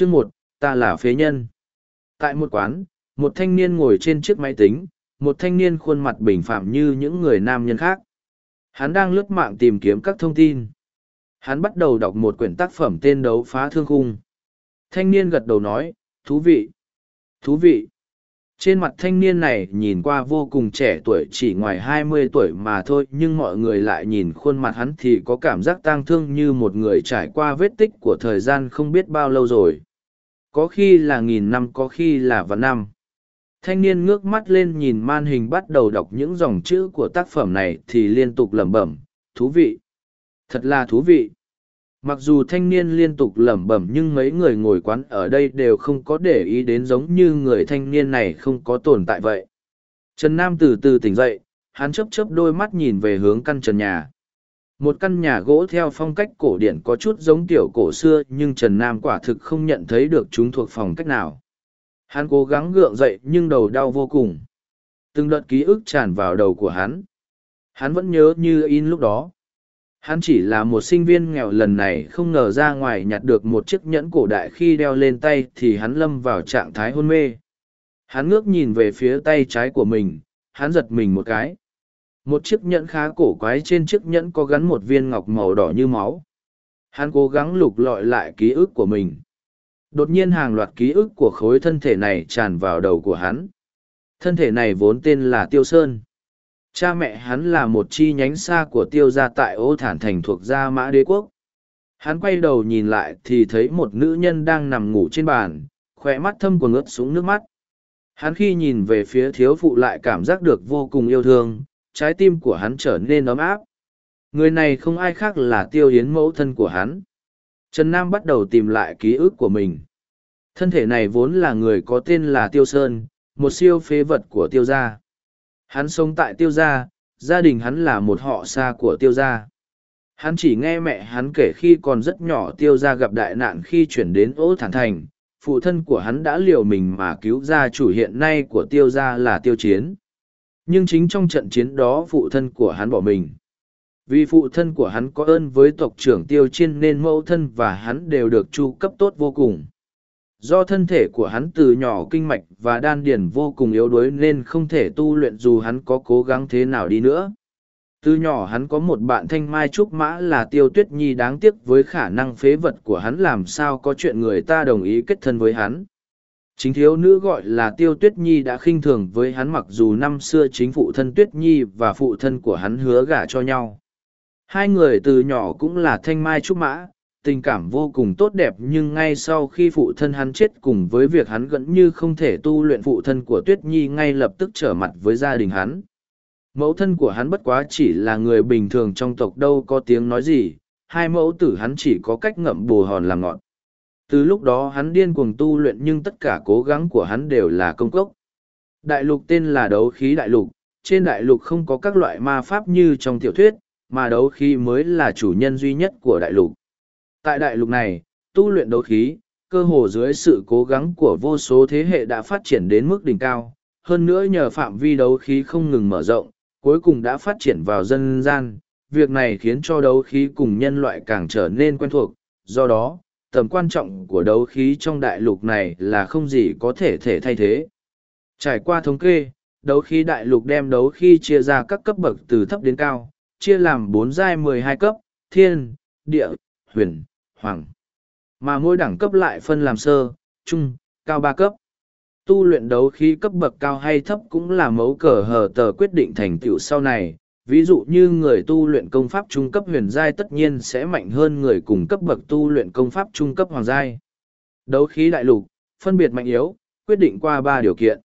Chương một, ta là phế nhân. Tại một quán, một thanh niên ngồi trên chiếc máy tính, một thanh niên khuôn mặt bình phạm như những người nam nhân khác. Hắn đang lướt mạng tìm kiếm các thông tin. Hắn bắt đầu đọc một quyển tác phẩm tên đấu phá thương khung. Thanh niên gật đầu nói, thú vị. Thú vị. Trên mặt thanh niên này nhìn qua vô cùng trẻ tuổi chỉ ngoài hai mươi tuổi mà thôi nhưng mọi người lại nhìn khuôn mặt hắn thì có cảm giác tang thương như một người trải qua vết tích của thời gian không biết bao lâu rồi. Có khi là nghìn năm có khi là vạn năm. Thanh niên ngước mắt lên nhìn màn hình bắt đầu đọc những dòng chữ của tác phẩm này thì liên tục lẩm bẩm, thú vị. Thật là thú vị mặc dù thanh niên liên tục lẩm bẩm nhưng mấy người ngồi quán ở đây đều không có để ý đến giống như người thanh niên này không có tồn tại vậy trần nam từ từ tỉnh dậy hắn chấp chấp đôi mắt nhìn về hướng căn trần nhà một căn nhà gỗ theo phong cách cổ điển có chút giống tiểu cổ xưa nhưng trần nam quả thực không nhận thấy được chúng thuộc phòng cách nào. Hắn cố gắng gượng dậy nhưng đầu đau vô cùng. Từng đợt ký ức tràn vào đầu của hắn. Hắn vẫn nhớ như in lúc đó. Hắn chỉ là một sinh viên nghèo lần này không ngờ ra ngoài nhặt được một chiếc nhẫn cổ đại khi đeo lên tay thì hắn lâm vào trạng thái hôn mê. Hắn ngước nhìn về phía tay trái của mình, hắn giật mình một cái. Một chiếc nhẫn khá cổ quái trên chiếc nhẫn có gắn một viên ngọc màu đỏ như máu. Hắn cố gắng lục lọi lại ký ức của mình. Đột nhiên hàng loạt ký ức của khối thân thể này tràn vào đầu của hắn. Thân thể này vốn tên là Tiêu Sơn cha mẹ hắn là một chi nhánh xa của tiêu gia tại ô thản thành thuộc gia mã đế quốc hắn quay đầu nhìn lại thì thấy một nữ nhân đang nằm ngủ trên bàn khoe mắt thâm của ngớt xuống nước mắt hắn khi nhìn về phía thiếu phụ lại cảm giác được vô cùng yêu thương trái tim của hắn trở nên ấm áp. Người này không ai khác là tiêu hiến mẫu thân của hắn. Trần nam bắt đầu tìm lại ký ức của mình. Thân thể này vốn là người có tên là tiêu sơn một siêu phế vật của tiêu gia. Hắn sống tại tiêu gia, gia đình hắn là một họ xa của tiêu gia. Hắn chỉ nghe mẹ hắn kể khi còn rất nhỏ tiêu gia gặp đại nạn khi chuyển đến ố thản thành, phụ thân của hắn đã liều mình mà cứu gia chủ hiện nay của tiêu gia là tiêu chiến. Nhưng chính trong trận chiến đó phụ thân của hắn bỏ mình. Vì phụ thân của hắn có ơn với tộc trưởng tiêu chiên nên mẫu thân và hắn đều được chu cấp tốt vô cùng. Do thân thể của hắn từ nhỏ kinh mạch và đan điền vô cùng yếu đuối nên không thể tu luyện dù hắn có cố gắng thế nào đi nữa. Từ nhỏ hắn có một bạn thanh mai trúc mã là tiêu tuyết nhi đáng tiếc với khả năng phế vật của hắn làm sao có chuyện người ta đồng ý kết thân với hắn chính thiếu nữ gọi là tiêu tuyết nhi đã khinh thường với hắn mặc dù năm xưa chính phụ thân tuyết nhi và phụ thân của hắn hứa gả cho nhau. Hai người từ nhỏ cũng là thanh mai trúc mã, tình cảm vô cùng tốt đẹp nhưng ngay sau khi phụ thân hắn chết cùng với việc hắn gần như không thể tu luyện phụ thân của tuyết nhi ngay lập tức trở mặt với gia đình hắn. Mẫu thân của hắn bất quá chỉ là người bình thường trong tộc đâu có tiếng nói gì, hai mẫu tử hắn chỉ có cách ngậm bù hòn làm ngọn từ lúc đó hắn điên cuồng tu luyện nhưng tất cả cố gắng của hắn đều là công cốc. Đại lục tên là đấu khí đại lục trên đại lục không có các loại ma pháp như trong tiểu thuyết mà đấu khí mới là chủ nhân duy nhất của đại lục. Tại đại lục này, tu luyện đấu khí, cơ hồ dưới sự cố gắng của vô số thế hệ đã phát triển đến mức đỉnh cao, hơn nữa nhờ phạm vi đấu khí không ngừng mở rộng, cuối cùng đã phát triển vào dân gian. Việc này khiến cho đấu khí cùng nhân loại càng trở nên quen thuộc, do đó, tầm quan trọng của đấu khí trong đại lục này là không gì có thể thể thay thế. Trải qua thống kê, đấu khí đại lục đem đấu khí chia ra các cấp bậc từ thấp đến cao, chia làm bốn giai mười hai cấp, thiên, địa, huyền, hoàng. Mà mỗi đẳng cấp lại phân làm sơ, trung, cao ba cấp. Tu luyện đấu khí cấp bậc cao hay thấp cũng là mấu cờ hờ tờ quyết định thành tựu sau này. Ví dụ như người tu luyện công pháp trung cấp huyền giai tất nhiên sẽ mạnh hơn người cùng cấp bậc tu luyện công pháp trung cấp hoàng giai. Đấu khí đại lục, phân biệt mạnh yếu, quyết định qua ba điều kiện.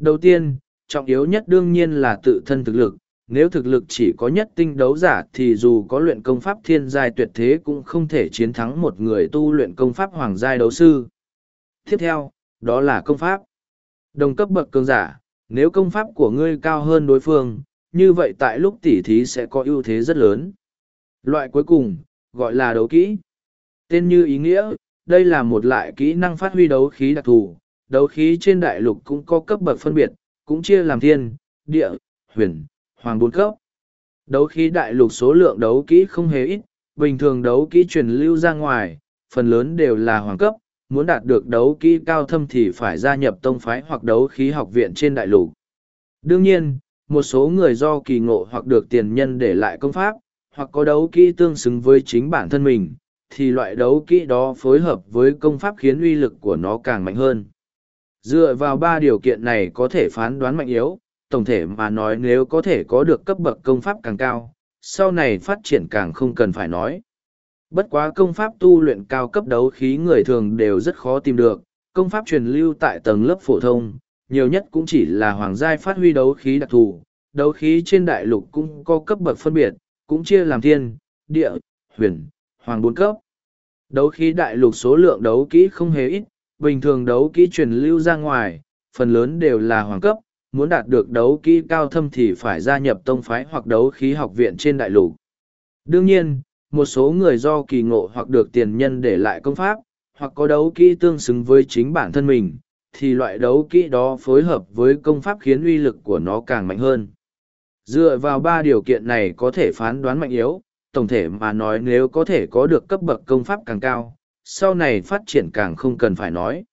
Đầu tiên, trọng yếu nhất đương nhiên là tự thân thực lực, nếu thực lực chỉ có nhất tinh đấu giả thì dù có luyện công pháp thiên giai tuyệt thế cũng không thể chiến thắng một người tu luyện công pháp hoàng giai đấu sư. Tiếp theo, đó là công pháp. Đồng cấp bậc cường giả, nếu công pháp của ngươi cao hơn đối phương, như vậy tại lúc tỉ thí sẽ có ưu thế rất lớn. Loại cuối cùng, gọi là đấu kỹ. Tên như ý nghĩa, đây là một loại kỹ năng phát huy đấu khí đặc thù. Đấu khí trên đại lục cũng có cấp bậc phân biệt, cũng chia làm thiên, địa, huyền, hoàng bốn cấp. Đấu khí đại lục số lượng đấu kỹ không hề ít, bình thường đấu kỹ truyền lưu ra ngoài, phần lớn đều là hoàng cấp, muốn đạt được đấu kỹ cao thâm thì phải gia nhập tông phái hoặc đấu khí học viện trên đại lục. Đương nhiên, một số người do kỳ ngộ hoặc được tiền nhân để lại công pháp, hoặc có đấu kỹ tương xứng với chính bản thân mình, thì loại đấu kỹ đó phối hợp với công pháp khiến uy lực của nó càng mạnh hơn. Dựa vào ba điều kiện này có thể phán đoán mạnh yếu, tổng thể mà nói nếu có thể có được cấp bậc công pháp càng cao, sau này phát triển càng không cần phải nói. Bất quá công pháp tu luyện cao cấp đấu khí người thường đều rất khó tìm được, công pháp truyền lưu tại tầng lớp phổ thông, nhiều nhất cũng chỉ là hoàng giai phát huy đấu khí đặc thù, đấu khí trên đại lục cũng có cấp bậc phân biệt, cũng chia làm thiên, địa, huyền, hoàng bốn cấp. Đấu khí đại lục số lượng đấu kỹ không hề ít, bình thường đấu kỹ truyền lưu ra ngoài, phần lớn đều là hoàng cấp, muốn đạt được đấu kỹ cao thâm thì phải gia nhập tông phái hoặc đấu khí học viện trên đại lục. Đương nhiên, một số người do kỳ ngộ hoặc được tiền nhân để lại công pháp, hoặc có đấu kỹ tương xứng với chính bản thân mình, thì loại đấu kỹ đó phối hợp với công pháp khiến uy lực của nó càng mạnh hơn. Dựa vào ba điều kiện này có thể phán đoán mạnh yếu, tổng thể mà nói nếu có thể có được cấp bậc công pháp càng cao, sau này phát triển càng không cần phải nói.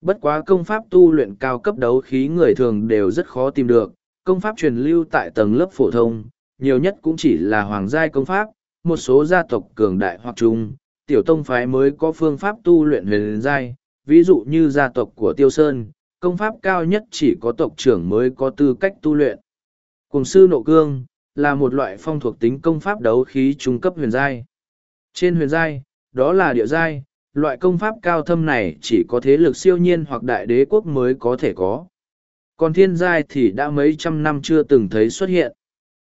Bất quá công pháp tu luyện cao cấp đấu khí người thường đều rất khó tìm được, công pháp truyền lưu tại tầng lớp phổ thông, nhiều nhất cũng chỉ là hoàng giai công pháp, một số gia tộc cường đại hoặc trung, tiểu tông phái mới có phương pháp tu luyện huyền giai, ví dụ như gia tộc của Tiêu Sơn, công pháp cao nhất chỉ có tộc trưởng mới có tư cách tu luyện. Cùng sư nộ cương, là một loại phong thuộc tính công pháp đấu khí trung cấp huyền giai. Trên huyền giai, đó là địa giai, loại công pháp cao thâm này chỉ có thế lực siêu nhiên hoặc đại đế quốc mới có thể có. Còn thiên giai thì đã mấy trăm năm chưa từng thấy xuất hiện.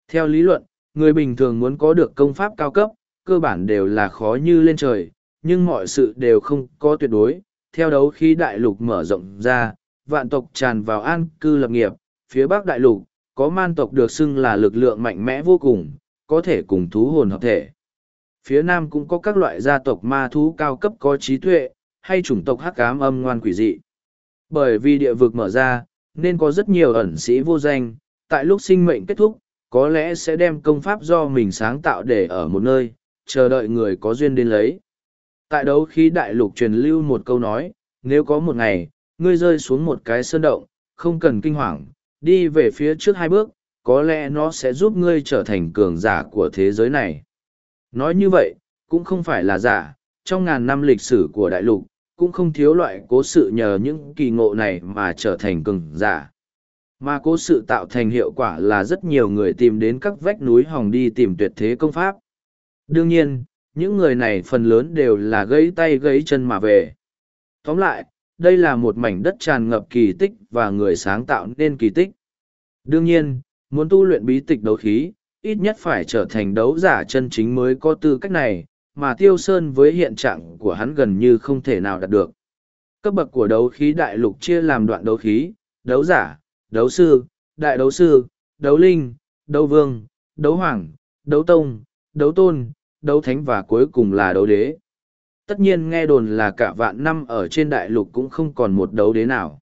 Theo lý luận, người bình thường muốn có được công pháp cao cấp, cơ bản đều là khó như lên trời, nhưng mọi sự đều không có tuyệt đối. Theo đấu khí đại lục mở rộng ra, vạn tộc tràn vào an cư lập nghiệp, phía bắc đại lục, có man tộc được xưng là lực lượng mạnh mẽ vô cùng, có thể cùng thú hồn hợp thể. Phía nam cũng có các loại gia tộc ma thú cao cấp có trí tuệ, hay chủng tộc hắc ám âm ngoan quỷ dị. Bởi vì địa vực mở ra, nên có rất nhiều ẩn sĩ vô danh, tại lúc sinh mệnh kết thúc, có lẽ sẽ đem công pháp do mình sáng tạo để ở một nơi, chờ đợi người có duyên đến lấy. Tại đấu khí đại lục truyền lưu một câu nói, nếu có một ngày, ngươi rơi xuống một cái sơn động, không cần kinh hoàng, đi về phía trước hai bước, có lẽ nó sẽ giúp ngươi trở thành cường giả của thế giới này. Nói như vậy, cũng không phải là giả, trong ngàn năm lịch sử của đại lục, cũng không thiếu loại cố sự nhờ những kỳ ngộ này mà trở thành cường giả. Mà cố sự tạo thành hiệu quả là rất nhiều người tìm đến các vách núi hòng đi tìm tuyệt thế công pháp. Đương nhiên, những người này phần lớn đều là gãy tay gãy chân mà về. Tóm lại, đây là một mảnh đất tràn ngập kỳ tích và người sáng tạo nên kỳ tích. Đương nhiên, muốn tu luyện bí tịch đấu khí, ít nhất phải trở thành đấu giả chân chính mới có tư cách này, mà Tiêu Sơn với hiện trạng của hắn gần như không thể nào đạt được. Cấp bậc của đấu khí đại lục chia làm đoạn đấu khí, đấu giả, đấu sư, đại đấu sư, đấu linh, đấu vương, đấu hoàng, đấu tông, đấu tôn, đấu thánh và cuối cùng là đấu đế. Tất nhiên nghe đồn là cả vạn năm ở trên đại lục cũng không còn một đấu đế nào.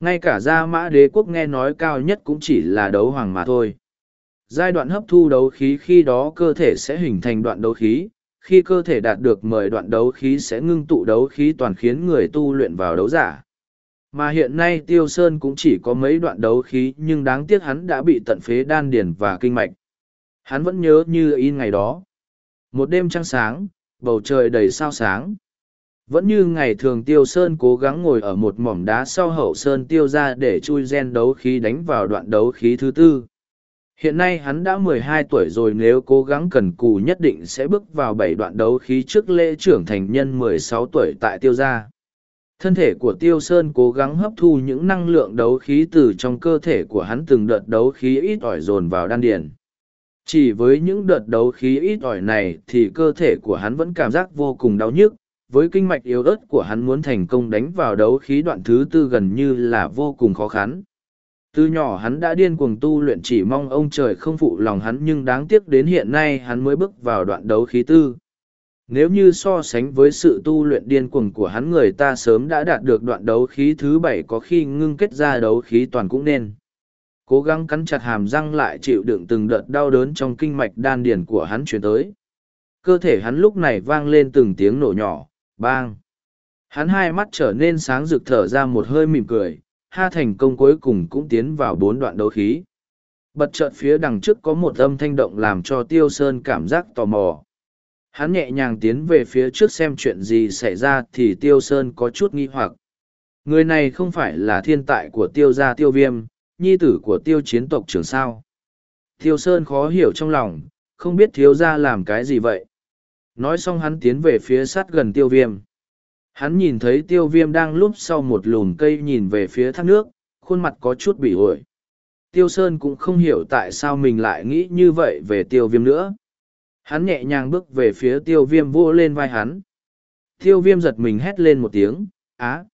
Ngay cả gia mã đế quốc nghe nói cao nhất cũng chỉ là đấu hoàng mà thôi. Giai đoạn hấp thu đấu khí khi đó cơ thể sẽ hình thành đoạn đấu khí, khi cơ thể đạt được mời đoạn đấu khí sẽ ngưng tụ đấu khí toàn khiến người tu luyện vào đấu giả. Mà hiện nay Tiêu Sơn cũng chỉ có mấy đoạn đấu khí nhưng đáng tiếc hắn đã bị tận phế đan điển và kinh mạch. Hắn vẫn nhớ như in ngày đó. Một đêm trăng sáng, bầu trời đầy sao sáng. Vẫn như ngày thường Tiêu Sơn cố gắng ngồi ở một mỏm đá sau hậu Sơn tiêu ra để chui gen đấu khí đánh vào đoạn đấu khí thứ tư. Hiện nay hắn đã mười hai tuổi rồi nếu cố gắng cần cù nhất định sẽ bước vào bảy đoạn đấu khí trước lễ trưởng thành nhân mười sáu tuổi tại tiêu gia. Thân thể của Tiêu Sơn cố gắng hấp thu những năng lượng đấu khí từ trong cơ thể của hắn từng đợt đấu khí ít ỏi dồn vào đan điền. Chỉ với những đợt đấu khí ít ỏi này thì cơ thể của hắn vẫn cảm giác vô cùng đau nhức, với kinh mạch yếu ớt của hắn muốn thành công đánh vào đấu khí đoạn thứ tư gần như là vô cùng khó khăn. Từ nhỏ hắn đã điên cuồng tu luyện chỉ mong ông trời không phụ lòng hắn nhưng đáng tiếc đến hiện nay hắn mới bước vào đoạn đấu khí tư. Nếu như so sánh với sự tu luyện điên cuồng của hắn người ta sớm đã đạt được đoạn đấu khí thứ bảy có khi ngưng kết ra đấu khí toàn cũng nên. Cố gắng cắn chặt hàm răng lại chịu đựng từng đợt đau đớn trong kinh mạch đan điền của hắn chuyển tới. Cơ thể hắn lúc này vang lên từng tiếng nổ nhỏ, bang. Hắn hai mắt trở nên sáng rực thở ra một hơi mỉm cười, ha thành công cuối cùng cũng tiến vào bốn đoạn đấu khí. Bật chợt phía đằng trước có một âm thanh động làm cho Tiêu Sơn cảm giác tò mò. Hắn nhẹ nhàng tiến về phía trước xem chuyện gì xảy ra thì Tiêu Sơn có chút nghi hoặc. Người này không phải là thiên tại của Tiêu gia Tiêu Viêm, nhi tử của Tiêu chiến tộc trưởng sao. Tiêu Sơn khó hiểu trong lòng, không biết thiếu gia làm cái gì vậy. Nói xong hắn tiến về phía sát gần Tiêu Viêm. Hắn nhìn thấy Tiêu Viêm đang lúp sau một lùm cây nhìn về phía thác nước, khuôn mặt có chút bị ổi. Tiêu Sơn cũng không hiểu tại sao mình lại nghĩ như vậy về Tiêu Viêm nữa. Hắn nhẹ nhàng bước về phía Tiêu Viêm vô lên vai hắn. Tiêu Viêm giật mình hét lên một tiếng, á.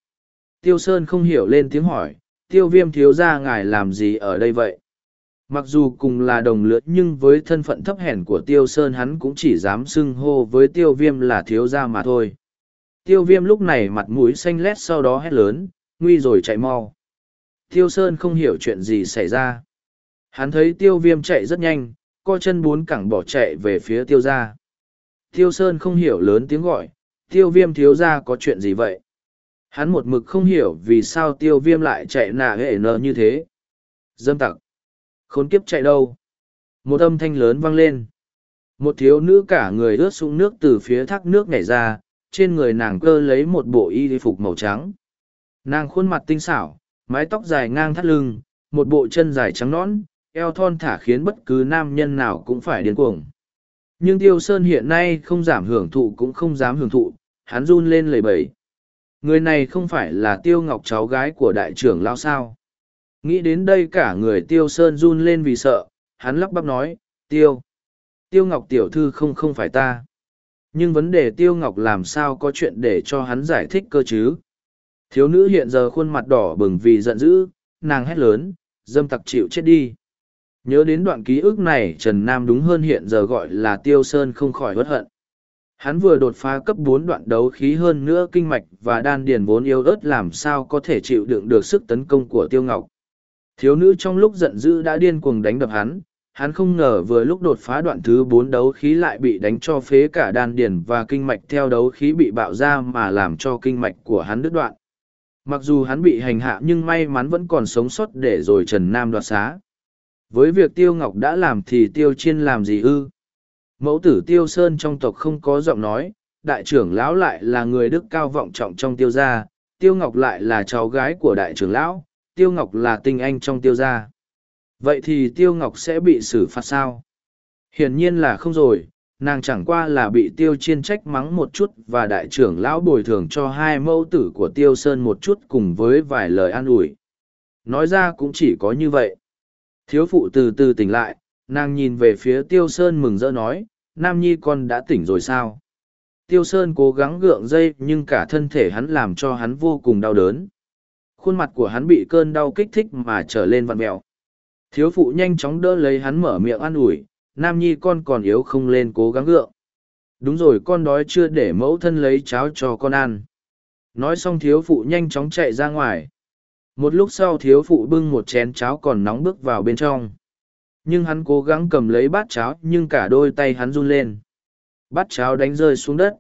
Tiêu Sơn không hiểu lên tiếng hỏi, Tiêu Viêm thiếu ra ngài làm gì ở đây vậy? Mặc dù cùng là đồng lứa nhưng với thân phận thấp hèn của Tiêu Sơn hắn cũng chỉ dám xưng hô với Tiêu Viêm là thiếu gia mà thôi. Tiêu Viêm lúc này mặt mũi xanh lét sau đó hét lớn, nguy rồi chạy mau. Tiêu Sơn không hiểu chuyện gì xảy ra. Hắn thấy Tiêu Viêm chạy rất nhanh, co chân bốn cẳng bỏ chạy về phía Tiêu gia. Tiêu Sơn không hiểu lớn tiếng gọi, Tiêu Viêm thiếu gia có chuyện gì vậy? Hắn một mực không hiểu vì sao Tiêu Viêm lại chạy nạ hệ nợ như thế. Dâm tặc. Khốn kiếp chạy đâu? Một âm thanh lớn vang lên. Một thiếu nữ cả người ướt sũng nước từ phía thác nước nhảy ra, trên người nàng cơ lấy một bộ y phục màu trắng. Nàng khuôn mặt tinh xảo, mái tóc dài ngang thắt lưng, một bộ chân dài trắng nõn, eo thon thả khiến bất cứ nam nhân nào cũng phải điên cuồng. Nhưng Tiêu Sơn hiện nay không giảm hưởng thụ cũng không dám hưởng thụ, hắn run lên lầy bẩy. Người này không phải là Tiêu Ngọc cháu gái của đại trưởng lao sao. Nghĩ đến đây cả người Tiêu Sơn run lên vì sợ, hắn lắp bắp nói, Tiêu. Tiêu Ngọc tiểu thư không không phải ta. Nhưng vấn đề Tiêu Ngọc làm sao có chuyện để cho hắn giải thích cơ chứ? Thiếu nữ hiện giờ khuôn mặt đỏ bừng vì giận dữ, nàng hét lớn, dâm tặc chịu chết đi. Nhớ đến đoạn ký ức này Trần Nam đúng hơn hiện giờ gọi là Tiêu Sơn không khỏi bất hận. Hắn vừa đột phá cấp bốn đoạn đấu khí hơn nữa kinh mạch và đan điền vốn yếu ớt làm sao có thể chịu đựng được sức tấn công của Tiêu Ngọc. Thiếu nữ trong lúc giận dữ đã điên cuồng đánh đập hắn, hắn không ngờ vừa lúc đột phá đoạn thứ bốn đấu khí lại bị đánh cho phế cả đan điền và kinh mạch theo đấu khí bị bạo ra mà làm cho kinh mạch của hắn đứt đoạn. Mặc dù hắn bị hành hạ nhưng may mắn vẫn còn sống sót để rồi Trần Nam đoạt xá. Với việc Tiêu Ngọc đã làm thì Tiêu Chiên làm gì ư? Mẫu tử Tiêu Sơn trong tộc không có giọng nói, đại trưởng lão lại là người đức cao vọng trọng trong tiêu gia, Tiêu Ngọc lại là cháu gái của đại trưởng lão, Tiêu Ngọc là tinh anh trong tiêu gia. Vậy thì Tiêu Ngọc sẽ bị xử phạt sao? Hiển nhiên là không rồi, nàng chẳng qua là bị Tiêu Chiên trách mắng một chút và đại trưởng lão bồi thường cho hai mẫu tử của Tiêu Sơn một chút cùng với vài lời an ủi. Nói ra cũng chỉ có như vậy. Thiếu phụ từ từ tỉnh lại, nàng nhìn về phía Tiêu Sơn mừng rỡ nói, Nam Nhi con đã tỉnh rồi sao? Tiêu Sơn cố gắng gượng dây nhưng cả thân thể hắn làm cho hắn vô cùng đau đớn. Khuôn mặt của hắn bị cơn đau kích thích mà trở lên vặn mẹo. Thiếu phụ nhanh chóng đỡ lấy hắn mở miệng an ủi, Nam Nhi con còn yếu không lên cố gắng gượng. Đúng rồi con đói chưa để mẫu thân lấy cháo cho con ăn. Nói xong thiếu phụ nhanh chóng chạy ra ngoài. Một lúc sau thiếu phụ bưng một chén cháo còn nóng bước vào bên trong. Nhưng hắn cố gắng cầm lấy bát cháo nhưng cả đôi tay hắn run lên. Bát cháo đánh rơi xuống đất.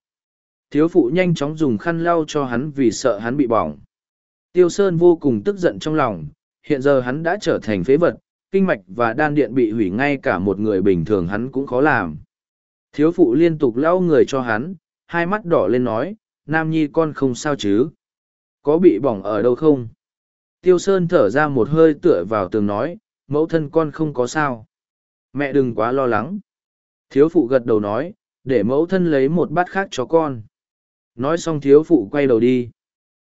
Thiếu phụ nhanh chóng dùng khăn lau cho hắn vì sợ hắn bị bỏng. Tiêu Sơn vô cùng tức giận trong lòng, hiện giờ hắn đã trở thành phế vật, kinh mạch và đan điện bị hủy ngay cả một người bình thường hắn cũng khó làm. Thiếu phụ liên tục lau người cho hắn, hai mắt đỏ lên nói, Nam Nhi con không sao chứ? Có bị bỏng ở đâu không? Tiêu Sơn thở ra một hơi tựa vào tường nói, mẫu thân con không có sao. Mẹ đừng quá lo lắng. Thiếu phụ gật đầu nói, để mẫu thân lấy một bát khác cho con. Nói xong thiếu phụ quay đầu đi.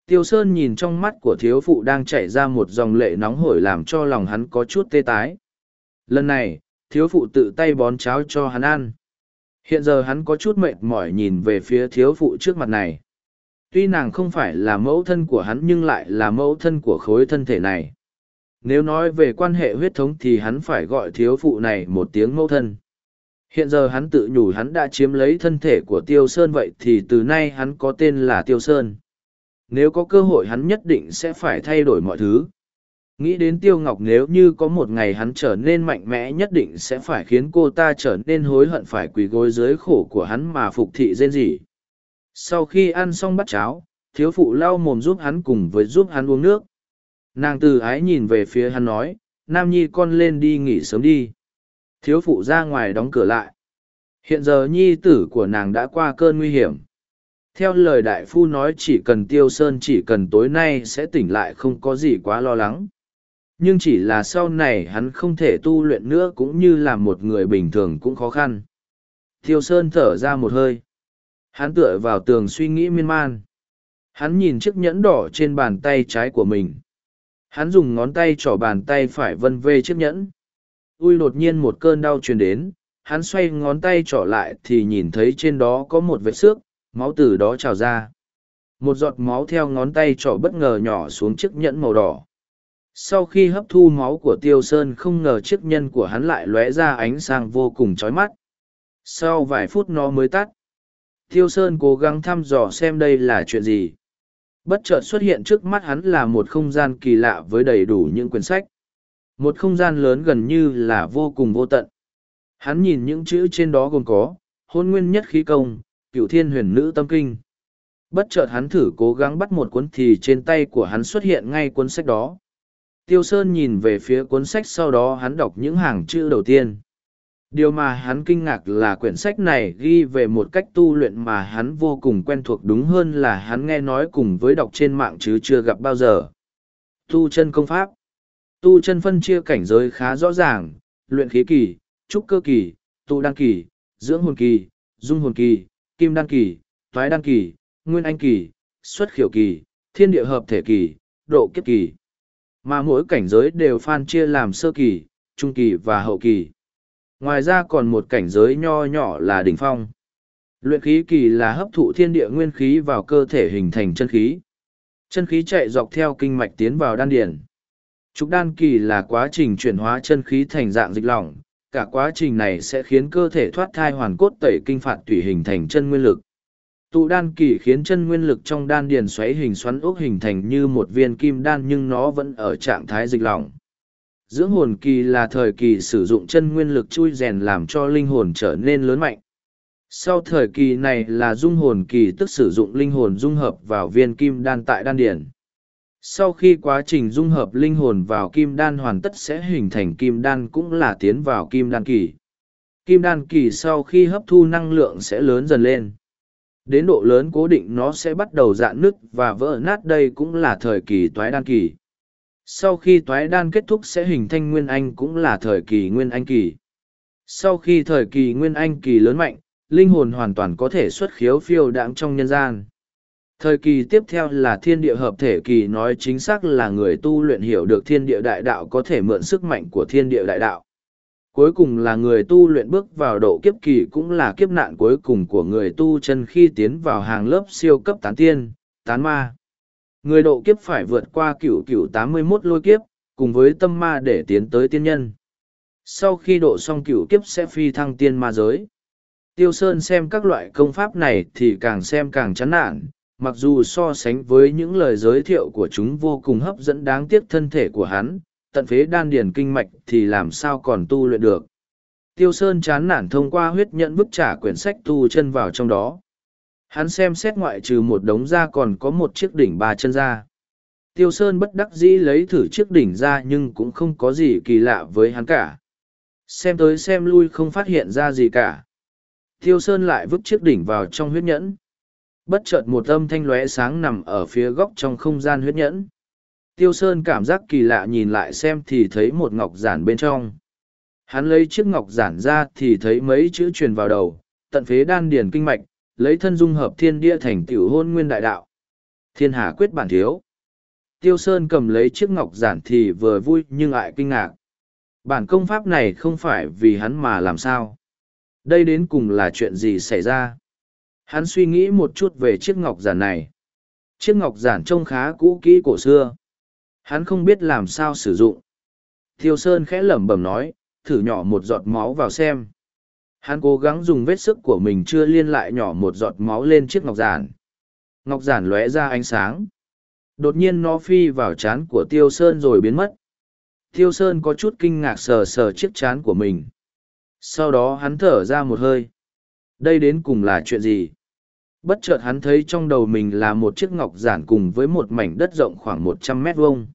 Tiêu Sơn nhìn trong mắt của thiếu phụ đang chảy ra một dòng lệ nóng hổi làm cho lòng hắn có chút tê tái. Lần này, thiếu phụ tự tay bón cháo cho hắn ăn. Hiện giờ hắn có chút mệt mỏi nhìn về phía thiếu phụ trước mặt này. Tuy nàng không phải là mẫu thân của hắn nhưng lại là mẫu thân của khối thân thể này. Nếu nói về quan hệ huyết thống thì hắn phải gọi thiếu phụ này một tiếng mẫu thân. Hiện giờ hắn tự nhủ hắn đã chiếm lấy thân thể của Tiêu Sơn vậy thì từ nay hắn có tên là Tiêu Sơn. Nếu có cơ hội hắn nhất định sẽ phải thay đổi mọi thứ. Nghĩ đến Tiêu Ngọc nếu như có một ngày hắn trở nên mạnh mẽ nhất định sẽ phải khiến cô ta trở nên hối hận phải quỳ gối dưới khổ của hắn mà phục thị rên rỉ. Sau khi ăn xong bát cháo, Thiếu phụ lau mồm giúp hắn cùng với giúp hắn uống nước. Nàng từ ái nhìn về phía hắn nói, Nam Nhi con lên đi nghỉ sớm đi. Thiếu phụ ra ngoài đóng cửa lại. Hiện giờ nhi tử của nàng đã qua cơn nguy hiểm. Theo lời đại phu nói chỉ cần tiêu sơn chỉ cần tối nay sẽ tỉnh lại không có gì quá lo lắng. Nhưng chỉ là sau này hắn không thể tu luyện nữa cũng như là một người bình thường cũng khó khăn. Tiêu sơn thở ra một hơi. Hắn tựa vào tường suy nghĩ miên man. Hắn nhìn chiếc nhẫn đỏ trên bàn tay trái của mình. Hắn dùng ngón tay trỏ bàn tay phải vân vê chiếc nhẫn. Ui đột nhiên một cơn đau truyền đến, hắn xoay ngón tay trỏ lại thì nhìn thấy trên đó có một vết xước, máu từ đó trào ra. Một giọt máu theo ngón tay trỏ bất ngờ nhỏ xuống chiếc nhẫn màu đỏ. Sau khi hấp thu máu của Tiêu Sơn không ngờ chiếc nhẫn của hắn lại lóe ra ánh sáng vô cùng chói mắt. Sau vài phút nó mới tắt. Tiêu Sơn cố gắng thăm dò xem đây là chuyện gì. Bất chợt xuất hiện trước mắt hắn là một không gian kỳ lạ với đầy đủ những quyển sách. Một không gian lớn gần như là vô cùng vô tận. Hắn nhìn những chữ trên đó gồm có, hôn nguyên nhất khí công, cựu thiên huyền nữ tâm kinh. Bất chợt hắn thử cố gắng bắt một cuốn thì trên tay của hắn xuất hiện ngay cuốn sách đó. Tiêu Sơn nhìn về phía cuốn sách sau đó hắn đọc những hàng chữ đầu tiên. Điều mà hắn kinh ngạc là quyển sách này ghi về một cách tu luyện mà hắn vô cùng quen thuộc đúng hơn là hắn nghe nói cùng với đọc trên mạng chứ chưa gặp bao giờ. Tu chân công pháp Tu chân phân chia cảnh giới khá rõ ràng, luyện khí kỳ, trúc cơ kỳ, tu đăng kỳ, dưỡng hồn kỳ, dung hồn kỳ, kim đăng kỳ, toái đăng kỳ, nguyên anh kỳ, xuất khiểu kỳ, thiên địa hợp thể kỳ, độ kiếp kỳ. Mà mỗi cảnh giới đều phan chia làm sơ kỳ, trung kỳ và hậu kỳ. Ngoài ra còn một cảnh giới nho nhỏ là đỉnh phong. Luyện khí kỳ là hấp thụ thiên địa nguyên khí vào cơ thể hình thành chân khí. Chân khí chạy dọc theo kinh mạch tiến vào đan điền. Trục đan kỳ là quá trình chuyển hóa chân khí thành dạng dịch lỏng, cả quá trình này sẽ khiến cơ thể thoát thai hoàn cốt tẩy kinh phạt tùy hình thành chân nguyên lực. Tụ đan kỳ khiến chân nguyên lực trong đan điền xoáy hình xoắn ốc hình thành như một viên kim đan nhưng nó vẫn ở trạng thái dịch lỏng. Dưỡng hồn kỳ là thời kỳ sử dụng chân nguyên lực chui rèn làm cho linh hồn trở nên lớn mạnh. Sau thời kỳ này là dung hồn kỳ tức sử dụng linh hồn dung hợp vào viên kim đan tại đan điển. Sau khi quá trình dung hợp linh hồn vào kim đan hoàn tất sẽ hình thành kim đan cũng là tiến vào kim đan kỳ. Kim đan kỳ sau khi hấp thu năng lượng sẽ lớn dần lên. Đến độ lớn cố định nó sẽ bắt đầu dạn nứt và vỡ nát đây cũng là thời kỳ toái đan kỳ sau khi toái đan kết thúc sẽ hình thành nguyên anh cũng là thời kỳ nguyên anh kỳ. Sau khi thời kỳ nguyên anh kỳ lớn mạnh, linh hồn hoàn toàn có thể xuất khiếu phiêu đãng trong nhân gian. Thời kỳ tiếp theo là thiên địa hợp thể kỳ nói chính xác là người tu luyện hiểu được thiên địa đại đạo có thể mượn sức mạnh của thiên địa đại đạo. Cuối cùng là người tu luyện bước vào độ kiếp kỳ cũng là kiếp nạn cuối cùng của người tu chân khi tiến vào hàng lớp siêu cấp tán tiên, tán ma. Người độ kiếp phải vượt qua cửu cửu tám mươi 81 lôi kiếp, cùng với tâm ma để tiến tới tiên nhân. Sau khi độ xong cửu kiếp sẽ phi thăng tiên ma giới. Tiêu Sơn xem các loại công pháp này thì càng xem càng chán nản, mặc dù so sánh với những lời giới thiệu của chúng vô cùng hấp dẫn đáng tiếc thân thể của hắn, tận phế đan điền kinh mạch thì làm sao còn tu luyện được. Tiêu Sơn chán nản thông qua huyết nhận bức trả quyển sách tu chân vào trong đó. Hắn xem xét ngoại trừ một đống da còn có một chiếc đỉnh ba chân da. Tiêu Sơn bất đắc dĩ lấy thử chiếc đỉnh ra nhưng cũng không có gì kỳ lạ với hắn cả. Xem tới xem lui không phát hiện ra gì cả. Tiêu Sơn lại vứt chiếc đỉnh vào trong huyết nhẫn. Bất chợt một âm thanh lóe sáng nằm ở phía góc trong không gian huyết nhẫn. Tiêu Sơn cảm giác kỳ lạ nhìn lại xem thì thấy một ngọc giản bên trong. Hắn lấy chiếc ngọc giản ra thì thấy mấy chữ truyền vào đầu, tận phế đan điền kinh mạch, lấy thân dung hợp thiên địa thành tiểu hôn nguyên đại đạo. Thiên hà quyết bản thiếu. Tiêu Sơn cầm lấy chiếc ngọc giản thì vừa vui nhưng lại kinh ngạc. Bản công pháp này không phải vì hắn mà làm sao. Đây đến cùng là chuyện gì xảy ra. Hắn suy nghĩ một chút về chiếc ngọc giản này. Chiếc ngọc giản trông khá cũ kỹ cổ xưa. Hắn không biết làm sao sử dụng. Tiêu Sơn khẽ lẩm bẩm nói, thử nhỏ một giọt máu vào xem. Hắn cố gắng dùng vết sức của mình chưa liên lại nhỏ một giọt máu lên chiếc ngọc giản. Ngọc giản lóe ra ánh sáng. Đột nhiên nó phi vào chán của Tiêu Sơn rồi biến mất. Tiêu Sơn có chút kinh ngạc sờ sờ chiếc chán của mình. Sau đó hắn thở ra một hơi. Đây đến cùng là chuyện gì? Bất chợt hắn thấy trong đầu mình là một chiếc ngọc giản cùng với một mảnh đất rộng khoảng một trăm mét vuông.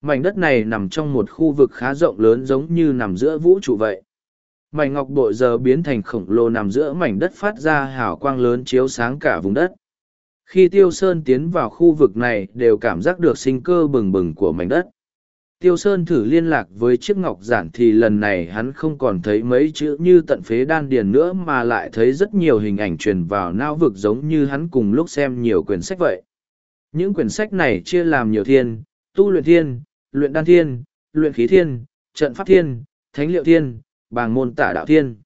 Mảnh đất này nằm trong một khu vực khá rộng lớn giống như nằm giữa vũ trụ vậy. Mảnh ngọc bội giờ biến thành khổng lồ nằm giữa mảnh đất phát ra hào quang lớn chiếu sáng cả vùng đất. Khi Tiêu Sơn tiến vào khu vực này đều cảm giác được sinh cơ bừng bừng của mảnh đất. Tiêu Sơn thử liên lạc với chiếc ngọc giản thì lần này hắn không còn thấy mấy chữ như tận phế đan điền nữa mà lại thấy rất nhiều hình ảnh truyền vào não vực giống như hắn cùng lúc xem nhiều quyển sách vậy. Những quyển sách này chia làm nhiều thiên, tu luyện thiên, luyện đan thiên, luyện khí thiên, trận pháp thiên, thánh liệu thiên, bàng môn tả đạo thiên.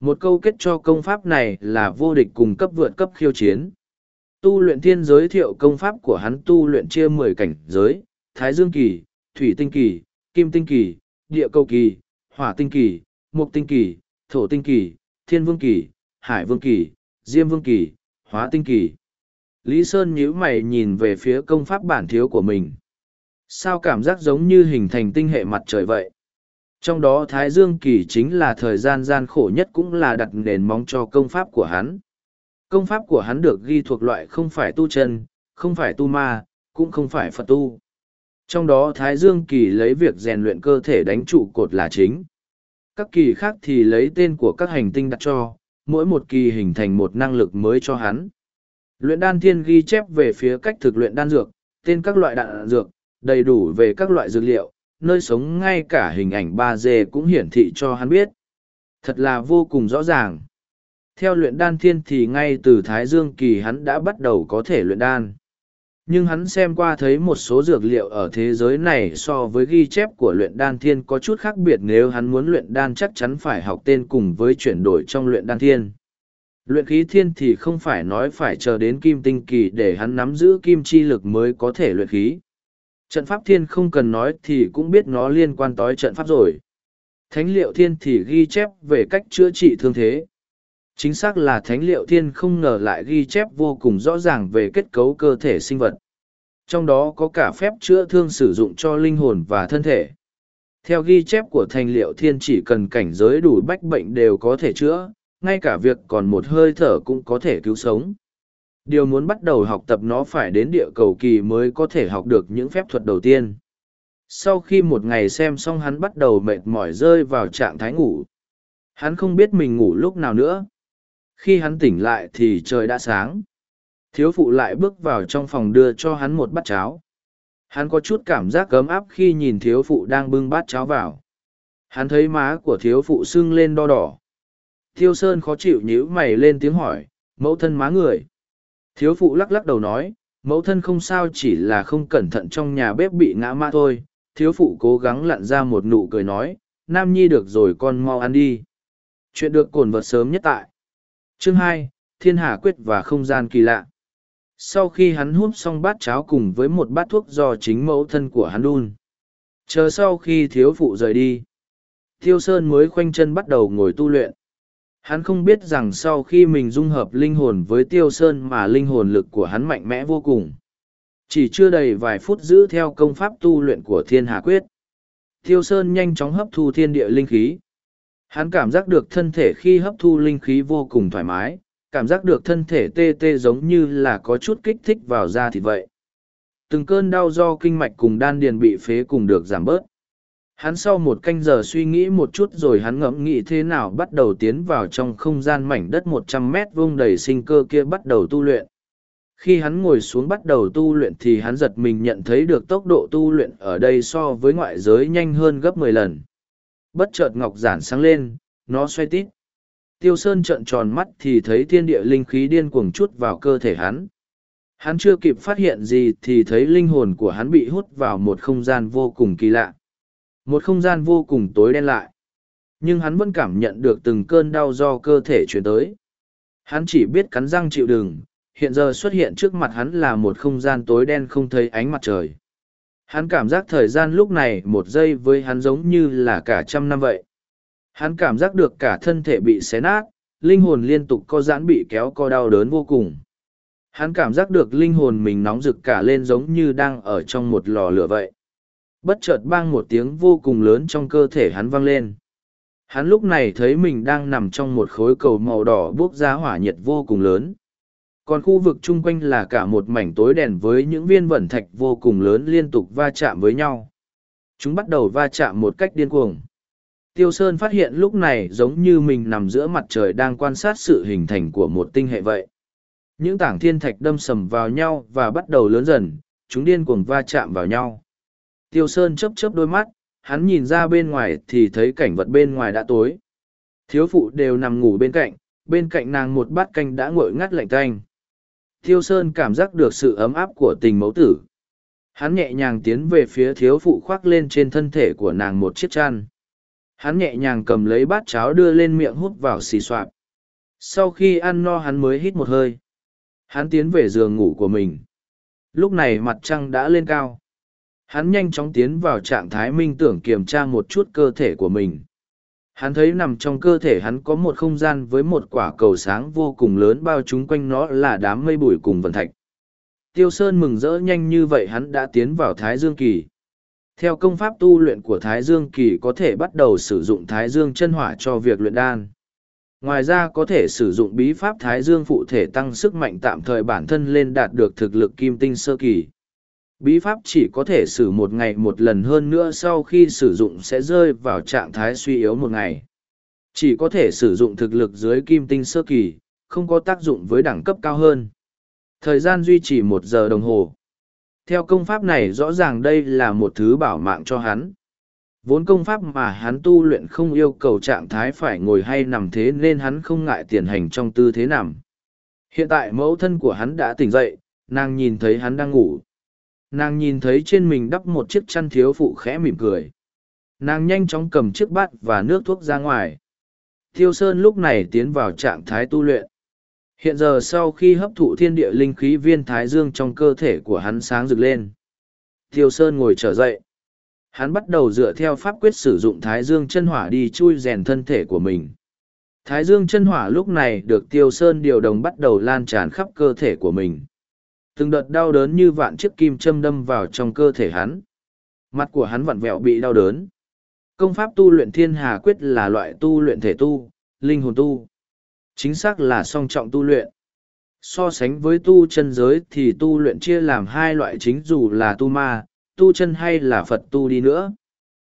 Một câu kết cho công pháp này là vô địch cùng cấp vượt cấp khiêu chiến. Tu luyện thiên giới thiệu công pháp của hắn tu luyện chia mười cảnh giới, Thái Dương Kỳ, Thủy Tinh Kỳ, Kim Tinh Kỳ, Địa Cầu Kỳ, Hỏa Tinh Kỳ, Mục Tinh Kỳ, Thổ Tinh Kỳ, Thiên Vương Kỳ, Hải Vương Kỳ, Diêm Vương Kỳ, Hóa Tinh Kỳ. Lý Sơn nhíu mày nhìn về phía công pháp bản thiếu của mình. Sao cảm giác giống như hình thành tinh hệ mặt trời vậy? Trong đó Thái Dương Kỳ chính là thời gian gian khổ nhất cũng là đặt nền móng cho công pháp của hắn. Công pháp của hắn được ghi thuộc loại không phải tu chân, không phải tu ma, cũng không phải Phật tu. Trong đó Thái Dương Kỳ lấy việc rèn luyện cơ thể đánh trụ cột là chính. Các kỳ khác thì lấy tên của các hành tinh đặt cho, mỗi một kỳ hình thành một năng lực mới cho hắn. Luyện đan thiên ghi chép về phía cách thực luyện đan dược, tên các loại đạn dược, đầy đủ về các loại dược liệu, nơi sống ngay cả hình ảnh ba d cũng hiển thị cho hắn biết. Thật là vô cùng rõ ràng. Theo luyện đan thiên thì ngay từ Thái Dương Kỳ hắn đã bắt đầu có thể luyện đan. Nhưng hắn xem qua thấy một số dược liệu ở thế giới này so với ghi chép của luyện đan thiên có chút khác biệt nếu hắn muốn luyện đan chắc chắn phải học tên cùng với chuyển đổi trong luyện đan thiên. Luyện khí thiên thì không phải nói phải chờ đến kim tinh kỳ để hắn nắm giữ kim chi lực mới có thể luyện khí. Trận pháp thiên không cần nói thì cũng biết nó liên quan tới trận pháp rồi. Thánh liệu thiên thì ghi chép về cách chữa trị thương thế. Chính xác là thánh liệu thiên không ngờ lại ghi chép vô cùng rõ ràng về kết cấu cơ thể sinh vật. Trong đó có cả phép chữa thương sử dụng cho linh hồn và thân thể. Theo ghi chép của thành liệu thiên chỉ cần cảnh giới đủ bách bệnh đều có thể chữa, ngay cả việc còn một hơi thở cũng có thể cứu sống điều muốn bắt đầu học tập nó phải đến địa cầu kỳ mới có thể học được những phép thuật đầu tiên. Sau khi một ngày xem xong hắn bắt đầu mệt mỏi rơi vào trạng thái ngủ. Hắn không biết mình ngủ lúc nào nữa. Khi hắn tỉnh lại thì trời đã sáng. Thiếu phụ lại bước vào trong phòng đưa cho hắn một bát cháo. Hắn có chút cảm giác ấm áp khi nhìn thiếu phụ đang bưng bát cháo vào. Hắn thấy má của thiếu phụ sưng lên đo đỏ. Thiêu sơn khó chịu nhíu mày lên tiếng hỏi, mẫu thân má người? Thiếu phụ lắc lắc đầu nói, mẫu thân không sao chỉ là không cẩn thận trong nhà bếp bị ngã mã thôi. Thiếu phụ cố gắng lặn ra một nụ cười nói, Nam Nhi được rồi con mau ăn đi. Chuyện được cồn vật sớm nhất tại. Chương hai Thiên Hà Quyết và Không gian kỳ lạ. Sau khi hắn hút xong bát cháo cùng với một bát thuốc do chính mẫu thân của hắn đun. Chờ sau khi thiếu phụ rời đi. Thiêu Sơn mới khoanh chân bắt đầu ngồi tu luyện. Hắn không biết rằng sau khi mình dung hợp linh hồn với tiêu sơn mà linh hồn lực của hắn mạnh mẽ vô cùng. Chỉ chưa đầy vài phút giữ theo công pháp tu luyện của thiên hà quyết. Tiêu sơn nhanh chóng hấp thu thiên địa linh khí. Hắn cảm giác được thân thể khi hấp thu linh khí vô cùng thoải mái, cảm giác được thân thể tê tê giống như là có chút kích thích vào da thì vậy. Từng cơn đau do kinh mạch cùng đan điền bị phế cùng được giảm bớt. Hắn sau một canh giờ suy nghĩ một chút rồi hắn ngẫm nghĩ thế nào bắt đầu tiến vào trong không gian mảnh đất một trăm mét vuông đầy sinh cơ kia bắt đầu tu luyện. Khi hắn ngồi xuống bắt đầu tu luyện thì hắn giật mình nhận thấy được tốc độ tu luyện ở đây so với ngoại giới nhanh hơn gấp mười lần. Bất chợt ngọc giản sáng lên, nó xoay tít. Tiêu Sơn trợn tròn mắt thì thấy thiên địa linh khí điên cuồng chút vào cơ thể hắn. Hắn chưa kịp phát hiện gì thì thấy linh hồn của hắn bị hút vào một không gian vô cùng kỳ lạ một không gian vô cùng tối đen lại. Nhưng hắn vẫn cảm nhận được từng cơn đau do cơ thể chuyển tới. Hắn chỉ biết cắn răng chịu đừng hiện giờ xuất hiện trước mặt hắn là một không gian tối đen không thấy ánh mặt trời. Hắn cảm giác thời gian lúc này một giây với hắn giống như là cả trăm năm vậy. Hắn cảm giác được cả thân thể bị xé nát, linh hồn liên tục co giãn bị kéo co đau đớn vô cùng. Hắn cảm giác được linh hồn mình nóng rực cả lên giống như đang ở trong một lò lửa vậy bất chợt bang một tiếng vô cùng lớn trong cơ thể hắn vang lên. Hắn lúc này thấy mình đang nằm trong một khối cầu màu đỏ buốc ra hỏa nhiệt vô cùng lớn. Còn khu vực chung quanh là cả một mảnh tối đèn với những viên vẩn thạch vô cùng lớn liên tục va chạm với nhau. Chúng bắt đầu va chạm một cách điên cuồng. Tiêu sơn phát hiện lúc này giống như mình nằm giữa mặt trời đang quan sát sự hình thành của một tinh hệ vậy. Những tảng thiên thạch đâm sầm vào nhau và bắt đầu lớn dần, chúng điên cuồng va chạm vào nhau tiêu sơn chấp chấp đôi mắt, hắn nhìn ra bên ngoài thì thấy cảnh vật bên ngoài đã tối. Thiếu phụ đều nằm ngủ bên cạnh bên cạnh nàng một bát canh đã nguội ngắt lạnh canh tiêu sơn cảm giác được sự ấm áp của tình mẫu tử. Hắn nhẹ nhàng tiến về phía thiếu phụ khoác lên trên thân thể của nàng một chiếc chăn. Hắn nhẹ nhàng cầm lấy bát cháo đưa lên miệng hút vào xì xoạp. Sau khi ăn no hắn mới hít một hơi. Hắn tiến về giường ngủ của mình. Lúc này mặt trăng đã lên cao hắn nhanh chóng tiến vào trạng thái minh tưởng kiểm tra một chút cơ thể của mình. Hắn thấy nằm trong cơ thể hắn có một không gian với một quả cầu sáng vô cùng lớn bao trúng quanh nó là đám mây bụi cùng vần thạch. Tiêu sơn mừng rỡ nhanh như vậy hắn đã tiến vào thái dương kỳ. Theo công pháp tu luyện của thái dương kỳ có thể bắt đầu sử dụng thái dương chân hỏa cho việc luyện đan. Ngoài ra có thể sử dụng bí pháp thái dương phụ thể tăng sức mạnh tạm thời bản thân lên đạt được thực lực kim tinh sơ kỳ bí pháp chỉ có thể sử một ngày một lần hơn nữa sau khi sử dụng sẽ rơi vào trạng thái suy yếu một ngày. Chỉ có thể sử dụng thực lực dưới kim tinh sơ kỳ, không có tác dụng với đẳng cấp cao hơn. Thời gian duy trì một giờ đồng hồ. Theo công pháp này rõ ràng đây là một thứ bảo mạng cho hắn. Vốn công pháp mà hắn tu luyện không yêu cầu trạng thái phải ngồi hay nằm thế nên hắn không ngại tiền hành trong tư thế nằm. Hiện tại mẫu thân của hắn đã tỉnh dậy, nàng nhìn thấy hắn đang ngủ nàng nhìn thấy trên mình đắp một chiếc chăn thiếu phụ khẽ mỉm cười. Nàng nhanh chóng cầm chiếc bát và nước thuốc ra ngoài. Thiêu sơn lúc này tiến vào trạng thái tu luyện. Hiện giờ sau khi hấp thụ thiên địa linh khí viên thái dương trong cơ thể của hắn sáng rực lên. Thiêu sơn ngồi trở dậy. Hắn bắt đầu dựa theo pháp quyết sử dụng thái dương chân hỏa đi chui rèn thân thể của mình. Thái dương chân hỏa lúc này được tiêu sơn điều đồng bắt đầu lan tràn khắp cơ thể của mình từng đợt đau đớn như vạn chiếc kim châm đâm vào trong cơ thể hắn. Mặt của hắn vặn vẹo bị đau đớn. Công pháp tu luyện thiên hà quyết là loại tu luyện thể tu, linh hồn tu. Chính xác là song trọng tu luyện. So sánh với tu chân giới thì tu luyện chia làm hai loại chính dù là tu ma, tu chân hay là phật tu đi nữa.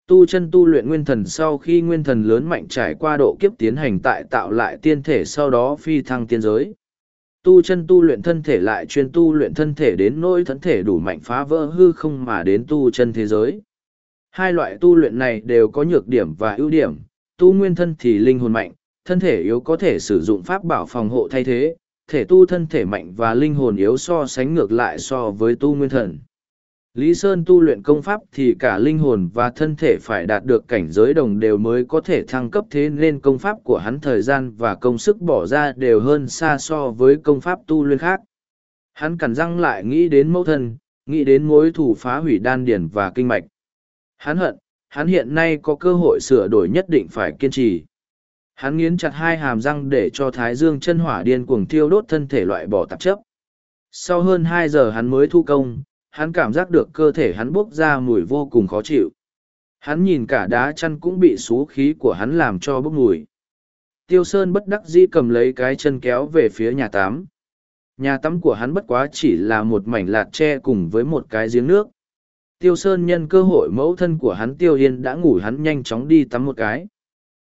Tu chân tu luyện nguyên thần sau khi nguyên thần lớn mạnh trải qua độ kiếp tiến hành tại tạo lại tiên thể sau đó phi thăng tiên giới tu chân tu luyện thân thể lại chuyên tu luyện thân thể đến nỗi thân thể đủ mạnh phá vỡ hư không mà đến tu chân thế giới. Hai loại tu luyện này đều có nhược điểm và ưu điểm, tu nguyên thân thì linh hồn mạnh, thân thể yếu có thể sử dụng pháp bảo phòng hộ thay thế, thể tu thân thể mạnh và linh hồn yếu so sánh ngược lại so với tu nguyên thần. Lý Sơn tu luyện công pháp thì cả linh hồn và thân thể phải đạt được cảnh giới đồng đều mới có thể thăng cấp thế nên công pháp của hắn thời gian và công sức bỏ ra đều hơn xa so với công pháp tu luyện khác. Hắn cắn răng lại nghĩ đến mẫu thân, nghĩ đến mối thủ phá hủy đan điển và kinh mạch. Hắn hận, hắn hiện nay có cơ hội sửa đổi nhất định phải kiên trì. Hắn nghiến chặt hai hàm răng để cho thái dương chân hỏa điên cuồng thiêu đốt thân thể loại bỏ tạp chấp. Sau hơn hai giờ hắn mới thu công, hắn cảm giác được cơ thể hắn bốc ra mùi vô cùng khó chịu. Hắn nhìn cả đá chăn cũng bị xú khí của hắn làm cho bốc mùi. Tiêu Sơn bất đắc dĩ cầm lấy cái chân kéo về phía nhà tắm. Nhà tắm của hắn bất quá chỉ là một mảnh lạt tre cùng với một cái giếng nước. Tiêu Sơn nhân cơ hội mẫu thân của hắn Tiêu Yên đã ngủ hắn nhanh chóng đi tắm một cái.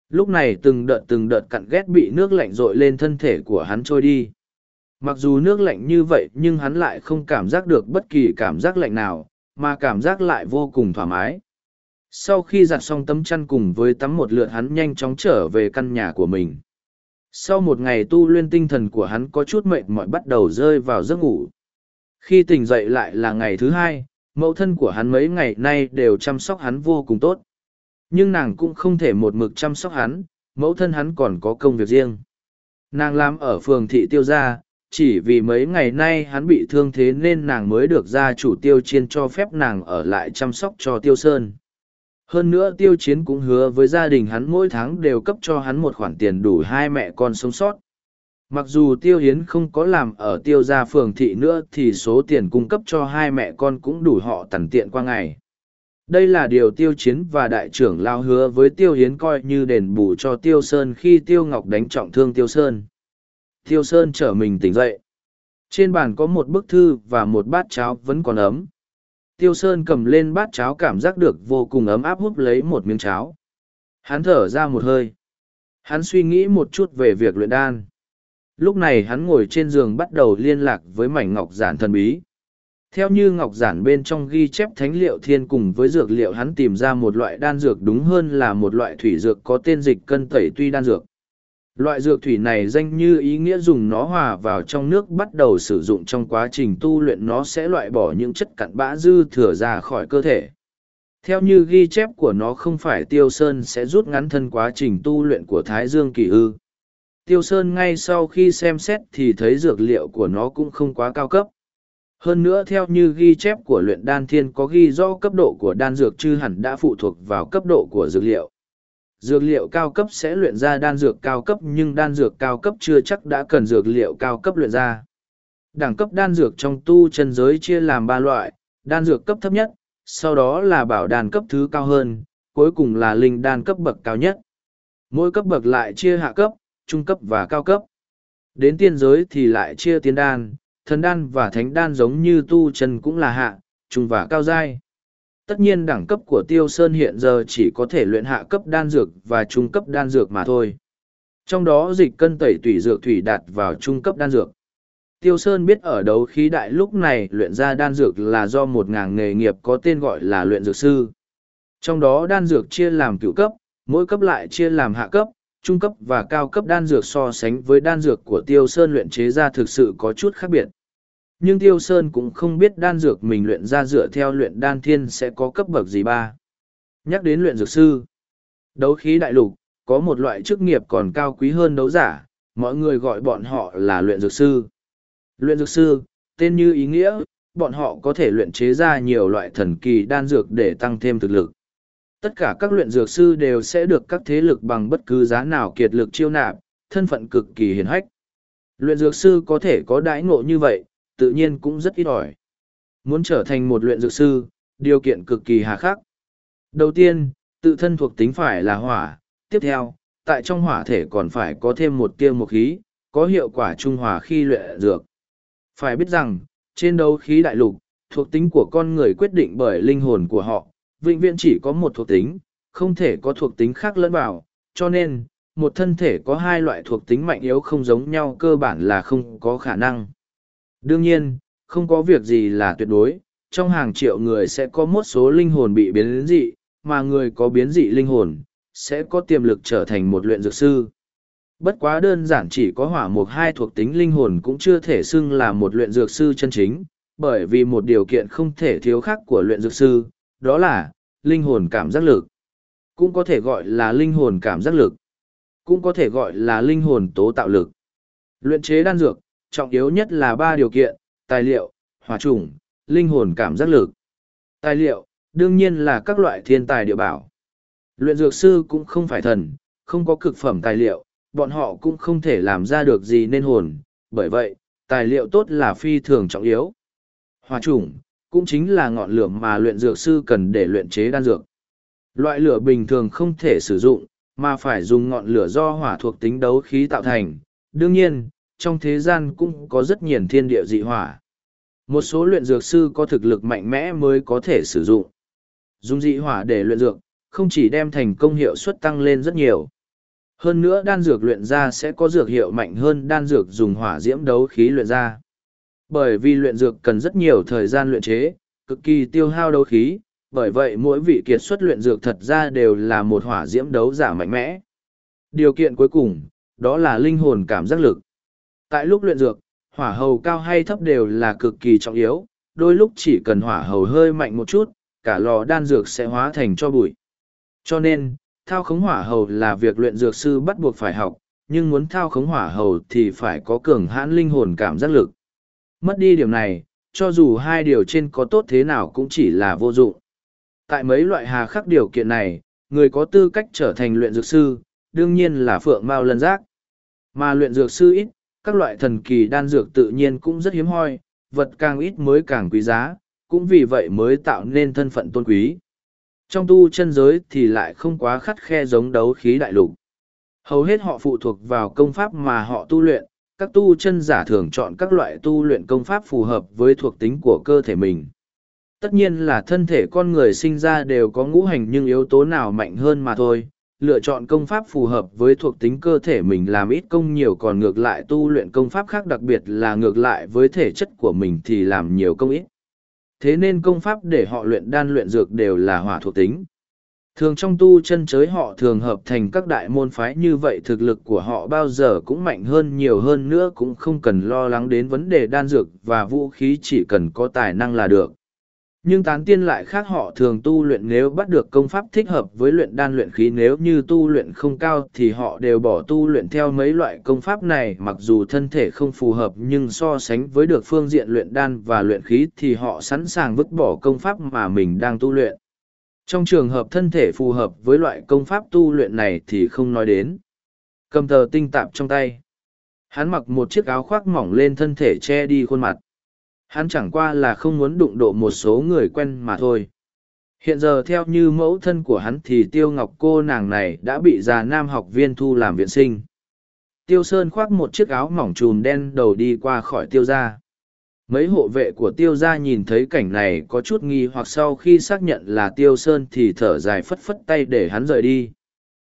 Lúc này từng đợt từng đợt cặn ghét bị nước lạnh rội lên thân thể của hắn trôi đi. Mặc dù nước lạnh như vậy nhưng hắn lại không cảm giác được bất kỳ cảm giác lạnh nào, mà cảm giác lại vô cùng thoải mái. Sau khi giặt xong tấm chăn cùng với tắm một lượt hắn nhanh chóng trở về căn nhà của mình. Sau một ngày tu luyện tinh thần của hắn có chút mệt mỏi bắt đầu rơi vào giấc ngủ. Khi tỉnh dậy lại là ngày thứ hai, mẫu thân của hắn mấy ngày nay đều chăm sóc hắn vô cùng tốt. Nhưng nàng cũng không thể một mực chăm sóc hắn, mẫu thân hắn còn có công việc riêng. Nàng làm ở phường thị tiêu gia, chỉ vì mấy ngày nay hắn bị thương thế nên nàng mới được gia chủ tiêu chiên cho phép nàng ở lại chăm sóc cho tiêu sơn. Hơn nữa tiêu chiến cũng hứa với gia đình hắn mỗi tháng đều cấp cho hắn một khoản tiền đủ hai mẹ con sống sót. Mặc dù tiêu hiến không có làm ở tiêu gia phường thị nữa thì số tiền cung cấp cho hai mẹ con cũng đủ họ tằn tiện qua ngày. Đây là điều tiêu chiến và đại trưởng lao hứa với tiêu hiến coi như đền bù cho tiêu sơn khi tiêu ngọc đánh trọng thương tiêu sơn. Tiêu Sơn trở mình tỉnh dậy. Trên bàn có một bức thư và một bát cháo vẫn còn ấm. Tiêu Sơn cầm lên bát cháo cảm giác được vô cùng ấm áp hút lấy một miếng cháo. Hắn thở ra một hơi. Hắn suy nghĩ một chút về việc luyện đan. Lúc này hắn ngồi trên giường bắt đầu liên lạc với mảnh ngọc giản thần bí. Theo như ngọc giản bên trong ghi chép thánh liệu thiên cùng với dược liệu, hắn tìm ra một loại đan dược đúng hơn là một loại thủy dược có tên dịch cân tẩy tuy đan dược. Loại dược thủy này danh như ý nghĩa dùng nó hòa vào trong nước bắt đầu sử dụng trong quá trình tu luyện nó sẽ loại bỏ những chất cặn bã dư thừa ra khỏi cơ thể. Theo như ghi chép của nó không phải Tiêu Sơn sẽ rút ngắn thân quá trình tu luyện của Thái Dương Kỳ Ư. Tiêu Sơn ngay sau khi xem xét thì thấy dược liệu của nó cũng không quá cao cấp. Hơn nữa theo như ghi chép của luyện đan thiên có ghi do cấp độ của đan dược chư hẳn đã phụ thuộc vào cấp độ của dược liệu. Dược liệu cao cấp sẽ luyện ra đan dược cao cấp nhưng đan dược cao cấp chưa chắc đã cần dược liệu cao cấp luyện ra. Đẳng cấp đan dược trong tu chân giới chia làm ba loại, đan dược cấp thấp nhất, sau đó là bảo đan cấp thứ cao hơn, cuối cùng là linh đan cấp bậc cao nhất. Mỗi cấp bậc lại chia hạ cấp, trung cấp và cao cấp. Đến tiên giới thì lại chia tiên đan, thần đan và thánh đan giống như tu chân cũng là hạ, trung và cao giai. Tất nhiên đẳng cấp của Tiêu Sơn hiện giờ chỉ có thể luyện hạ cấp đan dược và trung cấp đan dược mà thôi. Trong đó dịch cân tẩy tủy dược thủy đạt vào trung cấp đan dược. Tiêu Sơn biết ở đấu khí đại lúc này luyện ra đan dược là do một ngàng nghề nghiệp có tên gọi là luyện dược sư. Trong đó đan dược chia làm cựu cấp, mỗi cấp lại chia làm hạ cấp, trung cấp và cao cấp đan dược so sánh với đan dược của Tiêu Sơn luyện chế ra thực sự có chút khác biệt. Nhưng Tiêu Sơn cũng không biết đan dược mình luyện ra dựa theo luyện đan thiên sẽ có cấp bậc gì ba. Nhắc đến luyện dược sư, đấu khí đại lục, có một loại chức nghiệp còn cao quý hơn đấu giả, mọi người gọi bọn họ là luyện dược sư. Luyện dược sư, tên như ý nghĩa, bọn họ có thể luyện chế ra nhiều loại thần kỳ đan dược để tăng thêm thực lực. Tất cả các luyện dược sư đều sẽ được các thế lực bằng bất cứ giá nào kiệt lực chiêu nạp, thân phận cực kỳ hiền hách. Luyện dược sư có thể có đãi ngộ như vậy, tự nhiên cũng rất ít ỏi. Muốn trở thành một luyện dược sư, điều kiện cực kỳ hà khắc. Đầu tiên, tự thân thuộc tính phải là hỏa, tiếp theo, tại trong hỏa thể còn phải có thêm một tia một khí, có hiệu quả trung hòa khi luyện dược. Phải biết rằng, trên đấu khí đại lục, thuộc tính của con người quyết định bởi linh hồn của họ, vĩnh viễn chỉ có một thuộc tính, không thể có thuộc tính khác lẫn vào, cho nên, một thân thể có hai loại thuộc tính mạnh yếu không giống nhau cơ bản là không có khả năng. Đương nhiên, không có việc gì là tuyệt đối, trong hàng triệu người sẽ có một số linh hồn bị biến dị, mà người có biến dị linh hồn, sẽ có tiềm lực trở thành một luyện dược sư. Bất quá đơn giản chỉ có hỏa mục hai thuộc tính linh hồn cũng chưa thể xưng là một luyện dược sư chân chính, bởi vì một điều kiện không thể thiếu khác của luyện dược sư, đó là linh hồn cảm giác lực. Cũng có thể gọi là linh hồn cảm giác lực. Cũng có thể gọi là linh hồn tố tạo lực. Luyện chế đan dược, trọng yếu nhất là ba điều kiện, tài liệu, hỏa chủng, linh hồn cảm giác lực. Tài liệu, đương nhiên là các loại thiên tài địa bảo. Luyện dược sư cũng không phải thần, không có cực phẩm tài liệu, bọn họ cũng không thể làm ra được gì nên hồn, bởi vậy, tài liệu tốt là phi thường trọng yếu. Hỏa chủng, cũng chính là ngọn lửa mà luyện dược sư cần để luyện chế đan dược. Loại lửa bình thường không thể sử dụng, mà phải dùng ngọn lửa do hỏa thuộc tính đấu khí tạo thành. Đương nhiên, trong thế gian cũng có rất nhiều thiên địa dị hỏa. Một số luyện dược sư có thực lực mạnh mẽ mới có thể sử dụng. Dùng dị hỏa để luyện dược, không chỉ đem thành công hiệu suất tăng lên rất nhiều. Hơn nữa đan dược luyện ra sẽ có dược hiệu mạnh hơn đan dược dùng hỏa diễm đấu khí luyện ra. Bởi vì luyện dược cần rất nhiều thời gian luyện chế, cực kỳ tiêu hao đấu khí, bởi vậy mỗi vị kiệt xuất luyện dược thật ra đều là một hỏa diễm đấu giả mạnh mẽ. Điều kiện cuối cùng, đó là linh hồn cảm giác lực. Tại lúc luyện dược, hỏa hầu cao hay thấp đều là cực kỳ trọng yếu, đôi lúc chỉ cần hỏa hầu hơi mạnh một chút, cả lò đan dược sẽ hóa thành cho bụi. Cho nên, thao khống hỏa hầu là việc luyện dược sư bắt buộc phải học, nhưng muốn thao khống hỏa hầu thì phải có cường hãn linh hồn cảm giác lực. Mất đi điểm này, cho dù hai điều trên có tốt thế nào cũng chỉ là vô dụng. Tại mấy loại hà khắc điều kiện này, người có tư cách trở thành luyện dược sư, đương nhiên là phượng mao lân giác. Mà luyện dược sư ít, các loại thần kỳ đan dược tự nhiên cũng rất hiếm hoi, vật càng ít mới càng quý giá, cũng vì vậy mới tạo nên thân phận tôn quý. Trong tu chân giới thì lại không quá khắt khe giống đấu khí đại lục. Hầu hết họ phụ thuộc vào công pháp mà họ tu luyện, các tu chân giả thường chọn các loại tu luyện công pháp phù hợp với thuộc tính của cơ thể mình. Tất nhiên là thân thể con người sinh ra đều có ngũ hành nhưng yếu tố nào mạnh hơn mà thôi. Lựa chọn công pháp phù hợp với thuộc tính cơ thể mình làm ít công nhiều còn ngược lại tu luyện công pháp khác đặc biệt là ngược lại với thể chất của mình thì làm nhiều công ít. Thế nên công pháp để họ luyện đan luyện dược đều là hỏa thuộc tính. Thường trong tu chân giới họ thường hợp thành các đại môn phái, như vậy thực lực của họ bao giờ cũng mạnh hơn, nhiều hơn nữa cũng không cần lo lắng đến vấn đề đan dược và vũ khí chỉ cần có tài năng là được. Nhưng tán tiên lại khác họ thường tu luyện nếu bắt được công pháp thích hợp với luyện đan luyện khí, nếu như tu luyện không cao thì họ đều bỏ tu luyện theo mấy loại công pháp này mặc dù thân thể không phù hợp nhưng so sánh với được phương diện luyện đan và luyện khí thì họ sẵn sàng vứt bỏ công pháp mà mình đang tu luyện. Trong trường hợp thân thể phù hợp với loại công pháp tu luyện này thì không nói đến. Cầm tờ tinh tạp trong tay. Hắn mặc một chiếc áo khoác mỏng lên thân thể che đi khuôn mặt. Hắn chẳng qua là không muốn đụng độ một số người quen mà thôi. Hiện giờ theo như mẫu thân của hắn thì Tiêu Ngọc cô nàng này đã bị già nam học viên thu làm viện sinh. Tiêu Sơn khoác một chiếc áo mỏng trùm đen đầu đi qua khỏi tiêu gia. Mấy hộ vệ của tiêu gia nhìn thấy cảnh này có chút nghi hoặc sau khi xác nhận là tiêu sơn thì thở dài phất phất tay để hắn rời đi.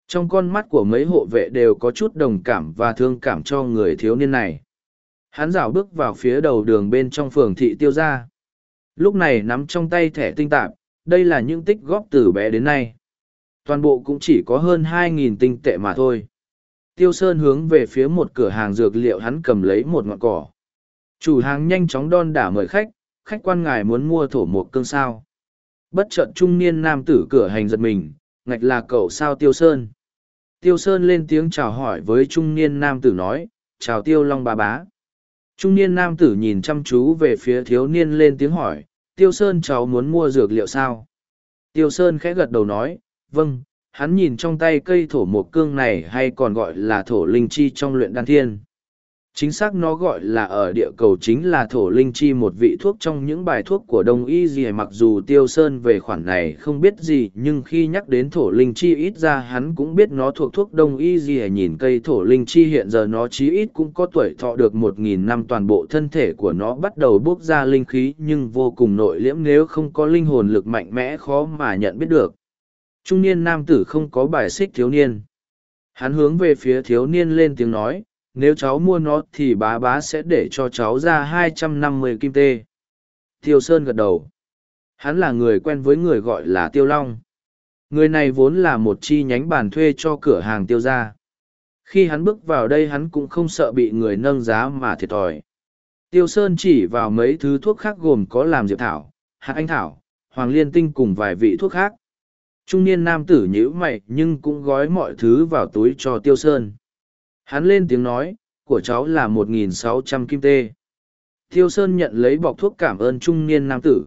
Trong con mắt của mấy hộ vệ đều có chút đồng cảm và thương cảm cho người thiếu niên này. Hắn rảo bước vào phía đầu đường bên trong phường thị tiêu gia. Lúc này nắm trong tay thẻ tinh tạp, đây là những tích góp từ bé đến nay. Toàn bộ cũng chỉ có hơn 2.000 tinh tệ mà thôi. Tiêu Sơn hướng về phía một cửa hàng dược liệu hắn cầm lấy một ngọn cỏ. Chủ hàng nhanh chóng đon đả mời khách, khách quan ngài muốn mua thổ một cương sao. Bất chợt trung niên nam tử cửa hành giật mình, ngạch là cậu sao Tiêu Sơn. Tiêu Sơn lên tiếng chào hỏi với trung niên nam tử nói, chào Tiêu Long bà bá. Trung niên nam tử nhìn chăm chú về phía thiếu niên lên tiếng hỏi, Tiêu Sơn cháu muốn mua dược liệu sao? Tiêu Sơn khẽ gật đầu nói, vâng, hắn nhìn trong tay cây thổ một cương này hay còn gọi là thổ linh chi trong luyện đan thiên. Chính xác nó gọi là ở địa cầu chính là thổ linh chi một vị thuốc trong những bài thuốc của đông y gì mặc dù tiêu sơn về khoản này không biết gì, nhưng khi nhắc đến thổ linh chi ít ra hắn cũng biết nó thuộc thuốc đông y gì nhìn cây thổ linh chi hiện giờ nó chí ít cũng có tuổi thọ được một nghìn năm, toàn bộ thân thể của nó bắt đầu bốc ra linh khí, nhưng vô cùng nội liễm nếu không có linh hồn lực mạnh mẽ khó mà nhận biết được. Trung niên nam tử không có bài xích thiếu niên. Hắn hướng về phía thiếu niên lên tiếng nói nếu cháu mua nó thì bá bá sẽ để cho cháu ra hai trăm năm mươi kim tê. Tiêu Sơn gật đầu. Hắn là người quen với người gọi là Tiêu Long. Người này vốn là một chi nhánh bàn thuê cho cửa hàng tiêu gia. Khi hắn bước vào đây hắn cũng không sợ bị người nâng giá mà thiệt thòi. Tiêu Sơn chỉ vào mấy thứ thuốc khác gồm có làm diệp thảo, hạt anh thảo, hoàng liên tinh cùng vài vị thuốc khác. Trung niên nam tử nhíu mày nhưng cũng gói mọi thứ vào túi cho Tiêu Sơn. Hắn lên tiếng nói, của cháu là một nghìn sáu trăm kim tê. Tiêu Sơn nhận lấy bọc thuốc cảm ơn trung niên nam tử.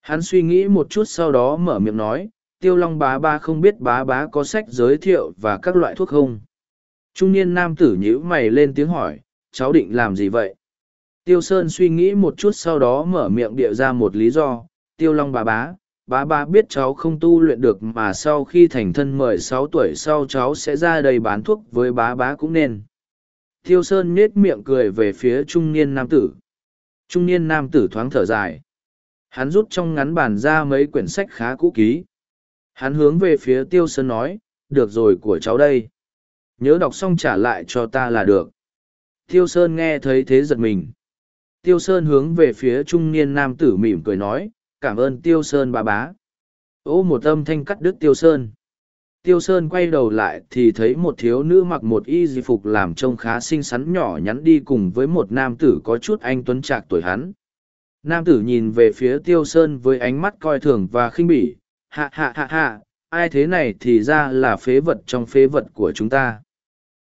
Hắn suy nghĩ một chút sau đó mở miệng nói, Tiêu Long bá ba không biết bá bá có sách giới thiệu và các loại thuốc không. Trung niên nam tử nhíu mày lên tiếng hỏi, cháu định làm gì vậy? Tiêu Sơn suy nghĩ một chút sau đó mở miệng địa ra một lý do, Tiêu Long bá bá, bá bá biết cháu không tu luyện được mà sau khi thành thân mười sáu tuổi sau cháu sẽ ra đây bán thuốc với bá bá cũng nên. Thiêu sơn nhết miệng cười về phía trung niên nam tử. Trung niên nam tử thoáng thở dài. Hắn rút trong ngắn bàn ra mấy quyển sách khá cũ ký. Hắn hướng về phía tiêu sơn nói, được rồi của cháu đây. Nhớ đọc xong trả lại cho ta là được. Tiêu sơn nghe thấy thế giật mình. Tiêu sơn hướng về phía trung niên nam tử mỉm cười nói cảm ơn tiêu sơn ba bá. Ô, một âm thanh cắt đứt tiêu sơn. Tiêu sơn quay đầu lại thì thấy một thiếu nữ mặc một y di phục làm trông khá xinh xắn nhỏ nhắn đi cùng với một nam tử có chút anh tuấn trạc tuổi hắn. Nam tử nhìn về phía tiêu sơn với ánh mắt coi thường và khinh bỉ. Hạ hạ hạ hạ, ai thế này thì ra là phế vật trong phế vật của chúng ta.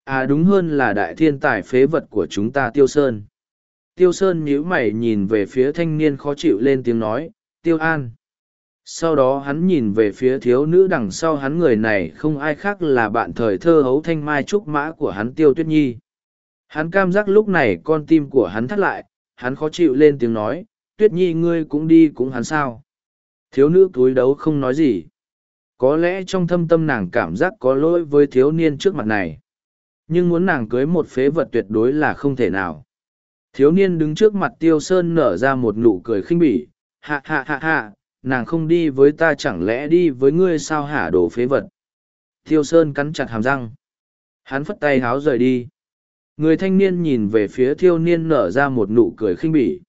À đúng hơn là đại thiên tài phế vật của chúng ta, tiêu sơn. Tiêu sơn nhíu mày nhìn về phía thanh niên khó chịu lên tiếng nói tiêu an sau đó hắn nhìn về phía thiếu nữ đằng sau hắn người này, không ai khác là bạn thời thơ hấu thanh mai trúc mã của hắn tiêu tuyết nhi hắn cam giác lúc này con tim của hắn thắt lại, hắn khó chịu lên tiếng nói, tuyết nhi, ngươi cũng đi cũng hắn sao thiếu nữ cúi đấu không nói gì có lẽ trong thâm tâm nàng cảm giác có lỗi với thiếu niên trước mặt này Nhưng muốn nàng cưới một phế vật tuyệt đối là không thể nào. Thiếu niên đứng trước mặt Tiêu Sơn nở ra một nụ cười khinh bỉ. Hạ hạ hạ hạ, nàng không đi với ta chẳng lẽ đi với ngươi sao hả đồ phế vật. Tiêu Sơn cắn chặt hàm răng. Hắn phất tay háo rời đi. Người thanh niên nhìn về phía thiêu niên nở ra một nụ cười khinh bỉ.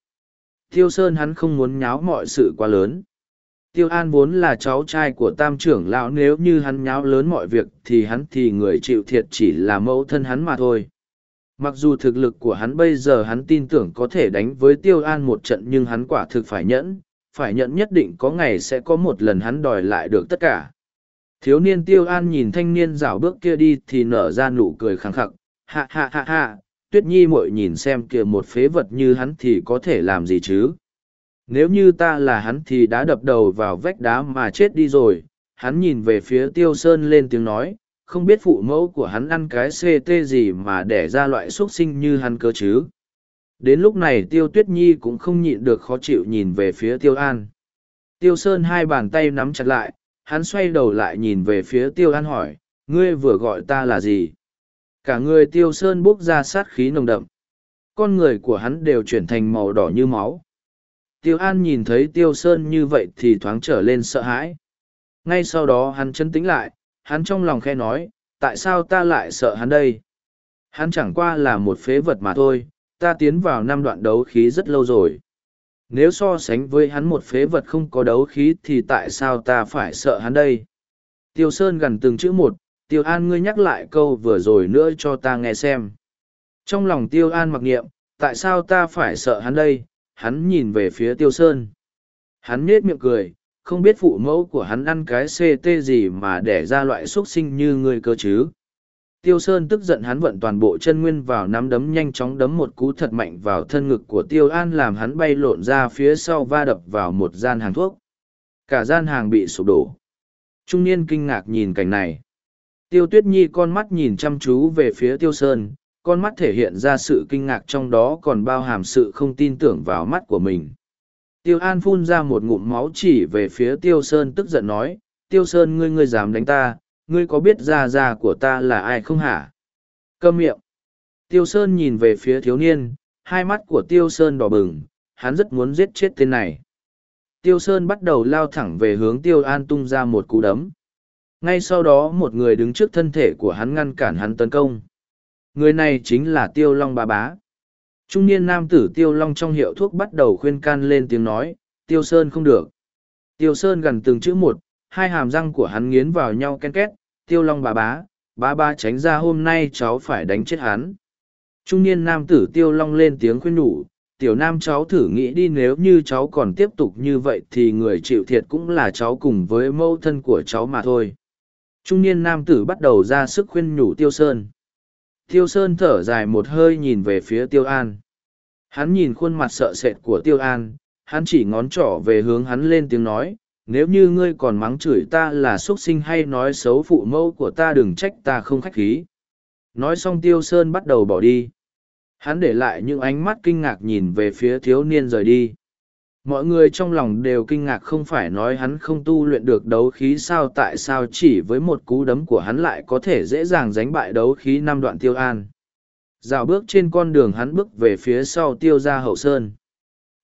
Tiêu Sơn hắn không muốn nháo mọi sự quá lớn. Tiêu An vốn là cháu trai của tam trưởng lão nếu như hắn nháo lớn mọi việc thì hắn thì người chịu thiệt chỉ là mẫu thân hắn mà thôi. Mặc dù thực lực của hắn bây giờ hắn tin tưởng có thể đánh với Tiêu An một trận nhưng hắn quả thực phải nhẫn, phải nhận nhất định có ngày sẽ có một lần hắn đòi lại được tất cả. Thiếu niên Tiêu An nhìn thanh niên rảo bước kia đi thì nở ra nụ cười khẳng khặc, hạ hạ hạ hạ, tuyết nhi muội nhìn xem kìa một phế vật như hắn thì có thể làm gì chứ? Nếu như ta là hắn thì đã đập đầu vào vách đá mà chết đi rồi. Hắn nhìn về phía tiêu sơn lên tiếng nói không biết phụ mẫu của hắn ăn cái ct gì mà đẻ ra loại xuất sinh như hắn cơ chứ? Đến lúc này tiêu tuyết nhi cũng không nhịn được khó chịu nhìn về phía tiêu an. Tiêu sơn hai bàn tay nắm chặt lại, hắn xoay đầu lại nhìn về phía tiêu an hỏi, ngươi vừa gọi ta là gì? Cả người tiêu sơn bốc ra sát khí nồng đậm. Con người của hắn đều chuyển thành màu đỏ như máu. Tiêu an nhìn thấy tiêu sơn như vậy thì thoáng trở lên sợ hãi. Ngay sau đó hắn chấn tĩnh lại, hắn trong lòng khe nói, tại sao ta lại sợ hắn đây? Hắn chẳng qua là một phế vật mà thôi ta tiến vào năm đoạn đấu khí rất lâu rồi. Nếu so sánh với hắn một phế vật không có đấu khí thì tại sao ta phải sợ hắn đây? Tiêu sơn gần từng chữ một, tiêu an ngươi nhắc lại câu vừa rồi nữa cho ta nghe xem. Trong lòng tiêu an mặc niệm, tại sao ta phải sợ hắn đây? Hắn nhìn về phía tiêu sơn. Hắn nết miệng cười, không biết phụ mẫu của hắn ăn cái ct gì mà đẻ ra loại x u ấ t sinh như ngươi cơ chứ? Tiêu sơn tức giận hắn vận toàn bộ chân nguyên vào nắm đấm nhanh chóng đấm một cú thật mạnh vào thân ngực của tiêu an làm hắn bay lộn ra phía sau va đập vào một gian hàng thuốc. Cả gian hàng bị sụp đổ. Trung niên kinh ngạc nhìn cảnh này. Tiêu tuyết nhi con mắt nhìn chăm chú về phía tiêu sơn con mắt thể hiện ra sự kinh ngạc trong đó còn bao hàm sự không tin tưởng vào mắt của mình. Tiêu An phun ra một ngụm máu chỉ về phía Tiêu Sơn tức giận nói, Tiêu Sơn ngươi ngươi dám đánh ta, ngươi có biết ra ra của ta là ai không hả? Câm miệng. Tiêu Sơn nhìn về phía thiếu niên, hai mắt của Tiêu Sơn đỏ bừng, hắn rất muốn giết chết tên này. Tiêu Sơn bắt đầu lao thẳng về hướng Tiêu An tung ra một cú đấm. Ngay sau đó một người đứng trước thân thể của hắn ngăn cản hắn tấn công người này chính là tiêu long ba bá trung niên nam tử tiêu long trong hiệu thuốc bắt đầu khuyên can lên tiếng nói tiêu sơn không được tiêu sơn gần từng chữ một hai hàm răng của hắn nghiến vào nhau ken két tiêu long bà bá bá bá tránh ra hôm nay cháu phải đánh chết hắn. Trung niên nam tử tiêu long lên tiếng khuyên nhủ tiểu nam cháu thử nghĩ đi nếu như cháu còn tiếp tục như vậy thì người chịu thiệt cũng là cháu cùng với mâu thân của cháu mà thôi. Trung niên nam tử bắt đầu ra sức khuyên nhủ tiêu sơn. Tiêu Sơn thở dài một hơi nhìn về phía Tiêu An. Hắn nhìn khuôn mặt sợ sệt của Tiêu An, hắn chỉ ngón trỏ về hướng hắn lên tiếng nói, nếu như ngươi còn mắng chửi ta là xuất sinh hay nói xấu phụ mẫu của ta đừng trách ta không khách khí. Nói xong Tiêu Sơn bắt đầu bỏ đi. Hắn để lại những ánh mắt kinh ngạc nhìn về phía thiếu niên rời đi mọi người trong lòng đều kinh ngạc không phải nói hắn không tu luyện được đấu khí sao tại sao chỉ với một cú đấm của hắn lại có thể dễ dàng đánh bại đấu khí năm đoạn tiêu an rào bước trên con đường hắn bước về phía sau tiêu ra hậu sơn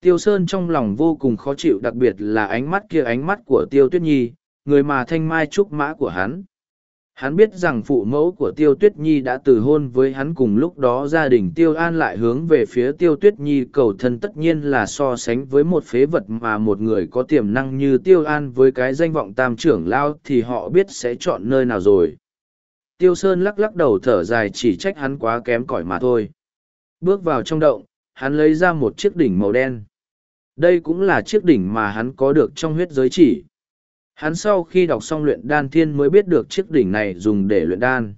tiêu sơn trong lòng vô cùng khó chịu đặc biệt là ánh mắt kia ánh mắt của tiêu tuyết nhi người mà thanh mai trúc mã của hắn Hắn biết rằng phụ mẫu của Tiêu Tuyết Nhi đã từ hôn với hắn cùng lúc đó gia đình Tiêu An lại hướng về phía Tiêu Tuyết Nhi cầu thân tất nhiên là so sánh với một phế vật mà một người có tiềm năng như Tiêu An với cái danh vọng tam trưởng lao thì họ biết sẽ chọn nơi nào rồi. Tiêu Sơn lắc lắc đầu thở dài chỉ trách hắn quá kém cỏi mà thôi. Bước vào trong động, hắn lấy ra một chiếc đỉnh màu đen. Đây cũng là chiếc đỉnh mà hắn có được trong huyết giới chỉ Hắn sau khi đọc xong luyện đan thiên mới biết được chiếc đỉnh này dùng để luyện đan.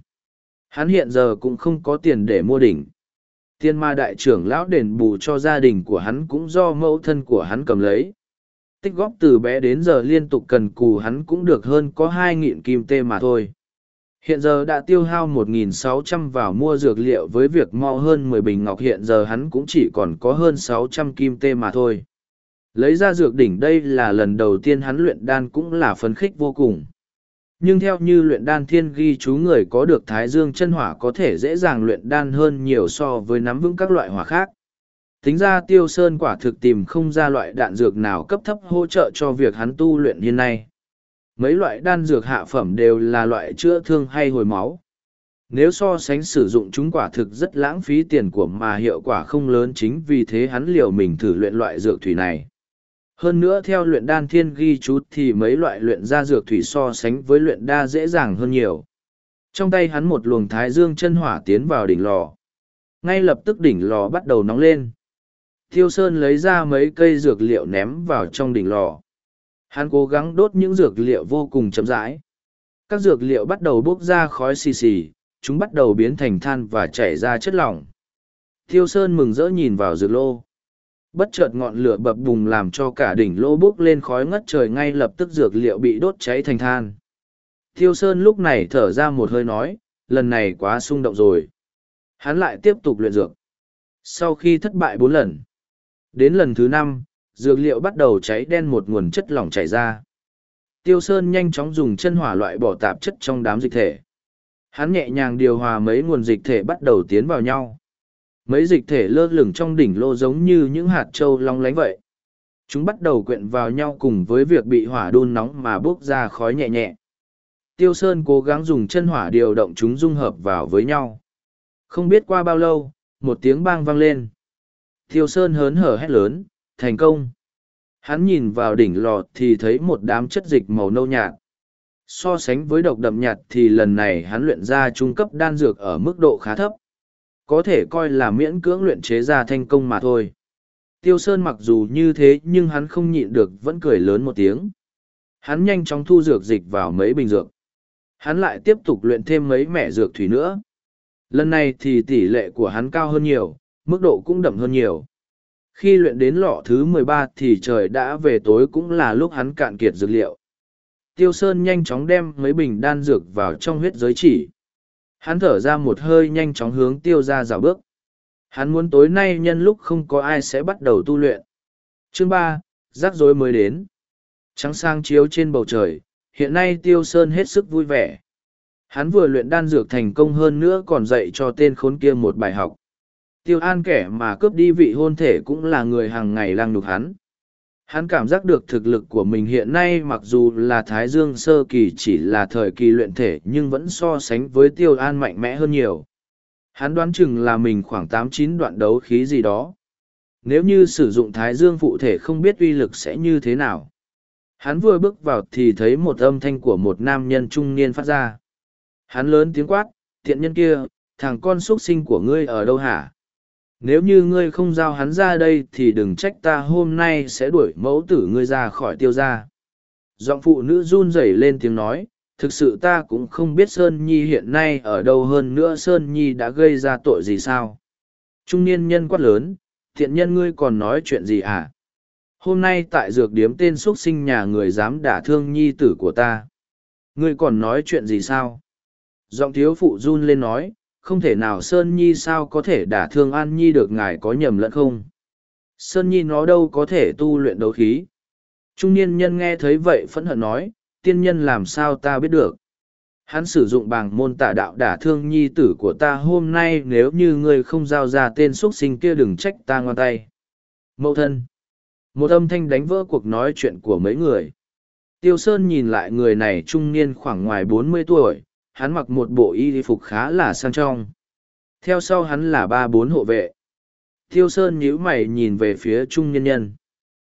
Hắn hiện giờ cũng không có tiền để mua đỉnh. Tiên ma đại trưởng lão đền bù cho gia đình của hắn cũng do mẫu thân của hắn cầm lấy. Tích góp từ bé đến giờ liên tục cần cù hắn cũng được hơn có hai nghìn kim tê mà thôi. Hiện giờ đã tiêu hao 1.600 vào mua dược liệu với việc mau hơn 10 bình ngọc, hiện giờ hắn cũng chỉ còn có hơn 600 kim tê mà thôi. Lấy ra dược đỉnh đây là lần đầu tiên hắn luyện đan cũng là phấn khích vô cùng. Nhưng theo như luyện đan thiên ghi chú người có được thái dương chân hỏa có thể dễ dàng luyện đan hơn nhiều so với nắm vững các loại hỏa khác. Tính ra tiêu sơn quả thực tìm không ra loại đạn dược nào cấp thấp hỗ trợ cho việc hắn tu luyện hiện nay. Mấy loại đan dược hạ phẩm đều là loại chữa thương hay hồi máu. Nếu so sánh sử dụng chúng quả thực rất lãng phí tiền của mà hiệu quả không lớn chính vì thế hắn liều mình thử luyện loại dược thủy này. Hơn nữa theo luyện đan thiên ghi chú thì mấy loại luyện ra dược thủy so sánh với luyện đa dễ dàng hơn nhiều. Trong tay hắn một luồng thái dương chân hỏa tiến vào đỉnh lò. Ngay lập tức đỉnh lò bắt đầu nóng lên. Thiêu Sơn lấy ra mấy cây dược liệu ném vào trong đỉnh lò. Hắn cố gắng đốt những dược liệu vô cùng chậm rãi. Các dược liệu bắt đầu bốc ra khói xì xì, chúng bắt đầu biến thành than và chảy ra chất lỏng. Thiêu Sơn mừng rỡ nhìn vào dược lô. Bất chợt ngọn lửa bập bùng làm cho cả đỉnh lô bốc lên khói ngất trời ngay lập tức dược liệu bị đốt cháy thành than. Thiêu Sơn lúc này thở ra một hơi nói, lần này quá xung động rồi. Hắn lại tiếp tục luyện dược. Sau khi thất bại bốn lần, đến lần thứ năm, dược liệu bắt đầu cháy đen một nguồn chất lỏng chảy ra. Tiêu Sơn nhanh chóng dùng chân hỏa loại bỏ tạp chất trong đám dịch thể. Hắn nhẹ nhàng điều hòa mấy nguồn dịch thể bắt đầu tiến vào nhau. Mấy dịch thể lơ lửng trong đỉnh lô giống như những hạt trâu long lánh vậy. Chúng bắt đầu quyện vào nhau cùng với việc bị hỏa đun nóng mà bốc ra khói nhẹ nhẹ. Tiêu Sơn cố gắng dùng chân hỏa điều động chúng dung hợp vào với nhau. Không biết qua bao lâu, một tiếng bang vang lên. Tiêu Sơn hớn hở hét lớn, thành công. Hắn nhìn vào đỉnh lò thì thấy một đám chất dịch màu nâu nhạt. So sánh với độc đậm nhạt thì lần này hắn luyện ra trung cấp đan dược ở mức độ khá thấp. Có thể coi là miễn cưỡng luyện chế ra thành công mà thôi. Tiêu Sơn mặc dù như thế nhưng hắn không nhịn được vẫn cười lớn một tiếng. Hắn nhanh chóng thu dược dịch vào mấy bình dược. Hắn lại tiếp tục luyện thêm mấy mẻ dược thủy nữa. Lần này thì tỷ lệ của hắn cao hơn nhiều, mức độ cũng đậm hơn nhiều. Khi luyện đến lọ thứ mười ba thì trời đã về tối cũng là lúc hắn cạn kiệt dược liệu. Tiêu Sơn nhanh chóng đem mấy bình đan dược vào trong huyết giới chỉ. Hắn thở ra một hơi nhanh chóng hướng tiêu ra rào bước. Hắn muốn tối nay nhân lúc không có ai sẽ bắt đầu tu luyện. Chương ba, rắc rối mới đến. Trắng sang chiếu trên bầu trời, hiện nay tiêu sơn hết sức vui vẻ. Hắn vừa luyện đan dược thành công hơn nữa còn dạy cho tên khốn kia một bài học. Tiêu an kẻ mà cướp đi vị hôn thể cũng là người hàng ngày lang nhục hắn. Hắn cảm giác được thực lực của mình hiện nay mặc dù là Thái Dương sơ kỳ chỉ là thời kỳ luyện thể nhưng vẫn so sánh với Tiêu An mạnh mẽ hơn nhiều. Hắn đoán chừng là mình khoảng tám chín đoạn đấu khí gì đó. Nếu như sử dụng Thái Dương phụ thể không biết uy lực sẽ như thế nào. Hắn vừa bước vào thì thấy một âm thanh của một nam nhân trung niên phát ra. Hắn lớn tiếng quát, thiện nhân kia, thằng con xuất sinh của ngươi ở đâu hả? Nếu như ngươi không giao hắn ra đây thì đừng trách ta hôm nay sẽ đuổi mẫu tử ngươi ra khỏi tiêu gia. Giọng phụ nữ run rẩy lên tiếng nói, thực sự ta cũng không biết Sơn Nhi hiện nay ở đâu hơn nữa Sơn Nhi đã gây ra tội gì sao. Trung niên nhân quát lớn, thiện nhân ngươi còn nói chuyện gì à? Hôm nay tại dược điếm tên xuất sinh nhà người dám đả thương nhi tử của ta. Ngươi còn nói chuyện gì sao? Giọng thiếu phụ run lên nói, không thể nào Sơn Nhi sao có thể đả thương An Nhi được ngài có nhầm lẫn không? Sơn Nhi nó đâu có thể tu luyện đấu khí. Trung niên nhân nghe thấy vậy phẫn hận nói, tiên nhân làm sao ta biết được. Hắn sử dụng bảng môn tả đạo đả thương nhi tử của ta hôm nay nếu như ngươi không giao ra tên xuất sinh kia đừng trách ta ngoan tay. Mậu thân. Một âm thanh đánh vỡ cuộc nói chuyện của mấy người. Tiêu Sơn nhìn lại người này trung niên khoảng ngoài bốn mươi tuổi, hắn mặc một bộ y phục khá là sang trọng. Theo sau hắn là ba bốn hộ vệ. Tiêu Sơn nhíu mày nhìn về phía trung nhân nhân.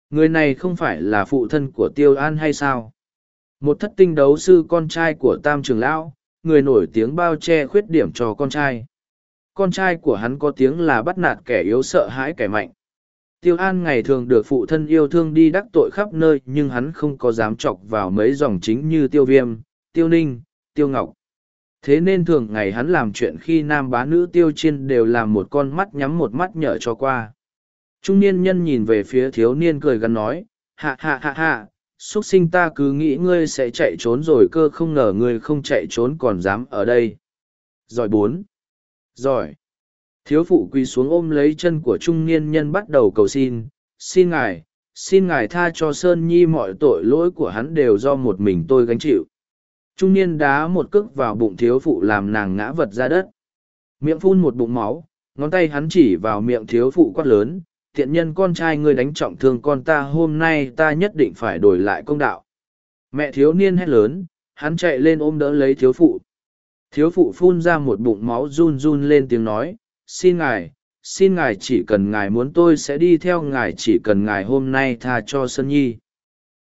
Người này không phải là phụ thân của Tiêu An hay sao? Một thất tinh đấu sư con trai của Tam Trường Lão, người nổi tiếng bao che khuyết điểm cho con trai. Con trai của hắn có tiếng là bắt nạt kẻ yếu sợ hãi kẻ mạnh. Tiêu An ngày thường được phụ thân yêu thương đi đắc tội khắp nơi nhưng hắn không có dám chọc vào mấy dòng chính như Tiêu Viêm, Tiêu Ninh, Tiêu Ngọc. Thế nên thường ngày hắn làm chuyện khi nam bá nữ tiêu chiên đều làm một con mắt nhắm một mắt nhở cho qua. Trung niên nhân nhìn về phía thiếu niên cười gắn nói, hạ hạ hạ hạ, xuất sinh ta cứ nghĩ ngươi sẽ chạy trốn rồi cơ không ngờ ngươi không chạy trốn còn dám ở đây. Giỏi bốn. Giỏi. Thiếu phụ quỳ xuống ôm lấy chân của trung niên nhân bắt đầu cầu xin, xin ngài, xin ngài tha cho Sơn Nhi mọi tội lỗi của hắn đều do một mình tôi gánh chịu. Trung niên đá một cước vào bụng thiếu phụ làm nàng ngã vật ra đất. Miệng phun một bụng máu, ngón tay hắn chỉ vào miệng thiếu phụ quát lớn, tiện nhân con trai ngươi đánh trọng thương con ta hôm nay ta nhất định phải đổi lại công đạo. Mẹ thiếu niên hét lớn, hắn chạy lên ôm đỡ lấy thiếu phụ. Thiếu phụ phun ra một bụng máu run run lên tiếng nói, xin ngài, xin ngài chỉ cần ngài muốn tôi sẽ đi theo ngài chỉ cần ngài hôm nay tha cho Sơn Nhi.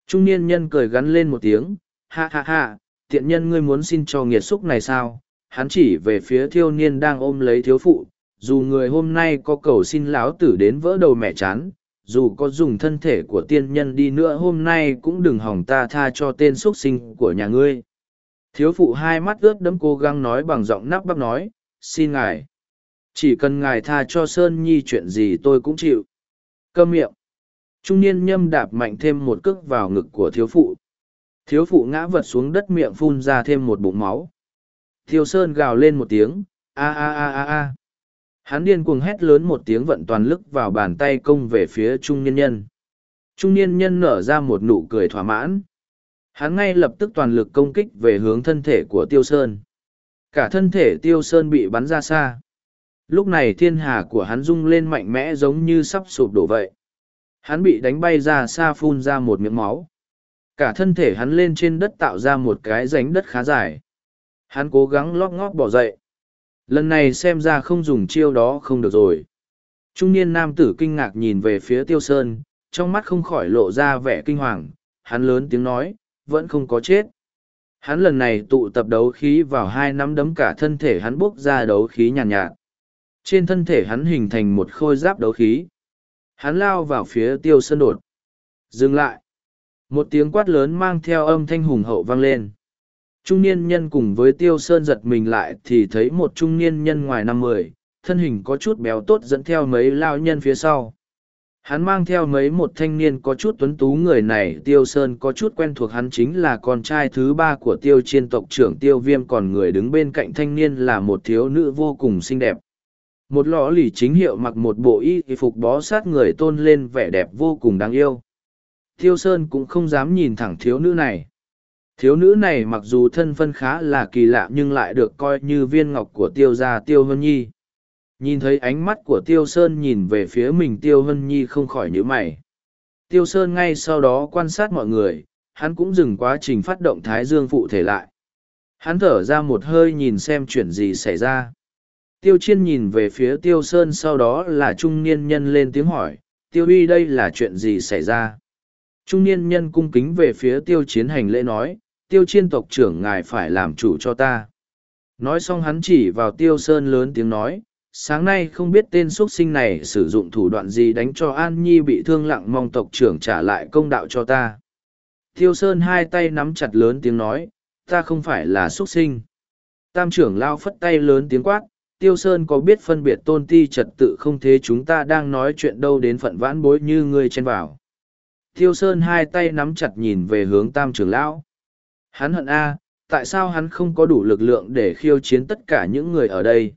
Trung niên nhân cười gắn lên một tiếng, ha ha ha, tiện nhân ngươi muốn xin cho nghiệt xúc này sao? Hắn chỉ về phía thiêu niên đang ôm lấy thiếu phụ, dù người hôm nay có cầu xin lão tử đến vỡ đầu mẹ chán, dù có dùng thân thể của tiên nhân đi nữa hôm nay cũng đừng hỏng ta tha cho tên x u ấ t sinh của nhà ngươi. Thiếu phụ hai mắt ướt đẫm cố gắng nói bằng giọng nắp bắp nói xin ngài chỉ cần ngài tha cho sơn nhi chuyện gì tôi cũng chịu. Câm miệng. Trung niên nhâm đạp mạnh thêm một cước vào ngực của thiếu phụ thiếu phụ ngã vật xuống đất miệng phun ra thêm một bụng máu. Thiêu sơn gào lên một tiếng, a a a a a. Hắn điên cuồng hét lớn một tiếng vận toàn lực vào bàn tay công về phía trung niên nhân. Trung niên nhân nở ra một nụ cười thỏa mãn. Hắn ngay lập tức toàn lực công kích về hướng thân thể của tiêu sơn. Cả thân thể tiêu sơn bị bắn ra xa. Lúc này thiên hà của hắn rung lên mạnh mẽ giống như sắp sụp đổ vậy. Hắn bị đánh bay ra xa phun ra một miếng máu cả thân thể hắn lên trên đất tạo ra một cái ránh đất khá dài. Hắn cố gắng lóp ngóp bỏ dậy. Lần này xem ra không dùng chiêu đó không được rồi. Trung niên nam tử kinh ngạc nhìn về phía tiêu sơn trong mắt không khỏi lộ ra vẻ kinh hoàng. Hắn lớn tiếng nói vẫn không có chết. Hắn lần này tụ tập đấu khí vào hai nắm đấm cả thân thể hắn buốc ra đấu khí nhàn nhạt, nhạt. Trên thân thể hắn hình thành một khôi giáp đấu khí. Hắn lao vào phía tiêu sơn đột. Dừng lại một tiếng quát lớn mang theo âm thanh hùng hậu vang lên Trung niên nhân cùng với tiêu sơn giật mình lại thì thấy một trung niên nhân ngoài năm mười, thân hình có chút béo tốt dẫn theo mấy lao nhân phía sau. Hắn mang theo mấy một thanh niên có chút tuấn tú người này tiêu sơn có chút quen thuộc hắn chính là con trai thứ ba của tiêu chiên tộc trưởng tiêu viêm còn người đứng bên cạnh thanh niên là một thiếu nữ vô cùng xinh đẹp. Một lõ lì chính hiệu mặc một bộ y phục bó sát người tôn lên vẻ đẹp vô cùng đáng yêu. Tiêu sơn cũng không dám nhìn thẳng thiếu nữ này Thiếu nữ này mặc dù thân phân khá là kỳ lạ nhưng lại được coi như viên ngọc của tiêu gia tiêu hân nhi. Nhìn thấy ánh mắt của tiêu sơn nhìn về phía mình tiêu hân nhi không khỏi nhíu mày. Tiêu sơn ngay sau đó quan sát mọi người, hắn cũng dừng quá trình phát động thái dương phụ thể lại. Hắn thở ra một hơi nhìn xem chuyện gì xảy ra. Tiêu chiên nhìn về phía tiêu sơn sau đó là trung niên nhân lên tiếng hỏi, tiêu uy đây là chuyện gì xảy ra. Trung niên nhân cung kính về phía tiêu chiến hành lễ nói, tiêu chiến tộc trưởng ngài phải làm chủ cho ta. Nói xong hắn chỉ vào tiêu sơn lớn tiếng nói, sáng nay không biết tên xuất sinh này sử dụng thủ đoạn gì đánh cho an nhi bị thương lặng mong tộc trưởng trả lại công đạo cho ta. Tiêu sơn hai tay nắm chặt lớn tiếng nói ta không phải là xuất sinh. Tam trưởng lao phất tay lớn tiếng quát tiêu sơn có biết phân biệt tôn ti trật tự không thế chúng ta đang nói chuyện đâu đến phận vãn bối như ngươi chen vào. Thiêu sơn hai tay nắm chặt nhìn về hướng tam trưởng lão Hắn hận A, tại sao hắn không có đủ lực lượng để khiêu chiến tất cả những người ở đây?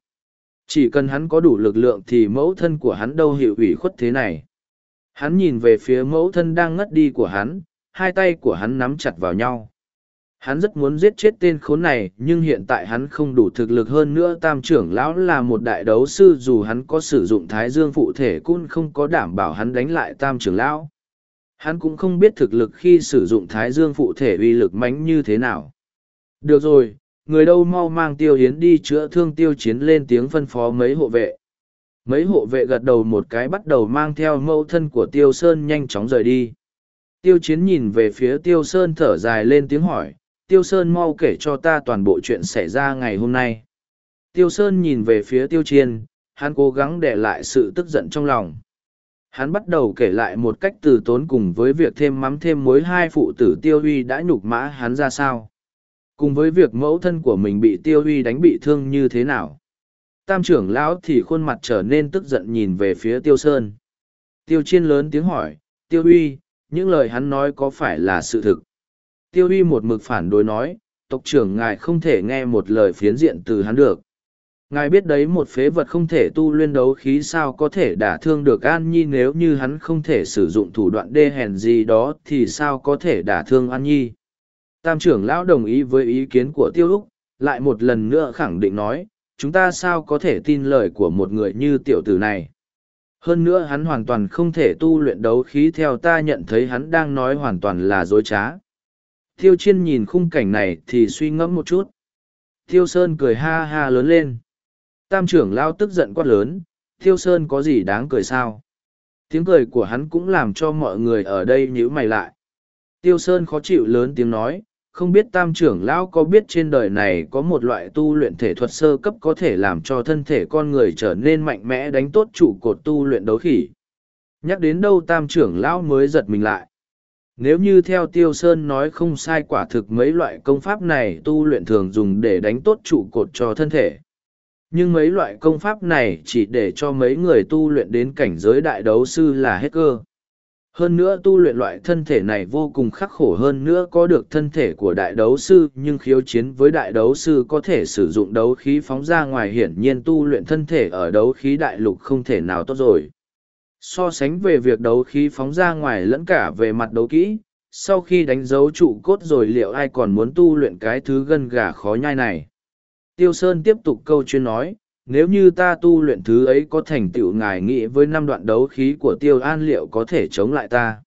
Chỉ cần hắn có đủ lực lượng thì mẫu thân của hắn đâu hiệu ủy khuất thế này. Hắn nhìn về phía mẫu thân đang ngất đi của hắn, hai tay của hắn nắm chặt vào nhau. Hắn rất muốn giết chết tên khốn này, nhưng hiện tại hắn không đủ thực lực hơn nữa. Tam trưởng lão là một đại đấu sư dù hắn có sử dụng thái dương phụ thể cũng không có đảm bảo hắn đánh lại tam trưởng lão hắn cũng không biết thực lực khi sử dụng thái dương phụ thể uy lực mánh như thế nào. Được rồi, người đâu mau mang tiêu Yến đi chữa thương tiêu chiến lên tiếng phân phó mấy hộ vệ. Mấy hộ vệ gật đầu một cái bắt đầu mang theo mẫu thân của tiêu sơn nhanh chóng rời đi. Tiêu chiến nhìn về phía tiêu sơn thở dài lên tiếng hỏi, tiêu sơn mau kể cho ta toàn bộ chuyện xảy ra ngày hôm nay. Tiêu sơn nhìn về phía tiêu Chiến, hắn cố gắng để lại sự tức giận trong lòng hắn bắt đầu kể lại một cách từ tốn cùng với việc thêm mắm thêm muối hai phụ tử tiêu huy đã nhục mã hắn ra sao. Cùng với việc mẫu thân của mình bị tiêu huy đánh bị thương như thế nào. Tam trưởng lão thì khuôn mặt trở nên tức giận nhìn về phía tiêu sơn. Tiêu chiên lớn tiếng hỏi, tiêu huy, những lời hắn nói có phải là sự thực? Tiêu huy một mực phản đối nói, tộc trưởng ngài không thể nghe một lời phiến diện từ hắn được. Ngài biết đấy một phế vật không thể tu luyện đấu khí sao có thể đả thương được An Nhi nếu như hắn không thể sử dụng thủ đoạn đê hèn gì đó thì sao có thể đả thương An Nhi. Tam trưởng lão đồng ý với ý kiến của Tiêu Úc, lại một lần nữa khẳng định nói, chúng ta sao có thể tin lời của một người như tiểu tử này. Hơn nữa hắn hoàn toàn không thể tu luyện đấu khí theo ta nhận thấy hắn đang nói hoàn toàn là dối trá. Tiêu chiên nhìn khung cảnh này thì suy ngẫm một chút. Tiêu Sơn cười ha ha lớn lên. Tam trưởng lao tức giận quát lớn, Tiêu Sơn có gì đáng cười sao? Tiếng cười của hắn cũng làm cho mọi người ở đây nhíu mày lại. Tiêu Sơn khó chịu lớn tiếng nói, không biết tam trưởng lão có biết trên đời này có một loại tu luyện thể thuật sơ cấp có thể làm cho thân thể con người trở nên mạnh mẽ đánh tốt trụ cột tu luyện đấu khỉ. Nhắc đến đâu tam trưởng lão mới giật mình lại. Nếu như theo Tiêu Sơn nói không sai quả thực mấy loại công pháp này tu luyện thường dùng để đánh tốt trụ cột cho thân thể. Nhưng mấy loại công pháp này chỉ để cho mấy người tu luyện đến cảnh giới đại đấu sư là hết cơ. Hơn nữa tu luyện loại thân thể này vô cùng khắc khổ hơn nữa có được thân thể của đại đấu sư nhưng khiếu chiến với đại đấu sư có thể sử dụng đấu khí phóng ra ngoài hiển nhiên tu luyện thân thể ở đấu khí đại lục không thể nào tốt rồi. So sánh về việc đấu khí phóng ra ngoài lẫn cả về mặt đấu kỹ, sau khi đánh dấu trụ cốt rồi liệu ai còn muốn tu luyện cái thứ gân gà khó nhai này. Tiêu Sơn tiếp tục câu chuyên nói, nếu như ta tu luyện thứ ấy có thành tựu ngài nghĩ với năm đoạn đấu khí của tiêu an liệu có thể chống lại ta?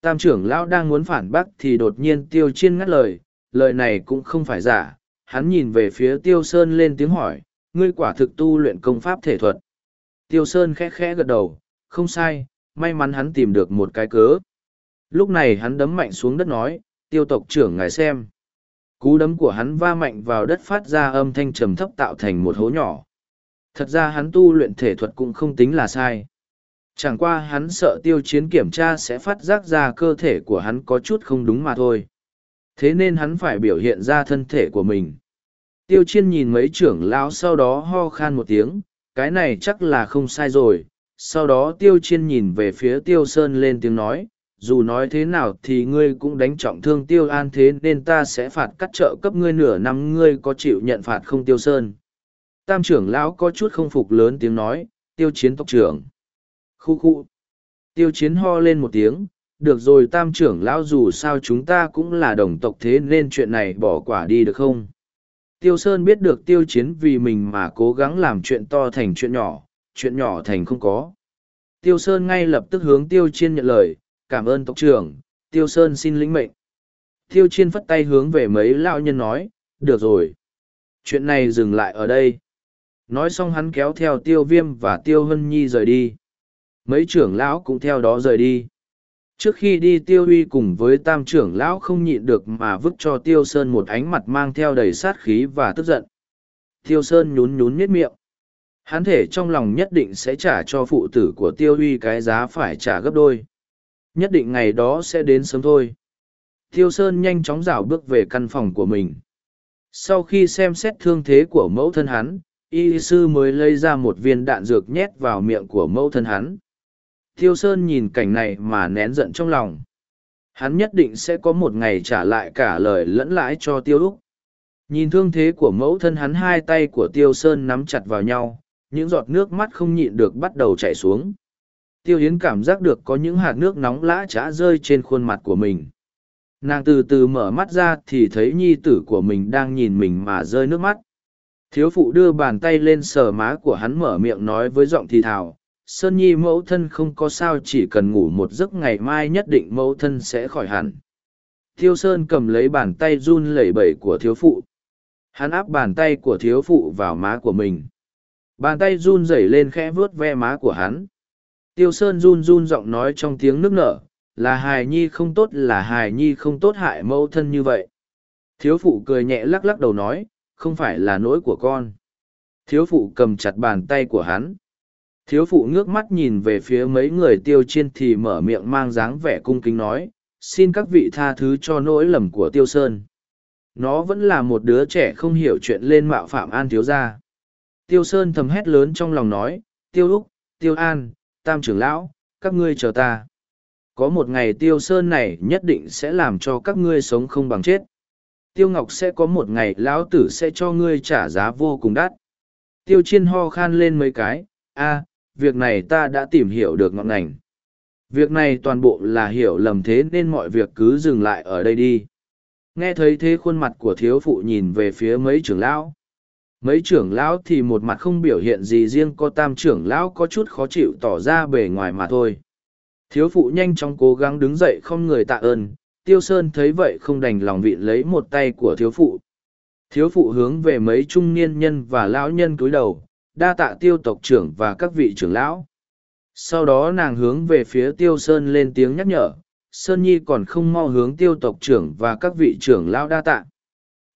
Tam trưởng lão đang muốn phản bác thì đột nhiên tiêu chiên ngắt lời lời này cũng không phải giả. Hắn nhìn về phía tiêu sơn lên tiếng hỏi ngươi quả thực tu luyện công pháp thể thuật. Tiêu sơn khẽ khẽ gật đầu không sai may mắn hắn tìm được một cái cớ. Lúc này hắn đấm mạnh xuống đất nói tiêu tộc trưởng ngài xem cú đấm của hắn va mạnh vào đất phát ra âm thanh trầm thấp tạo thành một hố nhỏ Thật ra hắn tu luyện thể thuật cũng không tính là sai. Chẳng qua hắn sợ tiêu chiến kiểm tra sẽ phát giác ra cơ thể của hắn có chút không đúng mà thôi. Thế nên hắn phải biểu hiện ra thân thể của mình. Tiêu chiên nhìn mấy trưởng lão sau đó ho khan một tiếng, cái này chắc là không sai rồi. Sau đó tiêu chiên nhìn về phía tiêu sơn lên tiếng nói, dù nói thế nào thì ngươi cũng đánh trọng thương tiêu an thế nên ta sẽ phạt cắt trợ cấp ngươi nửa năm, ngươi có chịu nhận phạt không tiêu sơn? Tam trưởng lão có chút không phục lớn tiếng nói, tiêu chiến tộc trưởng. Khu khu. Tiêu chiến ho lên một tiếng, được rồi tam trưởng lão dù sao chúng ta cũng là đồng tộc thế nên chuyện này bỏ quả đi được không? Tiêu sơn biết được tiêu chiến vì mình mà cố gắng làm chuyện to thành chuyện nhỏ chuyện nhỏ thành không có. Tiêu sơn ngay lập tức hướng tiêu chiên nhận lời cảm ơn tộc trưởng, tiêu sơn xin lĩnh mệnh. Tiêu chiên phất tay hướng về mấy lão nhân nói, được rồi. Chuyện này dừng lại ở đây. Nói xong hắn kéo theo tiêu viêm và tiêu hân nhi rời đi. Mấy trưởng lão cũng theo đó rời đi. Trước khi đi, tiêu uy cùng với tam trưởng lão không nhịn được mà vứt cho tiêu sơn một ánh mặt mang theo đầy sát khí và tức giận. Tiêu sơn nhún nhún miết miệng. Hắn thể trong lòng nhất định sẽ trả cho phụ tử của tiêu uy cái giá phải trả gấp đôi nhất định ngày đó sẽ đến sớm thôi. Tiêu sơn nhanh chóng rảo bước về căn phòng của mình. Sau khi xem xét thương thế của mẫu thân hắn, y sư mới lấy ra một viên đạn dược nhét vào miệng của mẫu thân hắn. Thiêu sơn nhìn cảnh này mà nén giận trong lòng. Hắn nhất định sẽ có một ngày trả lại cả lời lẫn lãi cho tiêu úc. Nhìn thương thế của mẫu thân hắn hai tay của tiêu sơn nắm chặt vào nhau, những giọt nước mắt không nhịn được bắt đầu chảy xuống tiêu hiến cảm giác được có những hạt nước nóng lã trã rơi trên khuôn mặt của mình nàng từ từ mở mắt ra thì thấy nhi tử của mình đang nhìn mình mà rơi nước mắt Thiếu phụ đưa bàn tay lên sờ má của hắn mở miệng nói với giọng thì thào. Sơn Nhi mẫu thân không có sao, chỉ cần ngủ một giấc ngày mai nhất định mẫu thân sẽ khỏi hẳn. Thiêu Sơn cầm lấy bàn tay run lẩy bẩy của thiếu phụ. Hắn áp bàn tay của thiếu phụ vào má của mình. Bàn tay run rẩy lên khẽ vuốt ve má của hắn. Tiêu Sơn run run giọng nói trong tiếng nước nở, là hài nhi không tốt là hài nhi không tốt hại mẫu thân như vậy. Thiếu phụ cười nhẹ lắc lắc đầu nói, không phải là lỗi của con. Thiếu phụ cầm chặt bàn tay của hắn. Thiếu phụ ngước mắt nhìn về phía mấy người tiêu chiên thì mở miệng mang dáng vẻ cung kính nói, xin các vị tha thứ cho nỗi lầm của tiêu sơn. Nó vẫn là một đứa trẻ không hiểu chuyện lên mạo phạm an thiếu gia. Tiêu sơn thầm hét lớn trong lòng nói, tiêu úc, tiêu an, tam trưởng lão, các ngươi chờ ta. Có một ngày tiêu sơn này nhất định sẽ làm cho các ngươi sống không bằng chết. Tiêu ngọc sẽ có một ngày lão tử sẽ cho ngươi trả giá vô cùng đắt. Tiêu chiên ho khan lên mấy cái a việc này ta đã tìm hiểu được ngọn ngành. Việc này toàn bộ là hiểu lầm thế nên mọi việc cứ dừng lại ở đây đi. Nghe thấy thế khuôn mặt của thiếu phụ nhìn về phía mấy trưởng lão mấy trưởng lão thì một mặt không biểu hiện gì riêng có tam trưởng lão có chút khó chịu tỏ ra bề ngoài mà thôi. Thiếu phụ nhanh chóng cố gắng đứng dậy không người tạ ơn, tiêu sơn thấy vậy không đành lòng vịn lấy một tay của thiếu phụ. Thiếu phụ hướng về mấy trung niên nhân và lão nhân cúi đầu, đa tạ tiêu tộc trưởng và các vị trưởng lão. Sau đó nàng hướng về phía tiêu sơn lên tiếng nhắc nhở, sơn nhi còn không mau hướng tiêu tộc trưởng và các vị trưởng lão đa tạ.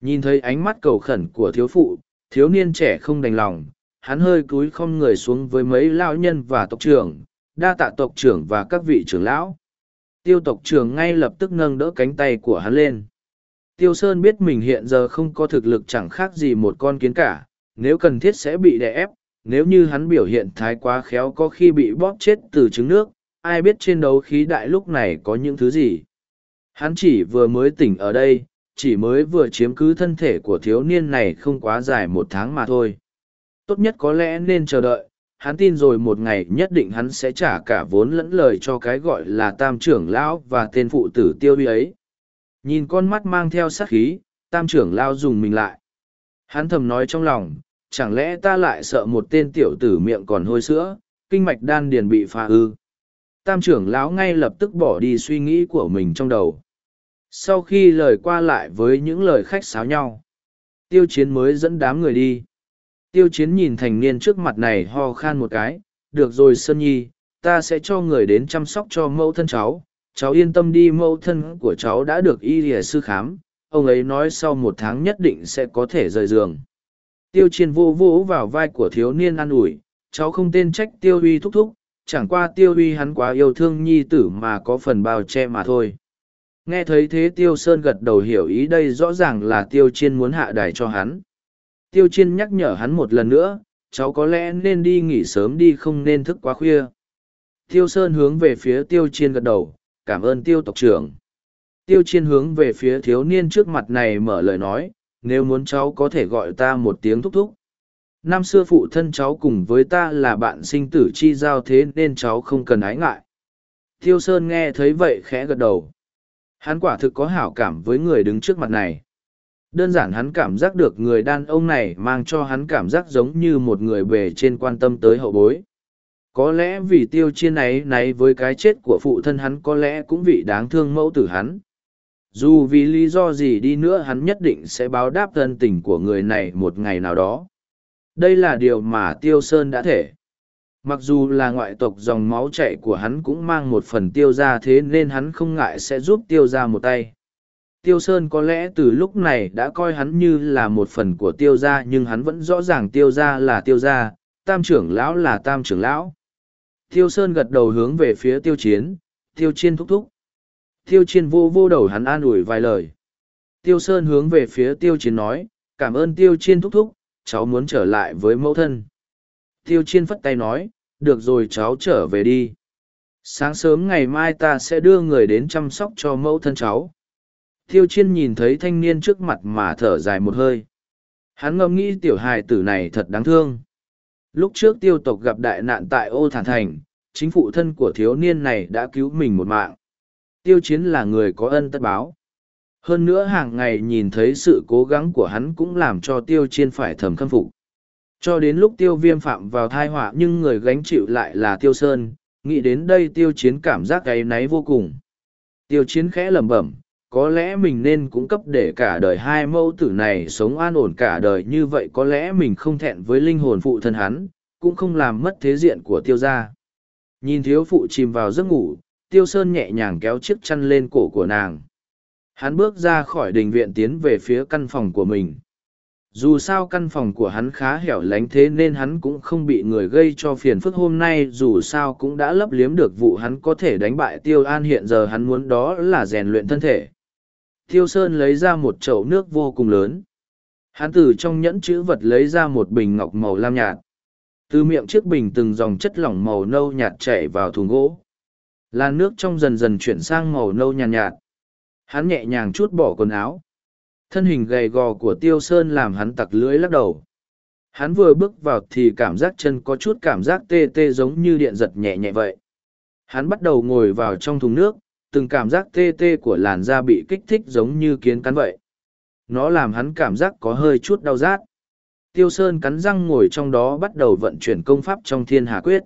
Nhìn thấy ánh mắt cầu khẩn của thiếu phụ thiếu niên trẻ không đành lòng, hắn hơi cúi không người xuống với mấy lão nhân và tộc trưởng, đa tạ tộc trưởng và các vị trưởng lão. Tiêu tộc trưởng ngay lập tức nâng đỡ cánh tay của hắn lên. Tiêu sơn biết mình hiện giờ không có thực lực chẳng khác gì một con kiến cả, nếu cần thiết sẽ bị đè ép, nếu như hắn biểu hiện thái quá khéo có khi bị bóp chết từ trứng nước, ai biết trên đấu khí đại lúc này có những thứ gì. Hắn chỉ vừa mới tỉnh ở đây chỉ mới vừa chiếm cứ thân thể của thiếu niên này không quá dài một tháng mà thôi. Tốt nhất có lẽ nên chờ đợi, hắn tin rồi một ngày nhất định hắn sẽ trả cả vốn lẫn lời cho cái gọi là tam trưởng lão và tên phụ tử tiêu uy ấy. Nhìn con mắt mang theo sát khí, tam trưởng lão dùng mình lại. Hắn thầm nói trong lòng, chẳng lẽ ta lại sợ một tên tiểu tử miệng còn hôi sữa, kinh mạch đan điền bị phá ư? Tam trưởng lão ngay lập tức bỏ đi suy nghĩ của mình trong đầu sau khi lời qua lại với những lời khách sáo nhau. Tiêu chiến mới dẫn đám người đi. Tiêu chiến nhìn thành niên trước mặt này ho khan một cái, được rồi sơn nhi, ta sẽ cho người đến chăm sóc cho mẫu thân cháu. Cháu yên tâm đi, mẫu thân của cháu đã được y lìa sư khám. Ông ấy nói sau một tháng nhất định sẽ có thể rời giường. Tiêu Chiến vô vỗ vào vai của thiếu niên an ủi, cháu không tên trách tiêu uy thúc thúc, chẳng qua tiêu uy hắn quá yêu thương nhi tử mà có phần bao che mà thôi nghe thấy thế tiêu sơn gật đầu hiểu ý đây rõ ràng là tiêu chiên muốn hạ đài cho hắn. Tiêu chiên nhắc nhở hắn một lần nữa, cháu có lẽ nên đi nghỉ sớm đi, không nên thức quá khuya. Tiêu sơn hướng về phía tiêu chiên gật đầu, cảm ơn tiêu tộc trưởng. Tiêu chiên hướng về phía thiếu niên trước mặt này mở lời nói, nếu muốn cháu có thể gọi ta một tiếng thúc thúc. Năm xưa phụ thân cháu cùng với ta là bạn sinh tử chi giao thế nên cháu không cần ái ngại. Tiêu sơn nghe thấy vậy khẽ gật đầu hắn quả thực có hảo cảm với người đứng trước mặt này. Đơn giản hắn cảm giác được người đàn ông này mang cho hắn cảm giác giống như một người bề trên quan tâm tới hậu bối. Có lẽ vì tiêu chiên ấy náy với cái chết của phụ thân hắn có lẽ cũng vì đáng thương mẫu tử hắn. Dù vì lý do gì đi nữa hắn nhất định sẽ báo đáp thân tình của người này một ngày nào đó. Đây là điều mà tiêu sơn đã thể mặc dù là ngoại tộc dòng máu chạy của hắn cũng mang một phần tiêu ra thế nên hắn không ngại sẽ giúp tiêu ra một tay. Tiêu sơn có lẽ từ lúc này đã coi hắn như là một phần của tiêu ra nhưng hắn vẫn rõ ràng tiêu ra là tiêu ra tam trưởng lão là tam trưởng lão. Tiêu sơn gật đầu hướng về phía tiêu chiến, tiêu chiên thúc thúc. Tiêu chiên vô vô đầu hắn an ủi vài lời. Tiêu sơn hướng về phía tiêu chiến nói, cảm ơn tiêu chiên thúc thúc, cháu muốn trở lại với mẫu thân tiêu chiên phất tay nói, được rồi, cháu trở về đi. Sáng sớm ngày mai ta sẽ đưa người đến chăm sóc cho mẫu thân cháu. Tiêu chiên nhìn thấy thanh niên trước mặt mà thở dài một hơi. Hắn ngẫm nghĩ tiểu hài tử này thật đáng thương. Lúc trước tiêu tộc gặp đại nạn tại ô thản thành, chính phụ thân của thiếu niên này đã cứu mình một mạng. Tiêu chiến là người có ân tất báo. Hơn nữa hàng ngày nhìn thấy sự cố gắng của hắn cũng làm cho tiêu chiên phải thầm khâm phục cho đến lúc tiêu viêm phạm vào thai họa nhưng người gánh chịu lại là tiêu sơn, nghĩ đến đây tiêu chiến cảm giác gáy náy vô cùng. Tiêu chiến khẽ lẩm bẩm, có lẽ mình nên cung cấp để cả đời hai mẫu tử này sống an ổn cả đời như vậy có lẽ mình không thẹn với linh hồn phụ thân hắn, cũng không làm mất thế diện của tiêu gia. Nhìn thiếu phụ chìm vào giấc ngủ, tiêu sơn nhẹ nhàng kéo chiếc chăn lên cổ của nàng. Hắn bước ra khỏi đình viện tiến về phía căn phòng của mình dù sao căn phòng của hắn khá hẻo lánh thế nên hắn cũng không bị người gây cho phiền phức. Hôm nay dù sao cũng đã lấp liếm được vụ hắn có thể đánh bại tiêu an. Hiện giờ hắn muốn đó là rèn luyện thân thể. Tiêu sơn lấy ra một chậu nước vô cùng lớn. Hắn từ trong nhẫn chữ vật lấy ra một bình ngọc màu lam nhạt. Từ miệng chiếc bình từng dòng chất lỏng màu nâu nhạt chảy vào thùng gỗ. Là nước trong dần dần chuyển sang màu nâu nhàn nhạt, nhạt. Hắn nhẹ nhàng chút bỏ quần áo thân hình gầy gò của tiêu sơn làm hắn tặc lưỡi lắc đầu hắn vừa bước vào thì cảm giác chân có chút cảm giác tê tê giống như điện giật nhẹ nhẹ vậy hắn bắt đầu ngồi vào trong thùng nước từng cảm giác tê tê của làn da bị kích thích giống như kiến cắn vậy. Nó làm hắn cảm giác có hơi chút đau rát. Tiêu Sơn cắn răng ngồi trong đó bắt đầu vận chuyển công pháp trong thiên hà quyết.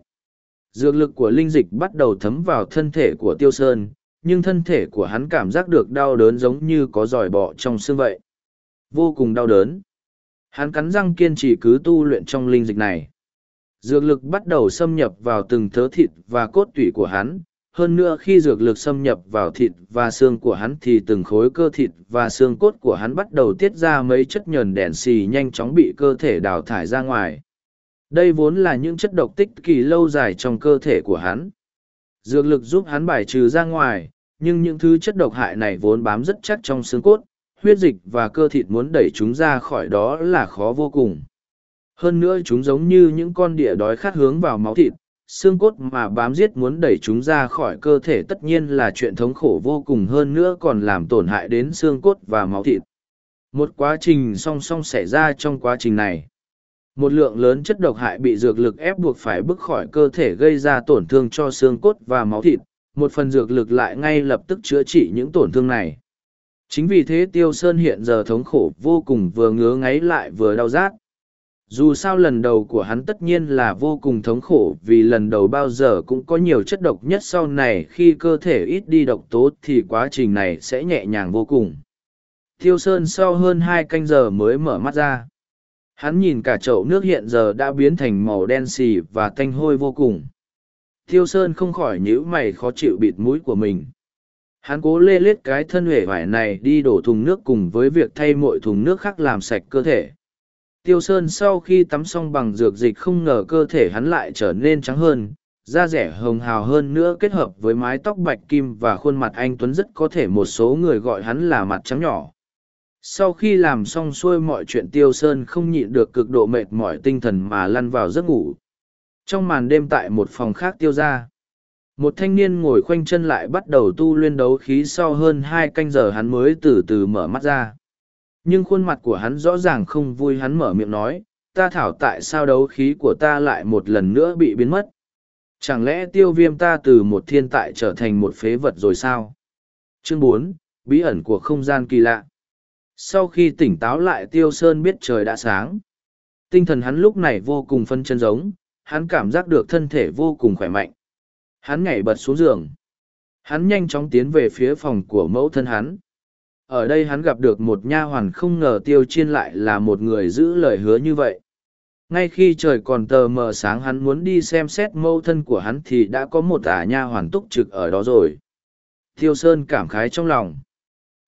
Dược lực của linh dịch bắt đầu thấm vào thân thể của Tiêu Sơn, nhưng thân thể của hắn cảm giác được đau đớn giống như có giỏi bọ trong xương vậy. Vô cùng đau đớn. Hắn cắn răng kiên trì cứ tu luyện trong linh dịch này. Dược lực bắt đầu xâm nhập vào từng thớ thịt và cốt tủy của hắn, hơn nữa khi dược lực xâm nhập vào thịt và xương của hắn thì từng khối cơ thịt và xương cốt của hắn bắt đầu tiết ra mấy chất nhờn đèn xì nhanh chóng bị cơ thể đào thải ra ngoài đây vốn là những chất độc tích kỳ lâu dài trong cơ thể của hắn dược lực giúp hắn bài trừ ra ngoài nhưng những thứ chất độc hại này vốn bám rất chắc trong xương cốt, huyết dịch và cơ thịt muốn đẩy chúng ra khỏi đó là khó vô cùng. Hơn nữa chúng giống như những con địa đói khát hướng vào máu thịt, xương cốt mà bám giết muốn đẩy chúng ra khỏi cơ thể tất nhiên là chuyện thống khổ vô cùng hơn nữa còn làm tổn hại đến xương cốt và máu thịt. Một quá trình song song xảy ra trong quá trình này. Một lượng lớn chất độc hại bị dược lực ép buộc phải bức khỏi cơ thể gây ra tổn thương cho xương cốt và máu thịt một phần dược lực lại ngay lập tức chữa trị những tổn thương này. Chính vì thế tiêu sơn hiện giờ thống khổ vô cùng vừa ngứa ngáy lại vừa đau rát. Dù sao lần đầu của hắn tất nhiên là vô cùng thống khổ vì lần đầu bao giờ cũng có nhiều chất độc nhất sau này khi cơ thể ít đi độc tố thì quá trình này sẽ nhẹ nhàng vô cùng. Tiêu sơn sau hơn hai canh giờ mới mở mắt ra. Hắn nhìn cả chậu nước hiện giờ đã biến thành màu đen xì và tanh hôi vô cùng tiêu sơn không khỏi nhíu mày khó chịu bịt mũi của mình hắn cố lê lết cái thân huệ vải này đi đổ thùng nước cùng với việc thay mọi thùng nước khác làm sạch cơ thể Tiêu Sơn sau khi tắm xong bằng dược dịch không ngờ cơ thể hắn lại trở nên trắng hơn, da rẻ hồng hào hơn nữa kết hợp với mái tóc bạch kim và khuôn mặt anh Tuấn rất có thể một số người gọi hắn là mặt trắng nhỏ. Sau khi làm xong xuôi mọi chuyện Tiêu Sơn không nhịn được cực độ mệt mỏi tinh thần mà lăn vào giấc ngủ. Trong màn đêm tại một phòng khác tiêu ra, một thanh niên ngồi khoanh chân lại bắt đầu tu luyện đấu khí sau hơn hai canh giờ hắn mới từ từ mở mắt ra. Nhưng khuôn mặt của hắn rõ ràng không vui hắn mở miệng nói ta thảo tại sao đấu khí của ta lại một lần nữa bị biến mất? Chẳng lẽ tiêu viêm ta từ một thiên tại trở thành một phế vật rồi sao? Chương bốn bí ẩn của không gian kỳ lạ. Sau khi tỉnh táo lại tiêu sơn biết trời đã sáng. Tinh thần hắn lúc này vô cùng phân chân giống hắn cảm giác được thân thể vô cùng khỏe mạnh. Hắn nhảy bật xuống giường. Hắn nhanh chóng tiến về phía phòng của mẫu thân hắn. Ở đây hắn gặp được một nha hoàn không ngờ tiêu chiên lại là một người giữ lời hứa như vậy. Ngay khi trời còn tờ mờ sáng hắn muốn đi xem xét mẫu thân của hắn thì đã có một ả nha hoàn túc trực ở đó rồi. Tiêu sơn cảm khái trong lòng.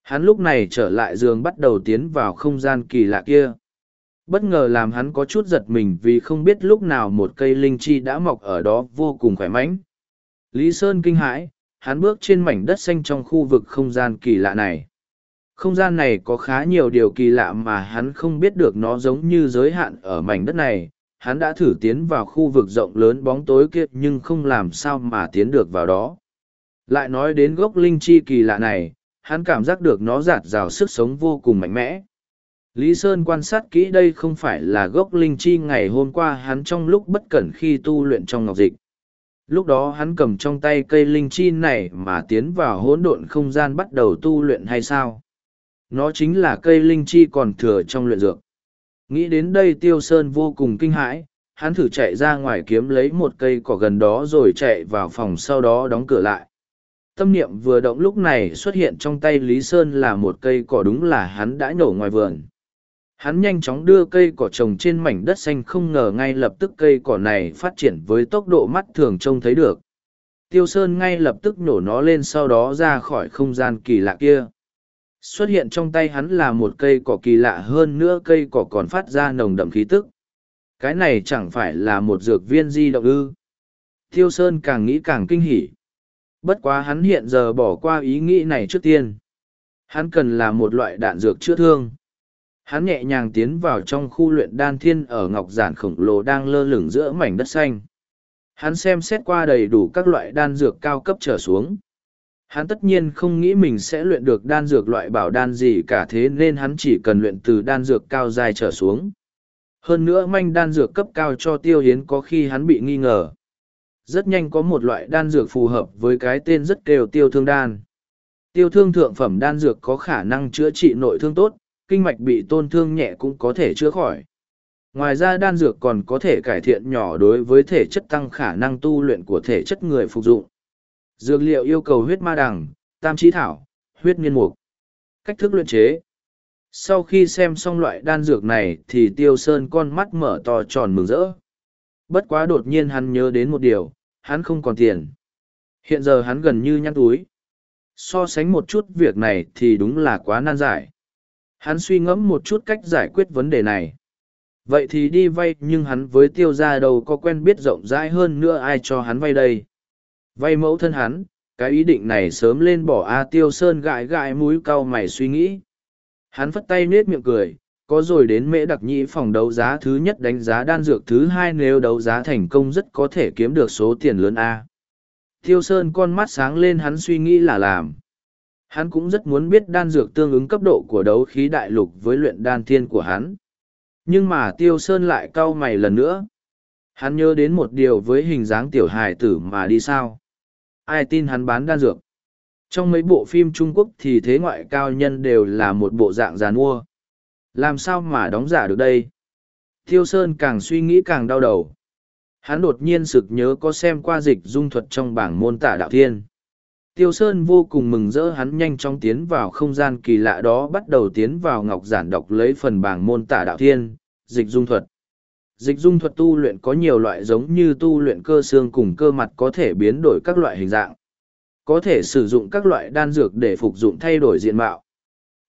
Hắn lúc này trở lại giường bắt đầu tiến vào không gian kỳ lạ kia bất ngờ làm hắn có chút giật mình vì không biết lúc nào một cây linh chi đã mọc ở đó vô cùng khỏe mãnh. Lý sơn kinh hãi, hắn bước trên mảnh đất xanh trong khu vực không gian kỳ lạ này. Không gian này có khá nhiều điều kỳ lạ mà hắn không biết được nó giống như giới hạn ở mảnh đất này. Hắn đã thử tiến vào khu vực rộng lớn bóng tối kia nhưng không làm sao mà tiến được vào đó. Lại nói đến gốc linh chi kỳ lạ này, hắn cảm giác được nó giạt rào sức sống vô cùng mạnh mẽ lý sơn quan sát kỹ đây không phải là gốc linh chi ngày hôm qua hắn trong lúc bất cẩn khi tu luyện trong ngọc dịch lúc đó hắn cầm trong tay cây linh chi này mà tiến vào hỗn độn không gian bắt đầu tu luyện hay sao nó chính là cây linh chi còn thừa trong luyện dược. Nghĩ đến đây Tiêu Sơn vô cùng kinh hãi, hắn thử chạy ra ngoài kiếm lấy một cây cỏ gần đó rồi chạy vào phòng sau đó đóng cửa lại. Tâm niệm vừa động lúc này xuất hiện trong tay Lý Sơn là một cây cỏ đúng là hắn đã nổ ngoài vườn. Hắn nhanh chóng đưa cây cỏ trồng trên mảnh đất xanh không ngờ ngay lập tức cây cỏ này phát triển với tốc độ mắt thường trông thấy được. Tiêu Sơn ngay lập tức nổ nó lên sau đó ra khỏi không gian kỳ lạ kia. Xuất hiện trong tay hắn là một cây cỏ kỳ lạ hơn nữa cây cỏ còn phát ra nồng đậm khí tức. Cái này chẳng phải là một dược viên di động ư? Tiêu sơn càng nghĩ càng kinh hỉ. Bất quá hắn hiện giờ bỏ qua ý nghĩ này trước tiên. Hắn cần là một loại đạn dược chữa thương hắn nhẹ nhàng tiến vào trong khu luyện đan thiên ở ngọc giản khổng lồ đang lơ lửng giữa mảnh đất xanh hắn xem xét qua đầy đủ các loại đan dược cao cấp trở xuống Hắn tất nhiên không nghĩ mình sẽ luyện được đan dược loại bảo đan gì cả thế nên hắn chỉ cần luyện từ đan dược cao dài trở xuống. Hơn nữa manh đan dược cấp cao cho tiêu hiến có khi hắn bị nghi ngờ. Rất nhanh có một loại đan dược phù hợp với cái tên rất kêu tiêu thương đan. Tiêu thương thượng phẩm đan dược có khả năng chữa trị nội thương tốt, kinh mạch bị tôn thương nhẹ cũng có thể chữa khỏi. Ngoài ra đan dược còn có thể cải thiện nhỏ đối với thể chất tăng khả năng tu luyện của thể chất người phục dụng. Dược liệu yêu cầu huyết ma đằng, tam trí thảo, huyết niên mục. Cách thức luyện chế. Sau khi xem xong loại đan dược này thì Tiêu Sơn con mắt mở to tròn mừng rỡ. Bất quá đột nhiên hắn nhớ đến một điều, hắn không còn tiền. Hiện giờ hắn gần như nhăn túi. So sánh một chút việc này thì đúng là quá nan giải. Hắn suy ngẫm một chút cách giải quyết vấn đề này. Vậy thì đi vay nhưng hắn với tiêu gia đâu có quen biết rộng rãi hơn nữa ai cho hắn vay đây. Vay mẫu thân hắn, cái ý định này sớm lên bỏ A tiêu sơn gãi gãi mũi cau mày suy nghĩ. Hắn phất tay nết miệng cười, có rồi đến mễ đặc nhĩ phòng đấu giá thứ nhất đánh giá đan dược thứ hai nếu đấu giá thành công rất có thể kiếm được số tiền lớn A. Tiêu Sơn con mắt sáng lên hắn suy nghĩ là làm. Hắn cũng rất muốn biết đan dược tương ứng cấp độ của đấu khí đại lục với luyện đan thiên của hắn. Nhưng mà Tiêu Sơn lại cau mày lần nữa. Hắn nhớ đến một điều với hình dáng tiểu hài tử mà đi sao. Ai tin hắn bán đan dược. Trong mấy bộ phim Trung Quốc thì thế ngoại cao nhân đều là một bộ dạng giàn mua. Làm sao mà đóng giả được đây? Tiêu Sơn càng suy nghĩ càng đau đầu. Hắn đột nhiên sực nhớ có xem qua dịch dung thuật trong bảng môn tả đạo thiên. Tiêu Sơn vô cùng mừng rỡ hắn nhanh chóng tiến vào không gian kỳ lạ đó bắt đầu tiến vào ngọc giản đọc lấy phần bảng môn tả đạo thiên, dịch dung thuật. Dịch dung thuật tu luyện có nhiều loại giống như tu luyện cơ xương cùng cơ mặt có thể biến đổi các loại hình dạng. Có thể sử dụng các loại đan dược để phục dụng thay đổi diện mạo.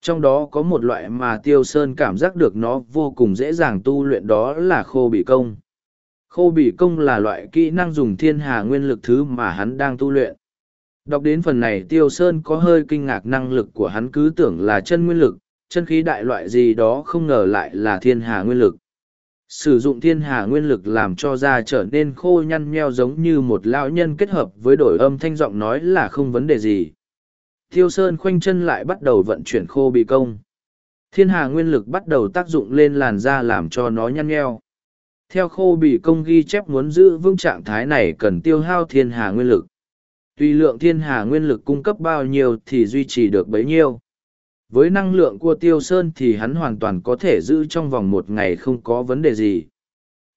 Trong đó có một loại mà Tiêu Sơn cảm giác được nó vô cùng dễ dàng tu luyện đó là khô bị công. Khô bị công là loại kỹ năng dùng thiên hà nguyên lực thứ mà hắn đang tu luyện. Đọc đến phần này Tiêu Sơn có hơi kinh ngạc năng lực của hắn cứ tưởng là chân nguyên lực, chân khí đại loại gì đó không ngờ lại là thiên hà nguyên lực. Sử dụng thiên hà nguyên lực làm cho da trở nên khô nhăn nheo giống như một lão nhân kết hợp với đổi âm thanh giọng nói là không vấn đề gì. Tiêu Sơn khoanh chân lại bắt đầu vận chuyển khô bị công. Thiên hà nguyên lực bắt đầu tác dụng lên làn da làm cho nó nhăn nheo. Theo khô bị công ghi chép muốn giữ vững trạng thái này cần tiêu hao thiên hà nguyên lực. Tùy lượng thiên hà nguyên lực cung cấp bao nhiêu thì duy trì được bấy nhiêu. Với năng lượng của tiêu sơn thì hắn hoàn toàn có thể giữ trong vòng một ngày không có vấn đề gì.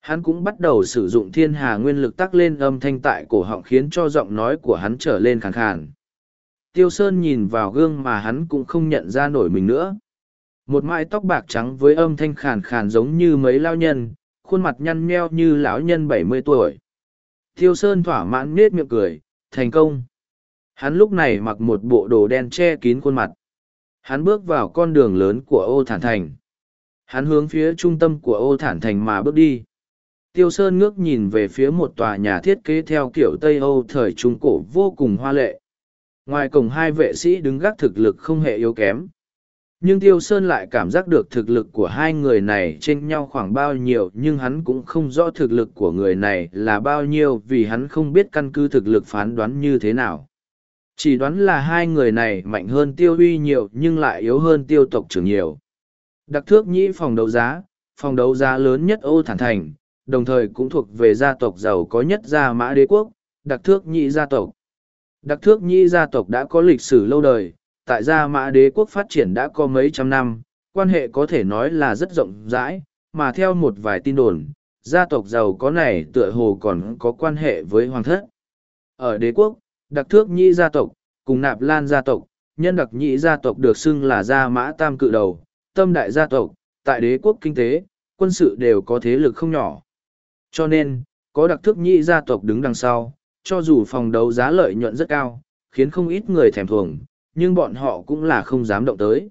Hắn cũng bắt đầu sử dụng thiên hà nguyên lực tắc lên âm thanh tại cổ họng khiến cho giọng nói của hắn trở lên khàn khàn. Tiêu Sơn nhìn vào gương mà hắn cũng không nhận ra nổi mình nữa. Một mái tóc bạc trắng với âm thanh khàn khàn giống như mấy lao nhân, khuôn mặt nhăn nheo như lão nhân bảy mươi tuổi. Tiêu Sơn thỏa mãn nết miệng cười, thành công. Hắn lúc này mặc một bộ đồ đen che kín khuôn mặt. Hắn bước vào con đường lớn của ô thản thành. Hắn hướng phía trung tâm của ô thản thành mà bước đi. Tiêu Sơn ngước nhìn về phía một tòa nhà thiết kế theo kiểu Tây Âu thời Trung Cổ vô cùng hoa lệ. Ngoài cổng hai vệ sĩ đứng gác thực lực không hề yếu kém, nhưng tiêu sơn lại cảm giác được thực lực của hai người này trên nhau khoảng bao nhiêu, nhưng hắn cũng không rõ thực lực của người này là bao nhiêu vì hắn không biết căn cứ thực lực phán đoán như thế nào. Chỉ đoán là hai người này mạnh hơn tiêu uy nhiều nhưng lại yếu hơn tiêu tộc trưởng nhiều. Đặc thước nhĩ phòng đấu giá, phòng đấu giá lớn nhất ô thản thành, đồng thời cũng thuộc về gia tộc giàu có nhất gia mã đế quốc, đặc thước nhĩ gia tộc. Đặc thước nhĩ gia tộc đã có lịch sử lâu đời tại gia mã đế quốc phát triển đã có mấy trăm năm, quan hệ có thể nói là rất rộng rãi, mà theo một vài tin đồn, gia tộc giàu có này tựa hồ còn có quan hệ với hoàng thất. Ở đế quốc, đặc thước nhị gia tộc, cùng nạp lan gia tộc, nhân đặc nhị gia tộc được xưng là gia mã tam cự đầu, tâm đại gia tộc, tại đế quốc kinh tế, quân sự đều có thế lực không nhỏ. Cho nên, có đặc thước nhị gia tộc đứng đằng sau, cho dù phòng đấu giá lợi nhuận rất cao, khiến không ít người thèm thuồng, nhưng bọn họ cũng là không dám động tới.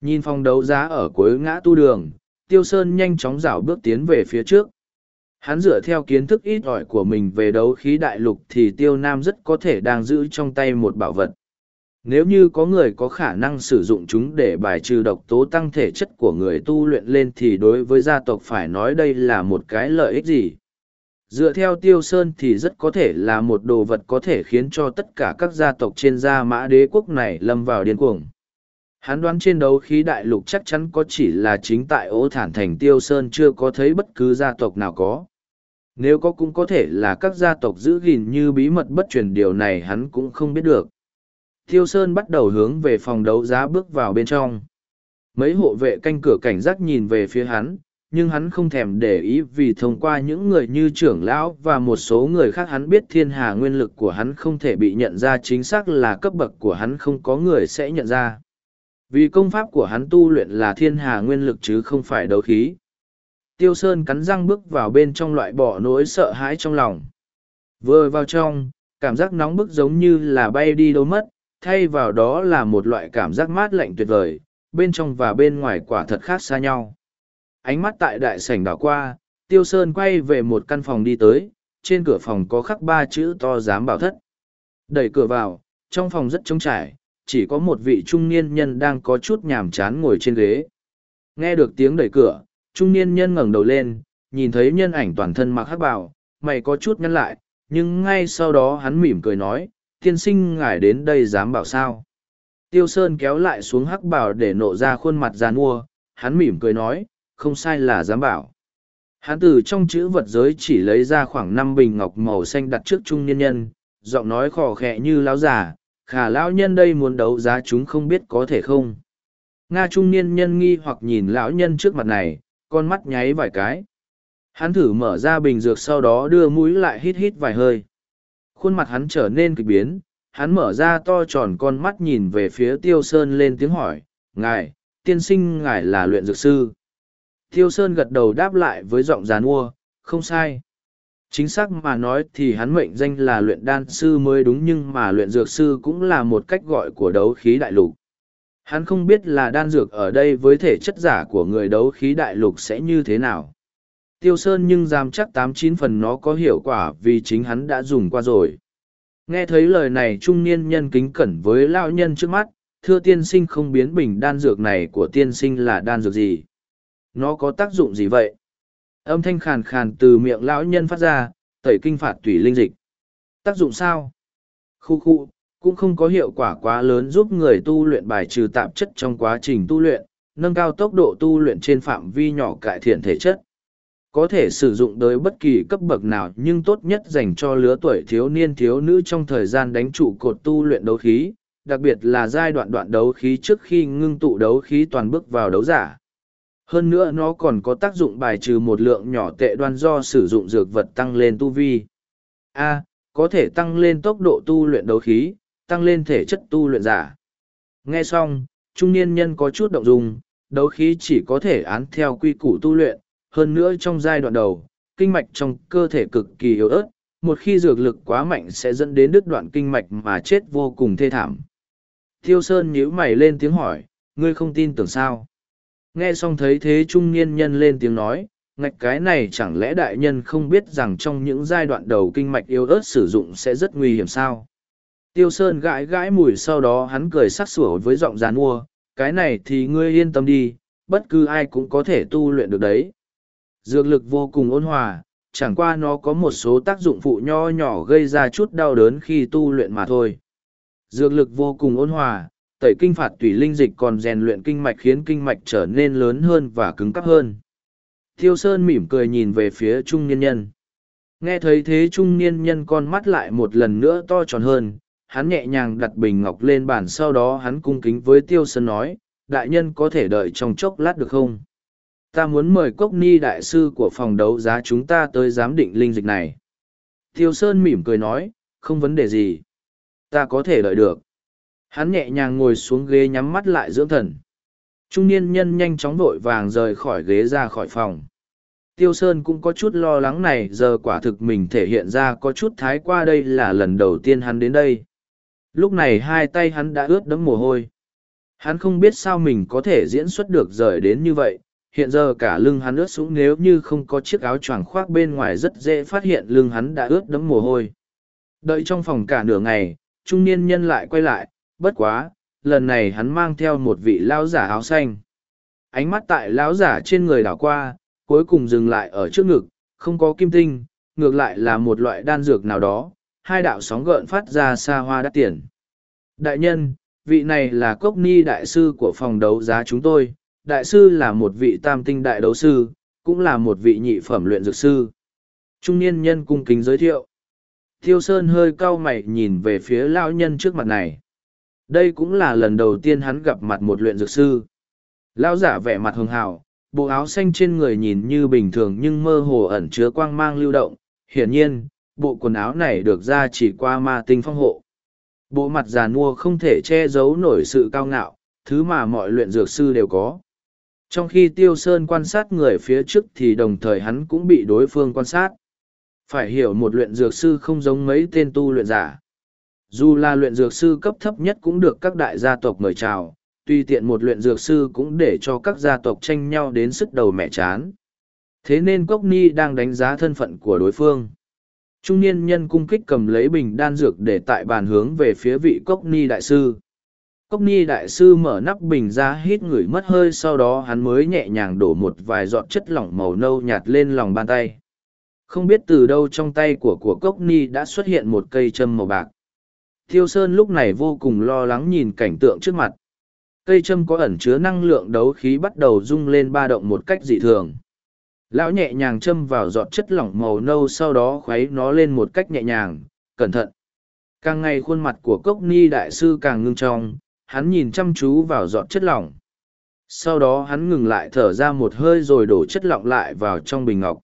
Nhìn phòng đấu giá ở cuối ngã tu đường, Tiêu Sơn nhanh chóng rảo bước tiến về phía trước. Hắn dựa theo kiến thức ít ỏi của mình về đấu khí đại lục thì Tiêu Nam rất có thể đang giữ trong tay một bảo vật. Nếu như có người có khả năng sử dụng chúng để bài trừ độc tố tăng thể chất của người tu luyện lên thì đối với gia tộc phải nói đây là một cái lợi ích gì dựa theo tiêu sơn thì rất có thể là một đồ vật có thể khiến cho tất cả các gia tộc trên gia mã đế quốc này lâm vào điên cuồng. Hắn đoán trên đấu khí đại lục chắc chắn có chỉ là chính tại ô thản thành tiêu sơn chưa có thấy bất cứ gia tộc nào có. Nếu có cũng có thể là các gia tộc giữ gìn như bí mật bất truyền điều này hắn cũng không biết được. Tiêu Sơn bắt đầu hướng về phòng đấu giá bước vào bên trong. Mấy hộ vệ canh cửa cảnh giác nhìn về phía hắn, nhưng hắn không thèm để ý vì thông qua những người như trưởng lão và một số người khác hắn biết thiên hà nguyên lực của hắn không thể bị nhận ra chính xác là cấp bậc của hắn không có người sẽ nhận ra. Vì công pháp của hắn tu luyện là thiên hà nguyên lực chứ không phải đấu khí. Tiêu Sơn cắn răng bước vào bên trong loại bỏ nỗi sợ hãi trong lòng. Vừa vào trong, cảm giác nóng bức giống như là bay đi đâu mất, thay vào đó là một loại cảm giác mát lạnh tuyệt vời, bên trong và bên ngoài quả thật khác xa nhau. Ánh mắt tại đại sảnh đảo qua, Tiêu Sơn quay về một căn phòng đi tới, trên cửa phòng có khắc ba chữ to dám bảo thất. Đẩy cửa vào, trong phòng rất trống trải, chỉ có một vị trung niên nhân đang có chút nhàm chán ngồi trên ghế. Nghe được tiếng đẩy cửa, trung niên nhân ngẩng đầu lên, nhìn thấy nhân ảnh toàn thân mặc hắc bào, mày có chút nhăn lại, nhưng ngay sau đó hắn mỉm cười nói, tiên sinh ngài đến đây dám bảo sao. Tiêu Sơn kéo lại xuống hắc bào để nộ ra khuôn mặt giàn mua, hắn mỉm cười nói, không sai là dám bảo. Hắn từ trong chữ vật giới chỉ lấy ra khoảng năm bình ngọc màu xanh đặt trước trung niên nhân, giọng nói khò khẽ như lão già, khả lão nhân đây muốn đấu giá chúng không biết có thể không. Nga trung niên nhân nghi hoặc nhìn lão nhân trước mặt này, con mắt nháy vài cái. Hắn thử mở ra bình dược sau đó đưa mũi lại hít hít vài hơi. Khuôn mặt hắn trở nên kịch biến, hắn mở ra to tròn con mắt nhìn về phía tiêu sơn lên tiếng hỏi, ngài, tiên sinh ngài là luyện dược sư. Tiêu sơn gật đầu đáp lại với giọng giàn mua, không sai. Chính xác mà nói thì hắn mệnh danh là luyện đan sư mới đúng nhưng mà luyện dược sư cũng là một cách gọi của đấu khí đại lục. Hắn không biết là đan dược ở đây với thể chất giả của người đấu khí đại lục sẽ như thế nào. Tiêu Sơn nhưng dám chắc tám chín phần nó có hiệu quả vì chính hắn đã dùng qua rồi. Nghe thấy lời này trung niên nhân kính cẩn với lão nhân trước mắt, thưa tiên sinh không biến bình đan dược này của tiên sinh là đan dược gì? Nó có tác dụng gì vậy? Âm thanh khàn khàn từ miệng lão nhân phát ra, tẩy kinh phạt tủy linh dịch. Tác dụng sao? Khu khu, cũng không có hiệu quả quá lớn giúp người tu luyện bài trừ tạp chất trong quá trình tu luyện, nâng cao tốc độ tu luyện trên phạm vi nhỏ cải thiện thể chất. Có thể sử dụng tới bất kỳ cấp bậc nào nhưng tốt nhất dành cho lứa tuổi thiếu niên thiếu nữ trong thời gian đánh trụ cột tu luyện đấu khí, đặc biệt là giai đoạn đoạn đấu khí trước khi ngưng tụ đấu khí toàn bước vào đấu giả. Hơn nữa nó còn có tác dụng bài trừ một lượng nhỏ tệ đoan do sử dụng dược vật tăng lên tu vi. A, có thể tăng lên tốc độ tu luyện đấu khí, tăng lên thể chất tu luyện giả. Nghe xong, trung niên nhân có chút động dung, đấu khí chỉ có thể án theo quy củ tu luyện, hơn nữa trong giai đoạn đầu, kinh mạch trong cơ thể cực kỳ yếu ớt, một khi dược lực quá mạnh sẽ dẫn đến đứt đoạn kinh mạch mà chết vô cùng thê thảm. Thiêu Sơn nhíu mày lên tiếng hỏi, ngươi không tin tưởng sao? Nghe xong thấy thế trung niên nhân lên tiếng nói, ngạch cái này chẳng lẽ đại nhân không biết rằng trong những giai đoạn đầu kinh mạch yếu ớt sử dụng sẽ rất nguy hiểm sao? Tiêu Sơn gãi gãi mùi sau đó hắn cười sắc sủa với giọng giàn mua, cái này thì ngươi yên tâm đi, bất cứ ai cũng có thể tu luyện được đấy. Dược lực vô cùng ôn hòa, chẳng qua nó có một số tác dụng phụ nho nhỏ gây ra chút đau đớn khi tu luyện mà thôi. Dược lực vô cùng ôn hòa, tẩy kinh phạt tùy linh dịch còn rèn luyện kinh mạch khiến kinh mạch trở nên lớn hơn và cứng cắp hơn. Tiêu Sơn mỉm cười nhìn về phía trung niên nhân. Nghe thấy thế trung niên nhân con mắt lại một lần nữa to tròn hơn, hắn nhẹ nhàng đặt bình ngọc lên bàn sau đó hắn cung kính với Tiêu Sơn nói, đại nhân có thể đợi trong chốc lát được không? Ta muốn mời Cốc Ni đại sư của phòng đấu giá chúng ta tới giám định linh dịch này. Tiêu Sơn mỉm cười nói, không vấn đề gì. Ta có thể đợi được. Hắn nhẹ nhàng ngồi xuống ghế nhắm mắt lại dưỡng thần. Trung niên nhân nhanh chóng vội vàng rời khỏi ghế ra khỏi phòng. Tiêu Sơn cũng có chút lo lắng này giờ quả thực mình thể hiện ra có chút thái qua đây là lần đầu tiên hắn đến đây. Lúc này hai tay hắn đã ướt đẫm mồ hôi. Hắn không biết sao mình có thể diễn xuất được rời đến như vậy, hiện giờ cả lưng hắn ướt sũng nếu như không có chiếc áo choàng khoác bên ngoài rất dễ phát hiện lưng hắn đã ướt đẫm mồ hôi. Đợi trong phòng cả nửa ngày, trung niên nhân lại quay lại, bất quá, lần này hắn mang theo một vị lão giả áo xanh. Ánh mắt tại lão giả trên người đảo qua, cuối cùng dừng lại ở trước ngực, không có kim tinh, ngược lại là một loại đan dược nào đó, hai đạo sóng gợn phát ra xa hoa đắt tiền. Đại nhân, vị này là cốc ni đại sư của phòng đấu giá chúng tôi, đại sư là một vị tam tinh đại đấu sư, cũng là một vị nhị phẩm luyện dược sư. Trung niên nhân cung kính giới thiệu. Thiêu Sơn hơi cau mày nhìn về phía lão nhân trước mặt này. Đây cũng là lần đầu tiên hắn gặp mặt một luyện dược sư. Lão giả vẻ mặt hường hào, bộ áo xanh trên người nhìn như bình thường nhưng mơ hồ ẩn chứa quang mang lưu động. Hiển nhiên, bộ quần áo này được ra chỉ qua ma tinh phong hộ. Bộ mặt già nua không thể che giấu nổi sự cao ngạo, thứ mà mọi luyện dược sư đều có. Trong khi Tiêu Sơn quan sát người phía trước thì đồng thời hắn cũng bị đối phương quan sát. Phải hiểu một luyện dược sư không giống mấy tên tu luyện giả. Dù là luyện dược sư cấp thấp nhất cũng được các đại gia tộc mời chào, tuy tiện một luyện dược sư cũng để cho các gia tộc tranh nhau đến sức đầu mẹ chán. Thế nên Cốc Ni đang đánh giá thân phận của đối phương. Trung niên nhân cung kích cầm lấy bình đan dược để tại bàn hướng về phía vị Cốc Ni đại sư. Cốc Ni đại sư mở nắp bình ra hít ngửi mất hơi sau đó hắn mới nhẹ nhàng đổ một vài giọt chất lỏng màu nâu nhạt lên lòng bàn tay. Không biết từ đâu trong tay của của Cốc Ni đã xuất hiện một cây châm màu bạc. Thiêu Sơn lúc này vô cùng lo lắng nhìn cảnh tượng trước mặt. Cây châm có ẩn chứa năng lượng đấu khí bắt đầu rung lên ba động một cách dị thường. Lão nhẹ nhàng châm vào giọt chất lỏng màu nâu sau đó khuấy nó lên một cách nhẹ nhàng, cẩn thận. Càng ngày khuôn mặt của cốc ni đại sư càng ngưng trong, hắn nhìn chăm chú vào giọt chất lỏng. Sau đó hắn ngừng lại thở ra một hơi rồi đổ chất lỏng lại vào trong bình ngọc.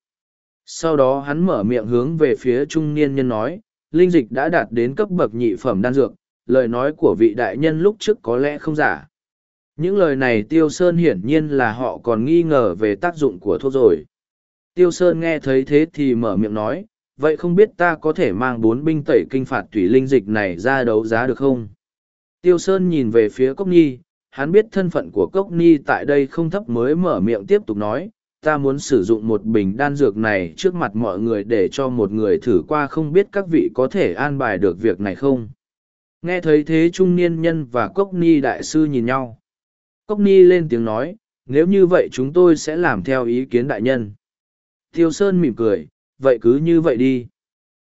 Sau đó hắn mở miệng hướng về phía trung niên nhân nói, linh dịch đã đạt đến cấp bậc nhị phẩm đan dược, lời nói của vị đại nhân lúc trước có lẽ không giả. Những lời này Tiêu Sơn hiển nhiên là họ còn nghi ngờ về tác dụng của thuốc rồi. Tiêu Sơn nghe thấy thế thì mở miệng nói, vậy không biết ta có thể mang bốn binh tẩy kinh phạt thủy linh dịch này ra đấu giá được không? Tiêu Sơn nhìn về phía Cốc Nhi, hắn biết thân phận của Cốc Nhi tại đây không thấp mới mở miệng tiếp tục nói, ta muốn sử dụng một bình đan dược này trước mặt mọi người để cho một người thử qua không biết các vị có thể an bài được việc này không. Nghe thấy thế trung niên nhân và Cốc Ni đại sư nhìn nhau. Cốc Ni lên tiếng nói, nếu như vậy chúng tôi sẽ làm theo ý kiến đại nhân. Tiêu Sơn mỉm cười, vậy cứ như vậy đi.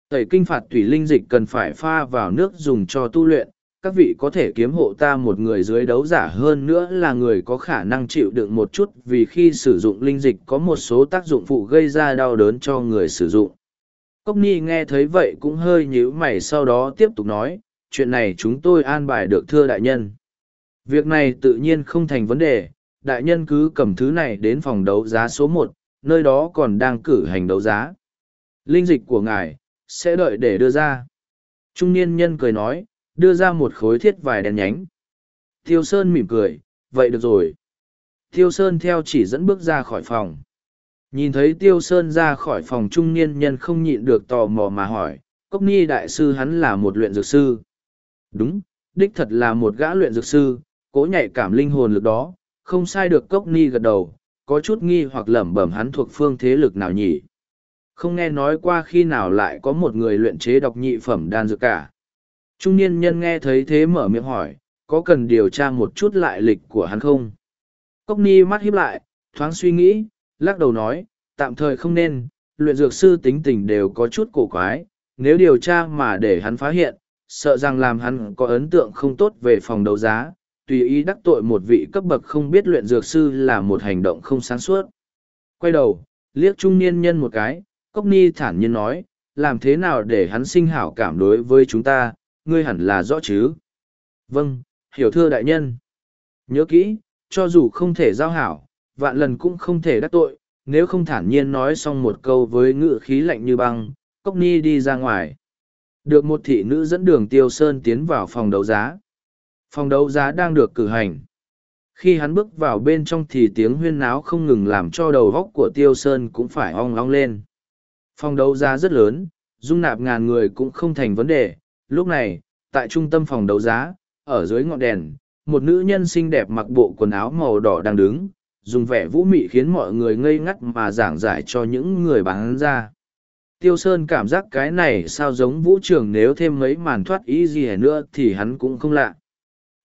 Tẩy kinh phạt thủy linh dịch cần phải pha vào nước dùng cho tu luyện, các vị có thể kiếm hộ ta một người dưới đấu giả hơn nữa là người có khả năng chịu đựng một chút vì khi sử dụng linh dịch có một số tác dụng phụ gây ra đau đớn cho người sử dụng. Cốc Ni nghe thấy vậy cũng hơi nhíu mày sau đó tiếp tục nói, chuyện này chúng tôi an bài được thưa đại nhân. Việc này tự nhiên không thành vấn đề, đại nhân cứ cầm thứ này đến phòng đấu giá số một, nơi đó còn đang cử hành đấu giá. Linh dịch của ngài, sẽ đợi để đưa ra. Trung niên nhân cười nói, đưa ra một khối thiết vài đèn nhánh. Tiêu Sơn mỉm cười, vậy được rồi. Tiêu Sơn theo chỉ dẫn bước ra khỏi phòng. Nhìn thấy Tiêu Sơn ra khỏi phòng trung niên nhân không nhịn được tò mò mà hỏi, Cốc Ni Đại sư hắn là một luyện dược sư. Đúng, đích thật là một gã luyện dược sư, cố nhạy cảm linh hồn lực đó, không sai được Cốc Ni gật đầu, có chút nghi hoặc lẩm bẩm hắn thuộc phương thế lực nào nhỉ. Không nghe nói qua khi nào lại có một người luyện chế độc nhị phẩm đan dược cả. Trung niên nhân nghe thấy thế mở miệng hỏi, có cần điều tra một chút lại lịch của hắn không? Cốc ni mắt híp lại, thoáng suy nghĩ, lắc đầu nói, tạm thời không nên, luyện dược sư tính tình đều có chút cổ quái, nếu điều tra mà để hắn phá hiện, sợ rằng làm hắn có ấn tượng không tốt về phòng đấu giá, tùy ý đắc tội một vị cấp bậc không biết luyện dược sư là một hành động không sáng suốt. Quay đầu, liếc trung niên nhân một cái, Cốc Ni thản nhiên nói, làm thế nào để hắn sinh hảo cảm đối với chúng ta, ngươi hẳn là rõ chứ. Vâng, hiểu thưa đại nhân. Nhớ kỹ, cho dù không thể giao hảo, vạn lần cũng không thể đắc tội, nếu không thản nhiên nói xong một câu với ngữ khí lạnh như băng, Cốc Ni đi ra ngoài. Được một thị nữ dẫn đường Tiêu Sơn tiến vào phòng đấu giá. Phòng đấu giá đang được cử hành. Khi hắn bước vào bên trong thì tiếng huyên náo không ngừng làm cho đầu góc của Tiêu Sơn cũng phải ong ong lên. Phòng đấu giá rất lớn, dung nạp ngàn người cũng không thành vấn đề, Lúc này, tại trung tâm phòng đấu giá, ở dưới ngọn đèn, một nữ nhân xinh đẹp mặc bộ quần áo màu đỏ đang đứng, dùng vẻ vũ mị khiến mọi người ngây ngắt mà giảng giải cho những người bán ra. Tiêu Sơn cảm giác cái này sao giống vũ trường nếu thêm mấy màn thoát ý gì nữa thì hắn cũng không lạ.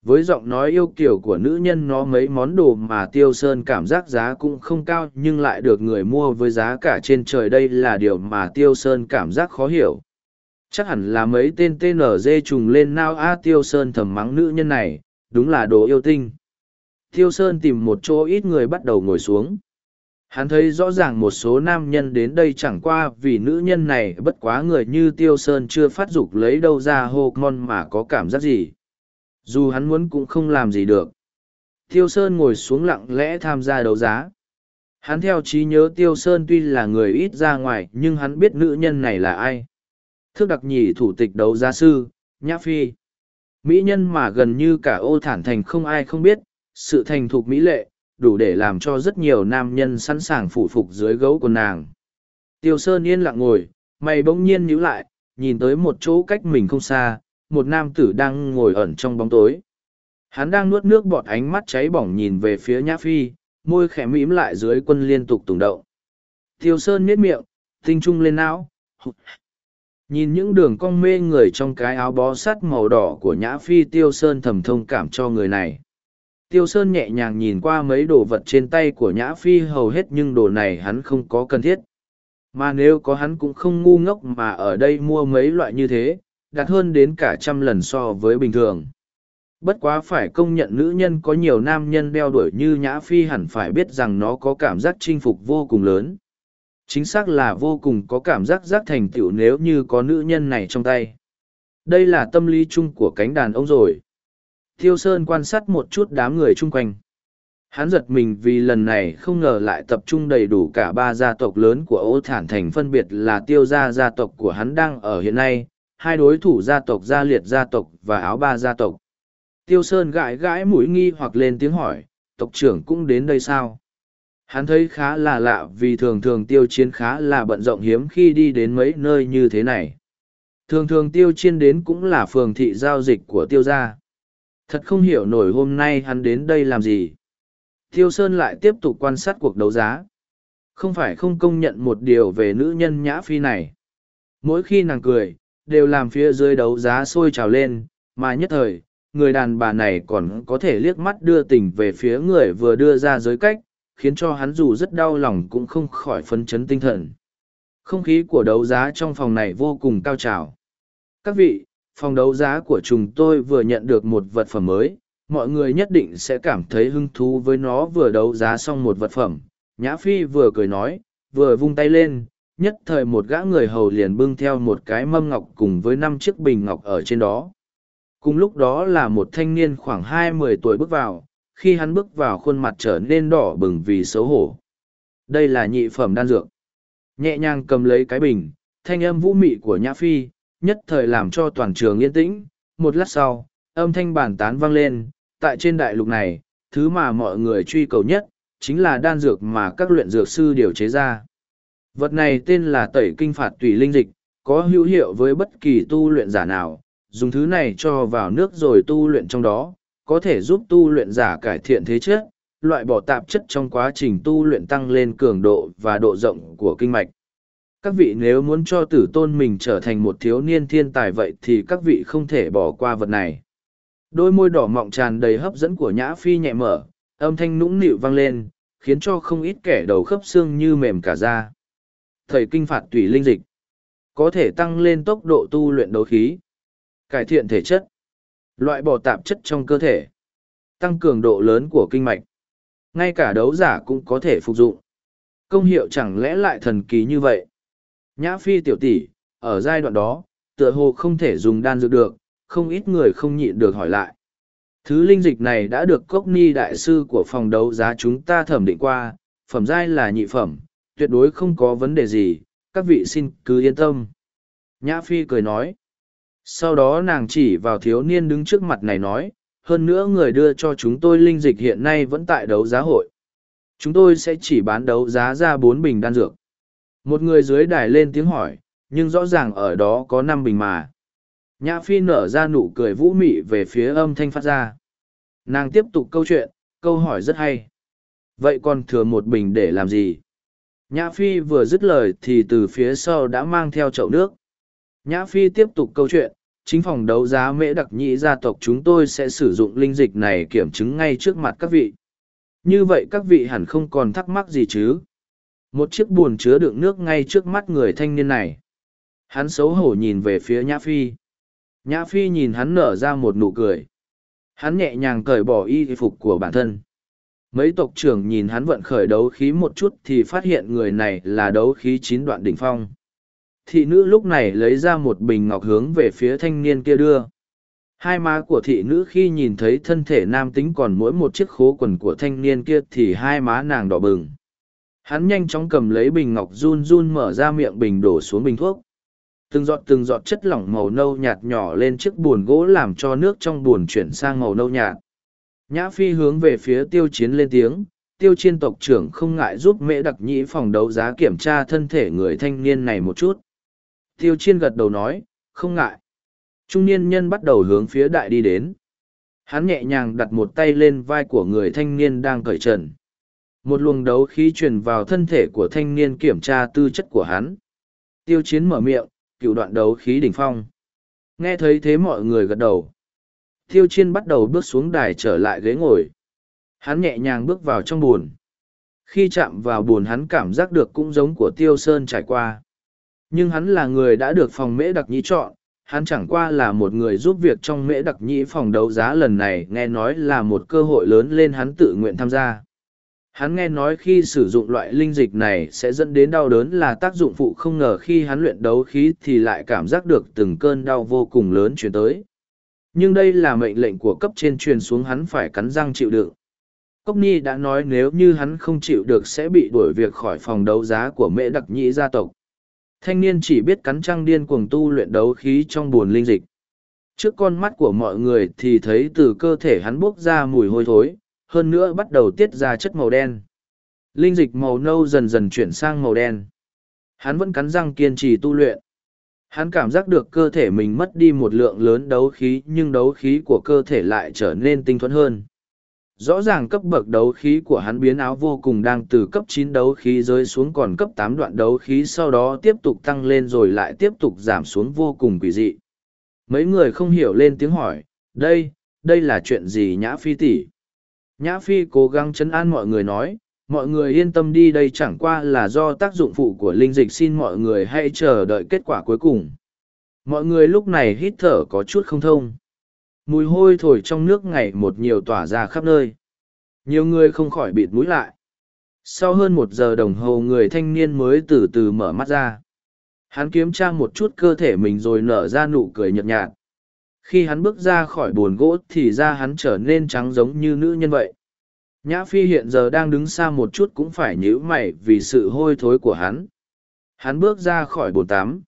Với giọng nói yêu kiểu của nữ nhân nó mấy món đồ mà Tiêu Sơn cảm giác giá cũng không cao nhưng lại được người mua với giá cả trên trời đây là điều mà Tiêu Sơn cảm giác khó hiểu chắc hẳn là mấy tên tnz trùng lên nao a tiêu sơn thầm mắng nữ nhân này, đúng là đồ yêu tinh tiêu sơn tìm một chỗ ít người bắt đầu ngồi xuống hắn thấy rõ ràng một số nam nhân đến đây chẳng qua vì nữ nhân này, bất quá người như tiêu sơn chưa phát dục lấy đâu ra hô ngon mà có cảm giác gì Dù hắn muốn cũng không làm gì được. Tiêu Sơn ngồi xuống lặng lẽ tham gia đấu giá. Hắn theo trí nhớ Tiêu Sơn tuy là người ít ra ngoài, nhưng hắn biết nữ nhân này là ai. Thước đặc nhì thủ tịch đấu giá sư, Nhã Phi. Mỹ nhân mà gần như cả ô thản thành không ai không biết, sự thành thục mỹ lệ, đủ để làm cho rất nhiều nam nhân sẵn sàng phủ phục dưới gấu của nàng. Tiêu Sơn yên lặng ngồi, mày bỗng nhiên nhíu lại, nhìn tới một chỗ cách mình không xa, một nam tử đang ngồi ẩn trong bóng tối. Hắn đang nuốt nước bọt ánh mắt cháy bỏng nhìn về phía Nhã Phi, môi khẽ mỉm lại dưới quân liên tục tùng động. Tiêu Sơn miết miệng, tinh trung lên não. Nhìn những đường cong mê người trong cái áo bó sắt màu đỏ của Nhã Phi Tiêu Sơn thầm thông cảm cho người này. Tiêu Sơn nhẹ nhàng nhìn qua mấy đồ vật trên tay của Nhã Phi hầu hết nhưng đồ này hắn không có cần thiết. Mà nếu có hắn cũng không ngu ngốc mà ở đây mua mấy loại như thế, đạt hơn đến cả trăm lần so với bình thường. Bất quá phải công nhận nữ nhân có nhiều nam nhân đeo đuổi như Nhã Phi hẳn phải biết rằng nó có cảm giác chinh phục vô cùng lớn. Chính xác là vô cùng có cảm giác giác thành tựu nếu như có nữ nhân này trong tay. Đây là tâm lý chung của cánh đàn ông rồi. Thiêu Sơn quan sát một chút đám người chung quanh. Hắn giật mình vì lần này không ngờ lại tập trung đầy đủ cả ba gia tộc lớn của ô thản thành phân biệt là tiêu gia gia tộc của hắn đang ở hiện nay, hai đối thủ gia tộc gia liệt gia tộc và áo ba gia tộc. Tiêu Sơn gãi gãi mũi nghi hoặc lên tiếng hỏi, tộc trưởng cũng đến đây sao? Hắn thấy khá là lạ vì thường thường tiêu chiến khá là bận rộng hiếm khi đi đến mấy nơi như thế này. Thường thường tiêu chiến đến cũng là phường thị giao dịch của tiêu gia. Thật không hiểu nổi hôm nay hắn đến đây làm gì. Tiêu Sơn lại tiếp tục quan sát cuộc đấu giá. Không phải không công nhận một điều về nữ nhân nhã phi này. Mỗi khi nàng cười, đều làm phía dưới đấu giá sôi trào lên, mà nhất thời, người đàn bà này còn có thể liếc mắt đưa tình về phía người vừa đưa ra giới cách, khiến cho hắn dù rất đau lòng cũng không khỏi phấn chấn tinh thần. Không khí của đấu giá trong phòng này vô cùng cao trào. Các vị, phòng đấu giá của chúng tôi vừa nhận được một vật phẩm mới, mọi người nhất định sẽ cảm thấy hứng thú với nó vừa đấu giá xong một vật phẩm. Nhã Phi vừa cười nói, vừa vung tay lên, nhất thời một gã người hầu liền bưng theo một cái mâm ngọc cùng với năm chiếc bình ngọc ở trên đó. Cùng lúc đó là một thanh niên khoảng hai mươi tuổi bước vào, khi hắn bước vào khuôn mặt trở nên đỏ bừng vì xấu hổ. Đây là nhị phẩm đan dược. Nhẹ nhàng cầm lấy cái bình, thanh âm vũ mị của Nhã Phi, nhất thời làm cho toàn trường yên tĩnh. Một lát sau, âm thanh bản tán vang lên, tại trên đại lục này, thứ mà mọi người truy cầu nhất, chính là đan dược mà các luyện dược sư điều chế ra. Vật này tên là tẩy kinh phạt tùy linh dịch, có hữu hiệu với bất kỳ tu luyện giả nào, dùng thứ này cho vào nước rồi tu luyện trong đó, có thể giúp tu luyện giả cải thiện thế chất, loại bỏ tạp chất trong quá trình tu luyện tăng lên cường độ và độ rộng của kinh mạch. Các vị nếu muốn cho tử tôn mình trở thành một thiếu niên thiên tài vậy thì các vị không thể bỏ qua vật này. Đôi môi đỏ mọng tràn đầy hấp dẫn của Nhã Phi nhẹ mở, âm thanh nũng nịu vang lên, khiến cho không ít kẻ đầu khớp xương như mềm cả da. Thầy kinh phạt tùy linh dịch, có thể tăng lên tốc độ tu luyện đấu khí, cải thiện thể chất, loại bỏ tạp chất trong cơ thể, tăng cường độ lớn của kinh mạch. Ngay cả đấu giả cũng có thể phục dụng. Công hiệu chẳng lẽ lại thần kỳ như vậy? Nhã Phi tiểu tỷ, ở giai đoạn đó, tựa hồ không thể dùng đan dược được, không ít người không nhịn được hỏi lại. Thứ linh dịch này đã được cốc ni đại sư của phòng đấu giá chúng ta thẩm định qua, phẩm giai là nhị phẩm, tuyệt đối không có vấn đề gì, các vị xin cứ yên tâm. Nhã Phi cười nói. Sau đó nàng chỉ vào thiếu niên đứng trước mặt này nói, hơn nữa người đưa cho chúng tôi linh dịch hiện nay vẫn tại đấu giá hội. Chúng tôi sẽ chỉ bán đấu giá ra bốn bình đan dược. Một người dưới đài lên tiếng hỏi, nhưng rõ ràng ở đó có năm bình mà. Nhã Phi nở ra nụ cười vũ mị về phía âm thanh phát ra. Nàng tiếp tục câu chuyện, câu hỏi rất hay. Vậy còn thừa một bình để làm gì? Nhã Phi vừa dứt lời thì từ phía sau đã mang theo chậu nước. Nhã Phi tiếp tục câu chuyện, chính phòng đấu giá mễ đặc nhị gia tộc chúng tôi sẽ sử dụng linh dịch này kiểm chứng ngay trước mặt các vị. Như vậy các vị hẳn không còn thắc mắc gì chứ. Một chiếc buồn chứa đựng nước ngay trước mắt người thanh niên này. Hắn xấu hổ nhìn về phía Nhã Phi. Nhã Phi nhìn hắn nở ra một nụ cười. Hắn nhẹ nhàng cởi bỏ y phục của bản thân. Mấy tộc trưởng nhìn hắn vận khởi đấu khí một chút thì phát hiện người này là đấu khí chín đoạn đỉnh phong. Thị nữ lúc này lấy ra một bình ngọc hướng về phía thanh niên kia đưa. Hai má của thị nữ khi nhìn thấy thân thể nam tính còn mỗi một chiếc khố quần của thanh niên kia thì hai má nàng đỏ bừng. Hắn nhanh chóng cầm lấy bình ngọc run run mở ra miệng bình đổ xuống bình thuốc. Từng giọt từng giọt chất lỏng màu nâu nhạt nhỏ lên chiếc buồn gỗ làm cho nước trong buồn chuyển sang màu nâu nhạt. Nhã Phi hướng về phía tiêu chiến lên tiếng, tiêu chiến tộc trưởng không ngại giúp mễ đặc nhĩ phòng đấu giá kiểm tra thân thể người thanh niên này một chút. Tiêu chiên gật đầu nói, không ngại. Trung niên nhân bắt đầu hướng phía đại đi đến. Hắn nhẹ nhàng đặt một tay lên vai của người thanh niên đang cởi trần. Một luồng đấu khí truyền vào thân thể của thanh niên kiểm tra tư chất của hắn. Tiêu chiến mở miệng, cựu đoạn đấu khí đỉnh phong. Nghe thấy thế mọi người gật đầu. Tiêu chiên bắt đầu bước xuống đài trở lại ghế ngồi. Hắn nhẹ nhàng bước vào trong buồn. Khi chạm vào buồn hắn cảm giác được cũng giống của Tiêu Sơn trải qua. Nhưng hắn là người đã được phòng mễ đặc nhĩ chọn, hắn chẳng qua là một người giúp việc trong mễ đặc nhĩ phòng đấu giá lần này nghe nói là một cơ hội lớn lên hắn tự nguyện tham gia. Hắn nghe nói khi sử dụng loại linh dịch này sẽ dẫn đến đau đớn là tác dụng phụ không ngờ khi hắn luyện đấu khí thì lại cảm giác được từng cơn đau vô cùng lớn chuyển tới. Nhưng đây là mệnh lệnh của cấp trên truyền xuống hắn phải cắn răng chịu đựng. Cốc Ni đã nói nếu như hắn không chịu được sẽ bị đuổi việc khỏi phòng đấu giá của mễ đặc nhĩ gia tộc. Thanh niên chỉ biết cắn trăng điên cuồng tu luyện đấu khí trong buồn linh dịch. Trước con mắt của mọi người thì thấy từ cơ thể hắn bốc ra mùi hôi thối, hơn nữa bắt đầu tiết ra chất màu đen. Linh dịch màu nâu dần dần chuyển sang màu đen. Hắn vẫn cắn răng kiên trì tu luyện. Hắn cảm giác được cơ thể mình mất đi một lượng lớn đấu khí nhưng đấu khí của cơ thể lại trở nên tinh thuần hơn. Rõ ràng cấp bậc đấu khí của hắn biến áo vô cùng đang từ cấp chín đấu khí rơi xuống còn cấp tám đoạn đấu khí sau đó tiếp tục tăng lên rồi lại tiếp tục giảm xuống vô cùng quỷ dị. Mấy người không hiểu lên tiếng hỏi, đây, đây là chuyện gì nhã phi tỷ Nhã Phi cố gắng chấn an mọi người nói, mọi người yên tâm đi đây chẳng qua là do tác dụng phụ của linh dịch xin mọi người hãy chờ đợi kết quả cuối cùng. Mọi người lúc này hít thở có chút không thông. Mùi hôi thổi trong nước ngày một nhiều tỏa ra khắp nơi. Nhiều người không khỏi bịt mũi lại. Sau hơn một giờ đồng hồ người thanh niên mới từ từ mở mắt ra. Hắn kiếm tra một chút cơ thể mình rồi nở ra nụ cười nhợt nhạt, khi hắn bước ra khỏi bồn gỗ thì da hắn trở nên trắng giống như nữ nhân vậy nhã phi hiện giờ đang đứng xa một chút cũng phải nhíu mày vì sự hôi thối của hắn hắn bước ra khỏi bồn tắm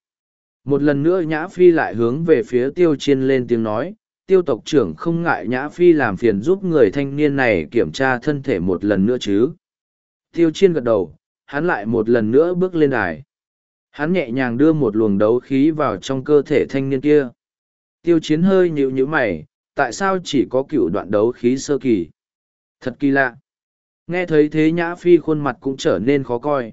một lần nữa nhã phi lại hướng về phía tiêu chiên lên tiếng nói tiêu tộc trưởng không ngại nhã phi làm phiền giúp người thanh niên này kiểm tra thân thể một lần nữa chứ tiêu chiên gật đầu hắn lại một lần nữa bước lên đài hắn nhẹ nhàng đưa một luồng đấu khí vào trong cơ thể thanh niên kia Tiêu chiến hơi nhịu nhữ mày, tại sao chỉ có cựu đoạn đấu khí sơ kỳ? Thật kỳ lạ. Nghe thấy thế nhã phi khuôn mặt cũng trở nên khó coi.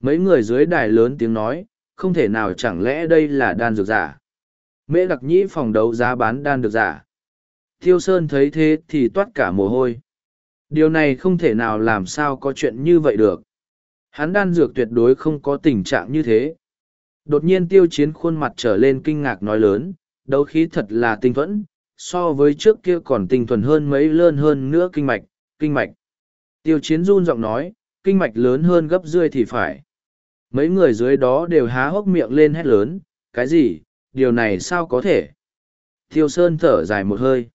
Mấy người dưới đài lớn tiếng nói, không thể nào chẳng lẽ đây là đan dược giả. Mễ đặc nhĩ phòng đấu giá bán đan được giả. Tiêu Sơn thấy thế thì toát cả mồ hôi. Điều này không thể nào làm sao có chuyện như vậy được. Hắn đan dược tuyệt đối không có tình trạng như thế. Đột nhiên tiêu chiến khuôn mặt trở lên kinh ngạc nói lớn, đấu khí thật là tinh thuẫn, so với trước kia còn tinh thuần hơn mấy lớn hơn nữa kinh mạch, kinh mạch. Tiêu chiến run giọng nói, kinh mạch lớn hơn gấp rươi thì phải. Mấy người dưới đó đều há hốc miệng lên hét lớn, cái gì, điều này sao có thể? Tiêu Sơn thở dài một hơi.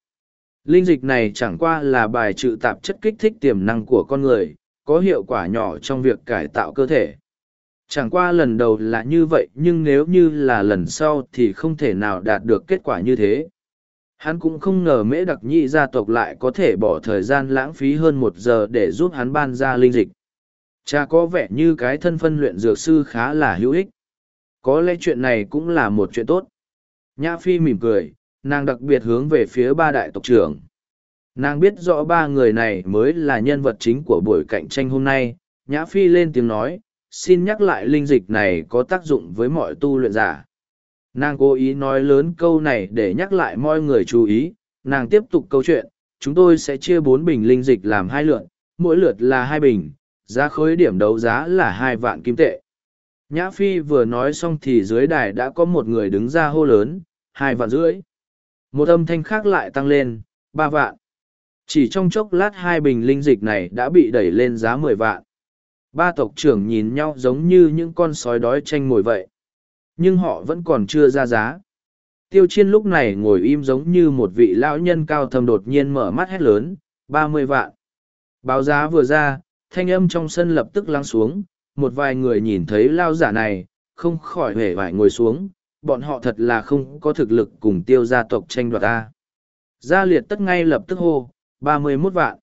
Linh dịch này chẳng qua là bài trừ tạp chất kích thích tiềm năng của con người, có hiệu quả nhỏ trong việc cải tạo cơ thể chẳng qua lần đầu là như vậy nhưng nếu như là lần sau thì không thể nào đạt được kết quả như thế hắn cũng không ngờ mễ đặc nhị gia tộc lại có thể bỏ thời gian lãng phí hơn một giờ để giúp hắn ban ra linh dịch cha có vẻ như cái thân phân luyện dược sư khá là hữu ích có lẽ chuyện này cũng là một chuyện tốt nhã phi mỉm cười nàng đặc biệt hướng về phía ba đại tộc trưởng nàng biết rõ ba người này mới là nhân vật chính của buổi cạnh tranh hôm nay nhã phi lên tiếng nói xin nhắc lại linh dịch này có tác dụng với mọi tu luyện giả. Nàng cố ý nói lớn câu này để nhắc lại mọi người chú ý, nàng tiếp tục câu chuyện, chúng tôi sẽ chia bốn bình linh dịch làm hai lượt, mỗi lượt là hai bình, giá khối điểm đấu giá là hai vạn kim tệ. Nhã Phi vừa nói xong thì dưới đài đã có một người đứng ra hô lớn, hai vạn rưỡi. Một âm thanh khác lại tăng lên, ba vạn. Chỉ trong chốc lát hai bình linh dịch này đã bị đẩy lên giá mười vạn. Ba tộc trưởng nhìn nhau giống như những con sói đói tranh mồi vậy. Nhưng họ vẫn còn chưa ra giá. Tiêu chiên lúc này ngồi im giống như một vị lão nhân cao thầm đột nhiên mở mắt hét lớn, ba mươi vạn. Báo giá vừa ra, thanh âm trong sân lập tức lắng xuống, một vài người nhìn thấy lao giả này, không khỏi hề vải ngồi xuống, bọn họ thật là không có thực lực cùng tiêu gia tộc tranh đoạt ta. Gia liệt tất ngay lập tức hô, ba mươi 31 vạn.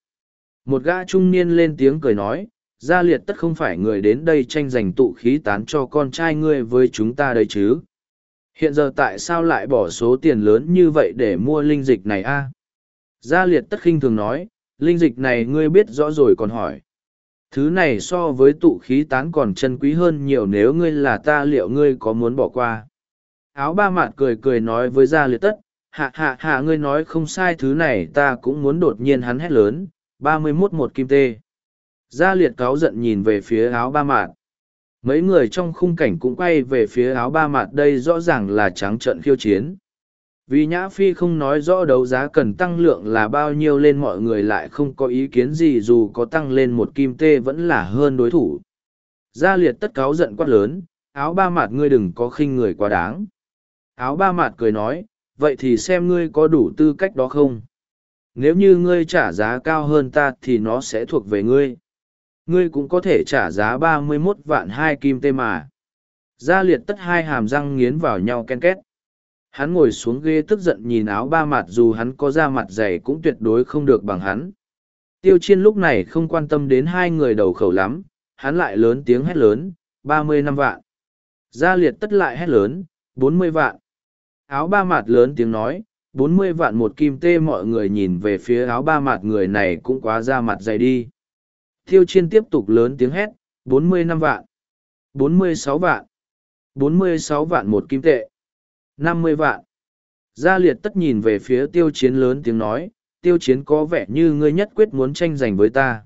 Một gã trung niên lên tiếng cười nói, Gia liệt tất không phải người đến đây tranh giành tụ khí tán cho con trai ngươi với chúng ta đây chứ. Hiện giờ tại sao lại bỏ số tiền lớn như vậy để mua linh dịch này a? Gia liệt tất khinh thường nói, linh dịch này ngươi biết rõ rồi còn hỏi. Thứ này so với tụ khí tán còn chân quý hơn nhiều nếu ngươi là ta liệu ngươi có muốn bỏ qua. Áo ba mạt cười cười nói với gia liệt tất, hạ hạ hạ ngươi nói không sai thứ này ta cũng muốn đột nhiên hắn hét lớn, ba mươi mốt một kim tê. Gia liệt cáo giận nhìn về phía áo ba mạt. Mấy người trong khung cảnh cũng quay về phía áo ba mạt đây rõ ràng là trắng trận khiêu chiến. Vì Nhã Phi không nói rõ đấu giá cần tăng lượng là bao nhiêu lên mọi người lại không có ý kiến gì dù có tăng lên một kim tê vẫn là hơn đối thủ. Gia liệt tất cáo giận quát lớn, áo ba mạt ngươi đừng có khinh người quá đáng. Áo ba mạt cười nói, vậy thì xem ngươi có đủ tư cách đó không? Nếu như ngươi trả giá cao hơn ta thì nó sẽ thuộc về ngươi ngươi cũng có thể trả giá ba mươi mốt vạn hai kim tê mà. Gia liệt tất hai hàm răng nghiến vào nhau ken két. Hắn ngồi xuống ghê tức giận nhìn áo ba mặt dù hắn có da mặt dày cũng tuyệt đối không được bằng hắn. Tiêu chiên lúc này không quan tâm đến hai người đầu khẩu lắm, hắn lại lớn tiếng hét lớn, ba mươi năm vạn. Gia liệt tất lại hét lớn, bốn mươi vạn. Áo ba mặt lớn tiếng nói, bốn mươi vạn một kim tê mọi người nhìn về phía áo ba mặt người này cũng quá da mặt dày đi. Tiêu chiên tiếp tục lớn tiếng hét, bốn mươi năm vạn, bốn mươi sáu vạn, bốn mươi sáu vạn một kim tệ, năm mươi vạn. Gia liệt tất nhìn về phía tiêu chiến lớn tiếng nói, tiêu chiến có vẻ như ngươi nhất quyết muốn tranh giành với ta.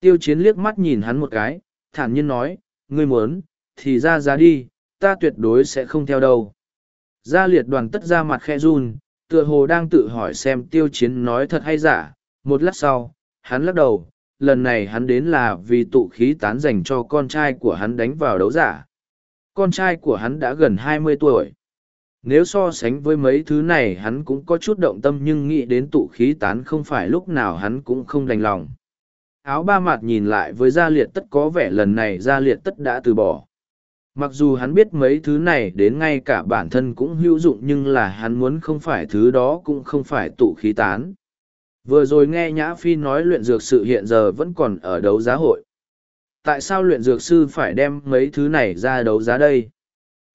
Tiêu chiến liếc mắt nhìn hắn một cái, thản nhiên nói, ngươi muốn, thì ra giá đi, ta tuyệt đối sẽ không theo đâu. Gia liệt đoàn tất ra mặt khe run, tựa hồ đang tự hỏi xem tiêu chiến nói thật hay giả. Một lát sau, hắn lắc đầu, lần này hắn đến là vì tụ khí tán dành cho con trai của hắn đánh vào đấu giả. Con trai của hắn đã gần hai mươi tuổi. Nếu so sánh với mấy thứ này hắn cũng có chút động tâm nhưng nghĩ đến tụ khí tán không phải lúc nào hắn cũng không đành lòng. Áo ba mặt nhìn lại với gia liệt tất có vẻ lần này gia liệt tất đã từ bỏ. Mặc dù hắn biết mấy thứ này đến ngay cả bản thân cũng hữu dụng nhưng là hắn muốn không phải thứ đó cũng không phải tụ khí tán. Vừa rồi nghe Nhã Phi nói luyện dược sự hiện giờ vẫn còn ở đấu giá hội. Tại sao luyện dược sư phải đem mấy thứ này ra đấu giá đây?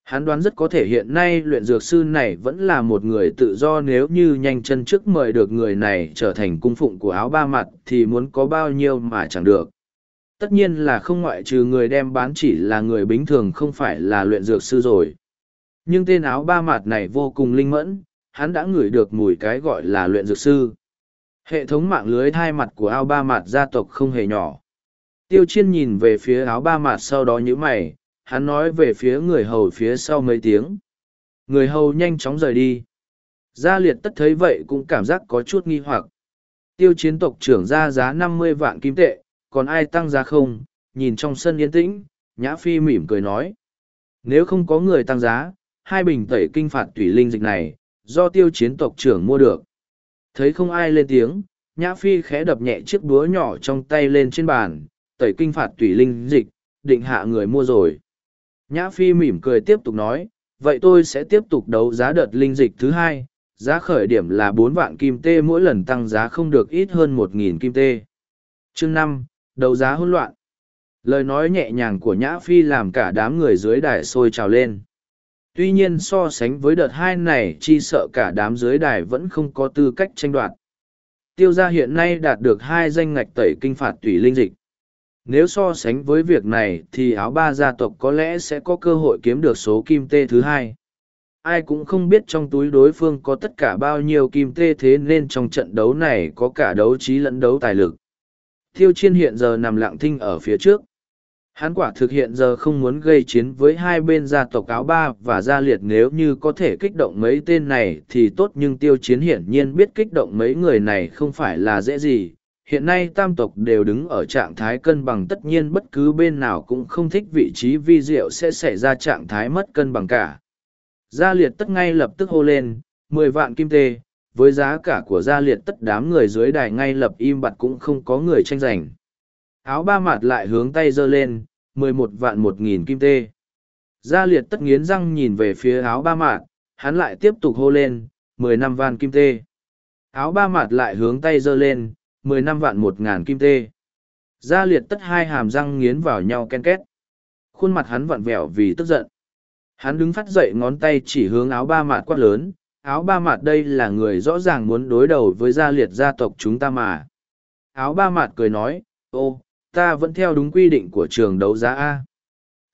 Hắn đoán rất có thể hiện nay luyện dược sư này vẫn là một người tự do nếu như nhanh chân trước mời được người này trở thành cung phụng của áo ba mặt thì muốn có bao nhiêu mà chẳng được. Tất nhiên là không ngoại trừ người đem bán chỉ là người bình thường không phải là luyện dược sư rồi. Nhưng tên áo ba mặt này vô cùng linh mẫn, hắn đã ngửi được mùi cái gọi là luyện dược sư. Hệ thống mạng lưới thai mặt của áo ba mặt gia tộc không hề nhỏ. Tiêu chiên nhìn về phía áo ba mặt sau đó nhíu mày, hắn nói về phía người hầu phía sau mấy tiếng. Người hầu nhanh chóng rời đi. Gia liệt tất thấy vậy cũng cảm giác có chút nghi hoặc. Tiêu chiến tộc trưởng ra giá năm mươi vạn kim tệ, còn ai tăng giá không? Nhìn trong sân yên tĩnh, Nhã Phi mỉm cười nói. Nếu không có người tăng giá, hai bình tẩy kinh phạt thủy linh dịch này, do tiêu chiến tộc trưởng mua được. Thấy không ai lên tiếng, Nhã Phi khẽ đập nhẹ chiếc búa nhỏ trong tay lên trên bàn, tẩy kinh phạt thủy linh dịch, định hạ người mua rồi. Nhã Phi mỉm cười tiếp tục nói, vậy tôi sẽ tiếp tục đấu giá đợt linh dịch thứ hai, giá khởi điểm là bốn vạn kim tê mỗi lần tăng giá không được ít hơn một nghìn kim tê. Chương năm, đấu giá hỗn loạn. Lời nói nhẹ nhàng của Nhã Phi làm cả đám người dưới đài sôi trào lên. Tuy nhiên so sánh với đợt hai này chi sợ cả đám dưới đài vẫn không có tư cách tranh đoạt. Tiêu gia hiện nay đạt được hai danh ngạch tẩy kinh phạt tùy linh dịch. Nếu so sánh với việc này thì áo ba gia tộc có lẽ sẽ có cơ hội kiếm được số kim tê thứ hai. Ai cũng không biết trong túi đối phương có tất cả bao nhiêu kim tê thế nên trong trận đấu này có cả đấu trí lẫn đấu tài lực. Tiêu chiên hiện giờ nằm lặng thinh ở phía trước. Hắn quả thực hiện giờ không muốn gây chiến với hai bên gia tộc áo ba và gia liệt nếu như có thể kích động mấy tên này thì tốt nhưng tiêu chiến hiển nhiên biết kích động mấy người này không phải là dễ gì. Hiện nay tam tộc đều đứng ở trạng thái cân bằng tất nhiên bất cứ bên nào cũng không thích vị trí vi diệu sẽ xảy ra trạng thái mất cân bằng cả. Gia liệt tất ngay lập tức hô lên, mười vạn kim tê, với giá cả của gia liệt tất đám người dưới đài ngay lập im bặt cũng không có người tranh giành. Áo ba mặt lại hướng tay giơ lên, mười một vạn một nghìn kim tê. Gia liệt tất nghiến răng nhìn về phía áo ba mạt, hắn lại tiếp tục hô lên, mười năm vạn kim tê. Áo ba mạt lại hướng tay giơ lên, mười năm vạn một ngàn kim tê. Gia liệt tất hai hàm răng nghiến vào nhau ken két. Khuôn mặt hắn vặn vẹo vì tức giận. Hắn đứng phát dậy ngón tay chỉ hướng áo ba mạt quát lớn, áo ba mạt đây là người rõ ràng muốn đối đầu với gia liệt gia tộc chúng ta mà. Áo ba mạt cười nói, ô, ta vẫn theo đúng quy định của trường đấu giá A.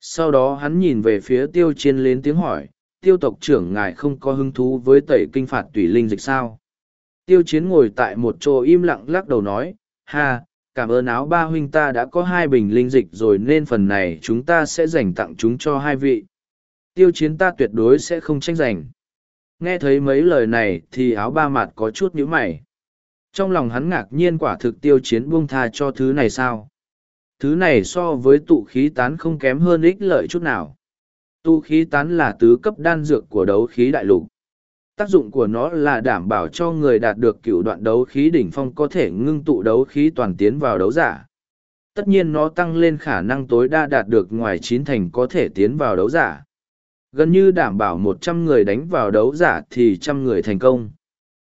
Sau đó hắn nhìn về phía tiêu chiến lên tiếng hỏi, tiêu tộc trưởng ngài không có hứng thú với tẩy kinh phạt tùy linh dịch sao? Tiêu chiến ngồi tại một chỗ im lặng lắc đầu nói, ha, cảm ơn áo ba huynh ta đã có hai bình linh dịch rồi nên phần này chúng ta sẽ dành tặng chúng cho hai vị. Tiêu chiến ta tuyệt đối sẽ không tranh giành. Nghe thấy mấy lời này thì áo ba mặt có chút nhíu mày. Trong lòng hắn ngạc nhiên quả thực tiêu chiến buông tha cho thứ này sao? Thứ này so với tụ khí tán không kém hơn ích lợi chút nào. Tụ khí tán là tứ cấp đan dược của đấu khí đại lục. Tác dụng của nó là đảm bảo cho người đạt được cựu đoạn đấu khí đỉnh phong có thể ngưng tụ đấu khí toàn tiến vào đấu giả. Tất nhiên nó tăng lên khả năng tối đa đạt được ngoài chín thành có thể tiến vào đấu giả gần như đảm bảo một trăm người đánh vào đấu giả thì trăm người thành công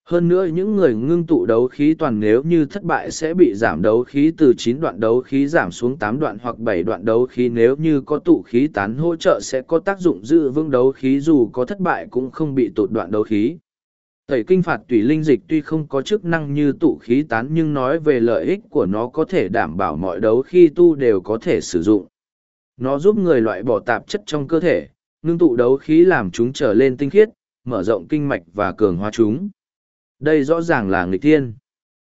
hơn nữa những người ngưng tụ đấu khí toàn nếu như thất bại sẽ bị giảm đấu khí từ chín đoạn đấu khí giảm xuống tám đoạn hoặc bảy đoạn đấu khí nếu như có tụ khí tán hỗ trợ sẽ có tác dụng giữ vững đấu khí dù có thất bại cũng không bị tụt đoạn đấu khí. Tẩy kinh phạt tùy linh dịch tuy không có chức năng như tụ khí tán nhưng nói về lợi ích của nó có thể đảm bảo mọi đấu khí tu đều có thể sử dụng. Nó giúp người loại bỏ tạp chất trong cơ thể, ngưng tụ đấu khí làm chúng trở lên tinh khiết, mở rộng kinh mạch và cường hóa chúng. Đây rõ ràng là nghịch thiên.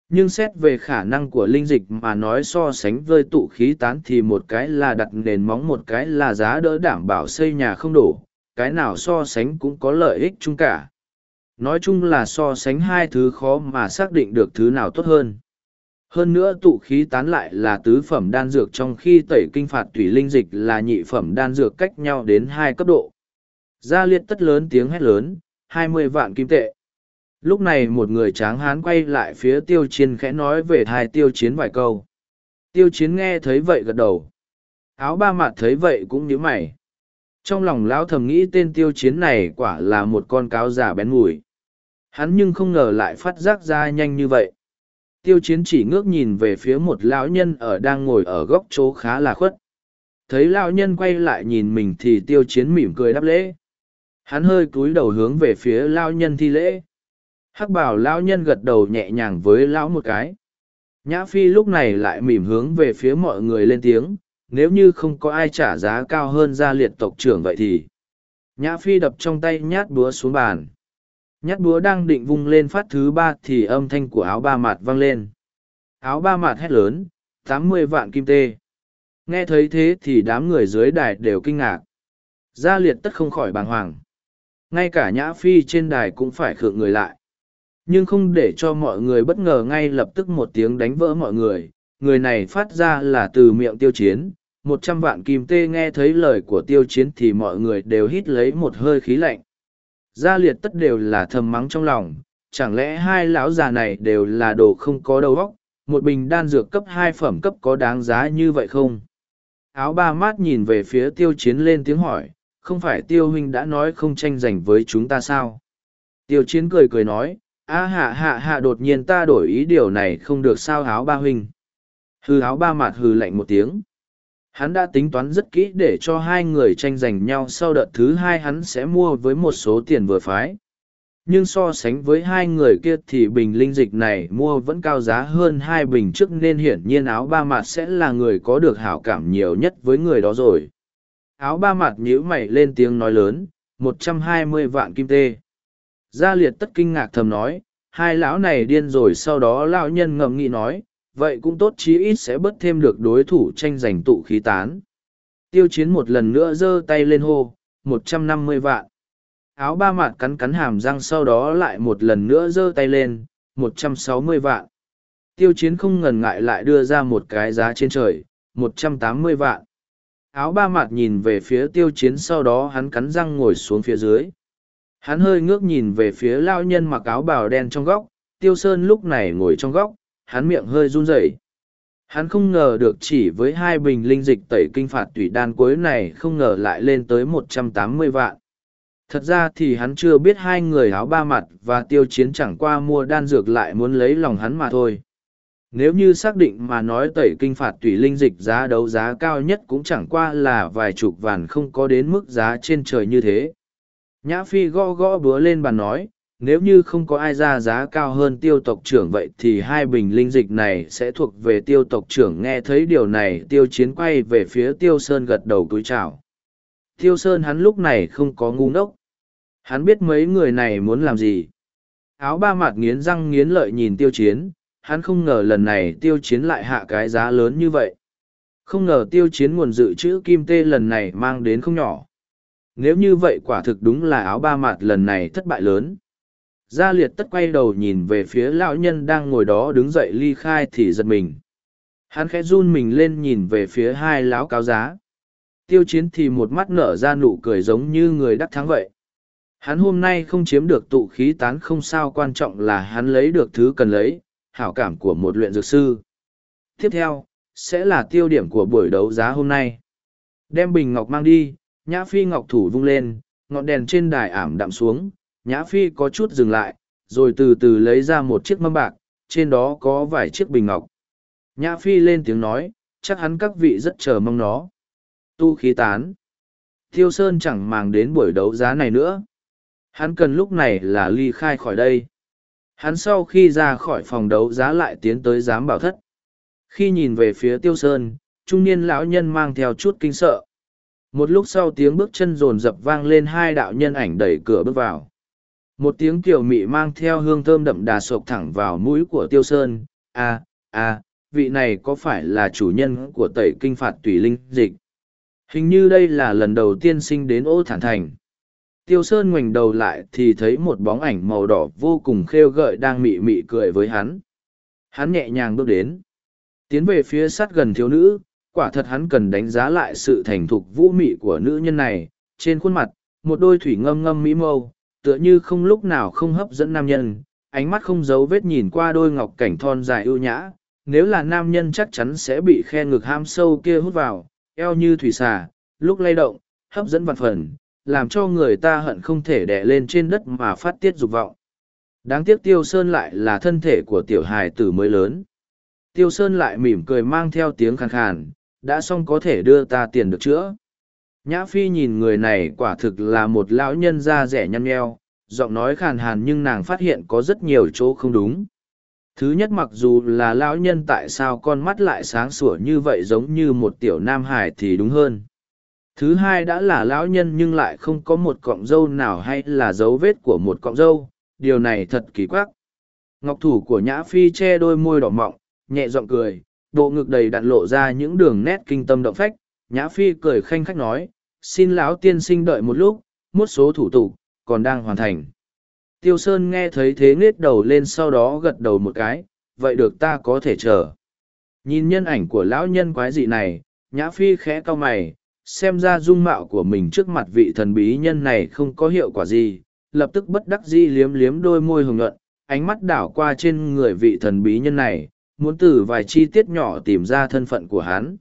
Nhưng xét về khả năng của linh dịch mà nói so sánh với tụ khí tán thì một cái là đặt nền móng một cái là giá đỡ đảm bảo xây nhà không đổ, cái nào so sánh cũng có lợi ích chung cả. Nói chung là so sánh hai thứ khó mà xác định được thứ nào tốt hơn. Hơn nữa tụ khí tán lại là tứ phẩm đan dược trong khi tẩy kinh phạt thủy linh dịch là nhị phẩm đan dược cách nhau đến hai cấp độ. Gia liệt tất lớn tiếng hét lớn, hai mươi vạn kim tệ. Lúc này một người tráng hán quay lại phía tiêu chiến khẽ nói về hai tiêu chiến vài câu. Tiêu chiến nghe thấy vậy gật đầu. Áo ba mặt thấy vậy cũng nhíu mày. Trong lòng lão thầm nghĩ tên tiêu chiến này quả là một con cáo giả bén mùi. Hắn nhưng không ngờ lại phát giác ra nhanh như vậy tiêu chiến chỉ ngước nhìn về phía một lão nhân ở đang ngồi ở góc chỗ khá là khuất thấy lão nhân quay lại nhìn mình thì tiêu chiến mỉm cười đáp lễ hắn hơi cúi đầu hướng về phía lão nhân thi lễ hắc bảo lão nhân gật đầu nhẹ nhàng với lão một cái nhã phi lúc này lại mỉm hướng về phía mọi người lên tiếng nếu như không có ai trả giá cao hơn gia liệt tộc trưởng vậy thì nhã phi đập trong tay nhát búa xuống bàn Nhát búa đang định vung lên phát thứ ba thì âm thanh của áo ba mạt vang lên. Áo ba mạt hét lớn, tám mươi vạn kim tê. Nghe thấy thế thì đám người dưới đài đều kinh ngạc. Gia liệt tất không khỏi bàng hoàng. Ngay cả nhã phi trên đài cũng phải khượng người lại. Nhưng không để cho mọi người bất ngờ ngay lập tức một tiếng đánh vỡ mọi người. Người này phát ra là từ miệng tiêu chiến. Một trăm vạn kim tê nghe thấy lời của tiêu chiến thì mọi người đều hít lấy một hơi khí lạnh. Gia liệt tất đều là thầm mắng trong lòng. Chẳng lẽ hai lão già này đều là đồ không có đầu óc? Một bình đan dược cấp hai phẩm cấp có đáng giá như vậy không? Áo ba mát nhìn về phía tiêu chiến lên tiếng hỏi. Không phải tiêu huynh đã nói không tranh giành với chúng ta sao? Tiêu chiến cười cười nói a hạ hạ hạ đột nhiên ta đổi ý điều này không được sao áo ba huynh hư áo ba mạt hư lạnh một tiếng Hắn đã tính toán rất kỹ để cho hai người tranh giành nhau sau đợt thứ hai hắn sẽ mua với một số tiền vừa phái. Nhưng so sánh với hai người kia thì bình linh dịch này mua vẫn cao giá hơn hai bình trước nên hiển nhiên áo ba mặt sẽ là người có được hảo cảm nhiều nhất với người đó rồi. Áo ba mặt nhíu mày lên tiếng nói lớn, một trăm hai mươi vạn kim tê. Gia liệt tất kinh ngạc thầm nói, hai lão này điên rồi sau đó lão nhân ngậm nghĩ nói, vậy cũng tốt chí ít sẽ bớt thêm được đối thủ tranh giành tụ khí tán. Tiêu chiến một lần nữa giơ tay lên hô, một trăm năm mươi vạn. Áo ba mạt cắn cắn hàm răng sau đó lại một lần nữa giơ tay lên, một trăm sáu mươi vạn. Tiêu chiến không ngần ngại lại đưa ra một cái giá trên trời, một trăm tám mươi vạn. Áo ba mạt nhìn về phía tiêu chiến sau đó hắn cắn răng ngồi xuống phía dưới. Hắn hơi ngước nhìn về phía lao nhân mặc áo bào đen trong góc, tiêu sơn lúc này ngồi trong góc, hắn miệng hơi run rẩy. Hắn không ngờ được chỉ với hai bình linh dịch tẩy kinh phạt tủy đan cuối này không ngờ lại lên tới một trăm tám mươi vạn. Thật ra thì hắn chưa biết hai người áo ba mặt và tiêu chiến chẳng qua mua đan dược lại muốn lấy lòng hắn mà thôi. Nếu như xác định mà nói tẩy kinh phạt tủy linh dịch giá đấu giá cao nhất cũng chẳng qua là vài chục vạn không có đến mức giá trên trời như thế. Nhã Phi gõ gõ búa lên bàn nói, nếu như không có ai ra giá cao hơn tiêu tộc trưởng vậy thì hai bình linh dịch này sẽ thuộc về tiêu tộc trưởng nghe thấy điều này tiêu chiến quay về phía tiêu sơn gật đầu túi chào. Tiêu sơn hắn lúc này không có ngu ngốc. Hắn biết mấy người này muốn làm gì. Áo ba mặt nghiến răng nghiến lợi nhìn tiêu chiến, hắn không ngờ lần này tiêu chiến lại hạ cái giá lớn như vậy. Không ngờ tiêu chiến nguồn dự trữ kim tê lần này mang đến không nhỏ. Nếu như vậy quả thực đúng là áo ba mặt lần này thất bại lớn. Gia liệt tất quay đầu nhìn về phía lão nhân đang ngồi đó đứng dậy ly khai thì giật mình. Hắn khẽ run mình lên nhìn về phía hai lão cáo giá. Tiêu chiến thì một mắt nở ra nụ cười giống như người đắc thắng vậy. Hắn hôm nay không chiếm được tụ khí tán không sao quan trọng là hắn lấy được thứ cần lấy, hảo cảm của một luyện dược sư. Tiếp theo, sẽ là tiêu điểm của buổi đấu giá hôm nay. Đem bình ngọc mang đi, Nhã Phi ngọc thủ vung lên, ngọn đèn trên đài ảm đạm xuống, Nhã Phi có chút dừng lại, rồi từ từ lấy ra một chiếc mâm bạc, trên đó có vài chiếc bình ngọc. Nhã Phi lên tiếng nói, chắc hắn các vị rất chờ mong nó. Tu khí tán. Tiêu Sơn chẳng màng đến buổi đấu giá này nữa. Hắn cần lúc này là ly khai khỏi đây. Hắn sau khi ra khỏi phòng đấu giá lại tiến tới giám bảo thất. Khi nhìn về phía Tiêu Sơn, trung niên lão nhân mang theo chút kinh sợ. Một lúc sau tiếng bước chân rồn rập vang lên hai đạo nhân ảnh đẩy cửa bước vào. Một tiếng kiều mị mang theo hương thơm đậm đà sộc thẳng vào mũi của Tiêu Sơn. À, à, vị này có phải là chủ nhân của tẩy kinh phạt tùy linh dịch? Hình như đây là lần đầu tiên sinh đến ô thản thành tiêu sơn ngoảnh đầu lại thì thấy một bóng ảnh màu đỏ vô cùng khêu gợi đang mị mị cười với hắn hắn nhẹ nhàng bước đến tiến về phía sát gần thiếu nữ quả thật hắn cần đánh giá lại sự thành thục vũ mị của nữ nhân này trên khuôn mặt một đôi thủy ngâm ngâm mỹ mâu tựa như không lúc nào không hấp dẫn nam nhân ánh mắt không giấu vết nhìn qua đôi ngọc cảnh thon dài ưu nhã nếu là nam nhân chắc chắn sẽ bị khe ngực ham sâu kia hút vào eo như thủy xà lúc lay động hấp dẫn vặt phần làm cho người ta hận không thể đẻ lên trên đất mà phát tiết dục vọng. Đáng tiếc Tiêu Sơn lại là thân thể của tiểu hài tử mới lớn. Tiêu Sơn lại mỉm cười mang theo tiếng khàn khàn, đã xong có thể đưa ta tiền được chữa. Nhã Phi nhìn người này quả thực là một lão nhân da rẻ nhăn nheo, giọng nói khàn hàn nhưng nàng phát hiện có rất nhiều chỗ không đúng. Thứ nhất mặc dù là lão nhân tại sao con mắt lại sáng sủa như vậy giống như một tiểu nam hải thì đúng hơn thứ hai đã là lão nhân nhưng lại không có một cọng râu nào hay là dấu vết của một cọng râu điều này thật kỳ quắc ngọc thủ của nhã phi che đôi môi đỏ mọng nhẹ giọng cười bộ ngực đầy đặn lộ ra những đường nét kinh tâm động phách, nhã phi cười khanh khách nói, xin lão tiên sinh đợi một lúc, một số thủ tục còn đang hoàn thành. Tiêu sơn nghe thấy thế nghết đầu lên sau đó gật đầu một cái, vậy được ta có thể chờ. Nhìn nhân ảnh của lão nhân quái dị này, nhã phi khẽ cau mày, xem ra dung mạo của mình trước mặt vị thần bí nhân này không có hiệu quả gì, lập tức bất đắc dĩ liếm liếm đôi môi hồng nhuận, ánh mắt đảo qua trên người vị thần bí nhân này muốn từ vài chi tiết nhỏ tìm ra thân phận của hắn.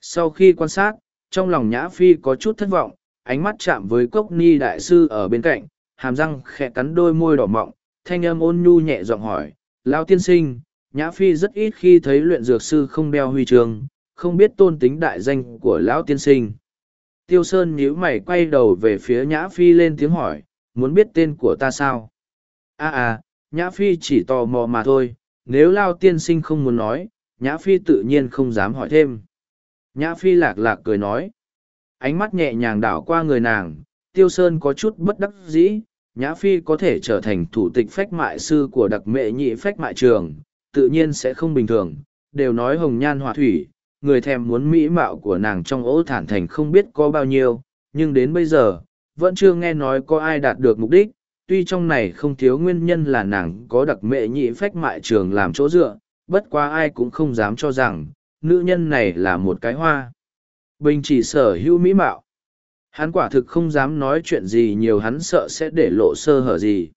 Sau khi quan sát trong lòng nhã phi có chút thất vọng ánh mắt chạm với cốc ni đại sư ở bên cạnh hàm răng khẽ cắn đôi môi đỏ mọng thanh âm ôn nhu nhẹ giọng hỏi lao tiên sinh nhã phi rất ít khi thấy luyện dược sư không đeo huy chương không biết tôn tính đại danh của lão tiên sinh. Tiêu sơn nhíu mày quay đầu về phía nhã phi lên tiếng hỏi muốn biết tên của ta sao? À, à nhã phi chỉ tò mò mà thôi nếu lao tiên sinh không muốn nói nhã phi tự nhiên không dám hỏi thêm. Nhã phi lạc lạc cười nói. Ánh mắt nhẹ nhàng đảo qua người nàng tiêu sơn có chút bất đắc dĩ nhã phi có thể trở thành thủ tịch phách mại sư của đặc mệ nhị phách mại trường tự nhiên sẽ không bình thường. Đều nói hồng nhan họa thủy người thèm muốn mỹ mạo của nàng trong ố thản thành không biết có bao nhiêu, nhưng đến bây giờ, vẫn chưa nghe nói có ai đạt được mục đích, tuy trong này không thiếu nguyên nhân là nàng có đặc mệ nhị phách mại trường làm chỗ dựa, bất quá ai cũng không dám cho rằng, nữ nhân này là một cái hoa. Bình chỉ sở hữu mỹ mạo. Hắn quả thực không dám nói chuyện gì nhiều hắn sợ sẽ để lộ sơ hở gì.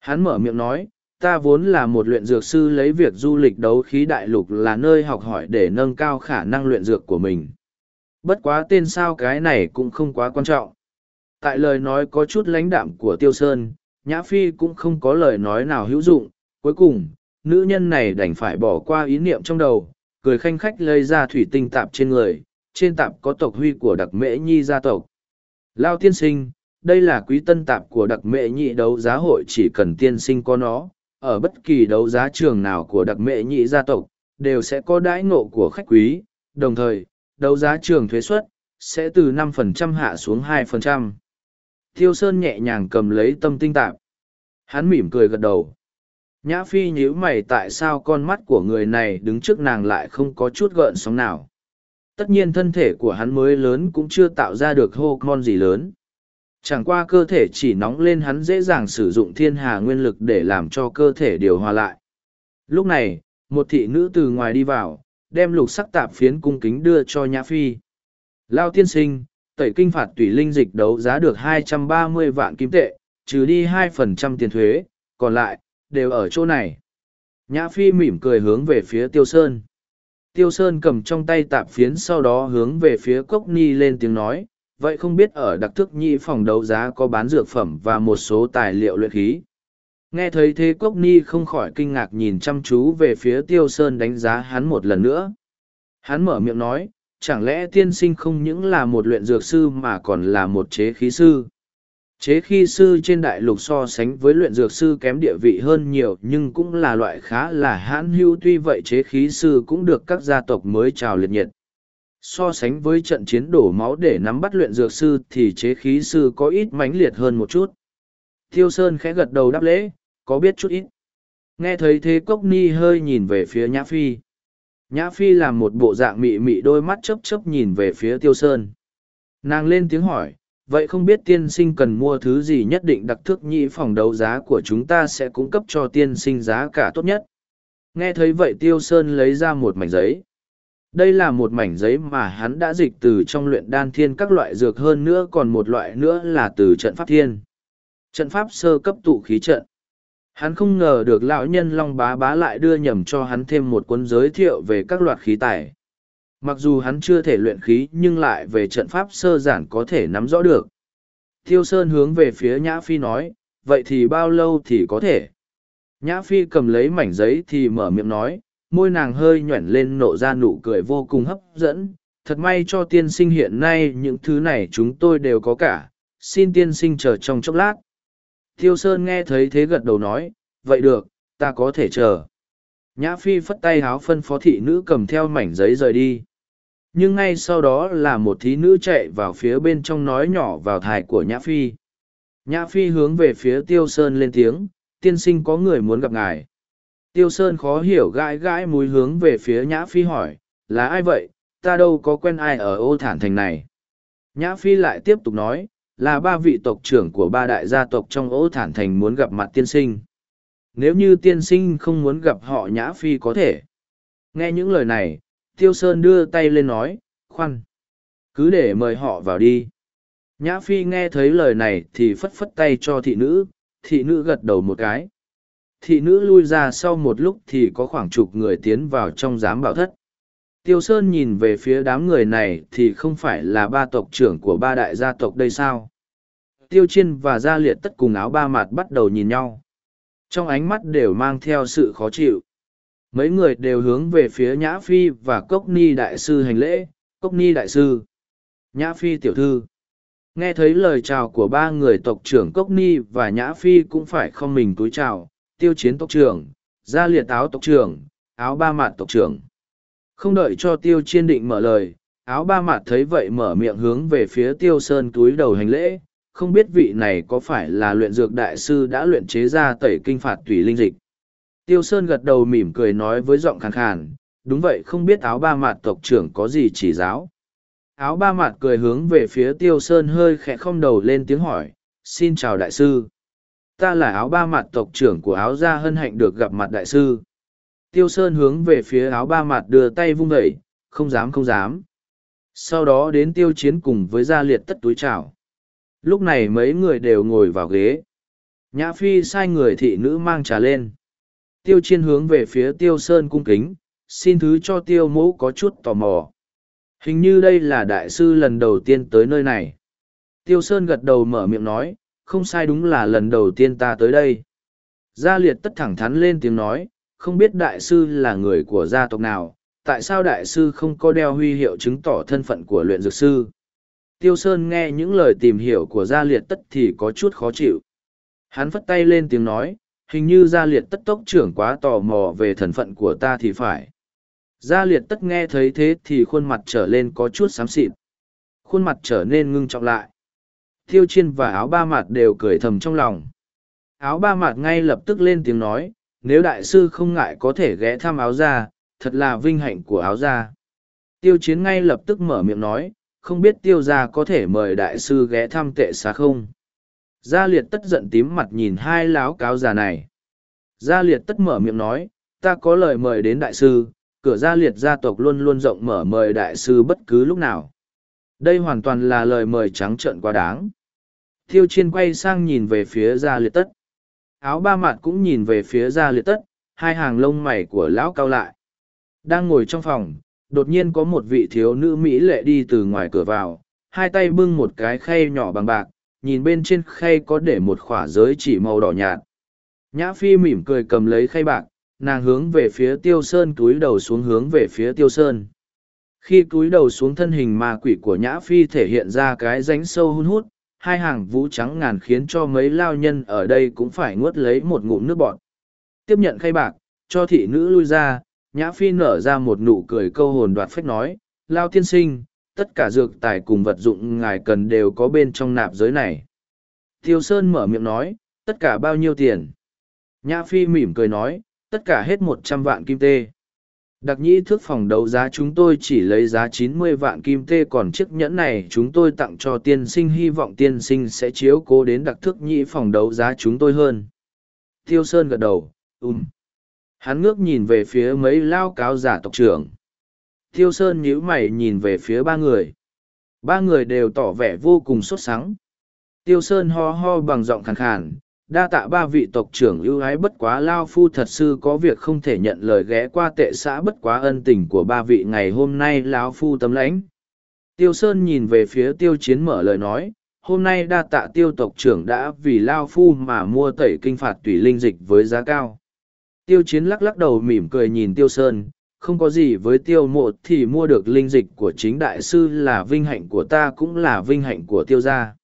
Hắn mở miệng nói, ta vốn là một luyện dược sư lấy việc du lịch đấu khí đại lục là nơi học hỏi để nâng cao khả năng luyện dược của mình. Bất quá tên sao cái này cũng không quá quan trọng. Tại lời nói có chút lãnh đạm của Tiêu Sơn, Nhã Phi cũng không có lời nói nào hữu dụng. Cuối cùng, nữ nhân này đành phải bỏ qua ý niệm trong đầu, cười khanh khách lấy ra thủy tinh tạp trên người, trên tạp có tộc huy của đặc mễ nhi gia tộc. Lao tiên sinh, đây là quý tân tạp của đặc mễ nhị đấu giá hội chỉ cần tiên sinh có nó, ở bất kỳ đấu giá trường nào của đặc mễ nhị gia tộc, đều sẽ có đãi ngộ của khách quý, đồng thời, đấu giá trường thuế suất sẽ từ 5% hạ xuống 2%. Thiêu Sơn nhẹ nhàng cầm lấy tâm tinh tạp. Hắn mỉm cười gật đầu. Nhã Phi nhíu mày tại sao con mắt của người này đứng trước nàng lại không có chút gợn sóng nào. Tất nhiên thân thể của hắn mới lớn cũng chưa tạo ra được hô con gì lớn. Chẳng qua cơ thể chỉ nóng lên hắn dễ dàng sử dụng thiên hà nguyên lực để làm cho cơ thể điều hòa lại. Lúc này, một thị nữ từ ngoài đi vào, đem lục sắc tạp phiến cung kính đưa cho Nhã Phi. Lao tiên sinh, tẩy kinh phạt tùy linh dịch đấu giá được 230 vạn kim tệ, trừ đi 2% tiền thuế, còn lại, đều ở chỗ này. Nhã Phi mỉm cười hướng về phía Tiêu Sơn. Tiêu Sơn cầm trong tay tạp phiến sau đó hướng về phía Cốc Ni lên tiếng nói, vậy không biết ở đặc thức nhị phòng đấu giá có bán dược phẩm và một số tài liệu luyện khí. Nghe thấy thế Cốc Ni không khỏi kinh ngạc nhìn chăm chú về phía Tiêu Sơn đánh giá hắn một lần nữa. Hắn mở miệng nói, chẳng lẽ tiên sinh không những là một luyện dược sư mà còn là một chế khí sư? Chế khí sư trên đại lục so sánh với luyện dược sư kém địa vị hơn nhiều, nhưng cũng là loại khá là hãn hưu tuy vậy chế khí sư cũng được các gia tộc mới trào liệt nhiệt. So sánh với trận chiến đổ máu để nắm bắt luyện dược sư thì chế khí sư có ít mãnh liệt hơn một chút. Thiêu sơn khẽ gật đầu đáp lễ, có biết chút ít. Nghe thấy thế cốc ni hơi nhìn về phía nhã phi. Nhã Phi làm một bộ dạng mị mị đôi mắt chớp chớp nhìn về phía Tiêu Sơn. Nàng lên tiếng hỏi, vậy không biết tiên sinh cần mua thứ gì nhất định đặc thức nhị phòng đấu giá của chúng ta sẽ cung cấp cho tiên sinh giá cả tốt nhất. Nghe thấy vậy Tiêu Sơn lấy ra một mảnh giấy. Đây là một mảnh giấy mà hắn đã dịch từ trong luyện đan thiên các loại dược hơn nữa còn một loại nữa là từ trận pháp thiên. Trận pháp sơ cấp tụ khí trận. Hắn không ngờ được lão nhân Long Bá Bá lại đưa nhầm cho hắn thêm một cuốn giới thiệu về các loạt khí tài. Mặc dù hắn chưa thể luyện khí nhưng lại về trận pháp sơ giản có thể nắm rõ được. Thiêu Sơn hướng về phía Nhã Phi nói, vậy thì bao lâu thì có thể? Nhã Phi cầm lấy mảnh giấy thì mở miệng nói, môi nàng hơi nhoẻn lên nộ ra nụ cười vô cùng hấp dẫn. Thật may cho tiên sinh hiện nay những thứ này chúng tôi đều có cả, xin tiên sinh chờ trong chốc lát. Tiêu Sơn nghe thấy thế gật đầu nói, vậy được, ta có thể chờ. Nhã Phi phất tay háo phân phó thị nữ cầm theo mảnh giấy rời đi. Nhưng ngay sau đó là một thí nữ chạy vào phía bên trong nói nhỏ vào thải của Nhã Phi. Nhã Phi hướng về phía Tiêu Sơn lên tiếng, tiên sinh có người muốn gặp ngài. Tiêu Sơn khó hiểu gãi gãi mùi hướng về phía Nhã Phi hỏi, là ai vậy, ta đâu có quen ai ở ô thản thành này. Nhã Phi lại tiếp tục nói, là ba vị tộc trưởng của ba đại gia tộc trong ố thản thành muốn gặp mặt tiên sinh. Nếu như tiên sinh không muốn gặp họ Nhã Phi có thể. Nghe những lời này, Tiêu Sơn đưa tay lên nói, khoan. Cứ để mời họ vào đi. Nhã Phi nghe thấy lời này thì phất phất tay cho thị nữ, thị nữ gật đầu một cái. Thị nữ lui ra sau một lúc thì có khoảng chục người tiến vào trong giám bảo thất. Tiêu Sơn nhìn về phía đám người này thì không phải là ba tộc trưởng của ba đại gia tộc đây sao? Tiêu Chiên và Gia Liệt tất cùng áo ba mặt bắt đầu nhìn nhau. Trong ánh mắt đều mang theo sự khó chịu. Mấy người đều hướng về phía Nhã Phi và Cốc Ni Đại Sư hành lễ. Cốc Ni Đại Sư. Nhã Phi Tiểu Thư. Nghe thấy lời chào của ba người tộc trưởng Cốc Ni và Nhã Phi cũng phải không mình túi chào. Tiêu Chiến tộc trưởng, Gia Liệt áo tộc trưởng, áo ba mặt tộc trưởng. Không đợi cho tiêu chiên định mở lời, áo ba mặt thấy vậy mở miệng hướng về phía tiêu sơn túi đầu hành lễ, không biết vị này có phải là luyện dược đại sư đã luyện chế ra tẩy kinh phạt tùy linh dịch. Tiêu sơn gật đầu mỉm cười nói với giọng khàn khàn, đúng vậy không biết áo ba mạt tộc trưởng có gì chỉ giáo. Áo ba mạt cười hướng về phía tiêu sơn hơi khẽ không đầu lên tiếng hỏi, xin chào đại sư. Ta là áo ba mạt tộc trưởng của áo gia hân hạnh được gặp mặt đại sư tiêu sơn hướng về phía áo ba mạt đưa tay vung đẩy, không dám không dám Sau đó đến tiêu chiến cùng với gia liệt tất túi chào. Lúc này mấy người đều ngồi vào ghế. Nhã Phi sai người thị nữ mang trà lên. Tiêu chiên hướng về phía tiêu sơn cung kính, xin thứ cho tiêu mẫu có chút tò mò. Hình như đây là đại sư lần đầu tiên tới nơi này. Tiêu Sơn gật đầu mở miệng nói, không sai đúng là lần đầu tiên ta tới đây. Gia liệt tất thẳng thắn lên tiếng nói, không biết đại sư là người của gia tộc nào, tại sao đại sư không có đeo huy hiệu chứng tỏ thân phận của luyện dược sư. Tiêu Sơn nghe những lời tìm hiểu của gia liệt tất thì có chút khó chịu. Hắn phất tay lên tiếng nói, hình như gia liệt tất tốc trưởng quá tò mò về thần phận của ta thì phải. Gia liệt tất nghe thấy thế thì khuôn mặt trở lên có chút xám xịt. Khuôn mặt trở nên ngưng trọng lại. Tiêu chiên và áo ba mặt đều cười thầm trong lòng. Áo ba mặt ngay lập tức lên tiếng nói, nếu đại sư không ngại có thể ghé thăm áo ra, thật là vinh hạnh của áo ra. Tiêu chiến ngay lập tức mở miệng nói, không biết tiêu gia có thể mời đại sư ghé thăm tệ xá không? Gia liệt tất giận tím mặt nhìn hai láo cáo già này. Gia liệt tất mở miệng nói, ta có lời mời đến đại sư, cửa gia liệt gia tộc luôn luôn rộng mở mời đại sư bất cứ lúc nào. Đây hoàn toàn là lời mời trắng trợn quá đáng. Tiêu chiên quay sang nhìn về phía gia liệt tất. Áo ba mặt cũng nhìn về phía gia liệt tất, hai hàng lông mày của lão cao lại. Đang ngồi trong phòng, đột nhiên có một vị thiếu nữ Mỹ lệ đi từ ngoài cửa vào, hai tay bưng một cái khay nhỏ bằng bạc, nhìn bên trên khay có để một khỏa giới chỉ màu đỏ nhạt. Nhã Phi mỉm cười cầm lấy khay bạc, nàng hướng về phía tiêu sơn túi đầu xuống hướng về phía tiêu sơn khi túi đầu xuống thân hình ma quỷ của nhã phi thể hiện ra cái ránh sâu hun hút hai hàng vũ trắng ngàn khiến cho mấy lao nhân ở đây cũng phải nuốt lấy một ngụm nước bọt tiếp nhận khay bạc cho thị nữ lui ra nhã phi nở ra một nụ cười câu hồn đoạt phách nói lao tiên sinh tất cả dược tài cùng vật dụng ngài cần đều có bên trong nạp giới này tiêu sơn mở miệng nói tất cả bao nhiêu tiền nhã phi mỉm cười nói tất cả hết một trăm vạn kim tê. Đặc nhĩ thước phòng đấu giá chúng tôi chỉ lấy giá chín mươi vạn kim tê còn chiếc nhẫn này chúng tôi tặng cho tiên sinh hy vọng tiên sinh sẽ chiếu cố đến đặc thức nhĩ phòng đấu giá chúng tôi hơn. Tiêu Sơn gật đầu, ùm. Hắn ngước nhìn về phía mấy lao cáo giả tộc trưởng. Tiêu Sơn nhíu mày nhìn về phía ba người. Ba người đều tỏ vẻ vô cùng sốt sắng. Tiêu Sơn ho ho bằng giọng khàn khàn, đa tạ ba vị tộc trưởng ưu ái bất quá lao phu thật sự có việc không thể nhận lời ghé qua tệ xã bất quá ân tình của ba vị ngày hôm nay lao phu tấm lãnh tiêu sơn nhìn về phía tiêu chiến mở lời nói hôm nay đa tạ tiêu tộc trưởng đã vì lao phu mà mua tẩy kinh phạt tùy linh dịch với giá cao tiêu chiến lắc lắc đầu mỉm cười nhìn tiêu sơn không có gì với tiêu mộ thì mua được linh dịch của chính đại sư là vinh hạnh của ta cũng là vinh hạnh của tiêu gia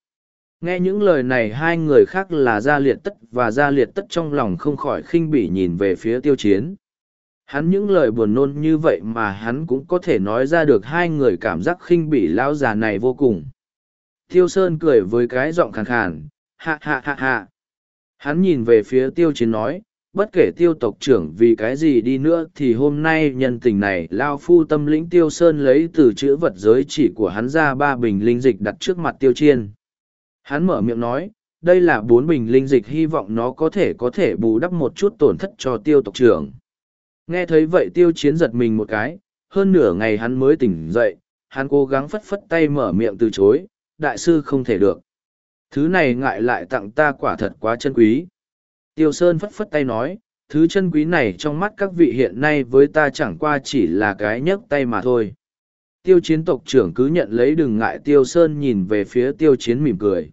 Nghe những lời này hai người khác là Gia Liệt Tất và Gia Liệt Tất trong lòng không khỏi khinh bỉ nhìn về phía tiêu chiến. Hắn những lời buồn nôn như vậy mà hắn cũng có thể nói ra được hai người cảm giác khinh bỉ lão già này vô cùng. Tiêu Sơn cười với cái giọng khàn khàn, ha ha ha ha. Hắn nhìn về phía tiêu chiến nói, bất kể tiêu tộc trưởng vì cái gì đi nữa thì hôm nay nhân tình này lao phu tâm lĩnh tiêu sơn lấy từ chữ vật giới chỉ của hắn ra ba bình linh dịch đặt trước mặt tiêu chiên Hắn mở miệng nói, đây là bốn bình linh dịch hy vọng nó có thể có thể bù đắp một chút tổn thất cho tiêu tộc trưởng. Nghe thấy vậy tiêu chiến giật mình một cái, hơn nửa ngày hắn mới tỉnh dậy, hắn cố gắng phất phất tay mở miệng từ chối, đại sư không thể được. Thứ này ngại lại tặng ta quả thật quá chân quý. Tiêu Sơn phất phất tay nói, thứ chân quý này trong mắt các vị hiện nay với ta chẳng qua chỉ là cái nhấc tay mà thôi. Tiêu chiến tộc trưởng cứ nhận lấy đừng ngại Tiêu Sơn nhìn về phía tiêu chiến mỉm cười.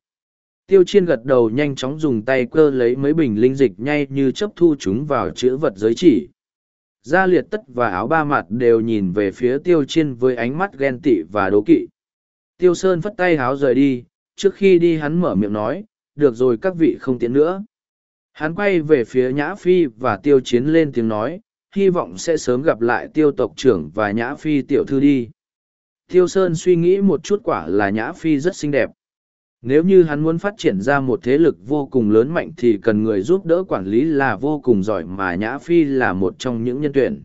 Tiêu chiên gật đầu nhanh chóng dùng tay cơ lấy mấy bình linh dịch nhay như chấp thu chúng vào chữ vật giới chỉ. Gia liệt tất và áo ba mặt đều nhìn về phía tiêu chiên với ánh mắt ghen tị và đố kỵ. Tiêu Sơn phất tay háo rời đi, trước khi đi hắn mở miệng nói, được rồi các vị không tiện nữa. Hắn quay về phía Nhã Phi và tiêu chiến lên tiếng nói, hy vọng sẽ sớm gặp lại tiêu tộc trưởng và Nhã Phi tiểu thư đi. Tiêu Sơn suy nghĩ một chút quả là Nhã Phi rất xinh đẹp. Nếu như hắn muốn phát triển ra một thế lực vô cùng lớn mạnh thì cần người giúp đỡ quản lý là vô cùng giỏi mà Nhã Phi là một trong những nhân tuyển.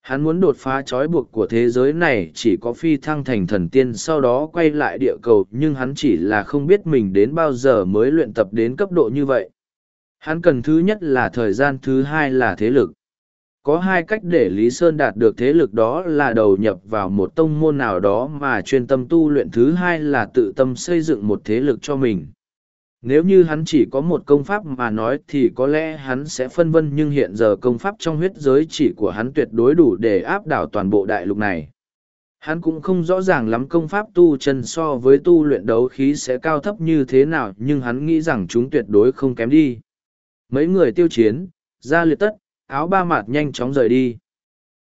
Hắn muốn đột phá trói buộc của thế giới này chỉ có phi thăng thành thần tiên sau đó quay lại địa cầu nhưng hắn chỉ là không biết mình đến bao giờ mới luyện tập đến cấp độ như vậy. Hắn cần thứ nhất là thời gian, thứ hai là thế lực. Có hai cách để Lý Sơn đạt được thế lực đó là đầu nhập vào một tông môn nào đó mà chuyên tâm tu luyện, thứ hai là tự tâm xây dựng một thế lực cho mình. Nếu như hắn chỉ có một công pháp mà nói thì có lẽ hắn sẽ phân vân, nhưng hiện giờ công pháp trong huyết giới chỉ của hắn tuyệt đối đủ để áp đảo toàn bộ đại lục này. Hắn cũng không rõ ràng lắm công pháp tu chân so với tu luyện đấu khí sẽ cao thấp như thế nào, nhưng hắn nghĩ rằng chúng tuyệt đối không kém đi. Mấy người tiêu chiến, ra liệt tất, áo ba mạt nhanh chóng rời đi.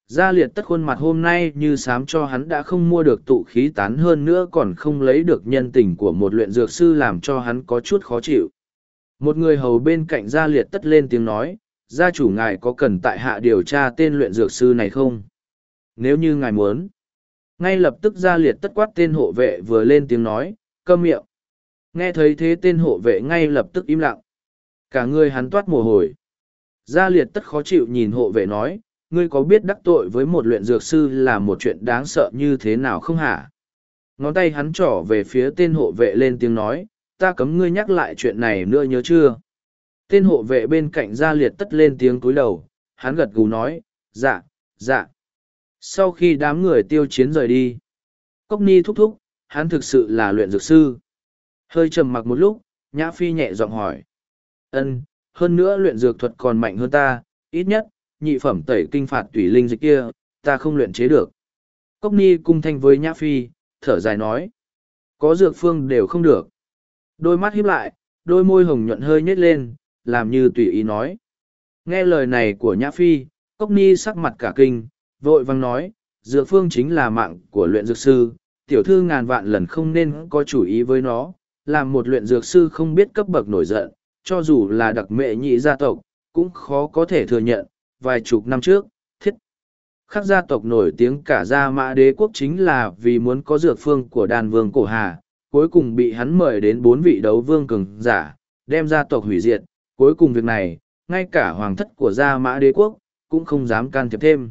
Gia liệt tất khuôn mặt hôm nay như sám cho hắn đã không mua được tụ khí tán hơn nữa còn không lấy được nhân tình của một luyện dược sư làm cho hắn có chút khó chịu. Một người hầu bên cạnh gia liệt tất lên tiếng nói, gia chủ ngài có cần tại hạ điều tra tên luyện dược sư này không? Nếu như ngài muốn. Ngay lập tức gia liệt tất quát tên hộ vệ vừa lên tiếng nói, câm miệng. Nghe thấy thế tên hộ vệ ngay lập tức im lặng. Cả người hắn toát mồ hôi. Gia liệt tất khó chịu nhìn hộ vệ nói, ngươi có biết đắc tội với một luyện dược sư là một chuyện đáng sợ như thế nào không hả? Ngón tay hắn trỏ về phía tên hộ vệ lên tiếng nói, ta cấm ngươi nhắc lại chuyện này nữa nhớ chưa? Tên hộ vệ bên cạnh gia liệt tất lên tiếng cúi đầu, hắn gật gù nói, dạ, dạ. Sau khi đám người tiêu chiến rời đi, Cốc Ni thúc thúc, hắn thực sự là luyện dược sư. Hơi trầm mặc một lúc, Nhã Phi nhẹ giọng hỏi. Ân, hơn nữa luyện dược thuật còn mạnh hơn ta, ít nhất, nhị phẩm tẩy kinh phạt tùy linh dịch kia, ta không luyện chế được. Cốc Ni cung thanh với Nhã Phi, thở dài nói. Có dược phương đều không được. Đôi mắt híp lại, đôi môi hồng nhuận hơi nhếch lên, làm như tùy ý nói. Nghe lời này của Nhã Phi, Cốc Ni sắc mặt cả kinh, vội vang nói, dược phương chính là mạng của luyện dược sư, tiểu thư ngàn vạn lần không nên có chủ ý với nó, làm một luyện dược sư không biết cấp bậc nổi giận, cho dù là đặc mệ nhị gia tộc, cũng khó có thể thừa nhận, vài chục năm trước, thiết. Khắc gia tộc nổi tiếng cả gia mã đế quốc chính là vì muốn có dược phương của đàn vương cổ hà, cuối cùng bị hắn mời đến bốn vị đấu vương cường giả, đem gia tộc hủy diệt, cuối cùng việc này, ngay cả hoàng thất của gia mã đế quốc, cũng không dám can thiệp thêm.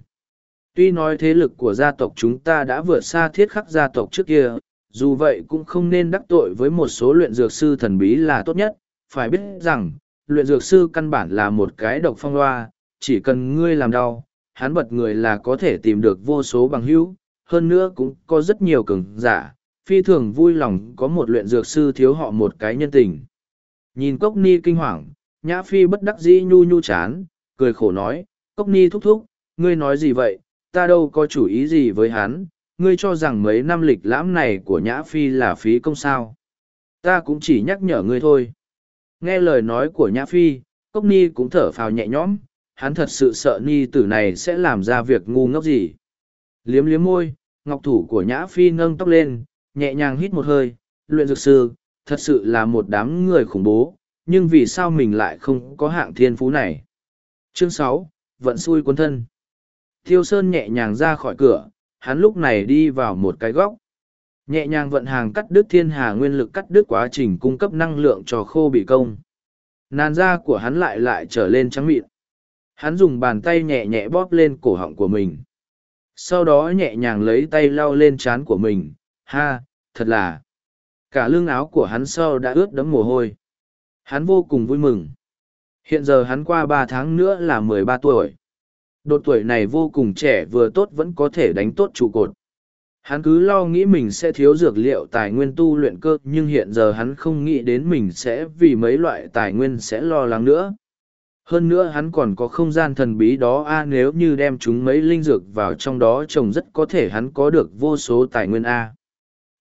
Tuy nói thế lực của gia tộc chúng ta đã vượt xa thiết khắc gia tộc trước kia, dù vậy cũng không nên đắc tội với một số luyện dược sư thần bí là tốt nhất, phải biết rằng, luyện dược sư căn bản là một cái độc phong loa, chỉ cần ngươi làm đau, hắn bật người là có thể tìm được vô số bằng hữu, hơn nữa cũng có rất nhiều cường giả, phi thường vui lòng có một luyện dược sư thiếu họ một cái nhân tình. Nhìn Cốc Ni kinh hoàng, Nhã Phi bất đắc dĩ nhu nhu chán, cười khổ nói, Cốc Ni thúc thúc, ngươi nói gì vậy, ta đâu có chủ ý gì với hắn, ngươi cho rằng mấy năm lịch lãm này của Nhã Phi là phí công sao. Ta cũng chỉ nhắc nhở ngươi thôi. Nghe lời nói của Nhã Phi, Cốc Ni cũng thở phào nhẹ nhõm, hắn thật sự sợ Ni tử này sẽ làm ra việc ngu ngốc gì. Liếm liếm môi, ngọc thủ của Nhã Phi nâng tóc lên, nhẹ nhàng hít một hơi, luyện dược sư, thật sự là một đám người khủng bố, nhưng vì sao mình lại không có hạng thiên phú này. Chương sáu Vận xui cuốn thân. Tiêu Sơn nhẹ nhàng ra khỏi cửa, hắn lúc này đi vào một cái góc. Nhẹ nhàng vận hàng cắt đứt thiên hà nguyên lực cắt đứt quá trình cung cấp năng lượng cho khô bị công. Nàn da của hắn lại lại trở lên trắng mịn. Hắn dùng bàn tay nhẹ nhẹ bóp lên cổ họng của mình. Sau đó nhẹ nhàng lấy tay lau lên trán của mình. Ha, thật là... Cả lưng áo của hắn sau đã ướt đẫm mồ hôi. Hắn vô cùng vui mừng. Hiện giờ hắn qua ba tháng nữa là mười ba tuổi. Độ tuổi này vô cùng trẻ vừa tốt vẫn có thể đánh tốt trụ cột. Hắn cứ lo nghĩ mình sẽ thiếu dược liệu tài nguyên tu luyện cơ, nhưng hiện giờ hắn không nghĩ đến mình sẽ vì mấy loại tài nguyên sẽ lo lắng nữa. Hơn nữa hắn còn có không gian thần bí đó, a, nếu như đem chúng mấy linh dược vào trong đó trồng rất có thể hắn có được vô số tài nguyên, a.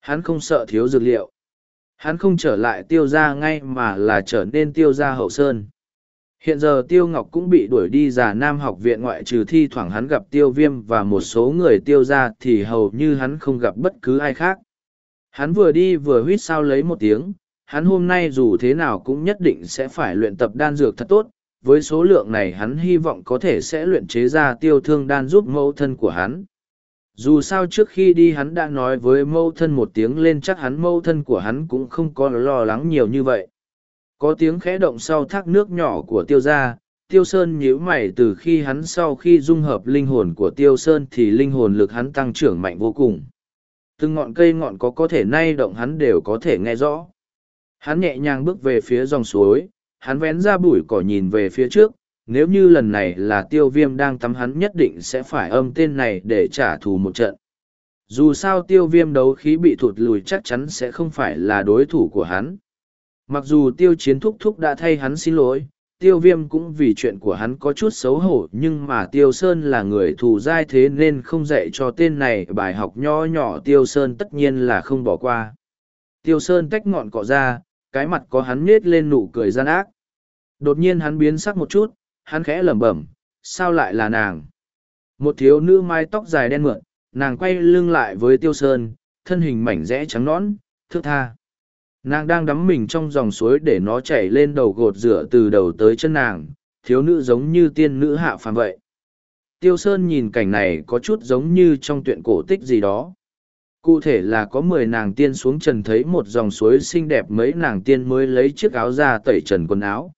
Hắn không sợ thiếu dược liệu. Hắn không trở lại tiêu gia ngay mà là trở nên tiêu gia hậu sơn. Hiện giờ Tiêu Ngọc cũng bị đuổi đi giả Nam học viện ngoại trừ thi thoảng hắn gặp Tiêu Viêm và một số người tiêu ra thì hầu như hắn không gặp bất cứ ai khác. Hắn vừa đi vừa huýt sao lấy một tiếng, hắn hôm nay dù thế nào cũng nhất định sẽ phải luyện tập đan dược thật tốt, với số lượng này hắn hy vọng có thể sẽ luyện chế ra tiêu thương đan giúp mẫu thân của hắn. Dù sao trước khi đi hắn đã nói với mẫu thân một tiếng lên chắc hắn mẫu thân của hắn cũng không có lo lắng nhiều như vậy. Có tiếng khẽ động sau thác nước nhỏ của tiêu gia, tiêu sơn nhíu mày từ khi hắn sau khi dung hợp linh hồn của tiêu sơn thì linh hồn lực hắn tăng trưởng mạnh vô cùng. Từng ngọn cây ngọn có có thể nay động hắn đều có thể nghe rõ. Hắn nhẹ nhàng bước về phía dòng suối, hắn vén ra bụi cỏ nhìn về phía trước, nếu như lần này là tiêu viêm đang tắm hắn nhất định sẽ phải âm tên này để trả thù một trận dù sao tiêu viêm đấu khí bị thụt lùi chắc chắn sẽ không phải là đối thủ của hắn mặc dù tiêu chiến thúc thúc đã thay hắn xin lỗi, tiêu viêm cũng vì chuyện của hắn có chút xấu hổ, nhưng mà tiêu sơn là người thù dai thế nên không dạy cho tên này bài học nho nhỏ tiêu sơn tất nhiên là không bỏ qua. Tiêu sơn tách ngọn cọ ra, cái mặt có hắn nết lên nụ cười gian ác. Đột nhiên hắn biến sắc một chút, hắn khẽ lẩm bẩm, sao lại là nàng? Một thiếu nữ mai tóc dài đen mượn nàng quay lưng lại với tiêu sơn, thân hình mảnh rẽ trắng nõn, thước tha nàng đang đắm mình trong dòng suối để nó chảy lên đầu gột rửa từ đầu tới chân nàng, thiếu nữ giống như tiên nữ hạ phàm vậy. Tiêu sơn nhìn cảnh này có chút giống như trong tuyện cổ tích gì đó. Cụ thể là có mười nàng tiên xuống trần thấy một dòng suối xinh đẹp mấy nàng tiên mới lấy chiếc áo ra tẩy trần quần áo.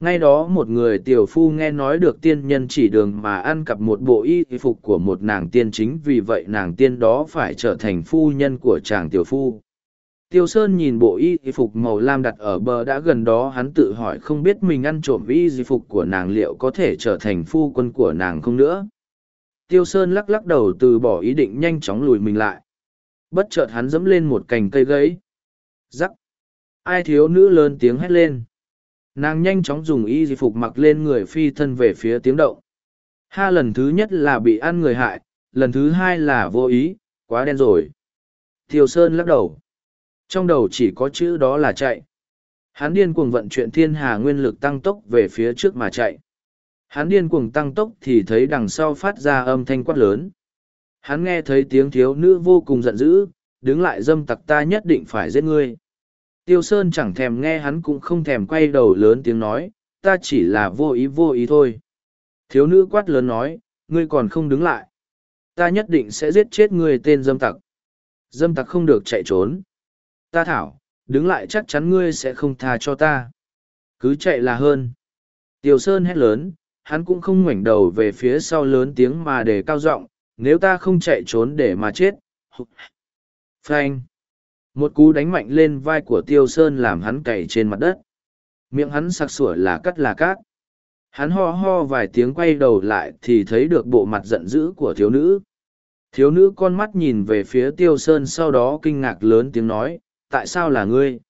Ngay đó một người tiểu phu nghe nói được tiên nhân chỉ đường mà ăn cặp một bộ y phục của một nàng tiên chính vì vậy nàng tiên đó phải trở thành phu nhân của chàng tiểu phu tiêu sơn nhìn bộ y phục màu lam đặt ở bờ đã gần đó, hắn tự hỏi không biết mình ăn trộm y phục của nàng liệu có thể trở thành phu quân của nàng không nữa. Tiêu sơn lắc lắc đầu từ bỏ ý định nhanh chóng lùi mình lại. Bất chợt hắn dẫm lên một cành cây gấy Rắc! ai thiếu nữ lớn tiếng hét lên. Nàng nhanh chóng dùng y di phục mặc lên người phi thân về phía tiếng động. Ha, lần thứ nhất là bị ăn người hại, lần thứ hai là vô ý, quá đen rồi. Tiêu sơn lắc đầu trong đầu chỉ có chữ đó là chạy hắn điên cuồng vận chuyển thiên hà nguyên lực tăng tốc về phía trước mà chạy hắn điên cuồng tăng tốc thì thấy đằng sau phát ra âm thanh quát lớn hắn nghe thấy tiếng thiếu nữ vô cùng giận dữ đứng lại dâm tặc ta nhất định phải giết ngươi Tiêu Sơn chẳng thèm nghe hắn cũng không thèm quay đầu lớn tiếng nói, ta chỉ là vô ý vô ý thôi. Thiếu nữ quát lớn nói, ngươi còn không đứng lại. Ta nhất định sẽ giết chết ngươi tên dâm tặc. Dâm tặc không được chạy trốn. Ta thảo, đứng lại chắc chắn ngươi sẽ không tha cho ta. Cứ chạy là hơn. Tiêu Sơn hét lớn, hắn cũng không ngoảnh đầu về phía sau lớn tiếng mà để cao giọng nếu ta không chạy trốn để mà chết. Frank một cú đánh mạnh lên vai của tiêu sơn làm hắn cày trên mặt đất miệng hắn sặc sủa là cắt là cát hắn ho ho vài tiếng quay đầu lại thì thấy được bộ mặt giận dữ của thiếu nữ thiếu nữ con mắt nhìn về phía tiêu sơn sau đó kinh ngạc lớn tiếng nói tại sao là ngươi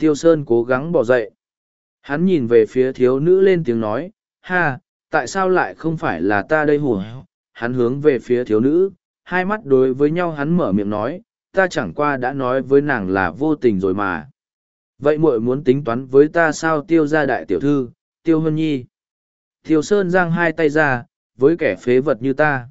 tiêu sơn cố gắng bỏ dậy hắn nhìn về phía thiếu nữ lên tiếng nói ha tại sao lại không phải là ta đây hùa hắn hướng về phía thiếu nữ hai mắt đối với nhau hắn mở miệng nói ta chẳng qua đã nói với nàng là vô tình rồi mà. Vậy muội muốn tính toán với ta sao tiêu ra đại tiểu thư, tiêu hân nhi. Tiêu sơn giang hai tay ra, với kẻ phế vật như ta.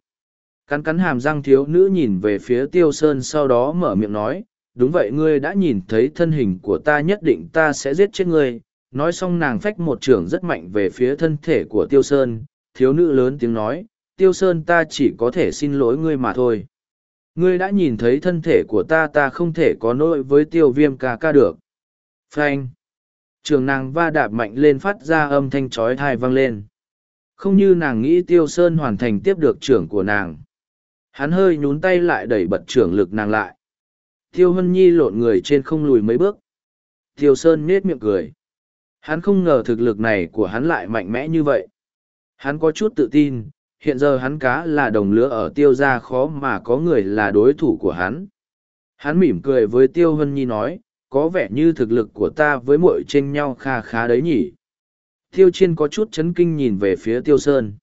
Cắn cắn hàm răng thiếu nữ nhìn về phía tiêu sơn sau đó mở miệng nói, đúng vậy ngươi đã nhìn thấy thân hình của ta nhất định ta sẽ giết chết ngươi. Nói xong nàng phách một trường rất mạnh về phía thân thể của tiêu sơn, thiếu nữ lớn tiếng nói, tiêu sơn ta chỉ có thể xin lỗi ngươi mà thôi. Ngươi đã nhìn thấy thân thể của ta ta không thể có nỗi với tiêu viêm ca ca được. Frank trường nàng va đạp mạnh lên phát ra âm thanh trói thai vang lên. Không như nàng nghĩ tiêu sơn hoàn thành tiếp được trưởng của nàng. Hắn hơi nhún tay lại đẩy bật trưởng lực nàng lại tiêu hân nhi lộn người trên không lùi mấy bước tiêu sơn nết miệng cười hắn không ngờ thực lực này của hắn lại mạnh mẽ như vậy hắn có chút tự tin hiện giờ hắn cá là đồng lứa ở tiêu gia khó mà có người là đối thủ của hắn. Hắn mỉm cười với tiêu hân nhi nói, có vẻ như thực lực của ta với muội tranh nhau kha khá đấy nhỉ. Tiêu chiên có chút chấn kinh nhìn về phía tiêu sơn.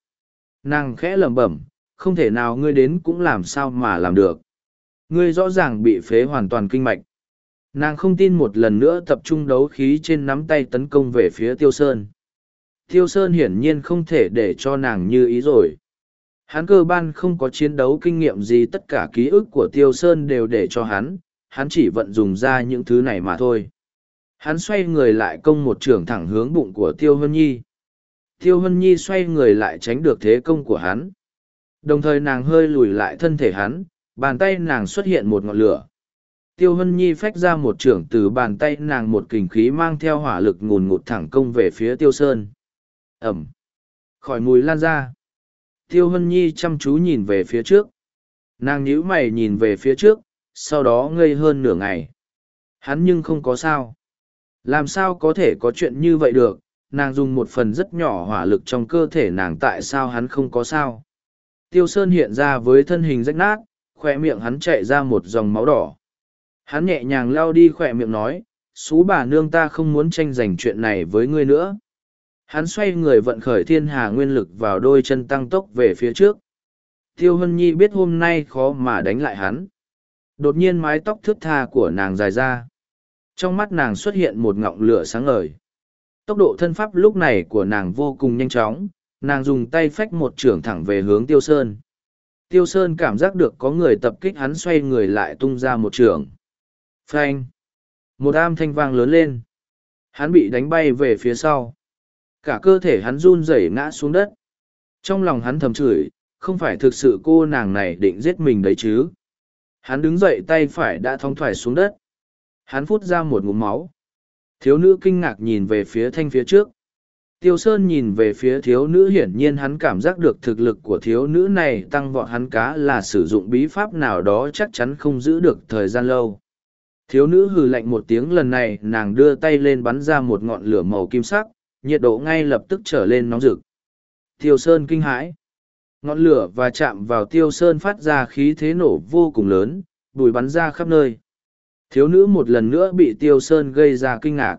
Nàng khẽ lẩm bẩm, không thể nào ngươi đến cũng làm sao mà làm được. Ngươi rõ ràng bị phế hoàn toàn kinh mạch. Nàng không tin một lần nữa tập trung đấu khí trên nắm tay tấn công về phía tiêu sơn. Tiêu sơn hiển nhiên không thể để cho nàng như ý rồi hắn cơ ban không có chiến đấu kinh nghiệm gì, tất cả ký ức của tiêu sơn đều để cho hắn hắn chỉ vận dùng ra những thứ này mà thôi hắn xoay người lại công một trường thẳng hướng bụng của tiêu hân nhi tiêu hân nhi xoay người lại tránh được thế công của hắn đồng thời nàng hơi lùi lại thân thể hắn bàn tay nàng xuất hiện một ngọn lửa tiêu hân nhi phách ra một trưởng từ bàn tay nàng một kình khí mang theo hỏa lực ngùn ngụt thẳng công về phía tiêu sơn ẩm khỏi mùi lan ra Tiêu Hân Nhi chăm chú nhìn về phía trước. Nàng nhíu mày nhìn về phía trước, sau đó ngây hơn nửa ngày. Hắn nhưng không có sao. Làm sao có thể có chuyện như vậy được, nàng dùng một phần rất nhỏ hỏa lực trong cơ thể nàng tại sao hắn không có sao. Tiêu Sơn hiện ra với thân hình rách nát, khoe miệng hắn chạy ra một dòng máu đỏ. Hắn nhẹ nhàng lao đi khoe miệng nói, xú bà nương ta không muốn tranh giành chuyện này với ngươi nữa. Hắn xoay người vận khởi thiên hà nguyên lực vào đôi chân tăng tốc về phía trước. Tiêu Hân Nhi biết hôm nay khó mà đánh lại hắn. Đột nhiên mái tóc thướt tha của nàng dài ra. Trong mắt nàng xuất hiện một ngọn lửa sáng ngời. Tốc độ thân pháp lúc này của nàng vô cùng nhanh chóng, nàng dùng tay phách một trưởng thẳng về hướng Tiêu Sơn. Tiêu Sơn cảm giác được có người tập kích hắn xoay người lại tung ra một trường. Phanh! Một am thanh vang lớn lên. Hắn bị đánh bay về phía sau. Cả cơ thể hắn run rẩy ngã xuống đất. Trong lòng hắn thầm chửi, không phải thực sự cô nàng này định giết mình đấy chứ. Hắn đứng dậy tay phải đã thong thoải xuống đất. Hắn phút ra một ngụm máu. Thiếu nữ kinh ngạc nhìn về phía thanh phía trước. Tiêu Sơn nhìn về phía thiếu nữ hiển nhiên hắn cảm giác được thực lực của thiếu nữ này tăng vọt hắn cá là sử dụng bí pháp nào đó chắc chắn không giữ được thời gian lâu. Thiếu nữ hừ lạnh một tiếng lần này nàng đưa tay lên bắn ra một ngọn lửa màu kim sắc, nhiệt độ ngay lập tức trở lên nóng rực. Tiêu Sơn kinh hãi. Ngọn lửa và chạm vào Tiêu Sơn phát ra khí thế nổ vô cùng lớn, bùi bắn ra khắp nơi. Thiếu nữ một lần nữa bị Tiêu Sơn gây ra kinh ngạc.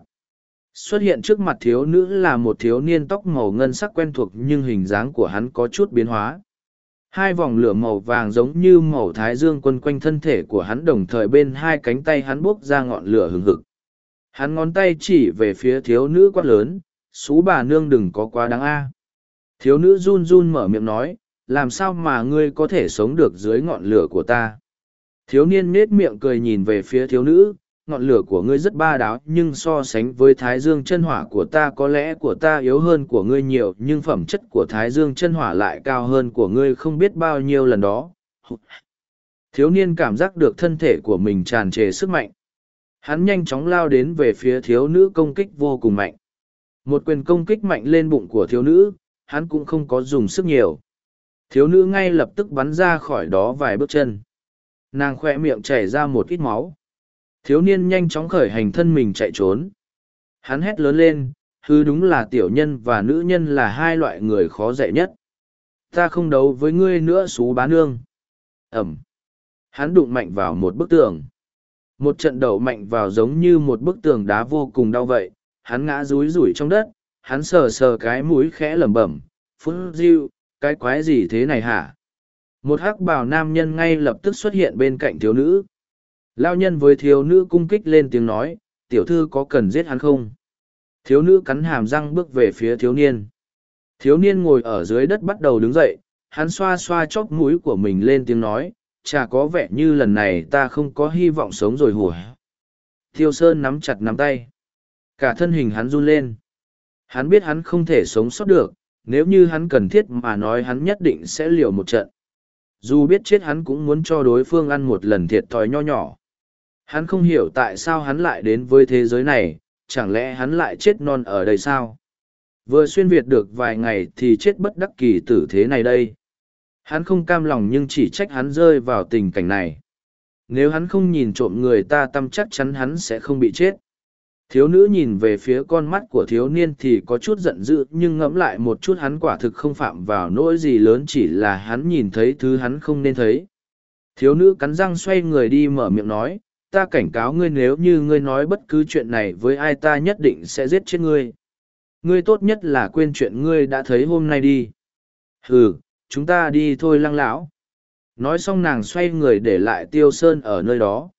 Xuất hiện trước mặt thiếu nữ là một thiếu niên tóc màu ngân sắc quen thuộc nhưng hình dáng của hắn có chút biến hóa. Hai vòng lửa màu vàng giống như màu thái dương quân quanh thân thể của hắn đồng thời bên hai cánh tay hắn buốc ra ngọn lửa hừng hực. Hắn ngón tay chỉ về phía thiếu nữ quát lớn, xú bà nương đừng có quá đáng a. Thiếu nữ run run mở miệng nói, làm sao mà ngươi có thể sống được dưới ngọn lửa của ta. Thiếu niên nết miệng cười nhìn về phía thiếu nữ, ngọn lửa của ngươi rất ba đáo, nhưng so sánh với thái dương chân hỏa của ta có lẽ của ta yếu hơn của ngươi nhiều, nhưng phẩm chất của thái dương chân hỏa lại cao hơn của ngươi không biết bao nhiêu lần đó. Thiếu niên cảm giác được thân thể của mình tràn trề sức mạnh. Hắn nhanh chóng lao đến về phía thiếu nữ công kích vô cùng mạnh. Một quyền công kích mạnh lên bụng của thiếu nữ, hắn cũng không có dùng sức nhiều. Thiếu nữ ngay lập tức bắn ra khỏi đó vài bước chân. Nàng khoe miệng chảy ra một ít máu. Thiếu niên nhanh chóng khởi hành thân mình chạy trốn. Hắn hét lớn lên, hư đúng là tiểu nhân và nữ nhân là hai loại người khó dạy nhất. Ta không đấu với ngươi nữa xú bá nương. Ẩm. Hắn đụng mạnh vào một bức tường. Một trận đầu mạnh vào giống như một bức tường đá vô cùng đau vậy. Hắn ngã rúi rủi trong đất, hắn sờ sờ cái mũi khẽ lẩm bẩm. Phút diêu, cái quái gì thế này hả? Một hắc bào nam nhân ngay lập tức xuất hiện bên cạnh thiếu nữ, Lao nhân với thiếu nữ cung kích lên tiếng nói, tiểu thư có cần giết hắn không? Thiếu nữ cắn hàm răng bước về phía thiếu niên. Thiếu niên ngồi ở dưới đất bắt đầu đứng dậy, hắn xoa xoa chóp mũi của mình lên tiếng nói, chả có vẻ như lần này ta không có hy vọng sống rồi hủa. Thiêu Sơn nắm chặt nắm tay. Cả thân hình hắn run lên. Hắn biết hắn không thể sống sót được, nếu như hắn cần thiết mà nói hắn nhất định sẽ liều một trận. Dù biết chết hắn cũng muốn cho đối phương ăn một lần thiệt thòi nho nhỏ. Hắn không hiểu tại sao hắn lại đến với thế giới này, chẳng lẽ hắn lại chết non ở đây sao? Vừa xuyên Việt được vài ngày thì chết bất đắc kỳ tử thế này đây. Hắn không cam lòng nhưng chỉ trách hắn rơi vào tình cảnh này. Nếu hắn không nhìn trộm người ta tâm chắc chắn hắn sẽ không bị chết. Thiếu nữ nhìn về phía con mắt của thiếu niên thì có chút giận dữ nhưng ngẫm lại một chút hắn quả thực không phạm vào nỗi gì lớn chỉ là hắn nhìn thấy thứ hắn không nên thấy. Thiếu nữ cắn răng xoay người đi mở miệng nói, ta cảnh cáo ngươi nếu như ngươi nói bất cứ chuyện này với ai ta nhất định sẽ giết chết ngươi. Ngươi tốt nhất là quên chuyện ngươi đã thấy hôm nay đi. Ừ, chúng ta đi thôi lăng lão. Nói xong nàng xoay người để lại tiêu sơn ở nơi đó.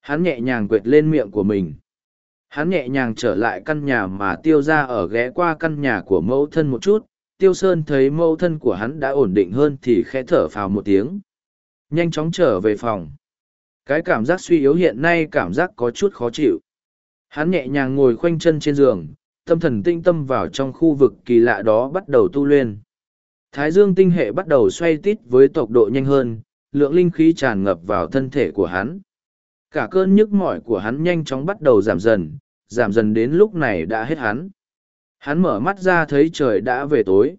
Hắn nhẹ nhàng quệt lên miệng của mình. Hắn nhẹ nhàng trở lại căn nhà mà tiêu ra ở ghé qua căn nhà của mẫu thân một chút. Tiêu Sơn thấy mẫu thân của hắn đã ổn định hơn thì khẽ thở phào một tiếng. Nhanh chóng trở về phòng. Cái cảm giác suy yếu hiện nay cảm giác có chút khó chịu. Hắn nhẹ nhàng ngồi khoanh chân trên giường, tâm thần tinh tâm vào trong khu vực kỳ lạ đó bắt đầu tu luyện. Thái dương tinh hệ bắt đầu xoay tít với tốc độ nhanh hơn, lượng linh khí tràn ngập vào thân thể của hắn. Cả cơn nhức mỏi của hắn nhanh chóng bắt đầu giảm dần, giảm dần đến lúc này đã hết hắn. Hắn mở mắt ra thấy trời đã về tối.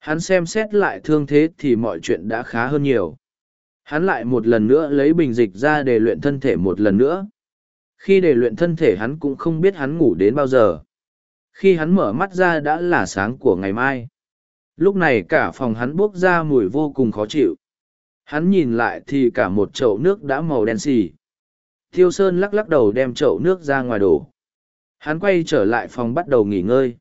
Hắn xem xét lại thương thế thì mọi chuyện đã khá hơn nhiều hắn lại một lần nữa lấy bình dịch ra để luyện thân thể một lần nữa khi để luyện thân thể hắn cũng không biết hắn ngủ đến bao giờ Khi hắn mở mắt ra đã là sáng của ngày mai. Lúc này cả phòng hắn bốc ra mùi vô cùng khó chịu. Hắn nhìn lại thì cả một chậu nước đã màu đen xì. Thiêu Sơn lắc lắc đầu đem chậu nước ra ngoài đổ. Hắn quay trở lại phòng bắt đầu nghỉ ngơi.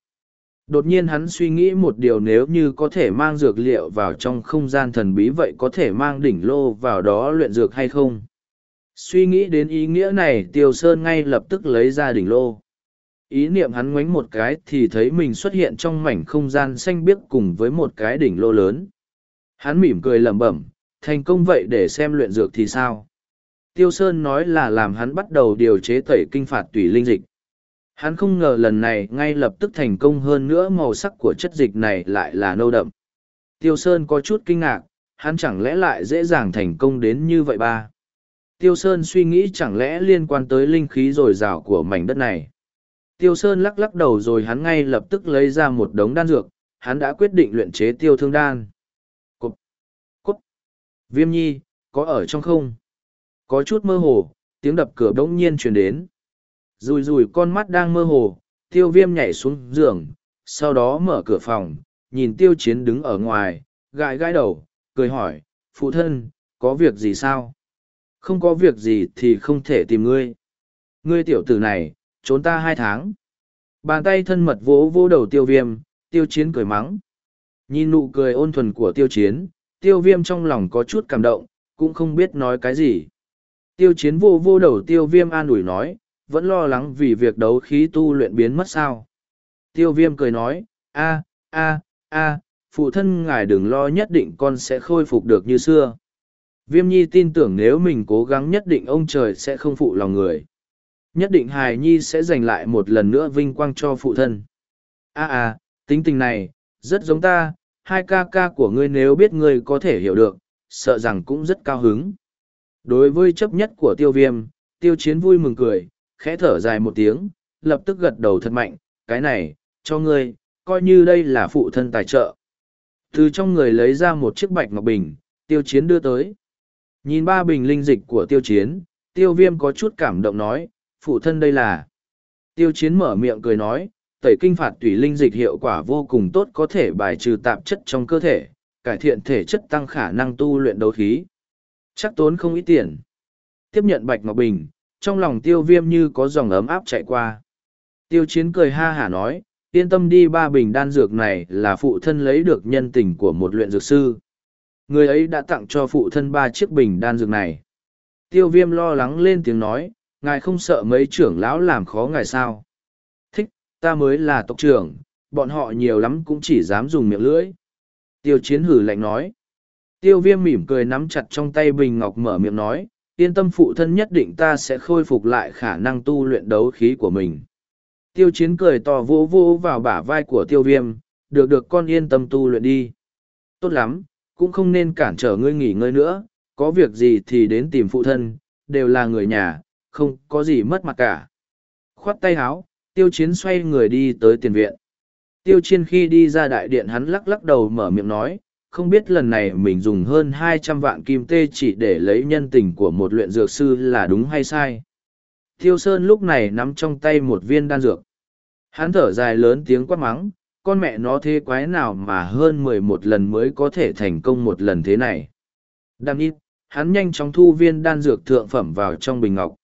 Đột nhiên hắn suy nghĩ một điều nếu như có thể mang dược liệu vào trong không gian thần bí vậy có thể mang đỉnh lô vào đó luyện dược hay không? Suy nghĩ đến ý nghĩa này Tiêu Sơn ngay lập tức lấy ra đỉnh lô. Ý niệm hắn ngoánh một cái thì thấy mình xuất hiện trong mảnh không gian xanh biếc cùng với một cái đỉnh lô lớn. Hắn mỉm cười lẩm bẩm, thành công vậy để xem luyện dược thì sao? Tiêu Sơn nói là làm hắn bắt đầu điều chế tẩy kinh phạt tùy linh dịch. Hắn không ngờ lần này ngay lập tức thành công hơn nữa màu sắc của chất dịch này lại là nâu đậm. Tiêu Sơn có chút kinh ngạc, hắn chẳng lẽ lại dễ dàng thành công đến như vậy ba? Tiêu Sơn suy nghĩ chẳng lẽ liên quan tới linh khí dồi dào của mảnh đất này. Tiêu Sơn lắc lắc đầu rồi hắn ngay lập tức lấy ra một đống đan dược, hắn đã quyết định luyện chế tiêu thương đan. Cụt! Cút! Viêm nhi, có ở trong không? Có chút mơ hồ, tiếng đập cửa bỗng nhiên truyền đến. Rùi rùi con mắt đang mơ hồ, tiêu viêm nhảy xuống giường, sau đó mở cửa phòng, nhìn tiêu chiến đứng ở ngoài, gãi gãi đầu, cười hỏi, phụ thân, có việc gì sao? Không có việc gì thì không thể tìm ngươi. Ngươi tiểu tử này, trốn ta hai tháng. Bàn tay thân mật vỗ vỗ đầu tiêu viêm, tiêu chiến cười mắng. Nhìn nụ cười ôn thuần của tiêu chiến, tiêu viêm trong lòng có chút cảm động, cũng không biết nói cái gì. Tiêu chiến vô vô đầu tiêu viêm an ủi nói, vẫn lo lắng vì việc đấu khí tu luyện biến mất sao. Tiêu viêm cười nói, a a a phụ thân ngài đừng lo nhất định con sẽ khôi phục được như xưa. Viêm nhi tin tưởng nếu mình cố gắng nhất định ông trời sẽ không phụ lòng người. Nhất định hài nhi sẽ giành lại một lần nữa vinh quang cho phụ thân. a a tính tình này, rất giống ta, hai ca ca của ngươi nếu biết ngươi có thể hiểu được, sợ rằng cũng rất cao hứng. Đối với chấp nhất của tiêu viêm, tiêu chiến vui mừng cười, khẽ thở dài một tiếng, lập tức gật đầu thật mạnh, cái này, cho ngươi, coi như đây là phụ thân tài trợ. Từ trong người lấy ra một chiếc bạch ngọc bình, tiêu chiến đưa tới. Nhìn ba bình linh dịch của tiêu chiến, tiêu viêm có chút cảm động nói, phụ thân đây là. Tiêu chiến mở miệng cười nói, tẩy kinh phạt tủy linh dịch hiệu quả vô cùng tốt có thể bài trừ tạp chất trong cơ thể, cải thiện thể chất tăng khả năng tu luyện đấu khí. Chắc tốn không ít tiền. Tiếp nhận bạch ngọc bình, trong lòng tiêu viêm như có dòng ấm áp chạy qua. Tiêu chiến cười ha hả nói, yên tâm đi ba bình đan dược này là phụ thân lấy được nhân tình của một luyện dược sư. Người ấy đã tặng cho phụ thân ba chiếc bình đan dược này. Tiêu viêm lo lắng lên tiếng nói, ngài không sợ mấy trưởng lão làm khó ngài sao. Thích, ta mới là tộc trưởng, bọn họ nhiều lắm cũng chỉ dám dùng miệng lưỡi. Tiêu chiến hử lạnh nói. Tiêu viêm mỉm cười nắm chặt trong tay bình ngọc mở miệng nói, yên tâm phụ thân nhất định ta sẽ khôi phục lại khả năng tu luyện đấu khí của mình. Tiêu chiến cười to vô vô vào bả vai của tiêu viêm, được được con yên tâm tu luyện đi. Tốt lắm, cũng không nên cản trở ngươi nghỉ ngơi nữa, có việc gì thì đến tìm phụ thân, đều là người nhà, không có gì mất mặt cả. Khoát tay háo, tiêu chiến xoay người đi tới tiền viện. Tiêu Chiến khi đi ra đại điện hắn lắc lắc đầu mở miệng nói, không biết lần này mình dùng hơn hai trăm vạn kim tê chỉ để lấy nhân tình của một luyện dược sư là đúng hay sai. Tiêu Sơn lúc này nắm trong tay một viên đan dược. Hắn thở dài lớn tiếng quát mắng, con mẹ nó thế quái nào mà hơn mười một lần mới có thể thành công một lần thế này. Đam ít, hắn nhanh chóng thu viên đan dược thượng phẩm vào trong bình ngọc.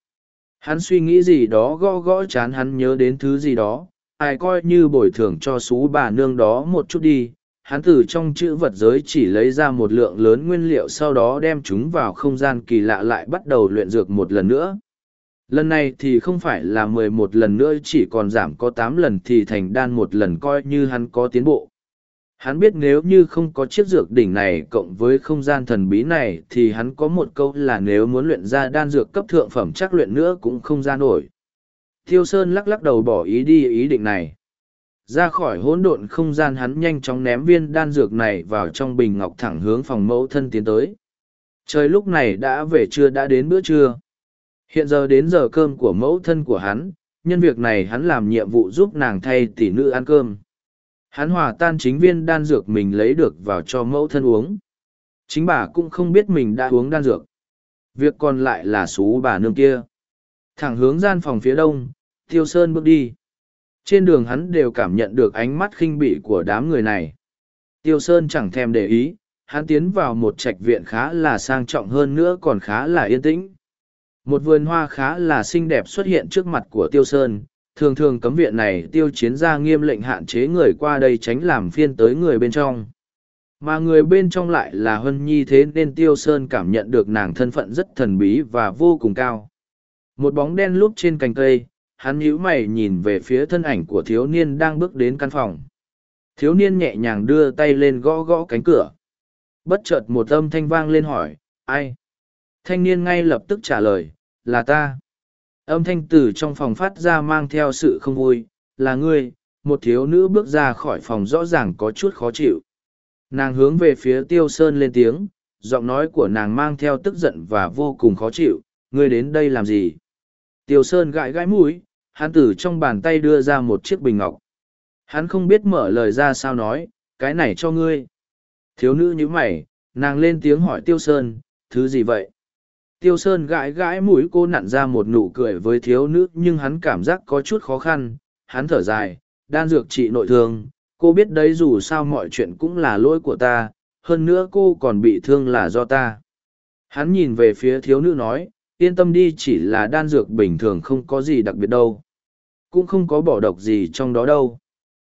Hắn suy nghĩ gì đó gõ gõ chán hắn nhớ đến thứ gì đó, ai coi như bồi thường cho xú bà nương đó một chút đi, hắn từ trong chữ vật giới chỉ lấy ra một lượng lớn nguyên liệu sau đó đem chúng vào không gian kỳ lạ lại bắt đầu luyện dược một lần nữa. Lần này thì không phải là mười một lần nữa, chỉ còn giảm có tám lần thì thành đan một lần coi như hắn có tiến bộ. Hắn biết nếu như không có chiếc dược đỉnh này cộng với không gian thần bí này thì hắn có một câu là nếu muốn luyện ra đan dược cấp thượng phẩm chắc luyện nữa cũng không ra nổi. Thiêu sơn lắc lắc đầu bỏ ý đi ý định này ra khỏi hỗn độn không gian hắn nhanh chóng ném viên đan dược này vào trong bình ngọc thẳng hướng phòng mẫu thân tiến tới. Trời lúc này đã về trưa đã đến bữa trưa. Hiện giờ đến giờ cơm của mẫu thân của hắn, nhân việc này hắn làm nhiệm vụ giúp nàng thay tỷ nữ ăn cơm. Hắn hòa tan chính viên đan dược mình lấy được vào cho mẫu thân uống. Chính bà cũng không biết mình đã uống đan dược. Việc còn lại là xú bà nương kia. Thẳng hướng gian phòng phía đông, tiêu sơn bước đi. Trên đường hắn đều cảm nhận được ánh mắt khinh bỉ của đám người này. Tiêu Sơn chẳng thèm để ý, hắn tiến vào một trạch viện khá là sang trọng hơn nữa còn khá là yên tĩnh. Một vườn hoa khá là xinh đẹp xuất hiện trước mặt của Tiêu Sơn, thường thường cấm viện này tiêu chiến ra nghiêm lệnh hạn chế người qua đây tránh làm phiên tới người bên trong. Mà người bên trong lại là Hân Nhi thế nên Tiêu Sơn cảm nhận được nàng thân phận rất thần bí và vô cùng cao. Một bóng đen lúc trên cành cây, hắn nhíu mày nhìn về phía thân ảnh của thiếu niên đang bước đến căn phòng. Thiếu niên nhẹ nhàng đưa tay lên gõ gõ cánh cửa. Bất chợt một âm thanh vang lên hỏi, ai? Thanh niên ngay lập tức trả lời, là ta. Âm thanh từ trong phòng phát ra mang theo sự không vui, là ngươi, một thiếu nữ bước ra khỏi phòng rõ ràng có chút khó chịu. Nàng hướng về phía tiêu sơn lên tiếng, giọng nói của nàng mang theo tức giận và vô cùng khó chịu, ngươi đến đây làm gì? Tiêu sơn gãi gãi mũi, hắn từ trong bàn tay đưa ra một chiếc bình ngọc. Hắn không biết mở lời ra sao nói, cái này cho ngươi. Thiếu nữ như mày, nàng lên tiếng hỏi Tiêu Sơn, thứ gì vậy? Tiêu Sơn gãi gãi mũi cô nặn ra một nụ cười với thiếu nữ nhưng hắn cảm giác có chút khó khăn, hắn thở dài, đan dược trị nội thương, cô biết đấy dù sao mọi chuyện cũng là lỗi của ta, hơn nữa cô còn bị thương là do ta. Hắn nhìn về phía thiếu nữ nói, yên tâm đi chỉ là đan dược bình thường không có gì đặc biệt đâu. Cũng không có bỏ độc gì trong đó đâu.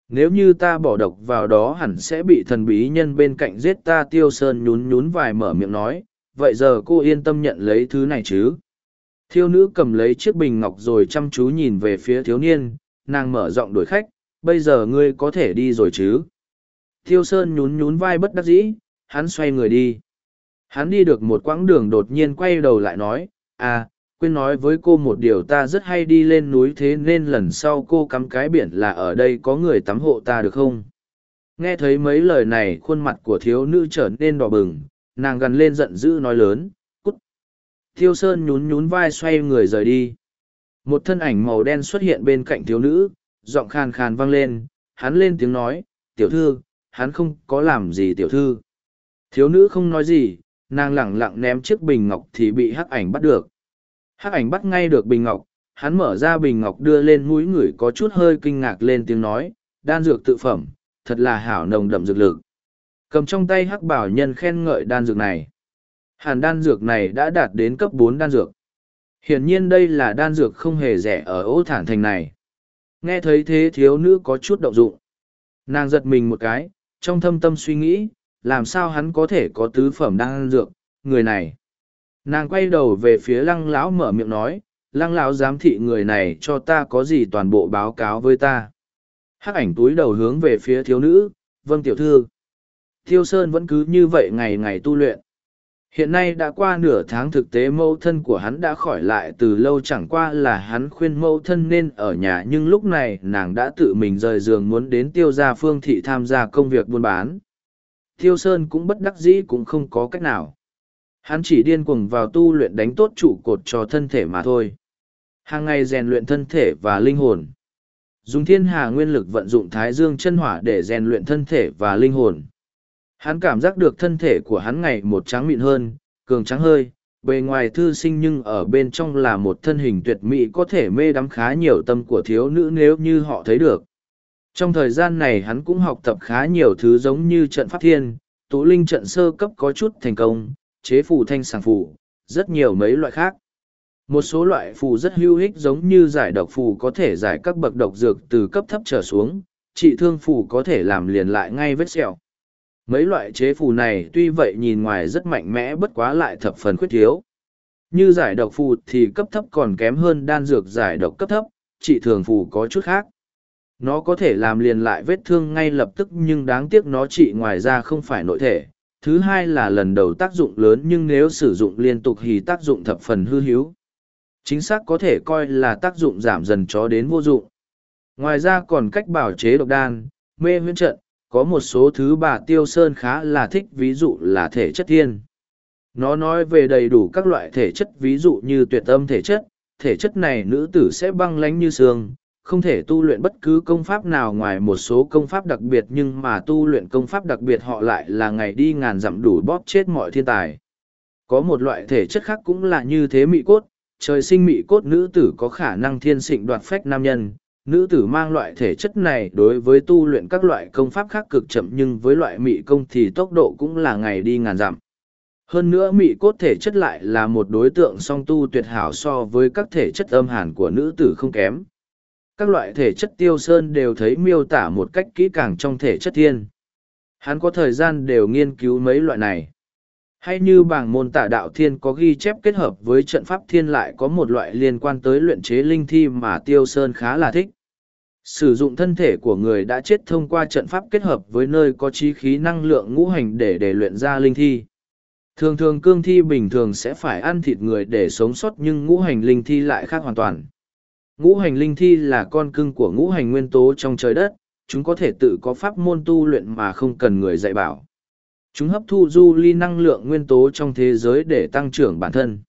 Nếu như ta bỏ độc vào đó hẳn sẽ bị thần bí nhân bên cạnh giết ta tiêu sơn nhún nhún vài mở miệng nói, vậy giờ cô yên tâm nhận lấy thứ này chứ? Thiêu nữ cầm lấy chiếc bình ngọc rồi chăm chú nhìn về phía thiếu niên, nàng mở giọng đổi khách, bây giờ ngươi có thể đi rồi chứ? Thiêu sơn nhún nhún vai bất đắc dĩ, hắn xoay người đi. Hắn đi được một quãng đường đột nhiên quay đầu lại nói, à, quên nói với cô một điều ta rất hay đi lên núi thế nên lần sau cô cắm cái biển là ở đây có người tắm hộ ta được không? Nghe thấy mấy lời này khuôn mặt của thiếu nữ trở nên đỏ bừng nàng gần lên giận dữ nói lớn cút. Thiêu sơn nhún nhún vai xoay người rời đi. Một thân ảnh màu đen xuất hiện bên cạnh thiếu nữ giọng khàn khàn vang lên hắn lên tiếng nói tiểu thư hắn không có làm gì tiểu thư. Thiếu nữ không nói gì nàng lẳng lặng ném chiếc bình ngọc thì bị hắc ảnh bắt được. Hắc ảnh bắt ngay được bình ngọc, hắn mở ra bình ngọc đưa lên mũi người có chút hơi kinh ngạc lên tiếng nói, đan dược tự phẩm, thật là hảo nồng đậm dược lực. Cầm trong tay hắc bảo nhân khen ngợi đan dược này. Hàn đan dược này đã đạt đến cấp bốn đan dược. Hiển nhiên đây là đan dược không hề rẻ ở ô thản thành này. Nghe thấy thế thiếu nữ có chút động dụng. Nàng giật mình một cái, trong thâm tâm suy nghĩ làm sao hắn có thể có tứ phẩm đan dược, người này. Nàng quay đầu về phía lăng lão mở miệng nói, lăng lão giám thị người này cho ta có gì toàn bộ báo cáo với ta. Hắc ảnh túi đầu hướng về phía thiếu nữ vâng tiểu thư. Thiêu sơn vẫn cứ như vậy ngày ngày tu luyện. Hiện nay đã qua nửa tháng thực tế mẫu thân của hắn đã khỏi lại từ lâu chẳng qua là hắn khuyên mẫu thân nên ở nhà nhưng lúc này nàng đã tự mình rời giường muốn đến tiêu gia phương thị tham gia công việc buôn bán. Thiêu sơn cũng bất đắc dĩ cũng không có cách nào Hắn chỉ điên cuồng vào tu luyện đánh tốt trụ cột cho thân thể mà thôi. Hàng ngày rèn luyện thân thể và linh hồn. Dùng thiên hà nguyên lực vận dụng thái dương chân hỏa để rèn luyện thân thể và linh hồn. Hắn cảm giác được thân thể của hắn ngày một trắng mịn hơn, cường trắng hơi, bề ngoài thư sinh nhưng ở bên trong là một thân hình tuyệt mỹ có thể mê đắm khá nhiều tâm của thiếu nữ nếu như họ thấy được. Trong thời gian này hắn cũng học tập khá nhiều thứ giống như trận pháp thiên, tố linh trận sơ cấp có chút thành công, chế phù thanh sàng phù, rất nhiều mấy loại khác. Một số loại phù rất hữu ích giống như giải độc phù có thể giải các bậc độc dược từ cấp thấp trở xuống, trị thương phù có thể làm liền lại ngay vết sẹo. Mấy loại chế phù này tuy vậy nhìn ngoài rất mạnh mẽ bất quá lại thập phần khuyết thiếu. Như giải độc phù thì cấp thấp còn kém hơn đan dược giải độc cấp thấp, trị thường phù có chút khác. Nó có thể làm liền lại vết thương ngay lập tức nhưng đáng tiếc nó trị ngoài ra không phải nội thể, thứ hai là lần đầu tác dụng lớn nhưng nếu sử dụng liên tục thì tác dụng thập phần hư hữu. Chính xác có thể coi là tác dụng giảm dần cho đến vô dụng. Ngoài ra còn cách bảo chế độc đan mê huyễn trận có một số thứ bà tiêu sơn khá là thích ví dụ là thể chất thiên. Nó nói về đầy đủ các loại thể chất ví dụ như tuyệt âm thể chất. Thể chất này nữ tử sẽ băng lánh như xương không thể tu luyện bất cứ công pháp nào ngoài một số công pháp đặc biệt nhưng mà tu luyện công pháp đặc biệt họ lại là ngày đi ngàn dặm đủ bóp chết mọi thiên tài. Có một loại thể chất khác cũng là như thế mị cốt, trời sinh mị cốt nữ tử có khả năng thiên sịnh đoạt phách nam nhân, nữ tử mang loại thể chất này đối với tu luyện các loại công pháp khác cực chậm nhưng với loại mị công thì tốc độ cũng là ngày đi ngàn dặm. Hơn nữa mị cốt thể chất lại là một đối tượng song tu tuyệt hảo so với các thể chất âm hàn của nữ tử không kém. Các loại thể chất tiêu sơn đều thấy miêu tả một cách kỹ càng trong thể chất thiên. Hắn có thời gian đều nghiên cứu mấy loại này. Hay như bảng môn tả đạo thiên có ghi chép kết hợp với trận pháp thiên lại có một loại liên quan tới luyện chế linh thi mà tiêu sơn khá là thích sử dụng thân thể của người đã chết thông qua trận pháp kết hợp với nơi có trí khí năng lượng ngũ hành để để luyện ra linh thi thường thường cương thi bình thường sẽ phải ăn thịt người để sống sót nhưng ngũ hành linh thi lại khác hoàn toàn ngũ hành linh thi là con cưng của ngũ hành nguyên tố trong trời đất, chúng có thể tự có pháp môn tu luyện mà không cần người dạy bảo chúng hấp thu du ly năng lượng nguyên tố trong thế giới để tăng trưởng bản thân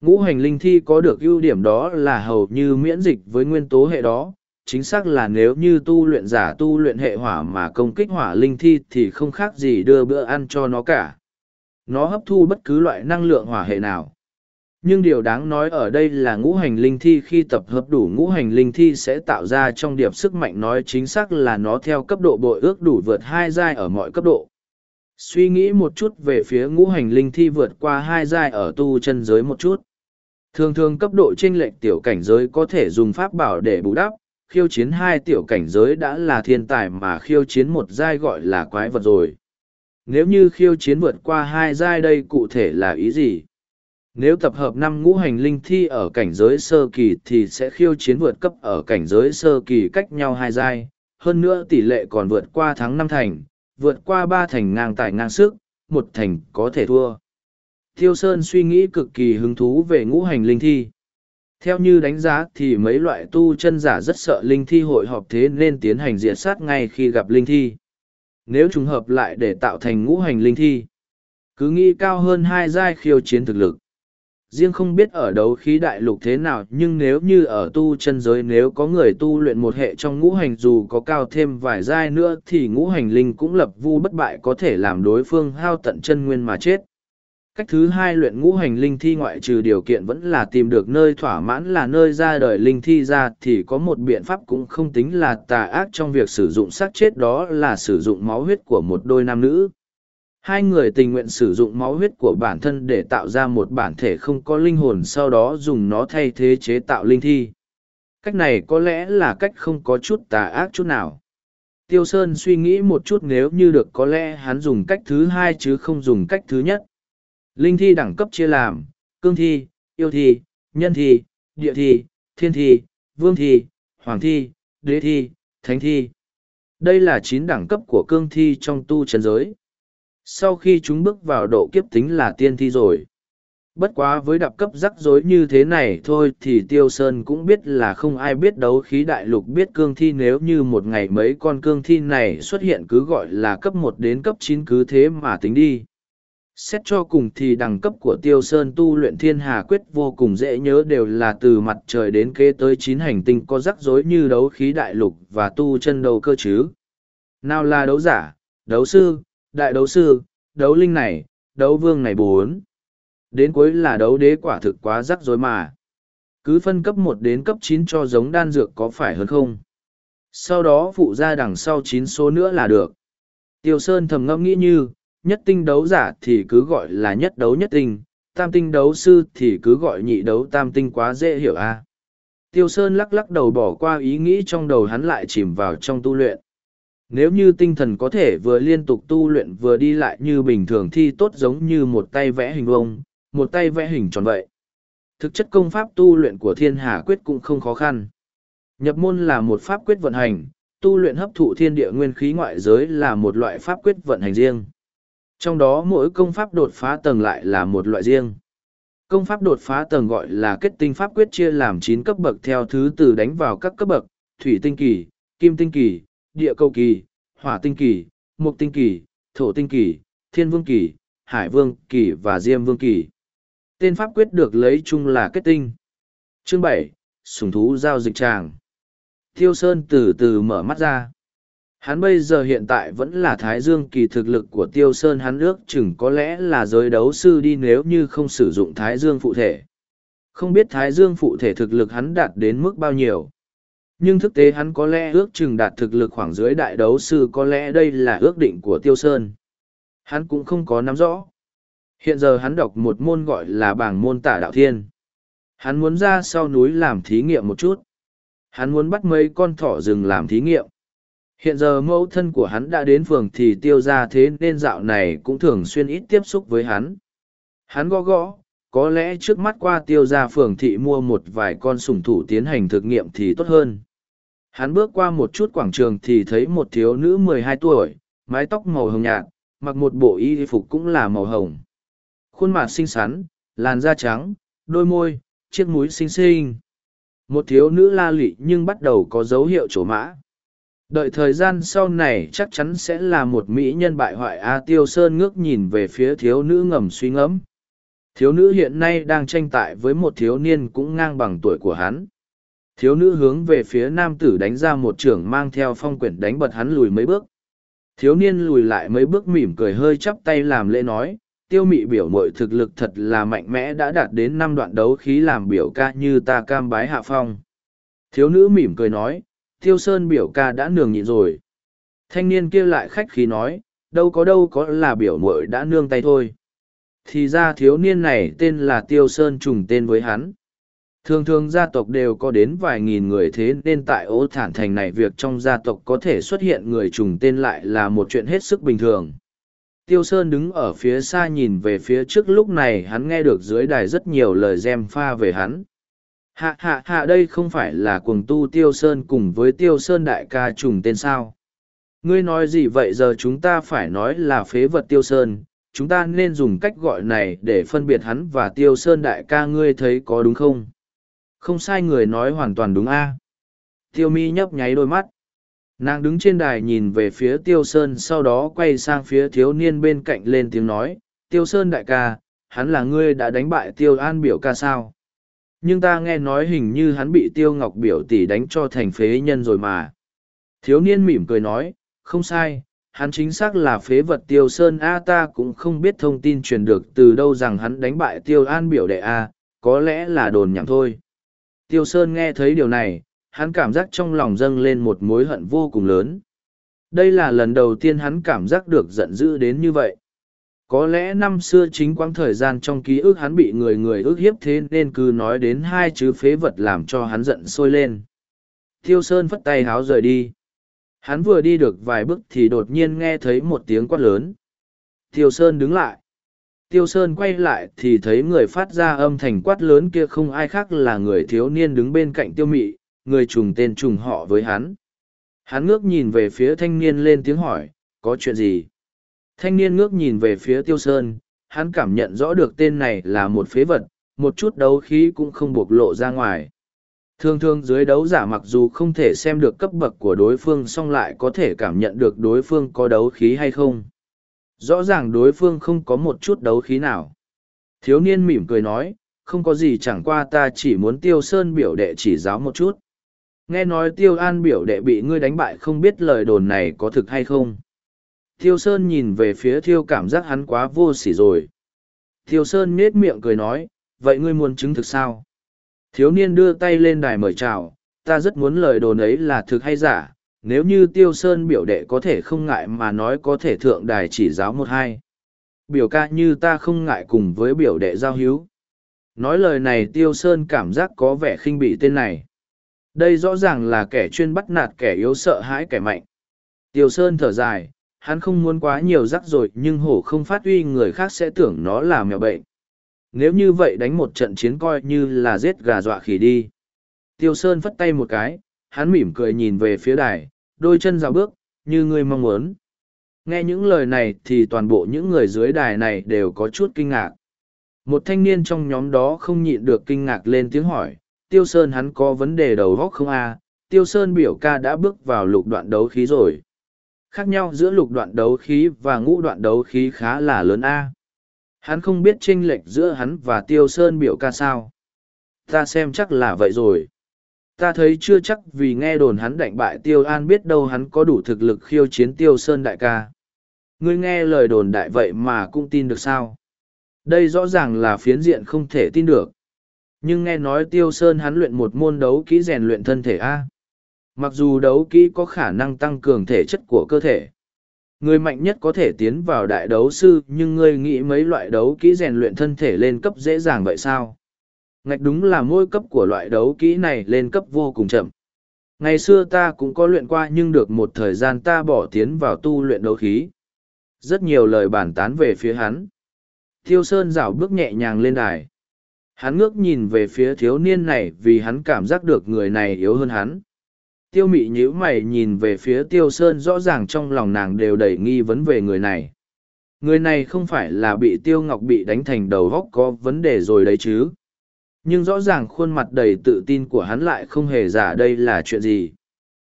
ngũ hành linh thi có được ưu điểm đó là hầu như miễn dịch với nguyên tố hệ đó, chính xác là nếu như tu luyện giả tu luyện hệ hỏa mà công kích hỏa linh thi thì không khác gì đưa bữa ăn cho nó cả. Nó hấp thu bất cứ loại năng lượng hỏa hệ nào. Nhưng điều đáng nói ở đây là ngũ hành linh thi khi tập hợp đủ ngũ hành linh thi sẽ tạo ra trong điệp sức mạnh nói chính xác là nó theo cấp độ bội ước đủ vượt hai giai ở mọi cấp độ. Suy nghĩ một chút về phía ngũ hành linh thi vượt qua hai giai ở tu chân giới một chút. Thường thường cấp độ chênh lệch tiểu cảnh giới có thể dùng pháp bảo để bù đắp, khiêu chiến hai tiểu cảnh giới đã là thiên tài mà khiêu chiến một giai gọi là quái vật rồi. Nếu như khiêu chiến vượt qua hai giai đây cụ thể là ý gì? Nếu tập hợp năm ngũ hành linh thi ở cảnh giới sơ kỳ thì sẽ khiêu chiến vượt cấp ở cảnh giới sơ kỳ cách nhau hai giai, hơn nữa tỷ lệ còn vượt qua thắng năm thành, vượt qua ba thành ngang tài ngang sức, một thành có thể thua. Thiêu Sơn suy nghĩ cực kỳ hứng thú về ngũ hành linh thi. Theo như đánh giá thì mấy loại tu chân giả rất sợ linh thi hội họp thế nên tiến hành diệt sát ngay khi gặp linh thi. Nếu trùng hợp lại để tạo thành ngũ hành linh thi, cứ nghĩ cao hơn hai giai khiêu chiến thực lực. Riêng không biết ở đấu khí đại lục thế nào, nhưng nếu như ở tu chân giới, nếu có người tu luyện một hệ trong ngũ hành dù có cao thêm vài giai nữa, thì ngũ hành linh cũng lập vu bất bại có thể làm đối phương hao tận chân nguyên mà chết. Cách thứ hai luyện ngũ hành linh thi ngoại trừ điều kiện vẫn là tìm được nơi thỏa mãn là nơi ra đời linh thi ra, thì có một biện pháp cũng không tính là tà ác trong việc sử dụng xác chết đó là sử dụng máu huyết của một đôi nam nữ hai người tình nguyện sử dụng máu huyết của bản thân để tạo ra một bản thể không có linh hồn sau đó dùng nó thay thế chế tạo linh thi cách này có lẽ là cách không có chút tà ác chút nào tiêu sơn suy nghĩ một chút nếu như được có lẽ hắn dùng cách thứ hai chứ không dùng cách thứ nhất Linh thi đẳng cấp chia làm, cương thi, yêu thi, nhân thi, địa thi, thiên thi, vương thi, hoàng thi, đế thi, thánh thi. Đây là chín đẳng cấp của cương thi trong tu chân giới. Sau khi chúng bước vào độ kiếp tính là tiên thi rồi. Bất quá với đặc cấp rắc rối như thế này thôi thì Tiêu Sơn cũng biết là không ai biết đấu khí đại lục biết cương thi nếu như một ngày mấy con cương thi này xuất hiện cứ gọi là cấp một đến cấp chín cứ thế mà tính đi. Xét cho cùng thì đẳng cấp của Tiêu Sơn tu luyện thiên hà quyết vô cùng dễ nhớ đều là từ mặt trời đến kế tới chín hành tinh có rắc rối như đấu khí đại lục và tu chân đầu cơ chứ. Nào là đấu giả, đấu sư, đại đấu sư, đấu linh này, đấu vương này bốn. Đến cuối là đấu đế quả thực quá rắc rối mà. Cứ phân cấp một đến cấp chín cho giống đan dược có phải hơn không? Sau đó phụ ra đằng sau chín số nữa là được. Tiêu Sơn thầm ngẫm nghĩ như, nhất tinh đấu giả thì cứ gọi là nhất đấu nhất tinh, tam tinh đấu sư thì cứ gọi nhị đấu tam tinh quá dễ hiểu a. À? Tiêu Sơn lắc lắc đầu bỏ qua ý nghĩ trong đầu hắn lại chìm vào trong tu luyện. Nếu như tinh thần có thể vừa liên tục tu luyện vừa đi lại như bình thường thì tốt giống như một tay vẽ hình vông, một tay vẽ hình tròn vậy. Thực chất công pháp tu luyện của thiên hà quyết cũng không khó khăn. Nhập môn là một pháp quyết vận hành, tu luyện hấp thụ thiên địa nguyên khí ngoại giới là một loại pháp quyết vận hành riêng. Trong đó mỗi công pháp đột phá tầng lại là một loại riêng. Công pháp đột phá tầng gọi là kết tinh pháp quyết chia làm chín cấp bậc theo thứ từ đánh vào các cấp bậc, thủy tinh kỳ, kim tinh kỳ, địa cầu kỳ, hỏa tinh kỳ, mục tinh kỳ, thổ tinh kỳ, thiên vương kỳ, hải vương kỳ và diêm vương kỳ. Tên pháp quyết được lấy chung là kết tinh. Chương bảy sùng thú giao dịch tràng. Thiêu Sơn từ từ mở mắt ra. Hắn bây giờ hiện tại vẫn là Thái Dương kỳ thực lực của Tiêu Sơn hắn ước chừng có lẽ là giới đấu sư đi nếu như không sử dụng Thái Dương phụ thể. Không biết Thái Dương phụ thể thực lực hắn đạt đến mức bao nhiêu. Nhưng thực tế hắn có lẽ ước chừng đạt thực lực khoảng dưới đại đấu sư có lẽ đây là ước định của Tiêu Sơn. Hắn cũng không có nắm rõ. Hiện giờ hắn đọc một môn gọi là bảng môn tả đạo thiên. Hắn muốn ra sau núi làm thí nghiệm một chút. Hắn muốn bắt mấy con thỏ rừng làm thí nghiệm. Hiện giờ mẫu thân của hắn đã đến phường thì tiêu ra thế nên dạo này cũng thường xuyên ít tiếp xúc với hắn. Hắn gõ gõ, có lẽ trước mắt qua tiêu ra phường thị mua một vài con sủng thủ tiến hành thực nghiệm thì tốt hơn. Hắn bước qua một chút quảng trường thì thấy một thiếu nữ mười hai tuổi, mái tóc màu hồng nhạt, mặc một bộ y phục cũng là màu hồng. Khuôn mặt xinh xắn, làn da trắng, đôi môi, chiếc mũi xinh xinh. Một thiếu nữ la lị nhưng bắt đầu có dấu hiệu trổ mã. Đợi thời gian sau này chắc chắn sẽ là một mỹ nhân bại hoại A Tiêu Sơn ngước nhìn về phía thiếu nữ ngầm suy ngẫm. Thiếu nữ hiện nay đang tranh tại với một thiếu niên cũng ngang bằng tuổi của hắn. Thiếu nữ hướng về phía nam tử đánh ra một trưởng mang theo phong quyển đánh bật hắn lùi mấy bước. Thiếu niên lùi lại mấy bước mỉm cười hơi chắp tay làm lễ nói, tiêu mị biểu mội thực lực thật là mạnh mẽ đã đạt đến năm đoạn đấu khí làm biểu ca như ta cam bái hạ phong. Thiếu nữ mỉm cười nói, tiêu sơn biểu ca đã nường nhịn rồi. Thanh niên kia lại khách khí nói, đâu có đâu có là biểu mội đã nương tay thôi. Thì ra thiếu niên này tên là tiêu sơn trùng tên với hắn. Thường thường gia tộc đều có đến vài nghìn người thế nên tại Ô thản thành này việc trong gia tộc có thể xuất hiện người trùng tên lại là một chuyện hết sức bình thường. Tiêu Sơn đứng ở phía xa nhìn về phía trước lúc này hắn nghe được dưới đài rất nhiều lời gem pha về hắn. Hạ hạ hạ đây không phải là cuồng tu Tiêu Sơn cùng với Tiêu Sơn đại ca trùng tên sao. Ngươi nói gì vậy giờ chúng ta phải nói là phế vật Tiêu Sơn, chúng ta nên dùng cách gọi này để phân biệt hắn và Tiêu Sơn đại ca ngươi thấy có đúng không? Không sai người nói hoàn toàn đúng a. Tiêu mi nhấp nháy đôi mắt nàng đứng trên đài nhìn về phía tiêu sơn, sau đó quay sang phía thiếu niên bên cạnh lên tiếng nói, tiêu sơn đại ca, hắn là ngươi đã đánh bại tiêu an biểu ca sao nhưng ta nghe nói hình như hắn bị tiêu ngọc biểu tỷ đánh cho thành phế nhân rồi mà thiếu niên mỉm cười nói, không sai hắn chính xác là phế vật tiêu sơn a, ta cũng không biết thông tin truyền được từ đâu rằng hắn đánh bại tiêu an biểu đệ a, có lẽ là đồn nhảm thôi tiêu sơn nghe thấy điều này, hắn cảm giác trong lòng dâng lên một mối hận vô cùng lớn. Đây là lần đầu tiên hắn cảm giác được giận dữ đến như vậy. Có lẽ năm xưa chính quãng thời gian trong ký ức hắn bị người người ức hiếp thế nên cứ nói đến hai chữ phế vật làm cho hắn giận sôi lên. Tiêu Sơn phất tay háo rời đi. Hắn vừa đi được vài bước thì đột nhiên nghe thấy một tiếng quát lớn. Tiêu Sơn đứng lại. Tiêu Sơn quay lại thì thấy người phát ra âm thanh quát lớn kia không ai khác là người thiếu niên đứng bên cạnh tiêu mị, người trùng tên trùng họ với hắn. Hắn ngước nhìn về phía thanh niên lên tiếng hỏi, có chuyện gì? Thanh niên ngước nhìn về phía tiêu sơn, hắn cảm nhận rõ được tên này là một phế vật, một chút đấu khí cũng không bộc lộ ra ngoài. Thường thường dưới đấu giả mặc dù không thể xem được cấp bậc của đối phương song lại có thể cảm nhận được đối phương có đấu khí hay không. Rõ ràng đối phương không có một chút đấu khí nào. Thiếu niên mỉm cười nói, không có gì chẳng qua ta chỉ muốn tiêu sơn biểu đệ chỉ giáo một chút. Nghe nói Tiêu An biểu đệ bị ngươi đánh bại không biết lời đồn này có thực hay không. Tiêu Sơn nhìn về phía Thiêu cảm giác hắn quá vô sỉ rồi. Tiêu Sơn nết miệng cười nói, vậy ngươi muốn chứng thực sao? Thiếu niên đưa tay lên đài mời chào, ta rất muốn lời đồn ấy là thực hay giả, nếu như Tiêu Sơn biểu đệ có thể không ngại mà nói có thể thượng đài chỉ giáo một hai. Biểu ca như ta không ngại cùng với biểu đệ giao hữu. Nói lời này Tiêu Sơn cảm giác có vẻ khinh bị tên này đây rõ ràng là kẻ chuyên bắt nạt kẻ yếu sợ hãi kẻ mạnh tiêu sơn thở dài hắn không muốn quá nhiều rắc rối nhưng hổ không phát uy người khác sẽ tưởng nó là mèo bệnh nếu như vậy đánh một trận chiến coi như là giết gà dọa khỉ đi tiêu sơn phất tay một cái, hắn mỉm cười nhìn về phía đài, đôi chân dạo bước, như ngươi mong muốn nghe những lời này thì toàn bộ những người dưới đài này đều có chút kinh ngạc một thanh niên trong nhóm đó không nhịn được kinh ngạc lên tiếng hỏi, Tiêu Sơn hắn có vấn đề đầu góc không a? À? Tiêu Sơn biểu ca đã bước vào lục đoạn đấu khí rồi. Khác nhau giữa lục đoạn đấu khí và ngũ đoạn đấu khí khá là lớn a. Hắn không biết chênh lệch giữa hắn và Tiêu Sơn biểu ca sao. Ta xem chắc là vậy rồi. Ta thấy chưa chắc vì nghe đồn hắn đánh bại Tiêu An biết đâu hắn có đủ thực lực khiêu chiến Tiêu Sơn đại ca. Ngươi nghe lời đồn đại vậy mà cũng tin được sao? Đây rõ ràng là phiến diện không thể tin được nhưng nghe nói tiêu sơn hắn luyện một môn đấu kỹ rèn luyện thân thể a Mặc dù đấu kỹ có khả năng tăng cường thể chất của cơ thể. Người mạnh nhất có thể tiến vào đại đấu sư, nhưng ngươi nghĩ mấy loại đấu kỹ rèn luyện thân thể lên cấp dễ dàng vậy sao? Ngạch đúng là mỗi cấp của loại đấu kỹ này lên cấp vô cùng chậm. Ngày xưa ta cũng có luyện qua nhưng được một thời gian ta bỏ tiến vào tu luyện đấu khí. Rất nhiều lời bàn tán về phía hắn. Thiêu Sơn rảo bước nhẹ nhàng lên đài. Hắn ngước nhìn về phía thiếu niên này vì hắn cảm giác được người này yếu hơn hắn. Tiêu mị nhíu mày nhìn về phía Tiêu Sơn, rõ ràng trong lòng nàng đều đầy nghi vấn về người này. Người này không phải là bị Tiêu Ngọc bị đánh thành đầu góc có vấn đề rồi đấy chứ. Nhưng rõ ràng khuôn mặt đầy tự tin của hắn lại không hề giả đây là chuyện gì.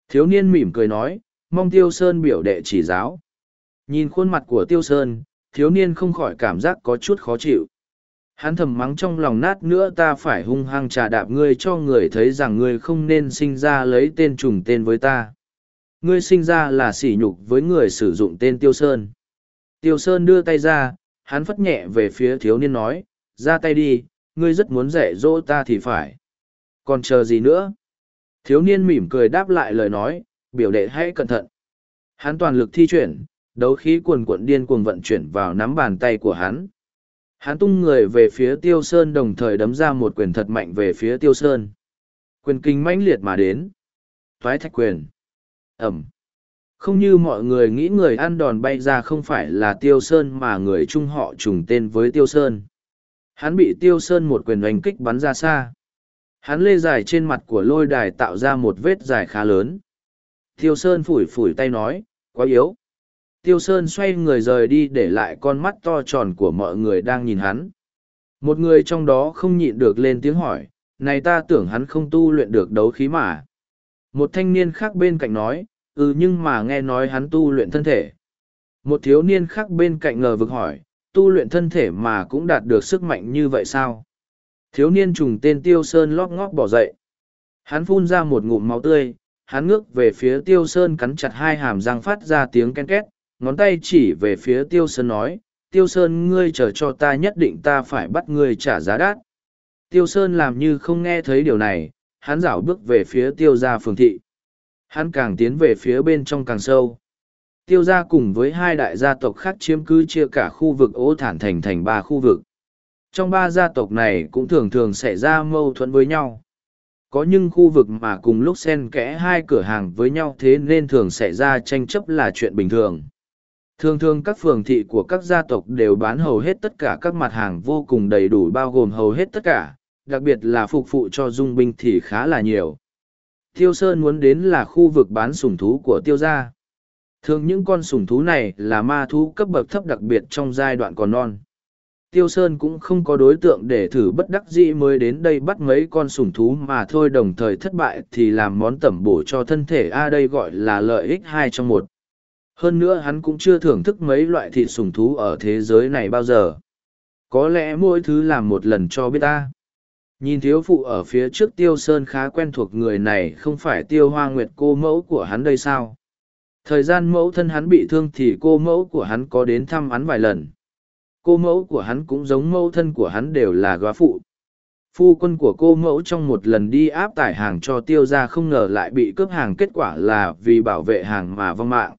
Thiếu niên mỉm cười nói, mong tiêu sơn biểu đệ chỉ giáo. Nhìn khuôn mặt của tiêu sơn, thiếu niên không khỏi cảm giác có chút khó chịu hắn thầm mắng trong lòng nát nữa ta phải hung hăng trà đạp ngươi cho người thấy rằng ngươi không nên sinh ra lấy tên trùng tên với ta ngươi sinh ra là sỉ nhục với người sử dụng tên tiêu sơn tiêu sơn đưa tay ra hắn phất nhẹ về phía thiếu niên nói ra tay đi ngươi rất muốn dạy dỗ ta thì phải. Còn chờ gì nữa? Thiếu niên mỉm cười đáp lại lời nói, biểu đệ hãy cẩn thận. Hắn toàn lực thi chuyển, đấu khí cuồn cuộn điên cuồng vận chuyển vào nắm bàn tay của hắn. Hắn tung người về phía tiêu sơn đồng thời đấm ra một quyền thật mạnh về phía tiêu sơn. Quyền kinh mãnh liệt mà đến. Toái thạch quyền. Ẩm. Không như mọi người nghĩ người ăn đòn bay ra không phải là tiêu sơn mà người trung họ trùng tên với tiêu sơn. Hắn bị tiêu sơn một quyền oanh kích bắn ra xa. Hắn lê dài trên mặt của lôi đài tạo ra một vết dài khá lớn. Tiêu sơn phủi phủi tay nói, quá yếu. Tiêu sơn xoay người rời đi để lại con mắt to tròn của mọi người đang nhìn hắn. Một người trong đó không nhịn được lên tiếng hỏi, này ta tưởng hắn không tu luyện được đấu khí mà. Một thanh niên khác bên cạnh nói, ừ nhưng mà nghe nói hắn tu luyện thân thể. Một thiếu niên khác bên cạnh ngờ vực hỏi, tu luyện thân thể mà cũng đạt được sức mạnh như vậy sao? Thiếu niên trùng tên Tiêu Sơn lóp ngóp bỏ dậy. Hắn phun ra một ngụm máu tươi, hắn ngước về phía Tiêu Sơn cắn chặt hai hàm răng phát ra tiếng ken két, ngón tay chỉ về phía Tiêu Sơn nói, Tiêu Sơn ngươi chờ cho ta nhất định ta phải bắt ngươi trả giá đắt. Tiêu Sơn làm như không nghe thấy điều này, hắn rảo bước về phía Tiêu gia phường thị. Hắn càng tiến về phía bên trong càng sâu tiêu gia cùng với hai đại gia tộc khác chiếm cứ chia cả khu vực ố thản thành thành ba khu vực trong ba gia tộc này cũng thường thường xảy ra mâu thuẫn với nhau có những khu vực mà cùng lúc xen kẽ hai cửa hàng với nhau thế nên thường xảy ra tranh chấp là chuyện bình thường thường thường các phường thị của các gia tộc đều bán hầu hết tất cả các mặt hàng vô cùng đầy đủ bao gồm hầu hết tất cả, đặc biệt là phục vụ cho dung binh thì khá là nhiều tiêu sơn muốn đến là khu vực bán sủng thú của tiêu gia Thường những con sủng thú này là ma thú cấp bậc thấp đặc biệt trong giai đoạn còn non. Tiêu Sơn cũng không có đối tượng để thử bất đắc dĩ mới đến đây bắt mấy con sủng thú mà thôi, đồng thời thất bại thì làm món tẩm bổ cho thân thể A, đây gọi là lợi ích hai trong một. Hơn nữa hắn cũng chưa thưởng thức mấy loại thịt sùng thú ở thế giới này bao giờ. Có lẽ mỗi thứ làm một lần cho biết ta. Nhìn thiếu phụ ở phía trước Tiêu Sơn khá quen thuộc người này không phải Tiêu Hoa Nguyệt cô mẫu của hắn đây sao? Thời gian mẫu thân hắn bị thương thì cô mẫu của hắn có đến thăm hắn vài lần. Cô mẫu của hắn cũng giống mẫu thân của hắn đều là góa phụ. Phu quân của cô mẫu trong một lần đi áp tải hàng cho tiêu ra không ngờ lại bị cướp hàng kết quả là vì bảo vệ hàng mà vong mạng.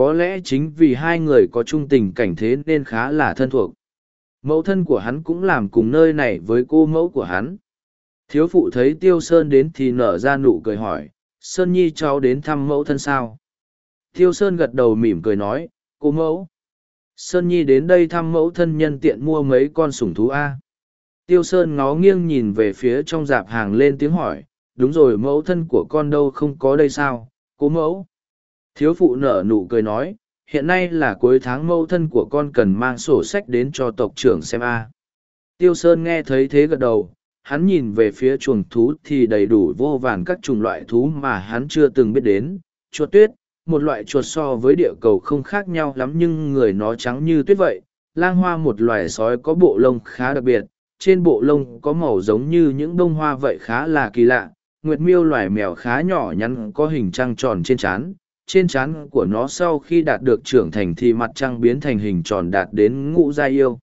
Có lẽ chính vì hai người có chung tình cảnh thế nên khá là thân thuộc. Mẫu thân của hắn cũng làm cùng nơi này với cô mẫu của hắn. Thiếu phụ thấy Tiêu Sơn đến thì nở ra nụ cười hỏi, Sơn Nhi cháu đến thăm mẫu thân sao? Tiêu Sơn gật đầu mỉm cười nói, cô mẫu. Sơn Nhi đến đây thăm mẫu thân nhân tiện mua mấy con sủng thú A. Tiêu Sơn ngó nghiêng nhìn về phía trong dạp hàng lên tiếng hỏi, đúng rồi mẫu thân của con đâu không có đây sao, cô mẫu. Thiếu phụ nở nụ cười nói, hiện nay là cuối tháng mẫu thân của con cần mang sổ sách đến cho tộc trưởng xem A. Tiêu Sơn nghe thấy thế gật đầu, hắn nhìn về phía chuồng thú thì đầy đủ vô vàn các chủng loại thú mà hắn chưa từng biết đến, chuột tuyết, một loại chuột so với địa cầu không khác nhau lắm nhưng người nó trắng như tuyết vậy. Lang hoa một loài sói có bộ lông khá đặc biệt trên bộ lông có màu giống như những bông hoa vậy khá là kỳ lạ. Nguyệt miêu loài mèo khá nhỏ nhắn có hình trăng tròn trên trán trên trán của nó sau khi đạt được trưởng thành thì mặt trăng biến thành hình tròn đạt đến ngũ gia yêu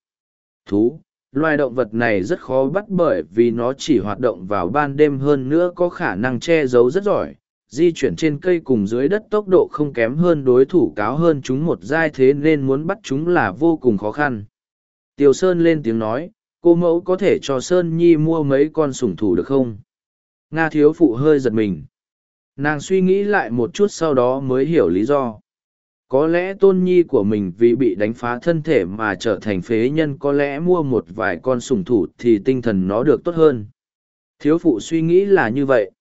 thú loài động vật này rất khó bắt bởi vì nó chỉ hoạt động vào ban đêm hơn nữa có khả năng che giấu rất giỏi di chuyển trên cây cùng dưới đất tốc độ không kém hơn đối thủ cáo hơn chúng một giai thế nên muốn bắt chúng là vô cùng khó khăn. Tiểu Sơn lên tiếng nói, cô mẫu có thể cho Sơn Nhi mua mấy con sủng thủ được không? Nga thiếu phụ hơi giật mình. Nàng suy nghĩ lại một chút sau đó mới hiểu lý do. Có lẽ tôn nhi của mình vì bị đánh phá thân thể mà trở thành phế nhân có lẽ mua một vài con sủng thủ thì tinh thần nó được tốt hơn. Thiếu phụ suy nghĩ là như vậy.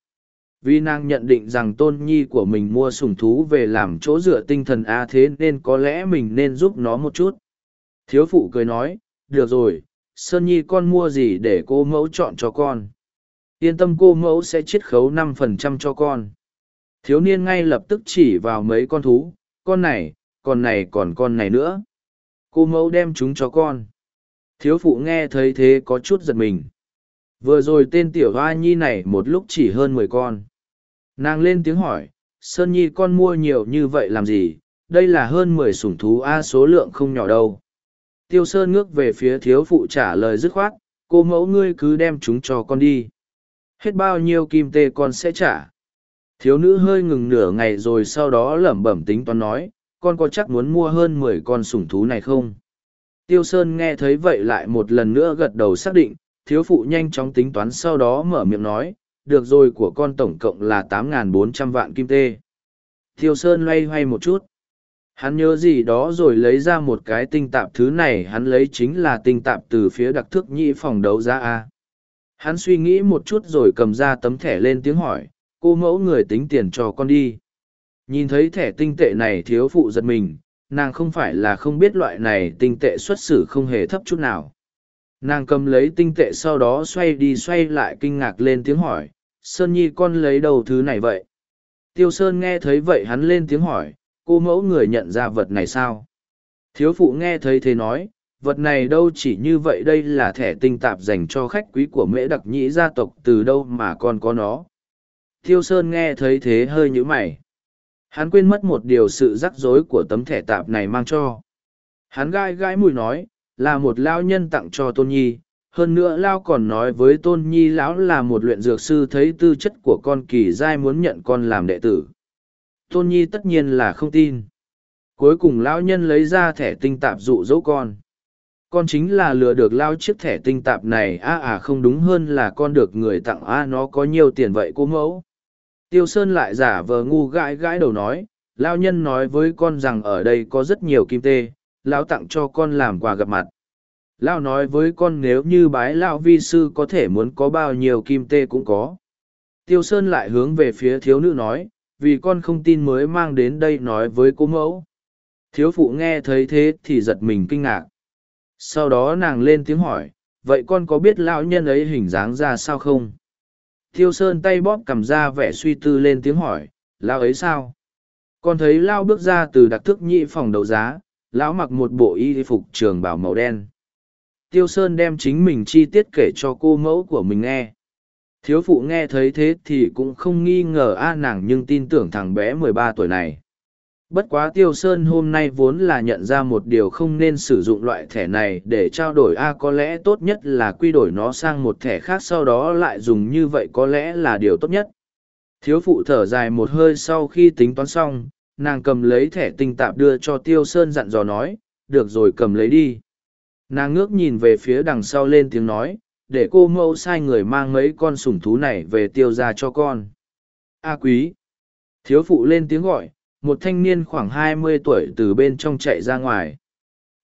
Vì nàng nhận định rằng tôn nhi của mình mua sủng thú về làm chỗ dựa tinh thần a thế nên có lẽ mình nên giúp nó một chút. Thiếu phụ cười nói, được rồi, Sơn Nhi con mua gì để cô mẫu chọn cho con. Yên tâm cô mẫu sẽ chiết khấu năm phần trăm cho con. Thiếu niên ngay lập tức chỉ vào mấy con thú, con này, con này còn con này nữa. Cô mẫu đem chúng cho con. Thiếu phụ nghe thấy thế có chút giật mình. Vừa rồi tên tiểu hoa nhi này một lúc chỉ hơn mười con. Nàng lên tiếng hỏi, Sơn Nhi con mua nhiều như vậy làm gì, đây là hơn mười sủng thú A số lượng không nhỏ đâu. Tiêu Sơn ngước về phía thiếu phụ trả lời dứt khoát, cô mẫu ngươi cứ đem chúng cho con đi. Hết bao nhiêu kim tê con sẽ trả. Thiếu nữ hơi ngừng nửa ngày rồi sau đó lẩm bẩm tính toán nói, con có chắc muốn mua hơn mười con sủng thú này không? Tiêu Sơn nghe thấy vậy lại một lần nữa gật đầu xác định, thiếu phụ nhanh chóng tính toán sau đó mở miệng nói, được rồi của con tổng cộng là tám bốn trăm vạn kim tê. Tiêu Sơn loay hoay một chút. Hắn nhớ gì đó rồi lấy ra một cái tinh tạp thứ này hắn lấy chính là tinh tạp từ phía đặc thức nhị phòng đấu giá A. Hắn suy nghĩ một chút rồi cầm ra tấm thẻ lên tiếng hỏi, cô mẫu người tính tiền cho con đi. Nhìn thấy thẻ tinh tệ này thiếu phụ giật mình, nàng không phải là không biết loại này tinh tệ xuất xử không hề thấp chút nào. Nàng cầm lấy tinh tệ sau đó xoay đi xoay lại kinh ngạc lên tiếng hỏi, Sơn Nhi con lấy đầu thứ này vậy? Tiêu Sơn nghe thấy vậy hắn lên tiếng hỏi, cô mẫu người nhận ra vật này sao? Thiếu phụ nghe thấy thế nói, vật này đâu chỉ như vậy đây là thẻ tinh tạp dành cho khách quý của mễ đặc nhĩ gia tộc từ đâu mà con có nó. Tiêu Sơn nghe thấy thế hơi nhíu mày. Hắn quên mất một điều sự rắc rối của tấm thẻ tạp này mang cho. Hắn gai gai mùi nói, là một lao nhân tặng cho Tôn Nhi. Hơn nữa Lao còn nói với Tôn Nhi lão là một luyện dược sư thấy tư chất của con kỳ giai muốn nhận con làm đệ tử. Tôn Nhi tất nhiên là không tin. Cuối cùng lão nhân lấy ra thẻ tinh tạp dụ dỗ con con chính là lừa được lao chiếc thẻ tinh tạp này a à, à không đúng hơn là con được người tặng a nó có nhiều tiền vậy cô mẫu tiêu sơn lại giả vờ ngu gãi gãi đầu nói lao nhân nói với con rằng ở đây có rất nhiều kim tê, lão tặng cho con làm quà gặp mặt. Lão nói với con nếu như bái lão vi sư có thể muốn có bao nhiêu kim tê cũng có. Tiêu sơn lại hướng về phía thiếu nữ nói, vì con không tin mới mang đến đây nói với cô mẫu. Thiếu phụ nghe thấy thế thì giật mình kinh ngạc. Sau đó nàng lên tiếng hỏi, vậy con có biết lão nhân ấy hình dáng ra sao không? Thiêu sơn tay bóp cầm ra vẻ suy tư lên tiếng hỏi, lão ấy sao? Con thấy lão bước ra từ đặc thức nhị phòng đấu giá, lão mặc một bộ y phục trường bảo màu đen. Tiêu sơn đem chính mình chi tiết kể cho cô mẫu của mình nghe. Thiếu phụ nghe thấy thế thì cũng không nghi ngờ a, nàng nhưng tin tưởng thằng bé mười ba tuổi này. Bất quá Tiêu Sơn hôm nay vốn là nhận ra một điều không nên sử dụng loại thẻ này để trao đổi A có lẽ tốt nhất là quy đổi nó sang một thẻ khác sau đó lại dùng như vậy có lẽ là điều tốt nhất. Thiếu phụ thở dài một hơi sau khi tính toán xong, nàng cầm lấy thẻ tinh tạp đưa cho Tiêu Sơn dặn dò nói, được rồi cầm lấy đi. Nàng ngước nhìn về phía đằng sau lên tiếng nói, để cô mẫu sai người mang mấy con sủng thú này về tiêu ra cho con. A quý! Thiếu phụ lên tiếng gọi một thanh niên khoảng hai mươi tuổi từ bên trong chạy ra ngoài.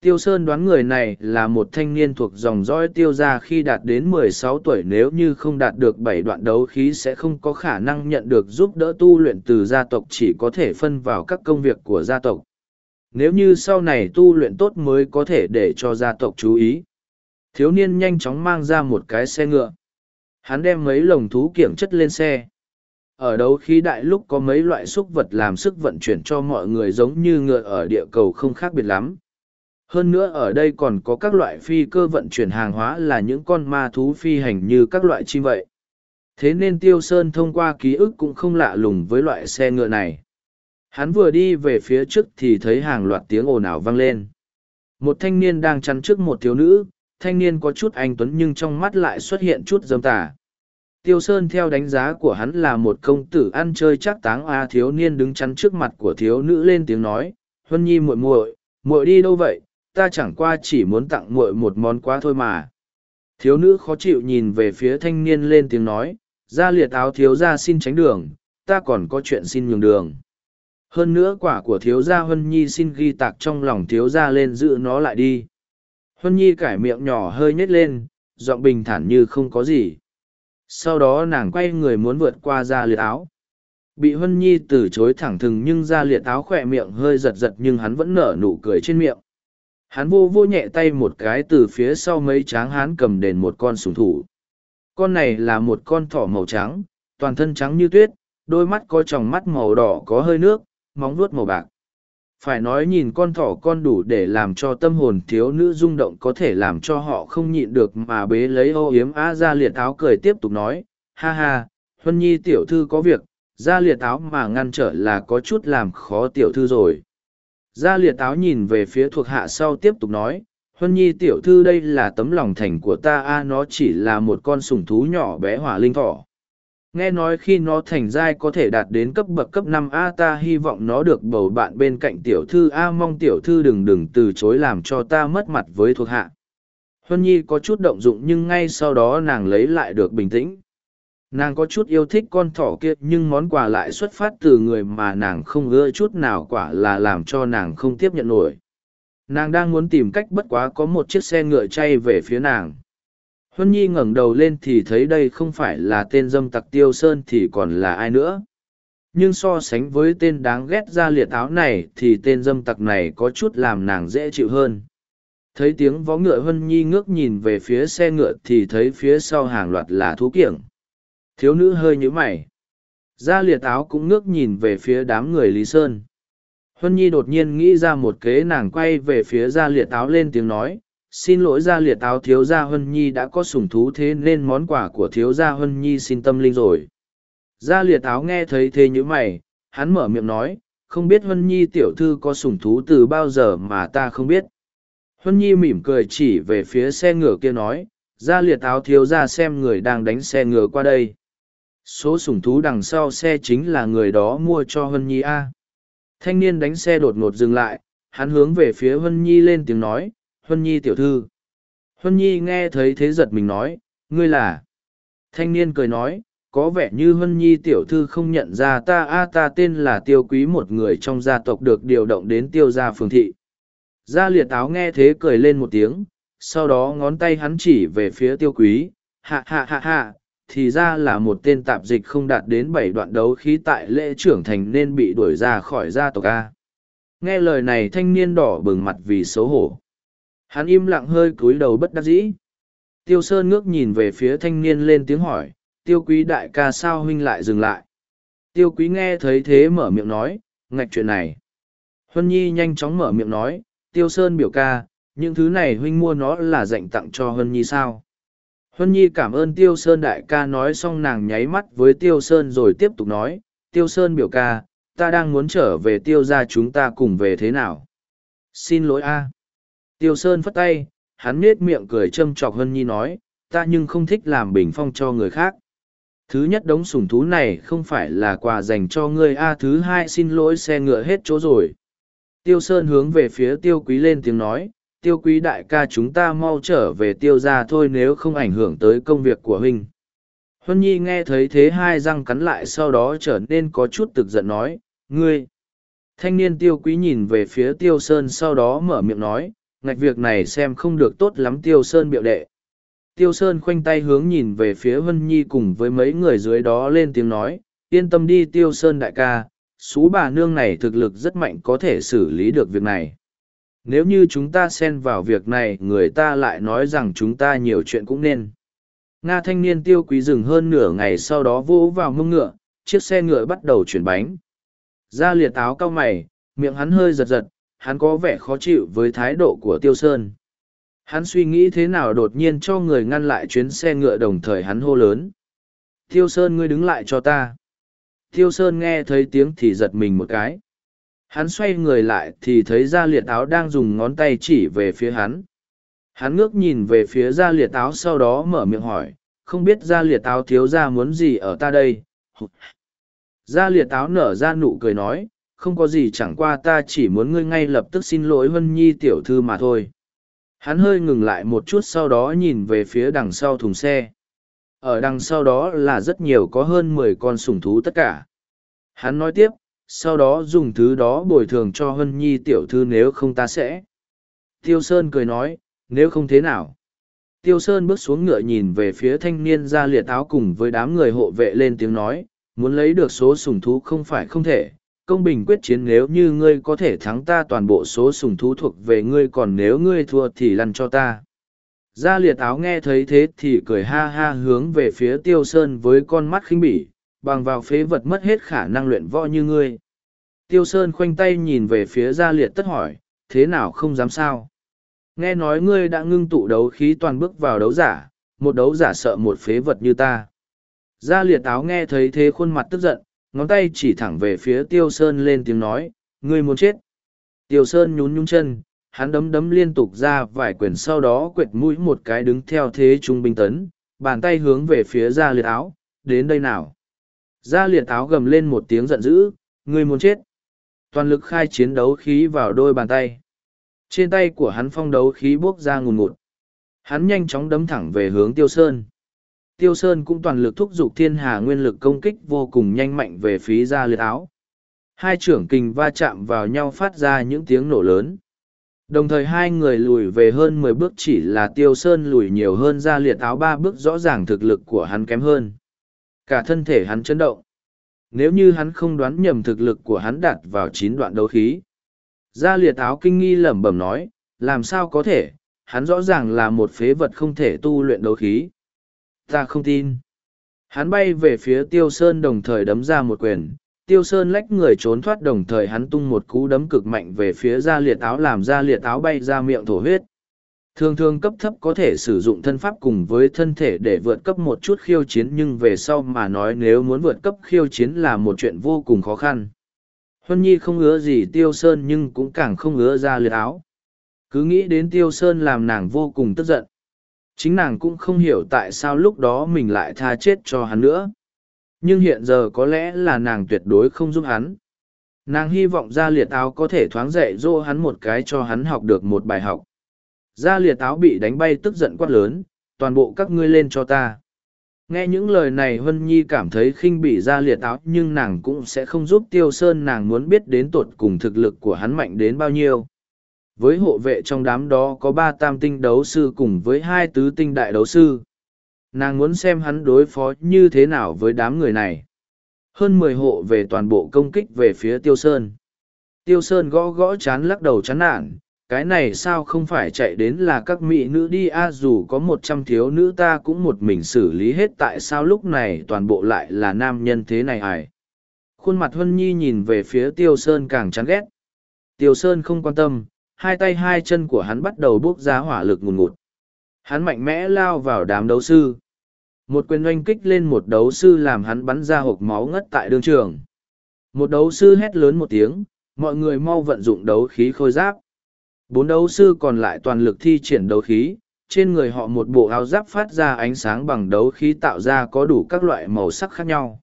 Tiêu sơn đoán người này là một thanh niên thuộc dòng dõi tiêu gia khi đạt đến mười sáu tuổi nếu như không đạt được bảy đoạn đấu khí sẽ không có khả năng nhận được giúp đỡ tu luyện từ gia tộc chỉ có thể phân vào các công việc của gia tộc. Nếu như sau này tu luyện tốt mới có thể để cho gia tộc chú ý. Thiếu niên nhanh chóng mang ra một cái xe ngựa. Hắn đem mấy lồng thú kiểng chất lên xe ở đấu khí đại lúc có mấy loại xúc vật làm sức vận chuyển cho mọi người giống như ngựa ở địa cầu không khác biệt lắm. Hơn nữa ở đây còn có các loại phi cơ vận chuyển hàng hóa là những con ma thú phi hành như các loại chim vậy. Thế nên tiêu sơn thông qua ký ức cũng không lạ lùng với loại xe ngựa này. Hắn vừa đi về phía trước thì thấy hàng loạt tiếng ồn ào vang lên. Một thanh niên đang chắn trước một thiếu nữ, thanh niên có chút anh tuấn nhưng trong mắt lại xuất hiện chút dâm tả Tiêu Sơn theo đánh giá của hắn là một công tử ăn chơi chắc táng a thiếu niên đứng chắn trước mặt của thiếu nữ lên tiếng nói, Huân Nhi muội muội, muội đi đâu vậy, ta chẳng qua chỉ muốn tặng muội một món quà thôi mà. Thiếu nữ khó chịu nhìn về phía thanh niên lên tiếng nói, ra liệt áo thiếu ra xin tránh đường, ta còn có chuyện xin nhường đường. Hơn nữa quả của thiếu gia Huân Nhi xin ghi tạc trong lòng thiếu gia lên giữ nó lại đi. Huân Nhi cải miệng nhỏ hơi nhếch lên, giọng bình thản như không có gì. Sau đó nàng quay người muốn vượt qua ra liệt áo. Bị Huân Nhi từ chối thẳng thừng nhưng ra liệt áo khỏe miệng hơi giật giật nhưng hắn vẫn nở nụ cười trên miệng. Hắn vô vô nhẹ tay một cái từ phía sau mấy tráng hắn cầm đền một con sùng thủ. Con này là một con thỏ màu trắng, toàn thân trắng như tuyết, đôi mắt có tròng mắt màu đỏ có hơi nước, móng vuốt màu bạc. Phải nói nhìn con thỏ con đủ để làm cho tâm hồn thiếu nữ rung động có thể làm cho họ không nhịn được mà bế lấy ô yếm á ra liệt áo cười tiếp tục nói, ha ha, Huân Nhi tiểu thư có việc, ra liệt áo mà ngăn trở là có chút làm khó tiểu thư rồi. Ra liệt áo nhìn về phía thuộc hạ sau tiếp tục nói, Huân Nhi tiểu thư đây là tấm lòng thành của ta a nó chỉ là một con sủng thú nhỏ bé hỏa linh thỏ. Nghe nói khi nó thành giai có thể đạt đến cấp bậc cấp năm A, ta hy vọng nó được bầu bạn bên cạnh tiểu thư A, mong tiểu thư đừng đừng từ chối làm cho ta mất mặt với thuộc hạ. Huân Nhi có chút động dụng nhưng ngay sau đó nàng lấy lại được bình tĩnh. Nàng có chút yêu thích con thỏ kia nhưng món quà lại xuất phát từ người mà nàng không ưa chút nào quả là làm cho nàng không tiếp nhận nổi. Nàng đang muốn tìm cách bất quá có một chiếc xe ngựa chay về phía nàng Huân Nhi ngẩng đầu lên thì thấy đây không phải là tên dâm tặc tiêu sơn thì còn là ai nữa. Nhưng so sánh với tên đáng ghét ra liệt áo này thì tên dâm tặc này có chút làm nàng dễ chịu hơn. Thấy tiếng vó ngựa Huân Nhi ngước nhìn về phía xe ngựa thì thấy phía sau hàng loạt là thú kiểng. Thiếu nữ hơi nhíu mày. Gia liệt áo cũng ngước nhìn về phía đám người Lý Sơn. Huân Nhi đột nhiên nghĩ ra một kế nàng quay về phía gia liệt áo lên tiếng nói, xin lỗi gia liệt áo thiếu gia Huân Nhi đã có sủng thú thế nên món quà của thiếu gia Huân Nhi xin tâm linh rồi. Gia liệt áo nghe thấy thế như mày, hắn mở miệng nói, không biết Huân Nhi tiểu thư có sủng thú từ bao giờ mà ta không biết. Huân Nhi mỉm cười chỉ về phía xe ngựa kia nói, gia liệt áo thiếu gia xem người đang đánh xe ngựa qua đây. Số sủng thú đằng sau xe chính là người đó mua cho Huân Nhi A. Thanh niên đánh xe đột ngột dừng lại, hắn hướng về phía Huân Nhi lên tiếng nói, Huân Nhi tiểu thư. Huân Nhi nghe thấy thế giật mình nói, ngươi là. Thanh niên cười nói, có vẻ như Huân Nhi tiểu thư không nhận ra ta a ta tên là tiêu quý một người trong gia tộc được điều động đến tiêu gia phường thị. Gia liệt áo nghe thế cười lên một tiếng, sau đó ngón tay hắn chỉ về phía tiêu quý, hạ hạ hạ hạ, thì ra là một tên tạp dịch không đạt đến bảy đoạn đấu khí tại lễ trưởng thành nên bị đuổi ra khỏi gia tộc A. Nghe lời này thanh niên đỏ bừng mặt vì xấu hổ. Hắn im lặng hơi cúi đầu bất đắc dĩ. Tiêu Sơn ngước nhìn về phía thanh niên lên tiếng hỏi, tiêu quý đại ca sao huynh lại dừng lại. Tiêu quý nghe thấy thế mở miệng nói, ngạch chuyện này. Huân Nhi nhanh chóng mở miệng nói, tiêu Sơn biểu ca, những thứ này huynh mua nó là dành tặng cho Huân Nhi sao. Huân Nhi cảm ơn Tiêu Sơn đại ca nói xong nàng nháy mắt với Tiêu Sơn rồi tiếp tục nói, Tiêu Sơn biểu ca, ta đang muốn trở về Tiêu ra chúng ta cùng về thế nào. Xin lỗi a. Tiêu Sơn phất tay, hắn nết miệng cười châm chọc Hân Nhi nói, ta nhưng không thích làm bình phong cho người khác. Thứ nhất đống sủng thú này không phải là quà dành cho ngươi a thứ hai xin lỗi xe ngựa hết chỗ rồi. Tiêu Sơn hướng về phía tiêu quý lên tiếng nói, tiêu quý đại ca chúng ta mau trở về tiêu ra thôi nếu không ảnh hưởng tới công việc của huynh. Huân Nhi nghe thấy thế hai răng cắn lại sau đó trở nên có chút tức giận nói, ngươi. Thanh niên tiêu quý nhìn về phía tiêu sơn sau đó mở miệng nói, ngạch việc này xem không được tốt lắm tiêu sơn biểu đệ. Tiêu sơn khoanh tay hướng nhìn về phía vân nhi cùng với mấy người dưới đó lên tiếng nói, yên tâm đi tiêu sơn đại ca, xú bà nương này thực lực rất mạnh có thể xử lý được việc này. Nếu như chúng ta xen vào việc này, người ta lại nói rằng chúng ta nhiều chuyện cũng nên. Nga thanh niên tiêu quý dừng hơn nửa ngày sau đó vỗ vào mông ngựa, chiếc xe ngựa bắt đầu chuyển bánh. Ra liệt áo cau mày, miệng hắn hơi giật giật hắn có vẻ khó chịu với thái độ của tiêu sơn. Hắn suy nghĩ thế nào đột nhiên cho người ngăn lại chuyến xe ngựa đồng thời hắn hô lớn. Tiêu sơn ngươi đứng lại cho ta. Tiêu sơn nghe thấy tiếng thì giật mình một cái. Hắn xoay người lại thì thấy gia liệt áo đang dùng ngón tay chỉ về phía hắn. Hắn ngước nhìn về phía gia liệt áo sau đó mở miệng hỏi không biết gia liệt áo thiếu ra muốn gì ở ta đây. Gia liệt áo nở ra nụ cười nói, không có gì chẳng qua ta chỉ muốn ngươi ngay lập tức xin lỗi Vân Nhi tiểu thư mà thôi. Hắn hơi ngừng lại một chút sau đó nhìn về phía đằng sau thùng xe. Ở đằng sau đó là rất nhiều có hơn mười con sủng thú tất cả. Hắn nói tiếp, sau đó dùng thứ đó bồi thường cho Hân Nhi tiểu thư nếu không ta sẽ. Tiêu Sơn cười nói, nếu không thế nào. Tiêu Sơn bước xuống ngựa nhìn về phía thanh niên ra liệt áo cùng với đám người hộ vệ lên tiếng nói, muốn lấy được số sủng thú không phải không thể, công bình quyết chiến nếu như ngươi có thể thắng ta toàn bộ số sủng thú thuộc về ngươi còn nếu ngươi thua thì lăn cho ta. Gia liệt áo nghe thấy thế thì cười ha ha hướng về phía tiêu sơn với con mắt khinh bỉ, bằng vào phế vật mất hết khả năng luyện võ như ngươi. Tiêu sơn khoanh tay nhìn về phía gia liệt tất hỏi, thế nào không dám sao? Nghe nói ngươi đã ngưng tụ đấu khí toàn bước vào đấu giả, một đấu giả sợ một phế vật như ta. Gia liệt áo nghe thấy thế khuôn mặt tức giận, ngón tay chỉ thẳng về phía tiêu sơn lên tiếng nói, ngươi muốn chết. Tiêu sơn nhún nhún chân, hắn đấm đấm liên tục ra vài quyền sau đó quệt mũi một cái đứng theo thế trung binh tấn, bàn tay hướng về phía gia liệt áo, đến đây nào. Gia liệt áo gầm lên một tiếng giận dữ, ngươi muốn chết. Toàn lực khai chiến đấu khí vào đôi bàn tay. Trên tay của hắn phong đấu khí buốc ra ngùn ngụt. Hắn nhanh chóng đấm thẳng về hướng Tiêu Sơn. Tiêu Sơn cũng toàn lực thúc giục thiên hà nguyên lực công kích vô cùng nhanh mạnh về phía ra liệt áo. Hai trưởng kình va chạm vào nhau phát ra những tiếng nổ lớn. Đồng thời hai người lùi về hơn mười bước chỉ là Tiêu Sơn lùi nhiều hơn ra liệt áo ba bước rõ ràng thực lực của hắn kém hơn. Cả thân thể hắn chấn động. Nếu như hắn không đoán nhầm thực lực của hắn đạt vào chín đoạn đấu khí. Gia liệt áo kinh nghi lẩm bẩm nói, làm sao có thể, hắn rõ ràng là một phế vật không thể tu luyện đấu khí. Ta không tin. Hắn bay về phía Tiêu Sơn đồng thời đấm ra một quyền. Tiêu Sơn lách người trốn thoát đồng thời hắn tung một cú đấm cực mạnh về phía gia liệt áo làm gia liệt áo bay ra miệng thổ huyết. Thường thường cấp thấp có thể sử dụng thân pháp cùng với thân thể để vượt cấp một chút khiêu chiến nhưng về sau mà nói nếu muốn vượt cấp khiêu chiến là một chuyện vô cùng khó khăn. Huân Nhi không ứa gì Tiêu Sơn nhưng cũng càng không ứa ra liệt áo. Cứ nghĩ đến Tiêu Sơn làm nàng vô cùng tức giận. Chính nàng cũng không hiểu tại sao lúc đó mình lại tha chết cho hắn nữa. Nhưng hiện giờ có lẽ là nàng tuyệt đối không giúp hắn. Nàng hy vọng Gia Liệt Áo có thể thoáng dạy dỗ hắn một cái cho hắn học được một bài học. Gia Liệt Áo bị đánh bay tức giận quát lớn, toàn bộ các ngươi lên cho ta. Nghe những lời này huân Nhi cảm thấy khinh bị Gia Liệt Áo nhưng nàng cũng sẽ không giúp Tiêu Sơn nàng muốn biết đến tột cùng thực lực của hắn mạnh đến bao nhiêu. Với hộ vệ trong đám đó có ba tam tinh đấu sư cùng với hai tứ tinh đại đấu sư. Nàng muốn xem hắn đối phó như thế nào với đám người này. Hơn mười hộ về toàn bộ công kích về phía Tiêu Sơn. Tiêu Sơn gõ gõ chán lắc đầu chán nản, cái này sao không phải chạy đến là các mỹ nữ đi a dù có một trăm thiếu nữ ta cũng một mình xử lý hết tại sao lúc này toàn bộ lại là nam nhân thế này ải khuôn mặt huân nhi nhìn về phía tiêu sơn càng chán ghét tiêu sơn không quan tâm hai tay hai chân của hắn bắt đầu bốc ra hỏa lực ngùn ngụt. Hắn mạnh mẽ lao vào đám đấu sư. Một quyền oanh kích lên một đấu sư làm hắn bắn ra hộp máu ngất tại đương trường. Một đấu sư hét lớn một tiếng, mọi người mau vận dụng đấu khí khôi giáp. Bốn đấu sư còn lại toàn lực thi triển đấu khí, trên người họ một bộ áo giáp phát ra ánh sáng bằng đấu khí tạo ra có đủ các loại màu sắc khác nhau.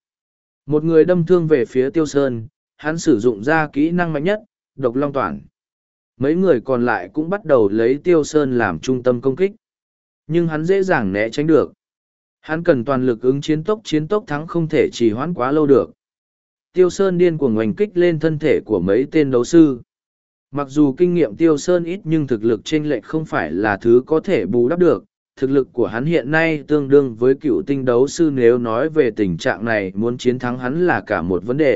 Một người đâm thương về phía tiêu sơn, hắn sử dụng ra kỹ năng mạnh nhất, độc long toàn mấy người còn lại cũng bắt đầu lấy tiêu sơn làm trung tâm công kích. Nhưng hắn dễ dàng né tránh được. Hắn cần toàn lực ứng chiến tốc chiến tốc thắng không thể trì hoãn quá lâu được. Tiêu sơn điên cuồng oành kích lên thân thể của mấy tên đấu sư. Mặc dù kinh nghiệm tiêu sơn ít nhưng thực lực t r ê n lệch không phải là thứ có thể bù đắp được. Thực lực của hắn hiện nay tương đương với cựu tinh đấu sư nếu nói về tình trạng này muốn chiến thắng hắn là cả một vấn đề.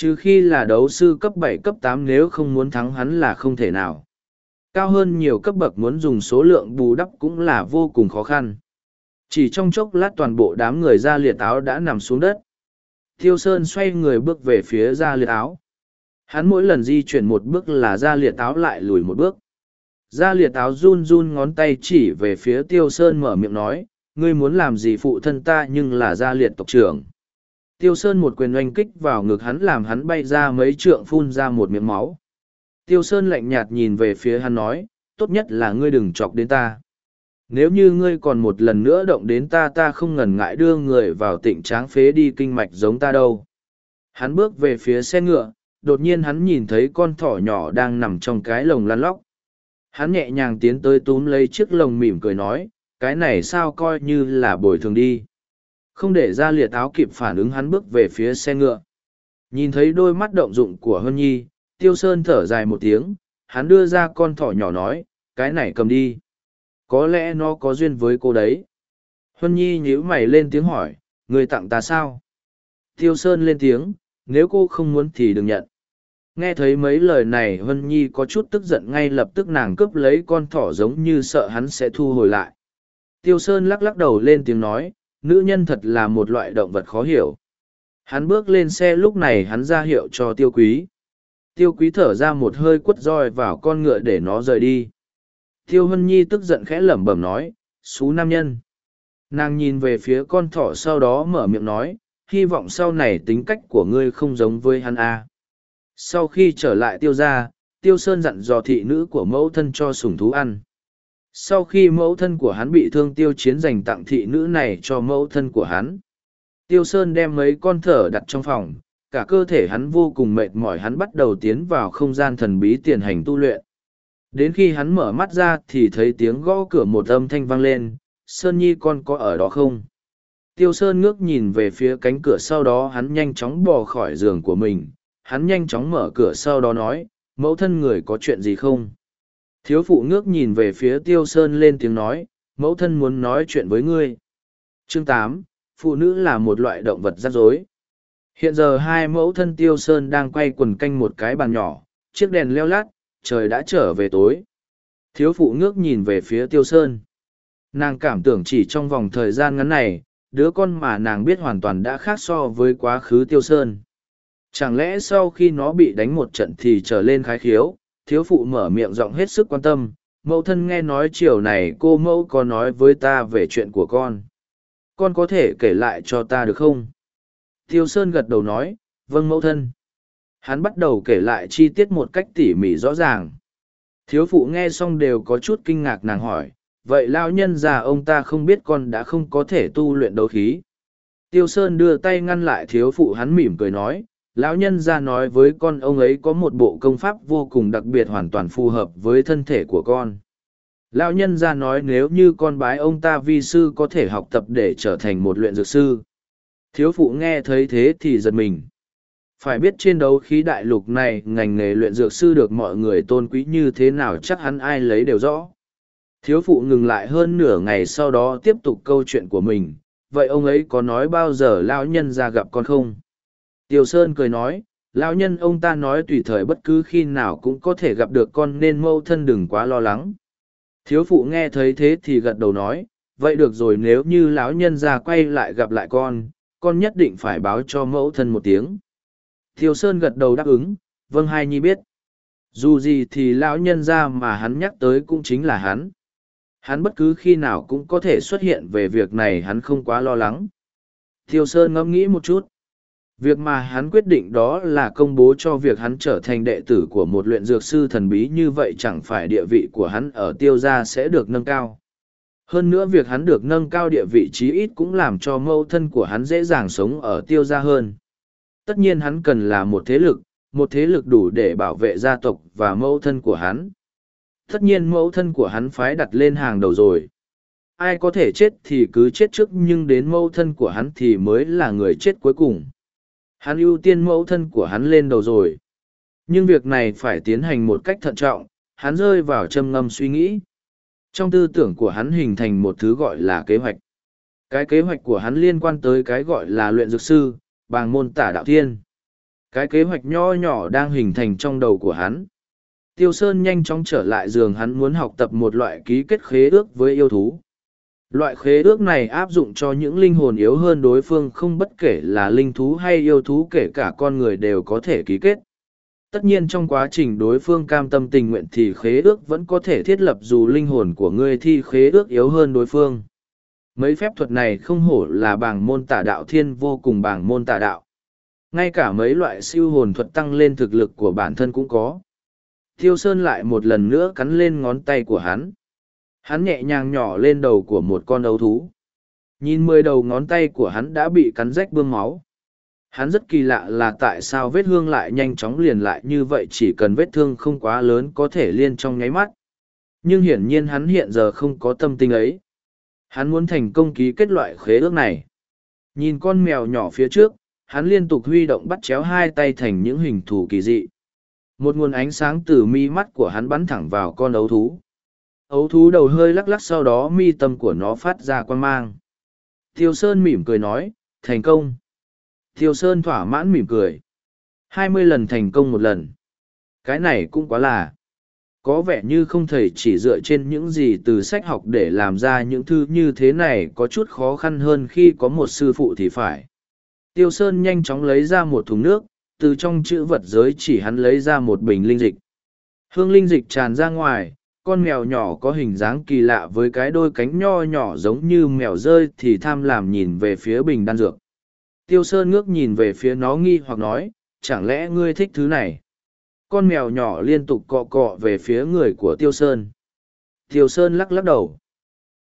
Trừ khi là đấu sư cấp bảy cấp tám nếu không muốn thắng hắn là không thể nào. Cao hơn nhiều cấp bậc muốn dùng số lượng bù đắp cũng là vô cùng khó khăn. Chỉ trong chốc lát toàn bộ đám người ra liệt áo đã nằm xuống đất. Thiêu Sơn xoay người bước về phía ra liệt áo. Hắn mỗi lần di chuyển một bước là ra liệt áo lại lùi một bước. Ra liệt áo run run ngón tay chỉ về phía Tiêu Sơn mở miệng nói, ngươi muốn làm gì phụ thân ta nhưng là gia liệt tộc trưởng. Tiêu Sơn một quyền oanh kích vào ngực hắn làm hắn bay ra mấy trượng phun ra một miệng máu. Tiêu Sơn lạnh nhạt nhìn về phía hắn nói, tốt nhất là ngươi đừng chọc đến ta. Nếu như ngươi còn một lần nữa động đến ta ta không ngần ngại đưa người vào tỉnh tráng phế đi kinh mạch giống ta đâu. Hắn bước về phía xe ngựa, đột nhiên hắn nhìn thấy con thỏ nhỏ đang nằm trong cái lồng lăn lóc. Hắn nhẹ nhàng tiến tới túm lấy chiếc lồng mỉm cười nói, cái này sao coi như là bồi thường đi. Không để ra liệt áo kịp phản ứng hắn bước về phía xe ngựa. Nhìn thấy đôi mắt động dụng của Hân Nhi, Tiêu Sơn thở dài một tiếng, hắn đưa ra con thỏ nhỏ nói, cái này cầm đi. Có lẽ nó có duyên với cô đấy. Hân Nhi nhíu mày lên tiếng hỏi, người tặng ta sao? Tiêu Sơn lên tiếng, nếu cô không muốn thì đừng nhận. Nghe thấy mấy lời này Hân Nhi có chút tức giận ngay lập tức nàng cướp lấy con thỏ giống như sợ hắn sẽ thu hồi lại. Tiêu Sơn lắc lắc đầu lên tiếng nói, nữ nhân thật là một loại động vật khó hiểu. Hắn bước lên xe lúc này hắn ra hiệu cho tiêu quý. Tiêu quý thở ra một hơi quất roi vào con ngựa để nó rời đi. Tiêu Hân Nhi tức giận khẽ lẩm bẩm nói, xú nam nhân. Nàng nhìn về phía con thỏ sau đó mở miệng nói, hy vọng sau này tính cách của ngươi không giống với hắn a. Sau khi trở lại tiêu gia, tiêu sơn dặn dò thị nữ của mẫu thân cho sủng thú ăn. Sau khi mẫu thân của hắn bị thương tiêu chiến dành tặng thị nữ này cho mẫu thân của hắn. Tiêu sơn đem mấy con thở đặt trong phòng, cả cơ thể hắn vô cùng mệt mỏi hắn bắt đầu tiến vào không gian thần bí tiền hành tu luyện. Đến khi hắn mở mắt ra thì thấy tiếng gõ cửa một âm thanh vang lên, Sơn Nhi con có ở đó không? Tiêu Sơn ngước nhìn về phía cánh cửa sau đó hắn nhanh chóng bò khỏi giường của mình, hắn nhanh chóng mở cửa sau đó nói, mẫu thân người có chuyện gì không? Thiếu phụ ngước nhìn về phía Tiêu Sơn lên tiếng nói, mẫu thân muốn nói chuyện với ngươi. Chương tám, phụ nữ là một loại động vật rắc rối. Hiện giờ hai mẫu thân Tiêu Sơn đang quay quần canh một cái bàn nhỏ, chiếc đèn leo lát, trời đã trở về tối. Thiếu phụ ngước nhìn về phía Tiêu Sơn. Nàng cảm tưởng chỉ trong vòng thời gian ngắn này, đứa con mà nàng biết hoàn toàn đã khác so với quá khứ Tiêu Sơn. Chẳng lẽ sau khi nó bị đánh một trận thì trở lên khái khiếu, thiếu phụ mở miệng giọng hết sức quan tâm, mẫu thân nghe nói chiều này cô mẫu có nói với ta về chuyện của con. Con có thể kể lại cho ta được không? Tiêu Sơn gật đầu nói, vâng mẫu thân. Hắn bắt đầu kể lại chi tiết một cách tỉ mỉ rõ ràng. Thiếu phụ nghe xong đều có chút kinh ngạc nàng hỏi, vậy lao nhân già ông ta không biết con đã không có thể tu luyện đấu khí. Tiêu Sơn đưa tay ngăn lại thiếu phụ hắn mỉm cười nói, lão nhân ra nói với con ông ấy có một bộ công pháp vô cùng đặc biệt hoàn toàn phù hợp với thân thể của con. Lão nhân ra nói nếu như con bái ông ta vi sư có thể học tập để trở thành một luyện dược sư. Thiếu phụ nghe thấy thế thì giật mình. Phải biết trên đấu khí đại lục này, ngành nghề luyện dược sư được mọi người tôn quý như thế nào chắc hắn ai lấy đều rõ. Thiếu phụ ngừng lại hơn nửa ngày sau đó tiếp tục câu chuyện của mình. Vậy ông ấy có nói bao giờ lão nhân ra gặp con không? Tiêu Sơn cười nói, lão nhân ông ta nói tùy thời bất cứ khi nào cũng có thể gặp được con nên mâu thân đừng quá lo lắng. Thiếu phụ nghe thấy thế thì gật đầu nói, vậy được rồi nếu như lão nhân ra quay lại gặp lại con, con nhất định phải báo cho mẫu thân một tiếng. Tiêu Sơn gật đầu đáp ứng, vâng hai nhi biết. Dù gì thì lão nhân ra mà hắn nhắc tới cũng chính là hắn. Hắn bất cứ khi nào cũng có thể xuất hiện về việc này hắn không quá lo lắng. Tiêu Sơn ngẫm nghĩ một chút. Việc mà hắn quyết định đó là công bố cho việc hắn trở thành đệ tử của một luyện dược sư thần bí như vậy chẳng phải địa vị của hắn ở tiêu gia sẽ được nâng cao. Hơn nữa việc hắn được nâng cao địa vị chí ít cũng làm cho mâu thân của hắn dễ dàng sống ở tiêu gia hơn. Tất nhiên hắn cần là một thế lực, một thế lực đủ để bảo vệ gia tộc và mâu thân của hắn. Tất nhiên mẫu thân của hắn phái đặt lên hàng đầu rồi. Ai có thể chết thì cứ chết trước nhưng đến mẫu thân của hắn thì mới là người chết cuối cùng hắn ưu tiên mẫu thân của hắn lên đầu rồi. Nhưng việc này phải tiến hành một cách thận trọng, hắn rơi vào châm ngâm suy nghĩ. Trong tư tưởng của hắn hình thành một thứ gọi là kế hoạch. Cái kế hoạch của hắn liên quan tới cái gọi là luyện dược sư, bàng môn tả đạo thiên. Cái kế hoạch nho nhỏ đang hình thành trong đầu của hắn. Tiêu sơn nhanh chóng trở lại giường hắn muốn học tập một loại ký kết khế ước với yêu thú. Loại khế ước này áp dụng cho những linh hồn yếu hơn đối phương không bất kể là linh thú hay yêu thú kể cả con người đều có thể ký kết. Tất nhiên trong quá trình đối phương cam tâm tình nguyện thì khế ước vẫn có thể thiết lập dù linh hồn của ngươi thi khế ước yếu hơn đối phương. Mấy phép thuật này không hổ là bảng môn tả đạo thiên vô cùng bảng môn tả đạo. Ngay cả mấy loại siêu hồn thuật tăng lên thực lực của bản thân cũng có. Thiêu Sơn lại một lần nữa cắn lên ngón tay của hắn Hắn nhẹ nhàng nhỏ lên đầu của một con ấu thú. Nhìn mười đầu ngón tay của hắn đã bị cắn rách bươm máu. Hắn rất kỳ lạ là tại sao vết hương lại nhanh chóng liền lại như vậy chỉ cần vết thương không quá lớn có thể liên trong nháy mắt. Nhưng hiển nhiên hắn hiện giờ không có tâm tình ấy. Hắn muốn thành công ký kết loại khế ước này. Nhìn con mèo nhỏ phía trước, hắn liên tục huy động bắt chéo hai tay thành những hình thù kỳ dị. Một nguồn ánh sáng từ mi mắt của hắn bắn thẳng vào con ấu thú. Ấu thú đầu hơi lắc lắc sau đó mi tâm của nó phát ra quan mang. Tiêu Sơn mỉm cười nói, thành công. Tiêu Sơn thỏa mãn mỉm cười. hai mươi lần thành công một lần. Cái này cũng quá là. Có vẻ như không thể chỉ dựa trên những gì từ sách học để làm ra những thư như thế này có chút khó khăn hơn khi có một sư phụ thì phải. Tiêu Sơn nhanh chóng lấy ra một thùng nước, từ trong chữ vật giới chỉ hắn lấy ra một bình linh dịch. Hương linh dịch tràn ra ngoài, con mèo nhỏ có hình dáng kỳ lạ với cái đôi cánh nho nhỏ giống như mèo rơi thì tham làm nhìn về phía bình đan dược. Tiêu Sơn ngước nhìn về phía nó nghi hoặc nói, chẳng lẽ ngươi thích thứ này? Con mèo nhỏ liên tục cọ cọ về phía người của Tiêu Sơn. Tiêu Sơn lắc lắc đầu.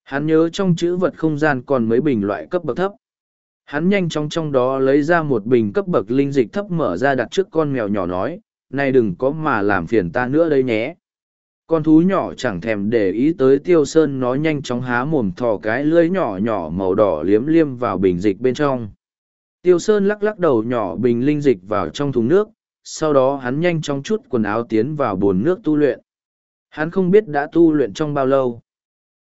Hắn nhớ trong chữ vật không gian còn mấy bình loại cấp bậc thấp. Hắn nhanh chóng trong đó lấy ra một bình cấp bậc linh dịch thấp mở ra đặt trước con mèo nhỏ nói, này đừng có mà làm phiền ta nữa đây nhé. Con thú nhỏ chẳng thèm để ý tới tiêu sơn nó nhanh chóng há mồm thò cái lưỡi nhỏ nhỏ màu đỏ liếm liêm vào bình dịch bên trong. Tiêu sơn lắc lắc đầu nhỏ bình linh dịch vào trong thùng nước, sau đó hắn nhanh chóng chút quần áo tiến vào bồn nước tu luyện. Hắn không biết đã tu luyện trong bao lâu.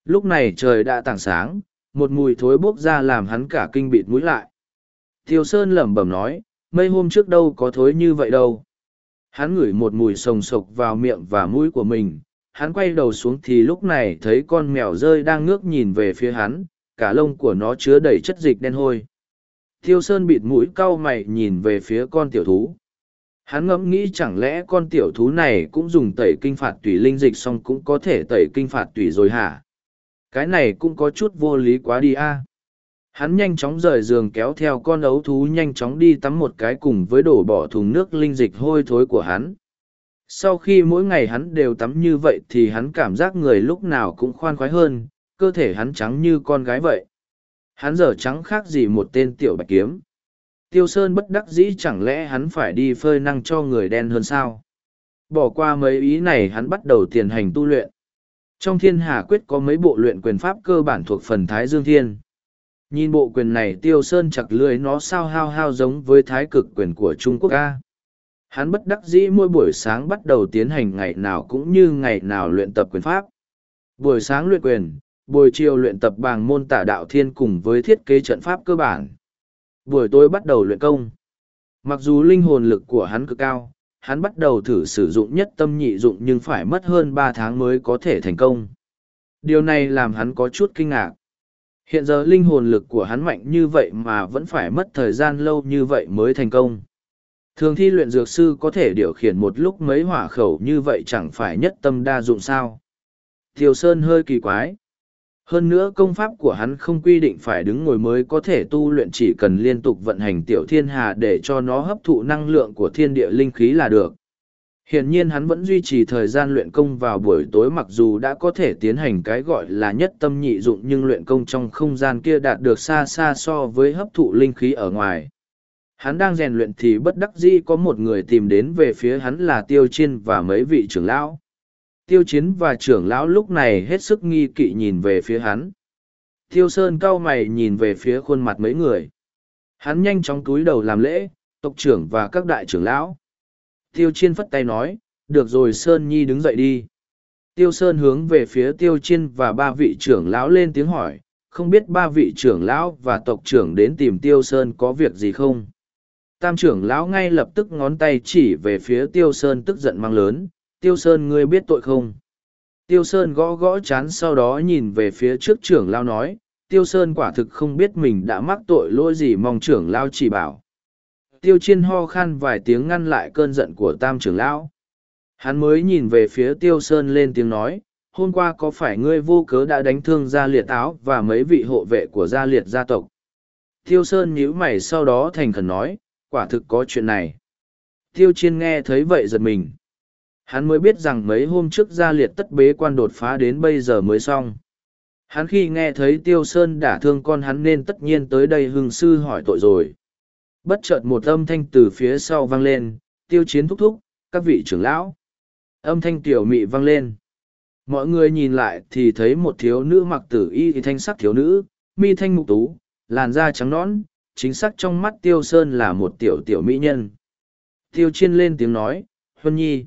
Lúc này trời đã tảng sáng, một mùi thối bốc ra làm hắn cả kinh bịt mũi lại. Tiêu Sơn lẩm bẩm nói, mấy hôm trước đâu có thối như vậy đâu. Hắn ngửi một mùi sồng sộc vào miệng và mũi của mình, hắn quay đầu xuống thì lúc này thấy con mèo rơi đang ngước nhìn về phía hắn, cả lông của nó chứa đầy chất dịch đen hôi. Thiêu Sơn bịt mũi cau mày nhìn về phía con tiểu thú. Hắn ngẫm nghĩ chẳng lẽ con tiểu thú này cũng dùng tẩy kinh phạt tùy linh dịch xong cũng có thể tẩy kinh phạt tùy rồi hả? cái này cũng có chút vô lý quá đi a hắn nhanh chóng rời giường kéo theo con ấu thú nhanh chóng đi tắm một cái cùng với đổ bỏ thùng nước linh dịch hôi thối của hắn sau khi mỗi ngày hắn đều tắm như vậy thì hắn cảm giác người lúc nào cũng khoan khoái hơn, cơ thể hắn trắng như con gái vậy. Hắn giờ trắng khác gì một tên tiểu bạch kiếm. Tiêu sơn bất đắc dĩ chẳng lẽ hắn phải đi phơi năng cho người đen hơn sao? Bỏ qua mấy ý này hắn bắt đầu tiền hành tu luyện. Trong thiên hà quyết có mấy bộ luyện quyền pháp cơ bản thuộc phần Thái Dương Thiên. Nhìn bộ quyền này tiêu sơn chặt lưới nó sao hao hao giống với thái cực quyền của Trung Quốc ca Hắn bất đắc dĩ mỗi buổi sáng bắt đầu tiến hành ngày nào cũng như ngày nào luyện tập quyền pháp. Buổi sáng luyện quyền, buổi chiều luyện tập bàng môn tả đạo thiên cùng với thiết kế trận pháp cơ bản. Buổi tối bắt đầu luyện công. Mặc dù linh hồn lực của hắn cực cao, hắn bắt đầu thử sử dụng nhất tâm nhị dụng nhưng phải mất hơn ba tháng mới có thể thành công. Điều này làm hắn có chút kinh ngạc. Hiện giờ linh hồn lực của hắn mạnh như vậy mà vẫn phải mất thời gian lâu như vậy mới thành công. Thường thi luyện dược sư có thể điều khiển một lúc mấy hỏa khẩu như vậy chẳng phải nhất tâm đa dụng sao. Thiều Sơn hơi kỳ quái. Hơn nữa công pháp của hắn không quy định phải đứng ngồi mới có thể tu luyện, chỉ cần liên tục vận hành tiểu thiên hà để cho nó hấp thụ năng lượng của thiên địa linh khí là được. Hiển nhiên hắn vẫn duy trì thời gian luyện công vào buổi tối mặc dù đã có thể tiến hành cái gọi là nhất tâm nhị dụng, nhưng luyện công trong không gian kia đạt được xa xa so với hấp thụ linh khí ở ngoài. Hắn đang rèn luyện thì bất đắc dĩ có một người tìm đến về phía hắn là Tiêu Chiên và mấy vị trưởng lão. Tiêu chiến và trưởng lão lúc này hết sức nghi kỵ nhìn về phía hắn. Tiêu sơn cau mày nhìn về phía khuôn mặt mấy người. Hắn nhanh chóng cúi đầu làm lễ, tộc trưởng và các đại trưởng lão. Tiêu chiên phất tay nói, được rồi, sơn nhi đứng dậy đi. Tiêu sơn hướng về phía tiêu chiên và ba vị trưởng lão lên tiếng hỏi, không biết ba vị trưởng lão và tộc trưởng đến tìm tiêu sơn có việc gì không? Tam trưởng lão ngay lập tức ngón tay chỉ về phía tiêu sơn tức giận mang lớn. Tiêu sơn ngươi biết tội không? Tiêu sơn gõ gõ chán sau đó nhìn về phía trước trưởng lao nói. Tiêu sơn quả thực không biết mình đã mắc tội lỗi gì mong trưởng lao chỉ bảo. Tiêu chiên ho khan vài tiếng ngăn lại cơn giận của tam trưởng lão. Hắn mới nhìn về phía tiêu sơn lên tiếng nói. Hôm qua có phải ngươi vô cớ đã đánh thương gia liệt áo và mấy vị hộ vệ của gia liệt gia tộc? Tiêu sơn nhíu mày sau đó thành khẩn nói quả thực có chuyện này tiêu chiên nghe thấy vậy giật mình Hắn mới biết rằng mấy hôm trước gia liệt tất bế quan đột phá đến bây giờ mới xong. Hắn khi nghe thấy Tiêu Sơn đả thương con hắn nên tất nhiên tới đây hưng sư hỏi tội rồi. Bất chợt một âm thanh từ phía sau vang lên, tiêu chiến thúc thúc, các vị trưởng lão. Âm thanh tiểu mị vang lên. Mọi người nhìn lại thì thấy một thiếu nữ mặc tử y thanh sắc thiếu nữ, mi thanh mục tú, làn da trắng nõn, chính xác trong mắt tiêu sơn là một tiểu tiểu mỹ nhân. Tiêu chiên lên tiếng nói, Huân Nhi.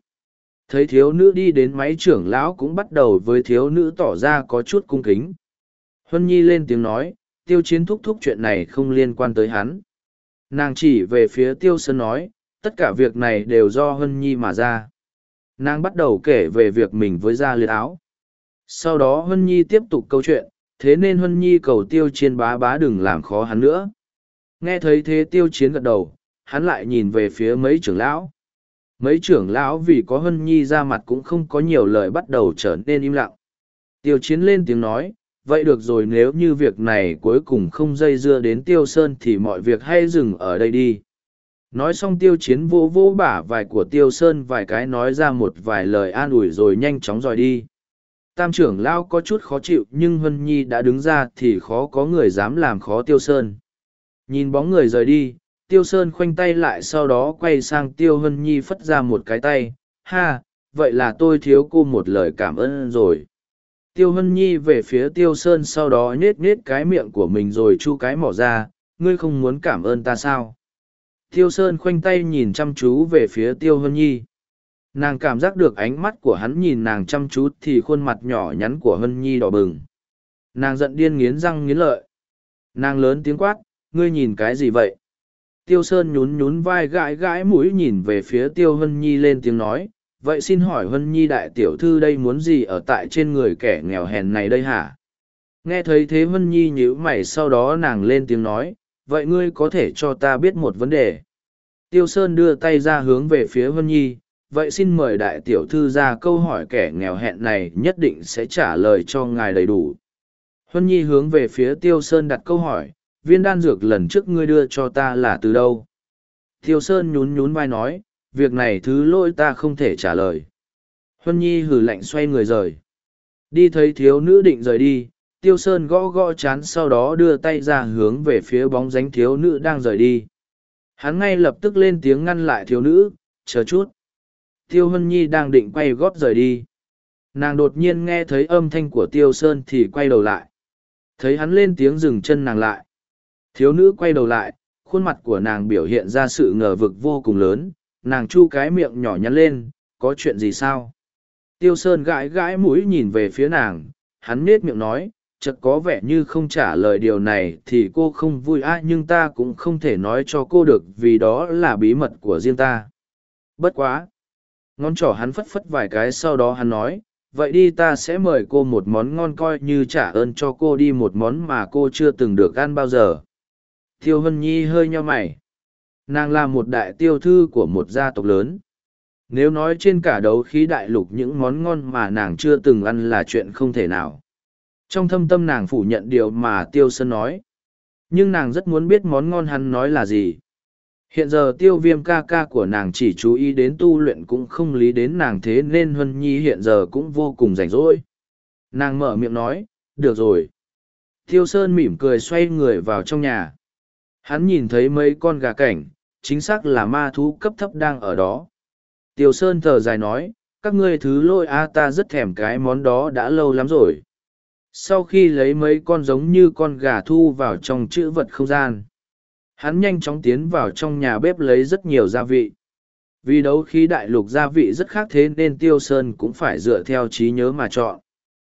Thấy thiếu nữ đi đến máy trưởng lão cũng bắt đầu với thiếu nữ tỏ ra có chút cung kính. Huân Nhi lên tiếng nói, tiêu chiến thúc thúc chuyện này không liên quan tới hắn. Nàng chỉ về phía tiêu sơn nói, tất cả việc này đều do Huân Nhi mà ra. Nàng bắt đầu kể về việc mình với gia liệt áo. Sau đó Huân Nhi tiếp tục câu chuyện, thế nên Huân Nhi cầu tiêu chiến bá bá đừng làm khó hắn nữa. Nghe thấy thế tiêu chiến gật đầu, hắn lại nhìn về phía mấy trưởng lão. Mấy trưởng lão vì có Hân Nhi ra mặt cũng không có nhiều lời bắt đầu trở nên im lặng. Tiêu chiến lên tiếng nói, vậy được rồi nếu như việc này cuối cùng không dây dưa đến tiêu sơn thì mọi việc hay dừng ở đây đi nói xong tiêu chiến vô vô bả vài của tiêu sơn vài cái nói ra một vài lời an ủi rồi nhanh chóng dòi đi tam trưởng lão có chút khó chịu nhưng hân nhi đã đứng ra thì khó có người dám làm khó tiêu sơn nhìn bóng người rời đi, tiêu sơn khoanh tay lại sau đó quay sang tiêu hân nhi phất ra một cái tay. Ha, vậy là tôi thiếu cô một lời cảm ơn rồi. Tiêu hân nhi về phía tiêu sơn sau đó nhết nhết cái miệng của mình rồi chu cái mỏ ra. Ngươi không muốn cảm ơn ta sao? Tiêu sơn khoanh tay nhìn chăm chú về phía tiêu hân nhi. Nàng cảm giác được ánh mắt của hắn nhìn nàng chăm chú thì khuôn mặt nhỏ nhắn của hân nhi đỏ bừng. Nàng giận điên nghiến răng nghiến lợi. Nàng lớn tiếng quát ngươi nhìn cái gì vậy? Tiêu sơn nhún nhún vai gãi gãi mũi nhìn về phía tiêu hân nhi lên tiếng nói, vậy xin hỏi hân nhi đại tiểu thư đây muốn gì ở tại trên người kẻ nghèo hèn này đây hả? Nghe thấy thế hân nhi nhíu mày sau đó nàng lên tiếng nói, vậy ngươi có thể cho ta biết một vấn đề. Tiêu sơn đưa tay ra hướng về phía hân nhi, vậy xin mời đại tiểu thư ra câu hỏi kẻ nghèo hẹn này nhất định sẽ trả lời cho ngài đầy đủ. Hân nhi hướng về phía tiêu sơn đặt câu hỏi viên đan dược lần trước ngươi đưa cho ta là từ đâu? Thiêu sơn nhún nhún vai nói, việc này thứ lỗi ta không thể trả lời. Huân nhi hử lạnh xoay người rời. Đi thấy thiếu nữ định rời đi, tiêu sơn gõ gõ chán sau đó đưa tay ra hướng về phía bóng dánh thiếu nữ đang rời đi. Hắn ngay lập tức lên tiếng ngăn lại thiếu nữ, chờ chút. Tiêu hân nhi đang định quay gót rời đi. Nàng đột nhiên nghe thấy âm thanh của tiêu sơn thì quay đầu lại. Thấy hắn lên tiếng dừng chân nàng lại thiếu nữ quay đầu lại, khuôn mặt của nàng biểu hiện ra sự ngờ vực vô cùng lớn, nàng chu cái miệng nhỏ nhắn lên, có chuyện gì sao? Tiêu sơn gãi gãi mũi nhìn về phía nàng, hắn nết miệng nói, chợt có vẻ như không trả lời điều này thì cô không vui, a, nhưng ta cũng không thể nói cho cô được vì đó là bí mật của riêng ta. Bất quá. Ngón trỏ hắn phất phất vài cái sau đó hắn nói, vậy đi, ta sẽ mời cô một món ngon coi như trả ơn cho cô đi, một món mà cô chưa từng được ăn bao giờ tiêu hân nhi hơi nho mày. Nàng là một đại tiêu thư của một gia tộc lớn. Nếu nói trên cả đấu khí đại lục những món ngon mà nàng chưa từng ăn là chuyện không thể nào. Trong thâm tâm nàng phủ nhận điều mà tiêu sơn nói. Nhưng nàng rất muốn biết món ngon hắn nói là gì. Hiện giờ tiêu viêm ca ca của nàng chỉ chú ý đến tu luyện cũng không lý đến nàng thế nên huân nhi hiện giờ cũng vô cùng rảnh rỗi. Nàng mở miệng nói, được rồi. Tiêu sơn mỉm cười xoay người vào trong nhà hắn nhìn thấy mấy con gà cảnh, chính xác là ma thú cấp thấp đang ở đó. Tiêu sơn thở dài nói, các ngươi thứ lôi a, ta rất thèm cái món đó đã lâu lắm rồi. Sau khi lấy mấy con giống như con gà thu vào trong chữ vật không gian, hắn nhanh chóng tiến vào trong nhà bếp lấy rất nhiều gia vị. Vì đấu khí đại lục gia vị rất khác thế nên tiêu sơn cũng phải dựa theo trí nhớ mà chọn.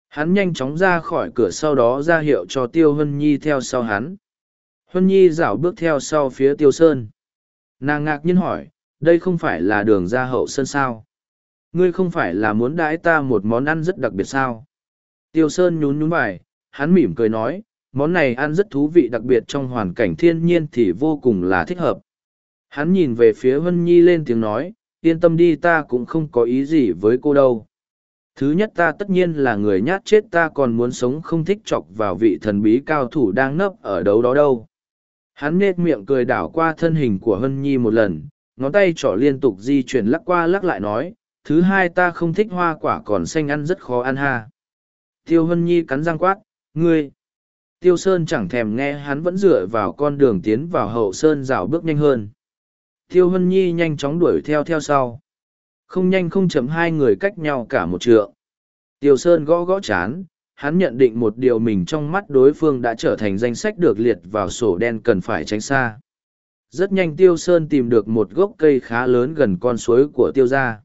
Hắn nhanh chóng ra khỏi cửa sau đó ra hiệu cho tiêu hân nhi theo sau hắn hân nhi rảo bước theo sau phía tiêu sơn nàng ngạc nhiên hỏi đây không phải là đường ra hậu sơn sao ngươi không phải là muốn đãi ta một món ăn rất đặc biệt sao Tiêu Sơn nhún nhún bài, hắn mỉm cười nói, món này ăn rất thú vị đặc biệt trong hoàn cảnh thiên nhiên thì vô cùng là thích hợp. Hắn nhìn về phía Vân Nhi lên tiếng nói, yên tâm đi ta cũng không có ý gì với cô đâu. Thứ nhất ta tất nhiên là người nhát chết ta còn muốn sống không thích chọc vào vị thần bí cao thủ đang nấp ở đâu đó đâu. Hắn nết miệng cười đảo qua thân hình của Hân Nhi một lần, ngón tay trỏ liên tục di chuyển lắc qua lắc lại nói, thứ hai ta không thích hoa quả còn xanh ăn rất khó ăn ha. Tiêu Hân Nhi cắn răng quát, ngươi. Tiêu sơn chẳng thèm nghe hắn vẫn dựa vào con đường tiến vào hậu sơn rào bước nhanh hơn. Tiêu hân nhi nhanh chóng đuổi theo theo sau. Không nhanh không chậm hai người cách nhau cả một trượng. Tiêu sơn gõ gõ chán hắn nhận định một điều mình trong mắt đối phương đã trở thành danh sách được liệt vào sổ đen cần phải tránh xa. Rất nhanh tiêu sơn tìm được một gốc cây khá lớn gần con suối của tiêu gia.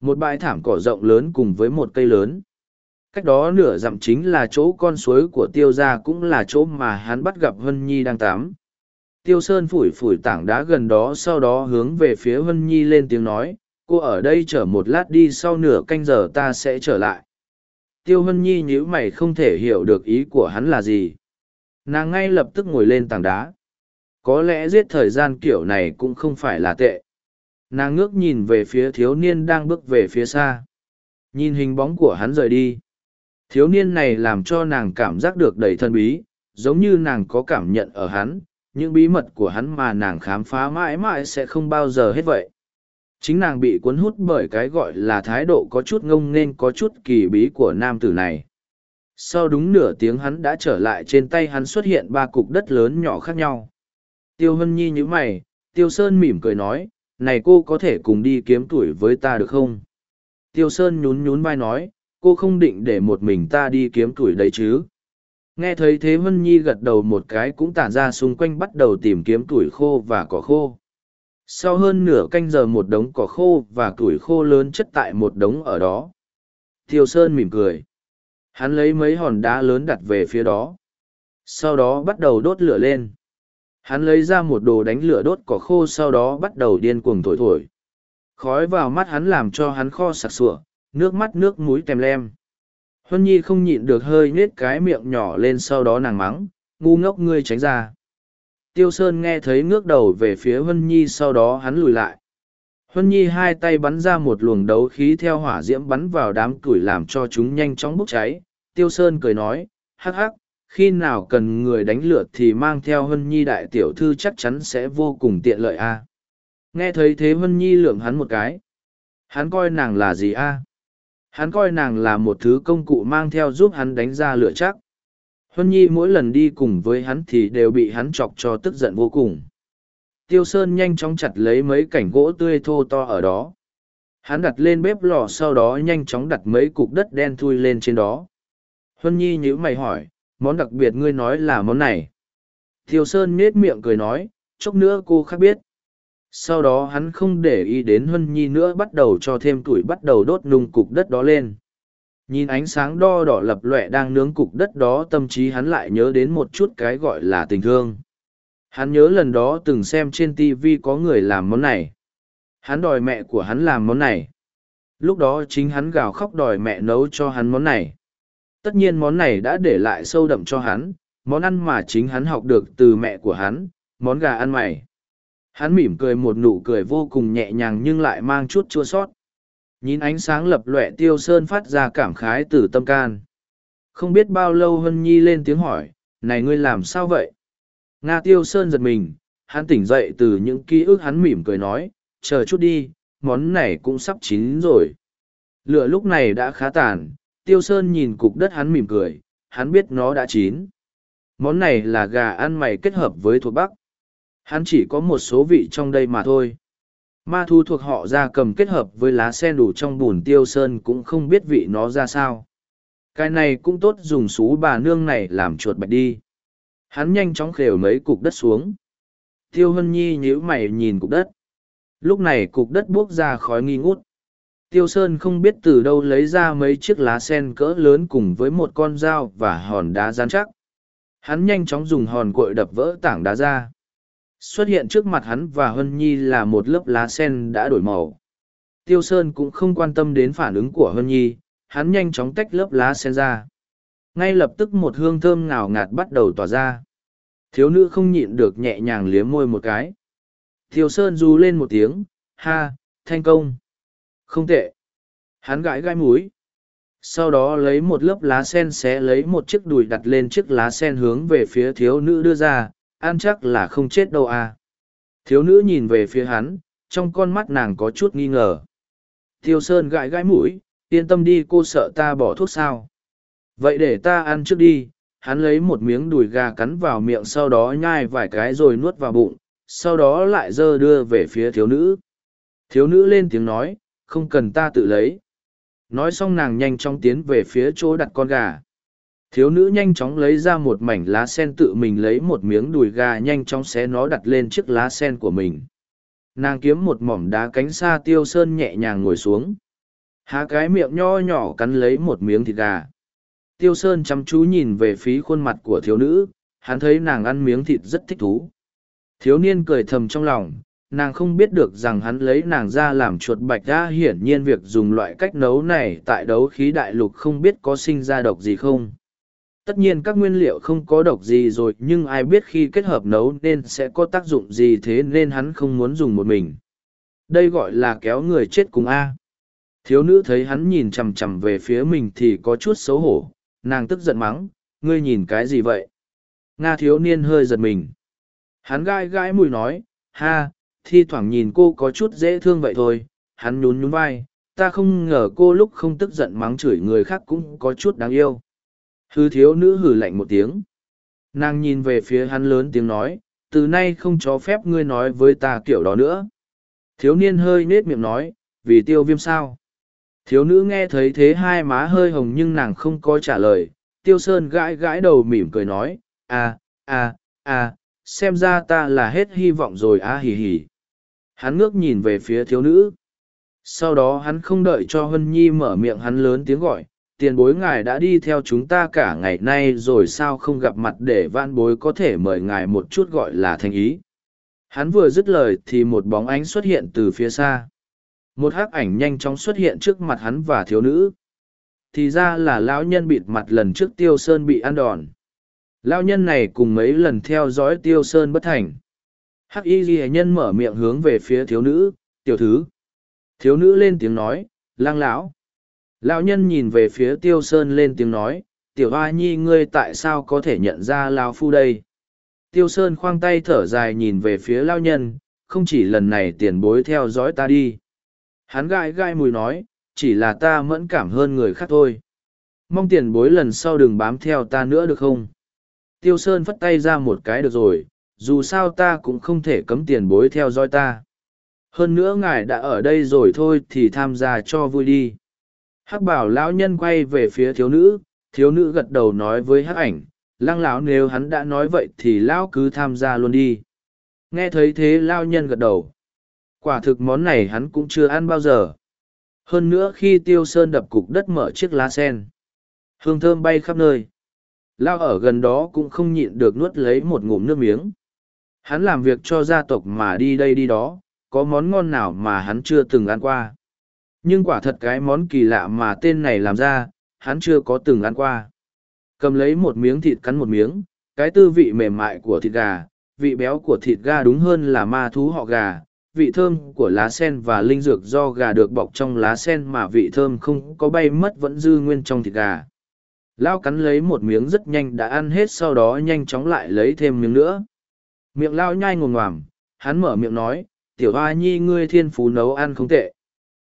Một bãi thảm cỏ rộng lớn cùng với một cây lớn. Cách đó nửa dặm chính là chỗ con suối của tiêu gia cũng là chỗ mà hắn bắt gặp hân nhi đang tắm. Tiêu sơn phủi phủi tảng đá gần đó sau đó hướng về phía hân nhi lên tiếng nói, cô ở đây chở một lát đi, sau nửa canh giờ ta sẽ trở lại tiêu hân nhi nhíu mày không thể hiểu được ý của hắn là gì. Nàng ngay lập tức ngồi lên tảng đá. Có lẽ giết thời gian kiểu này cũng không phải là tệ. Nàng ngước nhìn về phía thiếu niên đang bước về phía xa. Nhìn hình bóng của hắn rời đi. Thiếu niên này làm cho nàng cảm giác được đầy thân bí, giống như nàng có cảm nhận ở hắn, những bí mật của hắn mà nàng khám phá mãi mãi sẽ không bao giờ hết vậy chính nàng bị cuốn hút bởi cái gọi là thái độ có chút ngông nên có chút kỳ bí của nam tử này. Sau đúng nửa tiếng hắn đã trở lại trên tay hắn xuất hiện ba cục đất lớn nhỏ khác nhau. Tiêu hân nhi nhíu mày, tiêu sơn mỉm cười nói, này cô có thể cùng đi kiếm tuổi với ta được không? Tiêu sơn nhún nhún vai nói, cô không định để một mình ta đi kiếm tuổi đấy chứ? Nghe thấy thế vân nhi gật đầu một cái cũng tản ra xung quanh bắt đầu tìm kiếm tuổi khô và cỏ khô sau hơn nửa canh giờ một đống cỏ khô và củi khô lớn chất tại một đống ở đó. Tiêu sơn mỉm cười. Hắn lấy mấy hòn đá lớn đặt về phía đó. Sau đó bắt đầu đốt lửa lên. Hắn lấy ra một đồ đánh lửa đốt cỏ khô sau đó bắt đầu điên cuồng thổi thổi. Khói vào mắt hắn làm cho hắn kho sặc sụa, nước mắt nước múi tèm lem. Huân nhi không nhịn được hơi nết cái miệng nhỏ lên sau đó nàng mắng, ngu ngốc ngươi tránh ra tiêu sơn nghe thấy ngước đầu về phía huân nhi, sau đó hắn lùi lại. Huân nhi hai tay bắn ra một luồng đấu khí theo hỏa diễm bắn vào đám củi làm cho chúng nhanh chóng bốc cháy. Tiêu sơn cười nói, hắc hắc, khi nào cần người đánh lửa thì mang theo huân nhi đại tiểu thư chắc chắn sẽ vô cùng tiện lợi a. Nghe thấy thế huân nhi lượm hắn một cái. Hắn coi nàng là gì a? Hắn coi nàng là một thứ công cụ mang theo giúp hắn đánh ra lửa chắc huân nhi mỗi lần đi cùng với hắn thì đều bị hắn chọc cho tức giận vô cùng. Tiêu sơn nhanh chóng chặt lấy mấy cảnh gỗ tươi thô to ở đó. Hắn đặt lên bếp lò sau đó nhanh chóng đặt mấy cục đất đen thui lên trên đó. Huân nhi nhữ mày hỏi, món đặc biệt ngươi nói là món này? Tiêu sơn nết miệng cười nói, chốc nữa cô khác biết. Sau đó hắn không để ý đến huân nhi nữa, bắt đầu cho thêm tuổi bắt đầu đốt nung cục đất đó lên nhìn ánh sáng đo đỏ lập lọe đang nướng cục đất đó, tâm trí hắn lại nhớ đến một chút cái gọi là tình thương. Hắn nhớ lần đó từng xem trên tv có người làm món này. Hắn đòi mẹ của hắn làm món này. Lúc đó chính hắn gào khóc đòi mẹ nấu cho hắn món này. Tất nhiên món này đã để lại sâu đậm cho hắn, món ăn mà chính hắn học được từ mẹ của hắn, món gà ăn mày. Hắn mỉm cười một nụ cười vô cùng nhẹ nhàng nhưng lại mang chút chua sót nhìn ánh sáng lập lọe tiêu sơn phát ra cảm khái từ tâm can. Không biết bao lâu hân nhi lên tiếng hỏi, này ngươi làm sao vậy? Nga tiêu sơn giật mình, hắn tỉnh dậy từ những ký ức hắn mỉm cười nói, chờ chút đi, món này cũng sắp chín rồi. Lửa lúc này đã khá tàn, tiêu sơn nhìn cục đất hắn mỉm cười, hắn biết nó đã chín. Món này là gà ăn mày kết hợp với thuộc bắc. Hắn chỉ có một số vị trong đây mà thôi. Ma thu thuộc họ ra cầm kết hợp với lá sen đủ trong bùn tiêu sơn cũng không biết vị nó ra sao. Cái này cũng tốt dùng xú bà nương này làm chuột bạch đi. Hắn nhanh chóng khều mấy cục đất xuống. Tiêu Hân Nhi nhíu mày nhìn cục đất. Lúc này cục đất buốc ra khói nghi ngút. Tiêu Sơn không biết từ đâu lấy ra mấy chiếc lá sen cỡ lớn cùng với một con dao và hòn đá rán chắc. Hắn nhanh chóng dùng hòn cội đập vỡ tảng đá ra xuất hiện trước mặt hắn và hân nhi là một lớp lá sen đã đổi màu. Tiêu sơn cũng không quan tâm đến phản ứng của hân nhi, hắn nhanh chóng tách lớp lá sen ra. Ngay lập tức một hương thơm ngào ngạt bắt đầu tỏa ra. Thiếu nữ không nhịn được nhẹ nhàng liếm môi một cái. Tiêu sơn du lên một tiếng, ha thành công. Không tệ. Hắn gãi gai múi sau đó lấy một lớp lá sen xé lấy một chiếc đùi đặt lên chiếc lá sen hướng về phía thiếu nữ đưa ra an chắc là không chết đâu à. Thiếu nữ nhìn về phía hắn, trong con mắt nàng có chút nghi ngờ. Tiêu Sơn gãi gãi mũi, yên tâm đi cô sợ ta bỏ thuốc sao. Vậy để ta ăn trước đi, hắn lấy một miếng đùi gà cắn vào miệng sau đó nhai vài cái rồi nuốt vào bụng sau đó lại dơ đưa về phía thiếu nữ thiếu nữ lên tiếng nói không cần ta tự lấy nói xong nàng nhanh chóng tiến về phía chỗ đặt con gà thiếu nữ nhanh chóng lấy ra một mảnh lá sen tự mình lấy một miếng đùi gà nhanh chóng xé nó đặt lên chiếc lá sen của mình. Nàng kiếm một mỏm đá cánh xa tiêu sơn nhẹ nhàng ngồi xuống. Há cái miệng nho nhỏ cắn lấy một miếng thịt gà. Tiêu sơn chăm chú nhìn về phía khuôn mặt của thiếu nữ. Hắn thấy nàng ăn miếng thịt rất thích thú. Thiếu niên cười thầm trong lòng. Nàng không biết được rằng hắn lấy nàng ra làm chuột bạch ra hiển nhiên việc dùng loại cách nấu này tại đấu khí đại lục không biết có sinh ra độc gì không tất nhiên các nguyên liệu không có độc gì rồi, nhưng ai biết khi kết hợp nấu nên sẽ có tác dụng gì thế nên hắn không muốn dùng một mình. Đây gọi là kéo người chết cùng a. Thiếu nữ thấy hắn nhìn chằm chằm về phía mình thì có chút xấu hổ. Nàng tức giận mắng, ngươi nhìn cái gì vậy? Nga thiếu niên hơi giật mình. Hắn gai gai mùi nói, ha, thi thoảng nhìn cô có chút dễ thương vậy thôi. Hắn nhún nhún vai, ta không ngờ cô lúc không tức giận mắng chửi người khác cũng có chút đáng yêu hư thiếu nữ hử lạnh một tiếng. Nàng nhìn về phía hắn lớn tiếng nói từ nay không cho phép ngươi nói với ta kiểu đó nữa. Thiếu niên hơi nết miệng nói vì tiêu viêm sao? Thiếu nữ nghe thấy thế hai má hơi hồng nhưng nàng không có trả lời. Tiêu sơn gãi gãi đầu mỉm cười nói à à à xem ra ta là hết hy vọng rồi á à, hì hì. Hắn ngước nhìn về phía thiếu nữ. Sau đó hắn không đợi cho hân nhi mở miệng hắn lớn tiếng gọi tiền bối ngài đã đi theo chúng ta cả ngày nay rồi sao không gặp mặt để van bối có thể mời ngài một chút gọi là thành ý. Hắn vừa dứt lời thì một bóng ánh xuất hiện từ phía xa. Một hắc ảnh nhanh chóng xuất hiện trước mặt hắn và thiếu nữ. Thì ra là lão nhân bịt mặt lần trước tiêu sơn bị ăn đòn. Lão nhân này cùng mấy lần theo dõi tiêu sơn bất thành. Hắc y ghi nhân mở miệng hướng về phía thiếu nữ, tiểu thứ. Thiếu nữ lên tiếng nói, lang lão lão nhân nhìn về phía tiêu sơn lên tiếng nói, tiểu hoa nhi, ngươi tại sao có thể nhận ra lao phu đây? Tiêu sơn khoang tay thở dài nhìn về phía lao nhân, không chỉ lần này tiền bối theo dõi ta đi. Hắn gai gai mùi nói, chỉ là ta mẫn cảm hơn người khác thôi. Mong tiền bối lần sau đừng bám theo ta nữa được không? Tiêu sơn phất tay ra một cái được rồi, dù sao ta cũng không thể cấm tiền bối theo dõi ta. Hơn nữa ngài đã ở đây rồi thôi thì tham gia cho vui đi hắc bảo lão nhân quay về phía thiếu nữ thiếu nữ gật đầu nói với hắc ảnh, lăng lão nếu hắn đã nói vậy thì lão cứ tham gia luôn đi. Nghe thấy thế lao nhân gật đầu. Quả thực món này hắn cũng chưa ăn bao giờ. Hơn nữa khi tiêu sơn đập cục đất mở chiếc lá sen, hương thơm bay khắp nơi. Lao ở gần đó cũng không nhịn được nuốt lấy một ngụm nước miếng. Hắn làm việc cho gia tộc mà đi đây đi đó, có món ngon nào mà hắn chưa từng ăn qua? Nhưng quả thật cái món kỳ lạ mà tên này làm ra, hắn chưa có từng ăn qua. Cầm lấy một miếng thịt cắn một miếng, cái tư vị mềm mại của thịt gà, vị béo của thịt gà đúng hơn là ma thú họ gà, vị thơm của lá sen và linh dược do gà được bọc trong lá sen mà vị thơm không có bay mất vẫn dư nguyên trong thịt gà. Lao cắn lấy một miếng rất nhanh đã ăn hết sau đó nhanh chóng lại lấy thêm miếng nữa. Miệng lao nhai ngồm ngoàm hắn mở miệng nói, tiểu hoa nhi, ngươi thiên phú nấu ăn không tệ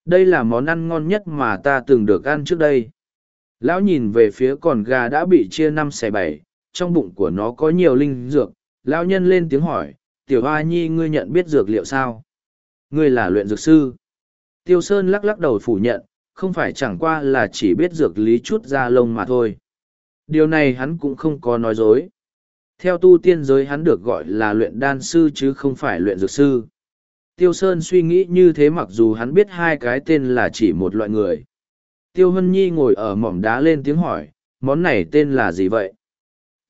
đây là món ăn ngon nhất mà ta từng được ăn trước đây. Lão nhìn về phía con gà đã bị chia năm xẻ bảy, trong bụng của nó có nhiều linh dược. Lão nhân lên tiếng hỏi, tiểu hoa nhi, ngươi nhận biết dược liệu sao? Ngươi là luyện dược sư. Tiêu sơn lắc lắc đầu phủ nhận, không phải chẳng qua là chỉ biết dược lý chút da lông mà thôi. Điều này hắn cũng không có nói dối. Theo tu tiên giới hắn được gọi là luyện đan sư chứ không phải luyện dược sư tiêu sơn suy nghĩ như thế mặc dù hắn biết hai cái tên là chỉ một loại người. Tiêu hân nhi ngồi ở mỏm đá lên tiếng hỏi, món này tên là gì vậy?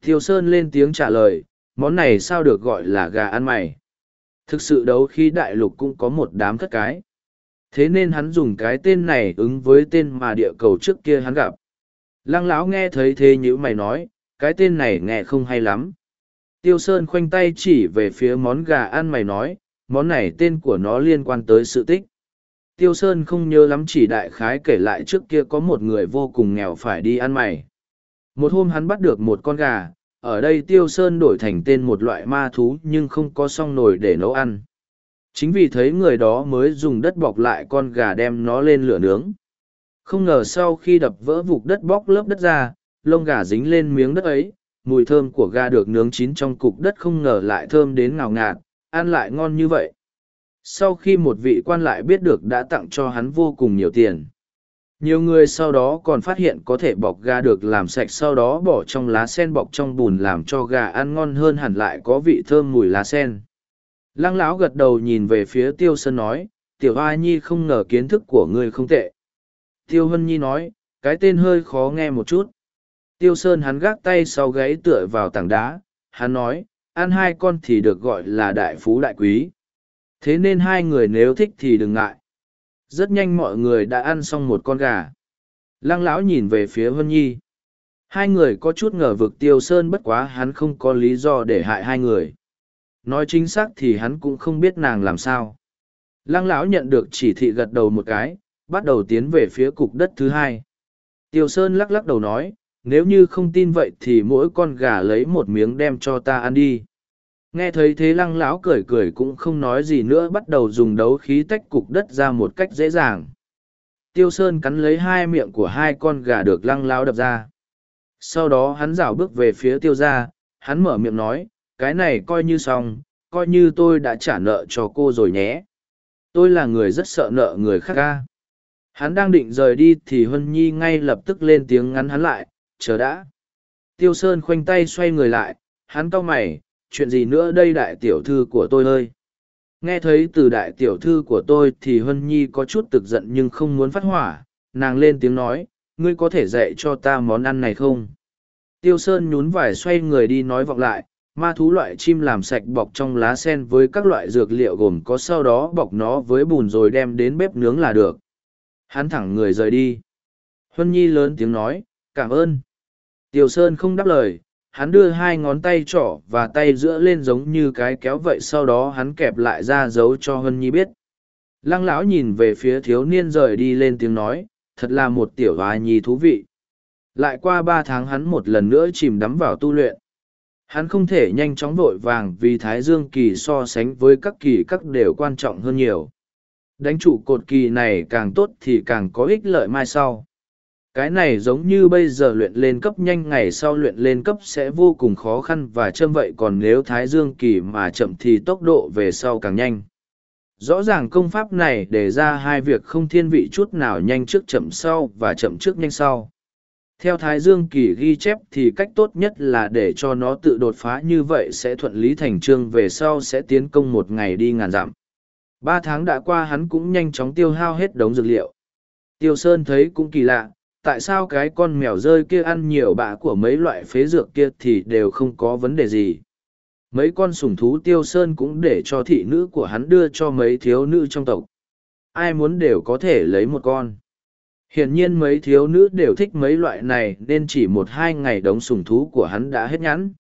Tiêu sơn lên tiếng trả lời, món này sao được gọi là gà ăn mày? Thực sự đấu khi đại lục cũng có một đám thất cái. Thế nên hắn dùng cái tên này ứng với tên mà địa cầu trước kia hắn gặp. Lăng lão nghe thấy thế như mày nói, cái tên này nghe không hay lắm. Tiêu sơn khoanh tay chỉ về phía món gà ăn mày nói món này tên của nó liên quan tới sự tích. Tiêu sơn không nhớ lắm chỉ đại khái kể lại trước kia có một người vô cùng nghèo phải đi ăn mày. Một hôm hắn bắt được một con gà ở đây tiêu sơn đổi thành tên một loại ma thú nhưng không có song nồi để nấu ăn. Chính vì thấy người đó mới dùng đất bọc lại con gà đem nó lên lửa nướng. Không ngờ sau khi đập vỡ vụt đất bóc lớp đất ra lông gà dính lên miếng đất ấy mùi thơm của gà được nướng chín trong cục đất không ngờ lại thơm đến ngào ngạt, ăn lại ngon như vậy. Sau khi một vị quan lại biết được đã tặng cho hắn vô cùng nhiều tiền. Nhiều người sau đó còn phát hiện có thể bọc gà được làm sạch sau đó bỏ trong lá sen bọc trong bùn làm cho gà ăn ngon hơn hẳn lại có vị thơm mùi lá sen. Lăng lão gật đầu nhìn về phía Tiêu Sơn nói, Tiểu Hoa Nhi không ngờ kiến thức của ngươi không tệ. Tiêu Hân Nhi nói, cái tên hơi khó nghe một chút. Tiêu Sơn hắn gác tay sau gáy tựa vào tảng đá, hắn nói, ăn hai con thì được gọi là đại phú đại quý. Thế nên hai người nếu thích thì đừng ngại. Rất nhanh mọi người đã ăn xong một con gà. Lăng lão nhìn về phía Vân Nhi. Hai người có chút ngờ vực Tiêu Sơn bất quá hắn không có lý do để hại hai người. Nói chính xác thì hắn cũng không biết nàng làm sao. Lăng lão nhận được chỉ thị gật đầu một cái, bắt đầu tiến về phía cục đất thứ hai. Tiêu Sơn lắc lắc đầu nói, nếu như không tin vậy thì mỗi con gà lấy một miếng đem cho ta ăn đi. Nghe thấy thế lăng lão cười cười cũng không nói gì nữa, bắt đầu dùng đấu khí tách cục đất ra một cách dễ dàng. Tiêu sơn cắn lấy hai miệng của hai con gà được lăng lão đập ra. Sau đó hắn rảo bước về phía tiêu ra hắn mở miệng nói, cái này coi như xong, coi như tôi đã trả nợ cho cô rồi nhé. Tôi là người rất sợ nợ người khác ca hắn đang định rời đi thì huân nhi ngay lập tức lên tiếng ngắn hắn lại chờ đã. Tiêu Sơn khoanh tay xoay người lại, hắn cau mày, chuyện gì nữa đây đại tiểu thư của tôi ơi. Nghe thấy từ đại tiểu thư của tôi thì Hân Nhi có chút tức giận nhưng không muốn phát hỏa, nàng lên tiếng nói, ngươi có thể dạy cho ta món ăn này không? Tiêu Sơn nhún vải xoay người đi nói vọng lại, ma thú loại chim làm sạch bọc trong lá sen với các loại dược liệu gồm có sau đó bọc nó với bùn rồi đem đến bếp nướng là được. Hắn thẳng người rời đi. Huân Nhi lớn tiếng nói, cảm ơn. Tiêu Sơn không đáp lời, hắn đưa hai ngón tay trỏ và tay giữa lên giống như cái kéo vậy sau đó hắn kẹp lại ra giấu cho Hân Nhi biết. Lăng lão nhìn về phía thiếu niên rời đi lên tiếng nói, thật là một tiểu hòa nhi thú vị. Lại qua ba tháng hắn một lần nữa chìm đắm vào tu luyện. Hắn không thể nhanh chóng vội vàng vì Thái Dương kỳ so sánh với các kỳ các đều quan trọng hơn nhiều. Đánh trụ cột kỳ này càng tốt thì càng có ích lợi mai sau cái này giống như bây giờ luyện lên cấp nhanh ngày sau luyện lên cấp sẽ vô cùng khó khăn và châm vậy còn nếu thái dương kỳ mà chậm thì tốc độ về sau càng nhanh. Rõ ràng công pháp này đề ra hai việc không thiên vị chút nào nhanh trước chậm sau và chậm trước nhanh sau. Theo thái dương kỳ ghi chép thì cách tốt nhất là để cho nó tự đột phá như vậy sẽ thuận lý thành trương về sau sẽ tiến công một ngày đi ngàn dặm. Ba tháng đã qua hắn cũng nhanh chóng tiêu hao hết đống dược liệu. Tiêu sơn thấy cũng kỳ lạ tại sao cái con mèo rơi kia ăn nhiều bạ của mấy loại phế dược kia thì đều không có vấn đề gì. Mấy con sùng thú tiêu sơn cũng để cho thị nữ của hắn đưa cho mấy thiếu nữ trong tộc. Ai muốn đều có thể lấy một con. Hiển nhiên mấy thiếu nữ đều thích mấy loại này nên chỉ một hai ngày đống sùng thú của hắn đã hết nhẵn.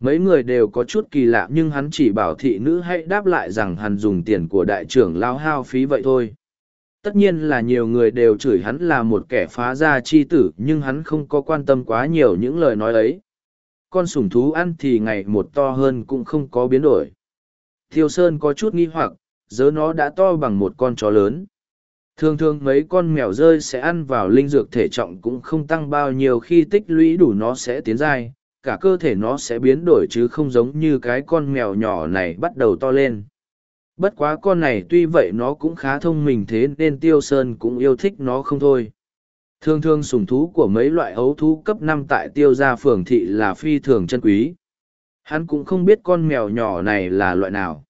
Mấy người đều có chút kỳ lạ nhưng hắn chỉ bảo thị nữ hãy đáp lại rằng hắn dùng tiền của đại trưởng lao hao phí vậy thôi tất nhiên là nhiều người đều chửi hắn là một kẻ phá gia chi tử, nhưng hắn không có quan tâm quá nhiều những lời nói ấy. Con sủng thú ăn thì ngày một to hơn cũng không có biến đổi. Thiêu sơn có chút nghi hoặc, dớ nó đã to bằng một con chó lớn. Thường thường mấy con mèo rơi sẽ ăn vào linh dược thể trọng cũng không tăng bao nhiêu khi tích lũy đủ nó sẽ tiến dai cả cơ thể nó sẽ biến đổi chứ không giống như cái con mèo nhỏ này bắt đầu to lên. Bất quá con này tuy vậy nó cũng khá thông minh thế nên Tiêu Sơn cũng yêu thích nó không thôi. Thường thường sủng thú của mấy loại ấu thú cấp năm tại Tiêu gia phường thị là phi thường chân quý. Hắn cũng không biết con mèo nhỏ này là loại nào.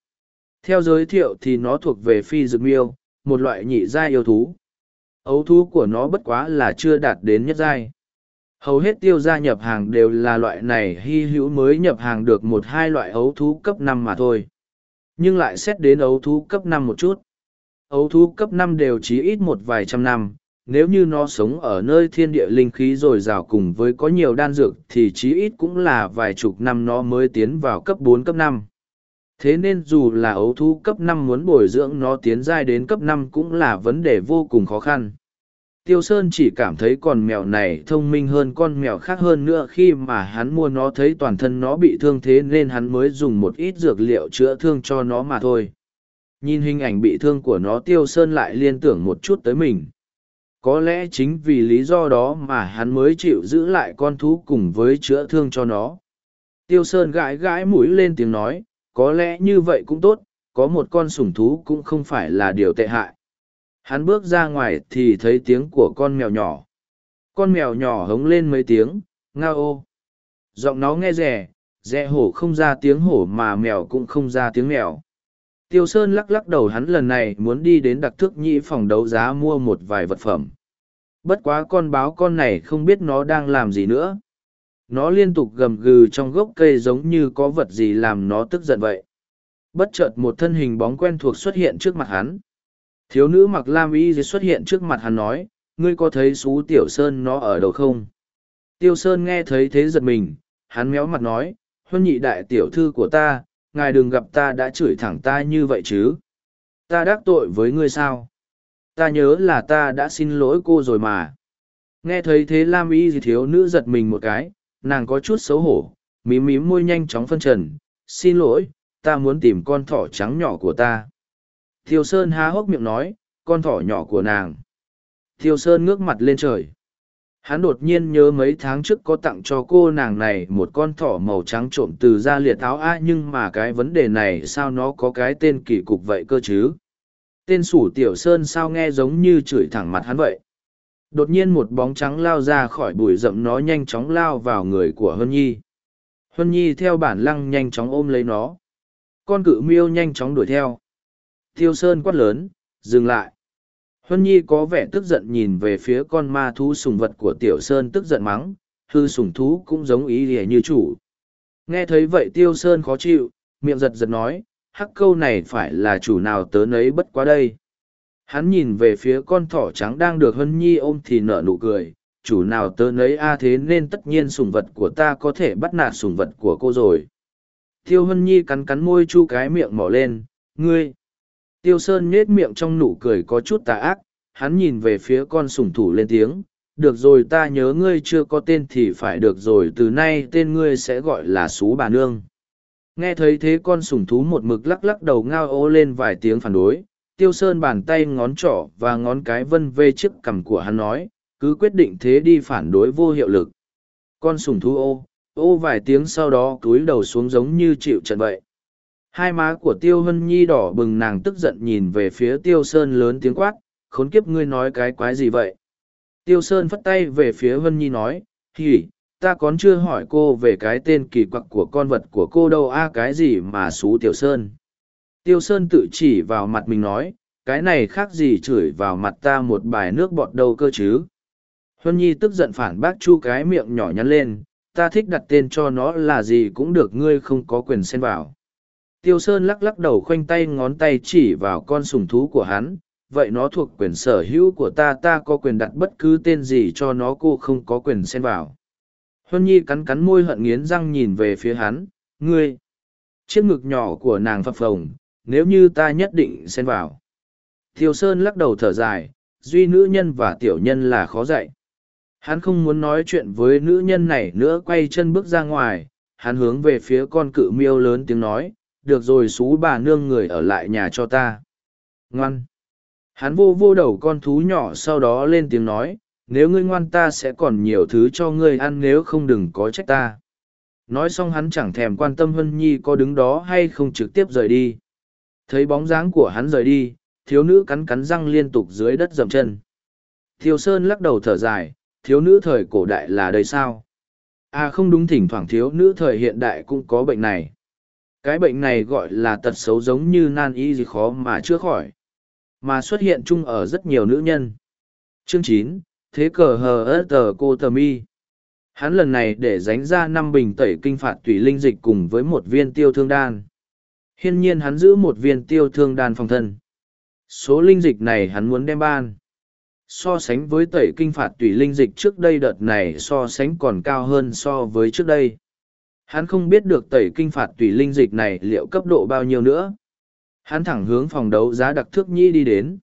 Theo giới thiệu thì nó thuộc về phi dược miêu, một loại nhị giai yêu thú. Ấu thú của nó bất quá là chưa đạt đến nhất giai. Hầu hết tiêu gia nhập hàng đều là loại này hy hữu mới nhập hàng được một hai loại ấu thú cấp năm mà thôi nhưng lại xét đến ấu thú cấp năm một chút. Ấu thú cấp năm đều chỉ ít một vài trăm năm, nếu như nó sống ở nơi thiên địa linh khí dồi dào cùng với có nhiều đan dược thì chí ít cũng là vài chục năm nó mới tiến vào cấp bốn, cấp năm. Thế nên dù là ấu thú cấp năm muốn bồi dưỡng nó tiến giai đến cấp năm cũng là vấn đề vô cùng khó khăn. Tiêu Sơn chỉ cảm thấy con mèo này thông minh hơn con mèo khác hơn nữa khi mà hắn mua nó thấy toàn thân nó bị thương thế nên hắn mới dùng một ít dược liệu chữa thương cho nó mà thôi. Nhìn hình ảnh bị thương của nó Tiêu Sơn lại liên tưởng một chút tới mình. Có lẽ chính vì lý do đó mà hắn mới chịu giữ lại con thú cùng với chữa thương cho nó. Tiêu Sơn gãi gãi mũi lên tiếng nói, có lẽ như vậy cũng tốt, có một con sủng thú cũng không phải là điều tệ hại. Hắn bước ra ngoài thì thấy tiếng của con mèo nhỏ. Con mèo nhỏ hống lên mấy tiếng, nga ô. Giọng nó nghe rẻ, rẻ hổ không ra tiếng hổ mà mèo cũng không ra tiếng mèo. Tiêu Sơn lắc lắc đầu hắn lần này muốn đi đến đặc thức nhĩ phòng đấu giá mua một vài vật phẩm. Bất quá con báo con này không biết nó đang làm gì nữa. Nó liên tục gầm gừ trong gốc cây giống như có vật gì làm nó tức giận vậy. Bất chợt một thân hình bóng quen thuộc xuất hiện trước mặt hắn. Thiếu nữ mặc lam y xuất hiện trước mặt hắn nói, ngươi có thấy xú tiểu sơn nó ở đâu không? Tiêu sơn nghe thấy thế giật mình, hắn méo mặt nói, huân nhị đại tiểu thư của ta, ngài đừng gặp ta đã chửi thẳng ta như vậy chứ. Ta đắc tội với ngươi sao? Ta nhớ là ta đã xin lỗi cô rồi mà. Nghe thấy thế Lam y gì thiếu nữ giật mình một cái, nàng có chút xấu hổ, mím mím môi nhanh chóng phân trần, xin lỗi, ta muốn tìm con thỏ trắng nhỏ của ta. Thiêu Sơn há hốc miệng nói, con thỏ nhỏ của nàng. Thiêu Sơn ngước mặt lên trời. Hắn đột nhiên nhớ mấy tháng trước có tặng cho cô nàng này một con thỏ màu trắng trộm từ da liệt áo a nhưng mà cái vấn đề này sao nó có cái tên kỳ cục vậy cơ chứ? Tên sủ tiểu sơn sao nghe giống như chửi thẳng mặt hắn vậy? Đột nhiên một bóng trắng lao ra khỏi bụi rậm nó nhanh chóng lao vào người của Hân Nhi. Hân Nhi theo bản lăng nhanh chóng ôm lấy nó. Con cự miêu nhanh chóng đuổi theo. Tiêu Sơn quát lớn, dừng lại. Huân Nhi có vẻ tức giận nhìn về phía con ma thú sùng vật của Tiểu Sơn tức giận mắng, hư sùng thú cũng giống ý lìa như chủ. Nghe thấy vậy Tiêu Sơn khó chịu, miệng giật giật nói, hắc câu này phải là chủ nào tớ nấy bất quá đây. Hắn nhìn về phía con thỏ trắng đang được Huân Nhi ôm thì nở nụ cười, chủ nào tớ nấy a thế nên tất nhiên sùng vật của ta có thể bắt nạt sùng vật của cô rồi. Tiêu Huân Nhi cắn cắn môi chu cái miệng mỏ lên, ngươi. Tiêu Sơn nhết miệng trong nụ cười có chút tà ác, hắn nhìn về phía con sủng thủ lên tiếng, được rồi ta nhớ ngươi chưa có tên thì phải được rồi từ nay tên ngươi sẽ gọi là Sú Bà Nương. Nghe thấy thế con sủng thú một mực lắc lắc đầu ngao ô lên vài tiếng phản đối, Tiêu Sơn bàn tay ngón trỏ và ngón cái vân vê chiếc cằm của hắn nói, cứ quyết định thế đi phản đối vô hiệu lực. Con sủng thú ô, ô vài tiếng sau đó cúi đầu xuống giống như chịu trận vậy hai má của tiêu hân nhi đỏ bừng nàng tức giận nhìn về phía tiêu sơn lớn tiếng quát, khốn kiếp ngươi nói cái quái gì vậy? Tiêu sơn phất tay về phía hân nhi nói, hỉ, ta còn chưa hỏi cô về cái tên kỳ quặc của con vật của cô đâu a, cái gì mà xú tiểu sơn? Tiêu sơn tự chỉ vào mặt mình nói, cái này khác gì chửi vào mặt ta một bài nước bọt đâu cơ chứ? Huân nhi tức giận phản bác chu cái miệng nhỏ nhắn lên, ta thích đặt tên cho nó là gì cũng được, ngươi không có quyền xen vào. Tiêu Sơn lắc lắc đầu khoanh tay ngón tay chỉ vào con sùng thú của hắn, vậy nó thuộc quyền sở hữu của ta ta có quyền đặt bất cứ tên gì cho nó cô không có quyền xen vào. Huân Nhi cắn cắn môi hận nghiến răng nhìn về phía hắn, ngươi. Chiếc ngực nhỏ của nàng phập phồng, nếu như ta nhất định xen vào. Tiêu Sơn lắc đầu thở dài, duy nữ nhân và tiểu nhân là khó dạy. Hắn không muốn nói chuyện với nữ nhân này nữa quay chân bước ra ngoài, hắn hướng về phía con cự miêu lớn tiếng nói, được rồi xú bà nương người ở lại nhà cho ta. Ngoan! Hắn vô vô đầu con thú nhỏ sau đó lên tiếng nói, nếu ngươi ngoan ta sẽ còn nhiều thứ cho ngươi ăn nếu không đừng có trách ta. Nói xong hắn chẳng thèm quan tâm Hân Nhi có đứng đó hay không trực tiếp rời đi. Thấy bóng dáng của hắn rời đi, thiếu nữ cắn cắn răng liên tục dưới đất dầm chân. Thiều Sơn lắc đầu thở dài, thiếu nữ thời cổ đại là đây sao? À không đúng thỉnh thoảng thiếu nữ thời hiện đại cũng có bệnh này. Cái bệnh này gọi là tật xấu giống như nan y gì khó mà chữa khỏi. Mà xuất hiện chung ở rất nhiều nữ nhân. Chương chín, Thế cờ hờ ớt tờ cô tờ mi. Hắn lần này để dánh ra năm bình tẩy kinh phạt tùy linh dịch cùng với một viên tiêu thương đan. Hiên nhiên hắn giữ một viên tiêu thương đan phòng thân. Số linh dịch này hắn muốn đem ban. So sánh với tẩy kinh phạt tùy linh dịch trước đây đợt này so sánh còn cao hơn so với trước đây. Hắn không biết được tẩy kinh phạt tùy linh dịch này liệu cấp độ bao nhiêu nữa. Hắn thẳng hướng phòng đấu giá đặc thước nhi đi đến.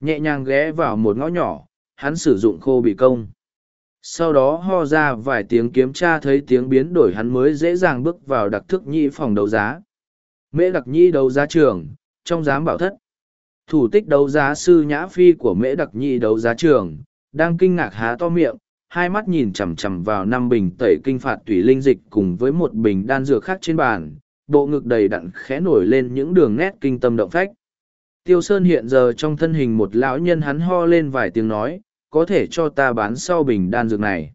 Nhẹ nhàng ghé vào một ngõ nhỏ, hắn sử dụng khô bị công. Sau đó ho ra vài tiếng kiếm tra thấy tiếng biến đổi hắn mới dễ dàng bước vào đặc thức nhi phòng đấu giá. Mễ đặc nhi đấu giá trường, trong giám bảo thất. Thủ tích đấu giá sư nhã phi của mễ đặc nhi đấu giá trường, đang kinh ngạc há to miệng, hai mắt nhìn chằm chằm vào năm bình tẩy kinh phạt tủy linh dịch cùng với một bình đan dược khác trên bàn, bộ ngực đầy đặn khẽ nổi lên những đường nét kinh tâm động phách. Tiêu Sơn hiện giờ trong thân hình một lão nhân hắn ho lên vài tiếng nói, có thể cho ta bán sau bình đan dược này.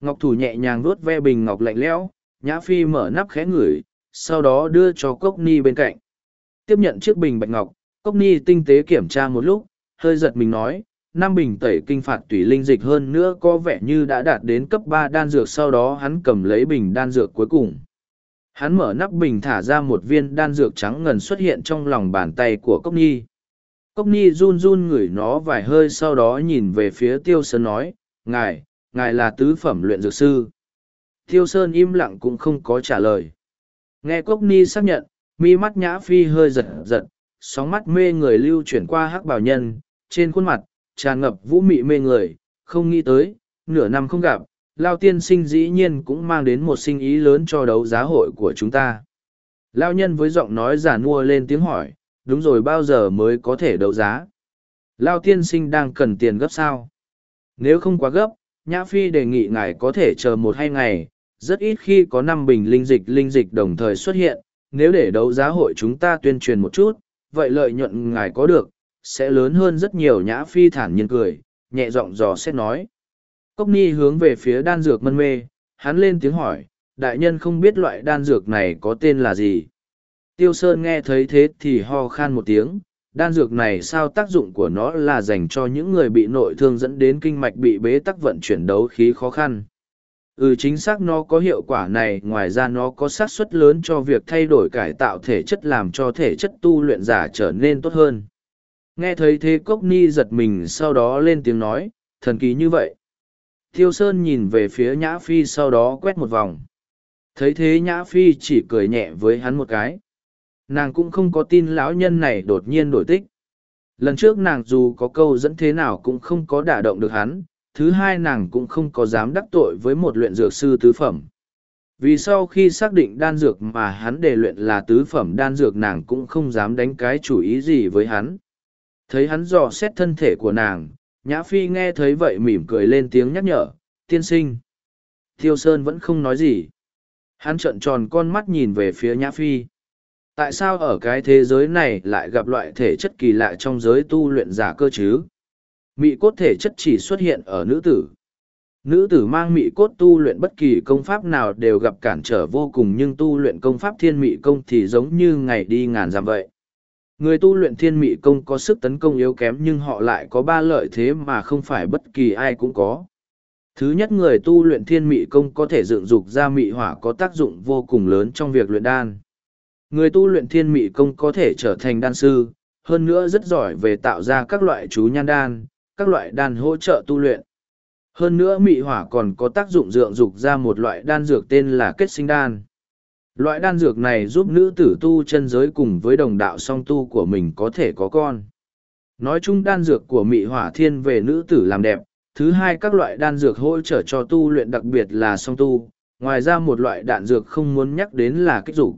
Ngọc Thủ nhẹ nhàng vuốt ve bình ngọc lạnh lẽo, Nhã Phi mở nắp khẽ ngửi, sau đó đưa cho Cốc Ni bên cạnh. Tiếp nhận chiếc bình bạch ngọc, Cốc Ni tinh tế kiểm tra một lúc, hơi giật mình nói, năm bình tẩy kinh phạt tùy linh dịch hơn nữa có vẻ như đã đạt đến cấp ba đan dược sau đó hắn cầm lấy bình đan dược cuối cùng. Hắn mở nắp bình thả ra một viên đan dược trắng ngần xuất hiện trong lòng bàn tay của Cốc Ni. Cốc Ni run run ngửi nó vài hơi sau đó nhìn về phía Tiêu Sơn nói, Ngài, Ngài là tứ phẩm luyện dược sư. Tiêu Sơn im lặng cũng không có trả lời. Nghe Cốc Ni xác nhận, mi mắt nhã phi hơi giật giật, sóng mắt mê người lưu chuyển qua hắc bảo nhân, trên khuôn mặt, tràn ngập vũ mị mê người, không nghĩ tới, nửa năm không gặp, Lao tiên sinh dĩ nhiên cũng mang đến một sinh ý lớn cho đấu giá hội của chúng ta. Lao nhân với giọng nói giả nua lên tiếng hỏi, đúng rồi bao giờ mới có thể đấu giá? Lao tiên sinh đang cần tiền gấp sao? Nếu không quá gấp, Nhã Phi đề nghị ngài có thể chờ một hai ngày, rất ít khi có năm bình linh dịch linh dịch đồng thời xuất hiện, nếu để đấu giá hội chúng ta tuyên truyền một chút, vậy lợi nhuận ngài có được, sẽ lớn hơn rất nhiều Nhã Phi thản nhiên cười, nhẹ giọng dò xét nói. Cốc Ni hướng về phía đan dược mân mê, hắn lên tiếng hỏi, đại nhân không biết loại đan dược này có tên là gì. Tiêu Sơn nghe thấy thế thì ho khan một tiếng, đan dược này sao tác dụng của nó là dành cho những người bị nội thương dẫn đến kinh mạch bị bế tắc vận chuyển đấu khí khó khăn. Ừ chính xác nó có hiệu quả này ngoài ra nó có xác suất lớn cho việc thay đổi cải tạo thể chất làm cho thể chất tu luyện giả trở nên tốt hơn. Nghe thấy thế cốc ni giật mình sau đó lên tiếng nói, thần kỳ như vậy. Thiêu Sơn nhìn về phía Nhã Phi sau đó quét một vòng. Thấy thế Nhã Phi chỉ cười nhẹ với hắn một cái. Nàng cũng không có tin lão nhân này đột nhiên đổi tích. Lần trước nàng dù có câu dẫn thế nào cũng không có đả động được hắn, thứ hai nàng cũng không có dám đắc tội với một luyện dược sư tứ phẩm. Vì sau khi xác định đan dược mà hắn đề luyện là tứ phẩm đan dược nàng cũng không dám đánh cái chủ ý gì với hắn. Thấy hắn dò xét thân thể của nàng, Nhã Phi nghe thấy vậy mỉm cười lên tiếng nhắc nhở, tiên sinh. Thiêu Sơn vẫn không nói gì. Hắn trợn tròn con mắt nhìn về phía Nhã Phi. Tại sao ở cái thế giới này lại gặp loại thể chất kỳ lạ trong giới tu luyện giả cơ chứ? Mị cốt thể chất chỉ xuất hiện ở nữ tử. Nữ tử mang mị cốt tu luyện bất kỳ công pháp nào đều gặp cản trở vô cùng nhưng tu luyện công pháp thiên mị công thì giống như ngày đi ngàn dặm vậy. Người tu luyện thiên mị công có sức tấn công yếu kém nhưng họ lại có ba lợi thế mà không phải bất kỳ ai cũng có. Thứ nhất người tu luyện thiên mị công có thể dựng dục ra mị hỏa có tác dụng vô cùng lớn trong việc luyện đan. Người tu luyện thiên mị công có thể trở thành đan sư, hơn nữa rất giỏi về tạo ra các loại chú nhan đan, các loại đan hỗ trợ tu luyện. Hơn nữa mị hỏa còn có tác dụng dưỡng dục ra một loại đan dược tên là kết sinh đan. Loại đan dược này giúp nữ tử tu chân giới cùng với đồng đạo song tu của mình có thể có con. Nói chung đan dược của mị hỏa thiên về nữ tử làm đẹp, thứ hai các loại đan dược hỗ trợ cho tu luyện đặc biệt là song tu, ngoài ra một loại đạn dược không muốn nhắc đến là kích dục.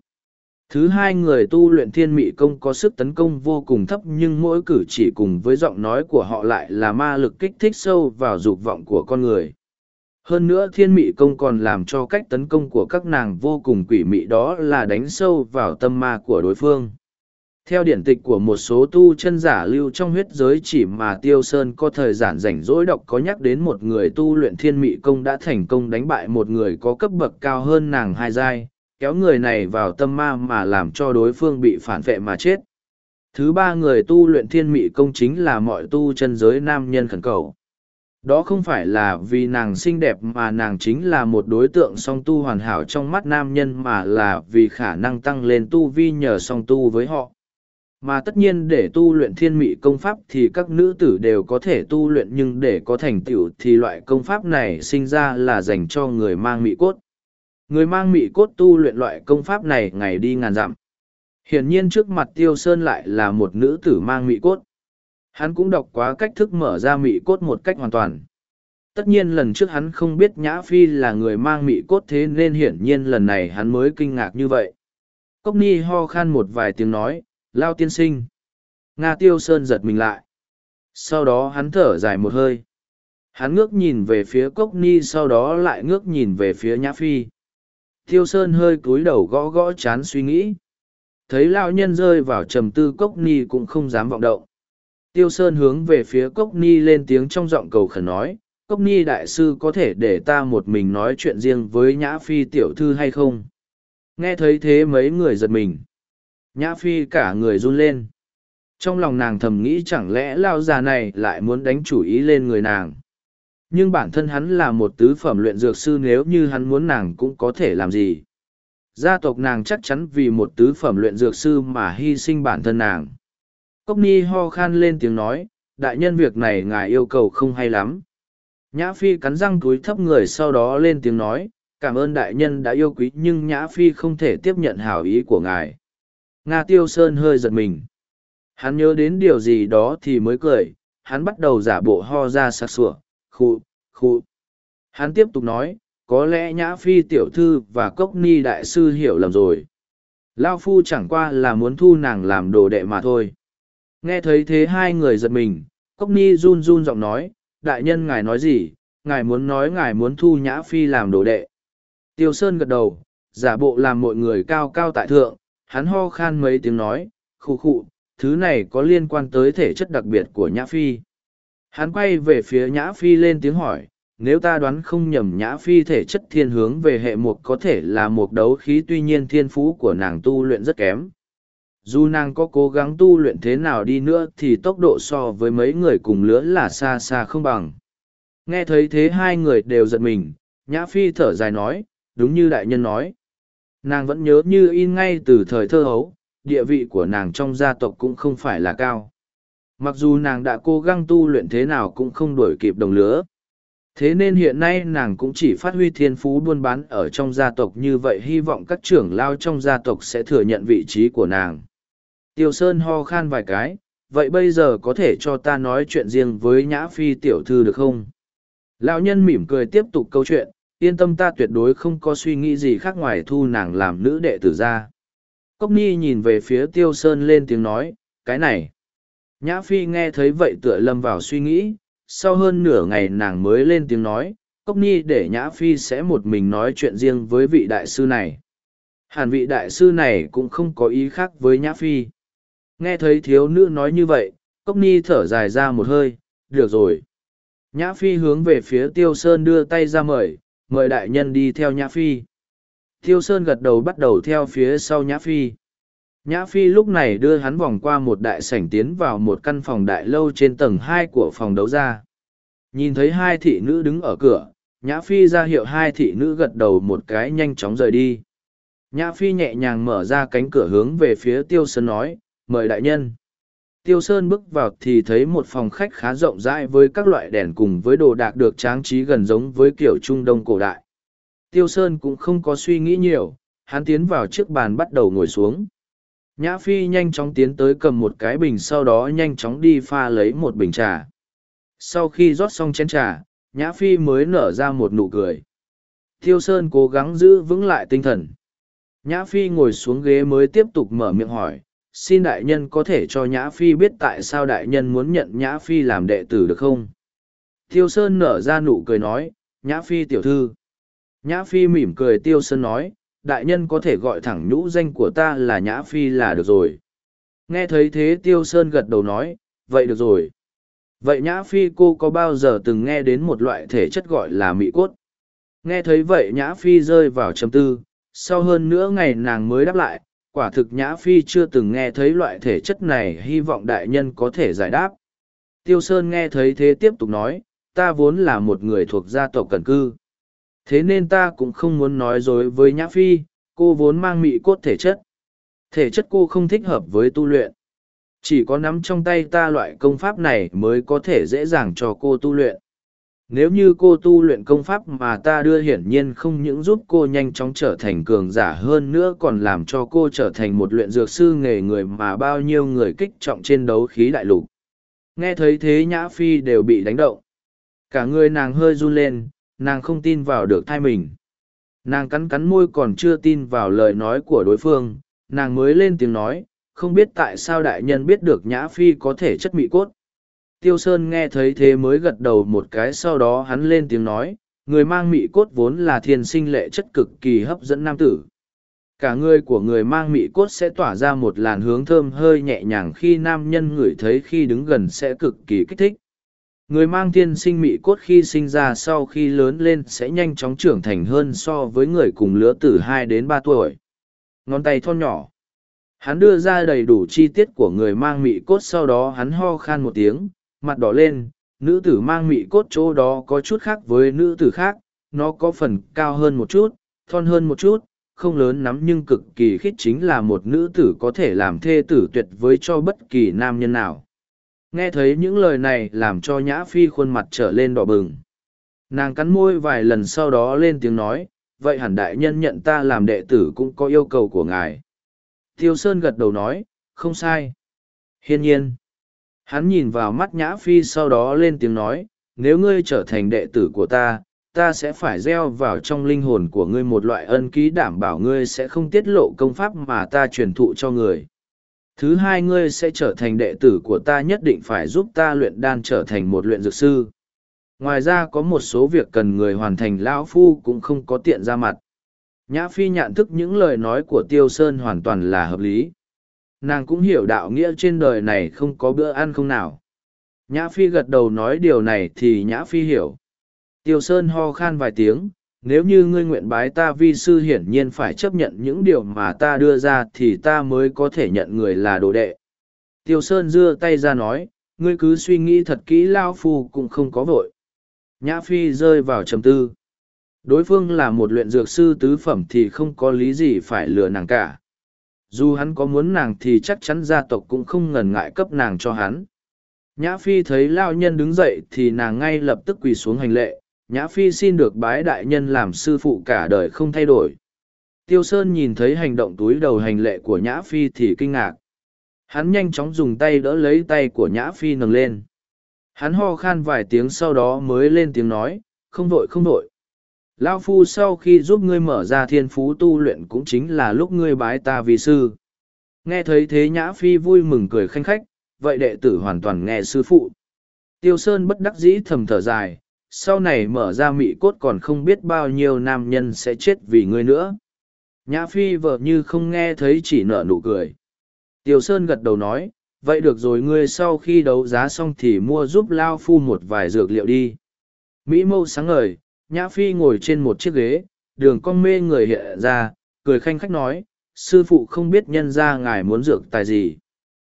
Thứ hai người tu luyện thiên mị công có sức tấn công vô cùng thấp nhưng mỗi cử chỉ cùng với giọng nói của họ lại là ma lực kích thích sâu vào dục vọng của con người. Hơn nữa thiên mị công còn làm cho cách tấn công của các nàng vô cùng quỷ mị đó là đánh sâu vào tâm ma của đối phương. Theo điển tịch của một số tu chân giả lưu trong huyết giới chỉ mà Tiêu Sơn có thời gian rảnh rỗi đọc có nhắc đến một người tu luyện thiên mị công đã thành công đánh bại một người có cấp bậc cao hơn nàng hai giai, kéo người này vào tâm ma mà làm cho đối phương bị phản vệ mà chết. Thứ ba người tu luyện thiên mị công chính là mọi tu chân giới nam nhân khẩn cầu. Đó không phải là vì nàng xinh đẹp mà nàng chính là một đối tượng song tu hoàn hảo trong mắt nam nhân mà là vì khả năng tăng lên tu vi nhờ song tu với họ. Mà tất nhiên để tu luyện thiên mị công pháp thì các nữ tử đều có thể tu luyện nhưng để có thành tựu thì loại công pháp này sinh ra là dành cho người mang mị cốt. Người mang mị cốt tu luyện loại công pháp này ngày đi ngàn dặm. Hiển nhiên trước mặt Tiêu Sơn lại là một nữ tử mang mị cốt. Hắn cũng đọc quá cách thức mở ra mị cốt một cách hoàn toàn. Tất nhiên lần trước hắn không biết Nhã Phi là người mang mị cốt thế nên hiển nhiên lần này hắn mới kinh ngạc như vậy. Cốc Ni ho khan một vài tiếng nói, lao tiên sinh. Nga Tiêu Sơn giật mình lại. Sau đó hắn thở dài một hơi. hắn ngước nhìn về phía cốc ni sau đó lại ngước nhìn về phía nhã phi tiêu sơn hơi cúi đầu gõ gõ chán suy nghĩ thấy lao nhân rơi vào trầm tư cốc ni cũng không dám vọng động tiêu sơn hướng về phía cốc ni lên tiếng trong giọng cầu khẩn nói, cốc ni đại sư có thể để ta một mình nói chuyện riêng với nhã phi tiểu thư hay không? Nghe thấy thế mấy người giật mình. Nhã phi cả người run lên. Trong lòng nàng thầm nghĩ chẳng lẽ lao già này lại muốn đánh chủ ý lên người nàng. Nhưng bản thân hắn là một tứ phẩm luyện dược sư, nếu như hắn muốn nàng cũng có thể làm gì? Gia tộc nàng chắc chắn vì một tứ phẩm luyện dược sư mà hy sinh bản thân nàng cốc ni ho khan lên tiếng nói, đại nhân việc này ngài yêu cầu không hay lắm. Nhã phi cắn răng túi thấp người sau đó lên tiếng nói, cảm ơn đại nhân đã yêu quý, nhưng nhã phi không thể tiếp nhận hảo ý của ngài. Nga tiêu sơn hơi giật mình. Hắn nhớ đến điều gì đó thì mới cười, hắn bắt đầu giả bộ ho ra sặc sủa khụ khụ. Hắn tiếp tục nói, có lẽ nhã phi tiểu thư và cốc ni đại sư hiểu lầm rồi. Lao phu chẳng qua là muốn thu nàng làm đồ đệ mà thôi nghe thấy thế hai người giật mình, cốc ni run run giọng nói, đại nhân ngài nói gì? Ngài muốn nói ngài muốn thu nhã phi làm đồ đệ. Tiêu sơn gật đầu, giả bộ làm mọi người cao cao tại thượng, hắn ho khan mấy tiếng nói khu khụ, thứ này có liên quan tới thể chất đặc biệt của nhã phi. Hắn quay về phía nhã phi lên tiếng hỏi, nếu ta đoán không nhầm, nhã phi thể chất thiên hướng về hệ mục có thể là một đấu khí tuy nhiên thiên phú của nàng tu luyện rất kém dù nàng có cố gắng tu luyện thế nào đi nữa thì tốc độ so với mấy người cùng lứa là xa xa không bằng. Nghe thấy thế hai người đều giật mình, nhã phi thở dài nói, đúng như đại nhân nói. Nàng vẫn nhớ như in ngay từ thời thơ hấu, địa vị của nàng trong gia tộc cũng không phải là cao. Mặc dù nàng đã cố gắng tu luyện thế nào cũng không đuổi kịp đồng lứa. Thế nên hiện nay nàng cũng chỉ phát huy thiên phú buôn bán ở trong gia tộc như vậy, hy vọng các trưởng lao trong gia tộc sẽ thừa nhận vị trí của nàng tiêu sơn ho khan vài cái, vậy bây giờ có thể cho ta nói chuyện riêng với nhã phi tiểu thư được không? Lão nhân mỉm cười tiếp tục câu chuyện, yên tâm ta tuyệt đối không có suy nghĩ gì khác ngoài thu nàng làm nữ đệ tử ra. Cốc ni nhìn về phía tiêu sơn lên tiếng nói, cái này. Nhã phi nghe thấy vậy tựa lâm vào suy nghĩ, sau hơn nửa ngày nàng mới lên tiếng nói, cốc ni để nhã phi sẽ một mình nói chuyện riêng với vị đại sư này. Hàn vị đại sư này cũng không có ý khác với nhã phi nghe thấy thiếu nữ nói như vậy cốc ni thở dài ra một hơi được rồi nhã phi hướng về phía tiêu sơn đưa tay ra mời mời đại nhân đi theo nhã phi tiêu sơn gật đầu bắt đầu theo phía sau nhã phi Nhã Phi lúc này đưa hắn vòng qua một đại sảnh tiến vào một căn phòng đại lâu trên tầng hai của phòng đấu ra. Nhìn thấy hai thị nữ đứng ở cửa, Nhã Phi ra hiệu hai thị nữ gật đầu một cái nhanh chóng rời đi. Nhã Phi nhẹ nhàng mở ra cánh cửa hướng về phía Tiêu Sơn nói, mời đại nhân. Tiêu Sơn bước vào thì thấy một phòng khách khá rộng rãi với các loại đèn cùng với đồ đạc được trang trí gần giống với kiểu Trung Đông cổ đại. Tiêu Sơn cũng không có suy nghĩ nhiều, hắn tiến vào chiếc bàn bắt đầu ngồi xuống. Nhã Phi nhanh chóng tiến tới cầm một cái bình sau đó nhanh chóng đi pha lấy một bình trà. Sau khi rót xong chén trà, Nhã Phi mới nở ra một nụ cười. Tiêu Sơn cố gắng giữ vững lại tinh thần. Nhã Phi ngồi xuống ghế mới tiếp tục mở miệng hỏi, xin đại nhân có thể cho Nhã Phi biết tại sao đại nhân muốn nhận Nhã Phi làm đệ tử được không? Tiêu Sơn nở ra nụ cười nói, Nhã Phi tiểu thư. Nhã Phi mỉm cười Tiêu Sơn nói, đại nhân có thể gọi thẳng nhũ danh của ta là Nhã Phi là được rồi. Nghe thấy thế Tiêu Sơn gật đầu nói, vậy được rồi. Vậy Nhã Phi cô có bao giờ từng nghe đến một loại thể chất gọi là mị cốt? Nghe thấy vậy Nhã Phi rơi vào trầm tư, sau hơn nửa ngày nàng mới đáp lại, quả thực Nhã Phi chưa từng nghe thấy loại thể chất này hy vọng đại nhân có thể giải đáp. Tiêu Sơn nghe thấy thế tiếp tục nói, ta vốn là một người thuộc gia tộc Cần Cư. Thế nên ta cũng không muốn nói dối với nhã phi cô vốn mang mị cốt thể chất. Thể chất cô không thích hợp với tu luyện. Chỉ có nắm trong tay ta loại công pháp này mới có thể dễ dàng cho cô tu luyện nếu như cô tu luyện công pháp mà ta đưa hiển nhiên không những giúp cô nhanh chóng trở thành cường giả hơn nữa còn làm cho cô trở thành một luyện dược sư nghề người mà bao nhiêu người kích trọng trên đấu khí đại lục. Nghe thấy thế nhã phi đều bị đánh động. Cả người nàng hơi run lên, nàng không tin vào được thai mình. Nàng cắn cắn môi còn chưa tin vào lời nói của đối phương, nàng mới lên tiếng nói, không biết tại sao đại nhân biết được nhã phi có thể chất mị cốt. Tiêu Sơn nghe thấy thế mới gật đầu một cái sau đó hắn lên tiếng nói, người mang mị cốt vốn là thiên sinh lệ chất cực kỳ hấp dẫn nam tử. Cả người của người mang mị cốt sẽ tỏa ra một làn hướng thơm hơi nhẹ nhàng khi nam nhân ngửi thấy khi đứng gần sẽ cực kỳ kích thích. Người mang thiên sinh mị cốt khi sinh ra sau khi lớn lên sẽ nhanh chóng trưởng thành hơn so với người cùng lứa từ hai đến ba tuổi. Ngón tay thon nhỏ. Hắn đưa ra đầy đủ chi tiết của người mang mị cốt sau đó hắn ho khan một tiếng, mặt đỏ lên, nữ tử mang mị cốt chỗ đó có chút khác với nữ tử khác, nó có phần cao hơn một chút, thon hơn một chút, không lớn lắm nhưng cực kỳ khít chính là một nữ tử có thể làm thê tử tuyệt với cho bất kỳ nam nhân nào. Nghe thấy những lời này làm cho Nhã Phi khuôn mặt trở lên đỏ bừng. Nàng cắn môi vài lần sau đó lên tiếng nói, vậy hẳn đại nhân nhận ta làm đệ tử cũng có yêu cầu của ngài. Tiêu Sơn gật đầu nói, không sai. Hiên nhiên. Hắn nhìn vào mắt Nhã Phi sau đó lên tiếng nói, nếu ngươi trở thành đệ tử của ta, ta sẽ phải gieo vào trong linh hồn của ngươi một loại ân ký đảm bảo ngươi sẽ không tiết lộ công pháp mà ta truyền thụ cho người. Thứ hai ngươi sẽ trở thành đệ tử của ta nhất định phải giúp ta luyện đan trở thành một luyện dược sư. Ngoài ra có một số việc cần người hoàn thành lão phu cũng không có tiện ra mặt. Nhã Phi nhận thức những lời nói của Tiêu Sơn hoàn toàn là hợp lý. Nàng cũng hiểu đạo nghĩa trên đời này không có bữa ăn không nào. Nhã Phi gật đầu nói điều này thì Nhã Phi hiểu. Tiêu Sơn ho khan vài tiếng, nếu như ngươi nguyện bái ta vi sư hiển nhiên phải chấp nhận những điều mà ta đưa ra thì ta mới có thể nhận người là đồ đệ. Tiêu Sơn đưa tay ra nói, ngươi cứ suy nghĩ thật kỹ lao phu cũng không có vội. Nhã Phi rơi vào trầm tư. Đối phương là một luyện dược sư tứ phẩm thì không có lý gì phải lừa nàng cả. Dù hắn có muốn nàng thì chắc chắn gia tộc cũng không ngần ngại cấp nàng cho hắn. Nhã Phi thấy lao nhân đứng dậy thì nàng ngay lập tức quỳ xuống hành lệ, Nhã Phi xin được bái đại nhân làm sư phụ cả đời không thay đổi. Tiêu Sơn nhìn thấy hành động túi đầu hành lệ của Nhã Phi thì kinh ngạc. Hắn nhanh chóng dùng tay đỡ lấy tay của Nhã Phi nâng lên. Hắn ho khan vài tiếng sau đó mới lên tiếng nói, không vội không vội. Lao Phu sau khi giúp ngươi mở ra thiên phú tu luyện cũng chính là lúc ngươi bái ta vì sư. Nghe thấy thế Nhã Phi vui mừng cười khanh khách, vậy đệ tử hoàn toàn nghe sư phụ. Tiêu Sơn bất đắc dĩ thầm thở dài, sau này mở ra mị cốt còn không biết bao nhiêu nam nhân sẽ chết vì ngươi nữa. Nhã Phi vợ như không nghe thấy chỉ nở nụ cười. Tiêu Sơn gật đầu nói, vậy được rồi ngươi sau khi đấu giá xong thì mua giúp Lao Phu một vài dược liệu đi. Mỹ mâu sáng ngời, Nhã Phi ngồi trên một chiếc ghế, đường con mê người hiện ra, cười khanh khách nói, sư phụ không biết nhân ra ngài muốn dược tài gì.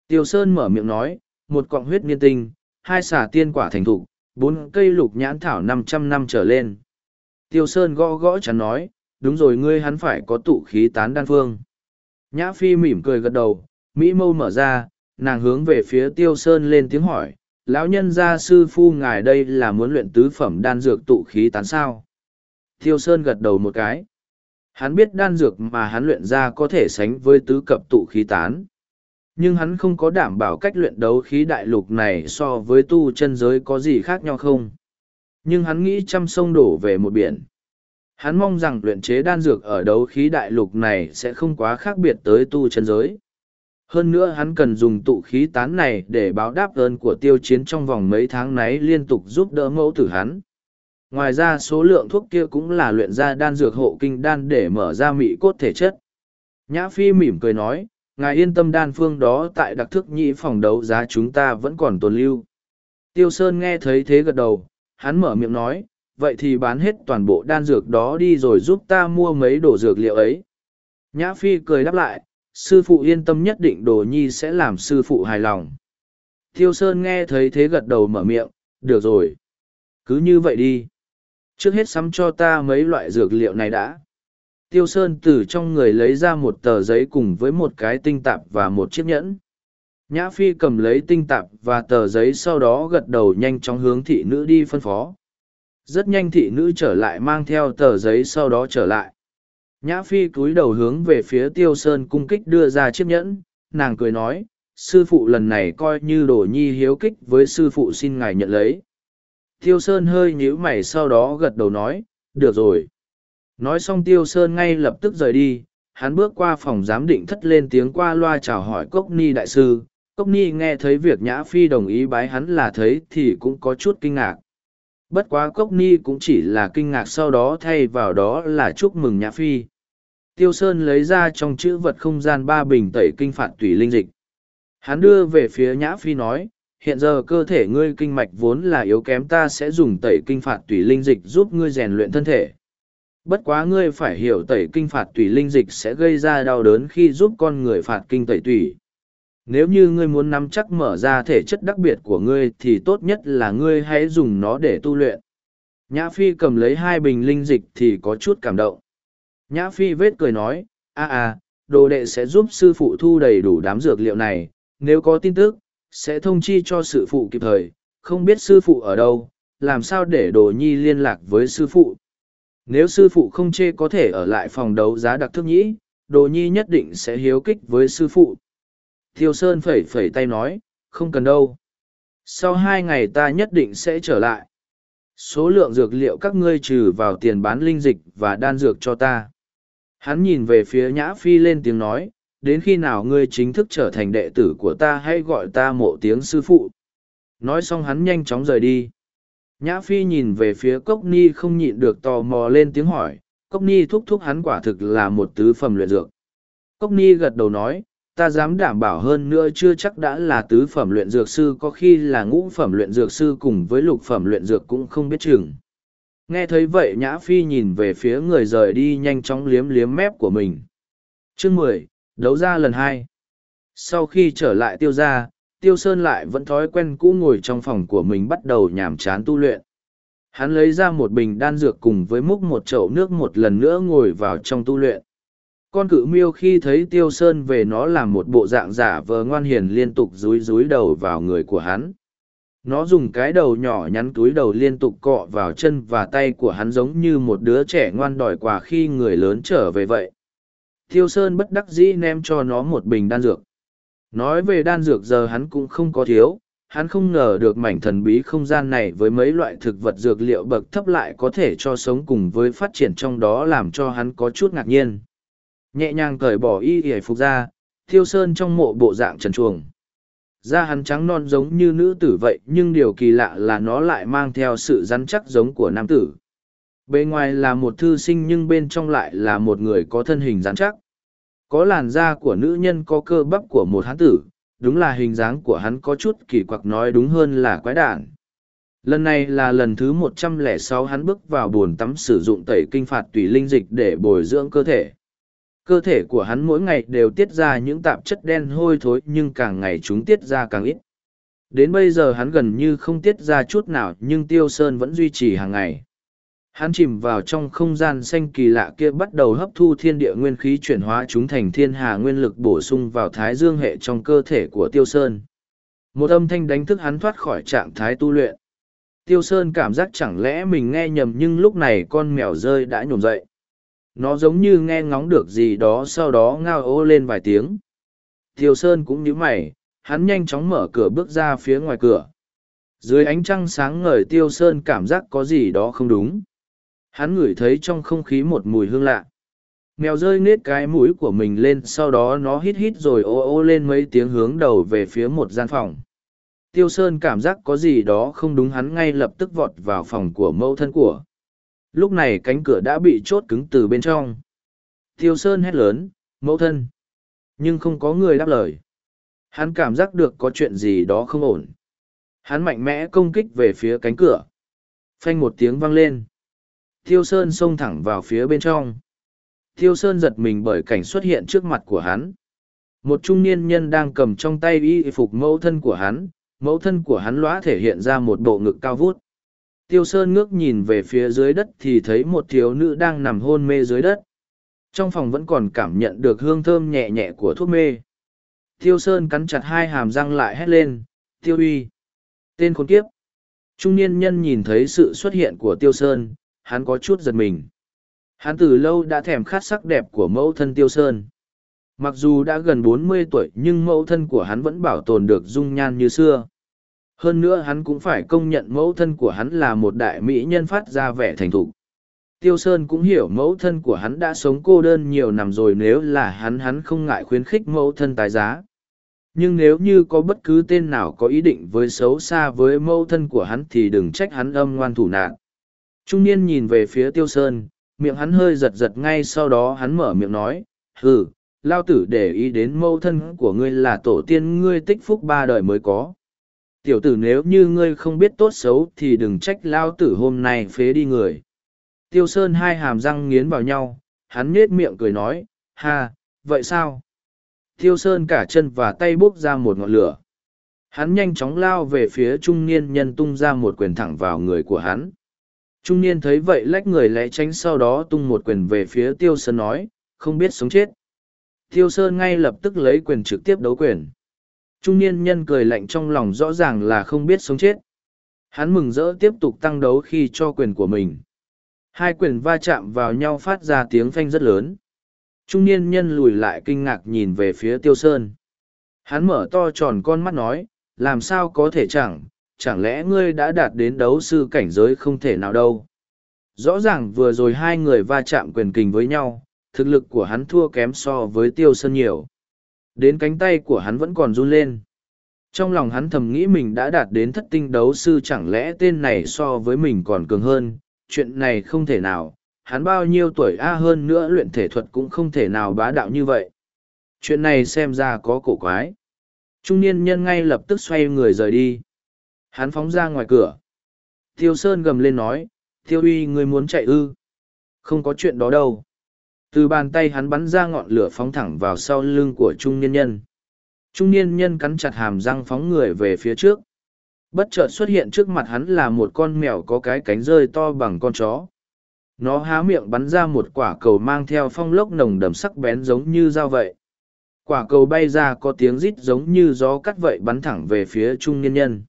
Tiêu Sơn mở miệng nói, một cọng huyết niên tinh, hai xả tiên quả thành thục, bốn cây lục nhãn thảo năm trăm năm trở lên. Tiêu Sơn gõ gõ chắn nói, đúng rồi ngươi hắn phải có tụ khí tán đan phương. Nhã Phi mỉm cười gật đầu, Mỹ mâu mở ra, nàng hướng về phía Tiêu Sơn lên tiếng hỏi, lão nhân gia sư phu ngài đây là muốn luyện tứ phẩm đan dược tụ khí tán sao. Thiêu Sơn gật đầu một cái. Hắn biết đan dược mà hắn luyện ra có thể sánh với tứ cập tụ khí tán nhưng hắn không có đảm bảo cách luyện đấu khí đại lục này so với tu chân giới có gì khác nhau không nhưng hắn nghĩ trăm sông đổ về một biển hắn mong rằng luyện chế đan dược ở đấu khí đại lục này sẽ không quá khác biệt tới tu chân giới hơn nữa hắn cần dùng tụ khí tán này để báo đáp ơn của tiêu chiến trong vòng mấy tháng nấy liên tục giúp đỡ mẫu tử hắn ngoài ra số lượng thuốc kia cũng là luyện ra đan dược hộ kinh đan để mở ra mị cốt thể chất nhã phi mỉm cười nói ngài yên tâm đan phương đó tại đặc thức nhị phòng đấu giá chúng ta vẫn còn tồn lưu. Tiêu Sơn nghe thấy thế gật đầu, hắn mở miệng nói, vậy thì bán hết toàn bộ đan dược đó đi rồi giúp ta mua mấy đồ dược liệu ấy. Nhã Phi cười đáp lại, sư phụ yên tâm nhất định đồ nhi sẽ làm sư phụ hài lòng. Tiêu Sơn nghe thấy thế gật đầu mở miệng, được rồi. Cứ như vậy đi. Trước hết sắm cho ta mấy loại dược liệu này đã. Tiêu Sơn từ trong người lấy ra một tờ giấy cùng với một cái tinh tạp và một chiếc nhẫn. Nhã Phi cầm lấy tinh tạp và tờ giấy sau đó gật đầu nhanh chóng hướng thị nữ đi phân phó. Rất nhanh thị nữ trở lại mang theo tờ giấy sau đó trở lại. Nhã Phi cúi đầu hướng về phía Tiêu Sơn cung kích đưa ra chiếc nhẫn, nàng cười nói, sư phụ lần này coi như đổ nhi hiếu kích với sư phụ xin ngài nhận lấy. Tiêu Sơn hơi nhíu mày sau đó gật đầu nói, được rồi. Nói xong Tiêu Sơn ngay lập tức rời đi, hắn bước qua phòng giám định thất lên tiếng qua loa chào hỏi Cốc Ni Đại Sư, Cốc Ni nghe thấy việc Nhã Phi đồng ý bái hắn là thấy thì cũng có chút kinh ngạc. Bất quá Cốc Ni cũng chỉ là kinh ngạc sau đó thay vào đó là chúc mừng Nhã Phi. Tiêu Sơn lấy ra trong chữ vật không gian ba bình tẩy kinh phạt tùy linh dịch. Hắn đưa về phía Nhã Phi nói, hiện giờ cơ thể ngươi kinh mạch vốn là yếu kém ta sẽ dùng tẩy kinh phạt tùy linh dịch giúp ngươi rèn luyện thân thể. Bất quá ngươi phải hiểu tẩy kinh phạt tùy linh dịch sẽ gây ra đau đớn khi giúp con người phạt kinh tẩy tùy. Nếu như ngươi muốn nắm chắc mở ra thể chất đặc biệt của ngươi thì tốt nhất là ngươi hãy dùng nó để tu luyện. Nhã Phi cầm lấy hai bình linh dịch thì có chút cảm động. Nhã Phi vết cười nói, a à, đồ đệ sẽ giúp sư phụ thu đầy đủ đám dược liệu này, nếu có tin tức, sẽ thông chi cho sư phụ kịp thời, không biết sư phụ ở đâu, làm sao để đồ nhi liên lạc với sư phụ. Nếu sư phụ không chê có thể ở lại phòng đấu giá đặc thức nhĩ, đồ nhi nhất định sẽ hiếu kích với sư phụ. Thiêu Sơn phẩy phẩy tay nói, không cần đâu. Sau hai ngày ta nhất định sẽ trở lại. Số lượng dược liệu các ngươi trừ vào tiền bán linh dịch và đan dược cho ta. Hắn nhìn về phía Nhã Phi lên tiếng nói, đến khi nào ngươi chính thức trở thành đệ tử của ta hãy gọi ta mộ tiếng sư phụ. Nói xong hắn nhanh chóng rời đi. Nhã Phi nhìn về phía Cốc Ni không nhịn được tò mò lên tiếng hỏi, Cốc Ni thúc thúc hắn quả thực là một tứ phẩm luyện dược. Cốc Ni gật đầu nói, ta dám đảm bảo hơn nữa chưa chắc đã là tứ phẩm luyện dược sư có khi là ngũ phẩm luyện dược sư cùng với lục phẩm luyện dược cũng không biết chừng. Nghe thấy vậy Nhã Phi nhìn về phía người rời đi nhanh chóng liếm liếm mép của mình. Chương mười đấu ra lần hai sau khi trở lại tiêu gia, tiêu sơn lại vẫn thói quen cũ ngồi trong phòng của mình bắt đầu nhàm chán tu luyện hắn lấy ra một bình đan dược cùng với múc một chậu nước một lần nữa ngồi vào trong tu luyện con cự miêu khi thấy tiêu sơn về nó làm một bộ dạng giả vờ ngoan hiền liên tục rúi rúi đầu vào người của hắn nó dùng cái đầu nhỏ nhắn túi đầu liên tục cọ vào chân và tay của hắn giống như một đứa trẻ ngoan đòi quà khi người lớn trở về vậy Tiêu Sơn bất đắc dĩ ném cho nó một bình đan dược. Nói về đan dược giờ hắn cũng không có thiếu, hắn không ngờ được mảnh thần bí không gian này với mấy loại thực vật dược liệu bậc thấp lại có thể cho sống cùng với phát triển trong đó làm cho hắn có chút ngạc nhiên. Nhẹ nhàng cởi bỏ y y phục ra, Thiêu Sơn trong mộ bộ dạng trần chuồng. Da hắn trắng non giống như nữ tử vậy nhưng điều kỳ lạ là nó lại mang theo sự rắn chắc giống của nam tử. Bề ngoài là một thư sinh nhưng bên trong lại là một người có thân hình rắn chắc. Có làn da của nữ nhân có cơ bắp của một hán tử, đúng là hình dáng của hắn có chút kỳ quặc nói đúng hơn là quái đản. Lần này là lần thứ một trăm lẻ sáu hắn bước vào bồn tắm sử dụng tẩy kinh phạt tùy linh dịch để bồi dưỡng cơ thể. Cơ thể của hắn mỗi ngày đều tiết ra những tạp chất đen hôi thối nhưng càng ngày chúng tiết ra càng ít. Đến bây giờ hắn gần như không tiết ra chút nào nhưng Tiêu Sơn vẫn duy trì hàng ngày. Hắn chìm vào trong không gian xanh kỳ lạ kia bắt đầu hấp thu thiên địa nguyên khí chuyển hóa chúng thành thiên hà nguyên lực bổ sung vào thái dương hệ trong cơ thể của tiêu sơn. Một âm thanh đánh thức hắn thoát khỏi trạng thái tu luyện. Tiêu sơn cảm giác chẳng lẽ mình nghe nhầm nhưng lúc này con mèo rơi đã nhổm dậy nó giống như nghe ngóng được gì đó sau đó ngao ô lên vài tiếng. Tiêu sơn cũng nhíu mày, hắn nhanh chóng mở cửa bước ra phía ngoài cửa. Dưới ánh trăng sáng ngời tiêu sơn cảm giác có gì đó không đúng. Hắn ngửi thấy trong không khí một mùi hương lạ. Mèo rơi nết cái mũi của mình lên, sau đó nó hít hít rồi ô ô lên mấy tiếng hướng đầu về phía một gian phòng. Tiêu sơn cảm giác có gì đó không đúng, hắn ngay lập tức vọt vào phòng của mẫu thân của lúc này cánh cửa đã bị chốt cứng từ bên trong. Tiêu sơn hét lớn mẫu thân! Nhưng không có người đáp lời. Hắn cảm giác được có chuyện gì đó không ổn. Hắn mạnh mẽ công kích về phía cánh cửa. Phanh một tiếng vang lên. Thiêu Sơn xông thẳng vào phía bên trong. Thiêu Sơn giật mình bởi cảnh xuất hiện trước mặt của hắn. Một trung niên nhân đang cầm trong tay y phục mẫu thân của hắn, mẫu thân của hắn lõa thể hiện ra một bộ ngực cao vút. Tiêu Sơn ngước nhìn về phía dưới đất thì thấy một thiếu nữ đang nằm hôn mê dưới đất. Trong phòng vẫn còn cảm nhận được hương thơm nhẹ nhẹ của thuốc mê. Tiêu Sơn cắn chặt hai hàm răng lại hét lên, Tiêu uy. Tên khốn kiếp. Trung niên nhân nhìn thấy sự xuất hiện của Tiêu Sơn, hắn có chút giật mình. Hắn từ lâu đã thèm khát sắc đẹp của mẫu thân Tiêu Sơn. Mặc dù đã gần bốn mươi tuổi nhưng mẫu thân của hắn vẫn bảo tồn được dung nhan như xưa. Hơn nữa hắn cũng phải công nhận mẫu thân của hắn là một đại mỹ nhân phát ra vẻ thành thục. Tiêu Sơn cũng hiểu mẫu thân của hắn đã sống cô đơn nhiều năm rồi nếu là hắn hắn không ngại khuyến khích mẫu thân tái giá. nhưng nếu như có bất cứ tên nào có ý định với xấu xa với mẫu thân của hắn thì đừng trách hắn âm ngoan thủ nạn trung niên nhìn về phía tiêu sơn, miệng hắn hơi giật giật ngay sau đó hắn mở miệng nói, hừ, lao tử để ý đến mẫu thân của ngươi là tổ tiên ngươi tích phúc ba đời mới có tiểu tử nếu như ngươi không biết tốt xấu thì đừng trách lao tử hôm nay phế đi người. Tiêu sơn hai hàm răng nghiến vào nhau, hắn nết miệng cười nói, ha, vậy sao? Tiêu sơn cả chân và tay bốc ra một ngọn lửa. Hắn nhanh chóng lao về phía trung niên nhân tung ra một quyền thẳng vào người của hắn. Trung niên thấy vậy lách người lẽ tránh sau đó tung một quyền về phía tiêu sơn nói, không biết sống chết. Tiêu sơn ngay lập tức lấy quyền trực tiếp đấu quyền trung niên nhân cười lạnh trong lòng rõ ràng là không biết sống chết. Hắn mừng rỡ tiếp tục tăng đấu khi cho quyền của mình. Hai quyền va chạm vào nhau phát ra tiếng phanh rất lớn. Trung niên nhân lùi lại kinh ngạc nhìn về phía tiêu sơn. Hắn mở to tròn con mắt nói, làm sao có thể chẳng? Chẳng lẽ ngươi đã đạt đến đấu sư cảnh giới không thể nào đâu? Rõ ràng vừa rồi hai người va chạm quyền kình với nhau, thực lực của hắn thua kém so với tiêu sơn nhiều đến cánh tay của hắn vẫn còn run lên. Trong lòng hắn thầm nghĩ mình đã đạt đến thất tinh đấu sư chẳng lẽ tên này so với mình còn cường hơn, chuyện này không thể nào, hắn bao nhiêu tuổi a hơn nữa luyện thể thuật cũng không thể nào bá đạo như vậy. Chuyện này xem ra có cổ quái. Trung niên nhân ngay lập tức xoay người rời đi. Hắn phóng ra ngoài cửa. Tiêu sơn gầm lên nói, tiêu uy, ngươi muốn chạy ư? Không có chuyện đó đâu từ bàn tay hắn bắn ra ngọn lửa phóng thẳng vào sau lưng của trung niên nhân. Trung niên nhân cắn chặt hàm răng phóng người về phía trước. Bất chợt xuất hiện trước mặt hắn là một con mèo có cái cánh rơi to bằng con chó. Nó há miệng bắn ra một quả cầu mang theo phong lốc nồng đầm sắc bén giống như dao vậy. Quả cầu bay ra có tiếng rít giống như gió cắt vậy bắn thẳng về phía trung niên nhân.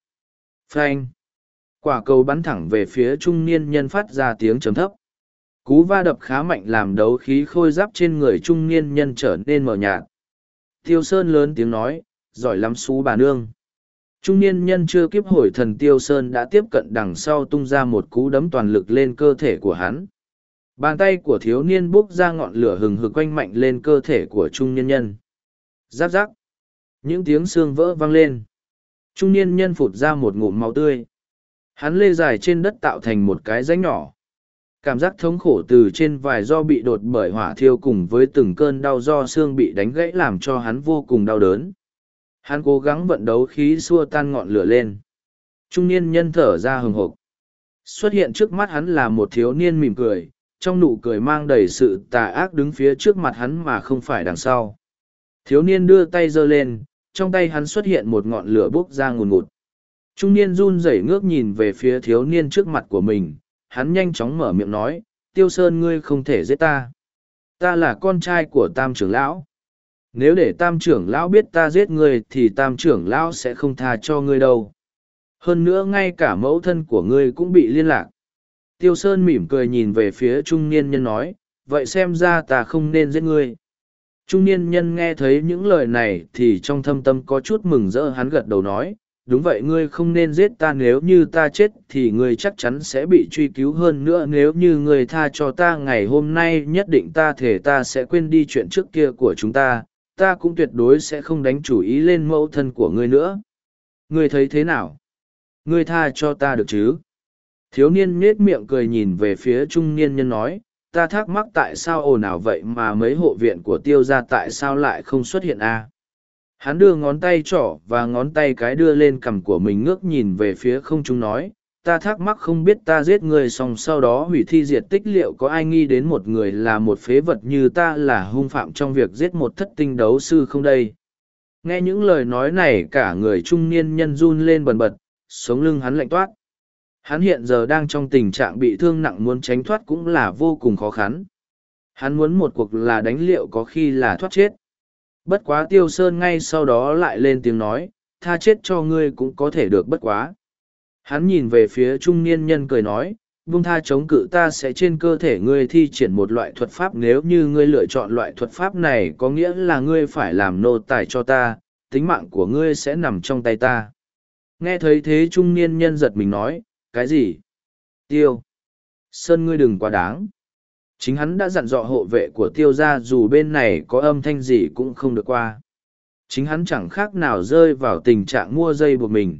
Phanh! Quả cầu bắn thẳng về phía trung niên nhân phát ra tiếng trầm thấp cú va đập khá mạnh làm đấu khí khôi giáp trên người trung niên nhân trở nên mờ nhạt. Tiêu sơn lớn tiếng nói, giỏi lắm xú bà nương. Trung niên nhân chưa kiếp hồi thần tiêu sơn đã tiếp cận đằng sau tung ra một cú đấm toàn lực lên cơ thể của hắn. Bàn tay của thiếu niên bốc ra ngọn lửa hừng hực quanh mạnh lên cơ thể của trung niên nhân. Giáp giáp. Những tiếng xương vỡ vang lên. Trung niên nhân phụt ra một ngụm máu tươi. Hắn lê dài trên đất tạo thành một cái rãnh nhỏ cảm giác thống khổ từ trên vài do bị đột bởi hỏa thiêu cùng với từng cơn đau do xương bị đánh gãy làm cho hắn vô cùng đau đớn. Hắn cố gắng vận đấu khí xua tan ngọn lửa lên. Trung niên nhân thở ra hừng hộp xuất hiện trước mắt hắn là một thiếu niên mỉm cười, trong nụ cười mang đầy sự tà ác đứng phía trước mặt hắn mà không phải đằng sau. Thiếu niên đưa tay giơ lên, trong tay hắn xuất hiện một ngọn lửa bốc ra ngùn ngụt. Trung niên run rẩy ngước nhìn về phía thiếu niên trước mặt của mình hắn nhanh chóng mở miệng nói, tiêu sơn ngươi không thể giết ta. Ta là con trai của tam trưởng lão. Nếu để tam trưởng lão biết ta giết ngươi thì tam trưởng lão sẽ không tha cho ngươi đâu. Hơn nữa ngay cả mẫu thân của ngươi cũng bị liên lạc. Tiêu sơn mỉm cười nhìn về phía trung niên nhân nói, vậy xem ra ta không nên giết ngươi. Trung niên nhân nghe thấy những lời này thì trong thâm tâm có chút mừng rỡ, hắn gật đầu nói đúng vậy, ngươi không nên giết ta, nếu như ta chết thì ngươi chắc chắn sẽ bị truy cứu hơn nữa. Nếu như ngươi tha cho ta, ngày hôm nay nhất định ta thể ta sẽ quên đi chuyện trước kia của chúng ta. Ta cũng tuyệt đối sẽ không đánh chủ ý lên mẫu thân của ngươi nữa. Ngươi thấy thế nào? Ngươi tha cho ta được chứ? Thiếu niên nết miệng cười nhìn về phía trung niên nhân nói, ta thắc mắc tại sao ồn ào vậy mà mấy hộ viện của tiêu ra tại sao lại không xuất hiện a? Hắn đưa ngón tay trỏ và ngón tay cái đưa lên cằm của mình ngước nhìn về phía không chúng nói, ta thắc mắc không biết ta giết người xong sau đó hủy thi diệt tích liệu có ai nghi đến một người là một phế vật như ta là hung phạm trong việc giết một thất tinh đấu sư không đây? Nghe những lời nói này, cả người trung niên nhân run lên bần bật, sống lưng hắn lạnh toát. Hắn hiện giờ đang trong tình trạng bị thương nặng muốn tránh thoát cũng là vô cùng khó khăn. Hắn muốn một cuộc là đánh liệu có khi là thoát chết bất quá tiêu sơn ngay sau đó lại lên tiếng nói, tha chết cho ngươi cũng có thể được bất quá. Hắn nhìn về phía trung niên nhân cười nói, vung tha chống cự ta sẽ trên cơ thể ngươi thi triển một loại thuật pháp nếu như ngươi lựa chọn loại thuật pháp này có nghĩa là ngươi phải làm nô tài cho ta, tính mạng của ngươi sẽ nằm trong tay ta. Nghe thấy thế trung niên nhân giật mình nói, cái gì? Tiêu, sơn ngươi đừng quá đáng chính hắn đã dặn dò hộ vệ của tiêu gia dù bên này có âm thanh gì cũng không được qua Chính hắn chẳng khác nào rơi vào tình trạng mua dây buộc mình.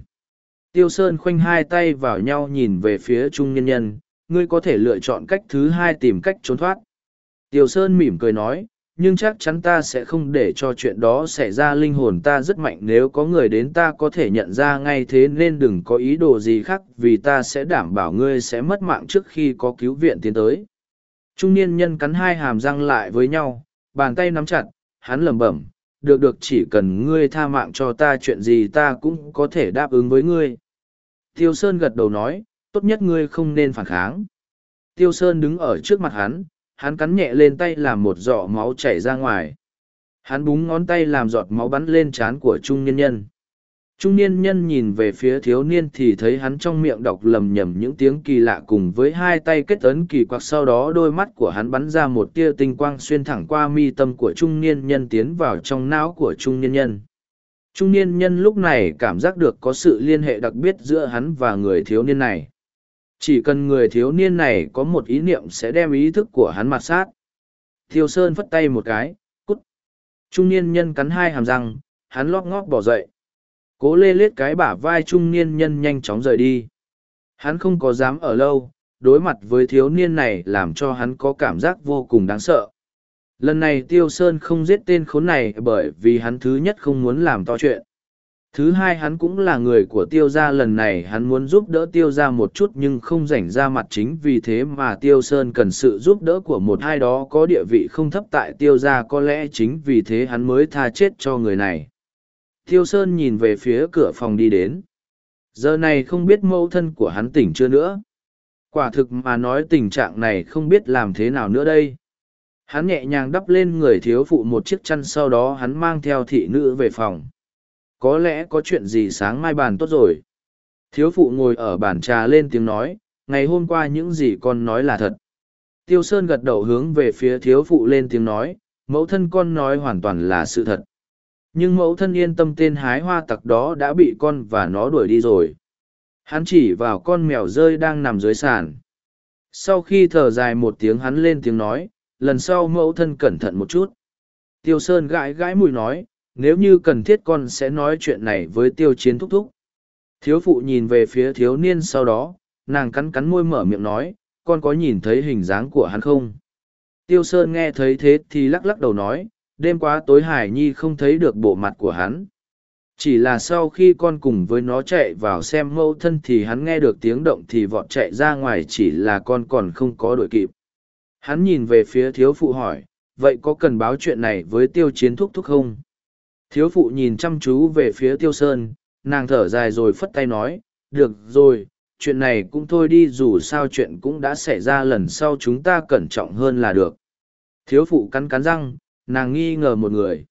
Tiêu Sơn khoanh hai tay vào nhau nhìn về phía trung nhân nhân, ngươi có thể lựa chọn cách thứ hai tìm cách trốn thoát. Tiêu Sơn mỉm cười nói, nhưng chắc chắn ta sẽ không để cho chuyện đó xảy ra linh hồn ta rất mạnh nếu có người đến ta có thể nhận ra ngay thế nên đừng có ý đồ gì khác vì ta sẽ đảm bảo ngươi sẽ mất mạng trước khi có cứu viện tiến tới trung niên nhân cắn hai hàm răng lại với nhau, bàn tay nắm chặt, hắn lẩm bẩm, được được, chỉ cần ngươi tha mạng cho ta, chuyện gì ta cũng có thể đáp ứng với ngươi tiêu sơn gật đầu nói, tốt nhất ngươi không nên phản kháng tiêu sơn đứng ở trước mặt hắn hắn cắn nhẹ lên tay làm một giọ máu chảy ra ngoài. Hắn búng ngón tay làm giọt máu bắn lên trán của trung niên nhân. Trung niên nhân nhìn về phía thiếu niên thì thấy hắn trong miệng đọc lầm nhầm những tiếng kỳ lạ cùng với hai tay kết ấn kỳ quặc sau đó đôi mắt của hắn bắn ra một tia tinh quang xuyên thẳng qua mi tâm của trung niên nhân tiến vào trong não của trung niên nhân. Trung niên nhân lúc này cảm giác được có sự liên hệ đặc biệt giữa hắn và người thiếu niên này. Chỉ cần người thiếu niên này có một ý niệm sẽ đem ý thức của hắn mặt sát. Thiêu Sơn phất tay một cái, cút. Trung niên nhân cắn hai hàm răng, hắn lóp ngóp bỏ dậy. Cố lê lết cái bả vai trung niên nhân nhanh chóng rời đi. Hắn không có dám ở lâu, đối mặt với thiếu niên này làm cho hắn có cảm giác vô cùng đáng sợ. Lần này Tiêu Sơn không giết tên khốn này bởi vì hắn thứ nhất không muốn làm to chuyện. Thứ hai hắn cũng là người của tiêu gia lần này hắn muốn giúp đỡ tiêu gia một chút nhưng không rảnh ra mặt chính vì thế mà tiêu sơn cần sự giúp đỡ của một hai đó có địa vị không thấp tại tiêu gia có lẽ chính vì thế hắn mới tha chết cho người này. Tiêu sơn nhìn về phía cửa phòng đi đến. Giờ này không biết mẫu thân của hắn tỉnh chưa nữa. Quả thực mà nói tình trạng này không biết làm thế nào nữa đây. Hắn nhẹ nhàng đắp lên người thiếu phụ một chiếc chăn sau đó hắn mang theo thị nữ về phòng có lẽ có chuyện gì sáng mai bàn tốt rồi thiếu phụ ngồi ở bàn trà lên tiếng nói, ngày hôm qua những gì con nói là thật tiêu sơn gật đầu hướng về phía thiếu phụ lên tiếng nói, mẫu thân con nói hoàn toàn là sự thật nhưng mẫu thân yên tâm tên hái hoa tặc đó đã bị con và nó đuổi đi rồi. Hắn chỉ vào con mèo rơi đang nằm dưới sàn. Sau khi thở dài một tiếng hắn lên tiếng nói, lần sau mẫu thân cẩn thận một chút. Tiêu sơn gãi gãi mùi nói, nếu như cần thiết con sẽ nói chuyện này với tiêu chiến thúc thúc. Thiếu phụ nhìn về phía thiếu niên sau đó, nàng cắn cắn môi mở miệng nói, con có nhìn thấy hình dáng của hắn không? Tiêu sơn nghe thấy thế thì lắc lắc đầu nói đêm quá tối hải nhi không thấy được bộ mặt của hắn. Chỉ là sau khi con cùng với nó chạy vào xem mâu thân thì hắn nghe được tiếng động thì vọt chạy ra ngoài chỉ là con còn không có đội kịp. Hắn nhìn về phía thiếu phụ hỏi vậy có cần báo chuyện này với tiêu chiến thúc thúc không? Thiếu phụ nhìn chăm chú về phía tiêu sơn, nàng thở dài rồi phất tay nói, được rồi, chuyện này cũng thôi đi dù sao chuyện cũng đã xảy ra lần sau chúng ta cẩn trọng hơn là được. Thiếu phụ cắn cắn răng, nàng nghi ngờ một người.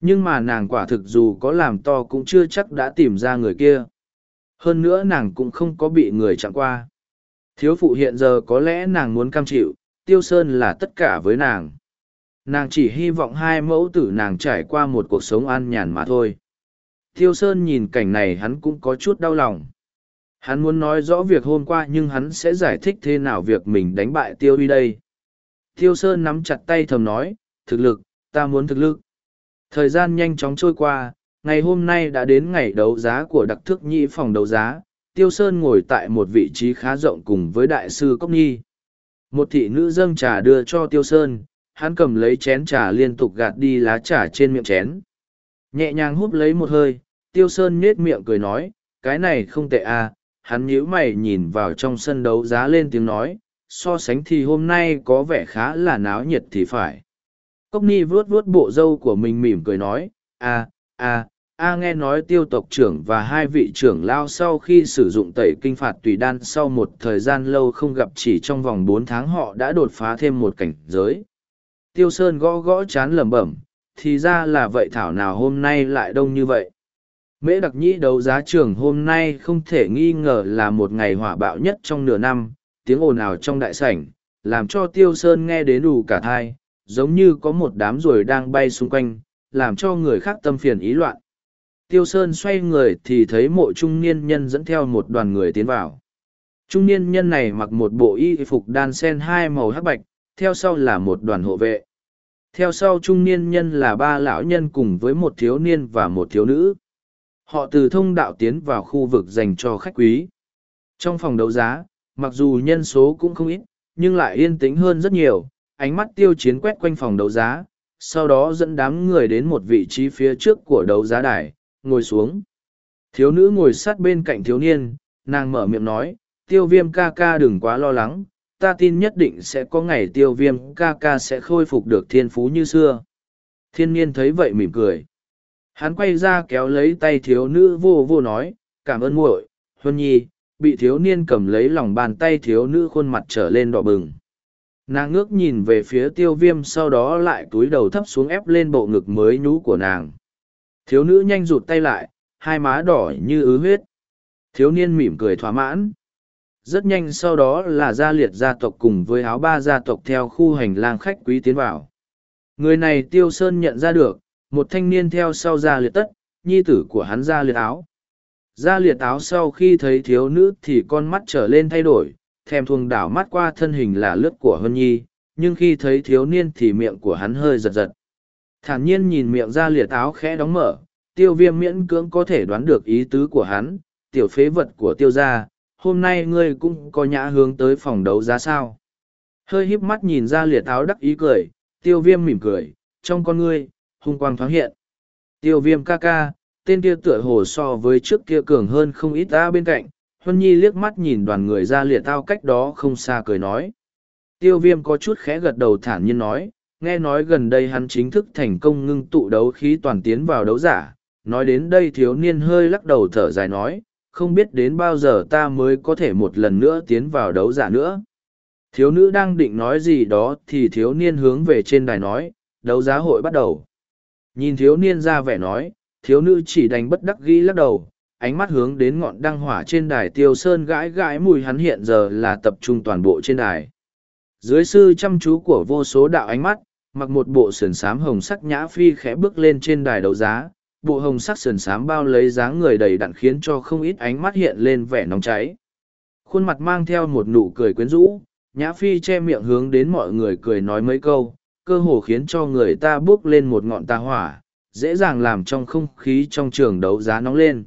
Nhưng mà nàng quả thực dù có làm to cũng chưa chắc đã tìm ra người kia. Hơn nữa nàng cũng không có bị người chặn qua. Thiếu phụ hiện giờ có lẽ nàng muốn cam chịu, tiêu sơn là tất cả với nàng nàng chỉ hy vọng hai mẫu tử nàng trải qua một cuộc sống an nhàn mà thôi thiêu sơn nhìn cảnh này hắn cũng có chút đau lòng hắn muốn nói rõ việc hôm qua nhưng hắn sẽ giải thích thế nào việc mình đánh bại tiêu uy đây thiêu sơn nắm chặt tay thầm nói thực lực ta muốn thực lực thời gian nhanh chóng trôi qua ngày hôm nay đã đến ngày đấu giá của đặc thức nhị phòng đấu giá tiêu sơn ngồi tại một vị trí khá rộng cùng với đại sư cốc nhi một thị nữ dâng trà đưa cho tiêu sơn hắn cầm lấy chén trà liên tục gạt đi lá trà trên miệng chén. Nhẹ nhàng hút lấy một hơi, tiêu sơn nhết miệng cười nói, cái này không tệ à, hắn nhíu mày nhìn vào trong sân đấu giá lên tiếng nói, so sánh thì hôm nay có vẻ khá là náo nhiệt thì phải. Cốc ni vuốt vuốt bộ râu của mình mỉm cười nói, A, a, A nghe nói tiêu tộc trưởng và hai vị trưởng lao sau khi sử dụng tẩy kinh phạt tùy đan sau một thời gian lâu không gặp chỉ trong vòng bốn tháng họ đã đột phá thêm một cảnh giới. Tiêu sơn gõ gõ chán lẩm bẩm thì ra là vậy thảo nào hôm nay lại đông như vậy? Mễ đặc nhĩ đấu giá trường hôm nay không thể nghi ngờ là một ngày hỏa bạo nhất trong nửa năm tiếng ồn ào trong đại sảnh làm cho tiêu sơn nghe đến đủ cả thai giống như có một đám ruồi đang bay xung quanh làm cho người khác tâm phiền ý loạn tiêu sơn xoay người thì thấy mộ trung niên nhân dẫn theo một đoàn người tiến vào trung niên nhân này mặc một bộ y phục đan sen hai màu hắc bạch theo sau là một đoàn hộ vệ. Theo sau trung niên nhân là ba lão nhân cùng với một thiếu niên và một thiếu nữ. Họ từ thông đạo tiến vào khu vực dành cho khách quý. Trong phòng đấu giá, mặc dù nhân số cũng không ít, nhưng lại yên tĩnh hơn rất nhiều, ánh mắt tiêu chiến quét quanh phòng đấu giá, sau đó dẫn đám người đến một vị trí phía trước của đấu giá đài, ngồi xuống. Thiếu nữ ngồi sát bên cạnh thiếu niên, nàng mở miệng nói, tiêu viêm ca ca đừng quá lo lắng, ta tin nhất định sẽ có ngày tiêu viêm ca ca sẽ khôi phục được thiên phú như xưa. Thiên niên thấy vậy mỉm cười. Hắn quay ra kéo lấy tay thiếu nữ vô vô nói, cảm ơn muội, huân nhi, bị thiếu niên cầm lấy lòng bàn tay thiếu nữ khuôn mặt trở lên đỏ bừng. Nàng ngước nhìn về phía tiêu viêm sau đó lại túi đầu thấp xuống ép lên bộ ngực mới nhú của nàng. Thiếu nữ nhanh rụt tay lại, hai má đỏ như ứ huyết. Thiếu niên mỉm cười thỏa mãn. Rất nhanh sau đó là gia liệt gia tộc cùng với áo ba gia tộc theo khu hành lang khách quý tiến vào. Người này tiêu sơn nhận ra được, một thanh niên theo sau gia liệt tất, nhi tử của hắn gia liệt áo. Gia liệt áo sau khi thấy thiếu nữ thì con mắt trở lên thay đổi, thèm thuồng đảo mắt qua thân hình là lướt của Hân Nhi, nhưng khi thấy thiếu niên thì miệng của hắn hơi giật giật. Thản nhiên nhìn miệng gia liệt áo khẽ đóng mở, tiêu viêm miễn cưỡng có thể đoán được ý tứ của hắn, tiểu phế vật của tiêu gia, hôm nay ngươi cũng có nhã hướng tới phòng đấu giá sao. Hơi híp mắt nhìn ra liệt áo đắc ý cười, tiêu viêm mỉm cười, trong con ngươi, hung quang thoáng hiện. Tiêu viêm ca ca, tên kia tựa hồ so với trước kia cường hơn không ít ta bên cạnh, Huân Nhi liếc mắt nhìn đoàn người ra liệt tao cách đó không xa cười nói. Tiêu viêm có chút khẽ gật đầu thản nhiên nói, nghe nói gần đây hắn chính thức thành công ngưng tụ đấu khí toàn tiến vào đấu giả. Nói đến đây thiếu niên hơi lắc đầu thở dài nói, không biết đến bao giờ ta mới có thể một lần nữa tiến vào đấu giả nữa. Thiếu nữ đang định nói gì đó thì thiếu niên hướng về trên đài nói, đấu giá hội bắt đầu. Nhìn thiếu niên ra vẻ nói, thiếu nữ chỉ đành bất đắc ghi lắc đầu, ánh mắt hướng đến ngọn đăng hỏa trên đài tiêu sơn gãi gãi mùi hắn hiện giờ là tập trung toàn bộ trên đài. Dưới sư chăm chú của vô số đạo ánh mắt, mặc một bộ sườn xám hồng sắc nhã phi khẽ bước lên trên đài đấu giá, bộ hồng sắc sườn xám bao lấy dáng người đầy đặn khiến cho không ít ánh mắt hiện lên vẻ nóng cháy. Khuôn mặt mang theo một nụ cười quyến rũ, nhã phi che miệng hướng đến mọi người cười nói mấy câu, cơ hồ khiến cho người ta bước lên một ngọn tà hỏa, dễ dàng làm trong không khí trong trường đấu giá nóng lên.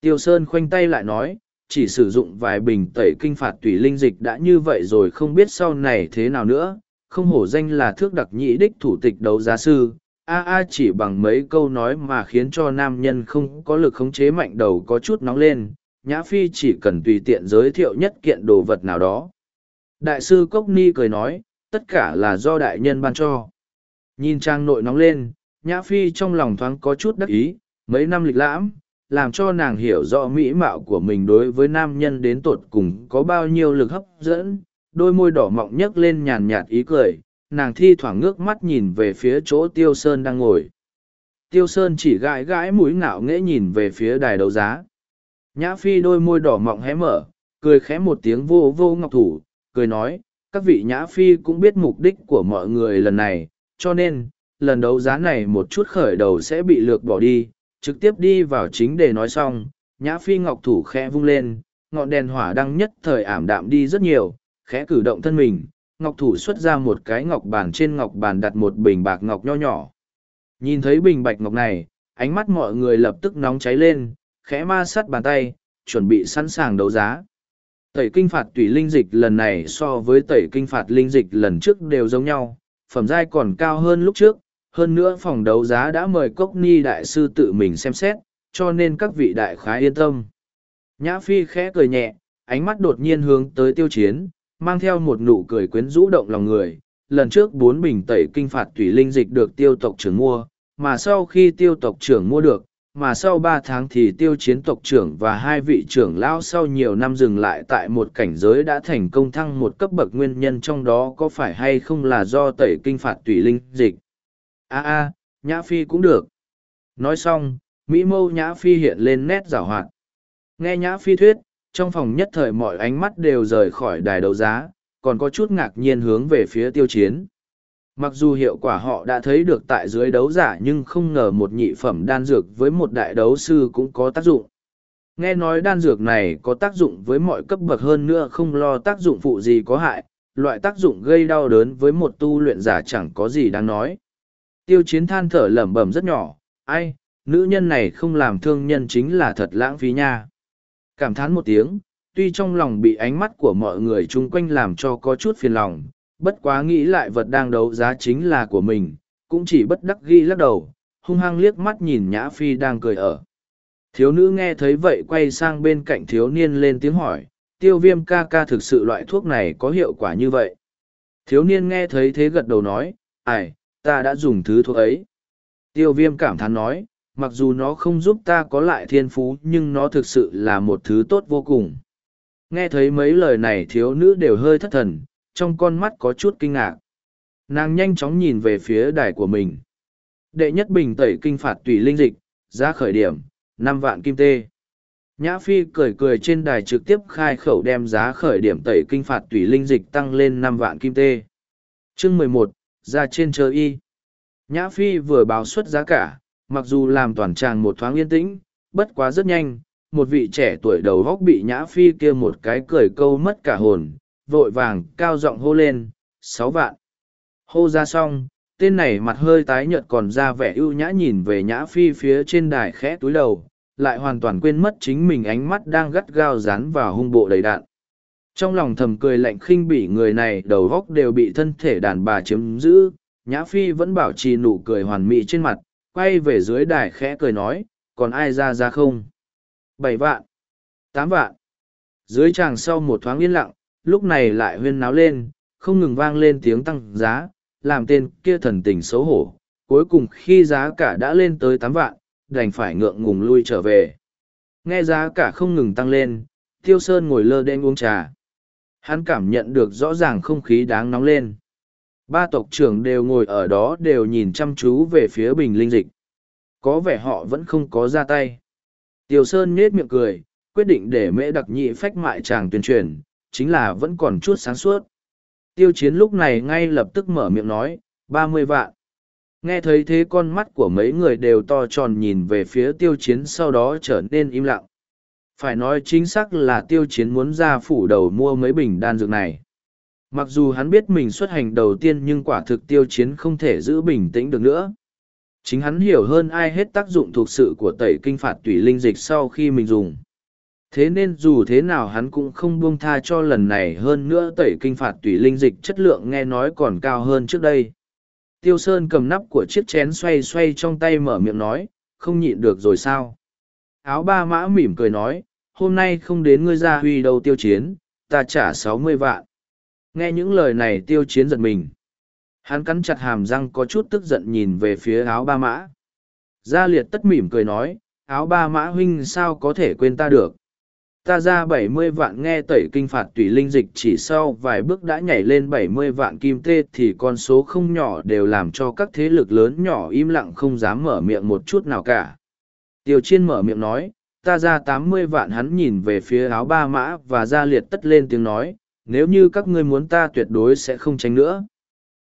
Tiêu Sơn khoanh tay lại nói, chỉ sử dụng vài bình tẩy kinh phạt tùy linh dịch đã như vậy rồi không biết sau này thế nào nữa, không hổ danh là thước đặc nhị đích thủ tịch đấu giá sư. A A chỉ bằng mấy câu nói mà khiến cho nam nhân không có lực khống chế mạnh đầu có chút nóng lên, Nhã Phi chỉ cần tùy tiện giới thiệu nhất kiện đồ vật nào đó. Đại sư Cốc Ni cười nói, tất cả là do đại nhân ban cho. Nhìn trang nội nóng lên, Nhã Phi trong lòng thoáng có chút đắc ý, mấy năm lịch lãm, làm cho nàng hiểu rõ mỹ mạo của mình đối với nam nhân đến tột cùng có bao nhiêu lực hấp dẫn, đôi môi đỏ mọng nhấc lên nhàn nhạt ý cười, nàng thi thoảng ngước mắt nhìn về phía chỗ Tiêu Sơn đang ngồi. Tiêu Sơn chỉ gãi gãi mũi ngạo nghễ nhìn về phía đài đấu giá. Nhã Phi đôi môi đỏ mọng hé mở, cười khẽ một tiếng vô vô ngọc thủ, cười nói, các vị Nhã Phi cũng biết mục đích của mọi người lần này, cho nên, lần đấu giá này một chút khởi đầu sẽ bị lược bỏ đi, trực tiếp đi vào chính để nói xong, nhã phi ngọc thủ khẽ vung lên, ngọn đèn hỏa đăng nhất thời ảm đạm đi rất nhiều, khẽ cử động thân mình, ngọc thủ xuất ra một cái ngọc bàn trên ngọc bàn đặt một bình bạc ngọc nho nhỏ. Nhìn thấy bình bạch ngọc này, ánh mắt mọi người lập tức nóng cháy lên, khẽ ma sắt bàn tay, chuẩn bị sẵn sàng đấu giá. Tẩy kinh phạt tùy linh dịch lần này so với tẩy kinh phạt linh dịch lần trước đều giống nhau, phẩm giai còn cao hơn lúc trước, hơn nữa phòng đấu giá đã mời cốc ni đại sư tự mình xem xét, cho nên các vị đại khá yên tâm. Nhã phi khẽ cười nhẹ, ánh mắt đột nhiên hướng tới tiêu chiến, mang theo một nụ cười quyến rũ động lòng người. Lần trước bốn bình tẩy kinh phạt thủy linh dịch được tiêu tộc trưởng mua, mà sau khi tiêu tộc trưởng mua được, mà sau ba tháng thì tiêu chiến tộc trưởng và hai vị trưởng lão sau nhiều năm dừng lại tại một cảnh giới đã thành công thăng một cấp bậc nguyên nhân trong đó có phải hay không là do tẩy kinh phạt tùy linh dịch? A a, nhã phi cũng được. Nói xong, mỹ mâu nhã phi hiện lên nét giảo hoạt. Nghe nhã phi thuyết, trong phòng nhất thời mọi ánh mắt đều rời khỏi đài đấu giá, còn có chút ngạc nhiên hướng về phía tiêu chiến. Mặc dù hiệu quả họ đã thấy được tại dưới đấu giả nhưng không ngờ một nhị phẩm đan dược với một đại đấu sư cũng có tác dụng. Nghe nói đan dược này có tác dụng với mọi cấp bậc hơn nữa không lo tác dụng phụ gì có hại, loại tác dụng gây đau đớn với một tu luyện giả chẳng có gì đáng nói. Tiêu chiến than thở lẩm bẩm rất nhỏ, ai, nữ nhân này không làm thương nhân chính là thật lãng phí nha. Cảm thán một tiếng, tuy trong lòng bị ánh mắt của mọi người chung quanh làm cho có chút phiền lòng, bất quá nghĩ lại vật đang đấu giá chính là của mình, cũng chỉ bất đắc ghi lắc đầu, hung hăng liếc mắt nhìn Nhã Phi đang cười ở. Thiếu nữ nghe thấy vậy quay sang bên cạnh thiếu niên lên tiếng hỏi, tiêu viêm ca ca thực sự loại thuốc này có hiệu quả như vậy. Thiếu niên nghe thấy thế gật đầu nói, ai, ta đã dùng thứ thuốc ấy. Tiêu viêm cảm thán nói, mặc dù nó không giúp ta có lại thiên phú nhưng nó thực sự là một thứ tốt vô cùng. Nghe thấy mấy lời này thiếu nữ đều hơi thất thần, trong con mắt có chút kinh ngạc. Nàng nhanh chóng nhìn về phía đài của mình. Đệ nhất bình tẩy kinh phạt tùy linh dịch, giá khởi điểm, năm vạn kim tê. Nhã Phi cười cười trên đài trực tiếp khai khẩu đem giá khởi điểm tẩy kinh phạt tùy linh dịch tăng lên năm vạn kim tê. Chương mười một ra trên chờ y. Nhã Phi vừa báo xuất giá cả, mặc dù làm toàn tràng một thoáng yên tĩnh, bất quá rất nhanh, một vị trẻ tuổi đầu góc bị Nhã Phi kia một cái cười câu mất cả hồn, vội vàng cao giọng hô lên, sáu vạn. Hô ra xong, tên này mặt hơi tái nhợt còn ra vẻ ưu nhã nhìn về Nhã Phi phía trên đài khẽ túi đầu, lại hoàn toàn quên mất chính mình ánh mắt đang gắt gao dán vào hung bộ đầy đạn. Trong lòng thầm cười lạnh khinh bỉ người này đầu góc đều bị thân thể đàn bà chiếm giữ, Nhã Phi vẫn bảo trì nụ cười hoàn mỹ trên mặt, quay về dưới đài khẽ cười nói, còn ai ra ra không? Bảy vạn, tám vạn. Dưới tràng sau một thoáng yên lặng, lúc này lại huyên náo lên, không ngừng vang lên tiếng tăng giá, làm tên kia thần tình xấu hổ. Cuối cùng khi giá cả đã lên tới tám vạn, đành phải ngượng ngùng lui trở về. Nghe giá cả không ngừng tăng lên, Tiêu Sơn ngồi lơ đen uống trà. Hắn cảm nhận được rõ ràng không khí đáng nóng lên. Ba tộc trưởng đều ngồi ở đó đều nhìn chăm chú về phía bình linh dịch. Có vẻ họ vẫn không có ra tay. tiểu Sơn nhết miệng cười, quyết định để mễ đặc nhị phách mại chàng tuyên truyền, chính là vẫn còn chút sáng suốt. Tiêu chiến lúc này ngay lập tức mở miệng nói, ba mươi vạn. Nghe thấy thế con mắt của mấy người đều to tròn nhìn về phía tiêu chiến sau đó trở nên im lặng. Phải nói chính xác là tiêu chiến muốn ra phủ đầu mua mấy bình đan dược này. Mặc dù hắn biết mình xuất hành đầu tiên nhưng quả thực tiêu chiến không thể giữ bình tĩnh được nữa. Chính hắn hiểu hơn ai hết tác dụng thuộc sự của tẩy kinh phạt Tủy linh dịch sau khi mình dùng. Thế nên dù thế nào hắn cũng không buông tha cho lần này hơn nữa tẩy kinh phạt Tủy linh dịch chất lượng nghe nói còn cao hơn trước đây. Tiêu Sơn cầm nắp của chiếc chén xoay xoay trong tay mở miệng nói, không nhịn được rồi sao. Áo ba mã mỉm cười nói, hôm nay không đến ngươi ra huy đâu tiêu chiến, ta trả sáu mươi vạn. Nghe những lời này tiêu chiến giật mình. Hắn cắn chặt hàm răng có chút tức giận nhìn về phía áo ba mã. Gia liệt tất mỉm cười nói, áo ba mã huynh sao có thể quên ta được. Ta ra bảy mươi vạn nghe tẩy kinh phạt tùy linh dịch chỉ sau vài bước đã nhảy lên bảy mươi vạn kim tê thì con số không nhỏ đều làm cho các thế lực lớn nhỏ im lặng không dám mở miệng một chút nào cả. Tiêu chiên mở miệng nói, ta ra tám mươi vạn hắn nhìn về phía áo ba mã và gia liệt tất lên tiếng nói, nếu như các ngươi muốn ta tuyệt đối sẽ không tranh nữa.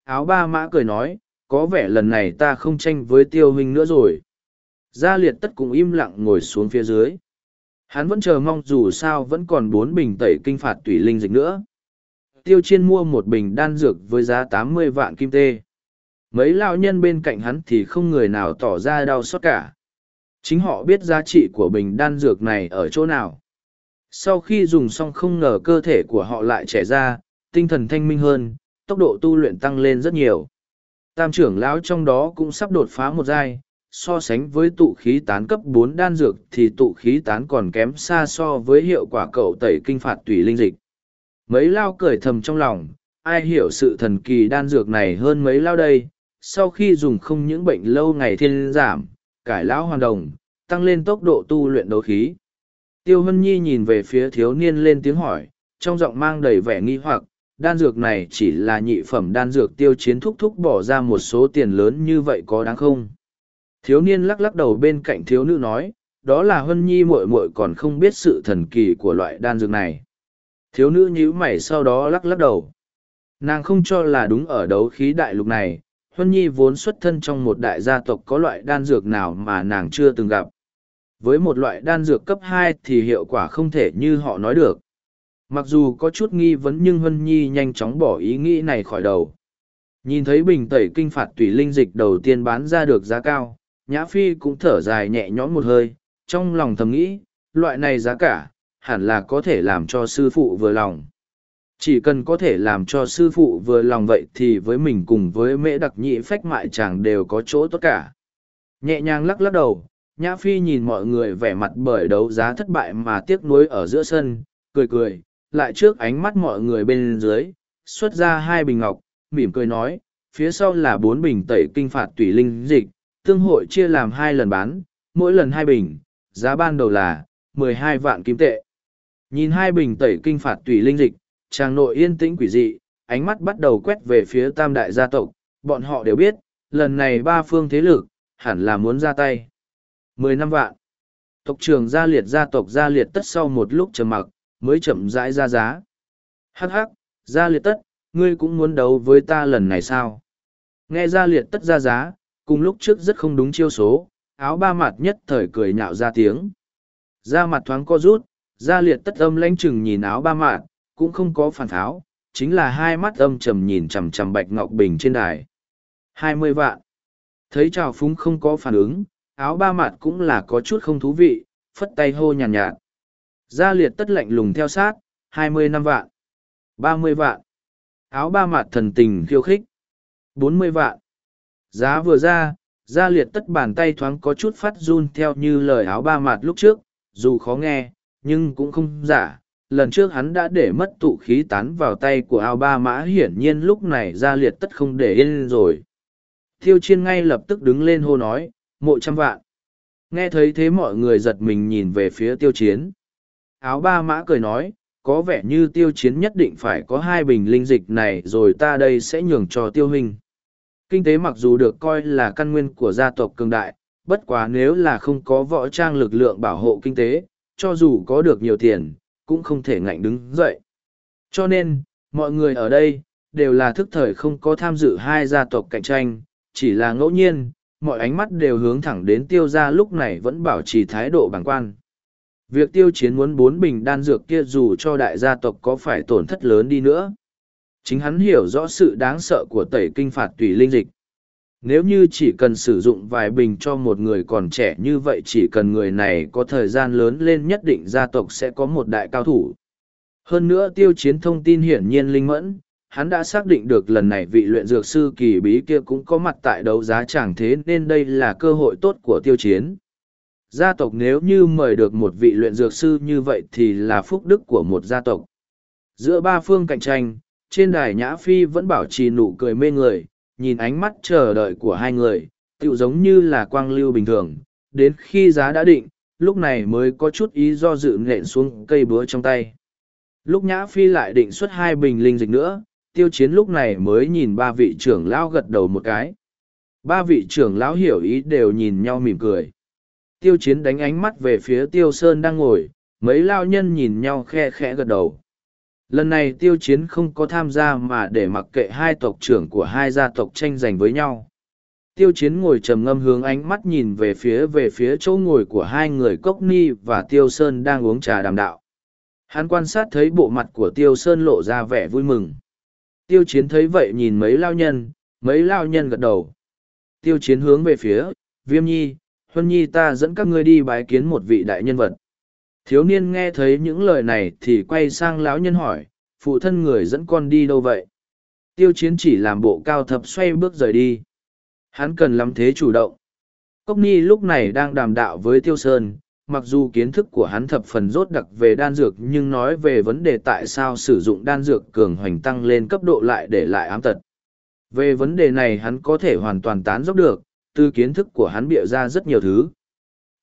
Áo ba mã cười nói, có vẻ lần này ta không tranh với tiêu huynh nữa rồi. Gia liệt tất cũng im lặng ngồi xuống phía dưới. Hắn vẫn chờ mong dù sao vẫn còn bốn bình tẩy kinh phạt tủy linh dịch nữa. Tiêu chiên mua một bình đan dược với giá tám mươi vạn kim tê. Mấy lao nhân bên cạnh hắn thì không người nào tỏ ra đau xót cả. Chính họ biết giá trị của bình đan dược này ở chỗ nào. Sau khi dùng xong không ngờ cơ thể của họ lại trẻ ra, tinh thần thanh minh hơn, tốc độ tu luyện tăng lên rất nhiều. Tam trưởng lão trong đó cũng sắp đột phá một giai, so sánh với tụ khí tán cấp bốn đan dược thì tụ khí tán còn kém xa so với hiệu quả cậu tẩy kinh phạt tùy linh dịch. Mấy lao cười thầm trong lòng, ai hiểu sự thần kỳ đan dược này hơn mấy lao đây, sau khi dùng không những bệnh lâu ngày thiên giảm, cải lão hoàn đồng, tăng lên tốc độ tu luyện đấu khí. Tiêu Hân Nhi nhìn về phía thiếu niên lên tiếng hỏi, trong giọng mang đầy vẻ nghi hoặc, đan dược này chỉ là nhị phẩm đan dược tiêu chiến thúc thúc bỏ ra một số tiền lớn như vậy có đáng không? Thiếu niên lắc lắc đầu bên cạnh thiếu nữ nói, đó là Hân Nhi muội muội còn không biết sự thần kỳ của loại đan dược này. Thiếu nữ nhíu mày sau đó lắc lắc đầu. Nàng không cho là đúng ở đấu khí đại lục này, Huân Nhi vốn xuất thân trong một đại gia tộc có loại đan dược nào mà nàng chưa từng gặp. Với một loại đan dược cấp hai thì hiệu quả không thể như họ nói được. Mặc dù có chút nghi vấn nhưng Huân Nhi nhanh chóng bỏ ý nghĩ này khỏi đầu. Nhìn thấy bình tẩy kinh phạt tùy linh dịch đầu tiên bán ra được giá cao, Nhã Phi cũng thở dài nhẹ nhõm một hơi, trong lòng thầm nghĩ, loại này giá cả, hẳn là có thể làm cho sư phụ vừa lòng. Chỉ cần có thể làm cho sư phụ vừa lòng vậy thì với mình cùng với mễ đặc nhị phách mại chàng đều có chỗ tốt cả. Nhẹ nhàng lắc lắc đầu, Nhã Phi nhìn mọi người vẻ mặt bởi đấu giá thất bại mà tiếc nuối ở giữa sân, cười cười, lại trước ánh mắt mọi người bên dưới, xuất ra hai bình ngọc, mỉm cười nói, phía sau là bốn bình tẩy kinh phạt tùy linh dịch, tương hội chia làm hai lần bán, mỗi lần hai bình, giá ban đầu là mười hai vạn kim tệ. Nhìn hai bình tẩy kinh phạt tùy linh dịch, chàng nội yên tĩnh quỷ dị, ánh mắt bắt đầu quét về phía tam đại gia tộc, bọn họ đều biết, lần này ba phương thế lực, hẳn là muốn ra tay. mười năm vạn. Tộc trưởng gia liệt gia tộc gia liệt tất sau một lúc trầm mặc, mới chậm rãi ra giá. Hắc hắc, gia liệt tất, ngươi cũng muốn đấu với ta lần này sao? Nghe gia liệt tất ra giá, cùng lúc trước rất không đúng chiêu số, áo ba mặt nhất thời cười nhạo ra tiếng. Ra mặt thoáng co rút, gia liệt tất âm lãnh chừng nhìn áo ba mặt, cũng không có phản tháo, chính là hai mắt âm trầm nhìn chằm chằm bạch ngọc bình trên đài. hai mươi vạn. Thấy trào phúng không có phản ứng, áo ba mặt cũng là có chút không thú vị, phất tay hô nhàn nhạt, nhạt. Gia liệt tất lạnh lùng theo sát, hai mươi năm vạn. ba mươi vạn. Áo ba mặt thần tình khiêu khích. bốn mươi vạn. Giá vừa ra, gia liệt tất bàn tay thoáng có chút phát run theo như lời áo ba mặt lúc trước, dù khó nghe, nhưng cũng không giả. Lần trước hắn đã để mất tụ khí tán vào tay của áo ba mã hiển nhiên lúc này gia liệt tất không để yên rồi. Thiêu chiên ngay lập tức đứng lên hô nói, mộ trăm vạn. Nghe thấy thế mọi người giật mình nhìn về phía tiêu chiến. Áo ba mã cười nói, có vẻ như tiêu chiến nhất định phải có hai bình linh dịch này rồi ta đây sẽ nhường cho tiêu hình. Kinh tế mặc dù được coi là căn nguyên của gia tộc cường đại, bất quá nếu là không có võ trang lực lượng bảo hộ kinh tế, cho dù có được nhiều tiền, cũng không thể ngạnh đứng dậy. Cho nên, mọi người ở đây, đều là thức thời không có tham dự hai gia tộc cạnh tranh, chỉ là ngẫu nhiên, mọi ánh mắt đều hướng thẳng đến tiêu gia lúc này vẫn bảo trì thái độ bằng quan. Việc tiêu chiến muốn bốn bình đan dược kia dù cho đại gia tộc có phải tổn thất lớn đi nữa. Chính hắn hiểu rõ sự đáng sợ của tẩy kinh phạt tùy linh dịch. Nếu như chỉ cần sử dụng vài bình cho một người còn trẻ như vậy chỉ cần người này có thời gian lớn lên nhất định gia tộc sẽ có một đại cao thủ. Hơn nữa tiêu chiến thông tin hiển nhiên linh mẫn, hắn đã xác định được lần này vị luyện dược sư kỳ bí kia cũng có mặt tại đấu giá chẳng thế nên đây là cơ hội tốt của tiêu chiến. Gia tộc nếu như mời được một vị luyện dược sư như vậy thì là phúc đức của một gia tộc. Giữa ba phương cạnh tranh, trên đài Nhã Phi vẫn bảo trì nụ cười mê người, nhìn ánh mắt chờ đợi của hai người, tựu giống như là quang lưu bình thường. Đến khi giá đã định, lúc này mới có chút ý do dự nện xuống cây búa trong tay. Lúc Nhã Phi lại định xuất hai bình linh dịch nữa, tiêu chiến lúc này mới nhìn ba vị trưởng lão gật đầu một cái. Ba vị trưởng lão hiểu ý đều nhìn nhau mỉm cười. Tiêu chiến đánh ánh mắt về phía tiêu sơn đang ngồi, mấy lao nhân nhìn nhau khe khẽ gật đầu. Lần này tiêu chiến không có tham gia mà để mặc kệ hai tộc trưởng của hai gia tộc tranh giành với nhau. Tiêu chiến ngồi trầm ngâm hướng ánh mắt nhìn về phía về phía chỗ ngồi của hai người Cốc Ni và Tiêu Sơn đang uống trà đàm đạo. Hắn quan sát thấy bộ mặt của Tiêu Sơn lộ ra vẻ vui mừng. Tiêu chiến thấy vậy nhìn mấy lao nhân, mấy lao nhân gật đầu. Tiêu chiến hướng về phía, viêm nhi, huân nhi ta dẫn các ngươi đi bái kiến một vị đại nhân vật. Thiếu niên nghe thấy những lời này thì quay sang lão nhân hỏi, phụ thân người dẫn con đi đâu vậy? Tiêu chiến chỉ làm bộ cao thập xoay bước rời đi. Hắn cần lắm thế chủ động. Cốc Ni lúc này đang đàm đạo với Tiêu Sơn, mặc dù kiến thức của hắn thập phần rốt đặc về đan dược nhưng nói về vấn đề tại sao sử dụng đan dược cường hoành tăng lên cấp độ lại để lại ám tật. Về vấn đề này hắn có thể hoàn toàn tán dốc được, từ kiến thức của hắn bịa ra rất nhiều thứ.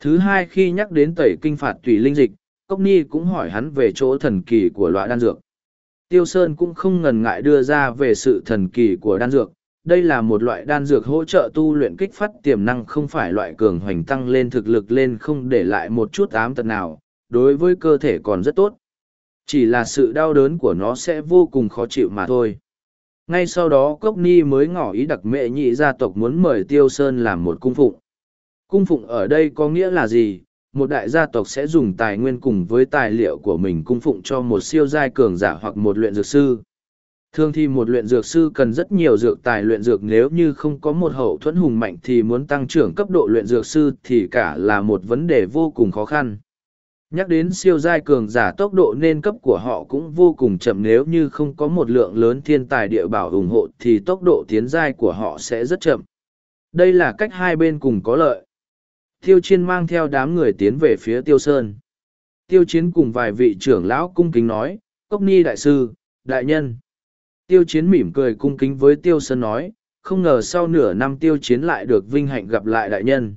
Thứ hai khi nhắc đến tẩy kinh phạt tùy linh dịch, Cốc Ni cũng hỏi hắn về chỗ thần kỳ của loại đan dược. Tiêu Sơn cũng không ngần ngại đưa ra về sự thần kỳ của đan dược. Đây là một loại đan dược hỗ trợ tu luyện kích phát tiềm năng không phải loại cường hoành tăng lên thực lực lên không để lại một chút ám tật nào, đối với cơ thể còn rất tốt. Chỉ là sự đau đớn của nó sẽ vô cùng khó chịu mà thôi. Ngay sau đó Cốc Ni mới ngỏ ý đặc mệ nhị gia tộc muốn mời Tiêu Sơn làm một cung phụng. Cung phụng ở đây có nghĩa là gì? Một đại gia tộc sẽ dùng tài nguyên cùng với tài liệu của mình cung phụng cho một siêu giai cường giả hoặc một luyện dược sư. Thường thì một luyện dược sư cần rất nhiều dược tài luyện dược, nếu như không có một hậu thuẫn hùng mạnh thì muốn tăng trưởng cấp độ luyện dược sư thì cả là một vấn đề vô cùng khó khăn. Nhắc đến siêu giai cường giả tốc độ nên cấp của họ cũng vô cùng chậm, nếu như không có một lượng lớn thiên tài địa bảo ủng hộ thì tốc độ tiến giai của họ sẽ rất chậm. Đây là cách hai bên cùng có lợi. Tiêu Chiến mang theo đám người tiến về phía Tiêu Sơn. Tiêu Chiến cùng vài vị trưởng lão cung kính nói, Cốc Ni Đại Sư, Đại Nhân. Tiêu Chiến mỉm cười cung kính với Tiêu Sơn nói, không ngờ sau nửa năm Tiêu Chiến lại được vinh hạnh gặp lại Đại Nhân.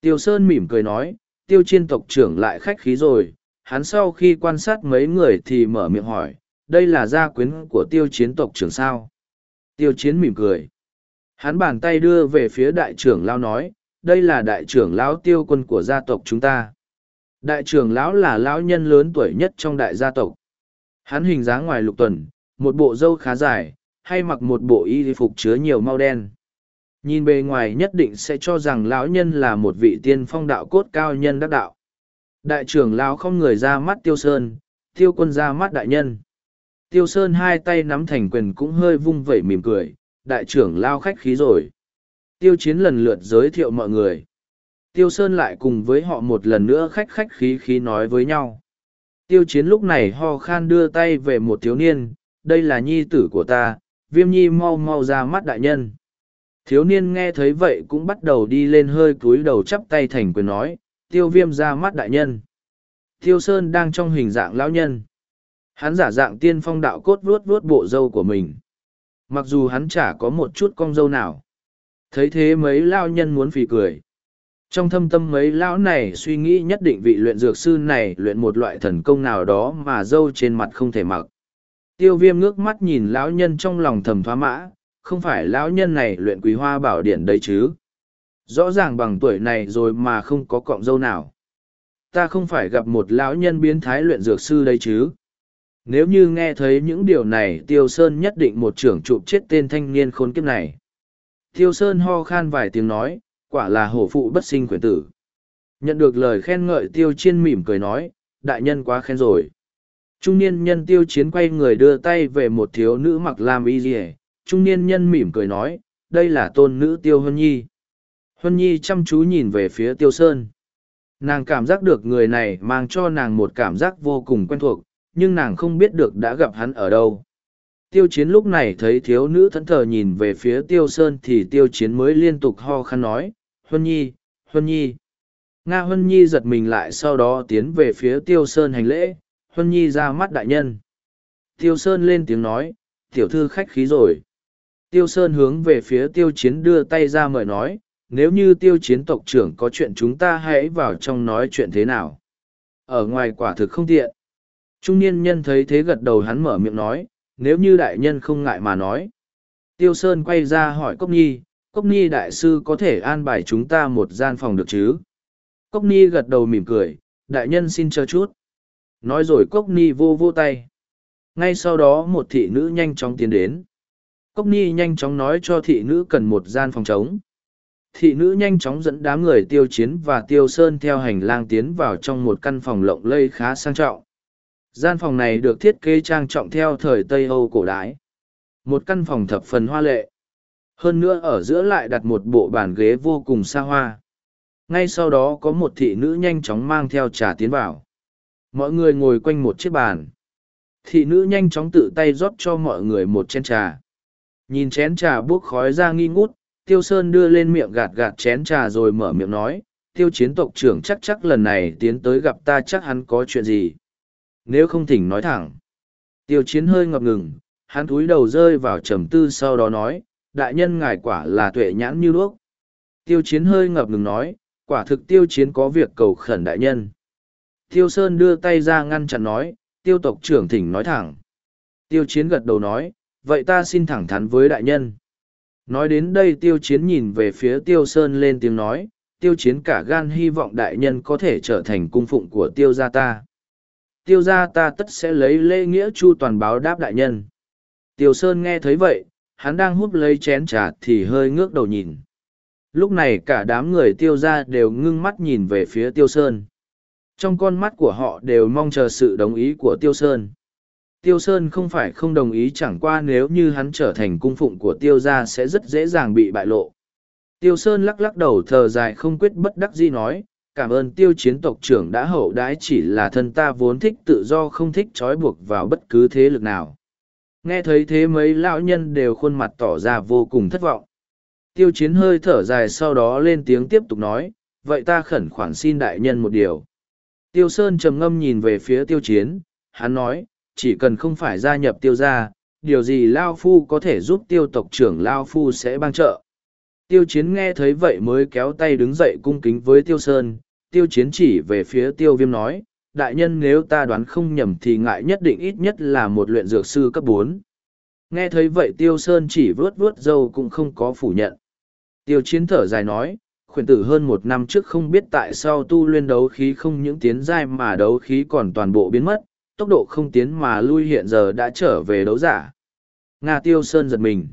Tiêu Sơn mỉm cười nói, Tiêu Chiến tộc trưởng lại khách khí rồi, hắn sau khi quan sát mấy người thì mở miệng hỏi, đây là gia quyến của Tiêu Chiến tộc trưởng sao? Tiêu Chiến mỉm cười. Hắn bàn tay đưa về phía đại trưởng lão nói, đây là đại trưởng lão tiêu quân của gia tộc chúng ta. Đại trưởng lão là lão nhân lớn tuổi nhất trong đại gia tộc. Hắn hình dáng ngoài lục tuần, một bộ râu khá dài, hay mặc một bộ y phục chứa nhiều màu đen. Nhìn bề ngoài nhất định sẽ cho rằng lão nhân là một vị tiên phong đạo cốt cao nhân đắc đạo. Đại trưởng lão không người ra mắt tiêu sơn, tiêu quân ra mắt đại nhân. Tiêu sơn hai tay nắm thành quyền cũng hơi vung vẩy mỉm cười, đại trưởng lao khách khí rồi. Tiêu chiến lần lượt giới thiệu mọi người. Tiêu Sơn lại cùng với họ một lần nữa khách khách khí khí nói với nhau. Tiêu chiến lúc này ho khan đưa tay về một thiếu niên, đây là nhi tử của ta, viêm nhi mau mau ra mắt đại nhân. Thiếu niên nghe thấy vậy cũng bắt đầu đi lên hơi cúi đầu chắp tay thành quyền nói, tiêu viêm ra mắt đại nhân. Tiêu Sơn đang trong hình dạng lão nhân. Hắn giả dạng tiên phong đạo cốt vuốt vuốt bộ râu của mình. Mặc dù hắn chả có một chút cong râu nào. Thấy thế mấy lao nhân muốn phì cười. Trong thâm tâm mấy lão này suy nghĩ nhất định vị luyện dược sư này luyện một loại thần công nào đó mà dâu trên mặt không thể mặc. Tiêu viêm ngước mắt nhìn lão nhân trong lòng thầm thoá mã, không phải lão nhân này luyện quý hoa bảo điển đấy chứ. Rõ ràng bằng tuổi này rồi mà không có cọng dâu nào. Ta không phải gặp một lão nhân biến thái luyện dược sư đây chứ. Nếu như nghe thấy những điều này Tiêu Sơn nhất định một trưởng chụp chết tên thanh niên khốn kiếp này. Tiêu Sơn ho khan vài tiếng nói, quả là hổ phụ bất sinh quyền tử. Nhận được lời khen ngợi Tiêu Chiên mỉm cười nói, đại nhân quá khen rồi. Trung niên nhân Tiêu Chiến quay người đưa tay về một thiếu nữ mặc lam y dì Trung niên nhân mỉm cười nói, đây là tôn nữ Tiêu Hân Nhi. Hân Nhi chăm chú nhìn về phía Tiêu Sơn. Nàng cảm giác được người này mang cho nàng một cảm giác vô cùng quen thuộc, nhưng nàng không biết được đã gặp hắn ở đâu. Tiêu chiến lúc này thấy thiếu nữ thẫn thờ nhìn về phía tiêu sơn thì tiêu chiến mới liên tục ho khăn nói, Huân Nhi, Huân Nhi. Nga Huân Nhi giật mình lại sau đó tiến về phía tiêu sơn hành lễ, Huân Nhi ra mắt đại nhân. Tiêu sơn lên tiếng nói, tiểu thư khách khí rồi. Tiêu sơn hướng về phía tiêu chiến đưa tay ra mời nói, nếu như tiêu chiến tộc trưởng có chuyện chúng ta hãy vào trong nói chuyện thế nào. Ở ngoài quả thực không tiện. Trung niên nhân thấy thế gật đầu hắn mở miệng nói, nếu như đại nhân không ngại mà nói. Tiêu Sơn quay ra hỏi Cốc Nhi, Cốc Nhi đại sư có thể an bài chúng ta một gian phòng được chứ? Cốc Nhi gật đầu mỉm cười, đại nhân xin chờ chút. Nói rồi Cốc Nhi vô vô tay. Ngay sau đó một thị nữ nhanh chóng tiến đến. Cốc Nhi nhanh chóng nói cho thị nữ cần một gian phòng trống. Thị nữ nhanh chóng dẫn đám người tiêu chiến và tiêu sơn theo hành lang tiến vào trong một căn phòng lộng lây khá sang trọng Gian phòng này được thiết kế trang trọng theo thời Tây Âu cổ đái. Một căn phòng thập phần hoa lệ. Hơn nữa ở giữa lại đặt một bộ bàn ghế vô cùng xa hoa. Ngay sau đó có một thị nữ nhanh chóng mang theo trà tiến vào. Mọi người ngồi quanh một chiếc bàn. Thị nữ nhanh chóng tự tay rót cho mọi người một chén trà. Nhìn chén trà buốc khói ra nghi ngút, Tiêu Sơn đưa lên miệng gạt gạt chén trà rồi mở miệng nói, Tiêu chiến tộc trưởng chắc chắc lần này tiến tới gặp ta chắc hắn có chuyện gì nếu không thỉnh nói thẳng. Tiêu chiến hơi ngập ngừng, hắn cúi đầu rơi vào trầm tư sau đó nói, đại nhân ngài quả là tuệ nhãn như đuốc. Tiêu chiến hơi ngập ngừng nói, quả thực tiêu chiến có việc cầu khẩn đại nhân. Tiêu Sơn đưa tay ra ngăn chặn nói, tiêu tộc trưởng thỉnh nói thẳng. Tiêu chiến gật đầu nói, vậy ta xin thẳng thắn với đại nhân. Nói đến đây tiêu chiến nhìn về phía tiêu Sơn lên tiếng nói, tiêu chiến cả gan hy vọng đại nhân có thể trở thành cung phụng của tiêu gia ta tiêu ra ta tất sẽ lấy lễ nghĩa chu toàn báo đáp đại nhân. Tiêu Sơn nghe thấy vậy, hắn đang hút lấy chén trà thì hơi ngước đầu nhìn. Lúc này cả đám người tiêu ra đều ngưng mắt nhìn về phía tiêu Sơn. Trong con mắt của họ đều mong chờ sự đồng ý của tiêu Sơn. Tiêu Sơn không phải không đồng ý chẳng qua nếu như hắn trở thành cung phụng của tiêu gia sẽ rất dễ dàng bị bại lộ. Tiêu Sơn lắc lắc đầu thờ dài không quyết bất đắc dĩ nói, cảm ơn tiêu chiến tộc trưởng đã hậu đãi chỉ là thân ta vốn thích tự do không thích trói buộc vào bất cứ thế lực nào. Nghe thấy thế mấy lão nhân đều khuôn mặt tỏ ra vô cùng thất vọng. Tiêu chiến hơi thở dài sau đó lên tiếng tiếp tục nói, vậy ta khẩn khoản xin đại nhân một điều. Tiêu Sơn trầm ngâm nhìn về phía tiêu chiến, hắn nói, chỉ cần không phải gia nhập tiêu gia, điều gì Lao Phu có thể giúp tiêu tộc trưởng Lao Phu sẽ bang trợ. Tiêu chiến nghe thấy vậy mới kéo tay đứng dậy cung kính với tiêu sơn, tiêu chiến chỉ về phía tiêu viêm nói, đại nhân nếu ta đoán không nhầm thì ngại nhất định ít nhất là một luyện dược sư cấp bốn. Nghe thấy vậy tiêu sơn chỉ vướt vướt dâu cũng không có phủ nhận. Tiêu chiến thở dài nói, khuyển tử hơn một năm trước không biết tại sao tu luyện đấu khí không những tiến giai mà đấu khí còn toàn bộ biến mất, tốc độ không tiến mà lui hiện giờ đã trở về đấu giả. Nga tiêu sơn giật mình.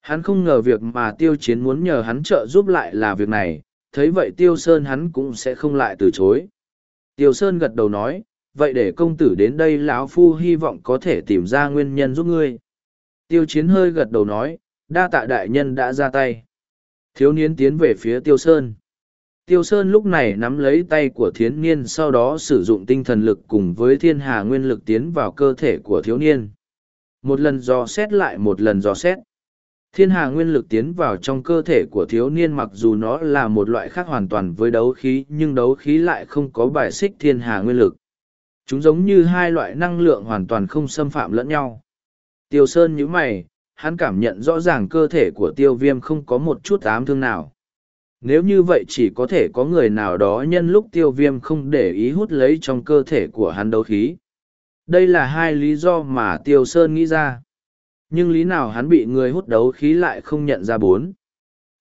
Hắn không ngờ việc mà tiêu chiến muốn nhờ hắn trợ giúp lại là việc này, thấy vậy tiêu sơn hắn cũng sẽ không lại từ chối. Tiêu sơn gật đầu nói, vậy để công tử đến đây lão phu hy vọng có thể tìm ra nguyên nhân giúp ngươi. Tiêu chiến hơi gật đầu nói, đa tạ đại nhân đã ra tay. Thiếu niên tiến về phía tiêu sơn. Tiêu Sơn lúc này nắm lấy tay của thiến niên sau đó sử dụng tinh thần lực cùng với thiên hà nguyên lực tiến vào cơ thể của thiếu niên. Một lần dò xét lại một lần dò xét. Thiên hà nguyên lực tiến vào trong cơ thể của thiếu niên mặc dù nó là một loại khác hoàn toàn với đấu khí nhưng đấu khí lại không có bài xích thiên hà nguyên lực. Chúng giống như hai loại năng lượng hoàn toàn không xâm phạm lẫn nhau. Tiêu Sơn nhíu mày, hắn cảm nhận rõ ràng cơ thể của tiêu viêm không có một chút ám thương nào nếu như vậy chỉ có thể có người nào đó nhân lúc tiêu viêm không để ý hút lấy trong cơ thể của hắn đấu khí. Đây là hai lý do mà tiêu sơn nghĩ ra. Nhưng lý nào hắn bị người hút đấu khí lại không nhận ra bốn.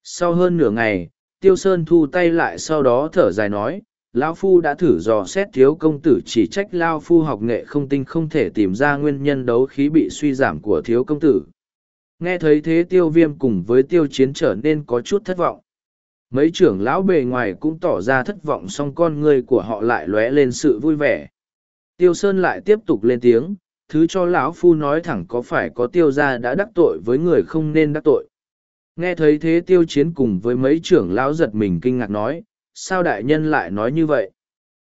Sau hơn nửa ngày, tiêu sơn thu tay lại sau đó thở dài nói, Lão Phu đã thử dò xét thiếu công tử chỉ trách Lao Phu học nghệ không tinh không thể tìm ra nguyên nhân đấu khí bị suy giảm của thiếu công tử. Nghe thấy thế tiêu viêm cùng với tiêu chiến trở nên có chút thất vọng mấy trưởng lão bề ngoài cũng tỏ ra thất vọng song con người của họ lại lóe lên sự vui vẻ tiêu sơn lại tiếp tục lên tiếng thứ cho lão phu nói thẳng có phải có tiêu gia đã đắc tội với người không nên đắc tội. Nghe thấy thế tiêu chiến cùng với mấy trưởng lão giật mình kinh ngạc nói, sao đại nhân lại nói như vậy?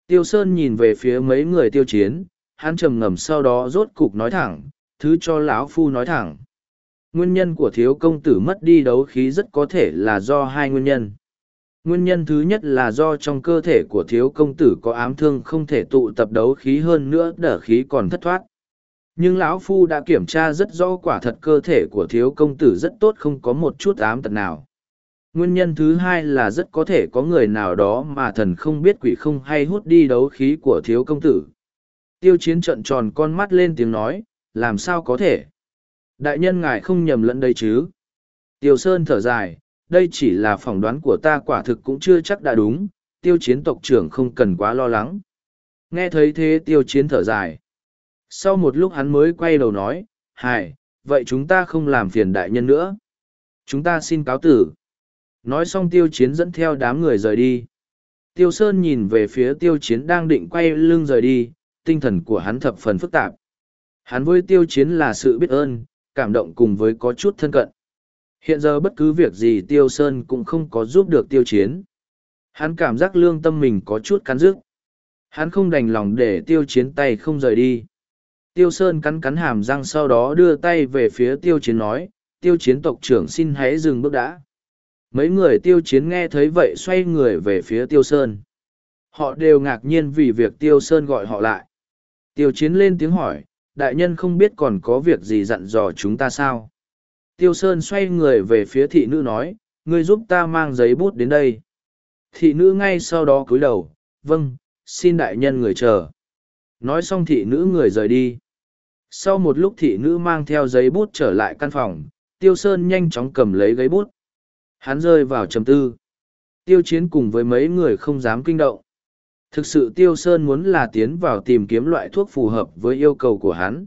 Tiêu sơn nhìn về phía mấy người tiêu chiến, hắn trầm ngầm sau đó rốt cục nói thẳng, thứ cho lão phu nói thẳng. Nguyên nhân của thiếu công tử mất đi đấu khí rất có thể là do hai nguyên nhân. Nguyên nhân thứ nhất là do trong cơ thể của thiếu công tử có ám thương không thể tụ tập đấu khí hơn nữa, đỡ khí còn thất thoát. Nhưng lão Phu đã kiểm tra rất rõ quả thật cơ thể của thiếu công tử rất tốt không có một chút ám tật nào. Nguyên nhân thứ hai là rất có thể có người nào đó mà thần không biết quỷ không hay hút đi đấu khí của thiếu công tử. Tiêu chiến trận tròn con mắt lên tiếng nói, làm sao có thể? Đại nhân ngài không nhầm lẫn đây chứ? Tiêu Sơn thở dài, đây chỉ là phỏng đoán của ta quả thực cũng chưa chắc đã đúng, tiêu chiến tộc trưởng không cần quá lo lắng. Nghe thấy thế tiêu chiến thở dài. Sau một lúc hắn mới quay đầu nói, hải, vậy chúng ta không làm phiền đại nhân nữa. Chúng ta xin cáo tử. Nói xong tiêu chiến dẫn theo đám người rời đi. Tiêu Sơn nhìn về phía tiêu chiến đang định quay lưng rời đi, tinh thần của hắn thập phần phức tạp. Hắn với tiêu chiến là sự biết ơn, cảm động cùng với có chút thân cận. Hiện giờ bất cứ việc gì Tiêu Sơn cũng không có giúp được tiêu chiến. Hắn cảm giác lương tâm mình có chút cắn rứt. Hắn không đành lòng để tiêu chiến tay không rời đi. Tiêu Sơn cắn cắn hàm răng sau đó đưa tay về phía tiêu chiến nói, tiêu chiến tộc trưởng xin hãy dừng bước đã. Mấy người tiêu chiến nghe thấy vậy xoay người về phía tiêu Sơn. Họ đều ngạc nhiên vì việc tiêu Sơn gọi họ lại. Tiêu chiến lên tiếng hỏi, đại nhân không biết còn có việc gì dặn dò chúng ta sao? Tiêu Sơn xoay người về phía thị nữ nói, ngươi giúp ta mang giấy bút đến đây. Thị nữ ngay sau đó cúi đầu, vâng, xin đại nhân người chờ. Nói xong thị nữ người rời đi. Sau một lúc thị nữ mang theo giấy bút trở lại căn phòng, Tiêu Sơn nhanh chóng cầm lấy giấy bút. Hắn rơi vào trầm tư. Tiêu chiến cùng với mấy người không dám kinh động. Thực sự Tiêu Sơn muốn là tiến vào tìm kiếm loại thuốc phù hợp với yêu cầu của hắn.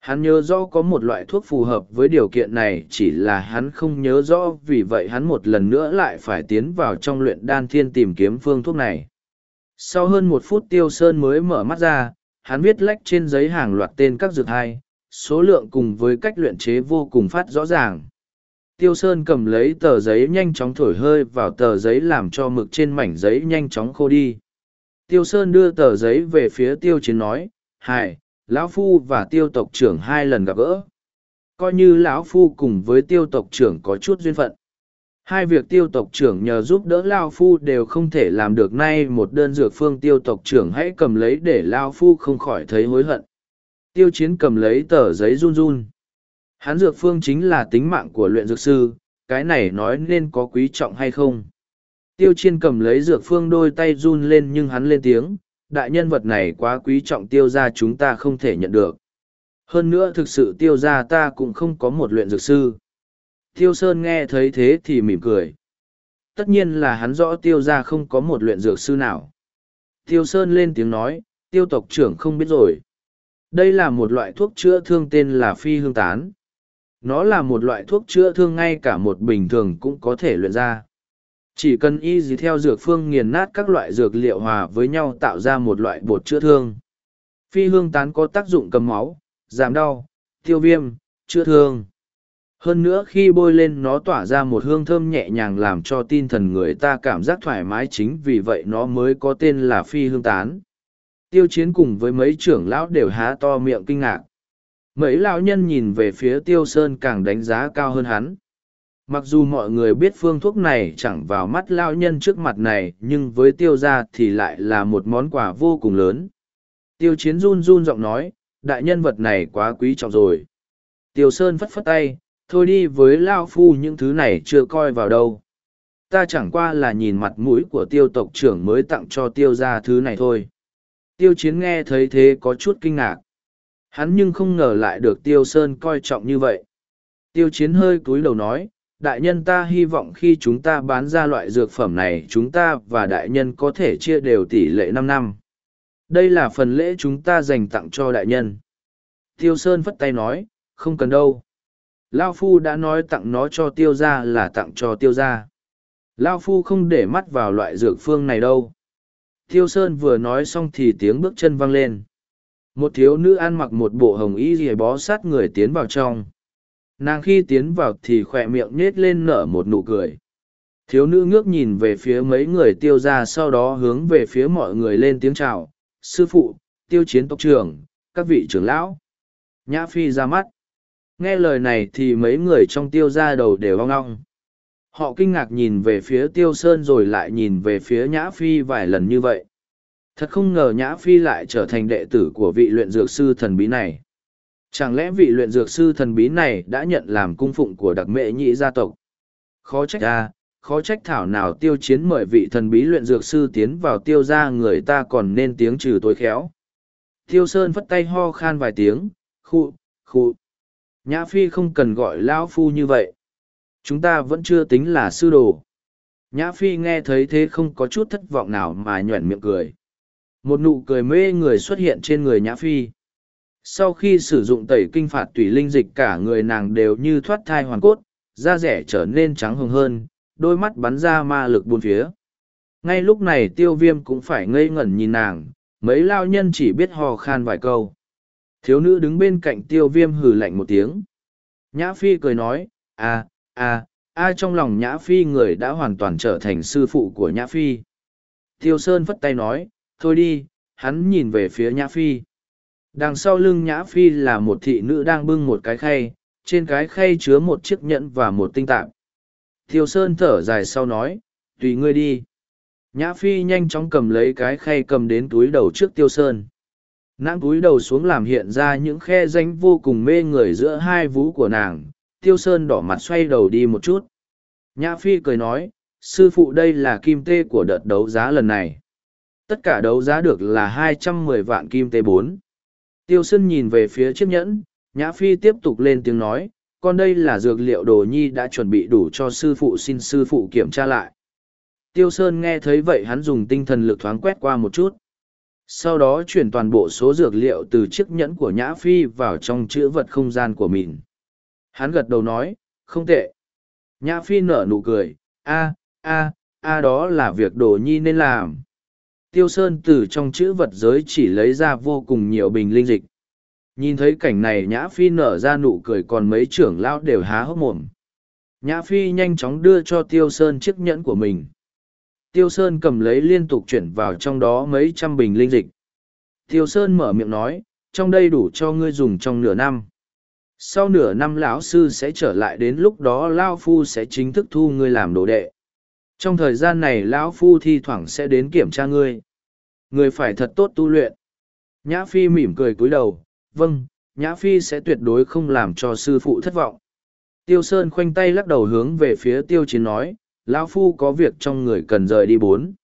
Hắn nhớ rõ có một loại thuốc phù hợp với điều kiện này chỉ là hắn không nhớ rõ vì vậy hắn một lần nữa lại phải tiến vào trong luyện đan thiên tìm kiếm phương thuốc này. Sau hơn một phút tiêu sơn mới mở mắt ra, hắn viết lách trên giấy hàng loạt tên các dược hai, số lượng cùng với cách luyện chế vô cùng phát rõ ràng. Tiêu Sơn cầm lấy tờ giấy nhanh chóng thổi hơi vào tờ giấy làm cho mực trên mảnh giấy nhanh chóng khô đi. Tiêu Sơn đưa tờ giấy về phía Tiêu Chiến nói, Hải, Lão Phu và Tiêu tộc trưởng hai lần gặp gỡ. Coi như Lão Phu cùng với Tiêu tộc trưởng có chút duyên phận. Hai việc tiêu tộc trưởng nhờ giúp đỡ Lao Phu đều không thể làm được nay một đơn dược phương tiêu tộc trưởng hãy cầm lấy để Lao Phu không khỏi thấy hối hận. Tiêu chiến cầm lấy tờ giấy run run. Hắn dược phương chính là tính mạng của luyện dược sư, cái này nói nên có quý trọng hay không. Tiêu chiến cầm lấy dược phương đôi tay run lên nhưng hắn lên tiếng, đại nhân vật này quá quý trọng tiêu ra chúng ta không thể nhận được. Hơn nữa thực sự tiêu ra ta cũng không có một luyện dược sư. Tiêu Sơn nghe thấy thế thì mỉm cười. Tất nhiên là hắn rõ tiêu ra không có một luyện dược sư nào. Tiêu Sơn lên tiếng nói, tiêu tộc trưởng không biết rồi. Đây là một loại thuốc chữa thương tên là phi hương tán. Nó là một loại thuốc chữa thương ngay cả một bình thường cũng có thể luyện ra. Chỉ cần y gì theo dược phương nghiền nát các loại dược liệu hòa với nhau tạo ra một loại bột chữa thương. Phi hương tán có tác dụng cầm máu, giảm đau, tiêu viêm, chữa thương. Hơn nữa khi bôi lên nó tỏa ra một hương thơm nhẹ nhàng làm cho tinh thần người ta cảm giác thoải mái chính vì vậy nó mới có tên là phi hương tán. Tiêu chiến cùng với mấy trưởng lão đều há to miệng kinh ngạc. Mấy lão nhân nhìn về phía tiêu sơn càng đánh giá cao hơn hắn. Mặc dù mọi người biết phương thuốc này chẳng vào mắt lão nhân trước mặt này nhưng với tiêu gia thì lại là một món quà vô cùng lớn. Tiêu chiến run run giọng nói, đại nhân vật này quá quý trọng rồi. Tiêu sơn phất phất tay, thôi đi với lao phu những thứ này chưa coi vào đâu. Ta chẳng qua là nhìn mặt mũi của tiêu tộc trưởng mới tặng cho tiêu ra thứ này thôi. Tiêu chiến nghe thấy thế có chút kinh ngạc. Hắn nhưng không ngờ lại được tiêu sơn coi trọng như vậy. Tiêu chiến hơi cúi đầu nói, đại nhân ta hy vọng khi chúng ta bán ra loại dược phẩm này, chúng ta và đại nhân có thể chia đều tỷ lệ năm năm. Đây là phần lễ chúng ta dành tặng cho đại nhân. Tiêu sơn phất tay nói, không cần đâu. Lao Phu đã nói tặng nó cho tiêu gia là tặng cho tiêu gia. Lao Phu không để mắt vào loại dược phương này đâu. Tiêu Sơn vừa nói xong thì tiếng bước chân vang lên. Một thiếu nữ ăn mặc một bộ hồng y rìa bó sát người tiến vào trong. Nàng khi tiến vào thì khỏe miệng nết lên nở một nụ cười. Thiếu nữ ngước nhìn về phía mấy người tiêu ra sau đó hướng về phía mọi người lên tiếng chào. Sư phụ, tiêu chiến tộc trưởng, các vị trưởng lão. Nhã Phi ra mắt. Nghe lời này thì mấy người trong tiêu ra đầu đều ong ong. Họ kinh ngạc nhìn về phía tiêu sơn rồi lại nhìn về phía Nhã Phi vài lần như vậy. Thật không ngờ Nhã Phi lại trở thành đệ tử của vị luyện dược sư thần bí này. Chẳng lẽ vị luyện dược sư thần bí này đã nhận làm cung phụng của đặc mệ nhị gia tộc? Khó trách ra, khó trách thảo nào tiêu chiến mời vị thần bí luyện dược sư tiến vào tiêu ra người ta còn nên tiếng trừ tối khéo. Tiêu Sơn phất tay ho khan vài tiếng, khu, khu. Nhã Phi không cần gọi lão phu như vậy. Chúng ta vẫn chưa tính là sư đồ. Nhã Phi nghe thấy thế không có chút thất vọng nào mà nhuẩn miệng cười. Một nụ cười mê người xuất hiện trên người Nhã Phi. Sau khi sử dụng tẩy kinh phạt tủy linh dịch cả người nàng đều như thoát thai hoàn cốt, da rẻ trở nên trắng hồng hơn, đôi mắt bắn ra ma lực buôn phía. Ngay lúc này tiêu viêm cũng phải ngây ngẩn nhìn nàng, mấy lao nhân chỉ biết hò khan vài câu. Thiếu nữ đứng bên cạnh tiêu viêm hừ lạnh một tiếng. Nhã Phi cười nói, à, à, a trong lòng Nhã Phi người đã hoàn toàn trở thành sư phụ của Nhã Phi. Tiêu Sơn phất tay nói, thôi đi, hắn nhìn về phía Nhã Phi. Đằng sau lưng Nhã Phi là một thị nữ đang bưng một cái khay, trên cái khay chứa một chiếc nhẫn và một tinh tạp. Tiêu Sơn thở dài sau nói, tùy ngươi đi. Nhã Phi nhanh chóng cầm lấy cái khay cầm đến túi đầu trước Tiêu Sơn. Nàng cúi đầu xuống làm hiện ra những khe danh vô cùng mê người giữa hai vú của nàng, tiêu sơn đỏ mặt xoay đầu đi một chút. Nhã Phi cười nói, sư phụ đây là kim tê của đợt đấu giá lần này. Tất cả đấu giá được là hai trăm mười vạn kim tê bốn. Tiêu sơn nhìn về phía chiếc nhẫn, Nhã Phi tiếp tục lên tiếng nói, con đây là dược liệu đồ nhi đã chuẩn bị đủ cho sư phụ xin sư phụ kiểm tra lại. Tiêu Sơn nghe thấy vậy hắn dùng tinh thần lực thoáng quét qua một chút sau đó chuyển toàn bộ số dược liệu từ chiếc nhẫn của nhã phi vào trong chữ vật không gian của mình hắn gật đầu nói, không tệ nhã phi nở nụ cười, a a a đó là việc đồ nhi nên làm Tiêu Sơn từ trong chữ vật giới chỉ lấy ra vô cùng nhiều bình linh dịch. Nhìn thấy cảnh này Nhã Phi nở ra nụ cười còn mấy trưởng lão đều há hốc mồm. Nhã Phi nhanh chóng đưa cho Tiêu Sơn chiếc nhẫn của mình. Tiêu Sơn cầm lấy liên tục chuyển vào trong đó mấy trăm bình linh dịch. Tiêu Sơn mở miệng nói, trong đây đủ cho ngươi dùng trong nửa năm. Sau nửa năm lão sư sẽ trở lại đến lúc đó Lao Phu sẽ chính thức thu ngươi làm đồ đệ. Trong thời gian này lão Phu thi thoảng sẽ đến kiểm tra ngươi. Ngươi phải thật tốt tu luyện. Nhã Phi mỉm cười cúi đầu, vâng, Nhã Phi sẽ tuyệt đối không làm cho sư phụ thất vọng. Tiêu Sơn khoanh tay lắc đầu hướng về phía Tiêu Chiến nói, Lao Phu có việc trong người cần rời đi bốn.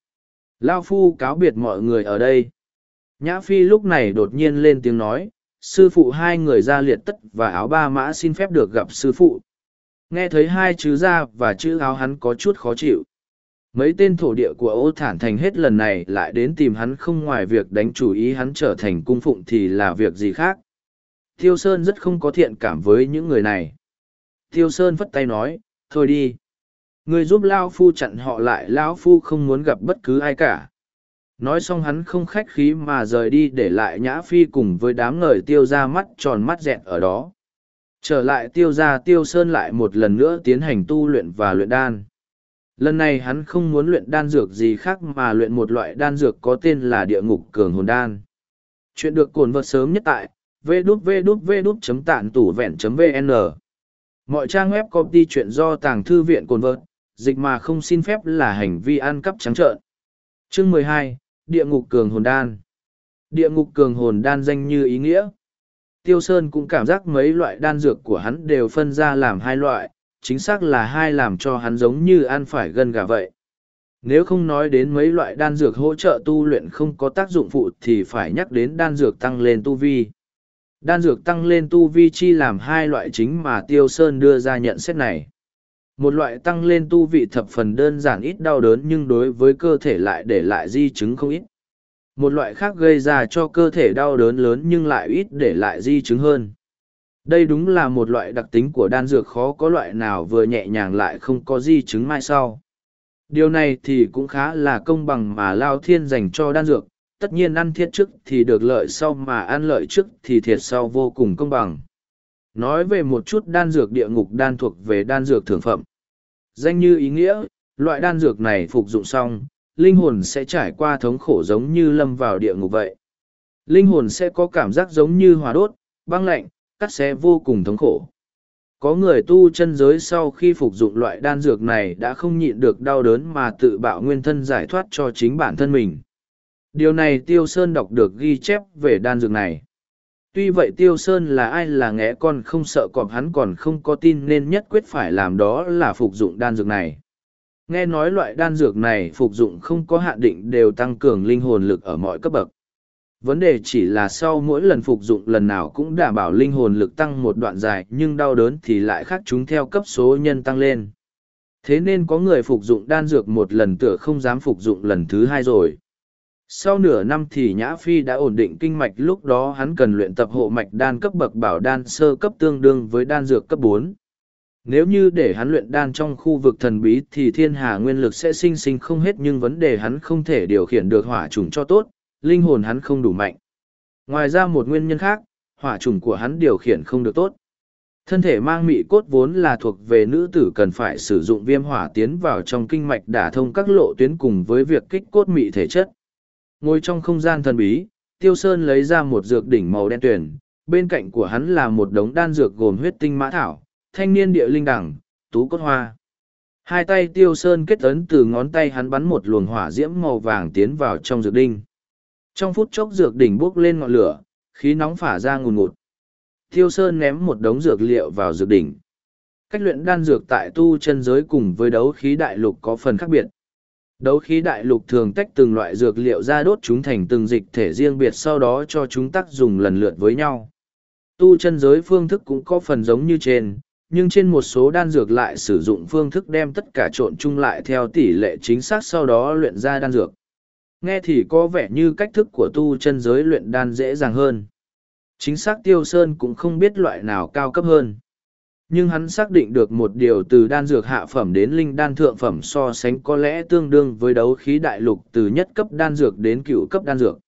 Lao Phu cáo biệt mọi người ở đây. Nhã Phi lúc này đột nhiên lên tiếng nói, sư phụ hai người ra liệt tất và áo ba mã xin phép được gặp sư phụ. Nghe thấy hai chữ ra và chữ áo hắn có chút khó chịu. Mấy tên thổ địa của ô thản thành hết lần này lại đến tìm hắn không ngoài việc đánh chủ ý hắn trở thành cung phụng thì là việc gì khác. Tiêu Sơn rất không có thiện cảm với những người này. Tiêu Sơn phất tay nói, thôi đi. Người giúp Lao Phu chặn họ lại Lao Phu không muốn gặp bất cứ ai cả. Nói xong hắn không khách khí mà rời đi để lại Nhã Phi cùng với đám người tiêu ra mắt tròn mắt dẹn ở đó. Trở lại tiêu ra tiêu sơn lại một lần nữa tiến hành tu luyện và luyện đan. Lần này hắn không muốn luyện đan dược gì khác mà luyện một loại đan dược có tên là địa ngục cường hồn đan. Chuyện được cồn vật sớm nhất tại www.tản tủ vẹn.vn Mọi trang web công ty chuyện do tàng thư viện cồn vật, dịch mà không xin phép là hành vi ăn cắp trắng trợn. Chương mười hai Địa ngục cường hồn đan Địa ngục cường hồn đan danh như ý nghĩa. Tiêu Sơn cũng cảm giác mấy loại đan dược của hắn đều phân ra làm hai loại, chính xác là hai làm cho hắn giống như ăn phải gân gà vậy. Nếu không nói đến mấy loại đan dược hỗ trợ tu luyện không có tác dụng phụ thì phải nhắc đến đan dược tăng lên tu vi. Đan dược tăng lên tu vi chi làm hai loại chính mà Tiêu Sơn đưa ra nhận xét này. Một loại tăng lên tu vị thập phần đơn giản ít đau đớn nhưng đối với cơ thể lại để lại di chứng không ít. Một loại khác gây ra cho cơ thể đau đớn lớn nhưng lại ít để lại di chứng hơn. Đây đúng là một loại đặc tính của đan dược khó có loại nào vừa nhẹ nhàng lại không có di chứng mai sau. Điều này thì cũng khá là công bằng mà Lao Thiên dành cho đan dược, tất nhiên ăn thiết trước thì được lợi sau mà ăn lợi trước thì thiệt sau vô cùng công bằng. Nói về một chút đan dược địa ngục đan thuộc về đan dược thưởng phẩm. Danh như ý nghĩa, loại đan dược này phục dụng xong, linh hồn sẽ trải qua thống khổ giống như lâm vào địa ngục vậy. Linh hồn sẽ có cảm giác giống như hòa đốt, băng lạnh, cắt xé vô cùng thống khổ. Có người tu chân giới sau khi phục dụng loại đan dược này đã không nhịn được đau đớn mà tự bạo nguyên thân giải thoát cho chính bản thân mình. Điều này Tiêu Sơn đọc được ghi chép về đan dược này tuy vậy tiêu sơn là ai là nghẽ con không sợ cọp hắn còn không có tin nên nhất quyết phải làm đó là phục dụng đan dược này. Nghe nói loại đan dược này phục dụng không có hạn định đều tăng cường linh hồn lực ở mọi cấp bậc. Vấn đề chỉ là sau mỗi lần phục dụng lần nào cũng đảm bảo linh hồn lực tăng một đoạn dài, nhưng đau đớn thì lại khác chúng theo cấp số nhân tăng lên. Thế nên có người phục dụng đan dược một lần tựa không dám phục dụng lần thứ hai rồi sau nửa năm thì Nhã Phi đã ổn định kinh mạch lúc đó hắn cần luyện tập hộ mạch đan cấp bậc bảo đan sơ cấp tương đương với đan dược cấp bốn. Nếu như để hắn luyện đan trong khu vực thần bí thì thiên hà nguyên lực sẽ sinh sinh không hết nhưng vấn đề hắn không thể điều khiển được hỏa trùng cho tốt, linh hồn hắn không đủ mạnh. Ngoài ra một nguyên nhân khác, hỏa trùng của hắn điều khiển không được tốt. Thân thể mang mị cốt vốn là thuộc về nữ tử cần phải sử dụng viêm hỏa tiến vào trong kinh mạch đả thông các lộ tuyến cùng với việc kích cốt mị thể chất. Ngồi trong không gian thần bí, Tiêu Sơn lấy ra một dược đỉnh màu đen tuyển, bên cạnh của hắn là một đống đan dược gồm huyết tinh mã thảo, thanh niên địa linh đẳng, tú cốt hoa. Hai tay Tiêu Sơn kết ấn từ ngón tay hắn bắn một luồng hỏa diễm màu vàng tiến vào trong dược đinh. Trong phút chốc dược đỉnh bốc lên ngọn lửa, khí nóng phả ra ngùn ngụt. Tiêu Sơn ném một đống dược liệu vào dược đỉnh. Cách luyện đan dược tại tu chân giới cùng với đấu khí đại lục có phần khác biệt. Đấu khí đại lục thường tách từng loại dược liệu ra đốt chúng thành từng dịch thể riêng biệt sau đó cho chúng tác dùng lần lượt với nhau. Tu chân giới phương thức cũng có phần giống như trên, nhưng trên một số đan dược lại sử dụng phương thức đem tất cả trộn chung lại theo tỷ lệ chính xác sau đó luyện ra đan dược. Nghe thì có vẻ như cách thức của tu chân giới luyện đan dễ dàng hơn. Chính xác Tiêu Sơn cũng không biết loại nào cao cấp hơn nhưng hắn xác định được một điều từ đan dược hạ phẩm đến linh đan thượng phẩm so sánh có lẽ tương đương với đấu khí đại lục từ nhất cấp đan dược đến cựu cấp đan dược.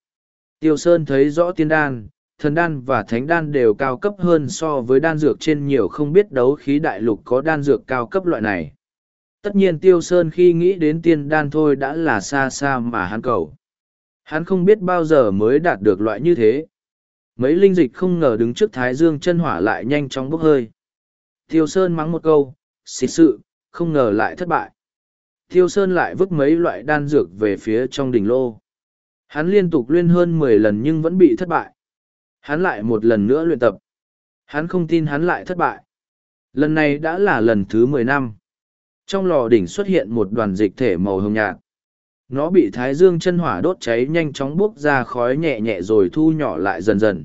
Tiêu Sơn thấy rõ tiên đan, thần đan và thánh đan đều cao cấp hơn so với đan dược trên nhiều không biết đấu khí đại lục có đan dược cao cấp loại này. Tất nhiên Tiêu Sơn khi nghĩ đến tiên đan thôi đã là xa xa mà hắn cầu. Hắn không biết bao giờ mới đạt được loại như thế. Mấy linh dịch không ngờ đứng trước thái dương chân hỏa lại nhanh chóng bốc hơi. Tiêu Sơn mắng một câu, xịt sự, không ngờ lại thất bại. Tiêu Sơn lại vứt mấy loại đan dược về phía trong đỉnh lô. Hắn liên tục luyện hơn mười lần nhưng vẫn bị thất bại. Hắn lại một lần nữa luyện tập. Hắn không tin hắn lại thất bại. Lần này đã là lần thứ mười năm. Trong lò đỉnh xuất hiện một đoàn dịch thể màu hồng nhạt. Nó bị thái dương chân hỏa đốt cháy nhanh chóng bốc ra khói nhẹ nhẹ rồi thu nhỏ lại dần dần.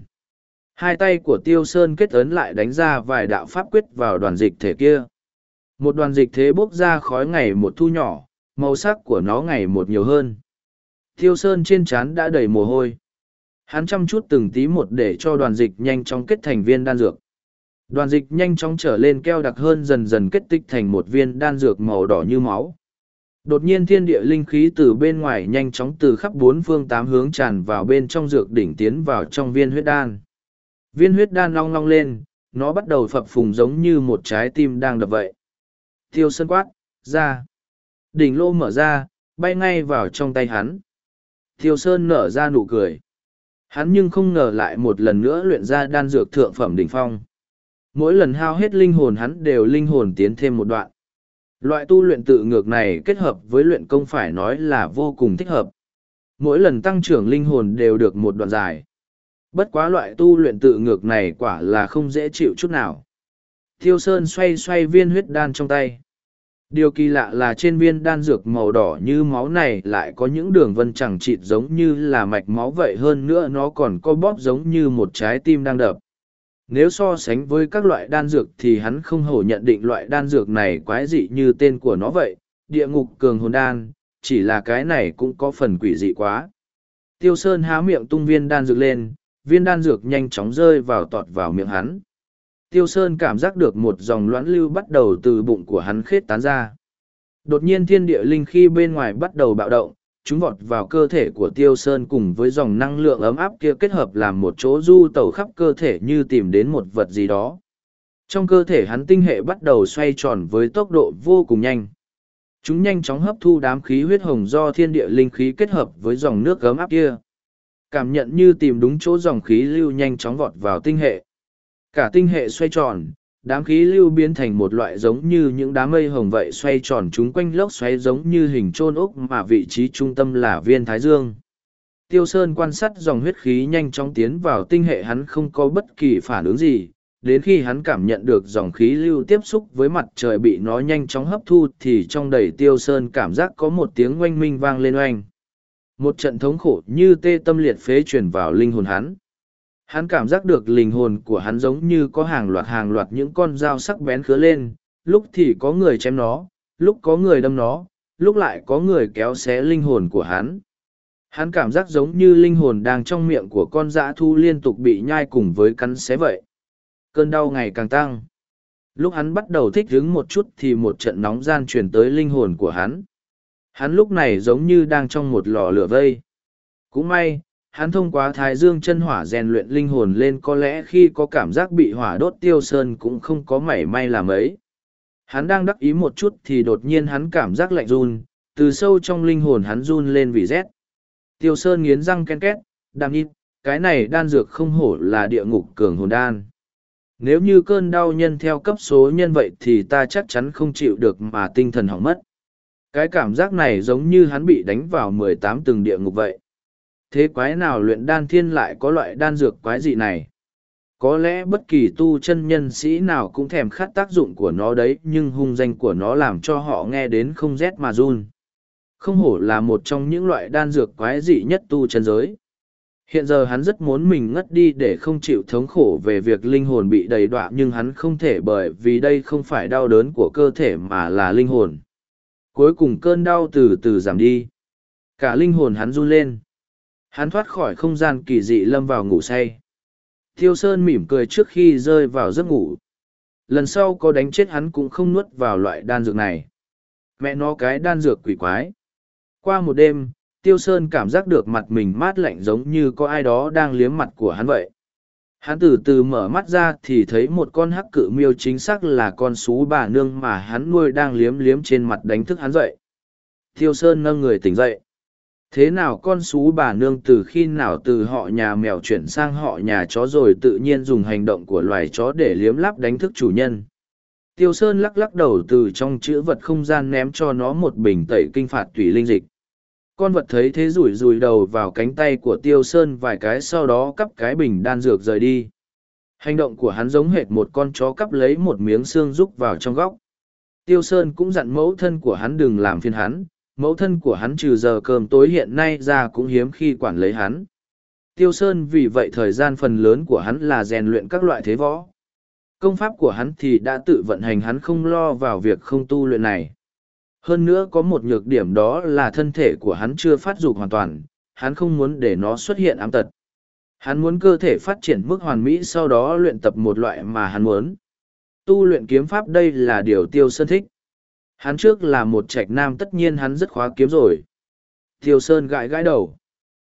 Hai tay của Tiêu Sơn kết ấn lại đánh ra vài đạo pháp quyết vào đoàn dịch thể kia. Một đoàn dịch thế bốc ra khói ngày một thu nhỏ, màu sắc của nó ngày một nhiều hơn. Tiêu Sơn trên trán đã đầy mồ hôi. Hắn chăm chút từng tí một để cho đoàn dịch nhanh chóng kết thành viên đan dược. Đoàn dịch nhanh chóng trở lên keo đặc hơn dần dần kết tích thành một viên đan dược màu đỏ như máu. Đột nhiên thiên địa linh khí từ bên ngoài nhanh chóng từ khắp bốn phương tám hướng tràn vào bên trong dược đỉnh tiến vào trong viên huyết đan. Viên huyết đan long long lên, nó bắt đầu phập phùng giống như một trái tim đang đập vậy. Tiêu sân quát, ra. Đỉnh lô mở ra, bay ngay vào trong tay hắn. Tiêu Sơn nở ra nụ cười. Hắn nhưng không ngờ lại một lần nữa luyện ra đan dược thượng phẩm đỉnh phong. Mỗi lần hao hết linh hồn hắn đều linh hồn tiến thêm một đoạn. Loại tu luyện tự ngược này kết hợp với luyện công phải nói là vô cùng thích hợp. Mỗi lần tăng trưởng linh hồn đều được một đoạn dài. Bất quá loại tu luyện tự ngược này quả là không dễ chịu chút nào. Thiêu Sơn xoay xoay viên huyết đan trong tay. Điều kỳ lạ là trên viên đan dược màu đỏ như máu này lại có những đường vân chẳng chịt giống như là mạch máu vậy hơn nữa nó còn có bóp giống như một trái tim đang đập. Nếu so sánh với các loại đan dược thì hắn không hổ nhận định loại đan dược này quái dị như tên của nó vậy, địa ngục cường hồn đan, chỉ là cái này cũng có phần quỷ dị quá. Tiêu Sơn há miệng tung viên đan dược lên, viên đan dược nhanh chóng rơi vào tọt vào miệng hắn. Tiêu Sơn cảm giác được một dòng loãn lưu bắt đầu từ bụng của hắn khết tán ra. Đột nhiên thiên địa linh khi bên ngoài bắt đầu bạo động, chúng vọt vào cơ thể của Tiêu Sơn cùng với dòng năng lượng ấm áp kia kết hợp làm một chỗ du tẩu khắp cơ thể như tìm đến một vật gì đó. Trong cơ thể hắn tinh hệ bắt đầu xoay tròn với tốc độ vô cùng nhanh. Chúng nhanh chóng hấp thu đám khí huyết hồng do thiên địa linh khí kết hợp với dòng nước ấm áp kia. Cảm nhận như tìm đúng chỗ dòng khí lưu nhanh chóng vọt vào tinh hệ. Cả tinh hệ xoay tròn, đám khí lưu biến thành một loại giống như những đám mây hồng vậy xoay tròn chúng quanh lốc xoáy giống như hình trôn ốc mà vị trí trung tâm là viên thái dương. Tiêu Sơn quan sát dòng huyết khí nhanh chóng tiến vào tinh hệ hắn không có bất kỳ phản ứng gì, đến khi hắn cảm nhận được dòng khí lưu tiếp xúc với mặt trời bị nó nhanh chóng hấp thu thì trong đầy Tiêu Sơn cảm giác có một tiếng oanh minh vang lên oanh. Một trận thống khổ như tê tâm liệt phế truyền vào linh hồn hắn. Hắn cảm giác được linh hồn của hắn giống như có hàng loạt hàng loạt những con dao sắc bén khứa lên, lúc thì có người chém nó, lúc có người đâm nó, lúc lại có người kéo xé linh hồn của hắn. Hắn cảm giác giống như linh hồn đang trong miệng của con dã thu liên tục bị nhai cùng với cắn xé vậy. Cơn đau ngày càng tăng. Lúc hắn bắt đầu thích đứng một chút thì một trận nóng gian truyền tới linh hồn của hắn. Hắn lúc này giống như đang trong một lò lửa vây. Cũng may, hắn thông qua thái dương chân hỏa rèn luyện linh hồn lên có lẽ khi có cảm giác bị hỏa đốt tiêu sơn cũng không có mảy may làm ấy. Hắn đang đắc ý một chút thì đột nhiên hắn cảm giác lạnh run từ sâu trong linh hồn hắn run lên vì rét. Tiêu sơn nghiến răng ken két đam nhịp, cái này đan dược không hổ là địa ngục cường hồn đan. Nếu như cơn đau nhân theo cấp số nhân vậy thì ta chắc chắn không chịu được mà tinh thần hỏng mất cái cảm giác này giống như hắn bị đánh vào mười tám từng địa ngục vậy. Thế quái nào luyện đan thiên lại có loại đan dược quái dị này? Có lẽ bất kỳ tu chân nhân sĩ nào cũng thèm khát tác dụng của nó đấy, nhưng hung danh của nó làm cho họ nghe đến không rét mà run. Không hổ là một trong những loại đan dược quái dị nhất tu chân giới. Hiện giờ hắn rất muốn mình ngất đi để không chịu thống khổ về việc linh hồn bị đầy đọa, nhưng hắn không thể bởi vì đây không phải đau đớn của cơ thể mà là linh hồn cuối cùng cơn đau từ từ giảm đi cả linh hồn hắn run lên Hắn thoát khỏi không gian kỳ dị lâm vào ngủ say. Thiêu Sơn mỉm cười trước khi rơi vào giấc ngủ. lần sau có đánh chết hắn cũng không nuốt vào loại đan dược này. Mẹ nó cái đan dược quỷ quái. Qua một đêm, Tiêu Sơn cảm giác được mặt mình mát lạnh giống như có ai đó đang liếm mặt của hắn vậy. Hắn từ từ mở mắt ra thì thấy một con hắc cự miêu chính xác là con sú bà nương mà hắn nuôi đang liếm liếm trên mặt đánh thức hắn dậy. Tiêu Sơn nâng người tỉnh dậy. Thế nào con sú bà nương từ khi nào từ họ nhà mèo chuyển sang họ nhà chó rồi tự nhiên dùng hành động của loài chó để liếm lắp đánh thức chủ nhân. Tiêu Sơn lắc lắc đầu từ trong chữ vật không gian ném cho nó một bình tẩy kinh phạt tùy linh dịch. Con vật thấy thế rủi rủi đầu vào cánh tay của Tiêu Sơn vài cái sau đó cắp cái bình đan dược rời đi. Hành động của hắn giống hệt một con chó cắp lấy một miếng xương rúc vào trong góc. Tiêu Sơn cũng dặn mẫu thân của hắn đừng làm phiền hắn, mẫu thân của hắn trừ giờ cơm tối hiện nay ra cũng hiếm khi quản lấy hắn. Tiêu Sơn vì vậy thời gian phần lớn của hắn là rèn luyện các loại thế võ. Công pháp của hắn thì đã tự vận hành hắn không lo vào việc không tu luyện này. Hơn nữa có một nhược điểm đó là thân thể của hắn chưa phát dục hoàn toàn, hắn không muốn để nó xuất hiện ám tật. Hắn muốn cơ thể phát triển mức hoàn mỹ sau đó luyện tập một loại mà hắn muốn. Tu luyện kiếm pháp đây là điều Tiêu Sơn thích. Hắn trước là một trạch nam tất nhiên hắn rất khóa kiếm rồi. Tiêu Sơn gãi gãi đầu.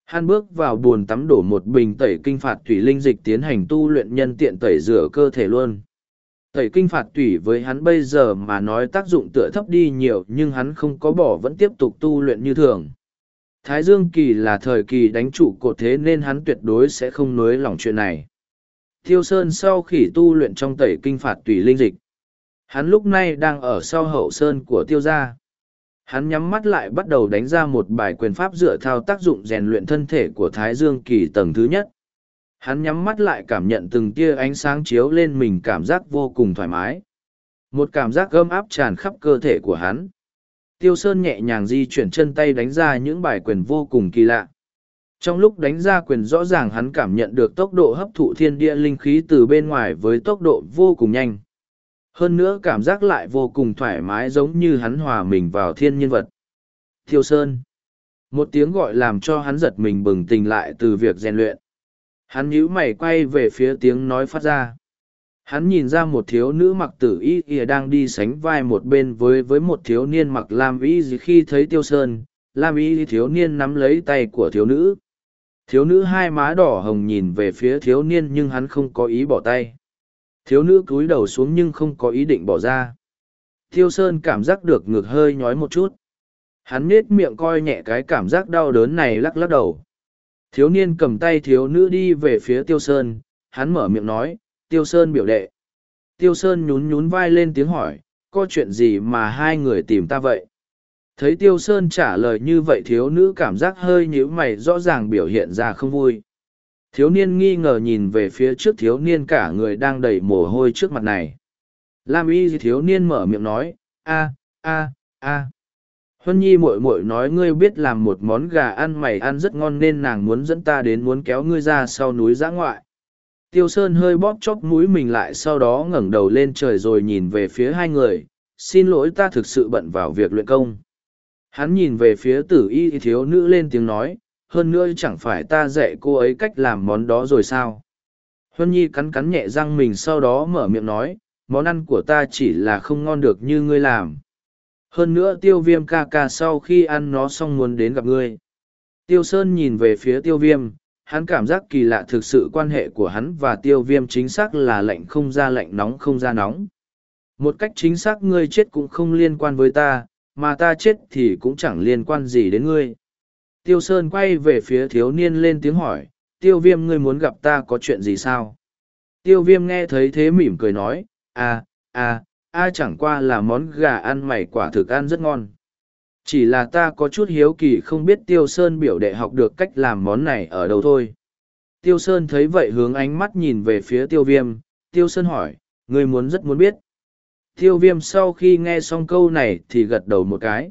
Hắn bước vào buồn tắm đổ một bình tẩy kinh phạt thủy linh dịch tiến hành tu luyện nhân tiện tẩy rửa cơ thể luôn. Tẩy kinh phạt tủy với hắn bây giờ mà nói tác dụng tựa thấp đi nhiều nhưng hắn không có bỏ vẫn tiếp tục tu luyện như thường. Thái Dương kỳ là thời kỳ đánh trụ cột thế nên hắn tuyệt đối sẽ không nối lòng chuyện này. Tiêu Sơn sau khi tu luyện trong tẩy kinh phạt tùy linh dịch. Hắn lúc này đang ở sau hậu sơn của tiêu gia. Hắn nhắm mắt lại bắt đầu đánh ra một bài quyền pháp dựa theo tác dụng rèn luyện thân thể của Thái Dương Kỳ tầng thứ nhất. Hắn nhắm mắt lại cảm nhận từng tia ánh sáng chiếu lên mình cảm giác vô cùng thoải mái. Một cảm giác gâm áp tràn khắp cơ thể của hắn. Tiêu Sơn nhẹ nhàng di chuyển chân tay đánh ra những bài quyền vô cùng kỳ lạ. Trong lúc đánh ra quyền rõ ràng hắn cảm nhận được tốc độ hấp thụ thiên địa linh khí từ bên ngoài với tốc độ vô cùng nhanh. Hơn nữa cảm giác lại vô cùng thoải mái giống như hắn hòa mình vào thiên nhân vật. Tiêu Sơn. Một tiếng gọi làm cho hắn giật mình bừng tỉnh lại từ việc rèn luyện. Hắn nhíu mày quay về phía tiếng nói phát ra. Hắn nhìn ra một thiếu nữ mặc tử y ỉa đang đi sánh vai một bên với với một thiếu niên mặc lam y khi thấy tiêu sơn. Lam y thiếu niên nắm lấy tay của thiếu nữ. Thiếu nữ hai má đỏ hồng nhìn về phía thiếu niên nhưng hắn không có ý bỏ tay. Thiếu nữ cúi đầu xuống nhưng không có ý định bỏ ra. Tiêu sơn cảm giác được ngược hơi nhói một chút. Hắn nết miệng coi nhẹ cái cảm giác đau đớn này lắc lắc đầu thiếu niên cầm tay thiếu nữ đi về phía tiêu sơn, hắn mở miệng nói, tiêu sơn biểu đệ. Tiêu sơn nhún nhún vai lên tiếng hỏi, có chuyện gì mà hai người tìm ta vậy? Thấy tiêu sơn trả lời như vậy, thiếu nữ cảm giác hơi nhíu mày, rõ ràng biểu hiện ra không vui. Thiếu niên nghi ngờ nhìn về phía trước thiếu niên cả người đang đầy mồ hôi trước mặt này. Lam y thiếu niên mở miệng nói, a a a huân nhi muội muội nói ngươi biết làm một món gà ăn mày ăn rất ngon nên nàng muốn dẫn ta đến muốn kéo ngươi ra sau núi giã ngoại tiêu sơn hơi bóp chóp mũi mình lại sau đó ngẩng đầu lên trời rồi nhìn về phía hai người xin lỗi ta thực sự bận vào việc luyện công Hắn nhìn về phía tử y thiếu nữ lên tiếng nói, hơn nữa chẳng phải ta dạy cô ấy cách làm món đó rồi sao. Huân Nhi cắn cắn nhẹ răng mình sau đó mở miệng nói, món ăn của ta chỉ là không ngon được như ngươi làm. Hơn nữa tiêu viêm ca ca sau khi ăn nó xong muốn đến gặp ngươi. Tiêu Sơn nhìn về phía tiêu viêm, hắn cảm giác kỳ lạ thực sự quan hệ của hắn và tiêu viêm chính xác là lạnh không ra lạnh nóng không ra nóng. Một cách chính xác ngươi chết cũng không liên quan với ta, mà ta chết thì cũng chẳng liên quan gì đến ngươi. Tiêu Sơn quay về phía thiếu niên lên tiếng hỏi, tiêu viêm ngươi muốn gặp ta có chuyện gì sao? Tiêu viêm nghe thấy thế mỉm cười nói, à, à, a chẳng qua là món gà ăn mày quả thực ăn rất ngon. Chỉ là ta có chút hiếu kỳ không biết Tiêu Sơn biểu đệ học được cách làm món này ở đâu thôi. Tiêu Sơn thấy vậy hướng ánh mắt nhìn về phía tiêu viêm, Tiêu Sơn hỏi, người muốn rất muốn biết. Tiêu viêm sau khi nghe xong câu này thì gật đầu một cái.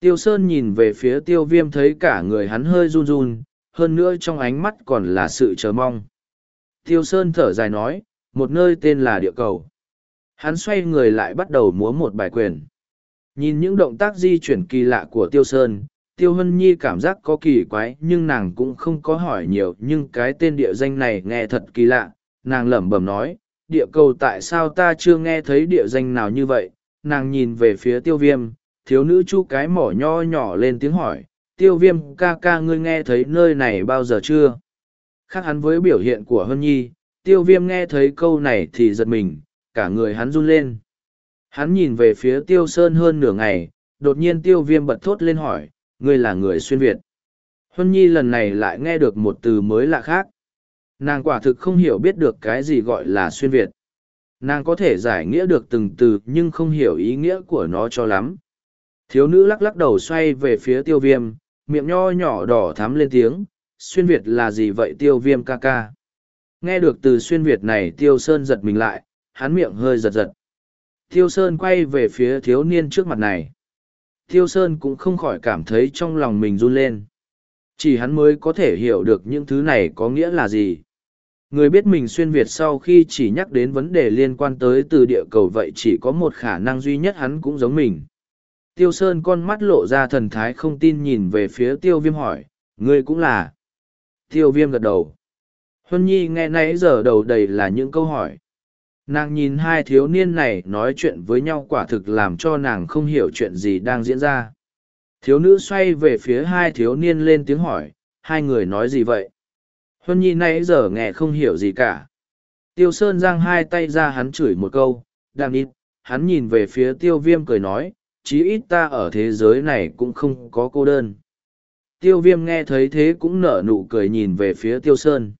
Tiêu Sơn nhìn về phía tiêu viêm thấy cả người hắn hơi run run, hơn nữa trong ánh mắt còn là sự chờ mong. Tiêu Sơn thở dài nói, một nơi tên là địa cầu. Hắn xoay người lại bắt đầu múa một bài quyền. Nhìn những động tác di chuyển kỳ lạ của Tiêu Sơn, Tiêu Hân Nhi cảm giác có kỳ quái nhưng nàng cũng không có hỏi nhiều nhưng cái tên địa danh này nghe thật kỳ lạ. Nàng lẩm bẩm nói, địa cầu tại sao ta chưa nghe thấy địa danh nào như vậy nàng nhìn về phía tiêu viêm thiếu nữ chu cái mỏ nho nhỏ lên tiếng hỏi tiêu viêm ca ca ngươi nghe thấy nơi này bao giờ chưa khác hắn với biểu hiện của hân nhi tiêu viêm nghe thấy câu này thì giật mình cả người hắn run lên. Hắn nhìn về phía tiêu sơn hơn nửa ngày, đột nhiên tiêu viêm bật thốt lên hỏi, ngươi là người xuyên việt? Huân nhi lần này lại nghe được một từ mới lạ khác. Nàng quả thực không hiểu biết được cái gì gọi là xuyên việt. Nàng có thể giải nghĩa được từng từ nhưng không hiểu ý nghĩa của nó cho lắm. Thiếu nữ lắc lắc đầu xoay về phía tiêu viêm, miệng nho nhỏ đỏ thắm lên tiếng, xuyên việt là gì vậy tiêu viêm ca ca? Nghe được từ xuyên việt này, tiêu sơn giật mình lại hắn miệng hơi giật giật. Tiêu sơn quay về phía thiếu niên trước mặt này. Tiêu sơn cũng không khỏi cảm thấy trong lòng mình run lên. Chỉ hắn mới có thể hiểu được những thứ này có nghĩa là gì. Người biết mình xuyên việt sau khi chỉ nhắc đến vấn đề liên quan tới từ địa cầu vậy chỉ có một khả năng duy nhất hắn cũng giống mình. Tiêu sơn con mắt lộ ra thần thái không tin nhìn về phía tiêu viêm hỏi, ngươi cũng là? Tiêu viêm gật đầu. Huân nhi nghe nãy giờ đầu đầy là những câu hỏi nàng nhìn hai thiếu niên này nói chuyện với nhau quả thực làm cho nàng không hiểu chuyện gì đang diễn ra. Thiếu nữ xoay về phía hai thiếu niên lên tiếng hỏi, hai người nói gì vậy? Huân nhi nãy giờ nghe không hiểu gì cả. Tiêu sơn giang hai tay ra hắn chửi một câu đang ít hắn nhìn về phía tiêu viêm cười nói, chí ít ta ở thế giới này cũng không có cô đơn. Tiêu viêm nghe thấy thế cũng nở nụ cười nhìn về phía tiêu sơn.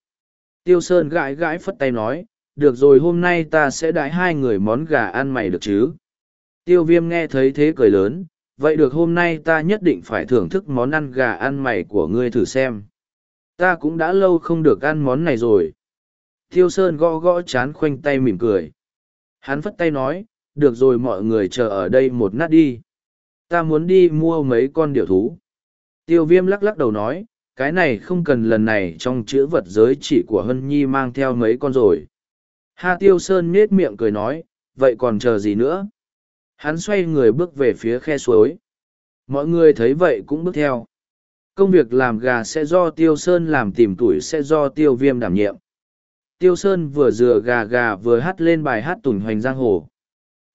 Tiêu sơn gãi gãi phất tay nói được rồi, hôm nay ta sẽ đãi hai người món gà ăn mày được chứ? Tiêu viêm nghe thấy thế cười lớn. Vậy được, hôm nay ta nhất định phải thưởng thức món ăn gà ăn mày của ngươi thử xem. Ta cũng đã lâu không được ăn món này rồi. Tiêu sơn gõ gõ chán khoanh tay mỉm cười. Hắn phất tay nói, được rồi, mọi người chờ ở đây một nát đi. Ta muốn đi mua mấy con điểu thú. Tiêu viêm lắc lắc đầu nói, cái này không cần lần này, trong chữ vật giới chỉ của hân nhi mang theo mấy con rồi ha tiêu sơn nết miệng cười nói, vậy còn chờ gì nữa? Hắn xoay người bước về phía khe suối. Mọi người thấy vậy cũng bước theo. Công việc làm gà sẽ do tiêu sơn làm, tìm tuổi sẽ do tiêu viêm đảm nhiệm. Tiêu sơn vừa dừa gà gà vừa hát lên bài hát tùng hoành giang hồ.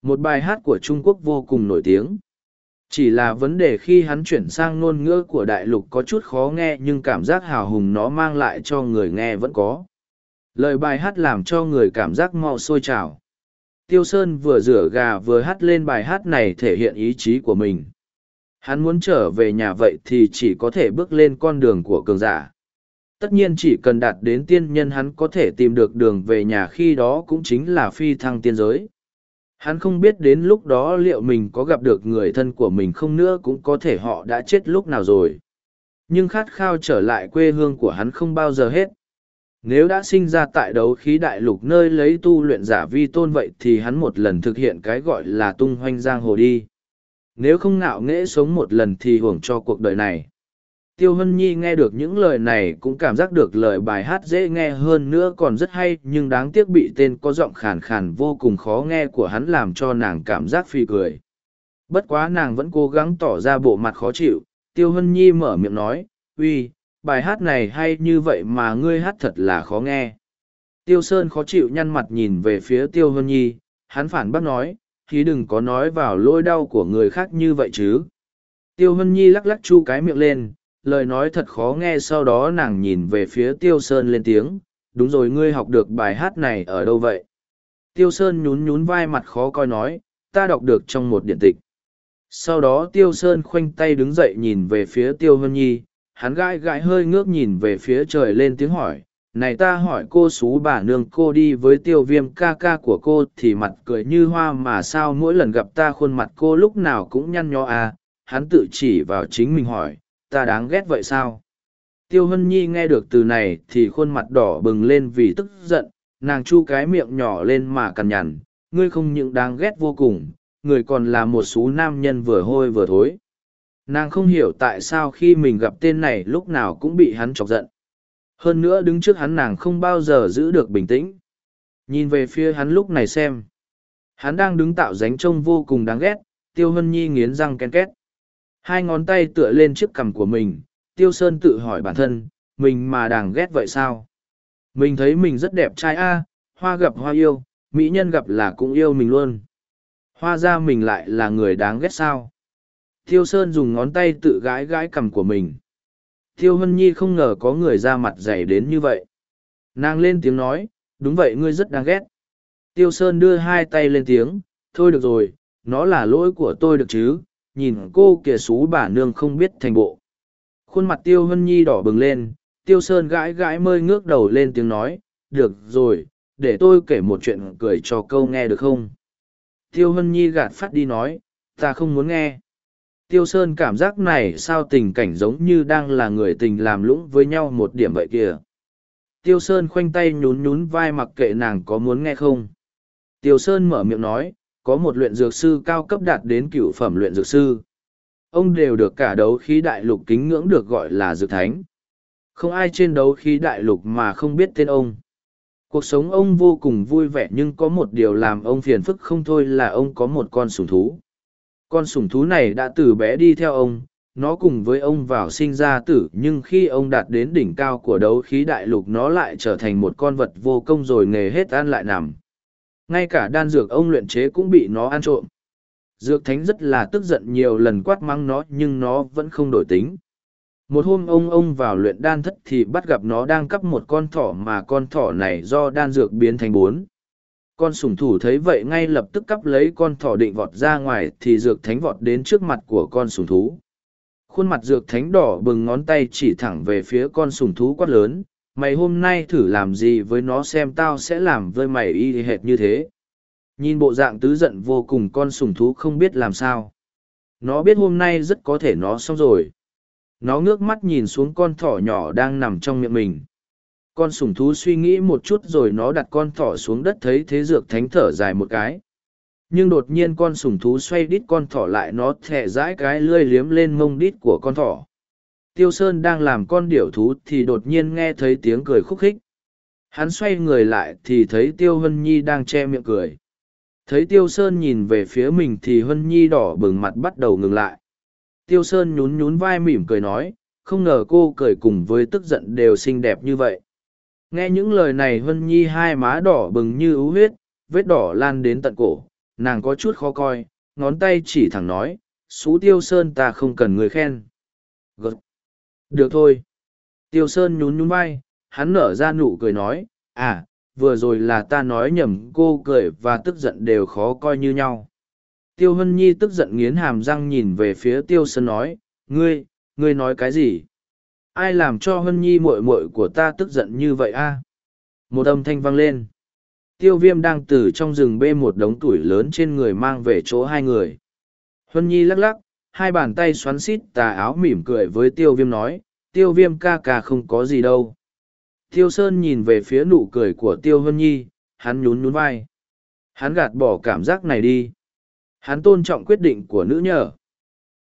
Một bài hát của trung quốc vô cùng nổi tiếng. Chỉ là vấn đề khi hắn chuyển sang ngôn ngữ của đại lục có chút khó nghe, nhưng cảm giác hào hùng nó mang lại cho người nghe vẫn có lời bài hát làm cho người cảm giác mau sôi trào. Tiêu sơn vừa rửa gà vừa hát lên bài hát này thể hiện ý chí của mình. Hắn muốn trở về nhà vậy thì chỉ có thể bước lên con đường của cường giả. Tất nhiên chỉ cần đạt đến tiên nhân hắn có thể tìm được đường về nhà khi đó cũng chính là phi thăng tiên giới. Hắn không biết đến lúc đó liệu mình có gặp được người thân của mình không nữa cũng có thể họ đã chết lúc nào rồi. Nhưng khát khao trở lại quê hương của hắn không bao giờ hết nếu đã sinh ra tại đấu khí đại lục nơi lấy tu luyện giả vi tôn vậy thì hắn một lần thực hiện cái gọi là tung hoanh giang hồ đi. Nếu không ngạo nghễ sống một lần thì hưởng cho cuộc đời này. Tiêu hân nhi nghe được những lời này cũng cảm giác được lời bài hát dễ nghe hơn nữa còn rất hay, nhưng đáng tiếc bị tên có giọng khàn khàn vô cùng khó nghe của hắn làm cho nàng cảm giác phi cười. Bất quá nàng vẫn cố gắng tỏ ra bộ mặt khó chịu. Tiêu hân nhi mở miệng nói, uy bài hát này hay như vậy mà ngươi hát thật là khó nghe. Tiêu sơn khó chịu nhăn mặt nhìn về phía tiêu hân nhi, hắn phản bác nói thì đừng có nói vào lỗi đau của người khác như vậy chứ. Tiêu hân nhi lắc lắc chu cái miệng lên, lời nói thật khó nghe sau đó nàng nhìn về phía tiêu sơn lên tiếng, đúng rồi, ngươi học được bài hát này ở đâu vậy? Tiêu sơn nhún nhún vai mặt khó coi nói, ta đọc được trong một điện tịch. Sau đó tiêu sơn khoanh tay đứng dậy nhìn về phía tiêu hân nhi hắn gãi gãi hơi ngước nhìn về phía trời lên tiếng hỏi, này ta hỏi cô xú bà nương, cô đi với tiêu viêm ca ca của cô thì mặt cười như hoa mà sao mỗi lần gặp ta khuôn mặt cô lúc nào cũng nhăn nhó à? Hắn tự chỉ vào chính mình hỏi, ta đáng ghét vậy sao? Tiêu hân nhi nghe được từ này thì khuôn mặt đỏ bừng lên vì tức giận, nàng chu cái miệng nhỏ lên mà cằn nhằn, ngươi không những đáng ghét vô cùng, người còn là một số nam nhân vừa hôi vừa thối nàng không hiểu tại sao khi mình gặp tên này lúc nào cũng bị hắn chọc giận. Hơn nữa đứng trước hắn nàng không bao giờ giữ được bình tĩnh. Nhìn về phía hắn lúc này xem. Hắn đang đứng tạo dánh trông vô cùng đáng ghét, tiêu hân nhi nghiến răng ken két. Hai ngón tay tựa lên chiếc cằm của mình, tiêu sơn tự hỏi bản thân, mình mà đàng ghét vậy sao? Mình thấy mình rất đẹp trai a, hoa gặp hoa yêu, Mỹ nhân gặp là cũng yêu mình luôn. Hoa ra mình lại là người đáng ghét sao. Tiêu Sơn dùng ngón tay tự gãi gãi cằm của mình. Tiêu Hân Nhi không ngờ có người ra mặt dày đến như vậy. Nàng lên tiếng nói, đúng vậy ngươi rất đáng ghét. Tiêu Sơn đưa hai tay lên tiếng, thôi được rồi, nó là lỗi của tôi được chứ, nhìn cô kìa xú bà nương không biết thành bộ. Khuôn mặt Tiêu Hân Nhi đỏ bừng lên, Tiêu Sơn gãi gãi mơi ngước đầu lên tiếng nói, được rồi, để tôi kể một chuyện cười cho câu nghe được không? Tiêu Hân Nhi gạt phát đi nói, ta không muốn nghe. Tiêu Sơn cảm giác này sao tình cảnh giống như đang là người tình làm lũng với nhau một điểm vậy kìa. Tiêu Sơn khoanh tay nhún nhún vai mặc kệ nàng có muốn nghe không. Tiêu Sơn mở miệng nói, có một luyện dược sư cao cấp đạt đến cựu phẩm luyện dược sư. Ông đều được cả đấu khí đại lục kính ngưỡng được gọi là dược thánh. Không ai trên đấu khí đại lục mà không biết tên ông. Cuộc sống ông vô cùng vui vẻ nhưng có một điều làm ông phiền phức không thôi là ông có một con sủng thú. Con sủng thú này đã từ bé đi theo ông, nó cùng với ông vào sinh ra tử nhưng khi ông đạt đến đỉnh cao của đấu khí đại lục nó lại trở thành một con vật vô công rồi nghề hết ăn lại nằm. Ngay cả đan dược ông luyện chế cũng bị nó ăn trộm. Dược thánh rất là tức giận nhiều lần quát mắng nó nhưng nó vẫn không đổi tính. Một hôm ông ông vào luyện đan thất thì bắt gặp nó đang cắp một con thỏ mà con thỏ này do đan dược biến thành bốn. Con sủng thủ thấy vậy ngay lập tức cắp lấy con thỏ định vọt ra ngoài thì dược thánh vọt đến trước mặt của con sủng thú. Khuôn mặt dược thánh đỏ bừng ngón tay chỉ thẳng về phía con sủng thú quát lớn, mày hôm nay thử làm gì với nó xem tao sẽ làm với mày y hệt như thế. Nhìn bộ dạng tứ giận vô cùng con sủng thú không biết làm sao. Nó biết hôm nay rất có thể nó xong rồi. Nó ngước mắt nhìn xuống con thỏ nhỏ đang nằm trong miệng mình con sủng thú suy nghĩ một chút rồi nó đặt con thỏ xuống đất thấy thế dược thánh thở dài một cái. Nhưng đột nhiên con sủng thú xoay đít con thỏ lại nó thẹ dãi cái lươi liếm lên mông đít của con thỏ. Tiêu sơn đang làm con điểu thú thì đột nhiên nghe thấy tiếng cười khúc khích. Hắn xoay người lại thì thấy tiêu hân nhi đang che miệng cười. Thấy tiêu sơn nhìn về phía mình thì hân nhi đỏ bừng mặt bắt đầu ngừng lại. Tiêu sơn nhún nhún vai mỉm cười nói, không ngờ cô cười cùng với tức giận đều xinh đẹp như vậy. Nghe những lời này Hân Nhi hai má đỏ bừng như ú huyết, vết đỏ lan đến tận cổ, nàng có chút khó coi, ngón tay chỉ thẳng nói, Sú Tiêu Sơn ta không cần người khen. Gật. Được thôi. Tiêu Sơn nhún nhún vai, hắn nở ra nụ cười nói, à, vừa rồi là ta nói nhầm cô cười và tức giận đều khó coi như nhau. Tiêu Hân Nhi tức giận nghiến hàm răng nhìn về phía Tiêu Sơn nói, ngươi, ngươi nói cái gì? Ai làm cho hân nhi muội muội của ta tức giận như vậy a? Một âm thanh vang lên. Tiêu viêm đang từ trong rừng bê một đống tuổi lớn trên người mang về chỗ hai người. Hân nhi lắc lắc, hai bàn tay xoắn xít tà áo mỉm cười với tiêu viêm nói, tiêu viêm ca ca không có gì đâu. Tiêu sơn nhìn về phía nụ cười của tiêu hân nhi, hắn nhún nhún vai. Hắn gạt bỏ cảm giác này đi. Hắn tôn trọng quyết định của nữ nhờ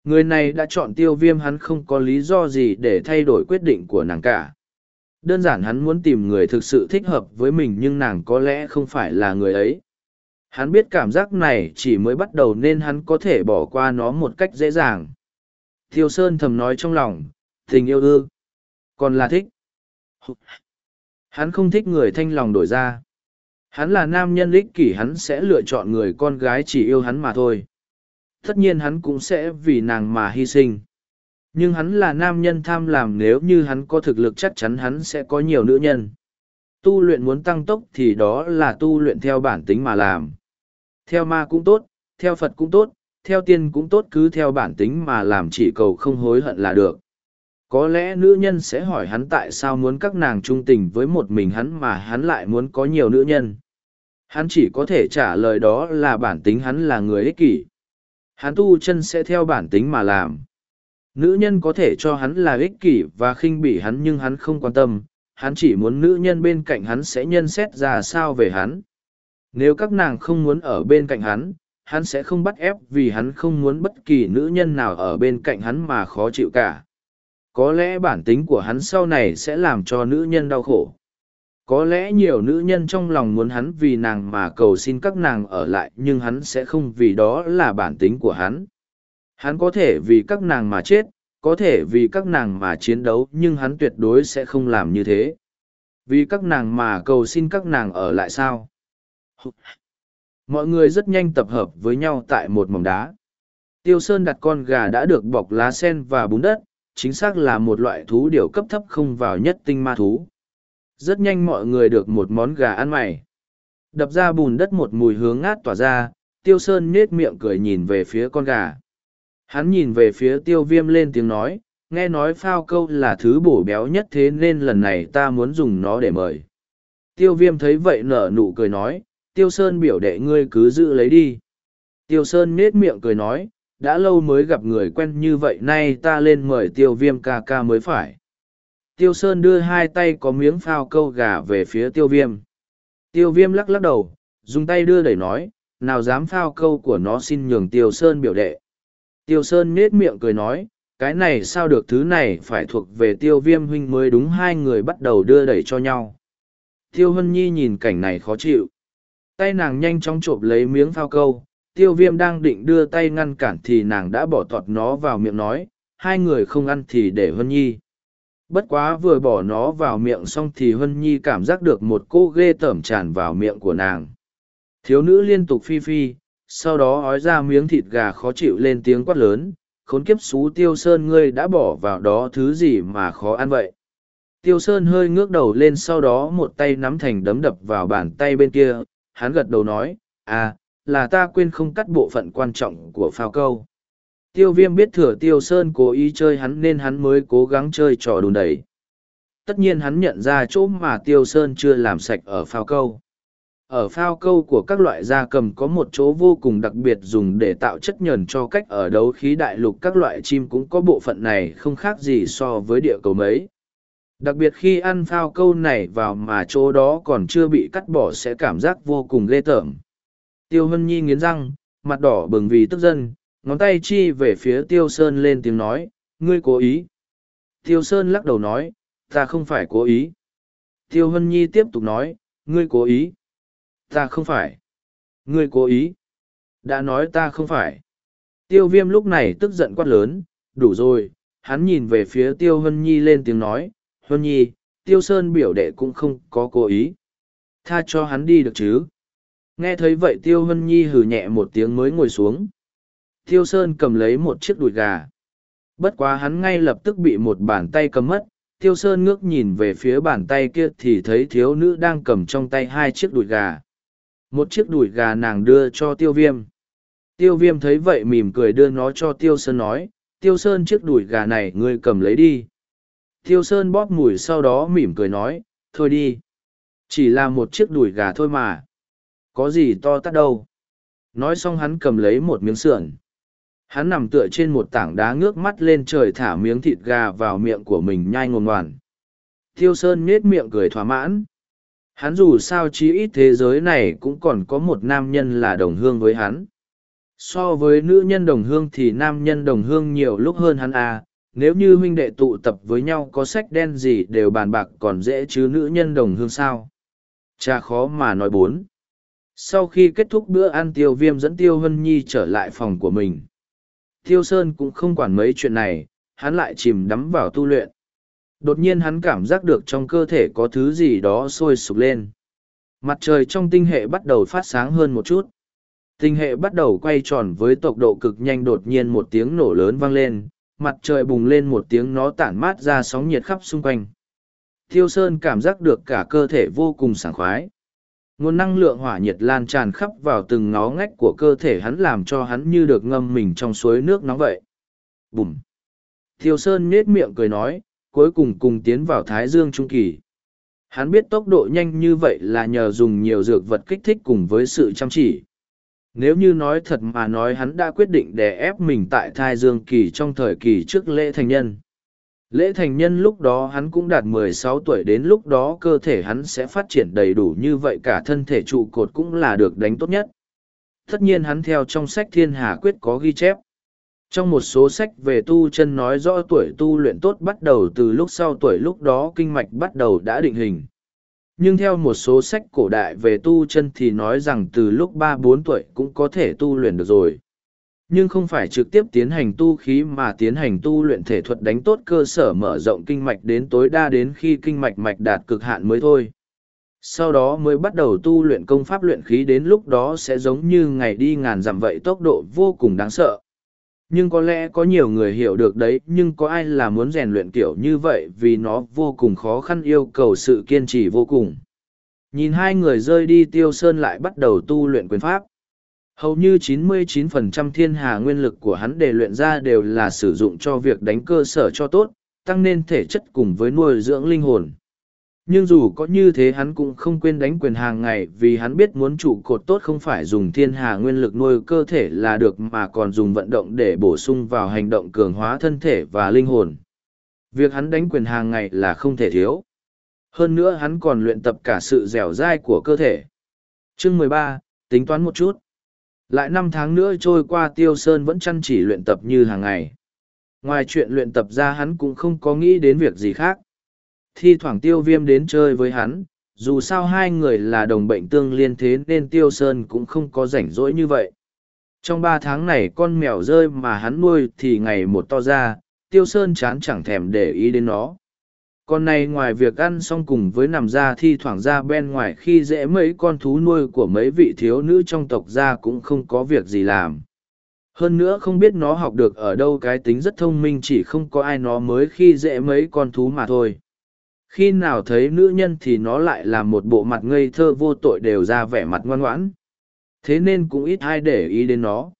người này đã chọn tiêu viêm hắn không có lý do gì để thay đổi quyết định của nàng cả. Đơn giản hắn muốn tìm người thực sự thích hợp với mình nhưng nàng có lẽ không phải là người ấy. Hắn biết cảm giác này chỉ mới bắt đầu nên hắn có thể bỏ qua nó một cách dễ dàng. Tiêu sơn thầm nói trong lòng, tình yêu ư? Còn là thích? Hắn không thích người thanh lòng đổi ra. Hắn là nam nhân ích kỷ, hắn sẽ lựa chọn người con gái chỉ yêu hắn mà thôi tất nhiên hắn cũng sẽ vì nàng mà hy sinh. Nhưng hắn là nam nhân tham làm nếu như hắn có thực lực chắc chắn hắn sẽ có nhiều nữ nhân. Tu luyện muốn tăng tốc thì đó là tu luyện theo bản tính mà làm. Theo ma cũng tốt, theo Phật cũng tốt, theo tiên cũng tốt cứ theo bản tính mà làm chỉ cầu không hối hận là được. Có lẽ nữ nhân sẽ hỏi hắn tại sao muốn các nàng trung tình với một mình hắn mà hắn lại muốn có nhiều nữ nhân. Hắn chỉ có thể trả lời đó là bản tính hắn là người ích kỷ. Hắn tu chân sẽ theo bản tính mà làm. Nữ nhân có thể cho hắn là ích kỷ và khinh bỉ hắn nhưng hắn không quan tâm, hắn chỉ muốn nữ nhân bên cạnh hắn sẽ nhân xét ra sao về hắn. Nếu các nàng không muốn ở bên cạnh hắn, hắn sẽ không bắt ép vì hắn không muốn bất kỳ nữ nhân nào ở bên cạnh hắn mà khó chịu cả. Có lẽ bản tính của hắn sau này sẽ làm cho nữ nhân đau khổ có lẽ nhiều nữ nhân trong lòng muốn hắn vì nàng mà cầu xin các nàng ở lại, nhưng hắn sẽ không vì đó là bản tính của hắn. Hắn có thể vì các nàng mà chết, có thể vì các nàng mà chiến đấu, nhưng hắn tuyệt đối sẽ không làm như thế. Vì các nàng mà cầu xin các nàng ở lại sao? Mọi người rất nhanh tập hợp với nhau tại một mỏng đá. Tiêu sơn đặt con gà đã được bọc lá sen và bún đất, chính xác là một loại thú điểu cấp thấp không vào nhất tinh ma thú rất nhanh mọi người được một món gà ăn mày. Đập ra bùn đất một mùi hướng ngát tỏa ra, tiêu sơn nết miệng cười nhìn về phía con gà. Hắn nhìn về phía tiêu viêm lên tiếng nói, nghe nói phao câu là thứ bổ béo nhất thế nên lần này ta muốn dùng nó để mời. Tiêu viêm thấy vậy nở nụ cười nói, tiêu sơn biểu đệ ngươi cứ giữ lấy đi. Tiêu sơn nết miệng cười nói, đã lâu mới gặp người quen như vậy nay ta lên mời tiêu viêm ca ca mới phải tiêu sơn đưa hai tay có miếng phao câu gà về phía tiêu viêm. Tiêu viêm lắc lắc đầu, dùng tay đưa đẩy nói, nào dám phao câu của nó xin nhường tiêu sơn biểu đệ. Tiêu sơn nết miệng cười nói, cái này sao được, thứ này phải thuộc về tiêu viêm huynh mới đúng, hai người bắt đầu đưa đẩy cho nhau. Tiêu hân nhi nhìn cảnh này khó chịu. Tay nàng nhanh chóng chộp lấy miếng phao câu, tiêu viêm đang định đưa tay ngăn cản thì nàng đã bỏ tọt nó vào miệng nói, hai người không ăn thì để hân nhi bất quá vừa bỏ nó vào miệng xong thì hân nhi cảm giác được một cô ghê tởm tràn vào miệng của nàng. Thiếu nữ liên tục phi phi, sau đó ói ra miếng thịt gà khó chịu lên tiếng quát lớn, khốn kiếp xú tiêu sơn, ngươi đã bỏ vào đó thứ gì mà khó ăn vậy? Tiêu sơn hơi ngước đầu lên sau đó một tay nắm thành đấm đập vào bàn tay bên kia, hắn gật đầu nói à là ta quên không cắt bộ phận quan trọng của phao câu tiêu viêm biết thừa tiêu sơn cố ý chơi hắn nên hắn mới cố gắng chơi trò đùn đẩy. Tất nhiên hắn nhận ra chỗ mà tiêu sơn chưa làm sạch ở phao câu. Ở phao câu của các loại da cầm có một chỗ vô cùng đặc biệt dùng để tạo chất nhờn cho cách ở đấu khí đại lục các loại chim cũng có bộ phận này không khác gì so với địa cầu mấy. Đặc biệt khi ăn phao câu này vào mà chỗ đó còn chưa bị cắt bỏ sẽ cảm giác vô cùng ghê tởm. Tiêu hân nhi nghiến răng, mặt đỏ bừng vì tức dân ngón tay chi về phía tiêu sơn lên tiếng nói, ngươi cố ý. Tiêu sơn lắc đầu nói, ta không phải cố ý. Tiêu hân nhi tiếp tục nói, ngươi cố ý. Ta không phải. Ngươi cố ý. Đã nói ta không phải. Tiêu viêm lúc này tức giận quát lớn, đủ rồi. Hắn nhìn về phía tiêu hân nhi lên tiếng nói hân nhi, tiêu sơn biểu đệ cũng không có cố ý. Tha cho hắn đi được chứ. Nghe thấy vậy tiêu hân nhi hừ nhẹ một tiếng mới ngồi xuống tiêu sơn cầm lấy một chiếc đùi gà. Bất quá hắn ngay lập tức bị một bàn tay cầm mất. Tiêu sơn ngước nhìn về phía bàn tay kia thì thấy thiếu nữ đang cầm trong tay hai chiếc đùi gà. Một chiếc đùi gà nàng đưa cho tiêu viêm. Tiêu viêm thấy vậy mỉm cười đưa nó cho tiêu sơn nói, tiêu sơn, chiếc đùi gà này ngươi cầm lấy đi. Tiêu sơn bóp mùi sau đó mỉm cười nói, thôi đi. Chỉ là một chiếc đùi gà thôi mà. Có gì to tát đâu. Nói xong hắn cầm lấy một miếng sườn hắn nằm tựa trên một tảng đá ngước mắt lên trời thả miếng thịt gà vào miệng của mình nhai ngồn ngoằn tiêu sơn nhết miệng cười thỏa mãn. Hắn dù sao chí ít thế giới này cũng còn có một nam nhân là đồng hương với hắn. So với nữ nhân đồng hương thì nam nhân đồng hương nhiều lúc hơn hắn à. Nếu như huynh đệ tụ tập với nhau có sách đen gì đều bàn bạc còn dễ chứ nữ nhân đồng hương sao? Cha khó mà nói bốn. Sau khi kết thúc bữa ăn, tiêu viêm dẫn tiêu hân nhi trở lại phòng của mình tiêu sơn cũng không quản mấy chuyện này, hắn lại chìm đắm vào tu luyện. Đột nhiên hắn cảm giác được trong cơ thể có thứ gì đó sôi sục lên. Mặt trời trong tinh hệ bắt đầu phát sáng hơn một chút. Tinh hệ bắt đầu quay tròn với tốc độ cực nhanh đột nhiên một tiếng nổ lớn vang lên, mặt trời bùng lên một tiếng nó tản mát ra sóng nhiệt khắp xung quanh. Thiêu sơn cảm giác được cả cơ thể vô cùng sảng khoái nguồn năng lượng hỏa nhiệt lan tràn khắp vào từng ngó ngách của cơ thể hắn làm cho hắn như được ngâm mình trong suối nước nóng vậy. Bùm. Thiêu sơn nết miệng cười nói, cuối cùng cùng tiến vào thái dương trung kỳ. Hắn biết tốc độ nhanh như vậy là nhờ dùng nhiều dược vật kích thích cùng với sự chăm chỉ. Nếu như nói thật mà nói hắn đã quyết định đè ép mình tại thai dương kỳ trong thời kỳ trước lễ thành nhân lễ thành nhân lúc đó hắn cũng đạt 16 tuổi, đến lúc đó cơ thể hắn sẽ phát triển đầy đủ như vậy, cả thân thể trụ cột cũng là được đánh tốt nhất. Tất nhiên hắn theo trong sách thiên hà quyết có ghi chép. Trong một số sách về tu chân nói rõ tuổi tu luyện tốt bắt đầu từ lúc sau, tuổi lúc đó kinh mạch bắt đầu đã định hình. Nhưng theo một số sách cổ đại về tu chân thì nói rằng từ lúc ba bốn tuổi cũng có thể tu luyện được rồi nhưng không phải trực tiếp tiến hành tu khí mà tiến hành tu luyện thể thuật đánh tốt cơ sở mở rộng kinh mạch đến tối đa đến khi kinh mạch mạch đạt cực hạn mới thôi. Sau đó mới bắt đầu tu luyện công pháp luyện khí đến lúc đó sẽ giống như ngày đi ngàn dặm vậy tốc độ vô cùng đáng sợ. Nhưng có lẽ có nhiều người hiểu được đấy, nhưng có ai là muốn rèn luyện kiểu như vậy vì nó vô cùng khó khăn yêu cầu sự kiên trì vô cùng. Nhìn hai người rơi đi, tiêu sơn lại bắt đầu tu luyện quyền pháp hầu như 99% thiên hà nguyên lực của hắn để luyện ra đều là sử dụng cho việc đánh cơ sở cho tốt, tăng nên thể chất cùng với nuôi dưỡng linh hồn nhưng dù có như thế hắn cũng không quên đánh quyền hàng ngày vì hắn biết muốn trụ cột tốt không phải dùng thiên hà nguyên lực nuôi cơ thể là được mà còn dùng vận động để bổ sung vào hành động cường hóa thân thể và linh hồn. Việc hắn đánh quyền hàng ngày là không thể thiếu. Hơn nữa hắn còn luyện tập cả sự dẻo dai của cơ thể. Chương mười ba, tính toán một chút. Lại năm tháng nữa trôi qua Tiêu Sơn vẫn chăm chỉ luyện tập như hàng ngày. Ngoài chuyện luyện tập ra hắn cũng không có nghĩ đến việc gì khác. Thi thoảng tiêu viêm đến chơi với hắn, dù sao hai người là đồng bệnh tương liên thế nên tiêu sơn cũng không có rảnh rỗi như vậy. Trong ba tháng này con mèo rơi mà hắn nuôi thì ngày một to ra, tiêu sơn chán chẳng thèm để ý đến nó con này ngoài việc ăn xong cùng với nằm ra thi thoảng ra bên ngoài khi dễ mấy con thú nuôi của mấy vị thiếu nữ trong tộc ra cũng không có việc gì làm. Hơn nữa không biết nó học được ở đâu cái tính rất thông minh chỉ không có ai nó mới khi dễ mấy con thú mà thôi. Khi nào thấy nữ nhân thì nó lại là một bộ mặt ngây thơ vô tội đều ra vẻ mặt ngoan ngoãn. Thế nên cũng ít ai để ý đến nó.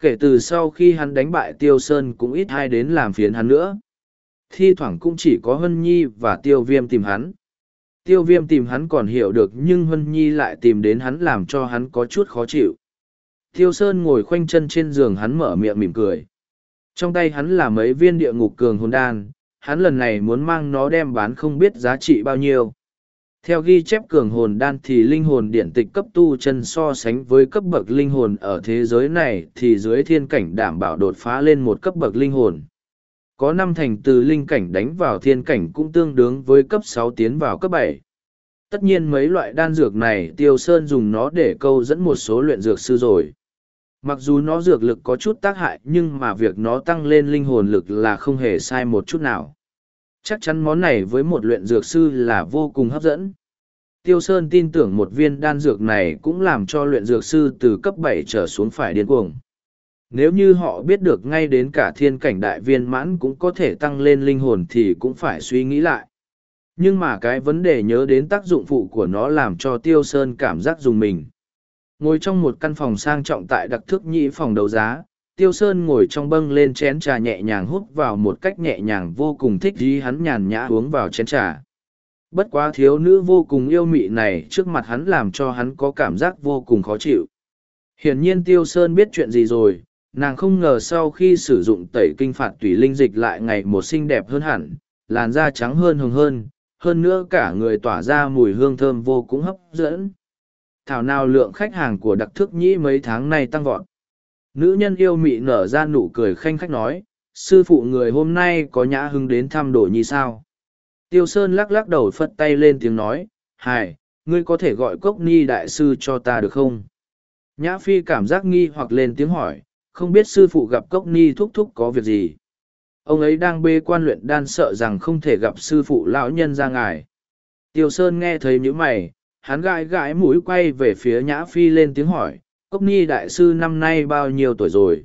Kể từ sau khi hắn đánh bại tiêu sơn cũng ít ai đến làm phiền hắn nữa thi thoảng cũng chỉ có hân nhi và tiêu viêm tìm hắn tiêu viêm tìm hắn còn hiểu được nhưng hân nhi lại tìm đến hắn làm cho hắn có chút khó chịu tiêu sơn ngồi khoanh chân trên giường hắn mở miệng mỉm cười trong tay hắn là mấy viên địa ngục cường hồn đan, hắn lần này muốn mang nó đem bán không biết giá trị bao nhiêu. Theo ghi chép cường hồn đan thì linh hồn điện tịch cấp tu chân so sánh với cấp bậc linh hồn ở thế giới này thì dưới thiên cảnh đảm bảo đột phá lên một cấp bậc linh hồn. Có năm thành từ linh cảnh đánh vào thiên cảnh cũng tương đương với cấp sáu tiến vào cấp bảy. Tất nhiên mấy loại đan dược này Tiêu Sơn dùng nó để câu dẫn một số luyện dược sư rồi. Mặc dù nó dược lực có chút tác hại nhưng mà việc nó tăng lên linh hồn lực là không hề sai một chút nào. Chắc chắn món này với một luyện dược sư là vô cùng hấp dẫn. Tiêu Sơn tin tưởng một viên đan dược này cũng làm cho luyện dược sư từ cấp bảy trở xuống phải điên cuồng. Nếu như họ biết được ngay đến cả thiên cảnh đại viên mãn cũng có thể tăng lên linh hồn thì cũng phải suy nghĩ lại. Nhưng mà cái vấn đề nhớ đến tác dụng phụ của nó làm cho Tiêu Sơn cảm giác dùng mình. Ngồi trong một căn phòng sang trọng tại đặc thức nhị phòng đấu giá, Tiêu Sơn ngồi trong bâng lên chén trà nhẹ nhàng hút vào một cách nhẹ nhàng vô cùng thích dí hắn nhàn nhã uống vào chén trà. Bất quá thiếu nữ vô cùng yêu mị này trước mặt hắn làm cho hắn có cảm giác vô cùng khó chịu. Hiển nhiên Tiêu Sơn biết chuyện gì rồi, nàng không ngờ sau khi sử dụng tẩy kinh phạt tủy linh dịch lại ngày một xinh đẹp hơn hẳn, làn da trắng hơn hồng hơn, hơn nữa cả người tỏa ra mùi hương thơm vô cùng hấp dẫn thảo nào lượng khách hàng của đặc thức nhĩ mấy tháng nay tăng vọt. Nữ nhân yêu mị nở ra nụ cười khanh khách nói, sư phụ người hôm nay có nhã hưng đến thăm đồ nhi sao. Tiêu Sơn lắc lắc đầu phất tay lên tiếng nói, hải, ngươi có thể gọi cốc ni đại sư cho ta được không? Nhã Phi cảm giác nghi hoặc lên tiếng hỏi, không biết sư phụ gặp cốc ni thúc thúc có việc gì. Ông ấy đang bê quan luyện đan sợ rằng không thể gặp sư phụ lão nhân ra ngài. Tiêu Sơn nghe thấy nhữ mày, hắn gãi gãi mũi quay về phía nhã phi lên tiếng hỏi cốc ni đại sư năm nay bao nhiêu tuổi rồi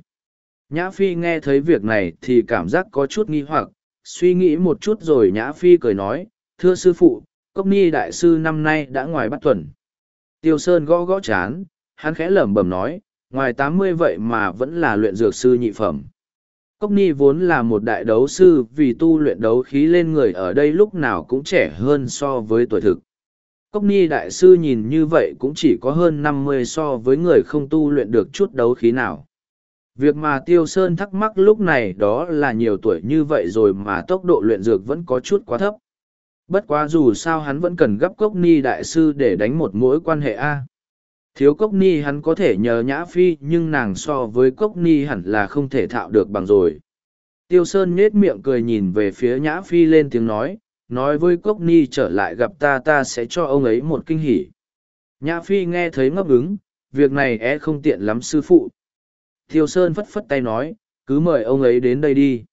nhã phi nghe thấy việc này thì cảm giác có chút nghi hoặc suy nghĩ một chút rồi nhã phi cười nói thưa sư phụ cốc ni đại sư năm nay đã ngoài bắt tuần tiêu sơn gõ gõ chán hắn khẽ lẩm bẩm nói ngoài tám mươi vậy mà vẫn là luyện dược sư nhị phẩm cốc ni vốn là một đại đấu sư, vì tu luyện đấu khí lên người ở đây lúc nào cũng trẻ hơn so với tuổi thực Cốc Ni Đại Sư nhìn như vậy cũng chỉ có hơn năm mươi so với người không tu luyện được chút đấu khí nào. Việc mà Tiêu Sơn thắc mắc lúc này đó là nhiều tuổi như vậy rồi mà tốc độ luyện dược vẫn có chút quá thấp. Bất quá dù sao hắn vẫn cần gấp Cốc Ni Đại Sư để đánh một mối quan hệ A. Thiếu Cốc Ni hắn có thể nhờ Nhã Phi nhưng nàng so với Cốc Ni hẳn là không thể thạo được bằng rồi. Tiêu Sơn nhết miệng cười nhìn về phía Nhã Phi lên tiếng nói, nói với cốc ni trở lại gặp ta ta sẽ cho ông ấy một kinh hỉ. Nhã phi nghe thấy ngấp ứng việc này é e không tiện lắm sư phụ. Tiêu sơn phất phất tay nói cứ mời ông ấy đến đây đi.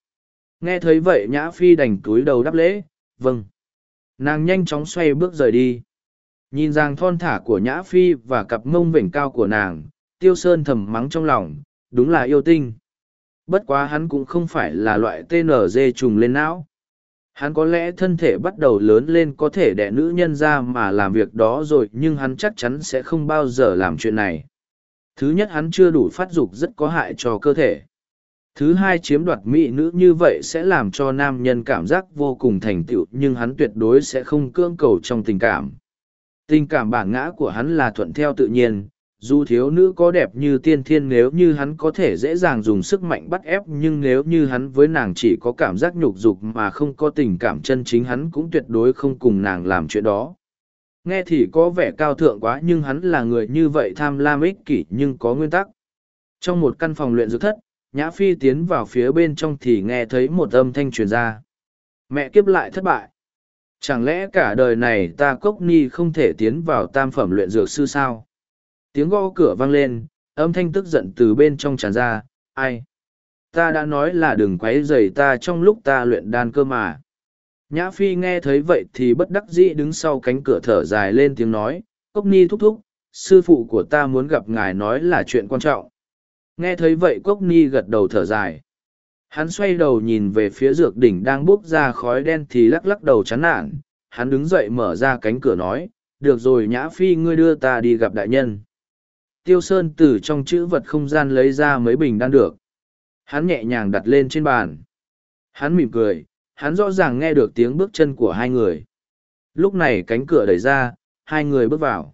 Nghe thấy vậy nhã phi đành túi đầu đáp lễ vâng. Nàng nhanh chóng xoay bước rời đi. Nhìn rằng thon thả của Nhã Phi và cặp mông vểnh cao của nàng, Tiêu Sơn thầm mắng trong lòng, đúng là yêu tinh. Bất quá hắn cũng không phải là loại TNG trùng lên não. Hắn có lẽ thân thể bắt đầu lớn lên có thể đẻ nữ nhân ra mà làm việc đó rồi nhưng hắn chắc chắn sẽ không bao giờ làm chuyện này. Thứ nhất hắn chưa đủ phát dục rất có hại cho cơ thể. Thứ hai chiếm đoạt mỹ nữ như vậy sẽ làm cho nam nhân cảm giác vô cùng thành tựu nhưng hắn tuyệt đối sẽ không cưỡng cầu trong tình cảm. Tình cảm bản ngã của hắn là thuận theo tự nhiên, dù thiếu nữ có đẹp như tiên thiên nếu như hắn có thể dễ dàng dùng sức mạnh bắt ép nhưng nếu như hắn với nàng chỉ có cảm giác nhục dục mà không có tình cảm chân chính hắn cũng tuyệt đối không cùng nàng làm chuyện đó. Nghe thì có vẻ cao thượng quá nhưng hắn là người như vậy tham lam ích kỷ nhưng có nguyên tắc. Trong một căn phòng luyện dược thất nhã phi tiến vào phía bên trong thì nghe thấy một âm thanh truyền ra. Mẹ kiếp lại thất bại chẳng lẽ cả đời này ta cốc ni không thể tiến vào tam phẩm luyện dược sư sao? Tiếng gõ cửa vang lên, âm thanh tức giận từ bên trong tràn ra. Ai? Ta đã nói là đừng quấy rầy ta trong lúc ta luyện đan cơ mà. Nhã phi nghe thấy vậy thì bất đắc dĩ đứng sau cánh cửa thở dài lên tiếng nói, cốc ni thúc thúc, sư phụ của ta muốn gặp ngài nói là chuyện quan trọng. Nghe thấy vậy cốc ni gật đầu thở dài hắn xoay đầu nhìn về phía dược đỉnh đang bốc ra khói đen thì lắc lắc đầu chán nản. Hắn đứng dậy mở ra cánh cửa nói, được rồi nhã phi, ngươi đưa ta đi gặp đại nhân. Tiêu sơn từ trong chữ vật không gian lấy ra mấy bình đan được. Hắn nhẹ nhàng đặt lên trên bàn. Hắn mỉm cười, hắn rõ ràng nghe được tiếng bước chân của hai người. Lúc này cánh cửa đẩy ra, hai người bước vào.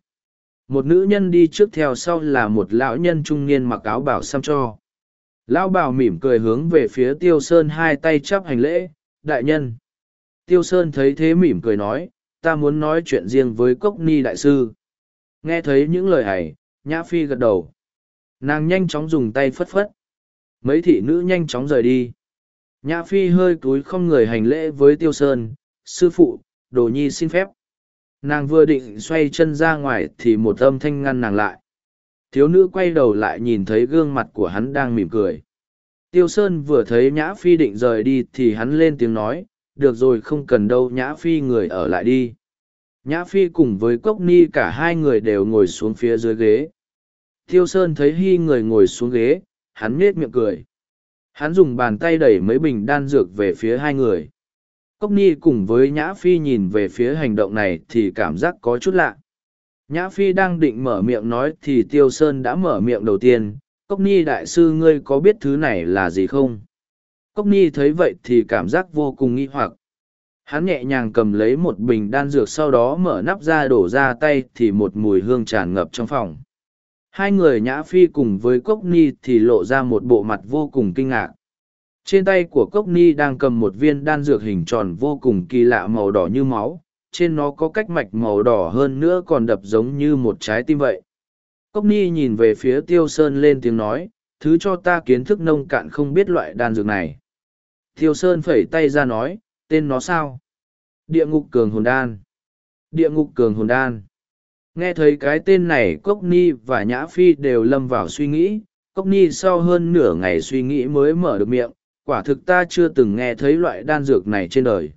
Một nữ nhân đi trước theo sau là một lão nhân trung niên mặc áo bảo xăm cho lão bảo mỉm cười hướng về phía tiêu sơn hai tay chắp hành lễ, đại nhân. Tiêu sơn thấy thế mỉm cười nói, ta muốn nói chuyện riêng với cốc ni đại sư. Nghe thấy những lời này, nhã phi gật đầu. Nàng nhanh chóng dùng tay phất phất. Mấy thị nữ nhanh chóng rời đi. Nhã phi hơi túi không người hành lễ với tiêu sơn, sư phụ, đồ nhi xin phép. Nàng vừa định xoay chân ra ngoài thì một âm thanh ngăn nàng lại thiếu nữ quay đầu lại nhìn thấy gương mặt của hắn đang mỉm cười. Tiêu sơn vừa thấy nhã phi định rời đi thì hắn lên tiếng nói, được rồi, không cần đâu, nhã phi người ở lại đi. Nhã phi cùng với cốc ni cả hai người đều ngồi xuống phía dưới ghế. Tiêu sơn thấy hy người ngồi xuống ghế, hắn nết miệng cười. Hắn dùng bàn tay đẩy mấy bình đan dược về phía hai người. Cốc ni cùng với nhã phi nhìn về phía hành động này thì cảm giác có chút lạ nhã phi đang định mở miệng nói thì tiêu sơn đã mở miệng đầu tiên, cốc ni đại sư ngươi có biết thứ này là gì không? Cốc ni thấy vậy thì cảm giác vô cùng nghi hoặc. Hắn nhẹ nhàng cầm lấy một bình đan dược sau đó mở nắp ra đổ ra tay thì một mùi hương tràn ngập trong phòng. Hai người nhã phi cùng với cốc ni thì lộ ra một bộ mặt vô cùng kinh ngạc. Trên tay của cốc ni đang cầm một viên đan dược hình tròn vô cùng kỳ lạ màu đỏ như máu trên nó có cách mạch màu đỏ hơn nữa còn đập giống như một trái tim vậy. Cốc ni nhìn về phía tiêu sơn lên tiếng nói, thứ cho ta kiến thức nông cạn không biết loại đan dược này. Tiêu sơn phẩy tay ra nói, tên nó sao? Địa ngục cường hồn đan. Địa ngục cường hồn đan. Nghe thấy cái tên này, cốc ni và nhã phi đều lâm vào suy nghĩ. Cốc ni sau hơn nửa ngày suy nghĩ mới mở được miệng, quả thực ta chưa từng nghe thấy loại đan dược này trên đời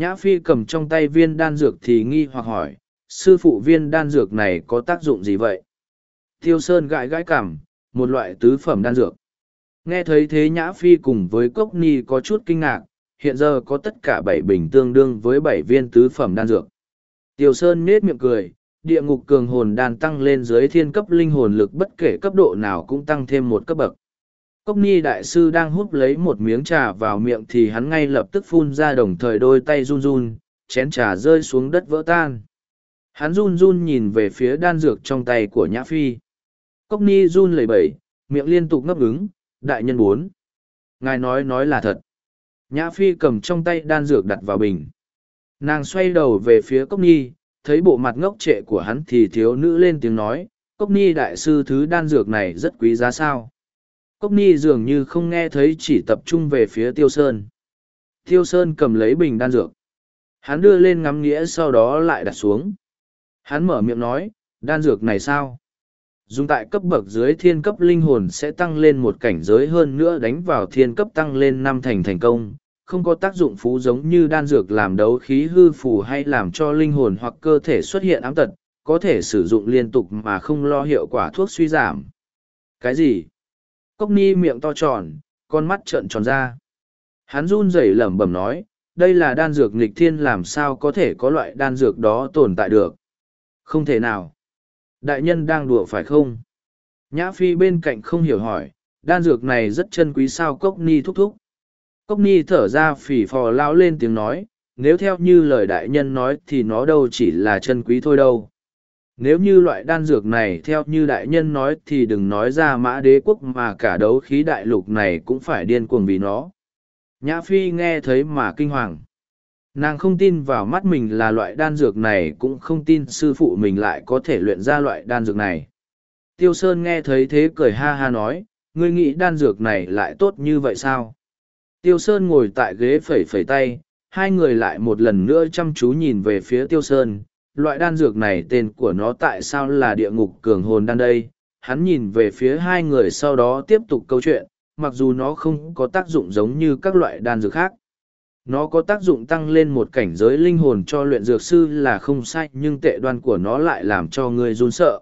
nhã phi cầm trong tay viên đan dược thì nghi hoặc hỏi, sư phụ viên đan dược này có tác dụng gì vậy? Tiêu sơn gãi gãi cảm một loại tứ phẩm đan dược. Nghe thấy thế nhã phi cùng với cốc ni có chút kinh ngạc, hiện giờ có tất cả bảy bình tương đương với bảy viên tứ phẩm đan dược. Tiêu sơn nết miệng cười, địa ngục cường hồn đan tăng lên dưới thiên cấp linh hồn lực bất kể cấp độ nào cũng tăng thêm một cấp bậc. Cốc ni đại sư đang hút lấy một miếng trà vào miệng thì hắn ngay lập tức phun ra đồng thời đôi tay run run, chén trà rơi xuống đất vỡ tan. Hắn run run nhìn về phía đan dược trong tay của Nhã Phi. Cốc ni run lẩy bẩy, miệng liên tục ngấp ứng, đại nhân bốn. Ngài nói nói là thật. Nhã Phi cầm trong tay đan dược đặt vào bình. Nàng xoay đầu về phía Cốc ni, thấy bộ mặt ngốc trệ của hắn thì thiếu nữ lên tiếng nói, Cốc Ni đại sư thứ đan dược này rất quý giá sao. Cốc Ni dường như không nghe thấy chỉ tập trung về phía Tiêu Sơn. Tiêu Sơn cầm lấy bình đan dược. Hắn đưa lên ngắm nghĩa sau đó lại đặt xuống. Hắn mở miệng nói, đan dược này sao? Dùng tại cấp bậc dưới thiên cấp linh hồn sẽ tăng lên một cảnh giới hơn nữa đánh vào thiên cấp tăng lên năm thành thành công, không có tác dụng phú giống như đan dược làm đấu khí hư phù hay làm cho linh hồn hoặc cơ thể xuất hiện ám tật, có thể sử dụng liên tục mà không lo hiệu quả thuốc suy giảm. Cái gì? Cốc ni miệng to tròn, con mắt trợn tròn ra. Hắn run rẩy lẩm bẩm nói, đây là đan dược nghịch thiên làm sao có thể có loại đan dược đó tồn tại được. Không thể nào. Đại nhân đang đùa phải không? Nhã Phi bên cạnh không hiểu hỏi, đan dược này rất chân quý sao Cốc Ni thúc thúc. Cốc Ni thở ra phỉ phò lao lên tiếng nói, nếu theo như lời đại nhân nói thì nó đâu chỉ là chân quý thôi đâu. Nếu như loại đan dược này theo như đại nhân nói thì đừng nói ra mã đế quốc mà cả đấu khí đại lục này cũng phải điên cuồng vì nó. Nhã Phi nghe thấy mà kinh hoàng. Nàng không tin vào mắt mình là loại đan dược này cũng không tin sư phụ mình lại có thể luyện ra loại đan dược này. Tiêu Sơn nghe thấy thế cười ha ha nói, ngươi nghĩ đan dược này lại tốt như vậy sao? Tiêu Sơn ngồi tại ghế phẩy phẩy tay, hai người lại một lần nữa chăm chú nhìn về phía Tiêu Sơn. Loại đan dược này tên của nó tại sao là địa ngục cường hồn đan đây? Hắn nhìn về phía hai người sau đó tiếp tục câu chuyện, mặc dù nó không có tác dụng giống như các loại đan dược khác. Nó có tác dụng tăng lên một cảnh giới linh hồn cho luyện dược sư là không sai nhưng tệ đoan của nó lại làm cho người run sợ.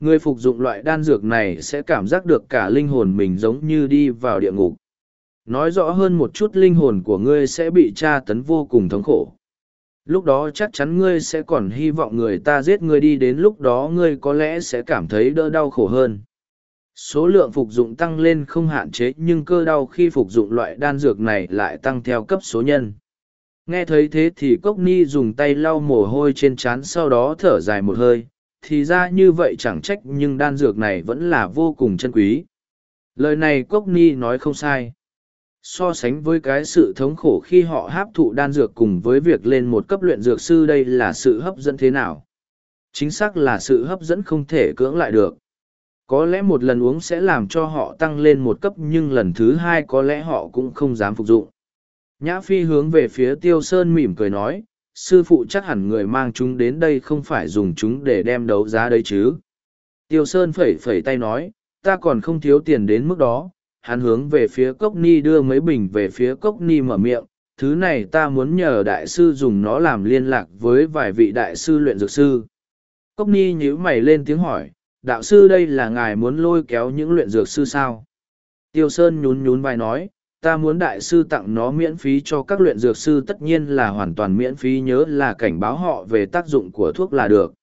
Người phục dụng loại đan dược này sẽ cảm giác được cả linh hồn mình giống như đi vào địa ngục. Nói rõ hơn một chút linh hồn của ngươi sẽ bị tra tấn vô cùng thống khổ. Lúc đó chắc chắn ngươi sẽ còn hy vọng người ta giết ngươi đi đến lúc đó ngươi có lẽ sẽ cảm thấy đỡ đau khổ hơn. Số lượng phục dụng tăng lên không hạn chế nhưng cơ đau khi phục dụng loại đan dược này lại tăng theo cấp số nhân. Nghe thấy thế thì Cốc Ni dùng tay lau mồ hôi trên trán sau đó thở dài một hơi, thì ra như vậy chẳng trách nhưng đan dược này vẫn là vô cùng chân quý. Lời này Cốc Ni nói không sai. So sánh với cái sự thống khổ khi họ háp thụ đan dược cùng với việc lên một cấp luyện dược sư đây là sự hấp dẫn thế nào? Chính xác là sự hấp dẫn không thể cưỡng lại được. Có lẽ một lần uống sẽ làm cho họ tăng lên một cấp nhưng lần thứ hai có lẽ họ cũng không dám phục dụng. Nhã Phi hướng về phía Tiêu Sơn mỉm cười nói, sư phụ chắc hẳn người mang chúng đến đây không phải dùng chúng để đem đấu giá đấy chứ. Tiêu Sơn phẩy phẩy tay nói, ta còn không thiếu tiền đến mức đó. Hắn hướng về phía Cốc Ni đưa mấy bình về phía Cốc Ni mở miệng, thứ này ta muốn nhờ đại sư dùng nó làm liên lạc với vài vị đại sư luyện dược sư. Cốc Ni nhíu mày lên tiếng hỏi, đạo sư đây là ngài muốn lôi kéo những luyện dược sư sao? Tiêu Sơn nhún nhún vai nói, ta muốn đại sư tặng nó miễn phí cho các luyện dược sư tất nhiên là hoàn toàn miễn phí nhớ là cảnh báo họ về tác dụng của thuốc là được.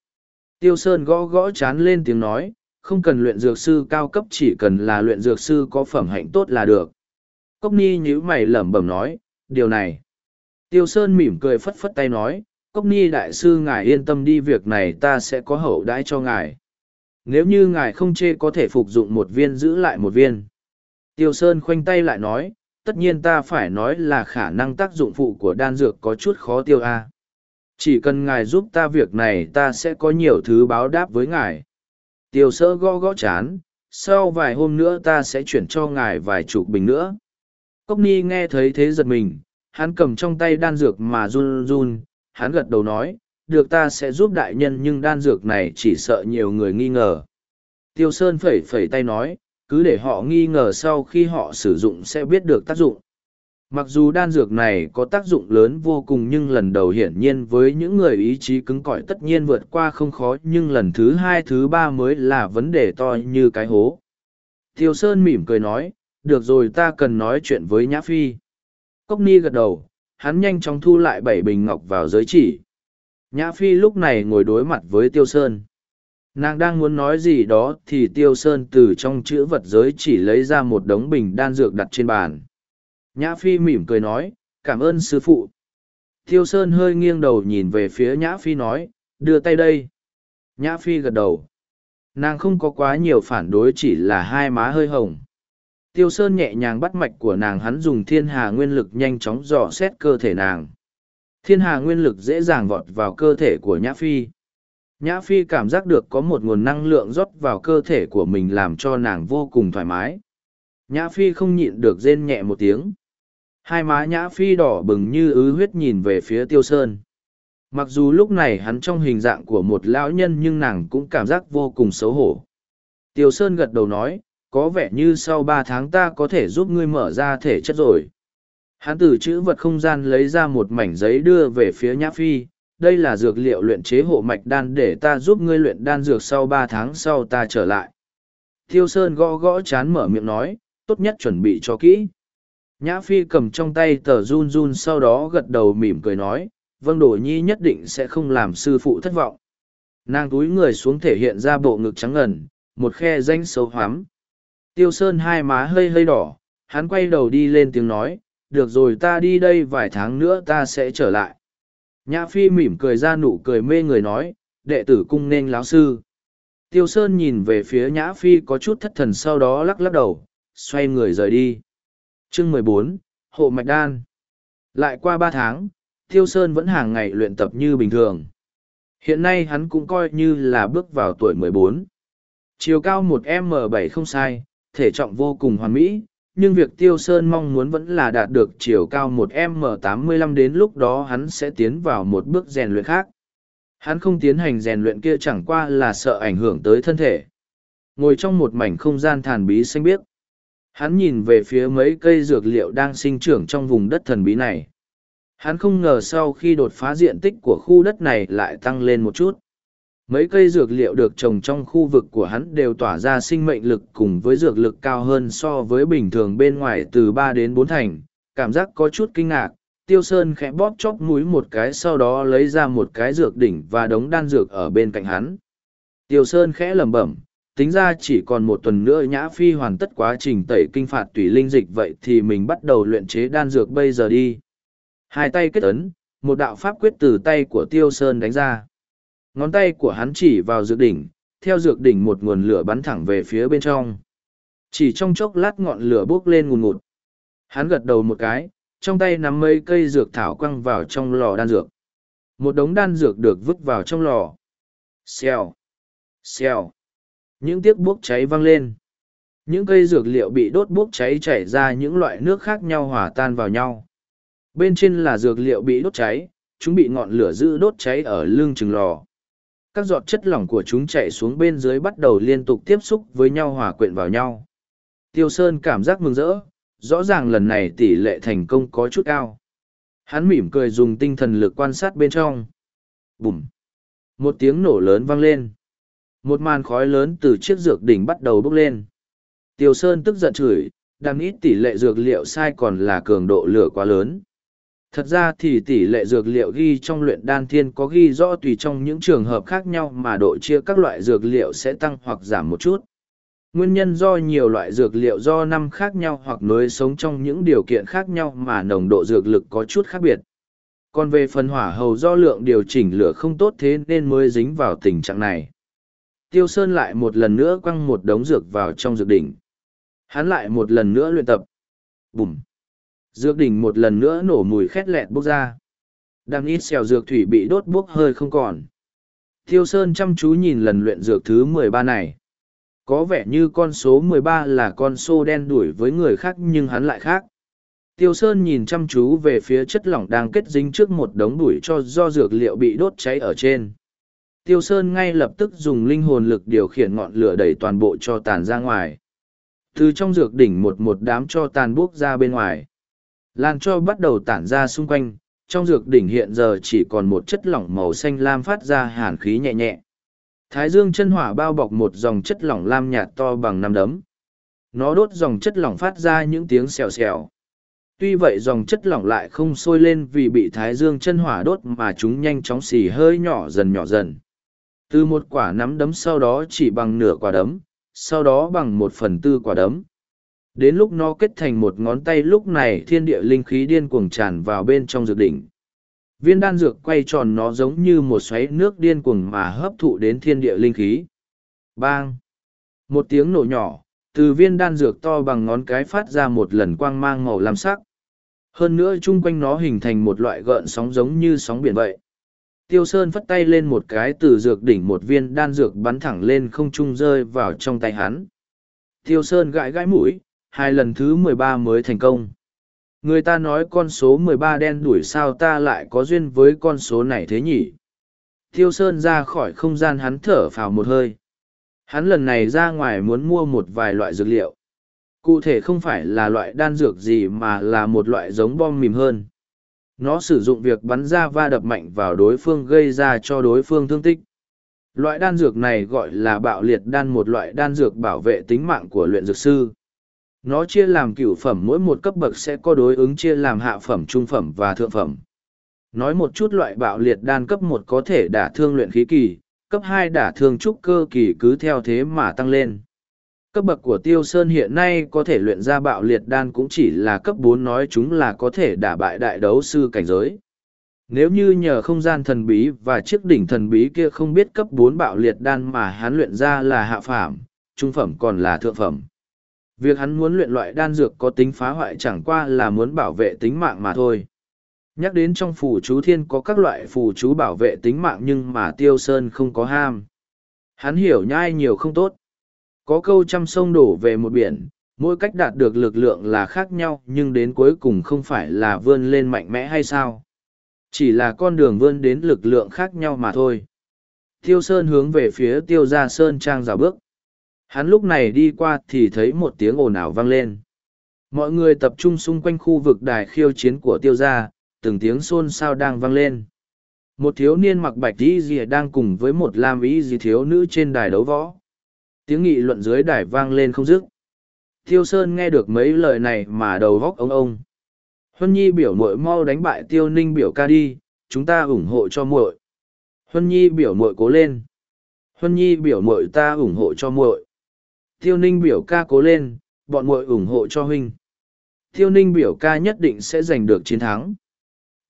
Tiêu Sơn gõ gõ chán lên tiếng nói, không cần luyện dược sư cao cấp chỉ cần là luyện dược sư có phẩm hạnh tốt là được. Cốc Ni nhíu mày lẩm bẩm nói, điều này. Tiêu Sơn mỉm cười phất phất tay nói, Cốc Ni đại sư ngài yên tâm đi việc này ta sẽ có hậu đãi cho ngài. Nếu như ngài không chê có thể phục dụng một viên giữ lại một viên. Tiêu Sơn khoanh tay lại nói, tất nhiên ta phải nói là khả năng tác dụng phụ của đan dược có chút khó tiêu a chỉ cần ngài giúp ta việc này ta sẽ có nhiều thứ báo đáp với ngài tiêu sơ gõ gõ chán, sau vài hôm nữa ta sẽ chuyển cho ngài vài chục bình nữa cốc ni nghe thấy thế giật mình, hắn cầm trong tay đan dược mà run run, hắn gật đầu nói, được ta sẽ giúp đại nhân nhưng đan dược này chỉ sợ nhiều người nghi ngờ tiêu sơn phẩy phẩy tay nói, cứ để họ nghi ngờ sau khi họ sử dụng sẽ biết được tác dụng. Mặc dù đan dược này có tác dụng lớn vô cùng nhưng lần đầu hiển nhiên với những người ý chí cứng cỏi tất nhiên vượt qua không khó nhưng lần thứ hai thứ ba mới là vấn đề to như cái hố. Tiêu Sơn mỉm cười nói, được rồi ta cần nói chuyện với Nhã Phi. Cốc Ni gật đầu, hắn nhanh chóng thu lại bảy bình ngọc vào giới chỉ. Nhã Phi lúc này ngồi đối mặt với Tiêu Sơn nàng đang muốn nói gì đó thì tiêu sơn từ trong chữ vật giới chỉ lấy ra một đống bình đan dược đặt trên bàn nhã phi mỉm cười nói, cảm ơn sư phụ. Tiêu sơn hơi nghiêng đầu nhìn về phía nhã phi nói, đưa tay đây. Nhã phi gật đầu. Nàng không có quá nhiều phản đối chỉ là hai má hơi hồng. Tiêu sơn nhẹ nhàng bắt mạch của nàng hắn dùng thiên hà nguyên lực nhanh chóng dò xét cơ thể nàng. Thiên hà nguyên lực dễ dàng vọt vào cơ thể của nhã phi. Nhã Phi cảm giác được có một nguồn năng lượng rót vào cơ thể của mình làm cho nàng vô cùng thoải mái. Nhã Phi không nhịn được rên nhẹ một tiếng. Hai má Nhã Phi đỏ bừng như ứ huyết nhìn về phía Tiêu Sơn. Mặc dù lúc này hắn trong hình dạng của một lão nhân nhưng nàng cũng cảm giác vô cùng xấu hổ. Tiêu Sơn gật đầu nói, có vẻ như sau ba tháng ta có thể giúp ngươi mở ra thể chất rồi. Hắn từ chữ vật không gian lấy ra một mảnh giấy đưa về phía Nhã Phi, đây là dược liệu luyện chế hộ mạch đan để ta giúp ngươi luyện đan dược sau ba tháng sau ta trở lại. Tiêu Sơn gõ gõ chán mở miệng nói, tốt nhất chuẩn bị cho kỹ. Nhã Phi cầm trong tay tờ run run sau đó gật đầu mỉm cười nói, vâng đồ nhi nhất định sẽ không làm sư phụ thất vọng. Nàng túi người xuống thể hiện ra bộ ngực trắng ngần, một khe danh xấu hoắm. Tiêu Sơn hai má hơi hơi đỏ, hắn quay đầu đi lên tiếng nói, được rồi ta đi đây vài tháng nữa ta sẽ trở lại. Nhã Phi mỉm cười ra nụ cười mê người nói, đệ tử cung nên láo sư. Tiêu Sơn nhìn về phía Nhã Phi có chút thất thần sau đó lắc lắc đầu, xoay người rời đi. Chương mười bốn Hộ Mạch Đan Lại qua ba tháng, Tiêu Sơn vẫn hàng ngày luyện tập như bình thường. Hiện nay hắn cũng coi như là bước vào tuổi mười bốn. Chiều cao một m bảy không sai, thể trọng vô cùng hoàn mỹ, nhưng việc Tiêu Sơn mong muốn vẫn là đạt được chiều cao một m tám mươi lăm đến lúc đó hắn sẽ tiến vào một bước rèn luyện khác. Hắn không tiến hành rèn luyện kia chẳng qua là sợ ảnh hưởng tới thân thể. Ngồi trong một mảnh không gian thàn bí xanh biếc. Hắn nhìn về phía mấy cây dược liệu đang sinh trưởng trong vùng đất thần bí này. Hắn không ngờ sau khi đột phá diện tích của khu đất này lại tăng lên một chút. Mấy cây dược liệu được trồng trong khu vực của hắn đều tỏa ra sinh mệnh lực cùng với dược lực cao hơn so với bình thường bên ngoài từ ba đến bốn thành. Cảm giác có chút kinh ngạc, tiêu sơn khẽ bóp chóp mũi một cái sau đó lấy ra một cái dược đỉnh và đống đan dược ở bên cạnh hắn. Tiêu sơn khẽ lẩm bẩm, tính ra chỉ còn một tuần nữa nhã phi hoàn tất quá trình tẩy kinh phạt tùy linh dịch vậy thì mình bắt đầu luyện chế đan dược bây giờ đi. Hai tay kết ấn, một đạo pháp quyết từ tay của tiêu sơn đánh ra. Ngón tay của hắn chỉ vào dược đỉnh, theo dược đỉnh một nguồn lửa bắn thẳng về phía bên trong. Chỉ trong chốc lát ngọn lửa bốc lên ngùn ngụt. Hắn gật đầu một cái, trong tay nắm mấy cây dược thảo quăng vào trong lò đan dược. Một đống đan dược được vứt vào trong lò. Xèo, xèo. Những tiếc bốc cháy văng lên. Những cây dược liệu bị đốt bốc cháy chảy ra những loại nước khác nhau hòa tan vào nhau. Bên trên là dược liệu bị đốt cháy, chúng bị ngọn lửa giữ đốt cháy ở lưng chừng lò. Các giọt chất lỏng của chúng chạy xuống bên dưới bắt đầu liên tục tiếp xúc với nhau hòa quyện vào nhau. Tiêu Sơn cảm giác mừng rỡ, rõ ràng lần này tỷ lệ thành công có chút cao. Hắn mỉm cười dùng tinh thần lực quan sát bên trong. Bùm! Một tiếng nổ lớn vang lên. Một màn khói lớn từ chiếc dược đỉnh bắt đầu bốc lên. Tiêu Sơn tức giận chửi, đang ít tỷ lệ dược liệu sai còn là cường độ lửa quá lớn. Thật ra thì tỷ lệ dược liệu ghi trong luyện đan thiên có ghi rõ tùy trong những trường hợp khác nhau mà độ chia các loại dược liệu sẽ tăng hoặc giảm một chút. Nguyên nhân do nhiều loại dược liệu do năm khác nhau hoặc nối sống trong những điều kiện khác nhau mà nồng độ dược lực có chút khác biệt. Còn về phần hỏa hầu do lượng điều chỉnh lửa không tốt thế nên mới dính vào tình trạng này. Tiêu Sơn lại một lần nữa quăng một đống dược vào trong dược đỉnh. Hắn lại một lần nữa luyện tập. Bùm! Dược đỉnh một lần nữa nổ mùi khét lẹt bốc ra. Đang ít xèo dược thủy bị đốt bốc hơi không còn. Tiêu Sơn chăm chú nhìn lần luyện dược thứ mười ba này. Có vẻ như con số mười ba là con số đen đuổi với người khác nhưng hắn lại khác. Tiêu Sơn nhìn chăm chú về phía chất lỏng đang kết dính trước một đống đuổi cho do dược liệu bị đốt cháy ở trên. Tiêu Sơn ngay lập tức dùng linh hồn lực điều khiển ngọn lửa đẩy toàn bộ cho tàn ra ngoài. Từ trong dược đỉnh một một đám cho tàn buốc ra bên ngoài. Lan cho bắt đầu tản ra xung quanh, trong dược đỉnh hiện giờ chỉ còn một chất lỏng màu xanh lam phát ra hàn khí nhẹ nhẹ. Thái dương chân hỏa bao bọc một dòng chất lỏng lam nhạt to bằng năm đấm. Nó đốt dòng chất lỏng phát ra những tiếng xèo xèo. Tuy vậy dòng chất lỏng lại không sôi lên vì bị thái dương chân hỏa đốt mà chúng nhanh chóng xì hơi nhỏ dần nhỏ dần. Từ một quả nắm đấm sau đó chỉ bằng nửa quả đấm, sau đó bằng một phần tư quả đấm, Đến lúc nó kết thành một ngón tay lúc này thiên địa linh khí điên cuồng tràn vào bên trong dược đỉnh. Viên đan dược quay tròn nó giống như một xoáy nước điên cuồng mà hấp thụ đến thiên địa linh khí. Bang! Một tiếng nổ nhỏ, từ viên đan dược to bằng ngón cái phát ra một lần quang mang màu lam sắc. Hơn nữa chung quanh nó hình thành một loại gợn sóng giống như sóng biển vậy. Tiêu Sơn phất tay lên một cái từ dược đỉnh một viên đan dược bắn thẳng lên không trung rơi vào trong tay hắn. Tiêu Sơn gãi gãi mũi, hai lần thứ mười ba mới thành công. Người ta nói con số mười ba đen đuổi sao ta lại có duyên với con số này thế nhỉ? Tiêu sơn ra khỏi không gian hắn thở phào một hơi. Hắn lần này ra ngoài muốn mua một vài loại dược liệu. Cụ thể không phải là loại đan dược gì mà là một loại giống bom mìm hơn nó sử dụng việc bắn ra va đập mạnh vào đối phương gây ra cho đối phương thương tích. Loại đan dược này gọi là bạo liệt đan một loại đan dược bảo vệ tính mạng của luyện dược sư. Nó chia làm cửu phẩm, mỗi một cấp bậc sẽ có đối ứng chia làm hạ phẩm, trung phẩm và thượng phẩm. Nói một chút loại bạo liệt đan cấp một có thể đả thương luyện khí kỳ, cấp hai đả thương trúc cơ kỳ cứ theo thế mà tăng lên cấp bậc của tiêu sơn hiện nay có thể luyện ra bạo liệt đan cũng chỉ là cấp bốn nói chúng là có thể đả bại đại đấu sư cảnh giới. Nếu như nhờ không gian thần bí và chiếc đỉnh thần bí kia không biết cấp bốn bạo liệt đan mà hắn luyện ra là hạ phẩm, trung phẩm còn là thượng phẩm. Việc hắn muốn luyện loại đan dược có tính phá hoại chẳng qua là muốn bảo vệ tính mạng mà thôi. Nhắc đến trong phù chú thiên có các loại phù chú bảo vệ tính mạng nhưng mà tiêu sơn không có ham. Hắn hiểu nhai nhiều không tốt có câu trăm sông đổ về một biển, mỗi cách đạt được lực lượng là khác nhau nhưng đến cuối cùng không phải là vươn lên mạnh mẽ hay sao. Chỉ là con đường vươn đến lực lượng khác nhau mà thôi. Tiêu Sơn hướng về phía Tiêu Gia Sơn Trang rào bước. Hắn lúc này đi qua thì thấy một tiếng ồn ào vang lên. Mọi người tập trung xung quanh khu vực đài khiêu chiến của Tiêu Gia, từng tiếng xôn xao đang vang lên. Một thiếu niên mặc bạch y dìa đang cùng với một lam y dì thiếu nữ trên đài đấu võ tiếng nghị luận dưới đài vang lên không dứt. Tiêu sơn nghe được mấy lời này mà đầu góc ông ông. Huân nhi biểu muội mau đánh bại tiêu ninh biểu ca đi, chúng ta ủng hộ cho muội. Huân nhi biểu muội cố lên. Huân nhi biểu muội ta ủng hộ cho muội. Tiêu ninh biểu ca cố lên, bọn muội ủng hộ cho huynh. Tiêu ninh biểu ca nhất định sẽ giành được chiến thắng.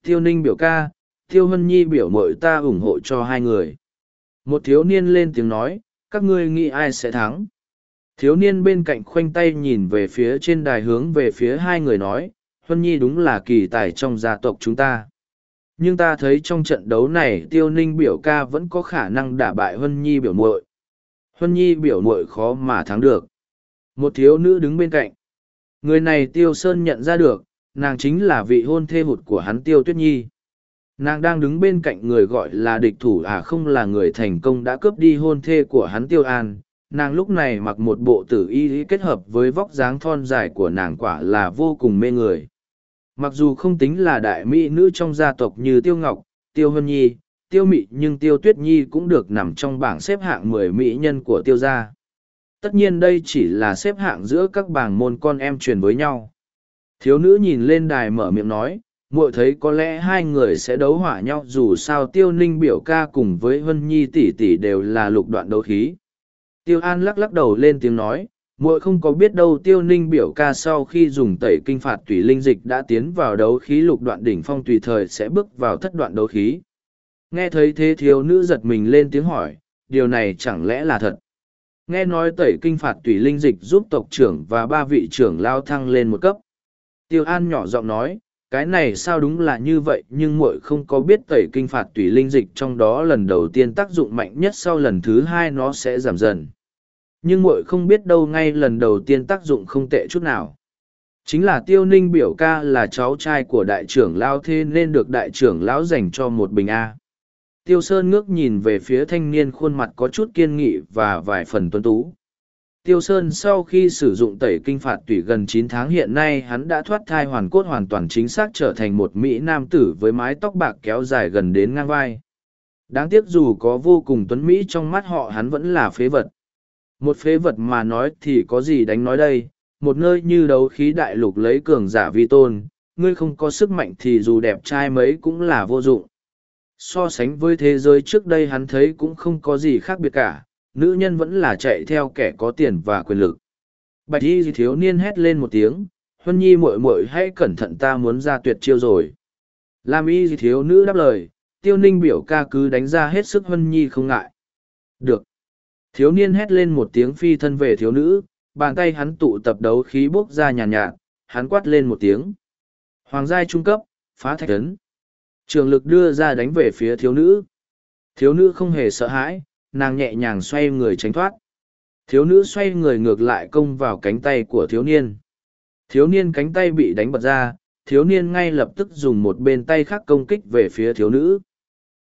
Tiêu ninh biểu ca, tiêu huân nhi biểu muội ta ủng hộ cho hai người. Một thiếu niên lên tiếng nói các ngươi nghĩ ai sẽ thắng? Thiếu niên bên cạnh khoanh tay nhìn về phía trên đài hướng về phía hai người nói, huân nhi đúng là kỳ tài trong gia tộc chúng ta. Nhưng ta thấy trong trận đấu này tiêu ninh biểu ca vẫn có khả năng đả bại huân nhi biểu muội. Huân nhi biểu muội khó mà thắng được. Một thiếu nữ đứng bên cạnh. Người này tiêu sơn nhận ra được, nàng chính là vị hôn thê hụt của hắn tiêu tuyết nhi nàng đang đứng bên cạnh người gọi là địch thủ à không là người thành công đã cướp đi hôn thê của hắn tiêu an. Nàng lúc này mặc một bộ tử y kết hợp với vóc dáng thon dài của nàng quả là vô cùng mê người. Mặc dù không tính là đại mỹ nữ trong gia tộc như tiêu ngọc, tiêu hân nhi, tiêu mị, nhưng tiêu tuyết nhi cũng được nằm trong bảng xếp hạng mười mỹ nhân của tiêu gia. Tất nhiên đây chỉ là xếp hạng giữa các bảng môn con em truyền với nhau. Thiếu nữ nhìn lên đài mở miệng nói muội thấy có lẽ hai người sẽ đấu hỏa nhau dù sao tiêu ninh biểu ca cùng với huân nhi tỷ tỷ đều là lục đoạn đấu khí. Tiêu an lắc lắc đầu lên tiếng nói, muội không có biết đâu tiêu ninh biểu ca sau khi dùng tẩy kinh phạt tùy linh dịch đã tiến vào đấu khí lục đoạn đỉnh phong tùy thời sẽ bước vào thất đoạn đấu khí. Nghe thấy thế thiếu nữ giật mình lên tiếng hỏi, điều này chẳng lẽ là thật? Nghe nói tẩy kinh phạt tùy linh dịch giúp tộc trưởng và ba vị trưởng lao thăng lên một cấp. Tiêu an nhỏ giọng nói cái này sao đúng là như vậy, nhưng muội không có biết tẩy kinh phạt tùy linh dịch trong đó lần đầu tiên tác dụng mạnh nhất sau lần thứ hai nó sẽ giảm dần. Nhưng muội không biết đâu ngay lần đầu tiên tác dụng không tệ chút nào. Chính là tiêu ninh biểu ca là cháu trai của đại trưởng lao thế nên được đại trưởng lão dành cho một bình a. Tiêu sơn ngước nhìn về phía thanh niên khuôn mặt có chút kiên nghị và vài phần tuân tú. Tiêu Sơn sau khi sử dụng tẩy kinh phạt tủy gần chín tháng hiện nay hắn đã thoát thai hoàn cốt hoàn toàn chính xác trở thành một Mỹ nam tử với mái tóc bạc kéo dài gần đến ngang vai. Đáng tiếc dù có vô cùng tuấn Mỹ trong mắt họ hắn vẫn là phế vật. Một phế vật mà nói thì có gì đánh nói đây, một nơi như đấu khí đại lục lấy cường giả vi tôn, ngươi không có sức mạnh thì dù đẹp trai mấy cũng là vô dụng. So sánh với thế giới trước đây hắn thấy cũng không có gì khác biệt cả, nữ nhân vẫn là chạy theo kẻ có tiền và quyền lực. Bạch y thiếu niên hét lên một tiếng, huân nhi muội muội hãy cẩn thận ta muốn ra tuyệt chiêu rồi. Lam y thiếu nữ đáp lời, tiêu ninh biểu ca cứ đánh ra hết sức huân nhi không ngại. Được. Thiếu niên hét lên một tiếng phi thân về thiếu nữ, bàn tay hắn tụ tập đấu khí bốc ra nhàn nhạt, nhạt, hắn quát lên một tiếng. Hoàng giai trung cấp, phá thạch ấn. Trường lực đưa ra đánh về phía thiếu nữ. Thiếu nữ không hề sợ hãi, nàng nhẹ nhàng xoay người tránh thoát. Thiếu nữ xoay người ngược lại công vào cánh tay của thiếu niên. Thiếu niên cánh tay bị đánh bật ra, thiếu niên ngay lập tức dùng một bên tay khác công kích về phía thiếu nữ.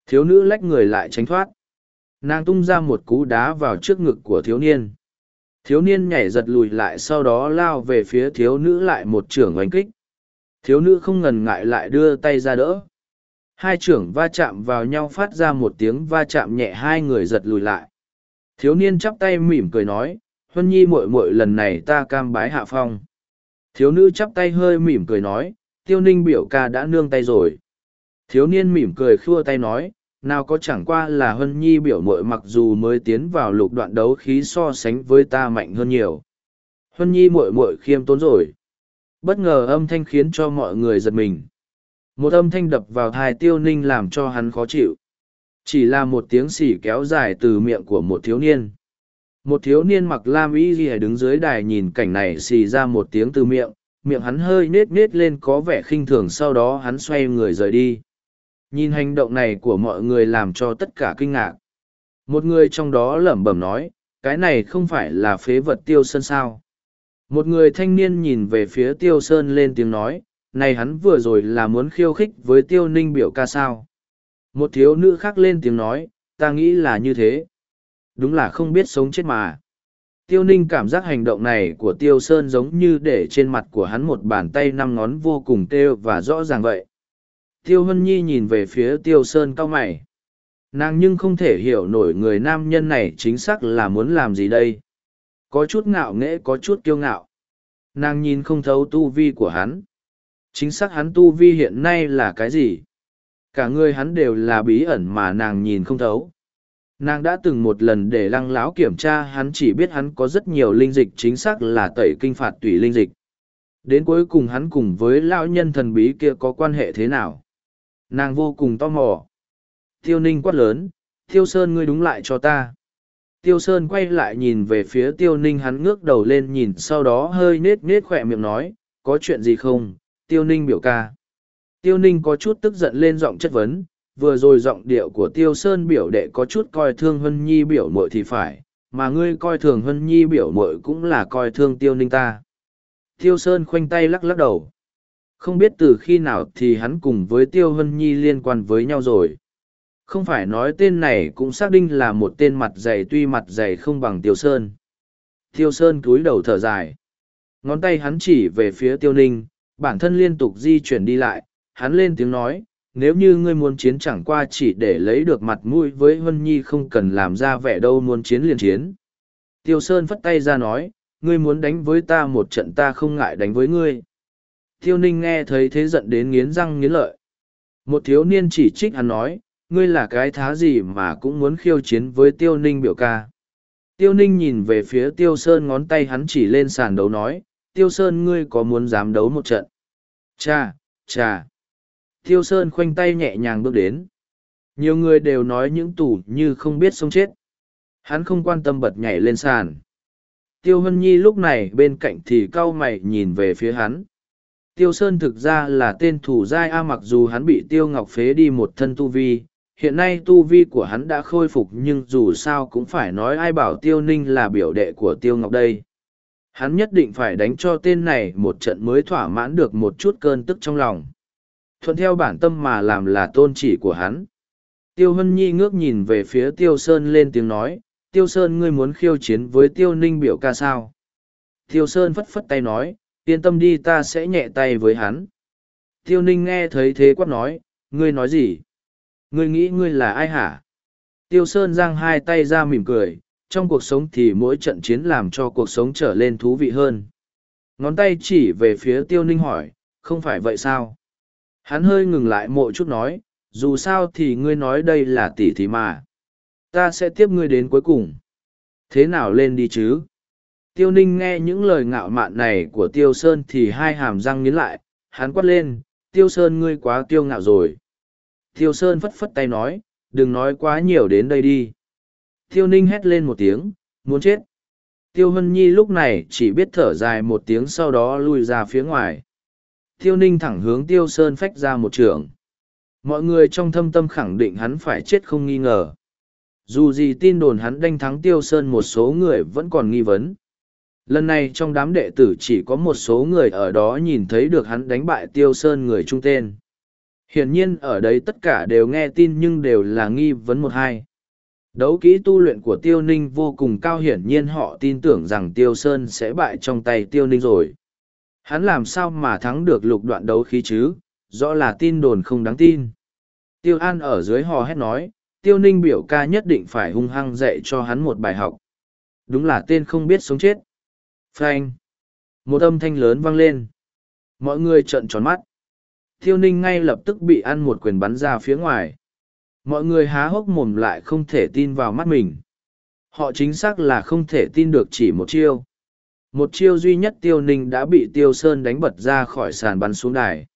Thiếu nữ lách người lại tránh thoát. Nàng tung ra một cú đá vào trước ngực của thiếu niên. Thiếu niên nhảy giật lùi lại sau đó lao về phía thiếu nữ lại một trưởng oanh kích. Thiếu nữ không ngần ngại lại đưa tay ra đỡ. Hai trưởng va chạm vào nhau phát ra một tiếng va chạm nhẹ hai người giật lùi lại. Thiếu niên chắp tay mỉm cười nói, Huân Nhi muội muội lần này ta cam bái hạ phong. Thiếu nữ chắp tay hơi mỉm cười nói, tiêu ninh biểu ca đã nương tay rồi. Thiếu niên mỉm cười khua tay nói, nào có chẳng qua là Huân Nhi biểu muội mặc dù mới tiến vào lục đoạn đấu khí so sánh với ta mạnh hơn nhiều. Huân Nhi muội muội khiêm tốn rồi. Bất ngờ âm thanh khiến cho mọi người giật mình. Một âm thanh đập vào thai tiêu ninh làm cho hắn khó chịu. Chỉ là một tiếng xỉ kéo dài từ miệng của một thiếu niên. Một thiếu niên mặc lam y ghi đứng dưới đài nhìn cảnh này xì ra một tiếng từ miệng, miệng hắn hơi nết nết lên có vẻ khinh thường sau đó hắn xoay người rời đi. Nhìn hành động này của mọi người làm cho tất cả kinh ngạc. Một người trong đó lẩm bẩm nói, cái này không phải là phế vật tiêu sơn sao. Một người thanh niên nhìn về phía tiêu sơn lên tiếng nói, này hắn vừa rồi là muốn khiêu khích với tiêu ninh biểu ca sao. Một thiếu nữ khác lên tiếng nói, ta nghĩ là như thế. Đúng là không biết sống chết mà. Tiêu ninh cảm giác hành động này của tiêu sơn giống như để trên mặt của hắn một bàn tay năm ngón vô cùng têu và rõ ràng vậy. Tiêu Hân Nhi nhìn về phía tiêu sơn cau mày. Nàng nhưng không thể hiểu nổi người nam nhân này chính xác là muốn làm gì đây. Có chút ngạo nghễ có chút kiêu ngạo. Nàng nhìn không thấu tu vi của hắn. Chính xác hắn tu vi hiện nay là cái gì? Cả người hắn đều là bí ẩn mà nàng nhìn không thấu. Nàng đã từng một lần để lăng láo kiểm tra hắn chỉ biết hắn có rất nhiều linh dịch chính xác là tẩy kinh phạt tùy linh dịch. Đến cuối cùng hắn cùng với lão nhân thần bí kia có quan hệ thế nào? Nàng vô cùng tò mò. Tiêu ninh quát lớn, Tiêu Sơn ngươi đúng lại cho ta. Tiêu Sơn quay lại nhìn về phía Tiêu Ninh hắn ngước đầu lên nhìn sau đó hơi nết nết khỏe miệng nói, có chuyện gì không, Tiêu Ninh biểu ca. Tiêu Ninh có chút tức giận lên giọng chất vấn, vừa rồi giọng điệu của Tiêu Sơn biểu đệ có chút coi thương Hân Nhi biểu mội thì phải, mà ngươi coi thường Hân Nhi biểu mội cũng là coi thương Tiêu Ninh ta. Tiêu Sơn khoanh tay lắc lắc đầu. Không biết từ khi nào thì hắn cùng với Tiêu Hân Nhi liên quan với nhau rồi. Không phải nói tên này cũng xác định là một tên mặt dày tuy mặt dày không bằng Tiêu Sơn. Tiêu Sơn cúi đầu thở dài. Ngón tay hắn chỉ về phía Tiêu Ninh, bản thân liên tục di chuyển đi lại, hắn lên tiếng nói, nếu như ngươi muốn chiến chẳng qua chỉ để lấy được mặt mũi với Vân Nhi không cần làm ra vẻ đâu muốn chiến liền chiến. Tiêu Sơn phất tay ra nói, ngươi muốn đánh với ta một trận ta không ngại đánh với ngươi. Tiêu Ninh nghe thấy thế giận đến nghiến răng nghiến lợi. Một thiếu niên chỉ trích hắn nói, ngươi là cái thá gì mà cũng muốn khiêu chiến với Tiêu Ninh biểu ca. Tiêu Ninh nhìn về phía Tiêu Sơn ngón tay hắn chỉ lên sàn đấu nói, Tiêu Sơn ngươi có muốn dám đấu một trận? Cha, cha. Tiêu Sơn khoanh tay nhẹ nhàng bước đến. Nhiều người đều nói những tù như không biết sống chết. Hắn không quan tâm bật nhảy lên sàn. Tiêu Hân Nhi lúc này bên cạnh thì cau mày nhìn về phía hắn. Tiêu Sơn thực ra là tên thủ giai A mặc dù hắn bị Tiêu Ngọc phế đi một thân tu vi. Hiện nay tu vi của hắn đã khôi phục nhưng dù sao cũng phải nói ai bảo Tiêu Ninh là biểu đệ của Tiêu Ngọc đây. Hắn nhất định phải đánh cho tên này một trận mới thỏa mãn được một chút cơn tức trong lòng. Thuận theo bản tâm mà làm là tôn chỉ của hắn. Tiêu Hân Nhi ngước nhìn về phía Tiêu Sơn lên tiếng nói, Tiêu Sơn ngươi muốn khiêu chiến với Tiêu Ninh biểu ca sao? Tiêu Sơn phất phất tay nói, yên tâm đi ta sẽ nhẹ tay với hắn. Tiêu Ninh nghe thấy thế quát nói, ngươi nói gì? Ngươi nghĩ ngươi là ai hả? Tiêu Sơn giang hai tay ra mỉm cười, trong cuộc sống thì mỗi trận chiến làm cho cuộc sống trở lên thú vị hơn. Ngón tay chỉ về phía Tiêu Ninh hỏi, không phải vậy sao? Hắn hơi ngừng lại mộ chút nói, dù sao thì ngươi nói đây là tỷ thì mà. Ta sẽ tiếp ngươi đến cuối cùng. Thế nào lên đi chứ? Tiêu ninh nghe những lời ngạo mạn này của Tiêu Sơn thì hai hàm răng nghiến lại, hắn quát lên, Tiêu Sơn ngươi quá tiêu ngạo rồi. Tiêu Sơn phất phất tay nói, đừng nói quá nhiều đến đây đi. Tiêu ninh hét lên một tiếng, muốn chết. Tiêu Hân Nhi lúc này chỉ biết thở dài một tiếng sau đó lui ra phía ngoài. Tiêu ninh thẳng hướng tiêu sơn phách ra một trường. Mọi người trong thâm tâm khẳng định hắn phải chết không nghi ngờ. Dù gì tin đồn hắn đánh thắng tiêu sơn một số người vẫn còn nghi vấn. Lần này trong đám đệ tử chỉ có một số người ở đó nhìn thấy được hắn đánh bại tiêu sơn người trung tên. Hiển nhiên ở đấy tất cả đều nghe tin nhưng đều là nghi vấn một hai đấu kỹ tu luyện của tiêu ninh vô cùng cao hiển nhiên họ tin tưởng rằng tiêu sơn sẽ bại trong tay tiêu ninh rồi Hắn làm sao mà thắng được lục đoạn đấu khí chứ, rõ là tin đồn không đáng tin. Tiêu An ở dưới hò hét nói, Tiêu Ninh biểu ca nhất định phải hung hăng dạy cho hắn một bài học. Đúng là tên không biết sống chết. Frank. Một âm thanh lớn vang lên. Mọi người trợn tròn mắt. Tiêu Ninh ngay lập tức bị ăn một quyền bắn ra phía ngoài. Mọi người há hốc mồm lại không thể tin vào mắt mình. Họ chính xác là không thể tin được chỉ một chiêu. Một chiêu duy nhất Tiêu Ninh đã bị Tiêu Sơn đánh bật ra khỏi sàn bắn xuống đài.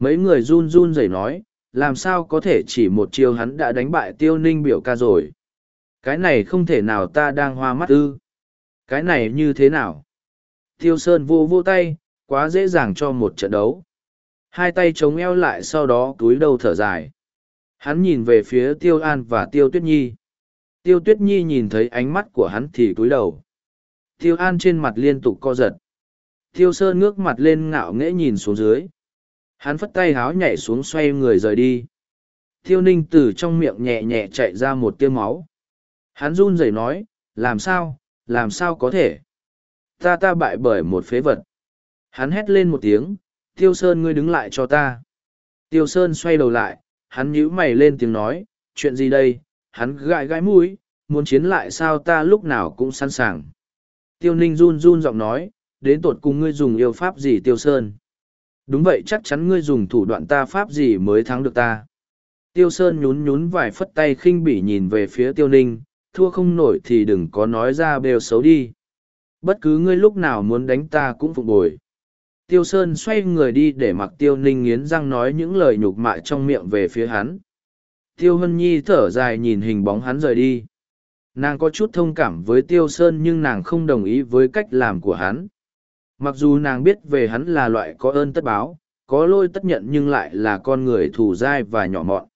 Mấy người run run rẩy nói, làm sao có thể chỉ một chiêu hắn đã đánh bại Tiêu Ninh biểu ca rồi. Cái này không thể nào ta đang hoa mắt ư. Cái này như thế nào? Tiêu Sơn vô vô tay, quá dễ dàng cho một trận đấu. Hai tay chống eo lại sau đó túi đầu thở dài. Hắn nhìn về phía Tiêu An và Tiêu Tuyết Nhi. Tiêu Tuyết Nhi nhìn thấy ánh mắt của hắn thì cúi đầu. Tiêu An trên mặt liên tục co giật. Tiêu Sơn ngước mặt lên ngạo nghễ nhìn xuống dưới. Hắn phất tay háo nhảy xuống xoay người rời đi. Tiêu Ninh từ trong miệng nhẹ nhẹ chạy ra một tiêu máu. Hắn run rẩy nói, làm sao, làm sao có thể? Ta ta bại bởi một phế vật. Hắn hét lên một tiếng, Tiêu Sơn ngươi đứng lại cho ta. Tiêu Sơn xoay đầu lại, hắn nhíu mày lên tiếng nói, chuyện gì đây? Hắn gãi gãi mũi, muốn chiến lại sao ta lúc nào cũng sẵn sàng. Tiêu Ninh run run giọng nói, đến tột cùng ngươi dùng yêu pháp gì Tiêu Sơn? Đúng vậy chắc chắn ngươi dùng thủ đoạn ta pháp gì mới thắng được ta. Tiêu Sơn nhún nhún vài phất tay khinh bỉ nhìn về phía Tiêu Ninh, thua không nổi thì đừng có nói ra bèo xấu đi. Bất cứ ngươi lúc nào muốn đánh ta cũng phục bồi. Tiêu Sơn xoay người đi để mặc Tiêu Ninh nghiến răng nói những lời nhục mạ trong miệng về phía hắn. Tiêu Hân Nhi thở dài nhìn hình bóng hắn rời đi. Nàng có chút thông cảm với Tiêu Sơn nhưng nàng không đồng ý với cách làm của hắn. Mặc dù nàng biết về hắn là loại có ơn tất báo, có lôi tất nhận nhưng lại là con người thù dai và nhỏ mọn.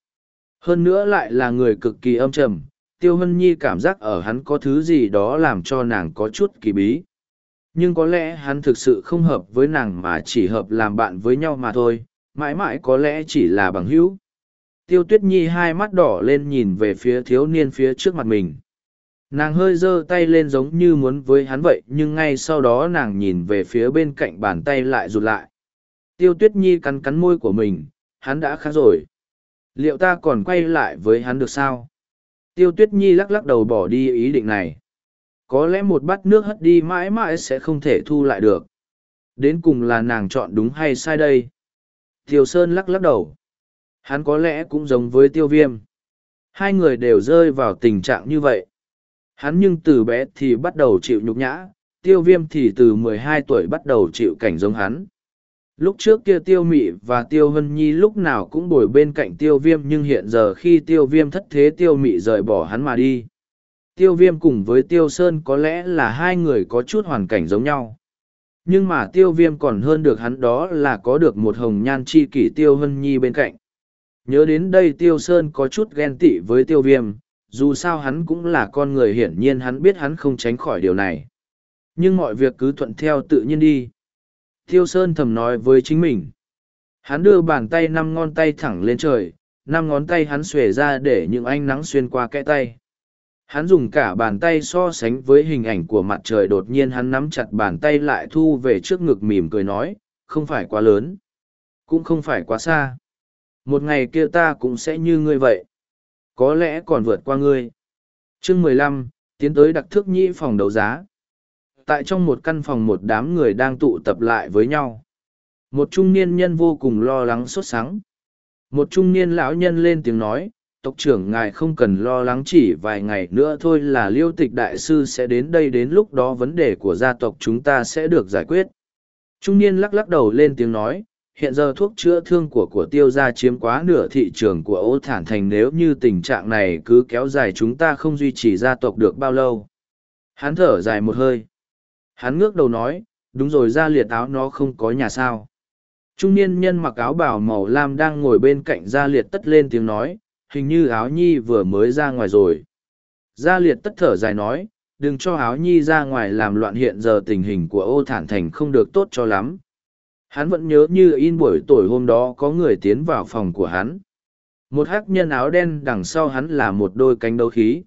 Hơn nữa lại là người cực kỳ âm trầm, Tiêu Hân Nhi cảm giác ở hắn có thứ gì đó làm cho nàng có chút kỳ bí nhưng có lẽ hắn thực sự không hợp với nàng mà chỉ hợp làm bạn với nhau mà thôi, mãi mãi có lẽ chỉ là bằng hữu. Tiêu tuyết nhi hai mắt đỏ lên nhìn về phía thiếu niên phía trước mặt mình. Nàng hơi giơ tay lên giống như muốn với hắn vậy, nhưng ngay sau đó nàng nhìn về phía bên cạnh bàn tay lại rụt lại. Tiêu tuyết nhi cắn cắn môi của mình, hắn đã khá rồi. Liệu ta còn quay lại với hắn được sao? Tiêu tuyết nhi lắc lắc đầu bỏ đi ý định này có lẽ một bát nước hất đi mãi mãi sẽ không thể thu lại được. Đến cùng là nàng chọn đúng hay sai đây? Tiêu sơn lắc lắc đầu. Hắn có lẽ cũng giống với tiêu viêm. Hai người đều rơi vào tình trạng như vậy. Hắn nhưng từ bé thì bắt đầu chịu nhục nhã, tiêu viêm thì từ mười hai tuổi bắt đầu chịu cảnh giống hắn. Lúc trước kia tiêu mị và tiêu hân nhi lúc nào cũng bồi bên cạnh tiêu viêm nhưng hiện giờ khi tiêu viêm thất thế tiêu mị rời bỏ hắn mà đi tiêu viêm cùng với tiêu sơn có lẽ là hai người có chút hoàn cảnh giống nhau. Nhưng mà tiêu viêm còn hơn được hắn đó là có được một hồng nhan chi kỷ tiêu hân nhi bên cạnh. Nhớ đến đây tiêu sơn có chút ghen tị với tiêu viêm, dù sao hắn cũng là con người hiển nhiên hắn biết hắn không tránh khỏi điều này. Nhưng mọi việc cứ thuận theo tự nhiên đi. Tiêu sơn thầm nói với chính mình. Hắn đưa bàn tay năm ngón tay thẳng lên trời, năm ngón tay hắn xuề ra để những ánh nắng xuyên qua kẽ tay hắn dùng cả bàn tay so sánh với hình ảnh của mặt trời đột nhiên hắn nắm chặt bàn tay lại thu về trước ngực mỉm cười nói, không phải quá lớn, cũng không phải quá xa. Một ngày kia ta cũng sẽ như ngươi vậy. Có lẽ còn vượt qua ngươi. Chương mười lăm, tiến tới đặc thức nhĩ phòng đấu giá. Tại trong một căn phòng một đám người đang tụ tập lại với nhau. Một trung niên nhân vô cùng lo lắng sốt sắng. Một trung niên lão nhân lên tiếng nói tộc trưởng ngài không cần lo lắng chỉ vài ngày nữa thôi là liêu tịch đại sư sẽ đến đây đến lúc đó vấn đề của gia tộc chúng ta sẽ được giải quyết. Trung niên lắc lắc đầu lên tiếng nói, hiện giờ thuốc chữa thương của của tiêu gia chiếm quá nửa thị trường của ô thản thành, nếu như tình trạng này cứ kéo dài chúng ta không duy trì gia tộc được bao lâu. Hắn thở dài một hơi. Hắn ngước đầu nói, đúng rồi ra liệt áo nó không có nhà sao. Trung niên nhân mặc áo bảo màu lam đang ngồi bên cạnh gia liệt tất lên tiếng nói hình như áo nhi vừa mới ra ngoài rồi. Gia liệt tất thở dài nói, đừng cho áo nhi ra ngoài làm loạn hiện giờ tình hình của ô thản thành không được tốt cho lắm. Hắn vẫn nhớ như in buổi tối hôm đó có người tiến vào phòng của hắn. Một hắc nhân áo đen đằng sau hắn là một đôi cánh đấu khí.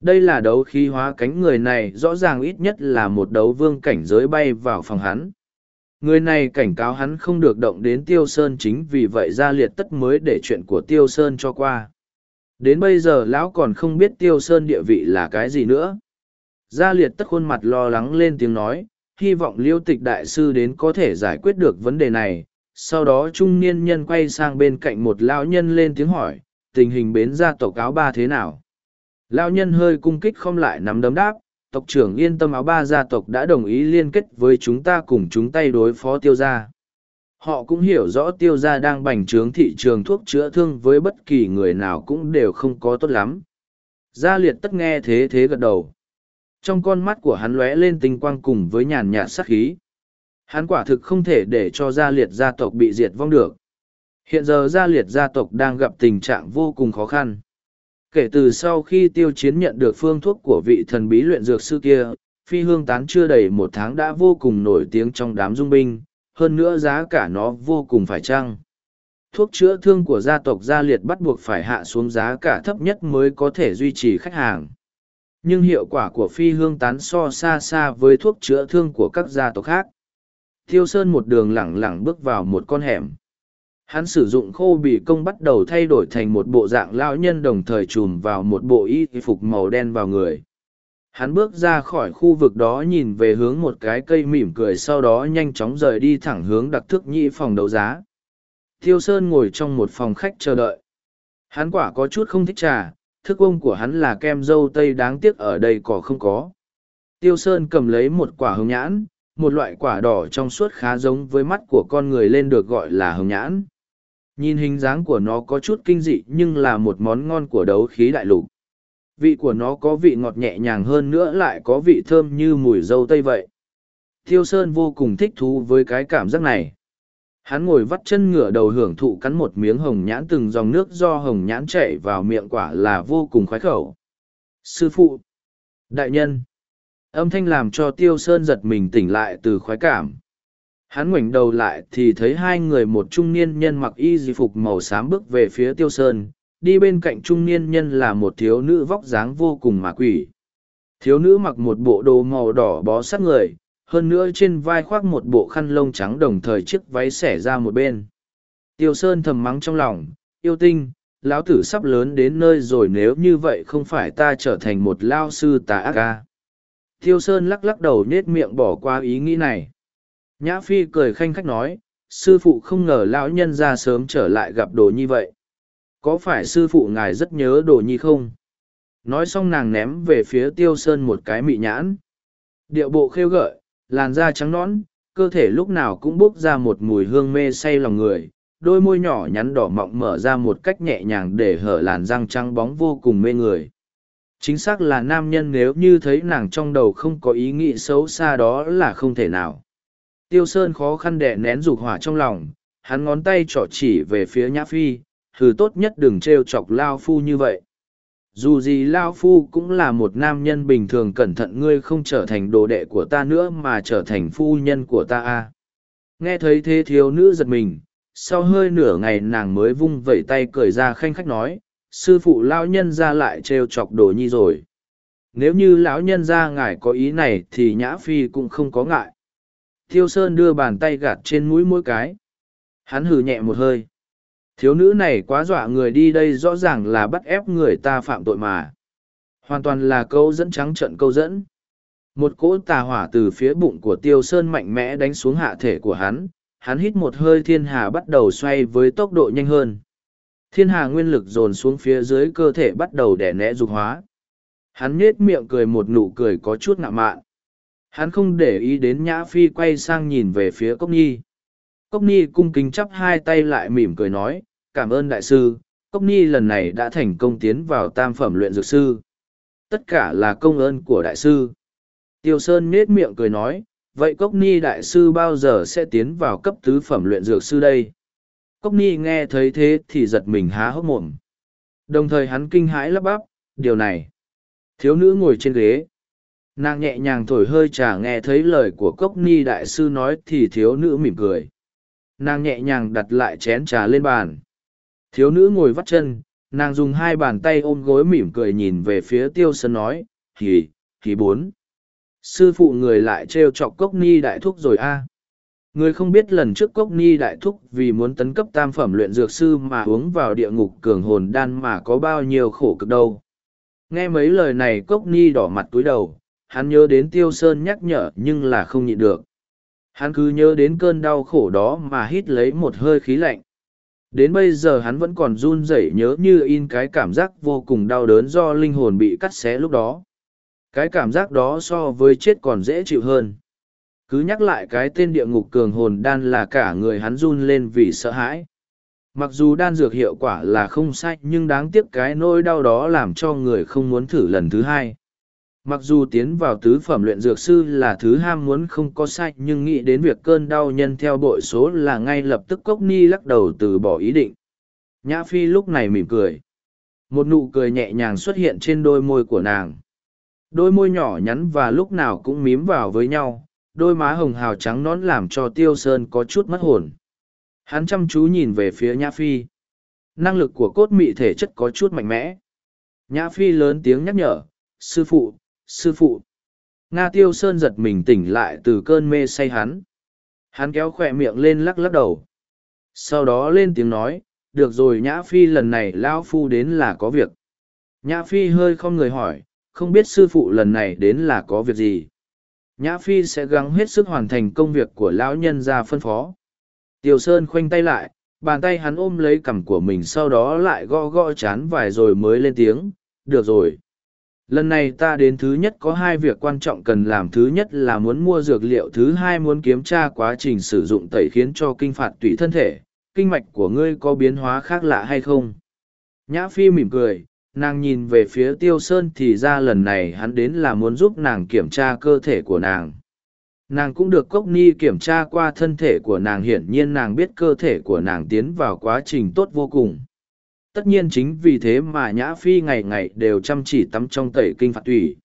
Đây là đấu khí hóa cánh người này rõ ràng ít nhất là một đấu vương cảnh giới bay vào phòng hắn. Người này cảnh cáo hắn không được động đến Tiêu Sơn chính vì vậy Gia Liệt tất mới để chuyện của Tiêu Sơn cho qua. Đến bây giờ lão còn không biết Tiêu Sơn địa vị là cái gì nữa. Gia Liệt tất khuôn mặt lo lắng lên tiếng nói, hy vọng liêu tịch đại sư đến có thể giải quyết được vấn đề này. Sau đó trung niên nhân quay sang bên cạnh một lão nhân lên tiếng hỏi, tình hình bến gia tộc áo ba thế nào? Lão nhân hơi cung kích không lại nắm đấm đáp, tộc trưởng yên tâm áo ba gia tộc đã đồng ý liên kết với chúng ta cùng chúng tay đối phó tiêu gia. Họ cũng hiểu rõ tiêu gia đang bành trướng thị trường thuốc chữa thương với bất kỳ người nào cũng đều không có tốt lắm. Gia liệt tất nghe thế thế gật đầu. Trong con mắt của hắn lóe lên tinh quang cùng với nhàn nhạt sát khí. Hắn quả thực không thể để cho gia liệt gia tộc bị diệt vong được. Hiện giờ gia liệt gia tộc đang gặp tình trạng vô cùng khó khăn kể từ sau khi tiêu chiến nhận được phương thuốc của vị thần bí luyện dược sư kia, phi hương tán chưa đầy một tháng đã vô cùng nổi tiếng trong đám dung binh, hơn nữa giá cả nó vô cùng phải chăng. thuốc chữa thương của gia tộc gia liệt bắt buộc phải hạ xuống giá cả thấp nhất mới có thể duy trì khách hàng. Nhưng hiệu quả của phi hương tán so xa xa với thuốc chữa thương của các gia tộc khác. Thiêu sơn một đường lẳng lẳng bước vào một con hẻm. Hắn sử dụng khô bì công bắt đầu thay đổi thành một bộ dạng lão nhân đồng thời trùm vào một bộ y phục màu đen vào người. Hắn bước ra khỏi khu vực đó nhìn về hướng một cái cây mỉm cười sau đó nhanh chóng rời đi thẳng hướng đặc thức nhị phòng đấu giá. Thiêu Sơn ngồi trong một phòng khách chờ đợi. Hắn quả có chút không thích trà, thức ông của hắn là kem dâu tây đáng tiếc ở đây có không có. Tiêu Sơn cầm lấy một quả hồng nhãn, một loại quả đỏ trong suốt khá giống với mắt của con người lên được gọi là hồng nhãn. Nhìn hình dáng của nó có chút kinh dị nhưng là một món ngon của đấu khí đại lục. Vị của nó có vị ngọt nhẹ nhàng hơn nữa lại có vị thơm như mùi dâu tây vậy. Thiêu Sơn vô cùng thích thú với cái cảm giác này. Hắn ngồi vắt chân ngửa đầu hưởng thụ cắn một miếng hồng nhãn từng dòng nước do hồng nhãn chảy vào miệng quả là vô cùng khoái khẩu. Sư phụ! Đại nhân! Âm thanh làm cho Tiêu Sơn giật mình tỉnh lại từ khoái cảm hắn ngoảnh đầu lại thì thấy hai người một trung niên nhân mặc y di phục màu xám bước về phía tiêu sơn, đi bên cạnh trung niên nhân là một thiếu nữ vóc dáng vô cùng mà quỷ. Thiếu nữ mặc một bộ đồ màu đỏ bó sát người, hơn nữa trên vai khoác một bộ khăn lông trắng đồng thời chiếc váy xẻ ra một bên. Tiêu sơn thầm mắng trong lòng, yêu tinh, lão tử sắp lớn đến nơi rồi nếu như vậy không phải ta trở thành một lao sư tà ác ca. Tiêu sơn lắc lắc đầu nết miệng bỏ qua ý nghĩ này. Nhã Phi cười khanh khách nói, sư phụ không ngờ lão nhân ra sớm trở lại gặp đồ nhi vậy. Có phải sư phụ ngài rất nhớ đồ nhi không? Nói xong nàng ném về phía tiêu sơn một cái mị nhãn. Điệu bộ khêu gợi, làn da trắng nõn, cơ thể lúc nào cũng bốc ra một mùi hương mê say lòng người, đôi môi nhỏ nhắn đỏ mọng mở ra một cách nhẹ nhàng để hở làn răng trắng bóng vô cùng mê người. Chính xác là nam nhân nếu như thấy nàng trong đầu không có ý nghĩ xấu xa đó là không thể nào. Tiêu Sơn khó khăn đè nén dục hỏa trong lòng, hắn ngón tay trỏ chỉ về phía Nhã Phi, thử tốt nhất đừng trêu chọc Lao Phu như vậy. Dù gì Lao Phu cũng là một nam nhân bình thường cẩn thận ngươi không trở thành đồ đệ của ta nữa mà trở thành phu nhân của ta a. Nghe thấy thế thiếu nữ giật mình, sau hơi nửa ngày nàng mới vung vẩy tay cười ra khanh khách nói, sư phụ lão nhân ra lại trêu chọc đồ nhi rồi. Nếu như lão nhân ra ngài có ý này thì Nhã Phi cũng không có ngại. Thiêu Sơn đưa bàn tay gạt trên mũi mỗi cái. Hắn hừ nhẹ một hơi. Thiếu nữ này quá dọa người đi đây rõ ràng là bắt ép người ta phạm tội mà. Hoàn toàn là câu dẫn trắng trận câu dẫn. Một cỗ tà hỏa từ phía bụng của Tiêu Sơn mạnh mẽ đánh xuống hạ thể của hắn. Hắn hít một hơi thiên hà bắt đầu xoay với tốc độ nhanh hơn. Thiên hà nguyên lực dồn xuống phía dưới cơ thể bắt đầu đẻ nẽ dục hóa. Hắn nhết miệng cười một nụ cười có chút ngạ mạn hắn không để ý đến nhã phi quay sang nhìn về phía cốc nhi. Cốc nhi cung kính chắp hai tay lại mỉm cười nói, cảm ơn đại sư, cốc nhi lần này đã thành công tiến vào tam phẩm luyện dược sư. Tất cả là công ơn của đại sư. Tiêu sơn nết miệng cười nói, vậy cốc ni đại sư bao giờ sẽ tiến vào cấp tứ phẩm luyện dược sư đây? Cốc ni nghe thấy thế thì giật mình há hốc mồm. Đồng thời hắn kinh hãi lắp bắp, điều này, thiếu nữ ngồi trên ghế nàng nhẹ nhàng thổi hơi trà nghe thấy lời của cốc ni đại sư nói thì thiếu nữ mỉm cười. Nàng nhẹ nhàng đặt lại chén trà lên bàn. Thiếu nữ ngồi vắt chân nàng dùng hai bàn tay ôm gối mỉm cười nhìn về phía tiêu sơn nói hì hì bốn. Sư phụ người lại t r e o chọc cốc ni đại thúc rồi a. Người không biết lần trước cốc ni đại thúc vì muốn tấn cấp tam phẩm luyện dược sư mà uống vào địa ngục cường hồn đan mà có bao nhiêu khổ cực đâu. Nghe mấy lời này cốc ni đỏ mặt túi đầu, hắn nhớ đến tiêu sơn nhắc nhở nhưng là không nhịn được. Hắn cứ nhớ đến cơn đau khổ đó mà hít lấy một hơi khí lạnh. Đến bây giờ hắn vẫn còn run rẩy nhớ như in cái cảm giác vô cùng đau đớn do linh hồn bị cắt xé lúc đó. Cái cảm giác đó so với chết còn dễ chịu hơn. Cứ nhắc lại cái tên địa ngục cường hồn đan là cả người hắn run lên vì sợ hãi. Mặc dù đan dược hiệu quả là không sai nhưng đáng tiếc cái nỗi đau đó làm cho người không muốn thử lần thứ hai. Mặc dù tiến vào tứ phẩm luyện dược sư là thứ ham muốn không có sai nhưng nghĩ đến việc cơn đau nhân theo bội số là ngay lập tức cốc ni lắc đầu từ bỏ ý định. Nhã Phi lúc này mỉm cười. Một nụ cười nhẹ nhàng xuất hiện trên đôi môi của nàng. Đôi môi nhỏ nhắn và lúc nào cũng mím vào với nhau, đôi má hồng hào trắng nón làm cho Tiêu Sơn có chút mất hồn. Hắn chăm chú nhìn về phía Nhã Phi. Năng lực của cốt mị thể chất có chút mạnh mẽ. Nhã Phi lớn tiếng nhắc nhở, sư phụ, sư phụ. Nga Tiêu Sơn giật mình tỉnh lại từ cơn mê say hắn. Hắn kéo khỏe miệng lên lắc lắc đầu. Sau đó lên tiếng nói, được rồi Nhã Phi lần này Lão Phu đến là có việc. Nhã Phi hơi không người hỏi, không biết sư phụ lần này đến là có việc gì. Nhã Phi sẽ gắng hết sức hoàn thành công việc của lão nhân ra phân phó. Tiêu Sơn khoanh tay lại, bàn tay hắn ôm lấy cằm của mình sau đó lại gõ gõ chán vài rồi mới lên tiếng, được rồi. Lần này ta đến thứ nhất có hai việc quan trọng cần làm. Thứ nhất là muốn mua dược liệu thứ hai muốn kiểm tra quá trình sử dụng tẩy khiến cho kinh phạt tủy thân thể, kinh mạch của ngươi có biến hóa khác lạ hay không. Nhã Phi mỉm cười, nàng nhìn về phía tiêu sơn thì ra lần này hắn đến là muốn giúp nàng kiểm tra cơ thể của nàng. Nàng cũng được cốc ni kiểm tra qua thân thể của nàng hiển nhiên nàng biết cơ thể của nàng tiến vào quá trình tốt vô cùng tất nhiên chính vì thế mà nhã phi ngày ngày đều chăm chỉ tắm trong tẩy kinh phạt tùy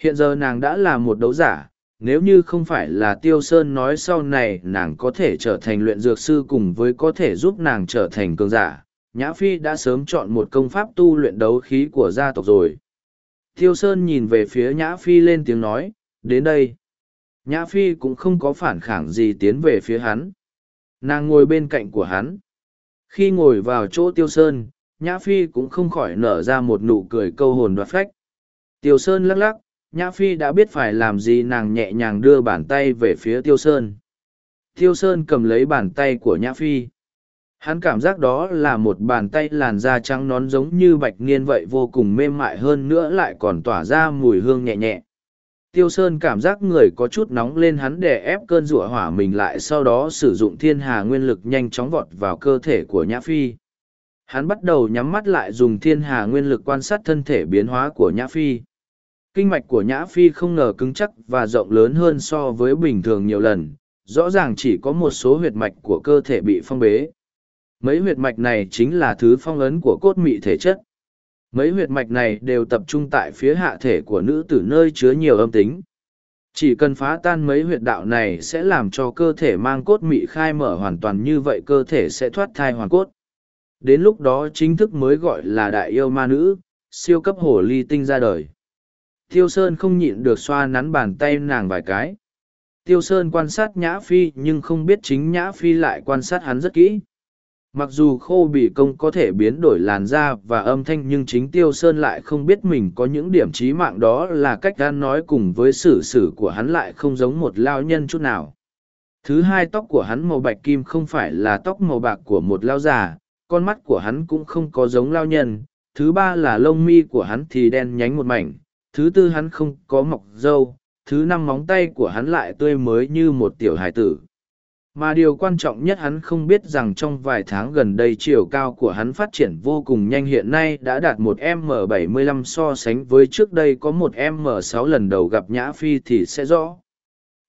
hiện giờ nàng đã là một đấu giả nếu như không phải là tiêu sơn nói sau này nàng có thể trở thành luyện dược sư cùng với có thể giúp nàng trở thành cường giả Nhã Phi đã sớm chọn một công pháp tu luyện đấu khí của gia tộc rồi. tiêu Sơn nhìn về phía Nhã Phi lên tiếng nói, đến đây. Nhã Phi cũng không có phản kháng gì tiến về phía hắn. Nàng ngồi bên cạnh của hắn. Khi ngồi vào chỗ Tiêu Sơn, Nhã Phi cũng không khỏi nở ra một nụ cười câu hồn đoạt phách. Tiêu Sơn lắc lắc, Nhã Phi đã biết phải làm gì nàng nhẹ nhàng đưa bàn tay về phía Tiêu Sơn. Tiêu Sơn cầm lấy bàn tay của Nhã Phi hắn cảm giác đó là một bàn tay làn da trắng nón giống như bạch niên vậy vô cùng mềm mại hơn nữa lại còn tỏa ra mùi hương nhẹ nhẹ tiêu sơn cảm giác người có chút nóng lên hắn để ép cơn rủa hỏa mình lại sau đó sử dụng thiên hà nguyên lực nhanh chóng vọt vào cơ thể của nhã phi hắn bắt đầu nhắm mắt lại dùng thiên hà nguyên lực quan sát thân thể biến hóa của nhã phi kinh mạch của nhã phi không ngờ cứng chắc và rộng lớn hơn so với bình thường nhiều lần, rõ ràng chỉ có một số huyệt mạch của cơ thể bị phong bế Mấy huyệt mạch này chính là thứ phong ấn của cốt mị thể chất. Mấy huyệt mạch này đều tập trung tại phía hạ thể của nữ tử nơi chứa nhiều âm tính. Chỉ cần phá tan mấy huyệt đạo này sẽ làm cho cơ thể mang cốt mị khai mở hoàn toàn như vậy cơ thể sẽ thoát thai hoàn cốt. Đến lúc đó chính thức mới gọi là đại yêu ma nữ, siêu cấp hổ ly tinh ra đời. Tiêu Sơn không nhịn được xoa nắn bàn tay nàng vài cái. Tiêu Sơn quan sát Nhã Phi nhưng không biết chính Nhã Phi lại quan sát hắn rất kỹ mặc dù khô bị công có thể biến đổi làn da và âm thanh nhưng chính tiêu sơn lại không biết mình có những điểm trí mạng đó là cách gan nói cùng với xử xử của hắn lại không giống một lao nhân chút nào thứ hai tóc của hắn màu bạch kim không phải là tóc màu bạc của một lao già con mắt của hắn cũng không có giống lao nhân, thứ ba là lông mi của hắn thì đen nhánh một mảnh, thứ tư hắn không có mọc râu, thứ năm móng tay của hắn lại tươi mới như một tiểu hải tử. Mà điều quan trọng nhất hắn không biết rằng trong vài tháng gần đây chiều cao của hắn phát triển vô cùng nhanh hiện nay đã đạt một m 75 so sánh với trước đây có một m 6 lần đầu gặp nhã phi thì sẽ rõ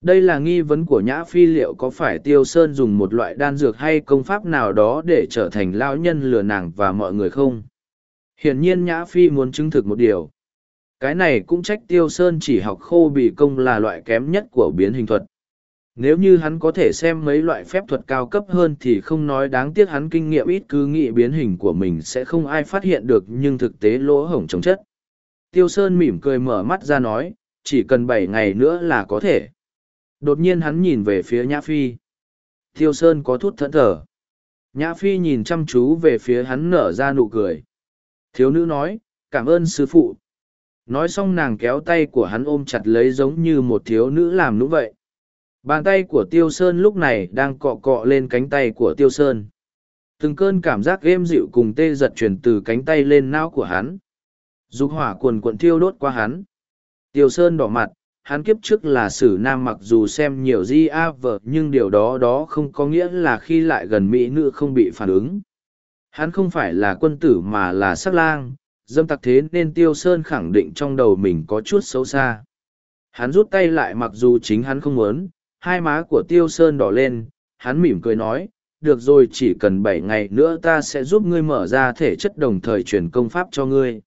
đây là nghi vấn của nhã phi liệu có phải tiêu sơn dùng một loại đan dược hay công pháp nào đó để trở thành lao nhân lừa nàng và mọi người không hiển nhiên nhã phi muốn chứng thực một điều cái này cũng trách tiêu sơn chỉ học khô bị công là loại kém nhất của biến hình thuật nếu như hắn có thể xem mấy loại phép thuật cao cấp hơn thì không nói đáng tiếc hắn kinh nghiệm ít cứ nghĩ biến hình của mình sẽ không ai phát hiện được nhưng thực tế lỗ hổng chống chất. Tiêu Sơn mỉm cười mở mắt ra nói, chỉ cần bảy ngày nữa là có thể. Đột nhiên hắn nhìn về phía Nhã Phi. Tiêu Sơn có thút thẫn thở. Nhã Phi nhìn chăm chú về phía hắn nở ra nụ cười. Thiếu nữ nói, cảm ơn sư phụ. Nói xong nàng kéo tay của hắn ôm chặt lấy giống như một thiếu nữ làm nũng vậy. Bàn tay của Tiêu Sơn lúc này đang cọ cọ lên cánh tay của Tiêu Sơn. Từng cơn cảm giác êm dịu cùng tê giật chuyển từ cánh tay lên não của hắn. Dục hỏa cuồn cuộn thiêu đốt qua hắn. Tiêu Sơn đỏ mặt, hắn kiếp trước là sử nam mặc dù xem nhiều di a vợ nhưng điều đó đó không có nghĩa là khi lại gần mỹ nữ không bị phản ứng. Hắn không phải là quân tử mà là sắc lang, dâm tặc thế nên tiêu sơn khẳng định trong đầu mình có chút xấu xa. Hắn rút tay lại mặc dù chính hắn không muốn, hai má của tiêu sơn đỏ lên, hắn mỉm cười nói, được rồi, chỉ cần bảy ngày nữa ta sẽ giúp ngươi mở ra thể chất đồng thời truyền công pháp cho ngươi.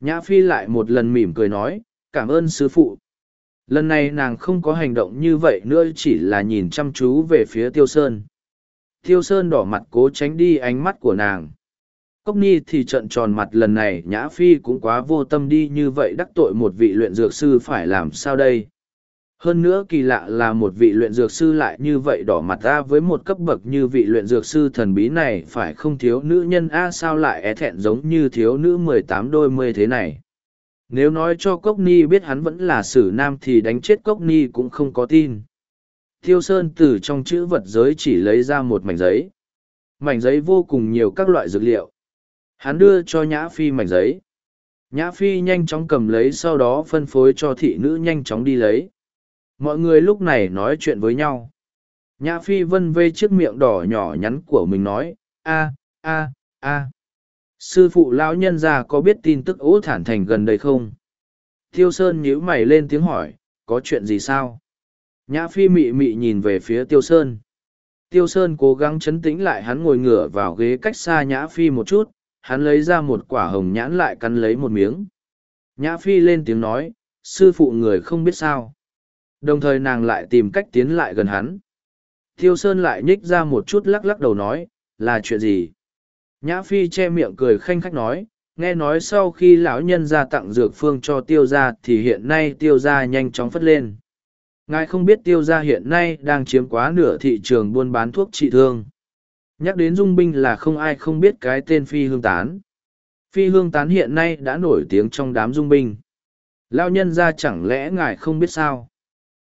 Nhã phi lại một lần mỉm cười nói, cảm ơn sư phụ lần này nàng không có hành động như vậy nữa, chỉ là nhìn chăm chú về phía tiêu sơn. Tiêu sơn đỏ mặt cố tránh đi ánh mắt của nàng. Cốc ni thì trợn tròn mặt, lần này nhã phi cũng quá vô tâm đi, như vậy đắc tội một vị luyện dược sư phải làm sao đây? Hơn nữa kỳ lạ là một vị luyện dược sư lại như vậy đỏ mặt ra với một cấp bậc như vị luyện dược sư thần bí này, phải không thiếu nữ nhân a sao lại é thẹn giống như thiếu nữ mười tám đôi mươi thế này? Nếu nói cho cốc ni biết hắn vẫn là sử nam thì đánh chết cốc ni cũng không có tin. Thiêu sơn từ trong chữ vật giới chỉ lấy ra một mảnh giấy. Mảnh giấy vô cùng nhiều các loại dược liệu. Hắn đưa cho nhã phi mảnh giấy. Nhã phi nhanh chóng cầm lấy sau đó phân phối cho thị nữ nhanh chóng đi lấy. Mọi người lúc này nói chuyện với nhau. Nhã phi vân vê chiếc miệng đỏ nhỏ nhắn của mình nói, a a a sư phụ lão nhân gia có biết tin tức ố thản thành gần đây không? Thiêu sơn nhíu mày lên tiếng hỏi, có chuyện gì sao? Nhã phi mị mị nhìn về phía tiêu sơn. Tiêu sơn cố gắng chấn tĩnh lại hắn ngồi ngửa vào ghế cách xa nhã phi một chút, hắn lấy ra một quả hồng nhãn lại cắn lấy một miếng. Nhã phi lên tiếng nói, sư phụ người không biết sao. Đồng thời nàng lại tìm cách tiến lại gần hắn. Tiêu sơn lại nhích ra một chút lắc lắc đầu nói, là chuyện gì? Nhã Phi che miệng cười khanh khách nói, nghe nói sau khi lão nhân ra tặng dược phương cho tiêu gia thì hiện nay tiêu gia nhanh chóng phất lên. Ngài không biết tiêu gia hiện nay đang chiếm quá nửa thị trường buôn bán thuốc trị thương. Nhắc đến dung binh là không ai không biết cái tên Phi Hương Tán. Phi Hương Tán hiện nay đã nổi tiếng trong đám dung binh. Lão nhân ra chẳng lẽ ngài không biết sao?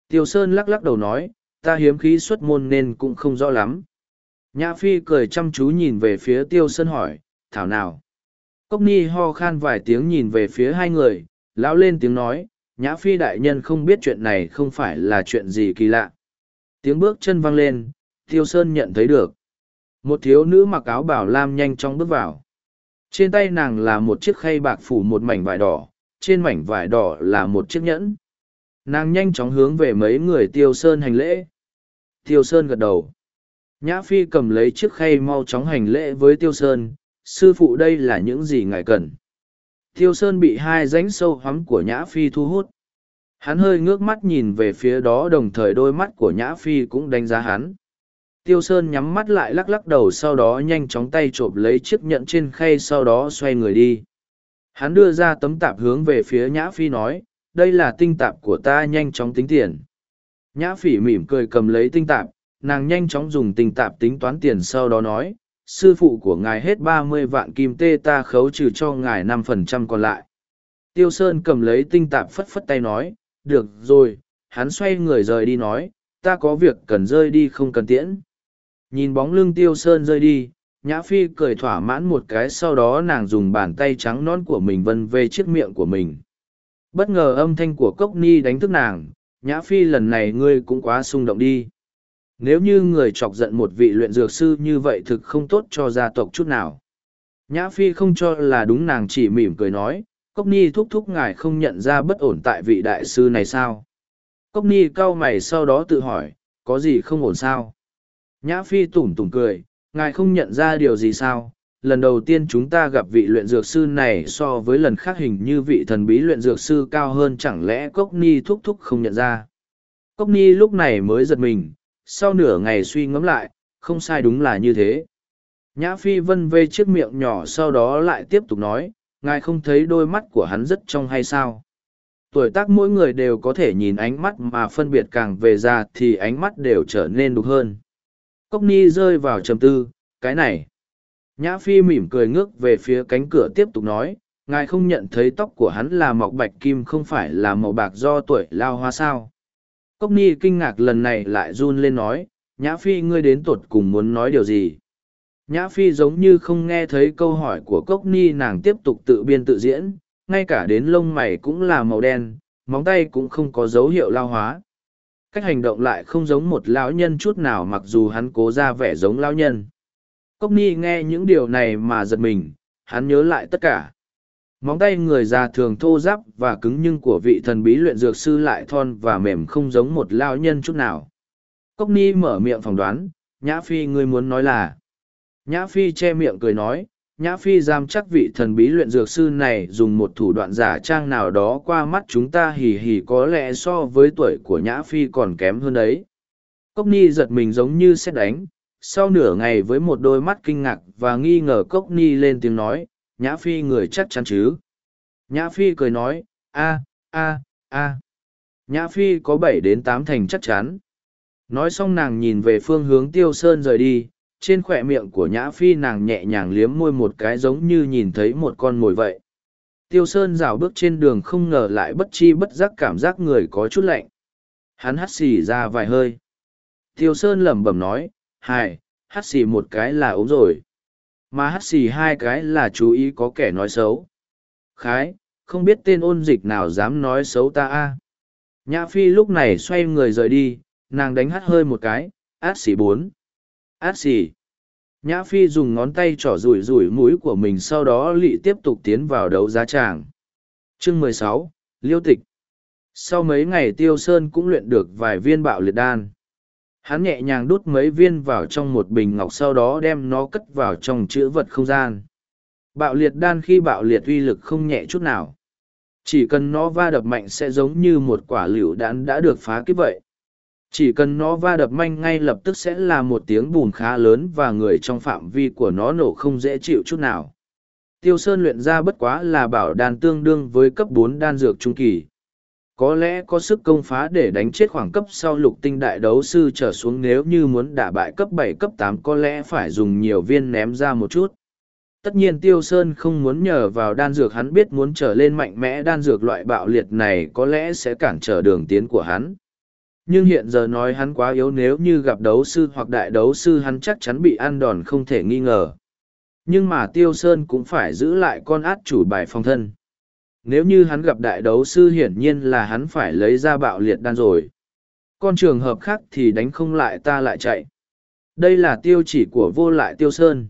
Tiêu Sơn lắc lắc đầu nói, ta hiếm khí xuất môn nên cũng không rõ lắm. Nhã Phi cười chăm chú nhìn về phía Tiêu Sơn hỏi, thảo nào? Cốc Ni ho khan vài tiếng nhìn về phía hai người, lão lên tiếng nói, Nhã Phi đại nhân không biết chuyện này không phải là chuyện gì kỳ lạ. Tiếng bước chân vang lên, Tiêu Sơn nhận thấy được. Một thiếu nữ mặc áo bảo lam nhanh chóng bước vào. Trên tay nàng là một chiếc khay bạc phủ một mảnh vải đỏ, trên mảnh vải đỏ là một chiếc nhẫn. Nàng nhanh chóng hướng về mấy người Tiêu Sơn hành lễ. Tiêu Sơn gật đầu. Nhã Phi cầm lấy chiếc khay mau chóng hành lễ với Tiêu Sơn, sư phụ đây là những gì ngài cần. Tiêu Sơn bị hai rãnh sâu hoắm của Nhã Phi thu hút. Hắn hơi ngước mắt nhìn về phía đó đồng thời đôi mắt của Nhã Phi cũng đánh giá hắn. Tiêu Sơn nhắm mắt lại lắc lắc đầu sau đó nhanh chóng tay trộm lấy chiếc nhẫn trên khay sau đó xoay người đi. Hắn đưa ra tấm tạp hướng về phía Nhã Phi nói, đây là tinh tạp của ta nhanh chóng tính tiền. Nhã Phỉ mỉm cười cầm lấy tinh tạp, nàng nhanh chóng dùng tình tạp tính toán tiền sau đó nói, sư phụ của ngài hết ba mươi vạn kim tê ta khấu trừ cho ngài năm phần trăm còn lại. Tiêu sơn cầm lấy tinh tạp phất phất tay nói, được rồi, hắn xoay người rời đi nói, ta có việc cần rơi đi không cần tiễn. Nhìn bóng lưng tiêu sơn rơi đi, nhã phi cười thỏa mãn một cái sau đó nàng dùng bàn tay trắng non của mình vân về chiếc miệng của mình. Bất ngờ âm thanh của cốc ni đánh thức nàng, nhã phi lần này ngươi cũng quá xung động đi nếu như người chọc giận một vị luyện dược sư như vậy thực không tốt cho gia tộc chút nào. Nhã Phi không cho là đúng nàng chỉ mỉm cười nói, Cốc Ni thúc thúc ngài không nhận ra bất ổn tại vị đại sư này sao? Cốc Ni cau mày sau đó tự hỏi, có gì không ổn sao? Nhã Phi tủm tủm cười, ngài không nhận ra điều gì sao? Lần đầu tiên chúng ta gặp vị luyện dược sư này so với lần khác hình như vị thần bí luyện dược sư cao hơn chẳng lẽ Cốc Ni thúc thúc không nhận ra? Cốc Ni lúc này mới giật mình, sau nửa ngày suy ngẫm lại, không sai đúng là như thế. Nhã Phi vân vê chiếc miệng nhỏ sau đó lại tiếp tục nói, ngài không thấy đôi mắt của hắn rất trong hay sao? Tuổi tác mỗi người đều có thể nhìn ánh mắt mà phân biệt càng về già thì ánh mắt đều trở nên đục hơn. Cốc ni rơi vào trầm tư, cái này. Nhã Phi mỉm cười ngước về phía cánh cửa tiếp tục nói, ngài không nhận thấy tóc của hắn là mọc bạch kim không phải là màu bạc do tuổi lao hoa sao. Cốc ni kinh ngạc lần này lại run lên nói, Nhã Phi ngươi đến tuột cùng muốn nói điều gì. Nhã Phi giống như không nghe thấy câu hỏi của Cốc ni nàng tiếp tục tự biên tự diễn, ngay cả đến lông mày cũng là màu đen, móng tay cũng không có dấu hiệu lao hóa. Cách hành động lại không giống một lão nhân chút nào mặc dù hắn cố ra vẻ giống lão nhân. Cốc ni nghe những điều này mà giật mình, hắn nhớ lại tất cả. Móng tay người già thường thô ráp và cứng nhưng của vị thần bí luyện dược sư lại thon và mềm không giống một lao nhân chút nào. Cốc ni mở miệng phỏng đoán, Nhã Phi ngươi muốn nói là. Nhã Phi che miệng cười nói, Nhã Phi giam chắc vị thần bí luyện dược sư này dùng một thủ đoạn giả trang nào đó qua mắt chúng ta hì hì có lẽ so với tuổi của Nhã Phi còn kém hơn đấy. Cốc ni giật mình giống như xét đánh, sau nửa ngày với một đôi mắt kinh ngạc và nghi ngờ Cốc ni lên tiếng nói, Nhã Phi người chắc chắn chứ. Nhã Phi cười nói, a a a Nhã Phi có bảy đến tám thành chắc chắn. Nói xong nàng nhìn về phương hướng Tiêu Sơn rời đi, trên khỏe miệng của Nhã Phi nàng nhẹ nhàng liếm môi một cái giống như nhìn thấy một con mồi vậy. Tiêu Sơn rào bước trên đường không ngờ lại bất chi bất giác cảm giác người có chút lạnh. Hắn hắt xì ra vài hơi. Tiêu Sơn lẩm bẩm nói, hài, hắt xì một cái là ốm rồi mà hắt xì hai cái là chú ý có kẻ nói xấu. Khái, không biết tên ôn dịch nào dám nói xấu ta a. Nhã phi lúc này xoay người rời đi, nàng đánh hắt hơi một cái át xì bốn. Át xì. Nhã phi dùng ngón tay trỏ rủi rủi mũi của mình sau đó lị tiếp tục tiến vào đấu giá tràng. Chương mười sáu, liêu tịch. Sau mấy ngày tiêu sơn cũng luyện được vài viên bạo liệt đan hắn nhẹ nhàng đút mấy viên vào trong một bình ngọc sau đó đem nó cất vào trong chữ vật không gian. Bạo liệt đan khi bạo liệt uy lực không nhẹ chút nào. Chỉ cần nó va đập mạnh sẽ giống như một quả lựu đạn đã được phá kiếp vậy. Chỉ cần nó va đập manh ngay lập tức sẽ là một tiếng bùn khá lớn và người trong phạm vi của nó nổ không dễ chịu chút nào. Tiêu sơn luyện ra bất quá là bảo đan tương đương với cấp bốn đan dược trung kỳ có lẽ có sức công phá để đánh chết khoảng cấp sau lục tinh đại đấu sư trở xuống nếu như muốn đả bại cấp bảy, cấp tám, có lẽ phải dùng nhiều viên ném ra một chút. Tất nhiên tiêu sơn không muốn nhờ vào đan dược, hắn biết muốn trở lên mạnh mẽ đan dược loại bạo liệt này có lẽ sẽ cản trở đường tiến của hắn. Nhưng hiện giờ nói hắn quá yếu, nếu như gặp đấu sư hoặc đại đấu sư, hắn chắc chắn bị ăn đòn không thể nghi ngờ. Nhưng mà tiêu sơn cũng phải giữ lại con át chủ bài phòng thân nếu như hắn gặp đại đấu sư hiển nhiên là hắn phải lấy ra bạo liệt đan rồi. Con trường hợp khác thì đánh không lại ta lại chạy. Đây là tiêu chỉ của vô lại tiêu sơn.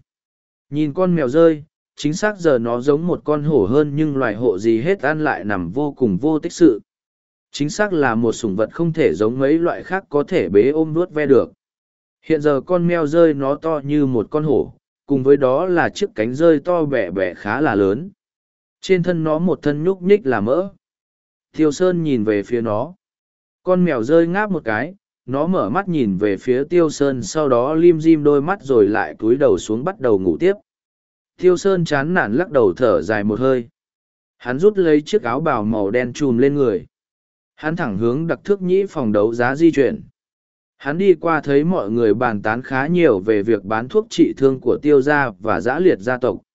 Nhìn con mèo rơi, chính xác giờ nó giống một con hổ hơn nhưng loài hộ gì hết ăn lại nằm vô cùng vô tích sự. Chính xác là một sủng vật không thể giống mấy loại khác có thể bế ôm nuốt ve được. Hiện giờ con mèo rơi nó to như một con hổ, cùng với đó là chiếc cánh rơi to bẻ bẻ khá là lớn trên thân nó một thân nhúc nhích là mỡ. Thiêu sơn nhìn về phía nó. Con mèo rơi ngáp một cái, nó mở mắt nhìn về phía tiêu sơn, sau đó lim dim đôi mắt rồi lại cúi đầu xuống bắt đầu ngủ tiếp. Tiêu sơn chán nản lắc đầu thở dài một hơi. Hắn rút lấy chiếc áo bào màu đen chùm lên người. Hắn thẳng hướng đặc thước nhĩ phòng đấu giá di chuyển. Hắn đi qua thấy mọi người bàn tán khá nhiều về việc bán thuốc trị thương của tiêu gia và giã liệt gia tộc.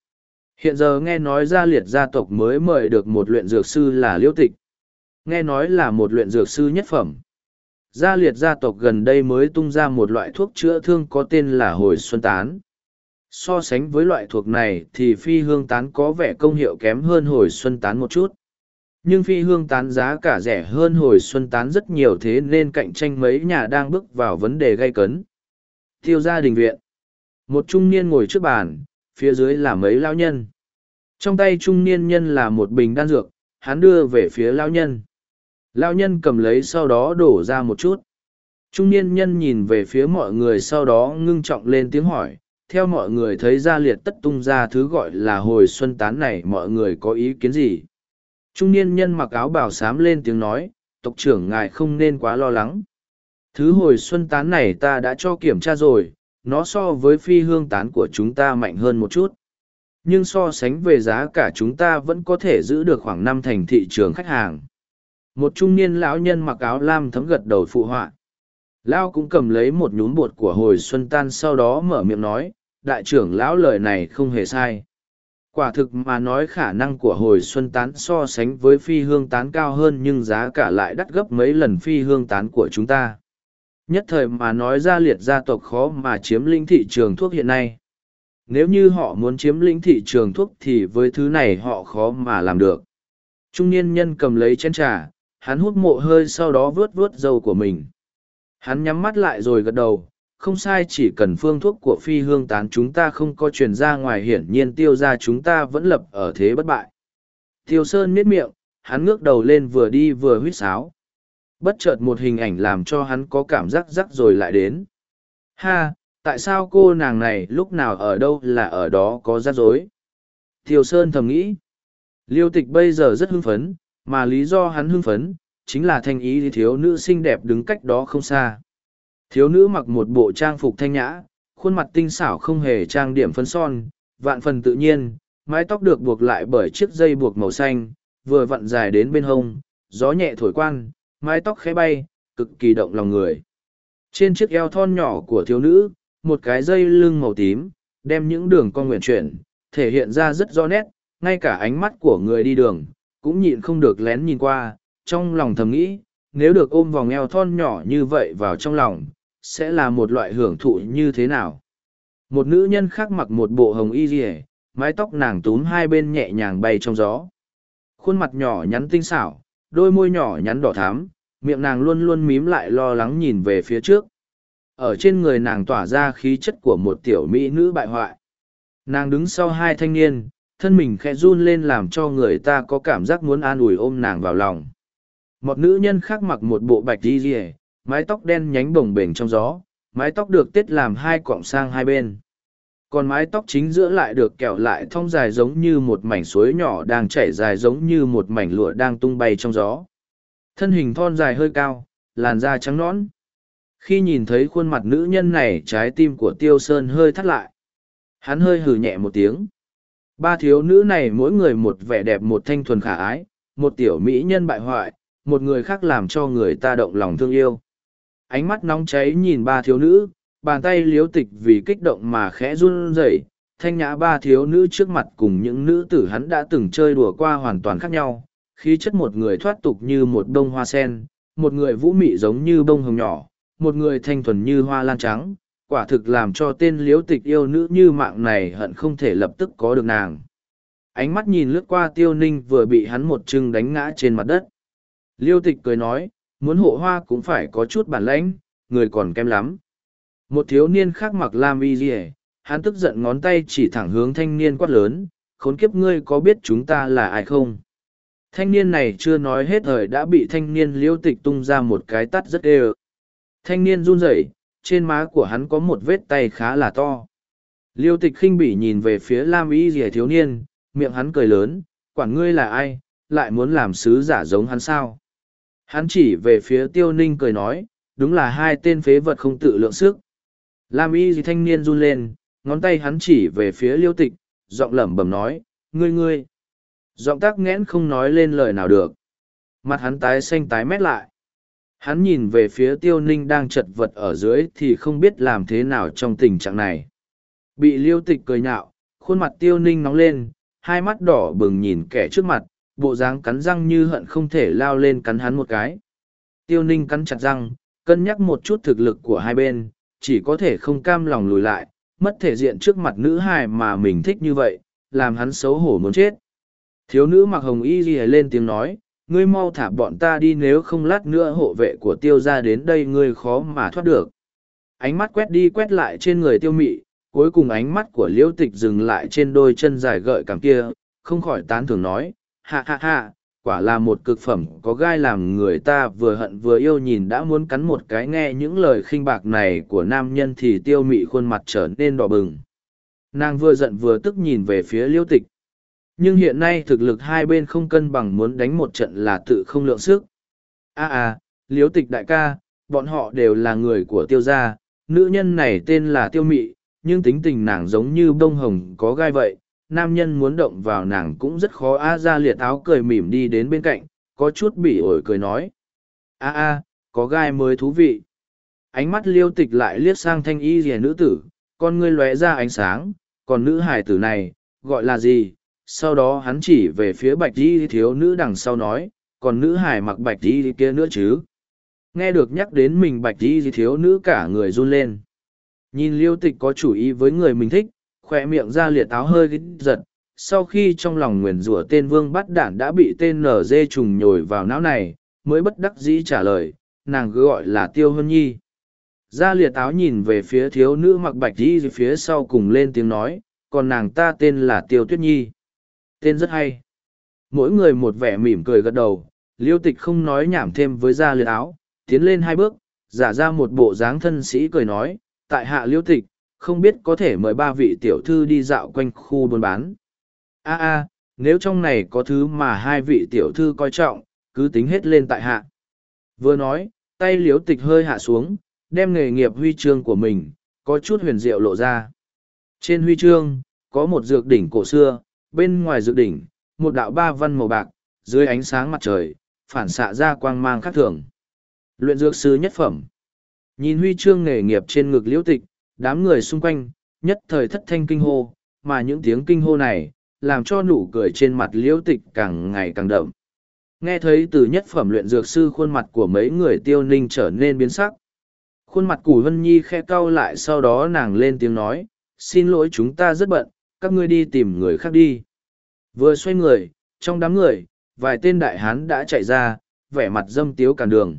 Hiện giờ nghe nói gia liệt gia tộc mới mời được một luyện dược sư là liễu tịch. Nghe nói là một luyện dược sư nhất phẩm. Gia liệt gia tộc gần đây mới tung ra một loại thuốc chữa thương có tên là hồi xuân tán. So sánh với loại thuộc này thì phi hương tán có vẻ công hiệu kém hơn hồi xuân tán một chút. Nhưng phi hương tán giá cả rẻ hơn hồi xuân tán rất nhiều thế nên cạnh tranh mấy nhà đang bước vào vấn đề gây cấn. Tiêu gia đình viện. Một trung niên ngồi trước bàn, phía dưới là mấy lao nhân. Trong tay trung niên nhân là một bình đan dược, hắn đưa về phía lao nhân. Lao nhân cầm lấy sau đó đổ ra một chút. Trung niên nhân nhìn về phía mọi người sau đó ngưng trọng lên tiếng hỏi, theo mọi người thấy ra liệt tất tung ra thứ gọi là hồi xuân tán này mọi người có ý kiến gì? Trung niên nhân mặc áo bảo sám lên tiếng nói, tộc trưởng ngài không nên quá lo lắng. Thứ hồi xuân tán này ta đã cho kiểm tra rồi, nó so với phi hương tán của chúng ta mạnh hơn một chút nhưng so sánh về giá cả chúng ta vẫn có thể giữ được khoảng năm thành thị trường khách hàng một trung niên lão nhân mặc áo lam thấm gật đầu phụ họa Lão cũng cầm lấy một nhún bột của hồi xuân tan sau đó mở miệng nói, đại trưởng lão lời này không hề sai. Quả thực mà nói khả năng của hồi xuân tán so sánh với phi hương tán cao hơn nhưng giá cả lại đắt gấp mấy lần phi hương tán của chúng ta. Nhất thời mà nói ra liệt gia tộc khó mà chiếm lĩnh thị trường thuốc hiện nay. Nếu như họ muốn chiếm lĩnh thị trường thuốc thì với thứ này họ khó mà làm được. Trung niên nhân cầm lấy chén trà, hắn hút mộ hơi sau đó vớt vớt dâu của mình. Hắn nhắm mắt lại rồi gật đầu, không sai chỉ cần phương thuốc của phi hương tán chúng ta không có truyền ra ngoài hiển nhiên tiêu ra chúng ta vẫn lập ở thế bất bại. Tiêu Sơn miết miệng, hắn ngước đầu lên vừa đi vừa huýt sáo. Bất chợt một hình ảnh làm cho hắn có cảm giác rắc rồi lại đến. Ha, tại sao cô nàng này lúc nào ở đâu là ở đó có rắc rối? Thiều Sơn thầm nghĩ. Liêu tịch bây giờ rất hưng phấn, mà lý do hắn hưng phấn, chính là thanh ý thiếu nữ xinh đẹp đứng cách đó không xa. Thiếu nữ mặc một bộ trang phục thanh nhã, khuôn mặt tinh xảo không hề trang điểm phấn son, vạn phần tự nhiên, mái tóc được buộc lại bởi chiếc dây buộc màu xanh, vừa vặn dài đến bên hông, gió nhẹ thổi quan, mái tóc khẽ bay, cực kỳ động lòng người. Trên chiếc eo thon nhỏ của thiếu nữ, một cái dây lưng màu tím, đem những đường con nguyện chuyển, thể hiện ra rất rõ nét, ngay cả ánh mắt của người đi đường, cũng nhịn không được lén nhìn qua, trong lòng thầm nghĩ, nếu được ôm vòng eo thon nhỏ như vậy vào trong lòng, sẽ là một loại hưởng thụ như thế nào một nữ nhân khác mặc một bộ hồng y rìa, mái tóc nàng túm hai bên nhẹ nhàng bay trong gió khuôn mặt nhỏ nhắn tinh xảo đôi môi nhỏ nhắn đỏ thám miệng nàng luôn luôn mím lại lo lắng nhìn về phía trước. Ở trên người nàng tỏa ra khí chất của một tiểu mỹ nữ bại hoại. Nàng đứng sau hai thanh niên, thân mình khẽ run lên làm cho người ta có cảm giác muốn an ủi ôm nàng vào lòng. Một nữ nhân khác mặc một bộ bạch đi rỉa mái tóc đen nhánh bồng bềnh trong gió, mái tóc được tết làm hai cọng sang hai bên còn mái tóc chính giữa lại được kẹo lại thong dài giống như một mảnh suối nhỏ đang chảy dài giống như một mảnh lụa đang tung bay trong gió. Thân hình thon dài hơi cao, làn da trắng nõn. Khi nhìn thấy khuôn mặt nữ nhân này, trái tim của tiêu sơn hơi thắt lại. Hắn hơi hừ nhẹ một tiếng. Ba thiếu nữ này mỗi người một vẻ đẹp, một thanh thuần khả ái, một tiểu mỹ nhân bại hoại, một người khác làm cho người ta động lòng thương yêu. Ánh mắt nóng cháy nhìn ba thiếu nữ bàn tay liếu tịch vì kích động mà khẽ run rẩy thanh nhã ba thiếu nữ trước mặt cùng những nữ tử hắn đã từng chơi đùa qua hoàn toàn khác nhau khí chất một người thoát tục như một bông hoa sen một người vũ mị giống như bông hồng nhỏ một người thanh thuần như hoa lan trắng quả thực làm cho tên liếu tịch yêu nữ như mạng này hận không thể lập tức có được nàng ánh mắt nhìn lướt qua tiêu ninh vừa bị hắn một chưng đánh ngã trên mặt đất liêu tịch cười nói muốn hộ hoa cũng phải có chút bản lãnh, người còn kém lắm. Một thiếu niên khác mặc lam y dì hắn tức giận ngón tay chỉ thẳng hướng thanh niên quát lớn, khốn kiếp ngươi có biết chúng ta là ai không? Thanh niên này chưa nói hết thời đã bị thanh niên liêu tịch tung ra một cái tắt rất ê Thanh niên run rẩy, trên má của hắn có một vết tay khá là to. Liêu tịch khinh bỉ nhìn về phía lam y dì thiếu niên, miệng hắn cười lớn, quản ngươi là ai, lại muốn làm sứ giả giống hắn sao? Hắn chỉ về phía tiêu ninh cười nói, đúng là hai tên phế vật không tự lượng sức. Lam y gì thanh niên run lên, ngón tay hắn chỉ về phía liêu tịch, giọng lẩm bẩm nói, ngươi ngươi. Giọng tác nghẽn không nói lên lời nào được. Mặt hắn tái xanh tái mét lại. Hắn nhìn về phía tiêu ninh đang chật vật ở dưới thì không biết làm thế nào trong tình trạng này. Bị liêu tịch cười nhạo, khuôn mặt tiêu ninh nóng lên, hai mắt đỏ bừng nhìn kẻ trước mặt, bộ dáng cắn răng như hận không thể lao lên cắn hắn một cái. Tiêu ninh cắn chặt răng, cân nhắc một chút thực lực của hai bên, chỉ có thể không cam lòng lùi lại, mất thể diện trước mặt nữ hài mà mình thích như vậy, làm hắn xấu hổ muốn chết. Thiếu nữ mặc hồng y ghi lên tiếng nói, ngươi mau thả bọn ta đi nếu không lát nữa hộ vệ của tiêu ra đến đây ngươi khó mà thoát được. Ánh mắt quét đi quét lại trên người tiêu mị, cuối cùng ánh mắt của liễu tịch dừng lại trên đôi chân dài gợi cảm kia, không khỏi tán thưởng nói, hạ hạ hạ, quả là một cực phẩm có gai làm người ta vừa hận vừa yêu nhìn đã muốn cắn một cái nghe những lời khinh bạc này của nam nhân thì tiêu mị khuôn mặt trở nên đỏ bừng. Nàng vừa giận vừa tức nhìn về phía liêu tịch. Nhưng hiện nay thực lực hai bên không cân bằng muốn đánh một trận là tự không lượng sức. a à, à, liêu tịch đại ca, bọn họ đều là người của tiêu gia, nữ nhân này tên là tiêu mị, nhưng tính tình nàng giống như bông hồng có gai vậy, nam nhân muốn động vào nàng cũng rất khó. A ra liệt áo cười mỉm đi đến bên cạnh, có chút bỉ ổi cười nói. A a, có gai mới thú vị. Ánh mắt liêu tịch lại liếc sang thanh y rìa nữ tử, con ngươi lóe ra ánh sáng. Còn nữ hải tử này, gọi là gì? Sau đó hắn chỉ về phía bạch di thiếu nữ đằng sau nói, còn nữ hải mặc bạch di kia nữa chứ? Nghe được nhắc đến mình bạch di thiếu nữ cả người run lên. Nhìn liêu tịch có chủ ý với người mình thích khoe miệng ra liệt áo hơi giật, sau khi trong lòng nguyền rủa tên vương bắt đản đã bị tên nở dê trùng nhồi vào não này, mới bất đắc dĩ trả lời, nàng cứ gọi là tiêu hân nhi. Gia liệt áo nhìn về phía thiếu nữ mặc bạch dĩ phía sau cùng lên tiếng nói, còn nàng ta tên là tiêu tuyết nhi. Tên rất hay. Mỗi người một vẻ mỉm cười gật đầu, liêu tịch không nói nhảm thêm với gia liệt áo, tiến lên hai bước, giả ra một bộ dáng thân sĩ cười nói, tại hạ liêu tịch không biết có thể mời ba vị tiểu thư đi dạo quanh khu buôn bán. A a, nếu trong này có thứ mà hai vị tiểu thư coi trọng, cứ tính hết lên tại hạ. Vừa nói, tay liếu tịch hơi hạ xuống, đem nghề nghiệp huy chương của mình, có chút huyền diệu lộ ra. Trên huy chương, có một dược đỉnh cổ xưa, bên ngoài dược đỉnh, một đạo ba văn màu bạc, dưới ánh sáng mặt trời, phản xạ ra quang mang khác thường. Luyện dược sư nhất phẩm. Nhìn huy chương nghề nghiệp trên ngực liễu tịch đám người xung quanh, nhất thời thất thanh kinh hô, mà những tiếng kinh hô này, làm cho nụ cười trên mặt liễu tịch càng ngày càng đậm. Nghe thấy từ nhất phẩm luyện dược sư khuôn mặt của mấy người tiêu ninh trở nên biến sắc. Khuôn mặt củ vân nhi khe cau lại sau đó nàng lên tiếng nói, xin lỗi chúng ta rất bận, các ngươi đi tìm người khác đi. Vừa xoay người, trong đám người, vài tên đại hán đã chạy ra, vẻ mặt dâm tiếu cản đường.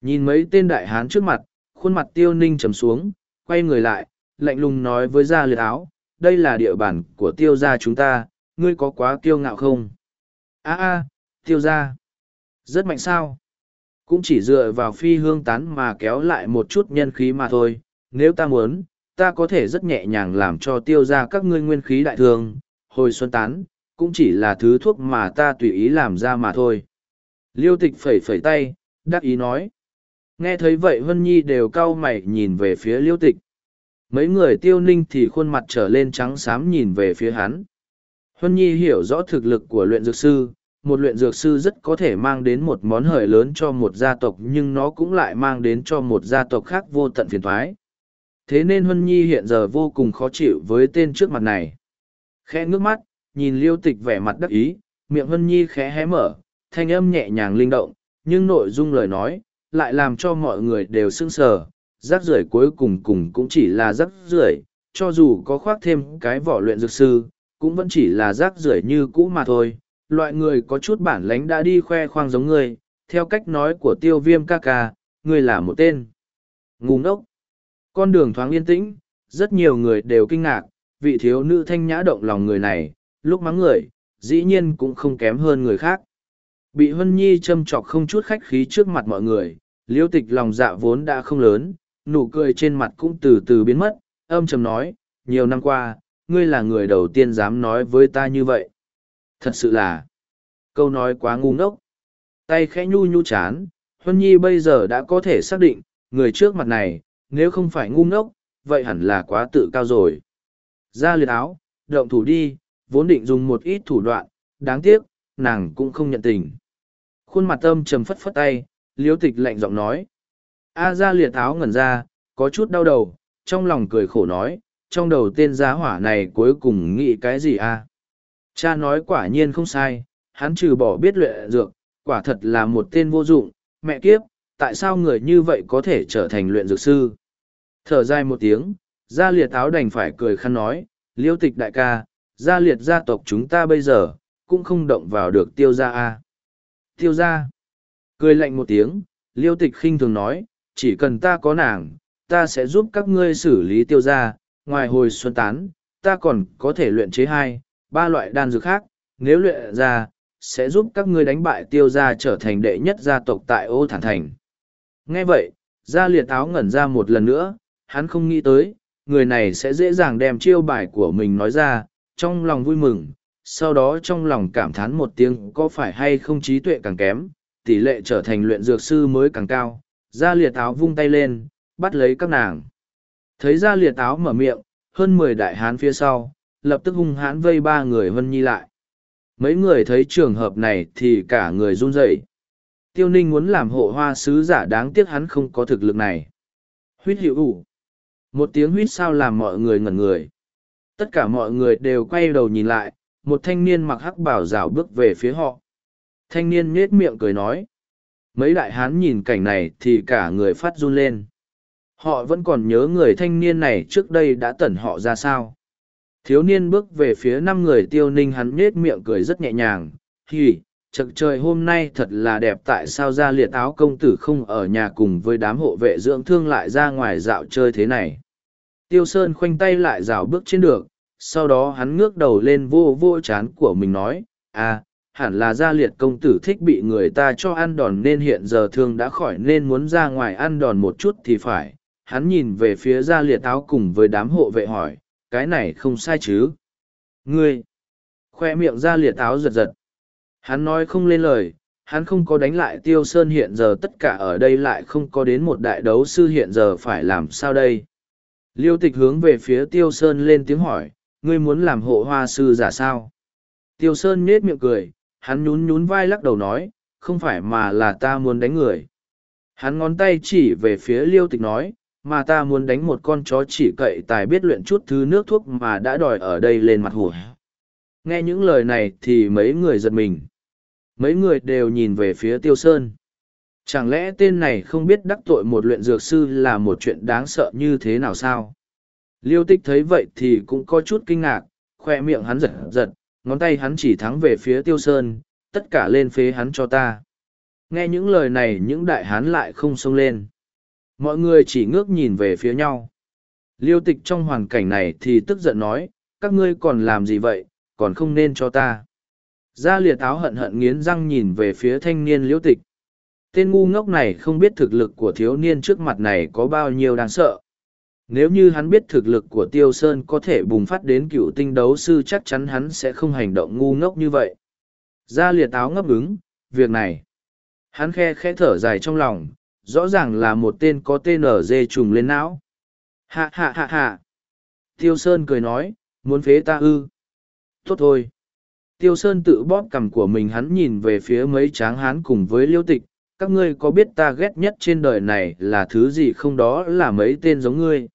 Nhìn mấy tên đại hán trước mặt, khuôn mặt tiêu ninh trầm xuống quay người lại, lạnh lùng nói với gia liệt áo, đây là địa bàn của tiêu gia chúng ta, ngươi có quá kiêu ngạo không? A a, tiêu gia. Rất mạnh sao? Cũng chỉ dựa vào phi hương tán mà kéo lại một chút nhân khí mà thôi. Nếu ta muốn, ta có thể rất nhẹ nhàng làm cho tiêu gia các ngươi nguyên khí đại thương hồi xuân tán, cũng chỉ là thứ thuốc mà ta tùy ý làm ra mà thôi. Liêu tịch phẩy phẩy tay, đắc ý nói nghe thấy vậy vân nhi đều cau mày nhìn về phía liêu tịch. Mấy người tiêu ninh thì khuôn mặt trở lên trắng xám nhìn về phía hắn. Huân nhi hiểu rõ thực lực của luyện dược sư, một luyện dược sư rất có thể mang đến một món hời lớn cho một gia tộc nhưng nó cũng lại mang đến cho một gia tộc khác vô tận phiền thoái. Thế nên huân nhi hiện giờ vô cùng khó chịu với tên trước mặt này. Khẽ ngước mắt, nhìn liêu tịch vẻ mặt đắc ý, miệng huân nhi khẽ hé mở, thanh âm nhẹ nhàng linh động, nhưng nội dung lời nói lại làm cho mọi người đều sững sờ rác rưởi cuối cùng cùng cũng chỉ là rác rưởi cho dù có khoác thêm cái vỏ luyện dược sư cũng vẫn chỉ là rác rưởi như cũ mà thôi loại người có chút bản lánh đã đi khoe khoang giống ngươi, theo cách nói của tiêu viêm ca ca, ngươi là một tên. Ngu ngốc. Con đường thoáng yên tĩnh, rất nhiều người đều kinh ngạc, vị thiếu nữ thanh nhã động lòng người này, lúc mắng người, dĩ nhiên cũng không kém hơn người khác. Bị huân Nhi châm chọc không chút khách khí trước mặt mọi người, liêu tịch lòng dạ vốn đã không lớn, nụ cười trên mặt cũng từ từ biến mất, âm trầm nói, nhiều năm qua, ngươi là người đầu tiên dám nói với ta như vậy. Thật sự là, câu nói quá ngu ngốc. Tay khẽ nhu nhu chán, Huân Nhi bây giờ đã có thể xác định, người trước mặt này, nếu không phải ngu ngốc, vậy hẳn là quá tự cao rồi. Ra liệt áo, động thủ đi, vốn định dùng một ít thủ đoạn, đáng tiếc, nàng cũng không nhận tình. Khuôn mặt âm trầm phất phất tay, liếu tịch lạnh giọng nói. A ra liệt áo ngẩn ra, có chút đau đầu, trong lòng cười khổ nói, trong đầu tên giá hỏa này cuối cùng nghĩ cái gì a Cha nói quả nhiên không sai, hắn trừ bỏ biết luyện dược, quả thật là một tên vô dụng, mẹ kiếp, tại sao người như vậy có thể trở thành luyện dược sư? Thở dài một tiếng, gia liệt áo đành phải cười khăn nói, liêu tịch đại ca, gia liệt gia tộc chúng ta bây giờ, cũng không động vào được tiêu gia a Tiêu gia. Cười lạnh một tiếng, liêu tịch khinh thường nói, chỉ cần ta có nàng, ta sẽ giúp các ngươi xử lý tiêu gia, ngoài hồi xuân tán, ta còn có thể luyện chế hai, ba loại đan dược khác, nếu luyện ra, sẽ giúp các ngươi đánh bại tiêu gia trở thành đệ nhất gia tộc tại ô thản thành. Nghe vậy, gia liệt áo ngẩn ra một lần nữa, hắn không nghĩ tới, người này sẽ dễ dàng đem chiêu bài của mình nói ra, trong lòng vui mừng, sau đó trong lòng cảm thán một tiếng có phải hay không trí tuệ càng kém, tỷ lệ trở thành luyện dược sư mới càng cao. Gia liệt áo vung tay lên, bắt lấy các nàng. Thấy gia liệt áo mở miệng, hơn mười đại hán phía sau, lập tức hung hãn vây ba người Vân Nhi lại. Mấy người thấy trường hợp này thì cả người run rẩy. Tiêu ninh muốn làm hộ hoa sứ giả đáng tiếc hắn không có thực lực này. Huyết hiệu ủ. Một tiếng huyết sao làm mọi người ngẩn người. Tất cả mọi người đều quay đầu nhìn lại, một thanh niên mặc hắc bảo rào bước về phía họ. Thanh niên nhết miệng cười nói. Mấy đại hán nhìn cảnh này thì cả người phát run lên. Họ vẫn còn nhớ người thanh niên này trước đây đã tẩn họ ra sao. Thiếu niên bước về phía năm người tiêu ninh hắn nhết miệng cười rất nhẹ nhàng. Hì, chật trời hôm nay thật là đẹp tại sao ra liệt áo công tử không ở nhà cùng với đám hộ vệ dưỡng thương lại ra ngoài dạo chơi thế này. Tiêu Sơn khoanh tay lại rào bước trên được, sau đó hắn ngước đầu lên vô vô chán của mình nói, à, hẳn là gia liệt công tử thích bị người ta cho ăn đòn nên hiện giờ thương đã khỏi nên muốn ra ngoài ăn đòn một chút thì phải. Hắn nhìn về phía gia liệt áo cùng với đám hộ vệ hỏi, cái này không sai chứ? Ngươi! Khoe miệng gia liệt áo giật giật. Hắn nói không lên lời, hắn không có đánh lại tiêu sơn hiện giờ tất cả ở đây lại không có đến một đại đấu sư hiện giờ phải làm sao đây? Liêu tịch hướng về phía tiêu sơn lên tiếng hỏi, ngươi muốn làm hộ hoa sư giả sao? Tiêu sơn nết miệng cười, hắn nhún nhún vai lắc đầu nói, không phải mà là ta muốn đánh người. Hắn ngón tay chỉ về phía liêu tịch nói, mà ta muốn đánh một con chó chỉ cậy tài biết luyện chút thứ nước thuốc mà đã đòi ở đây lên mặt hủa. Nghe những lời này thì mấy người giật mình. Mấy người đều nhìn về phía tiêu sơn. Chẳng lẽ tên này không biết đắc tội một luyện dược sư là một chuyện đáng sợ như thế nào sao? Liêu tích thấy vậy thì cũng có chút kinh ngạc, khoe miệng hắn giật giật, ngón tay hắn chỉ thắng về phía tiêu sơn, tất cả lên phế hắn cho ta. Nghe những lời này những đại hán lại không xông lên. Mọi người chỉ ngước nhìn về phía nhau. Liêu tịch trong hoàn cảnh này thì tức giận nói, các ngươi còn làm gì vậy, còn không nên cho ta. Gia liệt áo hận hận nghiến răng nhìn về phía thanh niên liêu tịch. Tên ngu ngốc này không biết thực lực của thiếu niên trước mặt này có bao nhiêu đáng sợ. Nếu như hắn biết thực lực của Tiêu Sơn có thể bùng phát đến cựu tinh đấu sư chắc chắn hắn sẽ không hành động ngu ngốc như vậy. Gia liệt áo ngấp ứng, việc này. Hắn khe khẽ thở dài trong lòng, rõ ràng là một tên có tên ở dê trùng lên não. Hạ hạ hạ hạ. Tiêu Sơn cười nói, muốn phế ta ư. Tốt thôi. Tiêu Sơn tự bóp cằm của mình hắn nhìn về phía mấy tráng hán cùng với liêu tịch, các ngươi có biết ta ghét nhất trên đời này là thứ gì không đó là mấy tên giống ngươi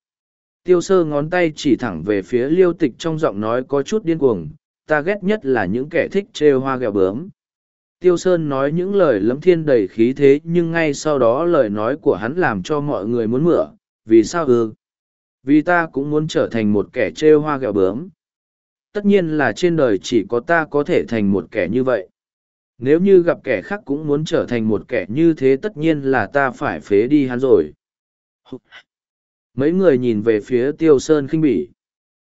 tiêu sơ ngón tay chỉ thẳng về phía liêu tịch trong giọng nói có chút điên cuồng, ta ghét nhất là những kẻ thích trêu hoa ghẹo bướm. Tiêu sơn nói những lời lấm thiên đầy khí thế nhưng ngay sau đó lời nói của hắn làm cho mọi người muốn mửa, vì sao ư? Vì ta cũng muốn trở thành một kẻ trêu hoa ghẹo bướm. Tất nhiên là trên đời chỉ có ta có thể thành một kẻ như vậy. Nếu như gặp kẻ khác cũng muốn trở thành một kẻ như thế tất nhiên là ta phải phế đi hắn rồi mấy người nhìn về phía tiêu sơn khinh bỉ.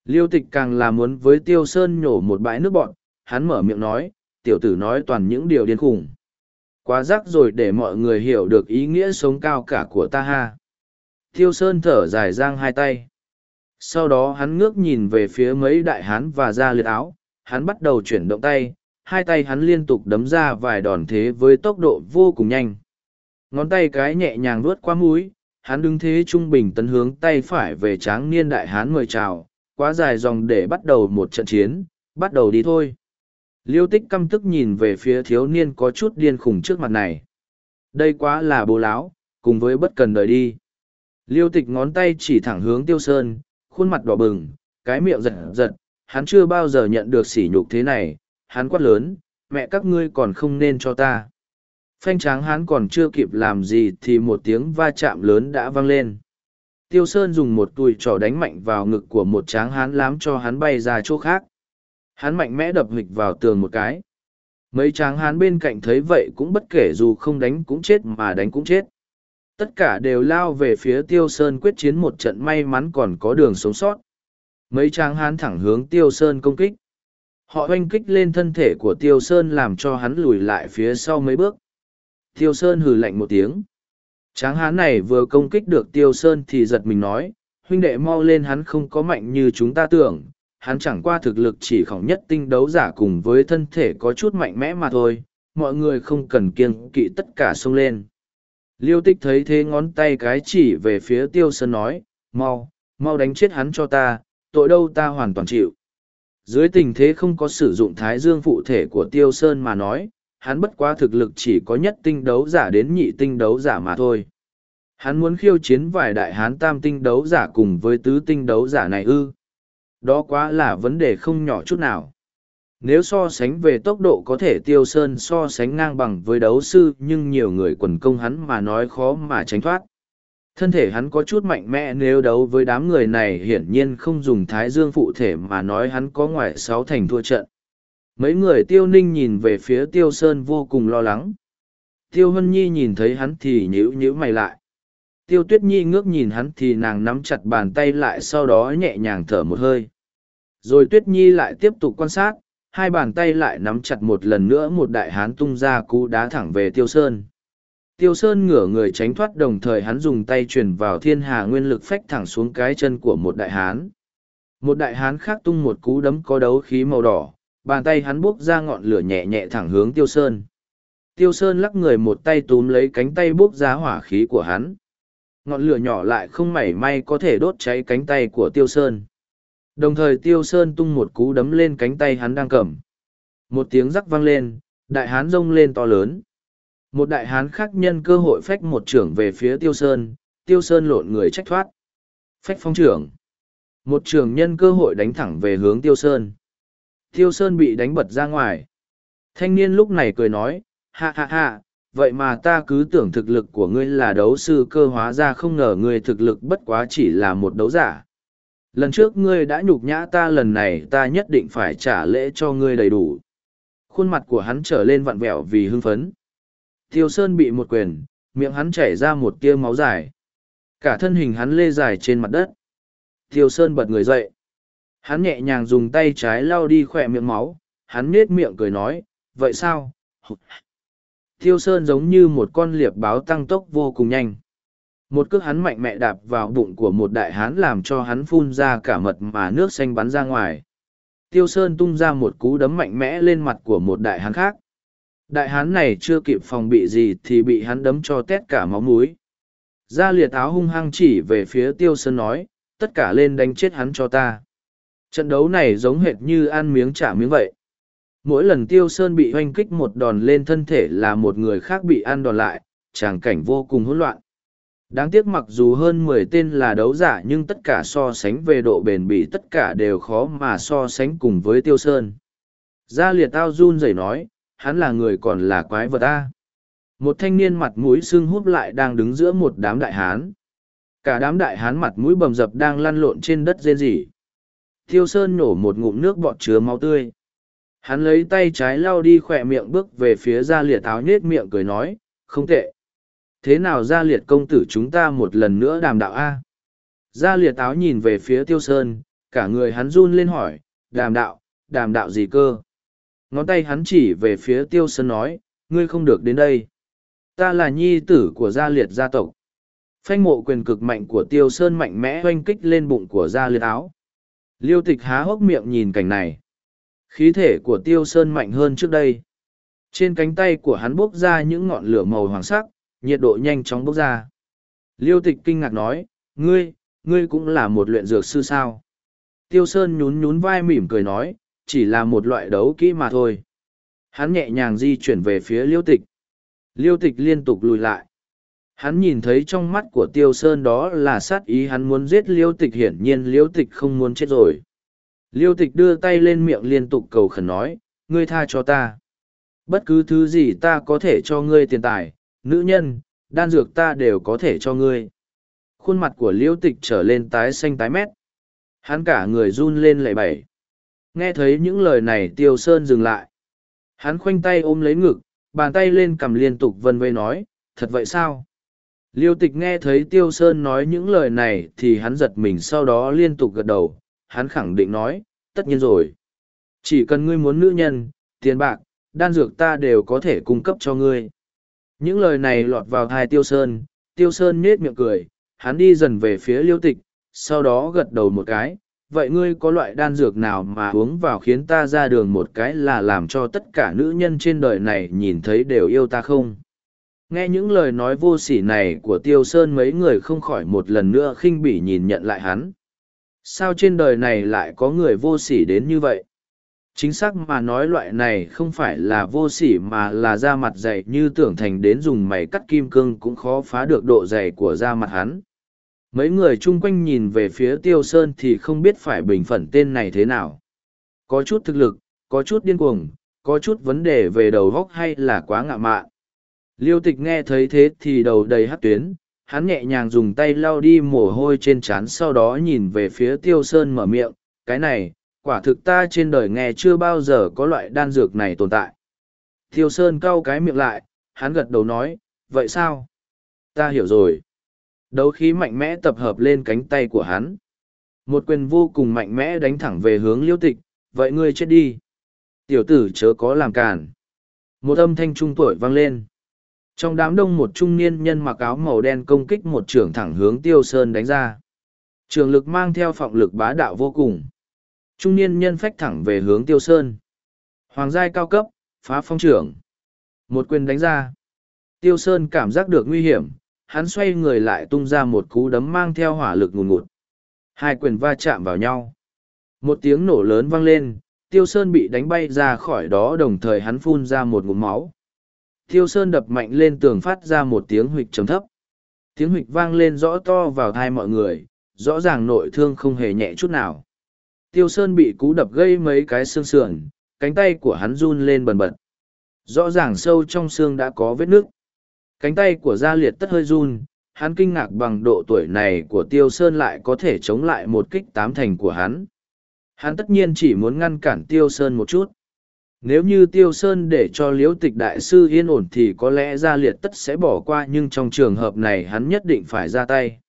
Liêu tịch càng là muốn với tiêu sơn nhổ một bãi nước bọn, hắn mở miệng nói, tiểu tử nói toàn những điều điên khủng quá rắc rồi để mọi người hiểu được ý nghĩa sống cao cả của ta ha. Tiêu sơn thở dài giang hai tay. Sau đó hắn ngước nhìn về phía mấy đại hán và ra liệt áo, hắn bắt đầu chuyển động tay, hai tay hắn liên tục đấm ra vài đòn thế với tốc độ vô cùng nhanh. Ngón tay cái nhẹ nhàng vuốt qua mũi hắn đứng thế trung bình tấn hướng tay phải về tráng niên đại hán mời chào, quá dài dòng để bắt đầu một trận chiến, bắt đầu đi thôi. Liêu tích căm tức nhìn về phía thiếu niên có chút điên khủng trước mặt này. Đây quá là bố láo, cùng với bất cần đời đi. Liêu tịch ngón tay chỉ thẳng hướng tiêu sơn, khuôn mặt đỏ bừng, cái miệng giật giật, hắn chưa bao giờ nhận được sỉ nhục thế này, hắn quát lớn, mẹ các ngươi còn không nên cho ta. Phanh tráng hán còn chưa kịp làm gì thì một tiếng va chạm lớn đã vang lên. Tiêu Sơn dùng một tùi trỏ đánh mạnh vào ngực của một tráng hán làm cho hắn bay ra chỗ khác. Hắn mạnh mẽ đập hịch vào tường một cái. Mấy tráng hán bên cạnh thấy vậy cũng bất kể dù không đánh cũng chết mà đánh cũng chết. Tất cả đều lao về phía Tiêu Sơn quyết chiến một trận may mắn còn có đường sống sót. Mấy tráng hán thẳng hướng Tiêu Sơn công kích. Họ oanh kích lên thân thể của Tiêu Sơn làm cho hắn lùi lại phía sau mấy bước. Tiêu Sơn hừ lạnh một tiếng. Tráng hán này vừa công kích được Tiêu Sơn thì giật mình nói, huynh đệ mau lên hắn không có mạnh như chúng ta tưởng, hắn chẳng qua thực lực chỉ khỏng nhất tinh đấu giả cùng với thân thể có chút mạnh mẽ mà thôi, mọi người không cần kiêng kỵ tất cả xông lên. Liêu tích thấy thế ngón tay cái chỉ về phía Tiêu Sơn nói, mau, mau đánh chết hắn cho ta, tội đâu ta hoàn toàn chịu. Dưới tình thế không có sử dụng thái dương phụ thể của Tiêu Sơn mà nói, hắn bất quá thực lực chỉ có nhất tinh đấu giả đến nhị tinh đấu giả mà thôi. Hắn muốn khiêu chiến vài đại hán tam tinh đấu giả cùng với tứ tinh đấu giả này ư. Đó quá là vấn đề không nhỏ chút nào. Nếu so sánh về tốc độ có thể tiêu sơn so sánh ngang bằng với đấu sư, nhưng nhiều người quần công hắn mà nói khó mà tránh thoát. Thân thể hắn có chút mạnh mẽ nếu đấu với đám người này hiển nhiên không dùng thái dương phụ thể mà nói hắn có ngoại sáu thành thua trận. Mấy người tiêu ninh nhìn về phía tiêu sơn vô cùng lo lắng. Tiêu hân nhi nhìn thấy hắn thì nhíu nhíu mày lại. Tiêu tuyết nhi ngước nhìn hắn thì nàng nắm chặt bàn tay lại sau đó nhẹ nhàng thở một hơi. Rồi tuyết nhi lại tiếp tục quan sát, hai bàn tay lại nắm chặt một lần nữa một đại hán tung ra cú đá thẳng về tiêu sơn. Tiêu Sơn ngửa người tránh thoát đồng thời hắn dùng tay truyền vào thiên hà nguyên lực phách thẳng xuống cái chân của một đại hán. Một đại hán khác tung một cú đấm có đấu khí màu đỏ, bàn tay hắn bốc ra ngọn lửa nhẹ nhẹ thẳng hướng Tiêu Sơn. Tiêu Sơn lắc người một tay túm lấy cánh tay bốc ra hỏa khí của hắn. Ngọn lửa nhỏ lại không mảy may có thể đốt cháy cánh tay của Tiêu Sơn. Đồng thời Tiêu Sơn tung một cú đấm lên cánh tay hắn đang cầm. Một tiếng rắc vang lên, đại hán rông lên to lớn. Một đại hán khác nhân cơ hội phách một trưởng về phía Tiêu Sơn, Tiêu Sơn lộn người trách thoát. Phách phong trưởng. Một trưởng nhân cơ hội đánh thẳng về hướng Tiêu Sơn. Tiêu Sơn bị đánh bật ra ngoài. Thanh niên lúc này cười nói, ha ha ha, vậy mà ta cứ tưởng thực lực của ngươi là đấu sư cơ hóa ra không ngờ ngươi thực lực bất quá chỉ là một đấu giả. Lần trước ngươi đã nhục nhã ta lần này ta nhất định phải trả lễ cho ngươi đầy đủ. Khuôn mặt của hắn trở lên vặn vẹo vì hưng phấn. Tiêu Sơn bị một quyền, miệng hắn chảy ra một tia máu dài. Cả thân hình hắn lê dài trên mặt đất. Tiêu Sơn bật người dậy. Hắn nhẹ nhàng dùng tay trái lau đi khỏe miệng máu, hắn nết miệng cười nói, vậy sao? Tiêu Sơn giống như một con liệp báo tăng tốc vô cùng nhanh. Một cước hắn mạnh mẽ đạp vào bụng của một đại hán làm cho hắn phun ra cả mật mà nước xanh bắn ra ngoài. Tiêu Sơn tung ra một cú đấm mạnh mẽ lên mặt của một đại hán khác. Đại hán này chưa kịp phòng bị gì thì bị hắn đấm cho tét cả máu múi. Gia liệt áo hung hăng chỉ về phía Tiêu Sơn nói, tất cả lên đánh chết hắn cho ta. Trận đấu này giống hệt như ăn miếng trả miếng vậy. Mỗi lần Tiêu Sơn bị hoanh kích một đòn lên thân thể là một người khác bị ăn đòn lại, tràng cảnh vô cùng hỗn loạn. Đáng tiếc mặc dù hơn mười tên là đấu giả nhưng tất cả so sánh về độ bền bỉ tất cả đều khó mà so sánh cùng với Tiêu Sơn. Gia liệt tao run rẩy nói, hắn là người còn là quái vật ta. một thanh niên mặt mũi sưng húp lại đang đứng giữa một đám đại hán cả đám đại hán mặt mũi bầm dập đang lăn lộn trên đất rên rỉ thiêu sơn nổ một ngụm nước bọt chứa máu tươi. Hắn lấy tay trái lau đi khỏe miệng bước về phía gia liệt áo nhết miệng cười nói, không tệ. Thế nào gia liệt công tử chúng ta một lần nữa đàm đạo a? Gia liệt áo nhìn về phía tiêu sơn, cả người hắn run lên hỏi, đàm đạo đàm đạo gì cơ? Ngón tay hắn chỉ về phía tiêu sơn nói, ngươi không được đến đây. Ta là nhi tử của gia liệt gia tộc. Phanh mộ quyền cực mạnh của tiêu sơn mạnh mẽ oanh kích lên bụng của gia liệt áo liêu tịch há hốc miệng nhìn cảnh này khí thể của tiêu sơn mạnh hơn trước đây trên cánh tay của hắn bốc ra những ngọn lửa màu hoàng sắc, nhiệt độ nhanh chóng bốc ra liêu tịch kinh ngạc nói, ngươi ngươi cũng là một luyện dược sư sao tiêu sơn nhún nhún vai mỉm cười nói, chỉ là một loại đấu kỹ mà thôi. Hắn nhẹ nhàng di chuyển về phía liêu tịch. Liêu tịch liên tục lùi lại. Hắn nhìn thấy trong mắt của tiêu sơn đó là sát ý hắn muốn giết liêu tịch hiển nhiên liêu tịch không muốn chết rồi. Liêu tịch đưa tay lên miệng liên tục cầu khẩn nói, ngươi tha cho ta. Bất cứ thứ gì ta có thể cho ngươi tiền tài, nữ nhân, đan dược ta đều có thể cho ngươi. Khuôn mặt của liêu tịch trở lên tái xanh tái mét. Hắn cả người run lên lệ bẩy. Nghe thấy những lời này Tiêu Sơn dừng lại. Hắn khoanh tay ôm lấy ngực, bàn tay lên cầm liên tục vân vây nói, thật vậy sao? Liêu tịch nghe thấy Tiêu Sơn nói những lời này thì hắn giật mình sau đó liên tục gật đầu, hắn khẳng định nói, tất nhiên rồi. Chỉ cần ngươi muốn nữ nhân, tiền bạc, đan dược ta đều có thể cung cấp cho ngươi. Những lời này lọt vào thai Tiêu Sơn, Tiêu Sơn nết miệng cười, hắn đi dần về phía liêu tịch, sau đó gật đầu một cái, vậy ngươi có loại đan dược nào mà uống vào khiến ta ra đường một cái là làm cho tất cả nữ nhân trên đời này nhìn thấy đều yêu ta không nghe những lời nói vô sỉ này của tiêu sơn mấy người không khỏi một lần nữa khinh bỉ nhìn nhận lại hắn. Sao trên đời này lại có người vô sỉ đến như vậy? Chính xác mà nói loại này không phải là vô sỉ mà là da mặt dày như tưởng thành đến dùng mày cắt kim cương cũng khó phá được độ dày của da mặt hắn. Mấy người chung quanh nhìn về phía tiêu sơn thì không biết phải bình phẩm tên này thế nào. Có chút thực lực, có chút điên cuồng, có chút vấn đề về đầu góc hay là quá ngạ mạn liêu tịch nghe thấy thế thì đầu đầy hát tuyến, hắn nhẹ nhàng dùng tay lau đi mồ hôi trên trán sau đó nhìn về phía tiêu sơn mở miệng, cái này, quả thực ta trên đời nghe chưa bao giờ có loại đan dược này tồn tại. Tiêu sơn cau cái miệng lại, hắn gật đầu nói, vậy sao? Ta hiểu rồi. Đấu khí mạnh mẽ tập hợp lên cánh tay của hắn. Một quyền vô cùng mạnh mẽ đánh thẳng về hướng liêu tịch, vậy ngươi chết đi. Tiểu tử chớ có làm cản một âm thanh trung tuổi vang lên trong đám đông một trung niên nhân mặc áo màu đen công kích một trưởng thẳng hướng tiêu sơn đánh ra. Trường lực mang theo phọng lực bá đạo vô cùng. Trung niên nhân phách thẳng về hướng tiêu sơn. Hoàng giai cao cấp, phá phong trưởng. Một quyền đánh ra. Tiêu sơn cảm giác được nguy hiểm, hắn xoay người lại tung ra một cú đấm mang theo hỏa lực ngùn ngụt. Hai quyền va chạm vào nhau. Một tiếng nổ lớn vang lên, tiêu sơn bị đánh bay ra khỏi đó, đồng thời hắn phun ra một ngụm máu tiêu sơn đập mạnh lên tường phát ra một tiếng huỵch trầm thấp. Tiếng huỵch vang lên rõ to vào thai mọi người, rõ ràng nội thương không hề nhẹ chút nào. Tiêu sơn bị cú đập gây mấy cái xương sườn, cánh tay của hắn run lên bần bật. Rõ ràng sâu trong xương đã có vết nước. Cánh tay của gia liệt tất hơi run, hắn kinh ngạc bằng độ tuổi này của tiêu sơn lại có thể chống lại một kích tám thành của hắn. Hắn tất nhiên chỉ muốn ngăn cản tiêu sơn một chút nếu như tiêu sơn để cho liễu tịch đại sư yên ổn thì có lẽ gia liệt tất sẽ bỏ qua nhưng trong trường hợp này hắn nhất định phải ra tay.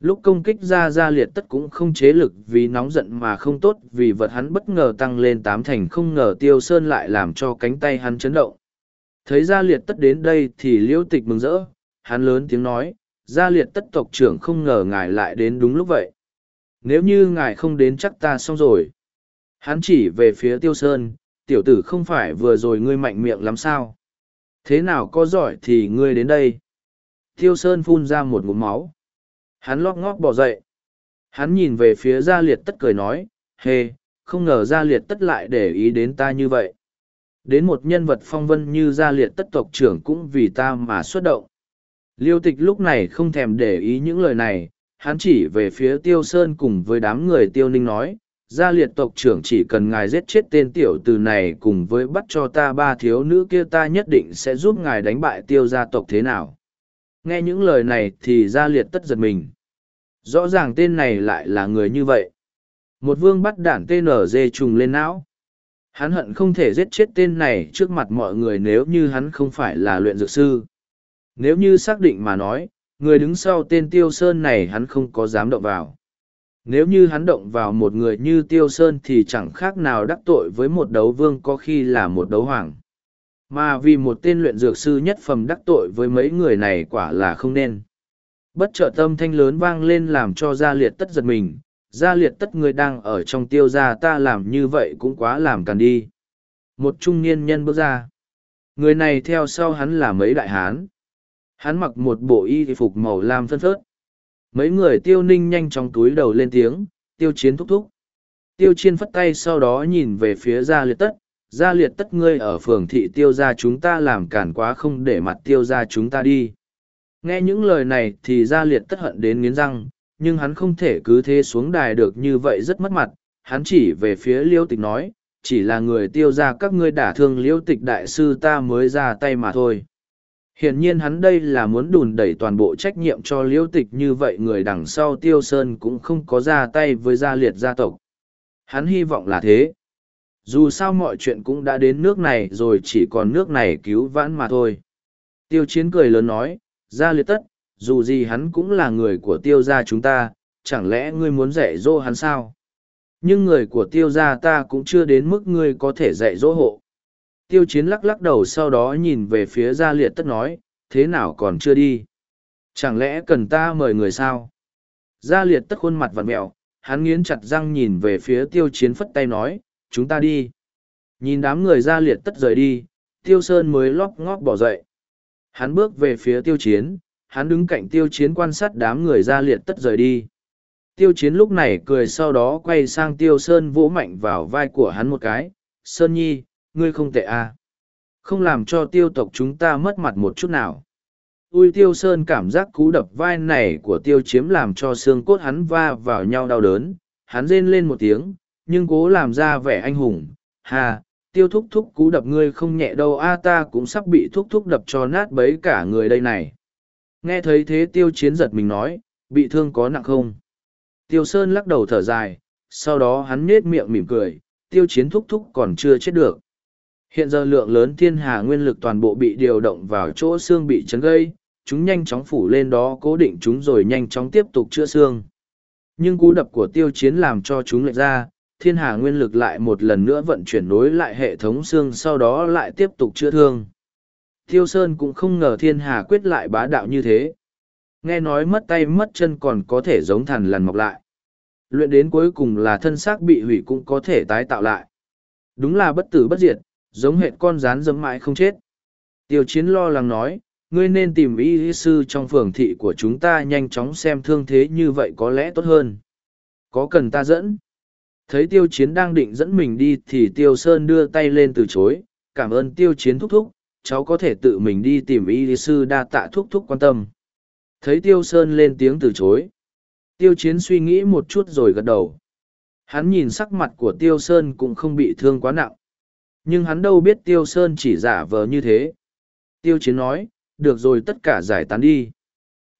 Lúc công kích ra gia liệt tất cũng không chế lực vì nóng giận mà không tốt, vì vật hắn bất ngờ tăng lên tám thành không ngờ tiêu sơn lại làm cho cánh tay hắn chấn động. Thấy gia liệt tất đến đây thì liễu tịch mừng rỡ, hắn lớn tiếng nói, gia liệt tất tộc trưởng không ngờ ngài lại đến đúng lúc vậy. Nếu như ngài không đến chắc ta xong rồi. Hắn chỉ về phía tiêu sơn tiểu tử không phải vừa rồi ngươi mạnh miệng lắm sao? Thế nào có giỏi thì ngươi đến đây? Tiêu sơn phun ra một ngụm máu. Hắn lóp ngóp bỏ dậy. Hắn nhìn về phía gia liệt tất cười nói hê không ngờ gia liệt tất lại để ý đến ta như vậy. Đến một nhân vật phong vân như gia liệt tất tộc trưởng cũng vì ta mà xuất động. Liêu tịch lúc này không thèm để ý những lời này, hắn chỉ về phía tiêu sơn cùng với đám người tiêu ninh nói gia liệt tộc trưởng chỉ cần ngài giết chết tên tiểu từ này cùng với bắt cho ta ba thiếu nữ kia ta nhất định sẽ giúp ngài đánh bại tiêu gia tộc thế nào. Nghe những lời này thì gia liệt tất giật mình. Rõ ràng tên này lại là người như vậy. Một vương bắt đản tn dê trùng lên não. Hắn hận không thể giết chết tên này trước mặt mọi người nếu như hắn không phải là luyện dược sư. Nếu như xác định mà nói, người đứng sau tên tiêu sơn này hắn không có dám động vào nếu như hắn động vào một người như tiêu sơn thì chẳng khác nào đắc tội với một đấu vương có khi là một đấu hoàng. Mà vì một tên luyện dược sư nhất phẩm đắc tội với mấy người này quả là không nên. Bất trợ tâm thanh lớn vang lên làm cho gia liệt tất giật mình. Gia liệt tất người đang ở trong tiêu gia ta làm như vậy cũng quá làm càn đi. Một trung niên nhân bước ra. Người này theo sau hắn là mấy đại hán. Hắn mặc một bộ y phục màu lam phân phớt mấy người tiêu ninh nhanh chóng túi đầu lên tiếng, tiêu chiến thúc thúc. Tiêu chiên phất tay sau đó nhìn về phía gia liệt tất. Gia liệt tất, ngươi ở phường thị tiêu gia chúng ta làm cản quá không để mặt tiêu gia chúng ta đi. Nghe những lời này thì gia liệt tất hận đến nghiến răng, nhưng hắn không thể cứ thế xuống đài được như vậy rất mất mặt. Hắn chỉ về phía liêu tịch nói, chỉ là người tiêu gia các ngươi đả thương liêu tịch đại sư ta mới ra tay mà thôi hiển nhiên hắn đây là muốn đùn đẩy toàn bộ trách nhiệm cho Liễu tịch như vậy người đằng sau tiêu sơn cũng không có ra tay với gia liệt gia tộc. Hắn hy vọng là thế. Dù sao mọi chuyện cũng đã đến nước này rồi, chỉ còn nước này cứu vãn mà thôi. Tiêu chiến cười lớn nói, gia liệt tất, dù gì hắn cũng là người của tiêu gia chúng ta, chẳng lẽ ngươi muốn dạy dỗ hắn sao? Nhưng người của tiêu gia ta cũng chưa đến mức ngươi có thể dạy dỗ hộ tiêu chiến lắc lắc đầu sau đó nhìn về phía gia liệt tất nói thế nào còn chưa đi? Chẳng lẽ cần ta mời người sao? Gia liệt tất khuôn mặt vặn mẹo hắn nghiến chặt răng nhìn về phía tiêu chiến phất tay nói chúng ta đi. Nhìn đám người gia liệt tất rời đi tiêu sơn mới lóp ngóp bỏ dậy. Hắn bước về phía tiêu chiến hắn đứng cạnh tiêu chiến quan sát đám người gia liệt tất rời đi. Tiêu chiến lúc này cười sau đó quay sang tiêu sơn vỗ mạnh vào vai của hắn một cái Sơn Nhi, ngươi không tệ à. Không làm cho tiêu tộc chúng ta mất mặt một chút nào. Ui tiêu sơn cảm giác cú đập vai này của tiêu chiếm làm cho xương cốt hắn va vào nhau đau đớn. Hắn rên lên một tiếng, nhưng cố làm ra vẻ anh hùng. Hà, tiêu thúc thúc cú đập ngươi không nhẹ đâu a ta cũng sắp bị thúc thúc đập cho nát bấy cả người đây này. Nghe thấy thế tiêu chiến giật mình nói, bị thương có nặng không? Tiêu Sơn lắc đầu thở dài, sau đó hắn nết miệng mỉm cười, tiêu chiến thúc thúc còn chưa chết được. Hiện giờ lượng lớn thiên hà nguyên lực toàn bộ bị điều động vào chỗ xương bị chấn gây, chúng nhanh chóng phủ lên đó cố định chúng rồi nhanh chóng tiếp tục chữa xương. Nhưng cú đập của tiêu chiến làm cho chúng lệch ra, thiên hà nguyên lực lại một lần nữa vận chuyển nối lại hệ thống xương sau đó lại tiếp tục chữa thương. Tiêu Sơn cũng không ngờ thiên hà quyết lại bá đạo như thế. Nghe nói mất tay mất chân còn có thể giống thằn lằn mọc lại. Luyện đến cuối cùng là thân xác bị hủy cũng có thể tái tạo lại. Đúng là bất tử bất diệt, giống hệt con rán dấm mãi không chết. Tiêu chiến lo lắng nói, ngươi nên tìm y sư trong phường thị của chúng ta nhanh chóng xem thương thế như vậy có lẽ tốt hơn. Có cần ta dẫn? Thấy tiêu chiến đang định dẫn mình đi thì tiêu sơn đưa tay lên từ chối, cảm ơn tiêu chiến thúc thúc, cháu có thể tự mình đi tìm y sư đa tạ thúc thúc quan tâm. Thấy tiêu sơn lên tiếng từ chối. Tiêu chiến suy nghĩ một chút rồi gật đầu. Hắn nhìn sắc mặt của tiêu sơn cũng không bị thương quá nặng. Nhưng hắn đâu biết tiêu sơn chỉ giả vờ như thế. Tiêu chiến nói, được rồi tất cả giải tán đi.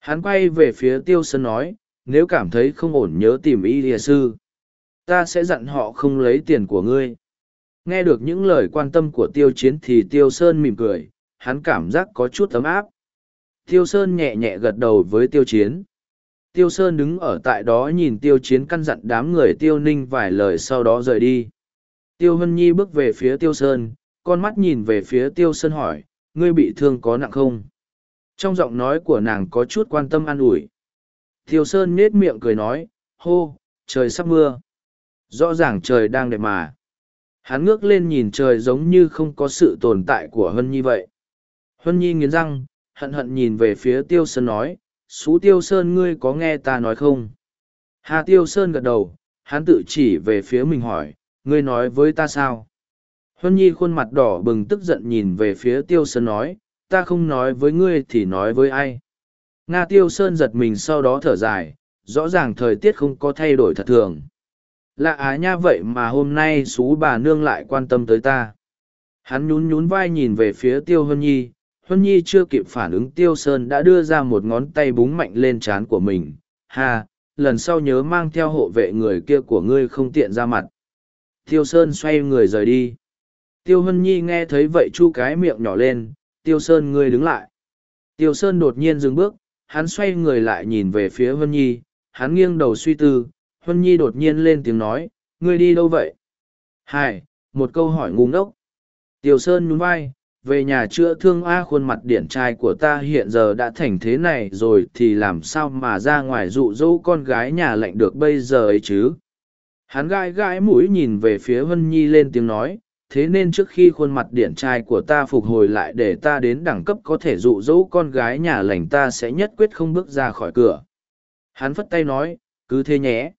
Hắn quay về phía tiêu sơn nói, nếu cảm thấy không ổn nhớ tìm y lìa sư. Ta sẽ dặn họ không lấy tiền của ngươi. Nghe được những lời quan tâm của tiêu chiến thì tiêu sơn mỉm cười, hắn cảm giác có chút ấm áp. Tiêu Sơn nhẹ nhẹ gật đầu với Tiêu Chiến. Tiêu Sơn đứng ở tại đó nhìn Tiêu Chiến căn dặn đám người Tiêu Ninh vài lời sau đó rời đi. Tiêu Hân Nhi bước về phía Tiêu Sơn, con mắt nhìn về phía Tiêu Sơn hỏi, ngươi bị thương có nặng không? Trong giọng nói của nàng có chút quan tâm an ủi. Tiêu Sơn nết miệng cười nói, hô, trời sắp mưa. Rõ ràng trời đang đẹp mà. Hắn ngước lên nhìn trời giống như không có sự tồn tại của Hân Nhi vậy. Hân Nhi nghiến răng, hận hận nhìn về phía tiêu sơn nói xú tiêu sơn ngươi có nghe ta nói không hà tiêu sơn gật đầu hắn tự chỉ về phía mình hỏi ngươi nói với ta sao huân nhi khuôn mặt đỏ bừng tức giận nhìn về phía tiêu sơn nói ta không nói với ngươi thì nói với ai nga tiêu sơn giật mình sau đó thở dài rõ ràng thời tiết không có thay đổi thật thường lạ á nha vậy mà hôm nay xú bà nương lại quan tâm tới ta hắn nhún nhún vai nhìn về phía tiêu hân nhi Huân Nhi chưa kịp phản ứng Tiêu Sơn đã đưa ra một ngón tay búng mạnh lên trán của mình. Ha, lần sau nhớ mang theo hộ vệ người kia của ngươi không tiện ra mặt. Tiêu Sơn xoay người rời đi. Tiêu Hân Nhi nghe thấy vậy chu cái miệng nhỏ lên, Tiêu Sơn ngươi đứng lại. Tiêu Sơn đột nhiên dừng bước, hắn xoay người lại nhìn về phía Hân Nhi, hắn nghiêng đầu suy tư, Hân Nhi đột nhiên lên tiếng nói, ngươi đi đâu vậy? Hai, một câu hỏi ngu ngốc. Tiêu Sơn nhún vai, về nhà chữa thương a khuôn mặt điển trai của ta hiện giờ đã thành thế này rồi thì làm sao mà ra ngoài dụ dỗ con gái nhà lạnh được bây giờ ấy chứ hắn gãi gãi mũi nhìn về phía vân nhi lên tiếng nói thế nên trước khi khuôn mặt điển trai của ta phục hồi lại để ta đến đẳng cấp có thể dụ dỗ con gái nhà lành ta sẽ nhất quyết không bước ra khỏi cửa hắn phất tay nói cứ thế nhé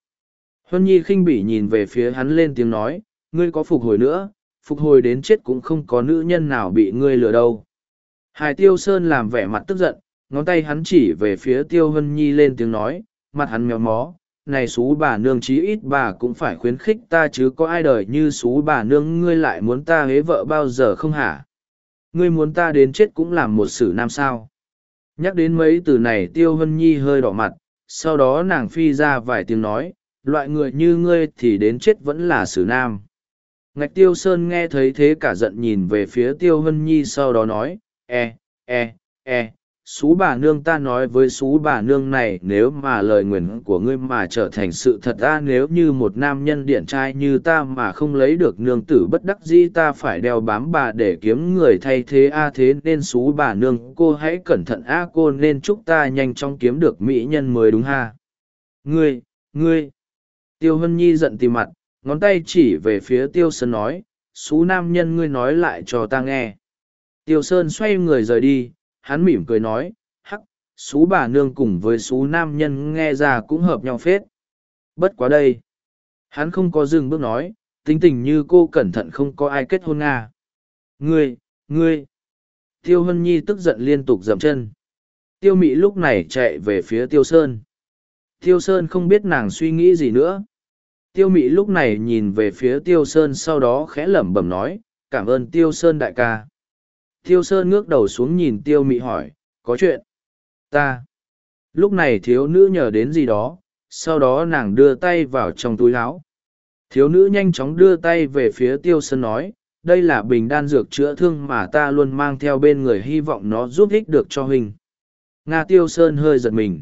huân nhi khinh bỉ nhìn về phía hắn lên tiếng nói ngươi có phục hồi nữa phục hồi đến chết cũng không có nữ nhân nào bị ngươi lừa đâu. Hải tiêu sơn làm vẻ mặt tức giận, ngón tay hắn chỉ về phía tiêu Vân nhi lên tiếng nói, mặt hắn méo mó, này xú bà nương chí ít bà cũng phải khuyến khích ta chứ có ai đời như xú bà nương ngươi lại muốn ta hế vợ bao giờ không hả? Ngươi muốn ta đến chết cũng làm một xử nam sao? Nhắc đến mấy từ này tiêu hân nhi hơi đỏ mặt, sau đó nàng phi ra vài tiếng nói, loại người như ngươi thì đến chết vẫn là xử nam. Ngạch tiêu sơn nghe thấy thế cả giận nhìn về phía tiêu hân nhi sau đó nói, e, e, e, xú bà nương ta nói với xú bà nương này, nếu mà lời nguyền của ngươi mà trở thành sự thật ta nếu như một nam nhân điện trai như ta mà không lấy được nương tử bất đắc dĩ, ta phải đeo bám bà để kiếm người thay thế. A, thế nên xú bà nương, cô hãy cẩn thận. A, cô nên chúc ta nhanh chóng kiếm được mỹ nhân mới đúng ha. Ngươi ngươi. Tiêu hân nhi giận tìm mặt, ngón tay chỉ về phía tiêu sơn nói, xú nam nhân, ngươi nói lại cho ta nghe. Tiêu sơn xoay người rời đi hắn mỉm cười nói, hắc, xú bà nương cùng với xú nam nhân nghe ra cũng hợp nhau phết. Bất quá đây. Hắn không có dừng bước nói, tính tình như cô cẩn thận không có ai kết hôn nga. Ngươi ngươi. Tiêu hân nhi tức giận liên tục dậm chân. Tiêu mị lúc này chạy về phía tiêu sơn. Tiêu sơn không biết nàng suy nghĩ gì nữa. Tiêu mị lúc này nhìn về phía tiêu sơn sau đó khẽ lẩm bẩm nói, cảm ơn tiêu sơn đại ca tiêu sơn ngước đầu xuống nhìn tiêu mị hỏi, có chuyện? Ta. Lúc này thiếu nữ nhờ đến gì đó, sau đó nàng đưa tay vào trong túi áo thiếu nữ nhanh chóng đưa tay về phía tiêu sơn nói, đây là bình đan dược chữa thương mà ta luôn mang theo bên người, hy vọng nó giúp ích được cho huynh. Nga tiêu sơn hơi giật mình.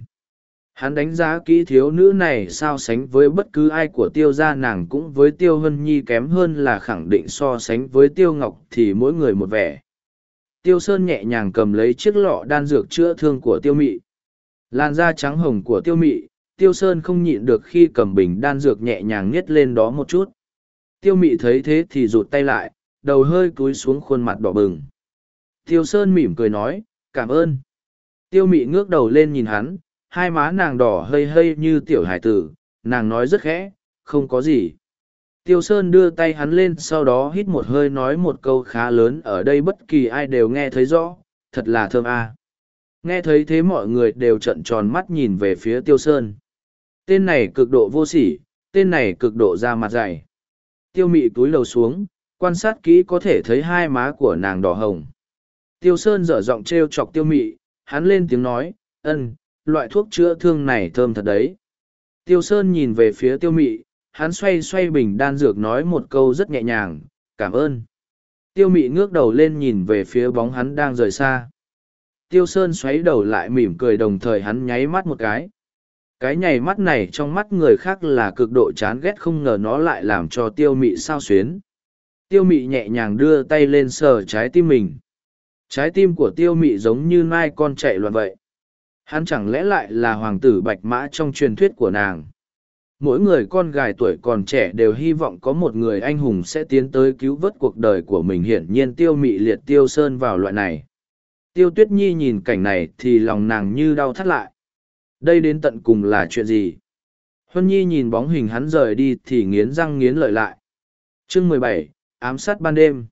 Hắn đánh giá kỹ thiếu nữ này so sánh với bất cứ ai của tiêu gia, nàng cũng với tiêu hân nhi kém hơn là khẳng định so sánh với tiêu ngọc thì mỗi người một vẻ tiêu sơn nhẹ nhàng cầm lấy chiếc lọ đan dược chữa thương của tiêu mị. Làn da trắng hồng của tiêu mị, tiêu sơn không nhịn được khi cầm bình đan dược nhẹ nhàng nhét lên đó một chút. Tiêu mị thấy thế thì rụt tay lại, đầu hơi cúi xuống khuôn mặt đỏ bừng. Tiêu sơn mỉm cười nói, cảm ơn. Tiêu mị ngước đầu lên nhìn hắn, hai má nàng đỏ hơi hơi như tiểu hải tử, nàng nói rất khẽ, không có gì tiêu sơn đưa tay hắn lên, sau đó hít một hơi nói một câu khá lớn, ở đây bất kỳ ai đều nghe thấy rõ, thật là thơm a. Nghe thấy thế mọi người đều trận tròn mắt nhìn về phía tiêu sơn. Tên này cực độ vô sỉ, tên này cực độ ra mặt dày. Tiêu mị túi lầu xuống, quan sát kỹ có thể thấy hai má của nàng đỏ hồng. Tiêu sơn dở giọng trêu chọc tiêu mị, hắn lên tiếng nói, ân, loại thuốc chữa thương này thơm thật đấy. Tiêu sơn nhìn về phía tiêu mị hắn xoay xoay bình đan dược nói một câu rất nhẹ nhàng, cảm ơn. Tiêu mị ngước đầu lên nhìn về phía bóng hắn đang rời xa. Tiêu sơn xoáy đầu lại mỉm cười đồng thời hắn nháy mắt một cái. Cái nhảy mắt này trong mắt người khác là cực độ chán ghét không ngờ nó lại làm cho tiêu mị sao xuyến. Tiêu mị nhẹ nhàng đưa tay lên sờ trái tim mình. Trái tim của tiêu mị giống như nai con chạy loạn vậy. Hắn chẳng lẽ lại là hoàng tử bạch mã trong truyền thuyết của nàng? Mỗi người con gái tuổi còn trẻ đều hy vọng có một người anh hùng sẽ tiến tới cứu vớt cuộc đời của mình hiển nhiên tiêu mị liệt, tiêu sơn vào loại này tiêu tuyết nhi nhìn cảnh này thì lòng nàng như đau thắt lại đây đến tận cùng là chuyện gì? Huân Nhi nhìn bóng hình hắn rời đi thì nghiến răng nghiến lợi lại. Chương mười bảy, ám sát ban đêm.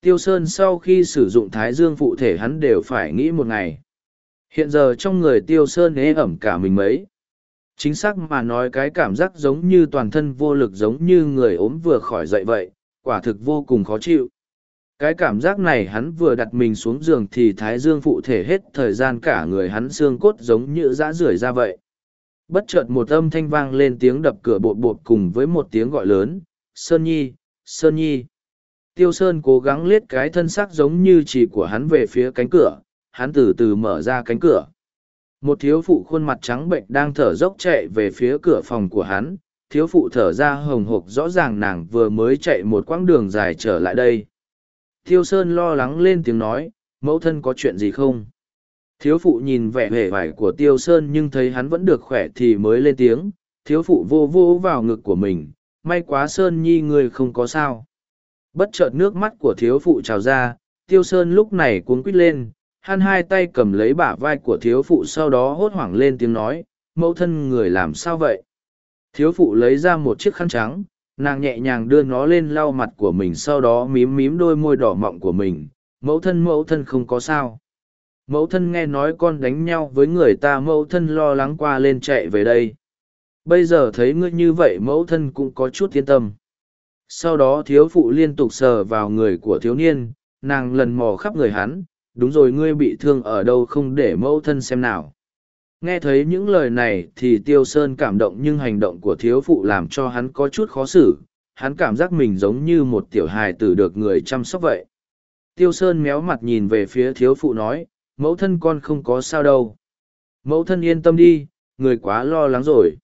Tiêu Sơn sau khi sử dụng thái dương phụ thể hắn đều phải nghĩ một ngày. Hiện giờ trong người Tiêu Sơn ế ẩm cả mình mấy. Chính xác mà nói cái cảm giác giống như toàn thân vô lực giống như người ốm vừa khỏi dậy vậy, quả thực vô cùng khó chịu. Cái cảm giác này hắn vừa đặt mình xuống giường thì thái dương phụ thể hết thời gian cả người hắn xương cốt giống như dã rưởi ra vậy. Bất chợt một âm thanh vang lên tiếng đập cửa bột bột cùng với một tiếng gọi lớn sơn nhi sơn nhi. Tiêu sơn cố gắng liết cái thân xác giống như chỉ của hắn về phía cánh cửa hắn từ từ mở ra cánh cửa một thiếu phụ khuôn mặt trắng bệnh đang thở dốc chạy về phía cửa phòng của hắn thiếu phụ thở ra hồng hộc rõ ràng nàng vừa mới chạy một quãng đường dài trở lại đây Thiêu Sơn lo lắng lên tiếng nói, mẫu thân có chuyện gì không? Thiếu phụ nhìn vẻ hề vải của Tiêu Sơn nhưng thấy hắn vẫn được khỏe thì mới lên tiếng, thiếu phụ vô vô vào ngực của mình, may quá Sơn nhi người không có sao. Bất chợt nước mắt của thiếu phụ trào ra, Tiêu Sơn lúc này cuống quít lên, hắn hai tay cầm lấy bả vai của thiếu phụ sau đó hốt hoảng lên tiếng nói, mẫu thân người làm sao vậy? Thiếu phụ lấy ra một chiếc khăn trắng, nàng nhẹ nhàng đưa nó lên lau mặt của mình sau đó mím mím đôi môi đỏ mọng của mình mẫu thân mẫu thân không có sao. Mẫu thân nghe nói con đánh nhau với người ta mẫu thân lo lắng qua lên chạy về đây. Bây giờ thấy ngươi như vậy mẫu thân cũng có chút yên tâm. Sau đó thiếu phụ liên tục sờ vào người của thiếu niên nàng lần mò khắp người hắn đúng rồi ngươi bị thương ở đâu không để mẫu thân xem nào Nghe thấy những lời này thì Tiêu Sơn cảm động nhưng hành động của thiếu phụ làm cho hắn có chút khó xử, hắn cảm giác mình giống như một tiểu hài tử được người chăm sóc vậy. Tiêu Sơn méo mặt nhìn về phía thiếu phụ nói, mẫu thân con không có sao đâu. Mẫu thân yên tâm đi, người quá lo lắng rồi.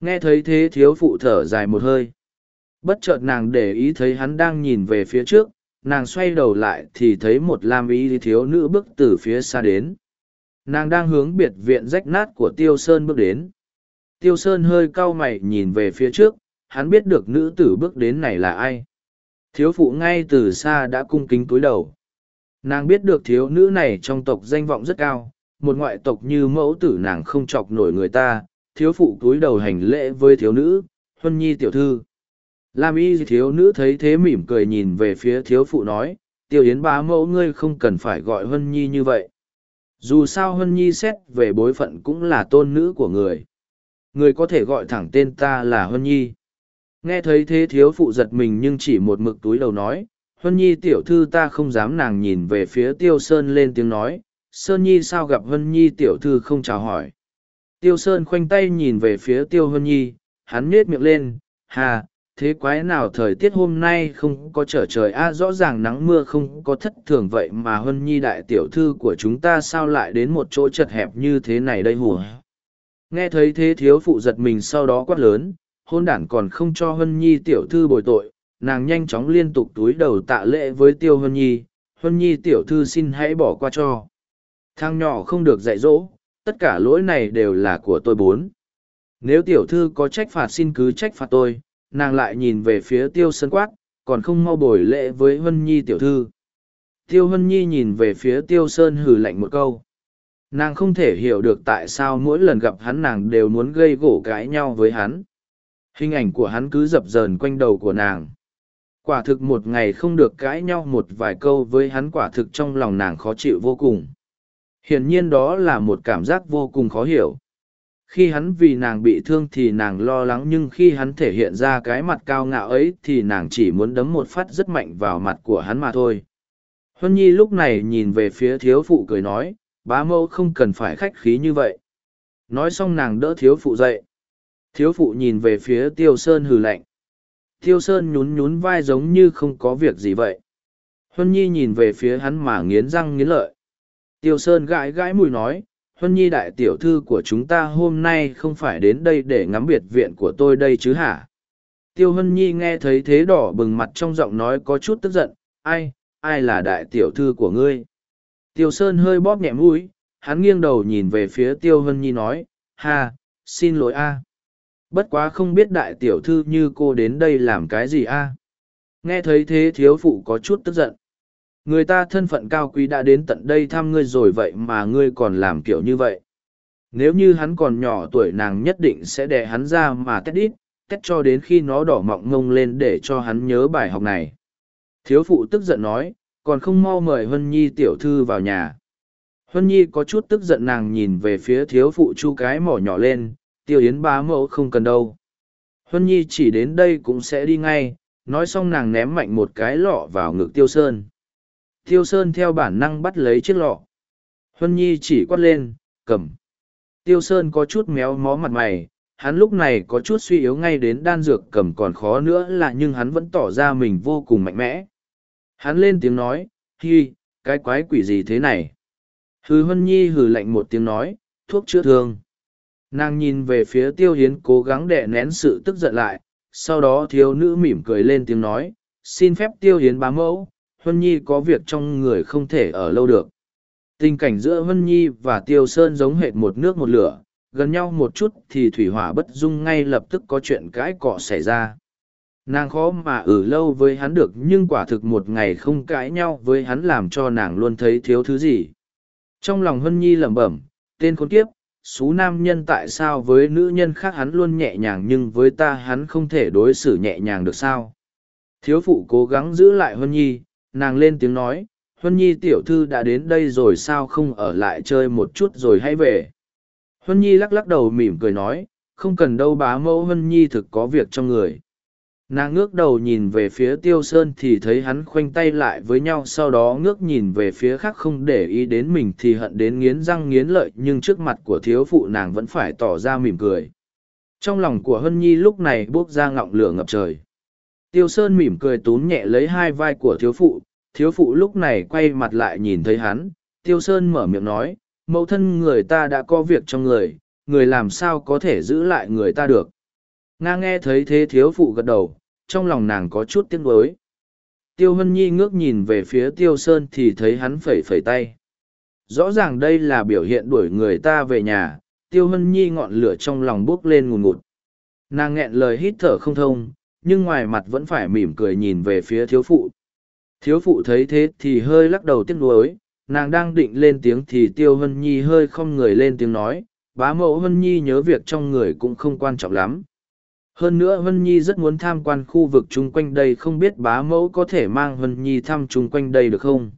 Nghe thấy thế thiếu phụ thở dài một hơi. Bất chợt nàng để ý thấy hắn đang nhìn về phía trước, nàng xoay đầu lại thì thấy một lam y thiếu nữ bước từ phía xa đến. Nàng đang hướng biệt viện rách nát của tiêu sơn bước đến. Tiêu sơn hơi cau mày nhìn về phía trước, hắn biết được nữ tử bước đến này là ai. Thiếu phụ ngay từ xa đã cung kính cúi đầu. Nàng biết được thiếu nữ này trong tộc danh vọng rất cao, một ngoại tộc như mẫu tử nàng không chọc nổi người ta, thiếu phụ cúi đầu hành lễ với thiếu nữ, huân nhi tiểu thư. Lam y thiếu nữ thấy thế mỉm cười nhìn về phía thiếu phụ nói, tiêu yến bá mẫu ngươi không cần phải gọi Hân Nhi như vậy. Dù sao Hân Nhi xét về bối phận cũng là tôn nữ của người. Người có thể gọi thẳng tên ta là Hân Nhi. Nghe thấy thế thiếu phụ giật mình nhưng chỉ một mực túi đầu nói, Hân Nhi tiểu thư ta không dám nàng nhìn về phía Tiêu Sơn lên tiếng nói, Sơn Nhi sao gặp Hân Nhi tiểu thư không chào hỏi. Tiêu Sơn khoanh tay nhìn về phía Tiêu Hân Nhi, hắn nhếch miệng lên, hà, thế quái nào thời tiết hôm nay không có trở trời a rõ ràng nắng mưa không có thất thường vậy mà Hân Nhi đại tiểu thư của chúng ta sao lại đến một chỗ chật hẹp như thế này đây hùa. Nghe thấy thế thiếu phụ giật mình sau đó quát lớn, hôn đản còn không cho Hân Nhi tiểu thư bồi tội, nàng nhanh chóng liên tục túi đầu tạ lễ với Tiêu Hân Nhi, Hân Nhi tiểu thư xin hãy bỏ qua cho. Thằng nhỏ không được dạy dỗ, tất cả lỗi này đều là của tôi bốn. Nếu tiểu thư có trách phạt xin cứ trách phạt tôi, nàng lại nhìn về phía tiêu Sơn quát, còn không mau bồi lễ với huân Nhi tiểu thư. Tiêu huân Nhi nhìn về phía tiêu sơn hừ lạnh một câu. Nàng không thể hiểu được tại sao mỗi lần gặp hắn nàng đều muốn gây gỗ cãi nhau với hắn. Hình ảnh của hắn cứ dập dờn quanh đầu của nàng. Quả thực một ngày không được cãi nhau một vài câu với hắn quả thực trong lòng nàng khó chịu vô cùng hiển nhiên đó là một cảm giác vô cùng khó hiểu khi hắn vì nàng bị thương thì nàng lo lắng nhưng khi hắn thể hiện ra cái mặt cao ngạo ấy thì nàng chỉ muốn đấm một phát rất mạnh vào mặt của hắn mà thôi. Huân nhi lúc này nhìn về phía thiếu phụ cười nói bá mẫu không cần phải khách khí như vậy. Nói xong nàng đỡ thiếu phụ dậy. Thiếu phụ nhìn về phía tiêu sơn hừ lạnh. Tiêu sơn nhún nhún vai giống như không có việc gì vậy. Huân nhi nhìn về phía hắn mà nghiến răng nghiến lợi. Tiêu Sơn gãi gãi mùi nói, Huân Nhi đại tiểu thư của chúng ta hôm nay không phải đến đây để ngắm biệt viện của tôi đây chứ hả? Tiêu Huân Nhi nghe thấy thế đỏ bừng mặt trong giọng nói có chút tức giận, ai, ai là đại tiểu thư của ngươi? Tiêu Sơn hơi bóp nhẹ mũi, hắn nghiêng đầu nhìn về phía Tiêu Huân Nhi nói, ha, xin lỗi a. Bất quá không biết đại tiểu thư như cô đến đây làm cái gì a? Nghe thấy thế thiếu phụ có chút tức giận người ta thân phận cao quý đã đến tận đây thăm ngươi rồi vậy mà ngươi còn làm kiểu như vậy. Nếu như hắn còn nhỏ tuổi nàng nhất định sẽ đẻ hắn ra mà tét ít, tét cho đến khi nó đỏ mọng ngông lên để cho hắn nhớ bài học này. Thiếu phụ tức giận nói còn không mau mời huân nhi tiểu thư vào nhà. Huân nhi có chút tức giận nàng nhìn về phía thiếu phụ chu cái mỏ nhỏ lên tiêu yến bá mẫu không cần đâu. Huân nhi chỉ đến đây cũng sẽ đi ngay. Nói xong nàng ném mạnh một cái lọ vào ngực tiêu sơn. Tiêu Sơn theo bản năng bắt lấy chiếc lọ. Huân Nhi chỉ quát lên, cầm. Tiêu Sơn có chút méo mó mặt mày, hắn lúc này có chút suy yếu ngay đến đan dược cầm còn khó nữa là nhưng hắn vẫn tỏ ra mình vô cùng mạnh mẽ. Hắn lên tiếng nói, hi, cái quái quỷ gì thế này? Hừ Huân Nhi hừ lạnh một tiếng nói, thuốc chữa thương. Nàng nhìn về phía tiêu hiến cố gắng đè nén sự tức giận lại, sau đó thiếu nữ mỉm cười lên tiếng nói, xin phép tiêu hiến bám mẫu, Huân Nhi có việc trong người không thể ở lâu được. Tình cảnh giữa Huân Nhi và Tiêu Sơn giống hệt một nước một lửa, gần nhau một chút thì thủy hỏa bất dung ngay lập tức có chuyện cãi cọ xảy ra. Nàng khó mà ở lâu với hắn được nhưng quả thực một ngày không cãi nhau với hắn làm cho nàng luôn thấy thiếu thứ gì. Trong lòng Hân Nhi lẩm bẩm, tên khốn kiếp, xú nam nhân tại sao với nữ nhân khác hắn luôn nhẹ nhàng nhưng với ta hắn không thể đối xử nhẹ nhàng được sao. Thiếu phụ cố gắng giữ lại Hân Nhi, nàng lên tiếng nói, huân nhi tiểu thư đã đến đây rồi sao không ở lại chơi một chút rồi hãy về. Huân nhi lắc lắc đầu mỉm cười nói, không cần đâu bá mẫu, huân nhi thực có việc trong người. Nàng ngước đầu nhìn về phía tiêu sơn thì thấy hắn khoanh tay lại với nhau, sau đó ngước nhìn về phía khác không để ý đến mình thì hận đến nghiến răng nghiến lợi, nhưng trước mặt của thiếu phụ nàng vẫn phải tỏ ra mỉm cười. Trong lòng của hân nhi lúc này bốc ra ngọng lửa ngập trời. Tiêu Sơn mỉm cười tún nhẹ lấy hai vai của thiếu phụ, thiếu phụ lúc này quay mặt lại nhìn thấy hắn, Tiêu Sơn mở miệng nói, mẫu thân người ta đã có việc trong người, người làm sao có thể giữ lại người ta được. Nga nghe thấy thế thiếu phụ gật đầu, trong lòng nàng có chút tiếc nuối. Tiêu Hân Nhi ngước nhìn về phía Tiêu Sơn thì thấy hắn phẩy phẩy tay. Rõ ràng đây là biểu hiện đuổi người ta về nhà, Tiêu Hân Nhi ngọn lửa trong lòng bốc lên ngùn ngụt. Nàng nghẹn lời hít thở không thông, nhưng ngoài mặt vẫn phải mỉm cười nhìn về phía thiếu phụ. Thiếu phụ thấy thế thì hơi lắc đầu tiếc nuối, nàng đang định lên tiếng thì tiêu hân nhi hơi không người lên tiếng nói, bá mẫu hân nhi nhớ việc trong người cũng không quan trọng lắm. Hơn nữa hân Nhi rất muốn tham quan khu vực chung quanh đây không biết bá mẫu có thể mang hân Nhi thăm chung quanh đây được không?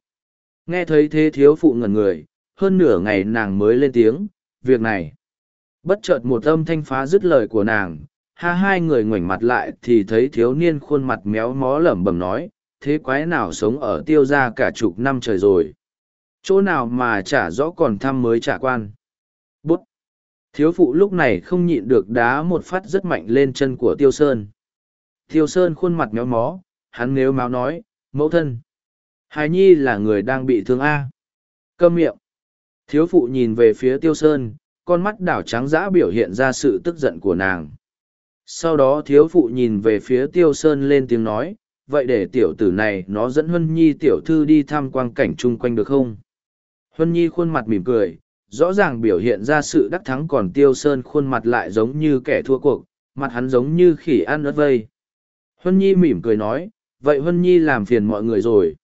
Nghe thấy thế thiếu phụ ngẩn người, hơn nửa ngày nàng mới lên tiếng, việc này. Bất chợt một âm thanh phá dứt lời của nàng, ha hai người ngoảnh mặt lại thì thấy thiếu niên khuôn mặt méo mó lẩm bẩm nói, thế quái nào sống ở tiêu gia cả chục năm trời rồi. Chỗ nào mà trả rõ còn thăm mới trả quan. Bút! Thiếu phụ lúc này không nhịn được đá một phát rất mạnh lên chân của Tiêu Sơn. Tiêu Sơn khuôn mặt méo mó, hắn nếu máu nói, mẫu thân. Hài Nhi là người đang bị thương A. cơm miệng. Thiếu phụ nhìn về phía Tiêu Sơn, con mắt đảo trắng dã biểu hiện ra sự tức giận của nàng. Sau đó thiếu phụ nhìn về phía Tiêu Sơn lên tiếng nói, vậy để tiểu tử này nó dẫn Huân Nhi tiểu thư đi tham quan cảnh chung quanh được không? Huân Nhi khuôn mặt mỉm cười, rõ ràng biểu hiện ra sự đắc thắng còn tiêu sơn khuôn mặt lại giống như kẻ thua cuộc mặt hắn giống như khỉ ăn ớt vây. Huân nhi mỉm cười nói vậy huân nhi làm phiền mọi người rồi.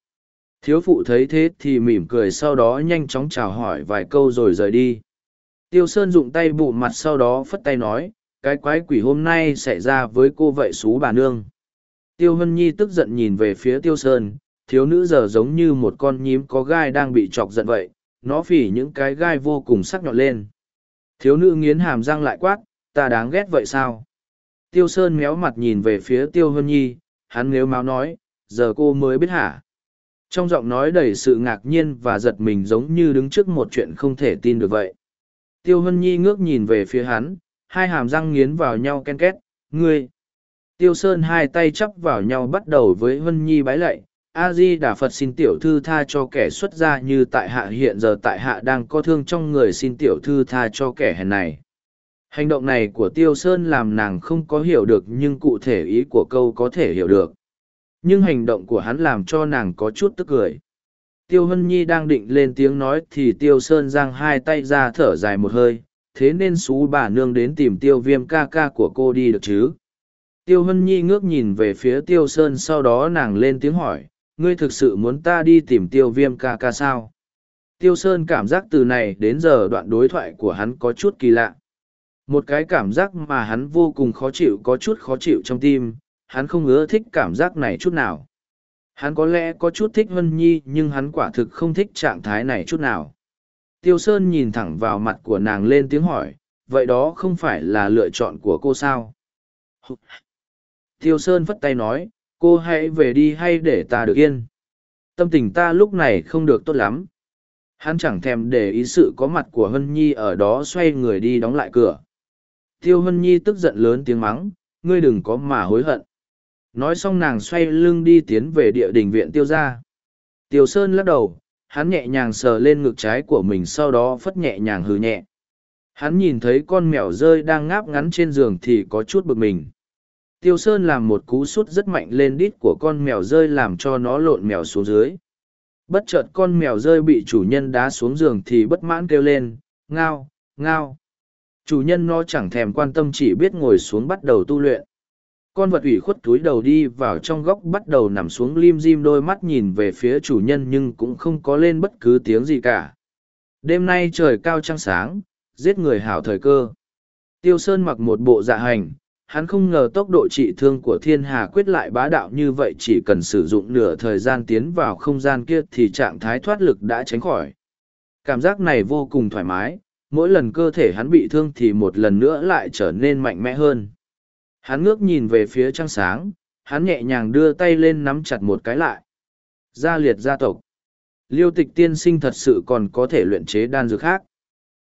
Thiếu phụ thấy thế thì mỉm cười sau đó nhanh chóng chào hỏi vài câu rồi rời đi. Tiêu sơn dụng tay bụ mặt sau đó phất tay nói cái quái quỷ hôm nay xảy ra với cô vậy xú bà nương tiêu Hân nhi tức giận nhìn về phía tiêu sơn thiếu nữ giờ giống như một con nhím có gai đang bị chọc giận vậy nó phỉ những cái gai vô cùng sắc nhọn lên. Thiếu nữ nghiến hàm răng lại quát, ta đáng ghét vậy sao? Tiêu Sơn méo mặt nhìn về phía Tiêu Hân Nhi, hắn nếu máu nói, giờ cô mới biết hả? Trong giọng nói đầy sự ngạc nhiên và giật mình giống như đứng trước một chuyện không thể tin được vậy. Tiêu Hân Nhi ngước nhìn về phía hắn, hai hàm răng nghiến vào nhau ken két, ngươi. Tiêu Sơn hai tay chắp vào nhau bắt đầu với huân Nhi bái lạy, a di đà phật xin tiểu thư tha cho kẻ xuất gia như tại hạ hiện giờ tại hạ đang có thương trong người xin tiểu thư tha cho kẻ hèn này. Hành động này của tiêu sơn làm nàng không có hiểu được nhưng cụ thể ý của câu có thể hiểu được. Nhưng hành động của hắn làm cho nàng có chút tức cười. Tiêu hân nhi đang định lên tiếng nói thì tiêu sơn giang hai tay ra thở dài một hơi thế nên xú bà nương đến tìm tiêu viêm ca ca của cô đi được chứ? Tiêu hân nhi ngước nhìn về phía tiêu sơn, sau đó nàng lên tiếng hỏi, ngươi thực sự muốn ta đi tìm tiêu viêm ca ca sao? Tiêu sơn cảm giác từ này đến giờ đoạn đối thoại của hắn có chút kỳ lạ. Một cái cảm giác mà hắn vô cùng khó chịu, có chút khó chịu trong tim, hắn không ưa thích cảm giác này chút nào. Hắn có lẽ có chút thích Hân nhi, nhưng hắn quả thực không thích trạng thái này chút nào tiêu sơn nhìn thẳng vào mặt của nàng lên tiếng hỏi, vậy đó không phải là lựa chọn của cô sao? Tiêu sơn phất tay nói, cô hãy về đi hay để ta được yên? Tâm tình ta lúc này không được tốt lắm. Hắn chẳng thèm để ý sự có mặt của hân nhi ở đó xoay người đi đóng lại cửa. Tiêu hân nhi tức giận lớn tiếng mắng, ngươi đừng có mà hối hận. Nói xong nàng xoay lưng đi tiến về địa đình viện tiêu ra tiêu sơn lắc đầu hắn nhẹ nhàng sờ lên ngực trái của mình sau đó phất nhẹ nhàng hừ nhẹ hắn nhìn thấy con mèo rơi đang ngáp ngắn trên giường thì có chút bực mình Tiêu Sơn làm một cú sút rất mạnh lên đít của con mèo rơi làm cho nó lộn mèo xuống dưới. Bất chợt con mèo rơi bị chủ nhân đá xuống giường thì bất mãn kêu lên, ngao, ngao. Chủ nhân nó chẳng thèm quan tâm chỉ biết ngồi xuống bắt đầu tu luyện. Con vật ủy khuất túi đầu đi vào trong góc bắt đầu nằm xuống lim dim đôi mắt nhìn về phía chủ nhân nhưng cũng không có lên bất cứ tiếng gì cả. Đêm nay trời cao trăng sáng, giết người hảo thời cơ. Tiêu Sơn mặc một bộ dạ hành, hắn không ngờ tốc độ trị thương của thiên hà quyết lại bá đạo như vậy chỉ cần sử dụng nửa thời gian tiến vào không gian kia thì trạng thái thoát lực đã tránh khỏi cảm giác này vô cùng thoải mái mỗi lần cơ thể hắn bị thương thì một lần nữa lại trở nên mạnh mẽ hơn hắn ngước nhìn về phía trăng sáng hắn nhẹ nhàng đưa tay lên nắm chặt một cái lại. Gia liệt gia tộc. Liêu tịch tiên sinh thật sự còn có thể luyện chế đan dược khác.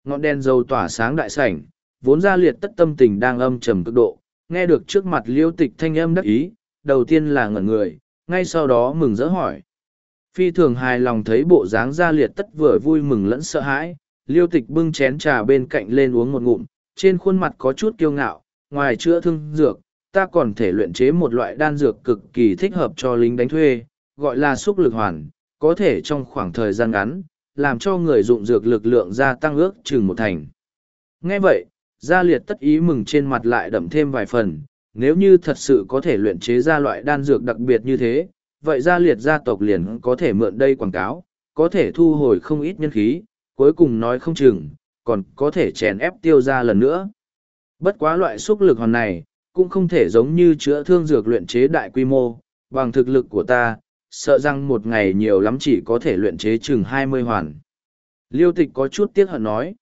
Ngọn đèn dầu tỏa sáng đại sảnh vốn gia liệt tất tâm tình đang âm trầm cực độ nghe được trước mặt liêu tịch thanh âm đắc ý, đầu tiên là ngẩn người, ngay sau đó mừng rỡ hỏi. Phi thường hài lòng thấy bộ dáng gia liệt tất vừa vui mừng lẫn sợ hãi, liêu tịch bưng chén trà bên cạnh lên uống một ngụm, trên khuôn mặt có chút kiêu ngạo, ngoài chữa thương dược, ta còn thể luyện chế một loại đan dược cực kỳ thích hợp cho lính đánh thuê, gọi là xúc lực hoàn, có thể trong khoảng thời gian ngắn, làm cho người dụng dược lực lượng gia tăng ước chừng một thành. Nghe vậy, Gia liệt tất ý mừng trên mặt lại đậm thêm vài phần, nếu như thật sự có thể luyện chế ra loại đan dược đặc biệt như thế, vậy gia liệt gia tộc liền có thể mượn đây quảng cáo, có thể thu hồi không ít nhân khí, cuối cùng nói không chừng, còn có thể chèn ép tiêu ra lần nữa. Bất quá loại xúc lực hoàn này, cũng không thể giống như chữa thương dược luyện chế đại quy mô, bằng thực lực của ta, sợ rằng một ngày nhiều lắm chỉ có thể luyện chế chừng hai mươi hoàn. Liêu tịch có chút tiếc hận nói.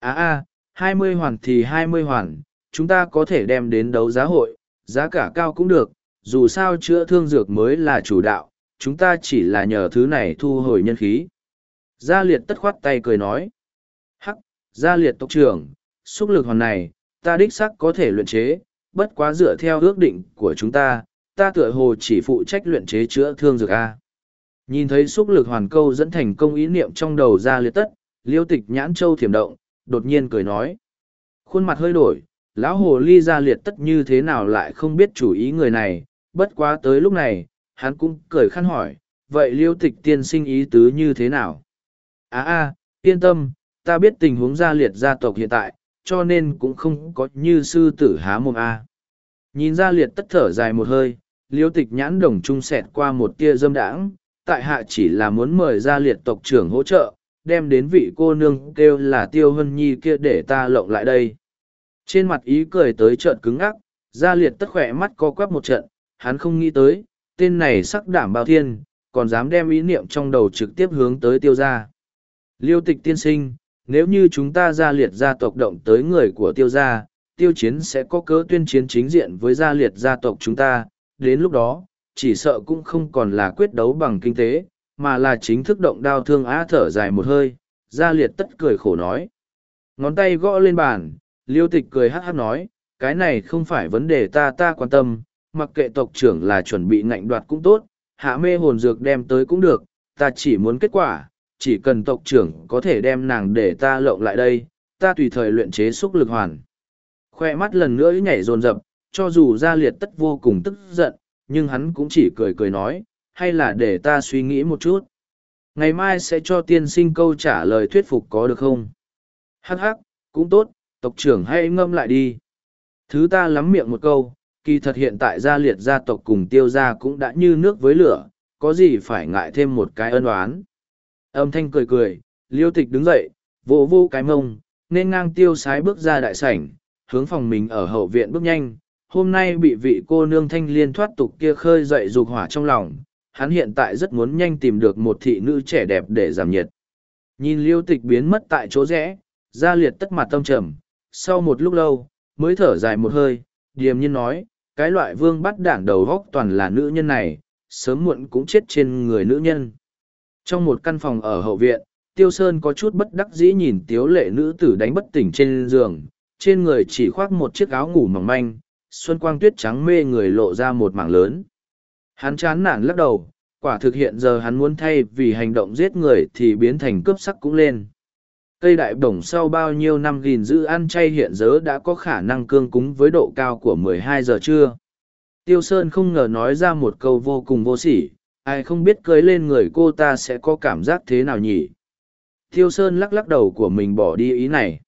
À à, hai mươi hoàn thì hai mươi hoàn, chúng ta có thể đem đến đấu giá hội, giá cả cao cũng được, dù sao chữa thương dược mới là chủ đạo, chúng ta chỉ là nhờ thứ này thu hồi nhân khí. Gia liệt tất khoát tay cười nói. Hắc, gia liệt tộc trưởng, xúc lực hoàn này, ta đích sắc có thể luyện chế, bất quá dựa theo ước định của chúng ta, ta tựa hồ chỉ phụ trách luyện chế chữa thương dược A. Nhìn thấy xúc lực hoàn câu dẫn thành công ý niệm trong đầu ra liệt tất, liêu tịch nhãn châu thiểm động, đột nhiên cười nói. Khuôn mặt hơi đổi, lão hồ ly ra liệt tất như thế nào lại không biết chủ ý người này, bất quá tới lúc này, hắn cũng cười khăn hỏi, vậy liêu tịch tiên sinh ý tứ như thế nào? À a, yên tâm, ta biết tình huống gia liệt gia tộc hiện tại, cho nên cũng không có như sư tử há mồm a. Nhìn gia liệt tất thở dài một hơi, liêu tịch nhãn đồng trung sẹt qua một tia dâm đãng, tại hạ chỉ là muốn mời gia liệt tộc trưởng hỗ trợ, đem đến vị cô nương kêu là tiêu hân nhi kia để ta lộng lại đây. Trên mặt ý cười tới trợn cứng ngắc, gia liệt tất khỏe mắt co quắp một trận, hắn không nghĩ tới, tên này sắc đảm bao thiên, còn dám đem ý niệm trong đầu trực tiếp hướng tới tiêu gia. Liêu tịch tiên sinh, nếu như chúng ta gia liệt gia tộc động tới người của tiêu gia, tiêu chiến sẽ có cớ tuyên chiến chính diện với gia liệt gia tộc chúng ta, đến lúc đó, chỉ sợ cũng không còn là quyết đấu bằng kinh tế, mà là chính thức động đao thương á thở dài một hơi, gia liệt tất cười khổ nói. Ngón tay gõ lên bàn, liêu tịch cười hát hát nói, cái này không phải vấn đề ta ta quan tâm, mặc kệ tộc trưởng là chuẩn bị ngạnh đoạt cũng tốt, hạ mê hồn dược đem tới cũng được, ta chỉ muốn kết quả, chỉ cần tộc trưởng có thể đem nàng để ta lộng lại đây, ta tùy thời luyện chế xúc lực hoàn. Khoe mắt lần nữa nhảy rồn rập, cho dù gia liệt tất vô cùng tức giận, nhưng hắn cũng chỉ cười cười nói, hay là để ta suy nghĩ một chút. Ngày mai sẽ cho tiên sinh câu trả lời thuyết phục có được không? Hắc hắc, cũng tốt, tộc trưởng hãy ngâm lại đi. Thứ ta lắm miệng một câu, kỳ thật hiện tại gia liệt gia tộc cùng tiêu gia cũng đã như nước với lửa, có gì phải ngại thêm một cái ân oán. Âm thanh cười cười, liêu tịch đứng dậy, vỗ vô cái mông, nên ngang tiêu sái bước ra đại sảnh, hướng phòng mình ở hậu viện bước nhanh. Hôm nay bị vị cô nương thanh liên thoát tục kia khơi dậy dục hỏa trong lòng, hắn hiện tại rất muốn nhanh tìm được một thị nữ trẻ đẹp để giảm nhiệt. Nhìn liêu tịch biến mất tại chỗ rẽ, ra liệt tất mặt tâm trầm, sau một lúc lâu, mới thở dài một hơi, điềm nhiên nói, cái loại vương bắt đảng đầu góc toàn là nữ nhân này, sớm muộn cũng chết trên người nữ nhân. Trong một căn phòng ở hậu viện, Tiêu Sơn có chút bất đắc dĩ nhìn tiếu lệ nữ tử đánh bất tỉnh trên giường, trên người chỉ khoác một chiếc áo ngủ mỏng manh, xuân quang tuyết trắng mê người lộ ra một mảng lớn. Hắn chán nản lắc đầu, quả thực hiện giờ hắn muốn thay vì hành động giết người thì biến thành cướp sắc cũng lên. Cây đại bổng sau bao nhiêu năm gìn giữ ăn chay hiện giờ đã có khả năng cương cúng với độ cao của 12 giờ trưa. Tiêu Sơn không ngờ nói ra một câu vô cùng vô sỉ, ai không biết cưới lên người cô ta sẽ có cảm giác thế nào nhỉ? Thiêu sơn lắc lắc đầu của mình bỏ đi ý này.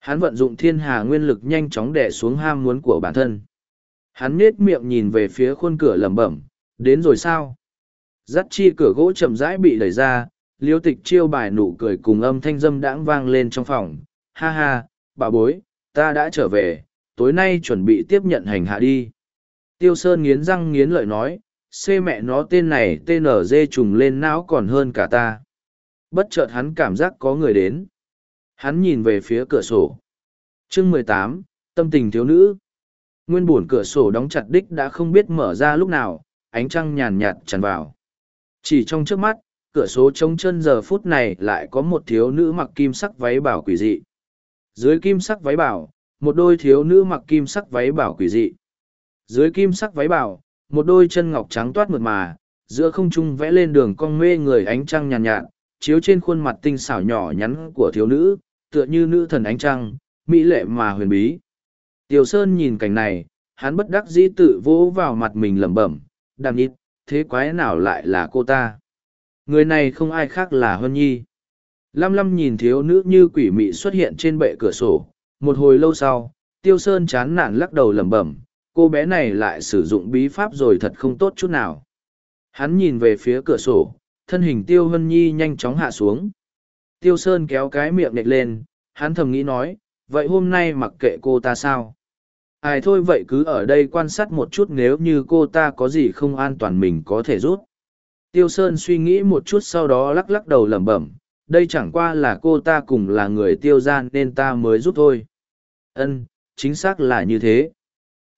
Hắn vận dụng thiên hà nguyên lực nhanh chóng đẻ xuống ham muốn của bản thân. Hắn nết miệng nhìn về phía khuôn cửa lẩm bẩm, đến rồi sao? Dắt chi cửa gỗ chậm rãi bị đẩy ra, liêu tịch chiêu bài nụ cười cùng âm thanh dâm đãng vang lên trong phòng. Ha ha, bà bối, ta đã trở về, tối nay chuẩn bị tiếp nhận hành hạ đi. Tiêu sơn nghiến răng nghiến lợi nói xê mẹ nó tên này tên nở dê trùng lên não còn hơn cả ta. Bất chợt hắn cảm giác có người đến. Hắn nhìn về phía cửa sổ. Chương mười tám, tâm tình thiếu nữ. Nguyên buồn cửa sổ đóng chặt đích đã không biết mở ra lúc nào, ánh trăng nhàn nhạt tràn vào. Chỉ trong trước mắt, cửa sổ trống chân giờ phút này lại có một thiếu nữ mặc kim sắc váy bảo quỷ dị. Dưới kim sắc váy bảo, một đôi thiếu nữ mặc kim sắc váy bảo quỷ dị. Dưới kim sắc váy bảo một đôi chân ngọc trắng toát mượt mà, giữa không trung vẽ lên đường cong mê người ánh trăng nhàn nhạt, nhạt, chiếu trên khuôn mặt tinh xảo nhỏ nhắn của thiếu nữ, tựa như nữ thần ánh trăng, mỹ lệ mà huyền bí. Tiểu Sơn nhìn cảnh này, hắn bất đắc dĩ tự vỗ vào mặt mình lẩm bẩm, đàm nhịt, thế quái nào lại là cô ta? Người này không ai khác là Hân Nhi. lăm lăm nhìn thiếu nữ như quỷ mị xuất hiện trên bệ cửa sổ, một hồi lâu sau, Tiêu Sơn chán nản lắc đầu lẩm bẩm, cô bé này lại sử dụng bí pháp rồi thật không tốt chút nào. Hắn nhìn về phía cửa sổ, thân hình tiêu hân nhi nhanh chóng hạ xuống. Tiêu sơn kéo cái miệng nệch lên, hắn thầm nghĩ nói, vậy hôm nay mặc kệ cô ta sao? Ai thôi vậy cứ ở đây quan sát một chút nếu như cô ta có gì không an toàn mình có thể rút tiêu sơn suy nghĩ một chút sau đó lắc lắc đầu lẩm bẩm, đây chẳng qua là cô ta cùng là người tiêu gian nên ta mới giúp thôi. Ân, chính xác là như thế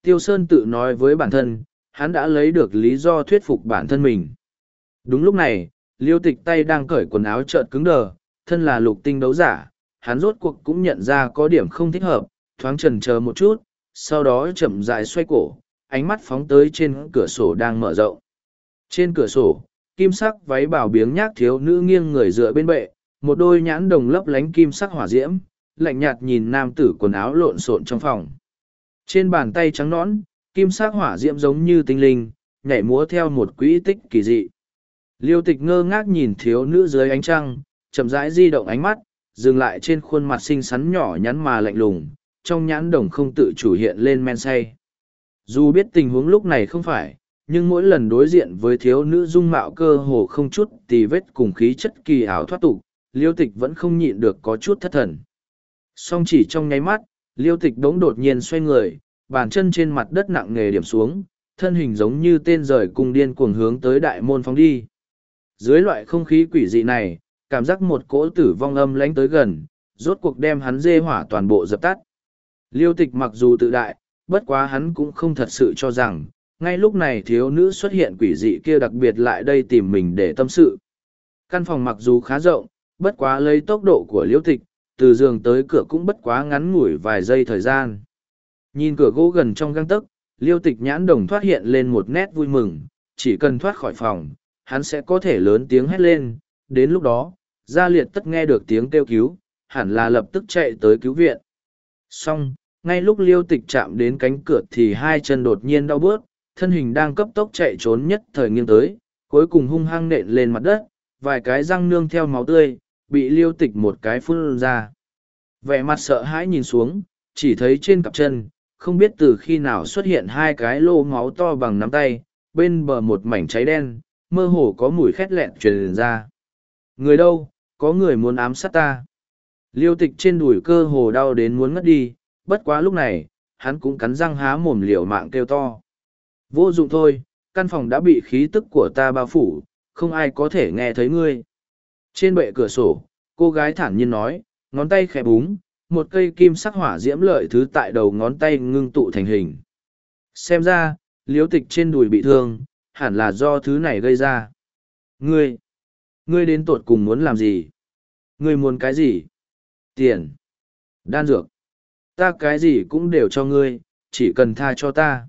tiêu sơn tự nói với bản thân, hắn đã lấy được lý do thuyết phục bản thân mình. Đúng lúc này, liêu tịch tay đang cởi quần áo trợn cứng đờ, thân là lục tinh đấu giả, hắn rốt cuộc cũng nhận ra có điểm không thích hợp, thoáng trần chờ một chút, sau đó chậm rãi xoay cổ, ánh mắt phóng tới trên cửa sổ đang mở rộng. Trên cửa sổ, kim sắc váy bảo biếng nhác thiếu nữ nghiêng người dựa bên bệ, một đôi nhãn đồng lấp lánh kim sắc hỏa diễm, lạnh nhạt nhìn nam tử quần áo lộn xộn trong phòng trên bàn tay trắng nõn, kim sắc hỏa diễm giống như tinh linh, nhảy múa theo một quỹ tích kỳ dị. Liêu tịch ngơ ngác nhìn thiếu nữ dưới ánh trăng, chậm rãi di động ánh mắt, dừng lại trên khuôn mặt xinh xắn nhỏ nhắn mà lạnh lùng, trong nhãn đồng không tự chủ hiện lên men say. Dù biết tình huống lúc này không phải, nhưng mỗi lần đối diện với thiếu nữ dung mạo cơ hồ không chút tì vết cùng khí chất kỳ ảo thoát tục, liêu tịch vẫn không nhịn được có chút thất thần. Song chỉ trong nháy mắt liêu tịch đống đột nhiên xoay người bàn chân trên mặt đất nặng nề điểm xuống thân hình giống như tên rời cung điên cuồng hướng tới đại môn phóng đi. Dưới loại không khí quỷ dị này cảm giác một cỗ tử vong âm lánh tới gần rốt cuộc đem hắn dê hỏa toàn bộ dập tắt. Liêu tịch mặc dù tự đại bất quá hắn cũng không thật sự cho rằng ngay lúc này thiếu nữ xuất hiện quỷ dị kia đặc biệt lại đây tìm mình để tâm sự. Căn phòng mặc dù khá rộng bất quá lấy tốc độ của liễu tịch, từ giường tới cửa cũng bất quá ngắn ngủi vài giây thời gian. Nhìn cửa gỗ gần trong găng tấc, liêu tịch nhãn đồng thoát hiện lên một nét vui mừng, chỉ cần thoát khỏi phòng, hắn sẽ có thể lớn tiếng hét lên, đến lúc đó, gia liệt tất nghe được tiếng kêu cứu, hẳn là lập tức chạy tới cứu viện. Xong, ngay lúc liêu tịch chạm đến cánh cửa thì hai chân đột nhiên đau bớt, thân hình đang cấp tốc chạy trốn nhất thời nghiêng tới, cuối cùng hung hăng nện lên mặt đất, vài cái răng nương theo máu tươi, bị liêu tịch một cái phun ra. Vẻ mặt sợ hãi nhìn xuống, chỉ thấy trên cặp chân, không biết từ khi nào xuất hiện hai cái lô máu to bằng nắm tay, bên bờ một mảnh cháy đen, mơ hồ có mùi khét lẹn truyền ra. Người đâu, có người muốn ám sát ta. Liêu tịch trên đùi cơ hồ đau đến muốn ngất đi, bất quá lúc này, hắn cũng cắn răng há mồm liều mạng kêu to. Vô dụng thôi, căn phòng đã bị khí tức của ta bao phủ, không ai có thể nghe thấy ngươi. Trên bệ cửa sổ, cô gái thản nhiên nói, ngón tay khẽ búng, một cây kim sắc hỏa diễm lợi thứ tại đầu ngón tay ngưng tụ thành hình. Xem ra, liếu tịch trên đùi bị thương, hẳn là do thứ này gây ra. Ngươi, ngươi đến tột cùng muốn làm gì? Ngươi muốn cái gì? Tiền, đan dược. Ta cái gì cũng đều cho ngươi, chỉ cần tha cho ta.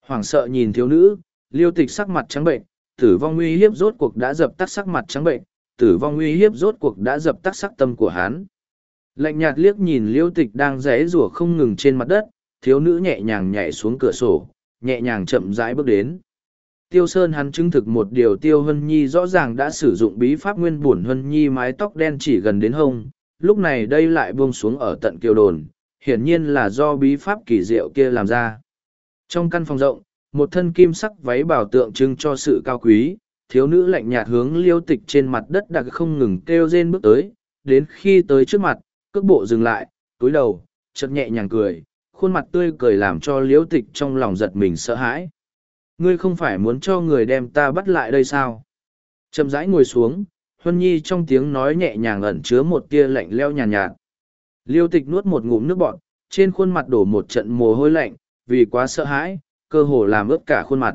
Hoảng sợ nhìn thiếu nữ, liêu tịch sắc mặt trắng bệnh, tử vong uy hiếp rốt cuộc đã dập tắt sắc mặt trắng bệnh, tử vong uy hiếp rốt cuộc đã dập tắt sắc tâm của hắn. Lạnh nhạt liếc nhìn liêu tịch đang rẽ rủa không ngừng trên mặt đất, thiếu nữ nhẹ nhàng nhảy xuống cửa sổ, nhẹ nhàng chậm rãi bước đến. Tiêu Sơn hắn chứng thực một điều Tiêu Hân Nhi rõ ràng đã sử dụng bí pháp nguyên bổn Hân Nhi mái tóc đen chỉ gần đến hông, lúc này đây lại buông xuống ở tận kiều đồn, hiển nhiên là do bí pháp kỳ diệu kia làm ra. Trong căn phòng rộng, một thân kim sắc váy bảo tượng trưng cho sự cao quý, thiếu nữ lạnh nhạt hướng liêu tịch trên mặt đất đặc không ngừng kêu rên bước tới, đến khi tới trước mặt, cước bộ dừng lại, túi đầu, chợt nhẹ nhàng cười, khuôn mặt tươi cười làm cho liêu tịch trong lòng giật mình sợ hãi. Ngươi không phải muốn cho người đem ta bắt lại đây sao? Chậm rãi ngồi xuống, Huân Nhi trong tiếng nói nhẹ nhàng ẩn chứa một tia lạnh leo nhàn nhạt, nhạt. Liêu tịch nuốt một ngụm nước bọt, trên khuôn mặt đổ một trận mồ hôi lạnh, vì quá sợ hãi, cơ hồ làm ướt cả khuôn mặt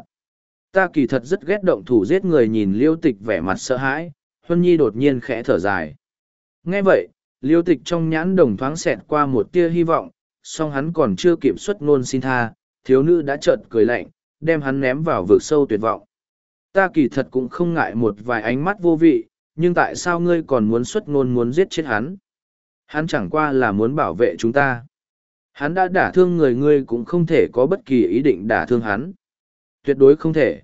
ta kỳ thật rất ghét động thủ giết người nhìn liêu tịch vẻ mặt sợ hãi, huân nhi đột nhiên khẽ thở dài. Nghe vậy, liêu tịch trong nhãn đồng thoáng xẹt qua một tia hy vọng, song hắn còn chưa kịp xuất ngôn xin tha, thiếu nữ đã chợt cười lạnh, đem hắn ném vào vực sâu tuyệt vọng. Ta kỳ thật cũng không ngại một vài ánh mắt vô vị, nhưng tại sao ngươi còn muốn xuất ngôn muốn giết chết hắn? Hắn chẳng qua là muốn bảo vệ chúng ta. Hắn đã đả thương người ngươi cũng không thể có bất kỳ ý định đả thương hắn tuyệt đối không thể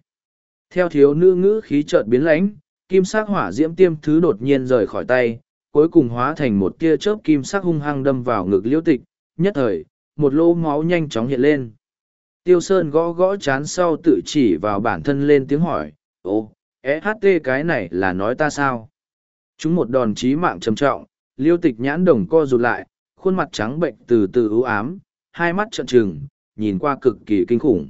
theo thiếu nữ ngữ khí chợt biến lãnh, kim sắc hỏa diễm tiêm thứ đột nhiên rời khỏi tay, cuối cùng hóa thành một tia chớp kim sắc hung hăng đâm vào ngực liễu tịch, nhất thời, một lỗ máu nhanh chóng hiện lên. Tiêu Sơn gõ gõ chán sau tự chỉ vào bản thân lên tiếng hỏi, ồ, EHT cái này là nói ta sao? Chúng một đòn chí mạng trầm trọng, liêu tịch nhãn đồng co rụt lại, khuôn mặt trắng bệnh từ từ ưu ám, hai mắt trợn trừng, nhìn qua cực kỳ kinh khủng.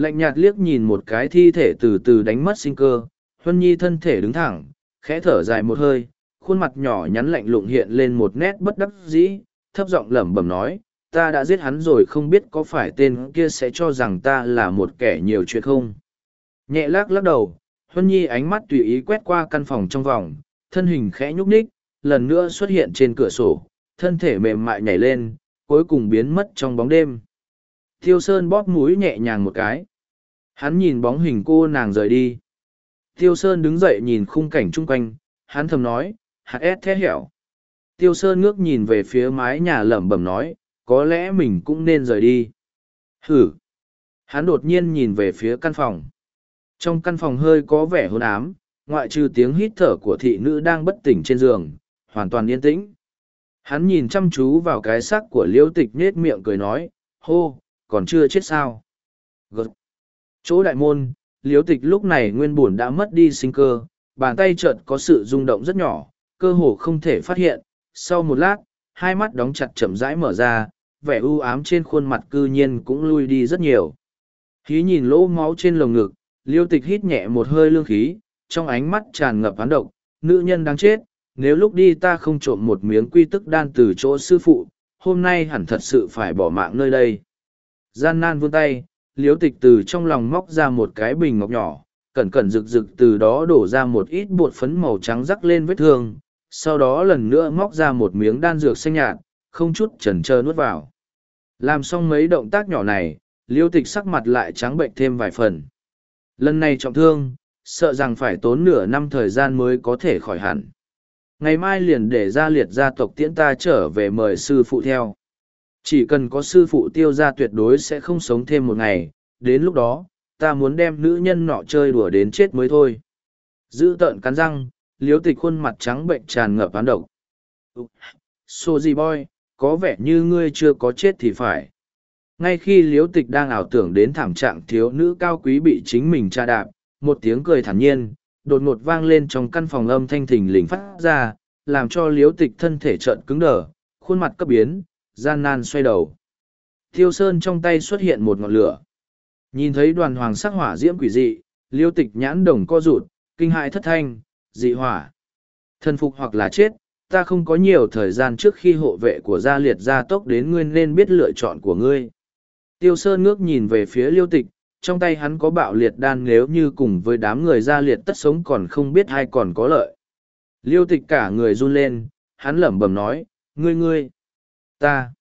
Lạnh nhạt liếc nhìn một cái thi thể từ từ đánh mất sinh cơ, Huân Nhi thân thể đứng thẳng, khẽ thở dài một hơi, khuôn mặt nhỏ nhắn lạnh lụng hiện lên một nét bất đắc dĩ, thấp giọng lẩm bẩm nói, ta đã giết hắn rồi không biết có phải tên kia sẽ cho rằng ta là một kẻ nhiều chuyện không. Nhẹ lắc lắc đầu, Huân Nhi ánh mắt tùy ý quét qua căn phòng trong vòng, thân hình khẽ nhúc nhích, lần nữa xuất hiện trên cửa sổ, thân thể mềm mại nhảy lên, cuối cùng biến mất trong bóng đêm. thiêu Sơn bóp mũi nhẹ nhàng một cái. Hắn nhìn bóng hình cô nàng rời đi. Tiêu Sơn đứng dậy nhìn khung cảnh chung quanh, hắn thầm nói, hạt ép thế hẻo. Tiêu Sơn ngước nhìn về phía mái nhà lẩm bẩm nói, có lẽ mình cũng nên rời đi. Hử! Hắn đột nhiên nhìn về phía căn phòng. Trong căn phòng hơi có vẻ hôn ám, ngoại trừ tiếng hít thở của thị nữ đang bất tỉnh trên giường, hoàn toàn yên tĩnh. Hắn nhìn chăm chú vào cái xác của liễu tịch nết miệng cười nói, hô, còn chưa chết sao. Gật. Chỗ đại môn, liễu tịch lúc này nguyên buồn đã mất đi sinh cơ, bàn tay chợt có sự rung động rất nhỏ, cơ hồ không thể phát hiện. Sau một lát, hai mắt đóng chặt chậm rãi mở ra, vẻ u ám trên khuôn mặt cư nhiên cũng lui đi rất nhiều. Khí nhìn lỗ máu trên lồng ngực, liêu tịch hít nhẹ một hơi lương khí, trong ánh mắt tràn ngập hán độc, nữ nhân đang chết, nếu lúc đi ta không trộm một miếng quy tức đan từ chỗ sư phụ, hôm nay hẳn thật sự phải bỏ mạng nơi đây. Gian nan vươn tay, Liễu tịch từ trong lòng móc ra một cái bình ngọc nhỏ, cẩn cẩn rực rực từ đó đổ ra một ít bột phấn màu trắng rắc lên vết thương, sau đó lần nữa móc ra một miếng đan dược xanh nhạt, không chút chần chờ nuốt vào. Làm xong mấy động tác nhỏ này, Liễu tịch sắc mặt lại trắng bệnh thêm vài phần. Lần này trọng thương, sợ rằng phải tốn nửa năm thời gian mới có thể khỏi hẳn. Ngày mai liền để ra liệt gia tộc tiễn ta trở về mời sư phụ theo. Chỉ cần có sư phụ tiêu ra tuyệt đối sẽ không sống thêm một ngày, đến lúc đó, ta muốn đem nữ nhân nọ chơi đùa đến chết mới thôi. Giữ tợn cắn răng, liếu tịch khuôn mặt trắng bệnh tràn ngập án độc. Sô gì boy, có vẻ như ngươi chưa có chết thì phải. Ngay khi liếu tịch đang ảo tưởng đến thảm trạng thiếu nữ cao quý bị chính mình tra đạp, một tiếng cười thản nhiên, đột ngột vang lên trong căn phòng âm thanh thình lình phát ra, làm cho liếu tịch thân thể trợn cứng đờ, khuôn mặt cấp biến, gian nan xoay đầu. Thiêu sơn trong tay xuất hiện một ngọn lửa. Nhìn thấy đoàn hoàng sắc hỏa diễm quỷ dị, liêu tịch nhãn đồng co rụt, kinh hại thất thanh, dị hỏa. Thần phục hoặc là chết, ta không có nhiều thời gian trước khi hộ vệ của gia liệt gia tốc đến ngươi nên biết lựa chọn của ngươi. Tiêu Sơn ngước nhìn về phía liêu tịch, trong tay hắn có bạo liệt đan nếu như cùng với đám người gia liệt tất sống còn không biết hay còn có lợi. Liêu tịch cả người run lên, hắn lẩm bẩm nói, ngươi ngươi, ta,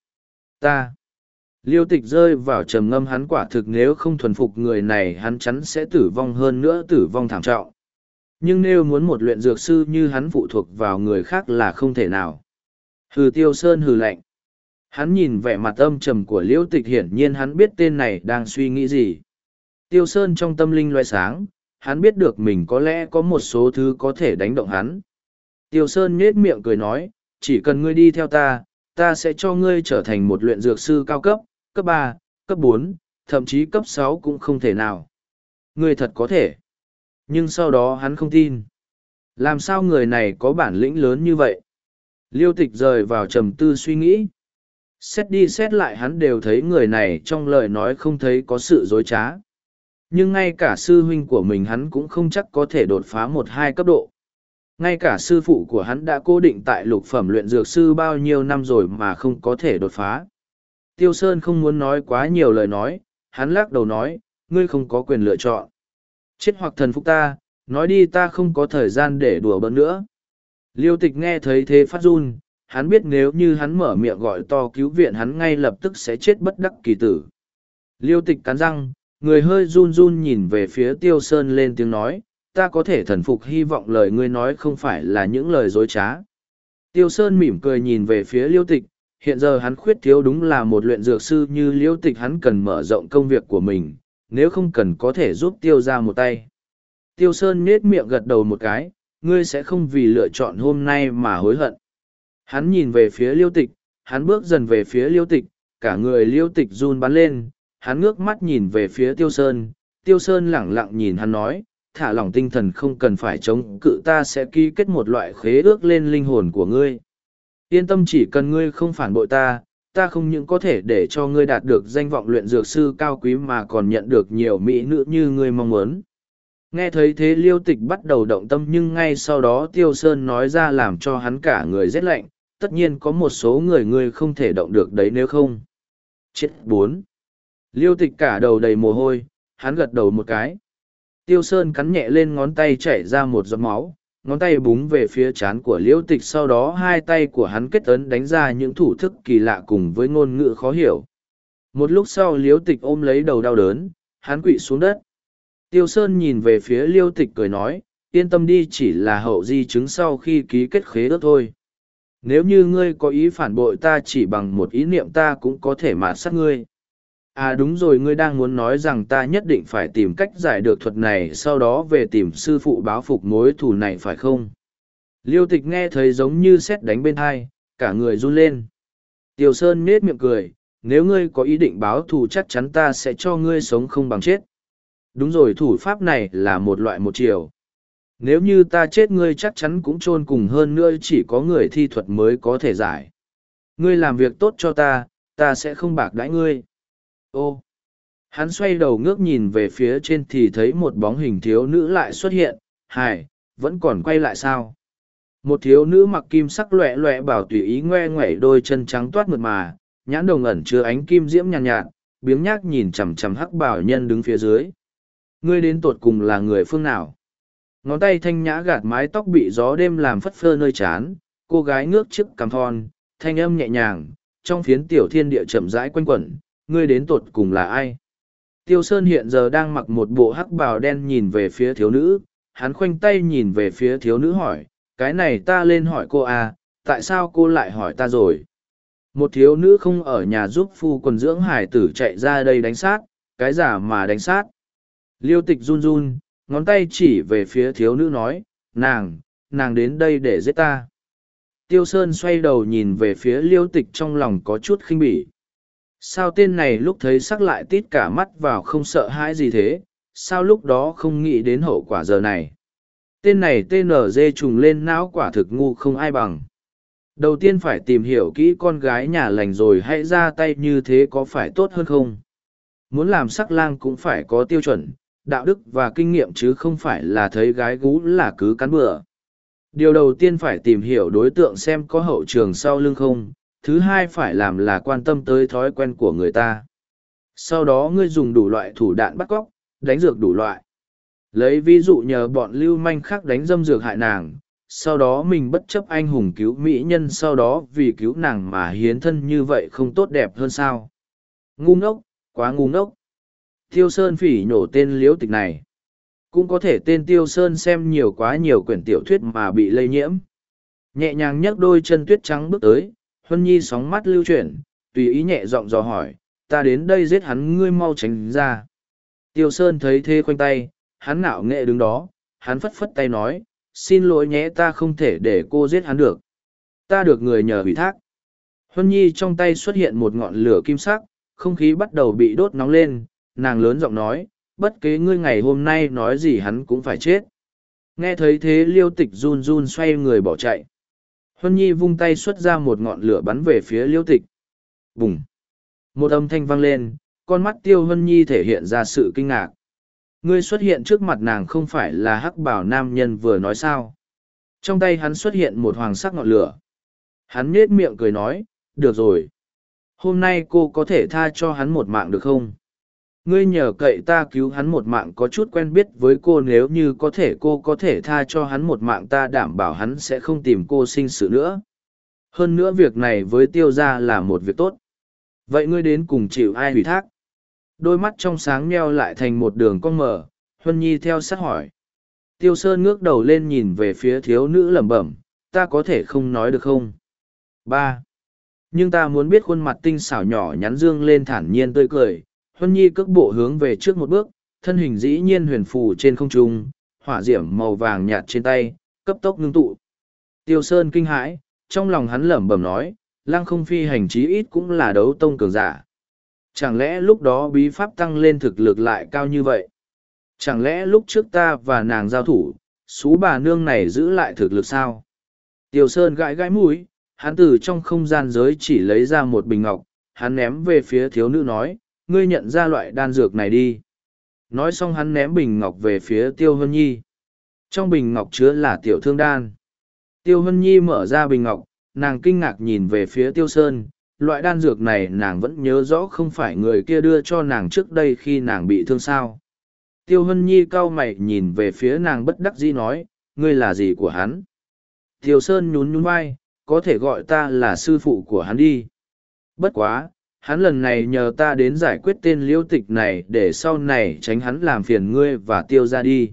ta. Liêu tịch rơi vào trầm ngâm hắn quả thực nếu không thuần phục người này hắn chắn sẽ tử vong hơn nữa tử vong thảm trọng. Nhưng nếu muốn một luyện dược sư như hắn phụ thuộc vào người khác là không thể nào. Hừ tiêu sơn hừ lạnh. Hắn nhìn vẻ mặt âm trầm của liễu tịch hiển nhiên hắn biết tên này đang suy nghĩ gì. Tiêu sơn trong tâm linh loay sáng, hắn biết được mình có lẽ có một số thứ có thể đánh động hắn. Tiêu sơn nhết miệng cười nói, chỉ cần ngươi đi theo ta, ta sẽ cho ngươi trở thành một luyện dược sư cao cấp, cấp ba, cấp bốn, thậm chí cấp sáu cũng không thể nào. Ngươi thật có thể. Nhưng sau đó hắn không tin. Làm sao người này có bản lĩnh lớn như vậy? Liêu tịch rời vào trầm tư suy nghĩ. Xét đi xét lại hắn đều thấy người này trong lời nói không thấy có sự dối trá. Nhưng ngay cả sư huynh của mình hắn cũng không chắc có thể đột phá một hai cấp độ. Ngay cả sư phụ của hắn đã cố định tại lục phẩm luyện dược sư bao nhiêu năm rồi mà không có thể đột phá. Tiêu Sơn không muốn nói quá nhiều lời nói, hắn lắc đầu nói, ngươi không có quyền lựa chọn. Chết hoặc thần phục ta, nói đi ta không có thời gian để đùa bỡn nữa. Liêu tịch nghe thấy thế phát run, hắn biết nếu như hắn mở miệng gọi to cứu viện hắn ngay lập tức sẽ chết bất đắc kỳ tử. Liêu tịch cắn răng, người hơi run run nhìn về phía tiêu sơn lên tiếng nói, ta có thể thần phục hy vọng lời ngươi nói không phải là những lời dối trá. Tiêu sơn mỉm cười nhìn về phía liêu tịch, hiện giờ hắn khuyết thiếu đúng là một luyện dược sư như liêu tịch hắn cần mở rộng công việc của mình, nếu không cần có thể giúp tiêu ra một tay. Tiêu Sơn nết miệng gật đầu một cái, ngươi sẽ không vì lựa chọn hôm nay mà hối hận. Hắn nhìn về phía liêu tịch, hắn bước dần về phía liêu tịch, cả người liêu tịch run bắn lên, hắn ngước mắt nhìn về phía Tiêu Sơn, Tiêu Sơn lẳng lặng nhìn hắn nói, thả lỏng tinh thần không cần phải chống cự ta sẽ ký kết một loại khế ước lên linh hồn của ngươi. Yên tâm chỉ cần ngươi không phản bội ta, ta không những có thể để cho ngươi đạt được danh vọng luyện dược sư cao quý mà còn nhận được nhiều mỹ nữ như ngươi mong muốn. Nghe thấy thế liêu tịch bắt đầu động tâm nhưng ngay sau đó Tiêu Sơn nói ra làm cho hắn cả người rét lạnh, tất nhiên có một số người ngươi không thể động được đấy nếu không. Chết bốn. Liêu tịch cả đầu đầy mồ hôi, hắn gật đầu một cái. Tiêu Sơn cắn nhẹ lên ngón tay chảy ra một giọt máu, ngón tay búng về phía trán của liễu tịch sau đó hai tay của hắn kết ấn đánh ra những thủ thức kỳ lạ cùng với ngôn ngữ khó hiểu. Một lúc sau liễu tịch ôm lấy đầu đau đớn hắn quỵ xuống đất. Tiêu sơn nhìn về phía liêu tịch cười nói yên tâm đi chỉ là hậu di chứng sau khi ký kết khế ước thôi. Nếu như ngươi có ý phản bội ta chỉ bằng một ý niệm ta cũng có thể mạt sát ngươi à đúng rồi, ngươi đang muốn nói rằng ta nhất định phải tìm cách giải được thuật này, sau đó về tìm sư phụ báo phục mối thù này phải không? Liêu tịch nghe thấy giống như xét đánh bên hai, cả người run lên. Tiểu sơn nết miệng cười, nếu ngươi có ý định báo thù chắc chắn ta sẽ cho ngươi sống không bằng chết. Đúng rồi, thủ pháp này là một loại một chiều. Nếu như ta chết ngươi chắc chắn cũng chôn cùng hơn nữa chỉ có người thi thuật mới có thể giải. Ngươi làm việc tốt cho ta ta sẽ không bạc đãi ngươi ô. Hắn xoay đầu ngước nhìn về phía trên thì thấy một bóng hình thiếu nữ lại xuất hiện. Hải vẫn còn quay lại sao? Một thiếu nữ mặc kim sắc loẹ loẹ bảo tùy ý ngoe ngoẩy đôi chân trắng toát mượt mà nhãn đồng ẩn chứa ánh kim diễm nhàn nhạt, nhạt biếng nhác nhìn chằm chằm hắc bảo nhân đứng phía dưới. Ngươi đến tột cùng là người phương nào? Ngón tay thanh nhã gạt mái tóc bị gió đêm làm phất phơ nơi chán cô gái ngước chiếc cằm thon thanh âm nhẹ nhàng trong phiến tiểu thiên địa chậm rãi quanh quẩn ngươi đến tột cùng là ai? Tiêu Sơn hiện giờ đang mặc một bộ hắc bào đen nhìn về phía thiếu nữ, hắn khoanh tay nhìn về phía thiếu nữ hỏi, cái này ta lên hỏi cô à, tại sao cô lại hỏi ta rồi? Một thiếu nữ không ở nhà giúp phu quần dưỡng hải tử chạy ra đây đánh sát, cái giả mà đánh sát. Liêu tịch run run, ngón tay chỉ về phía thiếu nữ nói, nàng, nàng đến đây để giết ta. Tiêu Sơn xoay đầu nhìn về phía liêu tịch trong lòng có chút khinh bỉ. Sao tên này lúc thấy sắc lại tít cả mắt vào không sợ hãi gì thế, sao lúc đó không nghĩ đến hậu quả giờ này. Tên này TNG trùng lên não quả thực ngu không ai bằng. Đầu tiên phải tìm hiểu kỹ con gái nhà lành rồi hãy ra tay như thế có phải tốt hơn không? Muốn làm sắc lang cũng phải có tiêu chuẩn, đạo đức và kinh nghiệm chứ không phải là thấy gái gú là cứ cắn bừa. Điều đầu tiên phải tìm hiểu đối tượng xem có hậu trường sau lưng không, thứ hai phải làm là quan tâm tới thói quen của người ta. Sau đó ngươi dùng đủ loại thủ đạn bắt cóc, đánh dược đủ loại. Lấy ví dụ nhờ bọn lưu manh khác đánh dâm dược hại nàng, sau đó mình bất chấp anh hùng cứu mỹ nhân sau đó vì cứu nàng mà hiến thân như vậy không tốt đẹp hơn sao. Ngu ngốc, quá ngu ngốc. Tiêu Sơn phỉ nhổ tên liễu tịch này. Cũng có thể tên Tiêu Sơn xem nhiều quá nhiều quyển tiểu thuyết mà bị lây nhiễm. Nhẹ nhàng nhấc đôi chân tuyết trắng bước tới, Huân Nhi sóng mắt lưu chuyển, tùy ý nhẹ giọng dò hỏi, ta đến đây giết hắn ngươi mau tránh ra. Tiêu Sơn thấy thế khoanh tay, hắn ngạo nghệ đứng đó, hắn phất phất tay nói, xin lỗi nhé ta không thể để cô giết hắn được. Ta được người nhờ ủy thác. Huân Nhi trong tay xuất hiện một ngọn lửa kim sắc, không khí bắt đầu bị đốt nóng lên, nàng lớn giọng nói, bất kế ngươi ngày hôm nay nói gì hắn cũng phải chết. Nghe thấy thế liêu tịch run run xoay người bỏ chạy. Huân Nhi vung tay xuất ra một ngọn lửa bắn về phía liêu tịch. Bùng! Một âm thanh vang lên, con mắt tiêu Huân Nhi thể hiện ra sự kinh ngạc. Ngươi xuất hiện trước mặt nàng không phải là hắc bảo nam nhân vừa nói sao. Trong tay hắn xuất hiện một hoàng sắc ngọn lửa. Hắn nhết miệng cười nói, được rồi. Hôm nay cô có thể tha cho hắn một mạng được không? Ngươi nhờ cậy ta cứu hắn một mạng có chút quen biết với cô, nếu như có thể cô có thể tha cho hắn một mạng ta đảm bảo hắn sẽ không tìm cô sinh sự nữa. Hơn nữa việc này với tiêu g i a là một việc tốt. Vậy ngươi đến cùng chịu ai ủy thác? Đôi mắt trong sáng meo lại thành một đường cong mở huân nhi theo sát hỏi. Tiêu sơn ngước đầu lên nhìn về phía thiếu nữ lẩm bẩm, ta có thể không nói được không? Ba. Nhưng ta muốn biết khuôn mặt tinh xảo nhỏ nhắn dương lên thản nhiên tươi cười Huân Nhi cước bộ hướng về trước một bước, thân hình dĩ nhiên huyền phù trên không trung, hỏa diễm màu vàng nhạt trên tay, cấp tốc ngưng tụ. Tiêu Sơn kinh hãi, trong lòng hắn lẩm bẩm nói, lăng không phi hành chí ít cũng là đấu tông cường giả. Chẳng lẽ lúc đó bí pháp tăng lên thực lực lại cao như vậy? Chẳng lẽ lúc trước ta và nàng giao thủ, xú bà nương này giữ lại thực lực sao? Tiêu Sơn gãi gãi mũi, hắn từ trong không gian giới chỉ lấy ra một bình ngọc, hắn ném về phía thiếu nữ nói, ngươi nhận ra loại đan dược này đi. Nói xong hắn ném bình ngọc về phía Tiêu Hân Nhi. Trong bình ngọc chứa là tiểu thương đan. Tiêu Hân Nhi mở ra bình ngọc, nàng kinh ngạc nhìn về phía Tiêu Sơn. Loại đan dược này nàng vẫn nhớ rõ không phải người kia đưa cho nàng trước đây khi nàng bị thương sao. Tiêu Hân Nhi cau mày nhìn về phía nàng bất đắc dĩ nói, ngươi là gì của hắn? Tiêu Sơn nhún nhún vai, có thể gọi ta là sư phụ của hắn đi. Bất quá, hắn lần này nhờ ta đến giải quyết tên liễu tịch này để sau này tránh hắn làm phiền ngươi và tiêu ra đi.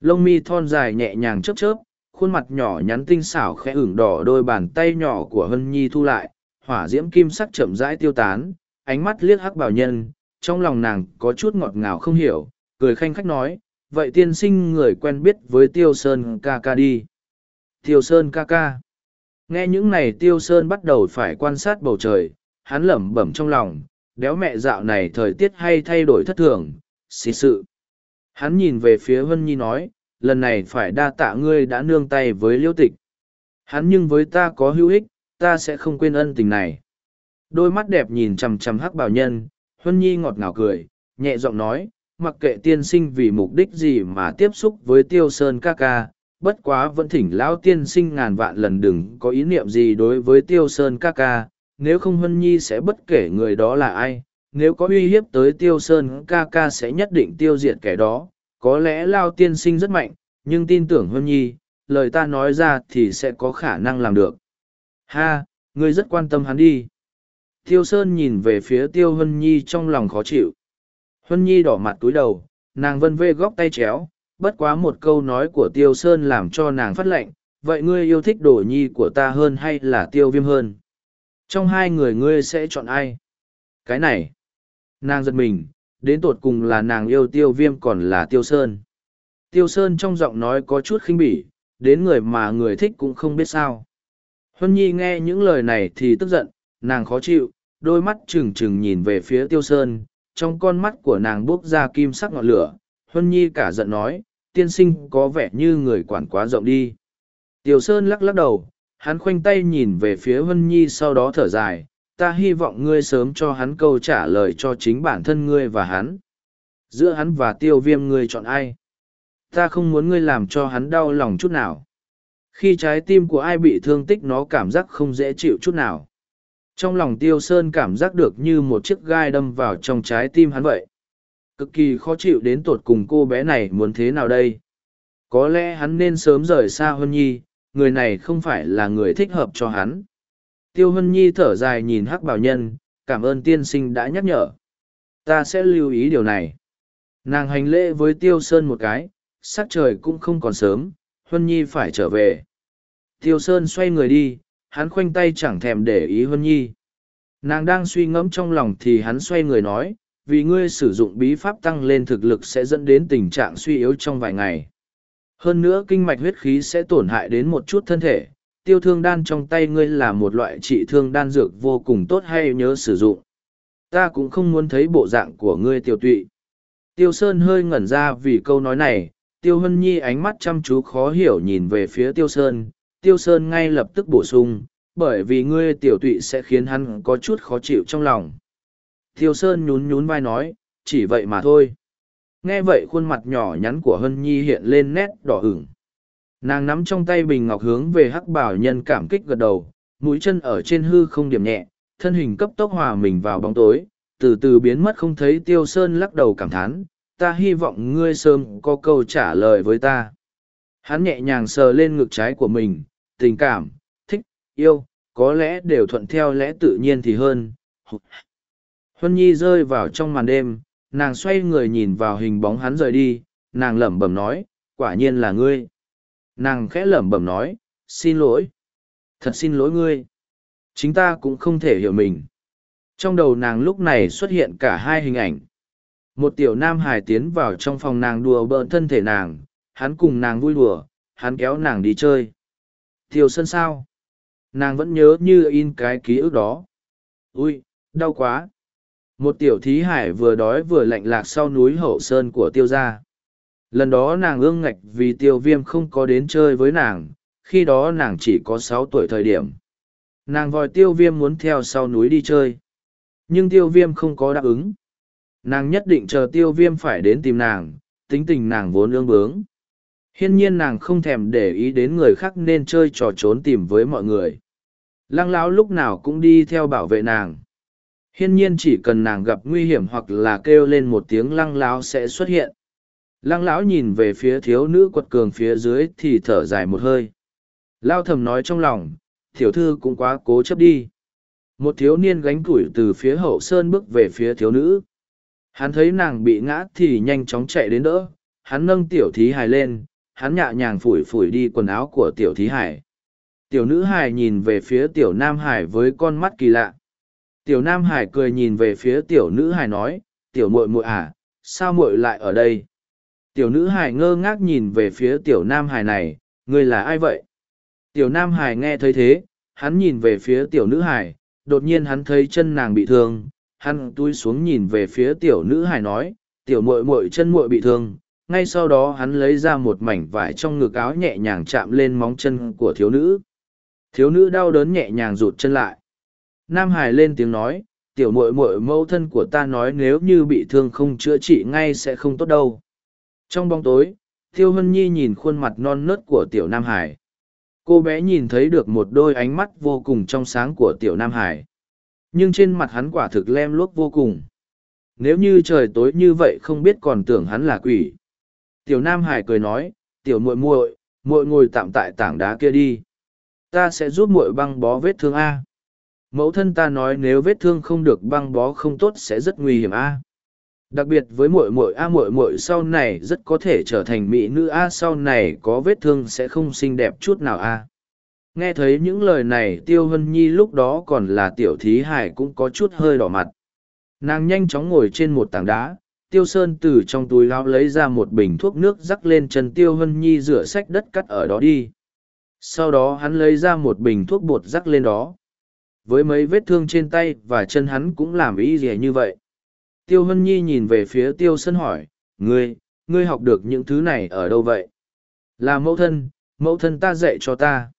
Lông mi thon dài nhẹ nhàng chớp chớp, khuôn mặt nhỏ nhắn tinh xảo khẽ ửng đỏ đôi bàn tay nhỏ của Hân Nhi thu lại, hỏa diễm kim sắc chậm rãi tiêu tán, ánh mắt liếc hắc bảo nhân, trong lòng nàng có chút ngọt ngào không hiểu, cười khanh khách nói, vậy tiên sinh người quen biết với Tiêu Sơn ca ca đi. Tiêu Sơn ca ca. Nghe những này Tiêu Sơn bắt đầu phải quan sát bầu trời, hắn lẩm bẩm trong lòng, đéo mẹ dạo này thời tiết hay thay đổi thất thường, xì sự. Hắn nhìn về phía Vân Nhi nói, lần này phải đa tạ ngươi đã nương tay với Liễu tịch. Hắn nhưng với ta có hữu ích, ta sẽ không quên ân tình này. Đôi mắt đẹp nhìn chằm chằm hắc bảo nhân, Huân Nhi ngọt ngào cười, nhẹ giọng nói, mặc kệ tiên sinh vì mục đích gì mà tiếp xúc với tiêu sơn ca ca, bất quá vẫn thỉnh lão tiên sinh ngàn vạn lần đừng có ý niệm gì đối với tiêu sơn ca ca, nếu không Hân Nhi sẽ bất kể người đó là ai, nếu có uy hiếp tới tiêu sơn ca ca sẽ nhất định tiêu diệt kẻ đó, có lẽ Lao tiên sinh rất mạnh, nhưng tin tưởng Hân Nhi, lời ta nói ra thì sẽ có khả năng làm được. Ha, ngươi rất quan tâm hắn đi. Tiêu Sơn nhìn về phía Tiêu Hân Nhi trong lòng khó chịu. Hân Nhi đỏ mặt túi đầu, nàng vân vê góc tay chéo, bất quá một câu nói của Tiêu Sơn làm cho nàng phát lệnh, vậy ngươi yêu thích đồ nhi của ta hơn hay là Tiêu Viêm hơn? Trong hai người ngươi sẽ chọn ai? Cái này. Nàng giật mình, đến tột cùng là nàng yêu Tiêu Viêm còn là Tiêu Sơn. Tiêu Sơn trong giọng nói có chút khinh bỉ, đến người mà người thích cũng không biết sao. Huân Nhi nghe những lời này thì tức giận, nàng khó chịu, đôi mắt trừng trừng nhìn về phía Tiêu Sơn, trong con mắt của nàng buốc ra kim sắc ngọn lửa. Huân Nhi cả giận nói, tiên sinh có vẻ như người quản quá rộng đi. Tiêu Sơn lắc lắc đầu, hắn khoanh tay nhìn về phía Vân Nhi sau đó thở dài, ta hy vọng ngươi sớm cho hắn câu trả lời cho chính bản thân ngươi và hắn. Giữa hắn và tiêu viêm ngươi chọn ai? Ta không muốn ngươi làm cho hắn đau lòng chút nào. Khi trái tim của ai bị thương tích nó cảm giác không dễ chịu chút nào. Trong lòng tiêu sơn cảm giác được như một chiếc gai đâm vào trong trái tim hắn vậy. Cực kỳ khó chịu đến tột cùng cô bé này muốn thế nào đây? Có lẽ hắn nên sớm rời xa hơn Nhi, người này không phải là người thích hợp cho hắn. Tiêu Hân Nhi thở dài nhìn hắc bảo nhân, cảm ơn tiên sinh đã nhắc nhở. Ta sẽ lưu ý điều này. Nàng hành lễ với Tiêu Sơn một cái, sắc trời cũng không còn sớm, Hân Nhi phải trở về. Tiêu Sơn xoay người đi, hắn khoanh tay chẳng thèm để ý Hân Nhi. Nàng đang suy ngẫm trong lòng thì hắn xoay người nói, vì ngươi sử dụng bí pháp tăng lên thực lực sẽ dẫn đến tình trạng suy yếu trong vài ngày. Hơn nữa kinh mạch huyết khí sẽ tổn hại đến một chút thân thể, tiêu thương đan trong tay ngươi là một loại trị thương đan dược vô cùng tốt hay nhớ sử dụng. Ta cũng không muốn thấy bộ dạng của ngươi tiêu tụy. Tiêu Sơn hơi ngẩn ra vì câu nói này, Tiêu Hân Nhi ánh mắt chăm chú khó hiểu nhìn về phía Tiêu Sơn, Tiêu Sơn ngay lập tức bổ sung, bởi vì ngươi tiểu tụy sẽ khiến hắn có chút khó chịu trong lòng. Tiêu Sơn nhún nhún vai nói, chỉ vậy mà thôi. Nghe vậy khuôn mặt nhỏ nhắn của Hân Nhi hiện lên nét đỏ ửng. Nàng nắm trong tay bình ngọc hướng về hắc bảo nhân cảm kích gật đầu, mũi chân ở trên hư không điểm nhẹ, thân hình cấp tốc hòa mình vào bóng tối, từ từ biến mất không thấy Tiêu Sơn lắc đầu cảm thán, ta hy vọng ngươi sớm có câu trả lời với ta. Hắn nhẹ nhàng sờ lên ngực trái của mình, tình cảm, thích, yêu, có lẽ đều thuận theo lẽ tự nhiên thì hơn. Huân Nhi rơi vào trong màn đêm, nàng xoay người nhìn vào hình bóng hắn rời đi, nàng lẩm bẩm nói, quả nhiên là ngươi. Nàng khẽ lẩm bẩm nói, xin lỗi. Thật xin lỗi ngươi. Chính ta cũng không thể hiểu mình. Trong đầu nàng lúc này xuất hiện cả hai hình ảnh một tiểu nam hải tiến vào trong phòng nàng đùa bỡn thân thể nàng hắn cùng nàng vui đùa hắn kéo nàng đi chơi thiều sân sao nàng vẫn nhớ như in cái ký ức đó ui đau quá một tiểu thí hải vừa đói vừa lạnh lạc sau núi hậu sơn của tiêu gia. Lần đó nàng ương ngạch vì tiêu viêm không có đến chơi với nàng, khi đó nàng chỉ có sáu tuổi thời điểm. Nàng vòi tiêu viêm muốn theo sau núi đi chơi, nhưng tiêu viêm không có đáp ứng. Nàng nhất định chờ tiêu viêm phải đến tìm nàng, tính tình nàng vốn ương bướng. Hiên nhiên nàng không thèm để ý đến người khác nên chơi trò trốn tìm với mọi người. Lăng lão lúc nào cũng đi theo bảo vệ nàng hiên nhiên chỉ cần nàng gặp nguy hiểm hoặc là kêu lên một tiếng lăng lão sẽ xuất hiện. Lăng lão nhìn về phía thiếu nữ quật cường phía dưới thì thở dài một hơi. Lao thầm nói trong lòng, tiểu thư cũng quá cố chấp đi. Một thiếu niên gánh củi từ phía hậu sơn bước về phía thiếu nữ. Hắn thấy nàng bị ngã thì nhanh chóng chạy đến đỡ. Hắn nâng tiểu thí hài lên, hắn nhẹ nhàng phủi phủi đi quần áo của tiểu thí hải tiểu nữ hải nhìn về phía tiểu nam hải với con mắt kỳ lạ tiểu nam hải cười nhìn về phía tiểu nữ hải nói, tiểu muội muội à sao muội lại ở đây? Tiểu nữ hải ngơ ngác nhìn về phía tiểu nam hải này, ngươi là ai vậy? Tiểu nam hải nghe thấy thế, hắn nhìn về phía tiểu nữ hải đột nhiên hắn thấy chân nàng bị thương, hắn túi xuống nhìn về phía tiểu nữ hải nói, tiểu muội muội chân muội bị thương. Ngay sau đó hắn lấy ra một mảnh vải trong ngực áo nhẹ nhàng chạm lên móng chân của thiếu nữ. Thiếu nữ đau đớn nhẹ nhàng rụt chân lại nam hải lên tiếng nói, tiểu muội muội, mẫu thân của ta nói nếu như bị thương không chữa trị ngay sẽ không tốt đâu. Trong bóng tối tiêu hân nhi nhìn khuôn mặt non nớt của tiểu nam hải. Cô bé nhìn thấy được một đôi ánh mắt vô cùng trong sáng của tiểu nam hải. Nhưng trên mặt hắn quả thực lem luốc vô cùng. Nếu như trời tối như vậy không biết còn tưởng hắn là quỷ. Tiểu nam hải cười nói, tiểu muội muội muội ngồi tạm tại tảng đá kia đi. Ta sẽ giúp muội băng bó vết thương a mẫu thân ta nói nếu vết thương không được băng bó không tốt sẽ rất nguy hiểm a. Đặc biệt với muội muội a, muội muội sau này rất có thể trở thành mỹ nữ a, sau này có vết thương sẽ không xinh đẹp chút nào a. Nghe thấy những lời này, tiêu hân nhi lúc đó còn là tiểu thí hải cũng có chút hơi đỏ mặt. Nàng nhanh chóng ngồi trên một tảng đá, tiêu sơn từ trong túi lao lấy ra một bình thuốc nước rắc lên chân tiêu hân nhi rửa sách đất cắt ở đó đi. Sau đó hắn lấy ra một bình thuốc bột rắc lên đó với mấy vết thương trên tay và chân hắn cũng làm ý gì như vậy. Tiêu hân nhi nhìn về phía tiêu Sân hỏi, ngươi ngươi học được những thứ này ở đâu vậy? Là mẫu thân mẫu thân ta dạy cho ta.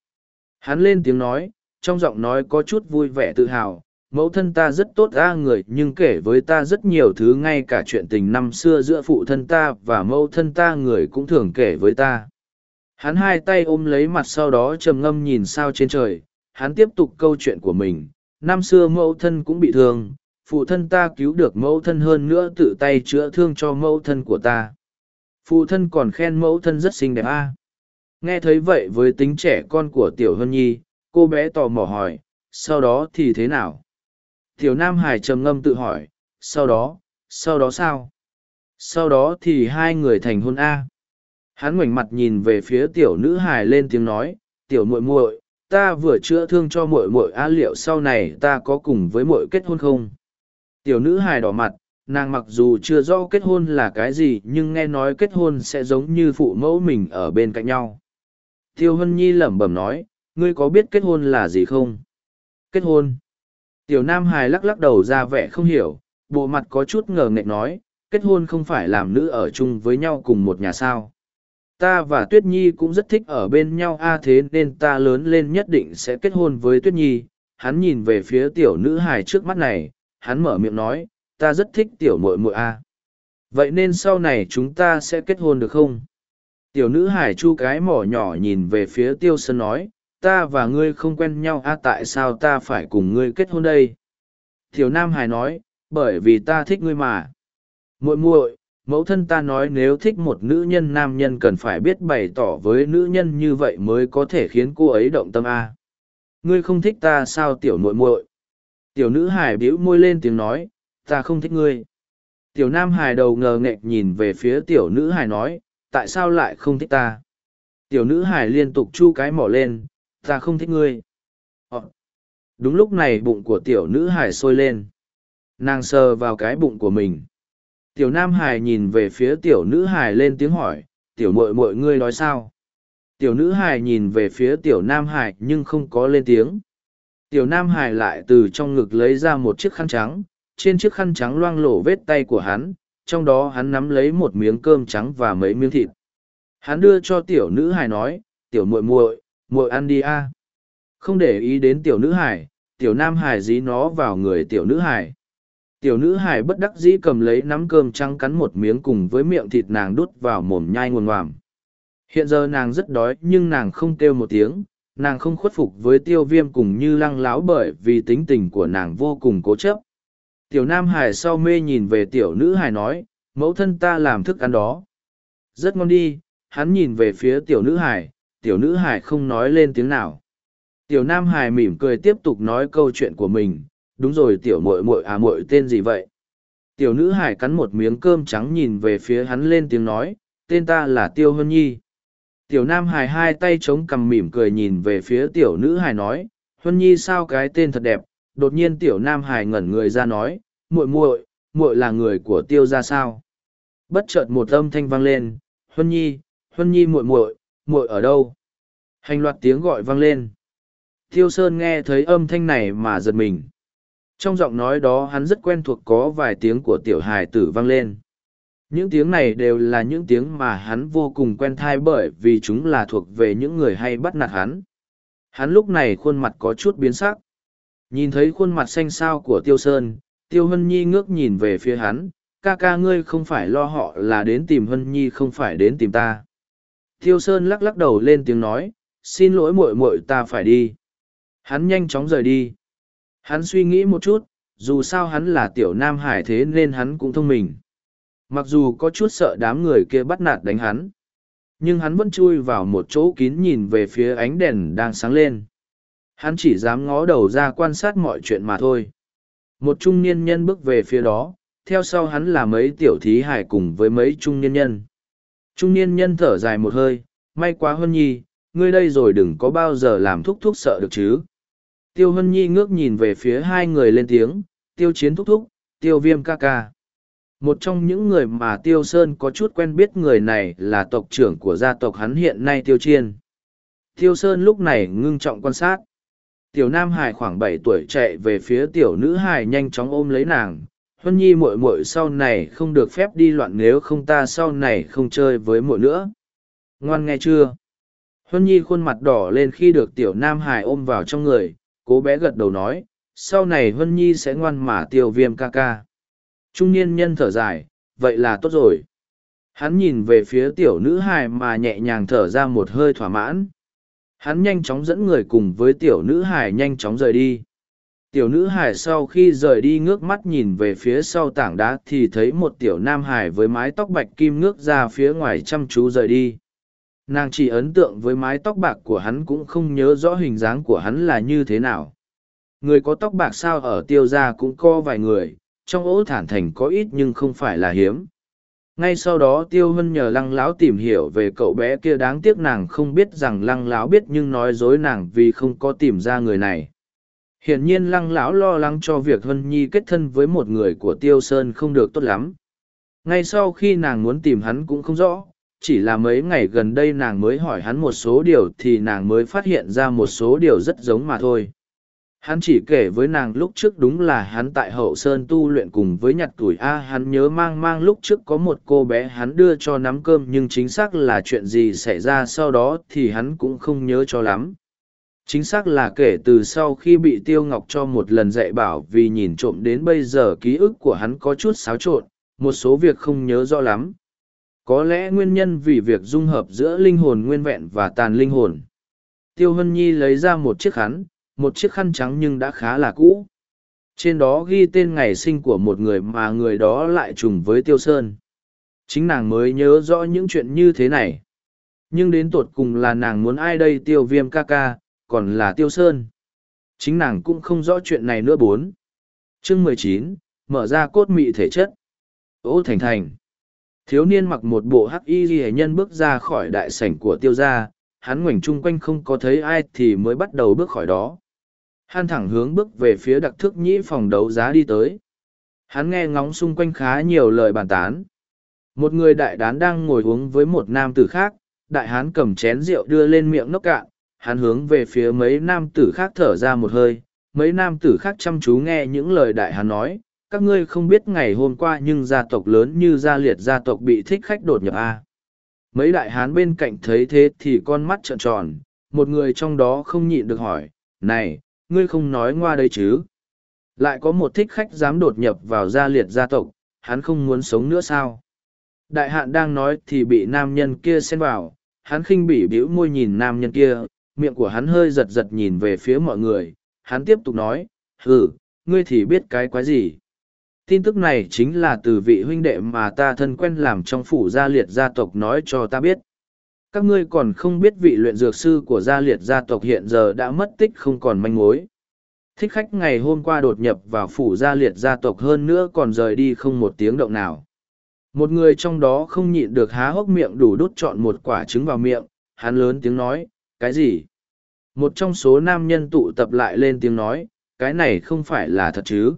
Hắn lên tiếng nói, trong giọng nói có chút vui vẻ tự hào, mẫu thân ta rất tốt ra người, nhưng kể với ta rất nhiều thứ ngay cả chuyện tình năm xưa giữa phụ thân ta và mẫu thân ta người cũng thường kể với ta. Hắn hai tay ôm lấy mặt sau đó trầm ngâm nhìn sao trên trời hắn tiếp tục câu chuyện của mình. Năm xưa mẫu thân cũng bị thương, phụ thân ta cứu được mẫu thân hơn nữa tự tay chữa thương cho mẫu thân của ta. Phụ thân còn khen mẫu thân rất xinh đẹp a. Nghe thấy vậy với tính trẻ con của tiểu hân nhi, cô bé tò mò hỏi, sau đó thì thế nào? Tiểu nam hải trầm ngâm tự hỏi, sau đó sau đó sao? Sau đó thì hai người thành hôn a. Hắn ngoảnh mặt nhìn về phía tiểu nữ hải lên tiếng nói, tiểu muội muội ta vừa chữa thương cho muội muội a liệu sau này ta có cùng với muội kết hôn không? Tiểu nữ hài đỏ mặt, nàng mặc dù chưa rõ kết hôn là cái gì, nhưng nghe nói kết hôn sẽ giống như phụ mẫu mình ở bên cạnh nhau. Tiêu hân nhi lẩm bẩm nói, ngươi có biết kết hôn là gì không? Kết hôn? Tiểu nam hài lắc lắc đầu ra vẻ không hiểu, bộ mặt có chút ngờ nghệch nói, kết hôn không phải làm nữ ở chung với nhau cùng một nhà sao? Ta và tuyết nhi cũng rất thích ở bên nhau, a, thế nên ta lớn lên nhất định sẽ kết hôn với tuyết nhi. Hắn nhìn về phía tiểu nữ hài trước mắt này, hắn mở miệng nói, ta rất thích tiểu mội mội a. Vậy nên sau này chúng ta sẽ kết hôn được không? Tiểu nữ hải chu cái mỏ nhỏ nhìn về phía tiêu sơn nói, ta và ngươi không quen nhau, a, tại sao ta phải cùng ngươi kết hôn đây? Tiểu nam hải nói, bởi vì ta thích ngươi mà. Muội muội mẫu thân ta nói nếu thích một nữ nhân, nam nhân cần phải biết bày tỏ với nữ nhân như vậy mới có thể khiến cô ấy động tâm a. Ngươi không thích ta sao tiểu nội muội? Tiểu nữ hải bĩu môi lên tiếng nói, ta không thích ngươi. Tiểu nam hải đầu ngờ nghệch nhìn về phía tiểu nữ hải nói, tại sao lại không thích ta? Tiểu nữ hải liên tục chu cái mỏ lên, ta không thích ngươi. Ờ. đúng lúc này bụng của tiểu nữ hải sôi lên. Nàng sờ vào cái bụng của mình tiểu nam hải nhìn về phía tiểu nữ hải lên tiếng hỏi tiểu mội mội ngươi nói sao? Tiểu nữ hải nhìn về phía tiểu nam hải nhưng không có lên tiếng. Tiểu nam hải lại từ trong ngực lấy ra một chiếc khăn trắng trên chiếc khăn trắng loang lổ vết tay của hắn trong đó hắn nắm lấy một miếng cơm trắng và mấy miếng thịt. Hắn đưa cho tiểu nữ hải nói tiểu muội muội muội ăn đi a. Không để ý đến tiểu nữ hải, tiểu nam hải dí nó vào người tiểu nữ hải. Tiểu nữ hải bất đắc dĩ cầm lấy nắm cơm trắng cắn một miếng cùng với miệng thịt nàng đút vào mồm nhai nguồn ngoàm. Hiện giờ nàng rất đói nhưng nàng không kêu một tiếng, nàng không khuất phục với tiêu viêm cùng như lăng láo bởi vì tính tình của nàng vô cùng cố chấp. Tiểu Nam Hải sau mê nhìn về tiểu nữ Hải nói, mẫu thân ta làm thức ăn đó. Rất ngon đi, hắn nhìn về phía tiểu nữ Hải, tiểu nữ Hải không nói lên tiếng nào. Tiểu Nam Hải mỉm cười tiếp tục nói câu chuyện của mình, đúng rồi tiểu muội muội à muội tên gì vậy? Tiểu nữ Hải cắn một miếng cơm trắng nhìn về phía hắn lên tiếng nói, tên ta là Tiêu Hân Nhi. Tiểu Nam Hải hai tay chống cằm mỉm cười nhìn về phía tiểu nữ Hải nói, Hân Nhi sao cái tên thật đẹp, đột nhiên tiểu nam hải ngẩn người ra nói muội muội muội là người của tiêu ra sao? Bất chợt một âm thanh vang lên huân nhi huân nhi muội muội muội ở đâu? Hành loạt tiếng gọi vang lên. Tiêu sơn nghe thấy âm thanh này mà giật mình trong giọng nói đó hắn rất quen thuộc có vài tiếng của tiểu hài tử vang lên những tiếng này đều là những tiếng mà hắn vô cùng quen thai bởi vì chúng là thuộc về những người hay bắt nạt hắn hắn lúc này khuôn mặt có chút biến sắc Nhìn thấy khuôn mặt xanh xao của Tiêu Sơn, Tiêu Hân Nhi ngước nhìn về phía hắn, ca ca ngươi không phải lo họ là đến tìm Hân Nhi không phải đến tìm ta. Tiêu Sơn lắc lắc đầu lên tiếng nói, xin lỗi muội muội ta phải đi. Hắn nhanh chóng rời đi. Hắn suy nghĩ một chút, dù sao hắn là tiểu nam hải thế nên hắn cũng thông minh. Mặc dù có chút sợ đám người kia bắt nạt đánh hắn, nhưng hắn vẫn chui vào một chỗ kín nhìn về phía ánh đèn đang sáng lên. Hắn chỉ dám ngó đầu ra quan sát mọi chuyện mà thôi. Một trung niên nhân bước về phía đó, theo sau hắn là mấy tiểu thí hải cùng với mấy trung niên nhân. Trung niên nhân thở dài một hơi, may quá hơn Nhi, ngươi đây rồi đừng có bao giờ làm thúc thúc sợ được chứ. Tiêu Hân Nhi ngước nhìn về phía hai người lên tiếng, tiêu chiến thúc thúc, tiêu viêm ca ca. Một trong những người mà Tiêu Sơn có chút quen biết người này là tộc trưởng của gia tộc hắn hiện nay Tiêu Chiên. Tiêu Sơn lúc này ngưng trọng quan sát. Tiểu nam hải khoảng bảy tuổi chạy về phía tiểu nữ hải nhanh chóng ôm lấy nàng. Huân nhi muội muội sau này không được phép đi loạn nếu không ta sau này không chơi với muội nữa. Ngoan nghe chưa? Huân nhi khuôn mặt đỏ lên khi được tiểu nam hải ôm vào trong người cố bé gật đầu nói, sau này huân nhi sẽ ngoan mà tiêu viêm ca ca trung niên nhân thở dài, vậy là tốt rồi hắn nhìn về phía tiểu nữ hài mà nhẹ nhàng thở ra một hơi thỏa mãn Hắn nhanh chóng dẫn người cùng với tiểu nữ hải nhanh chóng rời đi. Tiểu nữ hải sau khi rời đi ngước mắt nhìn về phía sau tảng đá thì thấy một tiểu nam hải với mái tóc bạch kim ngước ra phía ngoài chăm chú rời đi. Nàng chỉ ấn tượng với mái tóc bạc của hắn cũng không nhớ rõ hình dáng của hắn là như thế nào. Người có tóc bạc sao ở tiêu gia cũng có vài người, trong ố thản thành có ít nhưng không phải là hiếm. Ngay sau đó tiêu hân nhờ lăng láo tìm hiểu về cậu bé kia đáng tiếc nàng không biết rằng lăng láo biết nhưng nói dối nàng vì không có tìm ra người này. Hiển nhiên lăng lão lo lắng cho việc hân nhi kết thân với một người của tiêu sơn không được tốt lắm. Ngay sau khi nàng muốn tìm hắn cũng không rõ chỉ là mấy ngày gần đây nàng mới hỏi hắn một số điều thì nàng mới phát hiện ra một số điều rất giống mà thôi Hắn chỉ kể với nàng lúc trước đúng là hắn tại hậu sơn tu luyện cùng với nhặt tuổi A hắn nhớ mang mang lúc trước có một cô bé hắn đưa cho nắm cơm nhưng chính xác là chuyện gì xảy ra sau đó thì hắn cũng không nhớ cho lắm. Chính xác là kể từ sau khi bị Tiêu Ngọc cho một lần dạy bảo vì nhìn trộm đến bây giờ ký ức của hắn có chút xáo trộn, một số việc không nhớ rõ lắm. Có lẽ nguyên nhân vì việc dung hợp giữa linh hồn nguyên vẹn và tàn linh hồn. Tiêu Hân Nhi lấy ra một chiếc khăn, một chiếc khăn trắng nhưng đã khá là cũ. Trên đó ghi tên ngày sinh của một người mà người đó lại trùng với tiêu sơn. Chính nàng mới nhớ rõ những chuyện như thế này. Nhưng đến tột cùng là nàng muốn ai đây tiêu viêm ca ca còn là tiêu sơn? Chính nàng cũng không rõ chuyện này nữa bốn. Chương mười chín mở ra cốt mị thể chất. Ô thành thành thiếu niên mặc một bộ hắc y ghi nhân bước ra khỏi đại sảnh của tiêu gia hắn ngoảnh chung quanh không có thấy ai thì mới bắt đầu bước khỏi đó Hắn thẳng hướng bước về phía đặc thức nhĩ phòng đấu giá đi tới. Hắn nghe ngóng xung quanh khá nhiều lời bàn tán. Một người đại đán đang ngồi uống với một nam tử khác, đại hán cầm chén rượu đưa lên miệng nốc cạn, hắn hướng về phía mấy nam tử khác thở ra một hơi, mấy nam tử khác chăm chú nghe những lời đại hán nói, các ngươi không biết ngày hôm qua nhưng gia tộc lớn như gia liệt gia tộc bị thích khách đột nhập A. Mấy đại hán bên cạnh thấy thế thì con mắt trợn tròn, một người trong đó không nhịn được hỏi, này, ngươi không nói ngoa đây chứ. Lại có một thích khách dám đột nhập vào gia liệt gia tộc, hắn không muốn sống nữa sao? Đại hạn đang nói thì bị nam nhân kia xen vào, hắn khinh bỉ bĩu môi nhìn nam nhân kia, miệng của hắn hơi giật giật nhìn về phía mọi người, hắn tiếp tục nói, ừ, ngươi thì biết cái quái gì. Tin tức này chính là từ vị huynh đệ mà ta thân quen làm trong phủ gia liệt gia tộc nói cho ta biết. Các ngươi còn không biết vị luyện dược sư của gia liệt gia tộc hiện giờ đã mất tích không còn manh mối. Thích khách ngày hôm qua đột nhập vào phủ gia liệt gia tộc hơn nữa còn rời đi không một tiếng động nào. Một người trong đó không nhịn được há hốc miệng đủ đút chọn một quả trứng vào miệng, hắn lớn tiếng nói, cái gì? Một trong số nam nhân tụ tập lại lên tiếng nói, cái này không phải là thật chứ?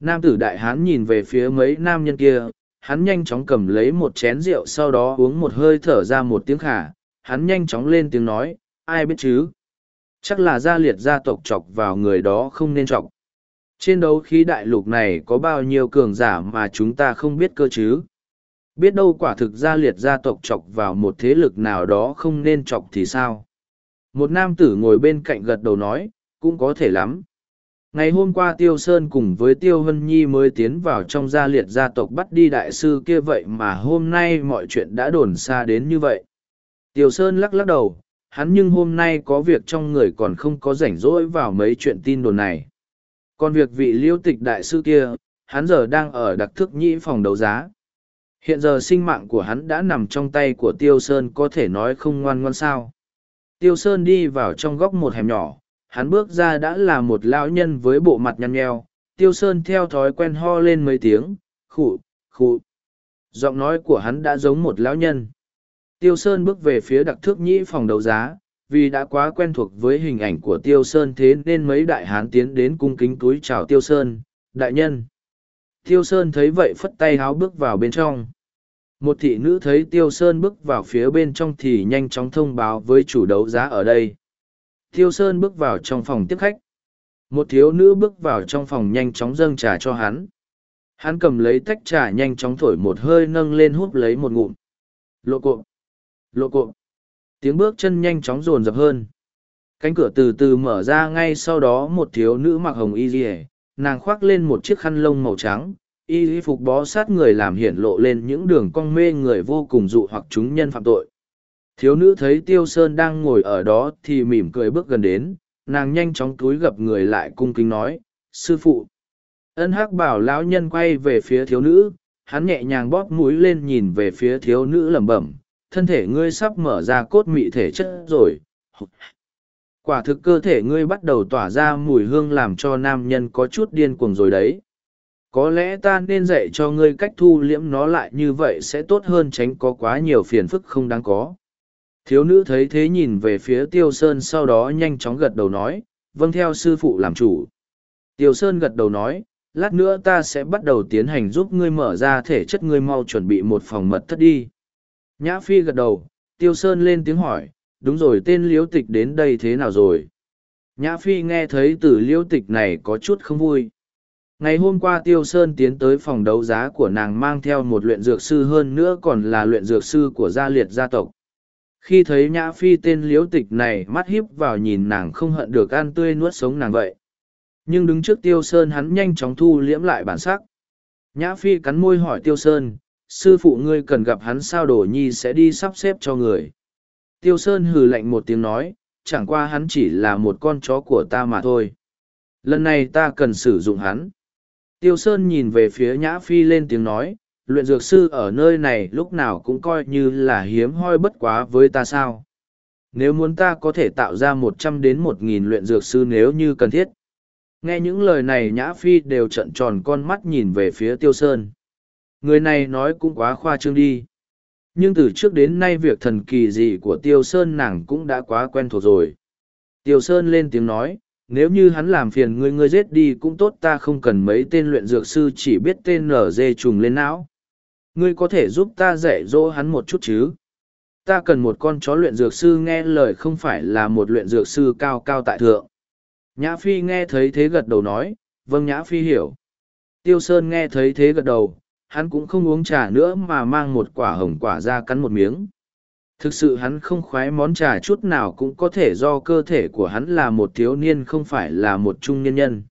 Nam tử đại hán nhìn về phía mấy nam nhân kia, hắn nhanh chóng cầm lấy một chén rượu sau đó uống một hơi thở ra một tiếng khả, hắn nhanh chóng lên tiếng nói, ai biết chứ? Chắc là gia liệt gia tộc chọc vào người đó không nên chọc. Trên đấu khí đại lục này có bao nhiêu cường giả mà chúng ta không biết cơ chứ? Biết đâu quả thực gia liệt gia tộc chọc vào một thế lực nào đó không nên chọc thì sao? Một nam tử ngồi bên cạnh gật đầu nói, cũng có thể lắm. Ngày hôm qua Tiêu Sơn cùng với Tiêu Hân Nhi mới tiến vào trong gia liệt gia tộc bắt đi đại sư kia vậy mà hôm nay mọi chuyện đã đồn xa đến như vậy. Tiêu Sơn lắc lắc đầu, hắn nhưng hôm nay có việc trong người còn không có rảnh rỗi vào mấy chuyện tin đồn này. Còn việc vị liêu tịch đại sư kia, hắn giờ đang ở đặc thức nhĩ phòng đấu giá. Hiện giờ sinh mạng của hắn đã nằm trong tay của Tiêu Sơn có thể nói không ngoan ngoan sao. Tiêu Sơn đi vào trong góc một hẻm nhỏ, hắn bước ra đã là một lão nhân với bộ mặt nhăn nheo. Tiêu Sơn theo thói quen ho lên mấy tiếng, khụ, khụ. Giọng nói của hắn đã giống một lão nhân. Tiêu Sơn bước về phía đặc thước nhĩ phòng đấu giá, vì đã quá quen thuộc với hình ảnh của Tiêu Sơn thế nên mấy đại hán tiến đến cung kính túi chào Tiêu Sơn, đại nhân. Tiêu Sơn thấy vậy phất tay háo bước vào bên trong. Một thị nữ thấy Tiêu Sơn bước vào phía bên trong thì nhanh chóng thông báo với chủ đấu giá ở đây. Tiêu Sơn bước vào trong phòng tiếp khách. Một thiếu nữ bước vào trong phòng nhanh chóng dâng trà cho hắn. Hắn cầm lấy tách trà nhanh chóng thổi một hơi nâng lên hút lấy một ngụm. Lộ cộm. Lộ cộm. Tiếng bước chân nhanh chóng rồn rập hơn. Cánh cửa từ từ mở ra ngay sau đó một thiếu nữ mặc hồng y dì nàng khoác lên một chiếc khăn lông màu trắng, y phục bó sát người làm hiển lộ lên những đường cong mê người vô cùng dụ hoặc chúng nhân phạm tội. Thiếu nữ thấy Tiêu Sơn đang ngồi ở đó thì mỉm cười bước gần đến, nàng nhanh chóng túi gập người lại cung kính nói, sư phụ. Ân hắc bảo lão nhân quay về phía thiếu nữ, hắn nhẹ nhàng bóp mũi lên nhìn về phía thiếu nữ lẩm bẩm, thân thể ngươi sắp mở ra cốt mị thể chất rồi. Quả thực cơ thể ngươi bắt đầu tỏa ra mùi hương làm cho nam nhân có chút điên cuồng rồi đấy. Có lẽ ta nên dạy cho ngươi cách thu liễm nó lại như vậy sẽ tốt hơn tránh có quá nhiều phiền phức không đáng có. Thiếu nữ thấy thế nhìn về phía Tiêu Sơn sau đó nhanh chóng gật đầu nói, vâng theo sư phụ làm chủ. Tiêu Sơn gật đầu nói, lát nữa ta sẽ bắt đầu tiến hành giúp ngươi mở ra thể chất ngươi mau chuẩn bị một phòng mật thất đi. Nhã Phi gật đầu, Tiêu Sơn lên tiếng hỏi, đúng rồi tên liễu tịch đến đây thế nào rồi? Nhã Phi nghe thấy từ liễu tịch này có chút không vui. Ngày hôm qua Tiêu Sơn tiến tới phòng đấu giá của nàng mang theo một luyện dược sư hơn nữa còn là luyện dược sư của gia liệt gia tộc khi thấy nhã phi tên liễu tịch này mắt híp vào nhìn nàng không hận được ăn tươi nuốt sống nàng vậy. Nhưng đứng trước tiêu sơn hắn nhanh chóng thu liễm lại bản sắc. Nhã phi cắn môi hỏi tiêu sơn, sư phụ ngươi cần gặp hắn sao đồ nhi sẽ đi sắp xếp cho người? Tiêu sơn hừ lạnh một tiếng nói, chẳng qua hắn chỉ là một con chó của ta mà thôi. Lần này ta cần sử dụng hắn. Tiêu sơn nhìn về phía nhã phi lên tiếng nói luyện dược sư ở nơi này lúc nào cũng coi như là hiếm hoi bất quá với ta sao. Nếu muốn ta có thể tạo ra một trăm đến một nghìn luyện dược sư nếu như cần thiết. Nghe những lời này nhã phi đều trận tròn con mắt nhìn về phía tiêu sơn. Người này nói cũng quá khoa trương đi. Nhưng từ trước đến nay việc thần kỳ gì của tiêu sơn nàng cũng đã quá quen thuộc rồi. Tiêu sơn lên tiếng nói, nếu như hắn làm phiền ngươi ngươi giết đi cũng tốt, ta không cần mấy tên luyện dược sư chỉ biết tên nở dê trùng lên não ngươi có thể giúp ta dạy dỗ hắn một chút chứ? Ta cần một con chó luyện dược sư nghe lời không phải là một luyện dược sư cao cao tại thượng. Nhã phi nghe thấy thế gật đầu nói vâng nhã phi hiểu. Tiêu sơn nghe thấy thế gật đầu, hắn cũng không uống trà nữa mà mang một quả hồng quả ra cắn một miếng. Thực sự hắn không khoái món trà chút nào cũng có thể do cơ thể của hắn là một thiếu niên không phải là một trung nhân nhân.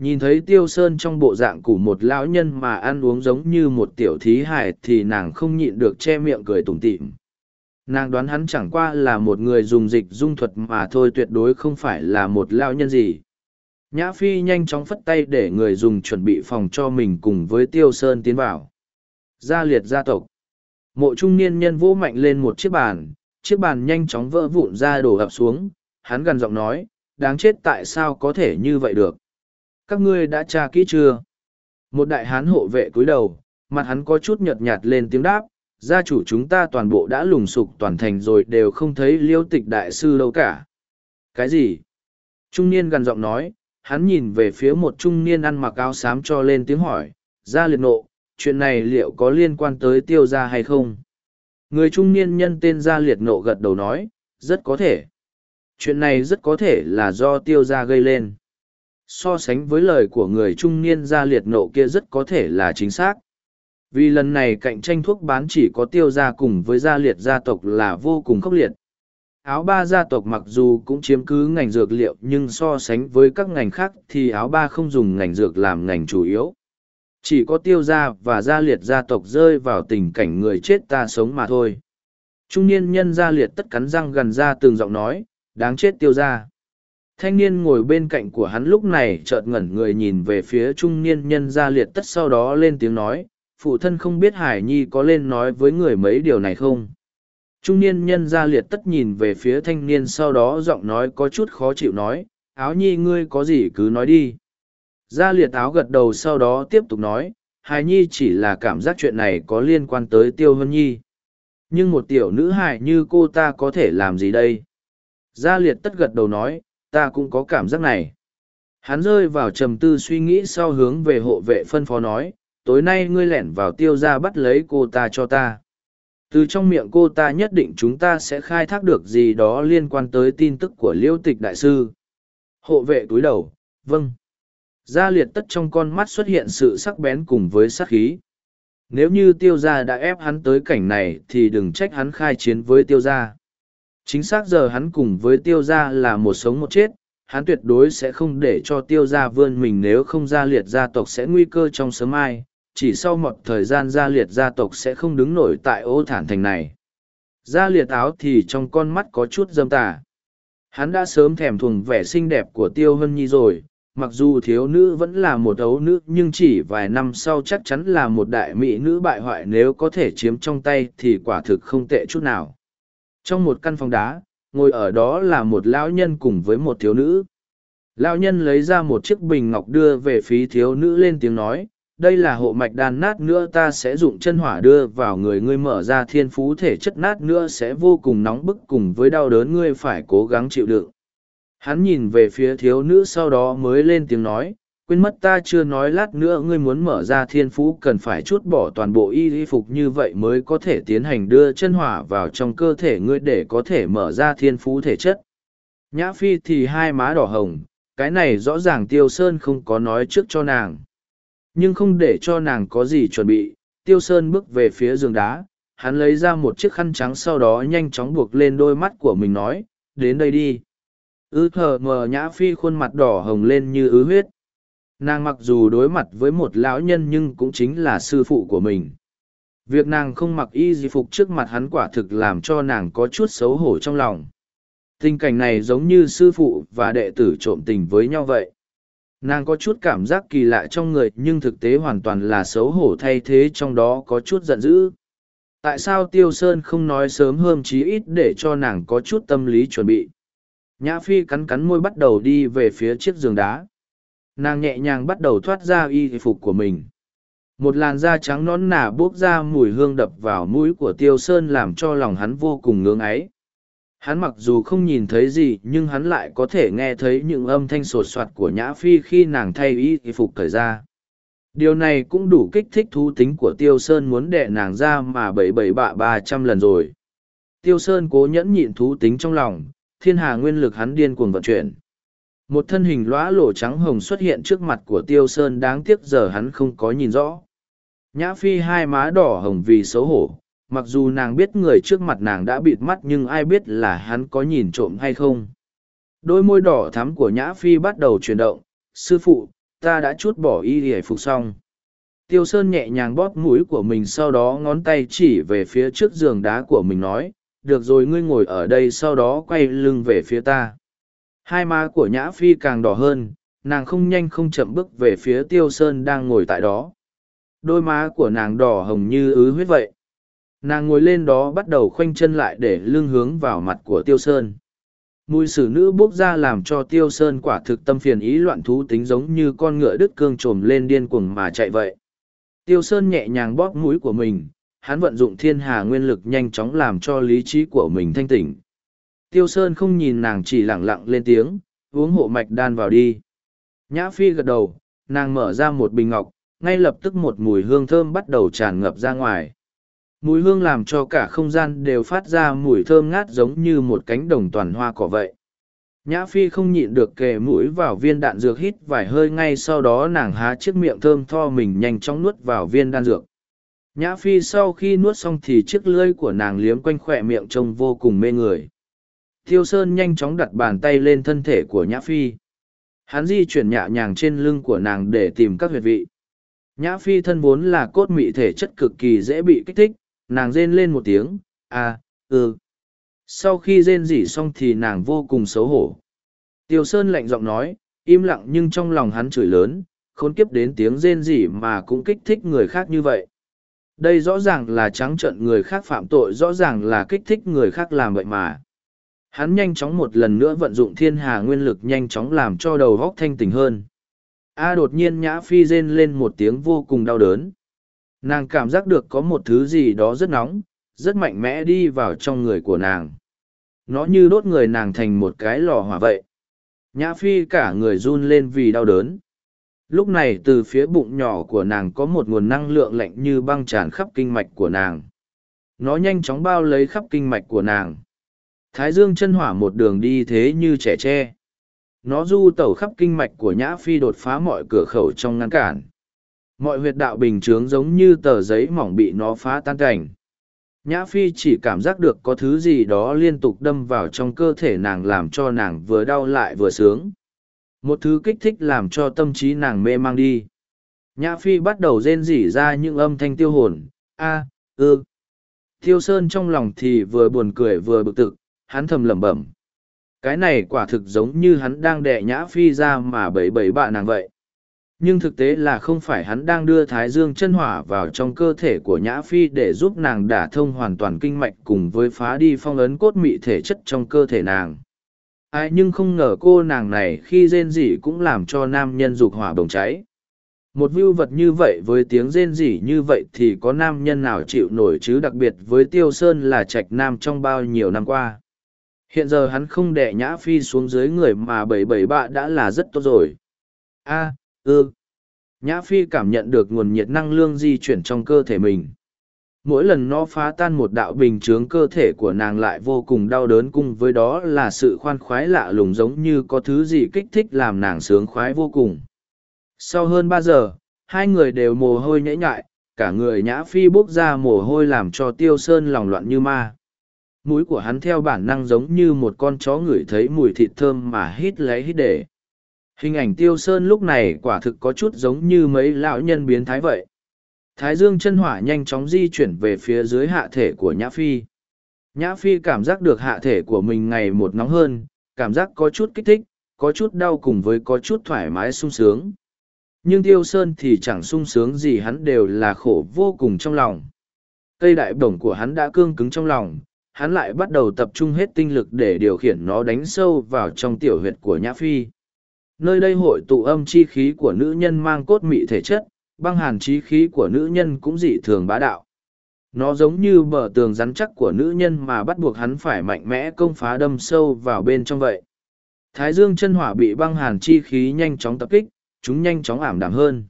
Nhìn thấy tiêu sơn trong bộ dạng của một lão nhân mà ăn uống giống như một tiểu thí hải thì nàng không nhịn được che miệng cười tủm tỉm. Nàng đoán hắn chẳng qua là một người dùng dịch dung thuật mà thôi tuyệt đối không phải là một lão nhân gì. Nhã Phi nhanh chóng phất tay để người dùng chuẩn bị phòng cho mình cùng với Tiêu Sơn tiến vào. Gia liệt gia tộc. Mộ trung niên nhân vỗ mạnh lên một chiếc bàn, chiếc bàn nhanh chóng vỡ vụn ra đổ ập xuống, hắn gằn giọng nói, đáng chết tại sao có thể như vậy được. Các ngươi đã tra kỹ chưa? Một đại hán hộ vệ cúi đầu, mặt hắn có chút nhợt nhạt lên tiếng đáp, gia chủ chúng ta toàn bộ đã lùng sục toàn thành rồi đều không thấy liêu tịch đại sư đâu cả. Cái gì? Trung niên gần giọng nói, hắn nhìn về phía một trung niên ăn mặc áo xám cho lên tiếng hỏi, ra liệt nộ, chuyện này liệu có liên quan tới tiêu gia hay không? Người trung niên nhân tên gia liệt nộ gật đầu nói, rất có thể. Chuyện này rất có thể là do tiêu gia gây lên. So sánh với lời của người trung niên gia liệt nộ kia rất có thể là chính xác. Vì lần này cạnh tranh thuốc bán chỉ có tiêu gia cùng với gia liệt gia tộc là vô cùng khốc liệt. Áo ba gia tộc mặc dù cũng chiếm cứ ngành dược liệu nhưng so sánh với các ngành khác thì áo ba không dùng ngành dược làm ngành chủ yếu. Chỉ có tiêu gia và gia liệt gia tộc rơi vào tình cảnh người chết ta sống mà thôi. Trung niên nhân gia liệt tất cắn răng gần ra từng giọng nói, đáng chết tiêu gia thanh niên ngồi bên cạnh của hắn lúc này chợt ngẩn người nhìn về phía trung niên nhân gia liệt tất sau đó lên tiếng nói phụ thân không biết hải nhi có lên nói với người mấy điều này không Trung niên nhân gia liệt tất nhìn về phía thanh niên sau đó giọng nói có chút khó chịu nói, áo nhi ngươi có gì cứ nói đi. Gia liệt áo gật đầu sau đó tiếp tục nói, hài nhi chỉ là cảm giác chuyện này có liên quan tới tiêu hân nhi. Nhưng một tiểu nữ hài như cô ta có thể làm gì đây? Gia liệt tất gật đầu nói, ta cũng có cảm giác này. Hắn rơi vào trầm tư suy nghĩ sau hướng về hộ vệ phân phó nói, tối nay ngươi lẻn vào tiêu ra bắt lấy cô ta cho ta. Từ trong miệng cô ta nhất định chúng ta sẽ khai thác được gì đó liên quan tới tin tức của liêu tịch đại sư. Hộ vệ túi đầu vâng. Gia liệt tất trong con mắt xuất hiện sự sắc bén cùng với sắc khí. Nếu như tiêu gia đã ép hắn tới cảnh này thì đừng trách hắn khai chiến với tiêu gia chính xác giờ hắn cùng với tiêu gia là một sống một chết hắn tuyệt đối sẽ không để cho tiêu gia vươn mình nếu không gia liệt gia tộc sẽ nguy cơ trong sớm mai chỉ sau một thời gian gia liệt gia tộc sẽ không đứng nổi tại ô thản thành này. Gia liệt áo thì trong con mắt có chút dâm tà. Hắn đã sớm thèm thuồng vẻ xinh đẹp của Tiêu Hân Nhi rồi, mặc dù thiếu nữ vẫn là một ấu nữ nhưng chỉ vài năm sau chắc chắn là một đại mỹ nữ bại hoại nếu có thể chiếm trong tay thì quả thực không tệ chút nào. Trong một căn phòng đá, ngồi ở đó là một lão nhân cùng với một thiếu nữ. Lão nhân lấy ra một chiếc bình ngọc đưa về phía thiếu nữ lên tiếng nói, đây là hộ mạch đan nát nữa ta sẽ dụng chân hỏa đưa vào người ngươi mở ra thiên phú thể chất nát nữa sẽ vô cùng nóng bức cùng với đau đớn ngươi phải cố gắng chịu đựng hắn nhìn về phía thiếu nữ sau đó mới lên tiếng nói quên mất ta chưa nói lát nữa ngươi muốn mở ra thiên phú cần phải chút bỏ toàn bộ y y phục như vậy mới có thể tiến hành đưa chân hỏa vào trong cơ thể ngươi để có thể mở ra thiên phú thể chất. Nhã phi thì hai má đỏ hồng, cái này rõ ràng tiêu sơn không có nói trước cho nàng. Nhưng không để cho nàng có gì chuẩn bị, tiêu sơn bước về phía giường đá, hắn lấy ra một chiếc khăn trắng sau đó nhanh chóng buộc lên đôi mắt của mình nói, đến đây đi. Ư thờ mờ nhã phi khuôn mặt đỏ hồng lên như ứ huyết nàng mặc dù đối mặt với một lão nhân nhưng cũng chính là sư phụ của mình. Việc nàng không mặc y di phục trước mặt hắn quả thực làm cho nàng có chút xấu hổ trong lòng. Tình cảnh này giống như sư phụ và đệ tử trộm tình với nhau vậy. Nàng có chút cảm giác kỳ lạ trong người nhưng thực tế hoàn toàn là xấu hổ thay thế trong đó có chút giận dữ. Tại sao tiêu sơn không nói sớm hơn chí ít để cho nàng có chút tâm lý chuẩn bị? Nhã phi cắn cắn môi bắt đầu đi về phía chiếc giường đá nàng nhẹ nhàng bắt đầu thoát ra y phục của mình một làn da trắng nón nả buốc ra mùi hương đập vào mũi của tiêu sơn làm cho lòng hắn vô cùng ngưỡng ấy Hắn mặc dù không nhìn thấy gì nhưng hắn lại có thể nghe thấy những âm thanh sột soạt của Nhã Phi khi nàng thay y phục thời ra. Điều này cũng đủ kích thích thú tính của Tiêu Sơn muốn đẻ nàng ra mà bảy bảy bạ ba trăm lần rồi. Tiêu Sơn cố nhẫn nhịn thú tính trong lòng, thiên hà nguyên lực hắn điên cuồng vận chuyển. Một thân hình lõa lổ trắng hồng xuất hiện trước mặt của Tiêu Sơn đáng tiếc giờ hắn không có nhìn rõ. Nhã Phi hai má đỏ hồng vì xấu hổ, mặc dù nàng biết người trước mặt nàng đã bịt mắt nhưng ai biết là hắn có nhìn trộm hay không. Đôi môi đỏ thắm của nhã phi bắt đầu chuyển động sư phụ ta đã chút bỏ y hề phục xong. Tiêu sơn nhẹ nhàng bóp mũi của mình sau đó ngón tay chỉ về phía trước giường đá của mình nói được rồi ngươi ngồi ở đây sau đó quay lưng về phía ta hai má của nhã phi càng đỏ hơn, nàng không nhanh không chậm bước về phía tiêu sơn đang ngồi tại đó. Đôi má của nàng đỏ hồng như ứ huyết vậy. Nàng ngồi lên đó bắt đầu khoanh chân lại để lưng hướng vào mặt của tiêu sơn. Mùi sử nữ bốc ra làm cho tiêu sơn quả thực tâm phiền ý loạn thú tính giống như con ngựa đứt cương trồm lên điên cuồng mà chạy vậy. Tiêu sơn nhẹ nhàng bóp mũi của mình, hắn vận dụng thiên hà nguyên lực nhanh chóng làm cho lý trí của mình thanh tỉnh tiêu sơn không nhìn nàng chỉ lẳng lặng lên tiếng, uống hộ mạch đan vào đi. Nhã phi gật đầu, nàng mở ra một bình ngọc, ngay lập tức một mùi hương thơm bắt đầu tràn ngập ra ngoài. Mùi hương làm cho cả không gian đều phát ra mùi thơm ngát giống như một cánh đồng toàn hoa cỏ vậy. Nhã phi không nhịn được kề mũi vào viên đạn dược hít vài hơi ngay sau đó nàng há chiếc miệng thơm tho mình nhanh chóng nuốt vào viên đan dược. Nhã phi sau khi nuốt xong thì chiếc lưỡi của nàng liếm quanh khỏe miệng trông vô cùng mê người tiêu sơn nhanh chóng đặt bàn tay lên thân thể của nhã phi. Hắn di chuyển nhẹ nhàng trên lưng của nàng để tìm các huyệt vị. Nhã phi thân vốn là cốt mị thể chất cực kỳ dễ bị kích thích, nàng rên lên một tiếng à ừ. Sau khi rên rỉ xong thì nàng vô cùng xấu hổ. Tiêu sơn lạnh giọng nói, im lặng nhưng trong lòng hắn chửi lớn, khốn kiếp đến tiếng rên rỉ mà cũng kích thích người khác như vậy. Đây rõ ràng là trắng trợn người khác phạm tội, rõ ràng là kích thích người khác làm vậy mà hắn nhanh chóng một lần nữa vận dụng thiên hà nguyên lực nhanh chóng làm cho đầu góc thanh tỉnh hơn. A đột nhiên nhã phi rên lên một tiếng vô cùng đau đớn. Nàng cảm giác được có một thứ gì đó rất nóng, rất mạnh mẽ đi vào trong người của nàng. Nó như đốt người nàng thành một cái lò hỏa vậy. Nhã phi cả người run lên vì đau đớn. Lúc này từ phía bụng nhỏ của nàng có một nguồn năng lượng lạnh như băng tràn khắp kinh mạch của nàng. Nó nhanh chóng bao lấy khắp kinh mạch của nàng thái dương chân hỏa một đường đi thế như trẻ tre. Nó du tẩu khắp kinh mạch của nhã phi đột phá mọi cửa khẩu trong ngăn cản. Mọi huyệt đạo bình chướng giống như tờ giấy mỏng bị nó phá tan cảnh. Nhã phi chỉ cảm giác được có thứ gì đó liên tục đâm vào trong cơ thể nàng làm cho nàng vừa đau lại vừa sướng. Một thứ kích thích làm cho tâm trí nàng mê mang đi. Nhã phi bắt đầu rên rỉ ra những âm thanh tiêu hồn. A, ư. Tiêu sơn trong lòng thì vừa buồn cười vừa bực tức hắn thầm lẩm bẩm. Cái này quả thực giống như hắn đang đẻ nhã phi ra mà bẩy bẩy bạ nàng vậy. Nhưng thực tế là không phải hắn đang đưa thái dương chân hỏa vào trong cơ thể của nhã phi để giúp nàng đả thông hoàn toàn kinh mạch cùng với phá đi phong ấn cốt mị thể chất trong cơ thể nàng. Ai nhưng không ngờ cô nàng này khi rên rỉ cũng làm cho nam nhân dục hỏa bồng cháy. Một viu vật như vậy với tiếng rên rỉ như vậy thì có nam nhân nào chịu nổi chứ đặc biệt với tiêu sơn là trạch nam trong bao nhiêu năm qua? Hiện giờ hắn không đẻ nhã phi xuống dưới người mà bảy bảy bạ đã là rất tốt rồi. A, ư. Nhã phi cảm nhận được nguồn nhiệt năng lương di chuyển trong cơ thể mình. Mỗi lần nó phá tan một đạo bình chướng cơ thể của nàng lại vô cùng đau đớn cùng với đó là sự khoan khoái lạ lùng giống như có thứ gì kích thích làm nàng sướng khoái vô cùng. Sau hơn ba giờ, hai người đều mồ hôi nhễ nhại, cả người nhã phi bốc ra mồ hôi làm cho tiêu sơn lòng loạn như ma mũi của hắn theo bản năng giống như một con chó ngửi thấy mùi thịt thơm mà hít lấy hít để. Hình ảnh tiêu sơn lúc này quả thực có chút giống như mấy lão nhân biến thái vậy. Thái dương chân hỏa nhanh chóng di chuyển về phía dưới hạ thể của nhã phi. Nhã phi cảm giác được hạ thể của mình ngày một nóng hơn, cảm giác có chút kích thích, có chút đau cùng với có chút thoải mái sung sướng. Nhưng tiêu sơn thì chẳng sung sướng gì hắn đều là khổ vô cùng trong lòng. Cây đại bổng của hắn đã cương cứng trong lòng hắn lại bắt đầu tập trung hết tinh lực để điều khiển nó đánh sâu vào trong tiểu huyệt của nhã phi. Nơi đây hội tụ âm chi khí của nữ nhân mang cốt mị thể chất, băng hàn chi khí của nữ nhân cũng dị thường bá đạo. Nó giống như bờ tường rắn chắc của nữ nhân mà bắt buộc hắn phải mạnh mẽ công phá đâm sâu vào bên trong vậy. Thái dương chân hỏa bị băng hàn chi khí nhanh chóng tập kích, chúng nhanh chóng ảm đạm hơn.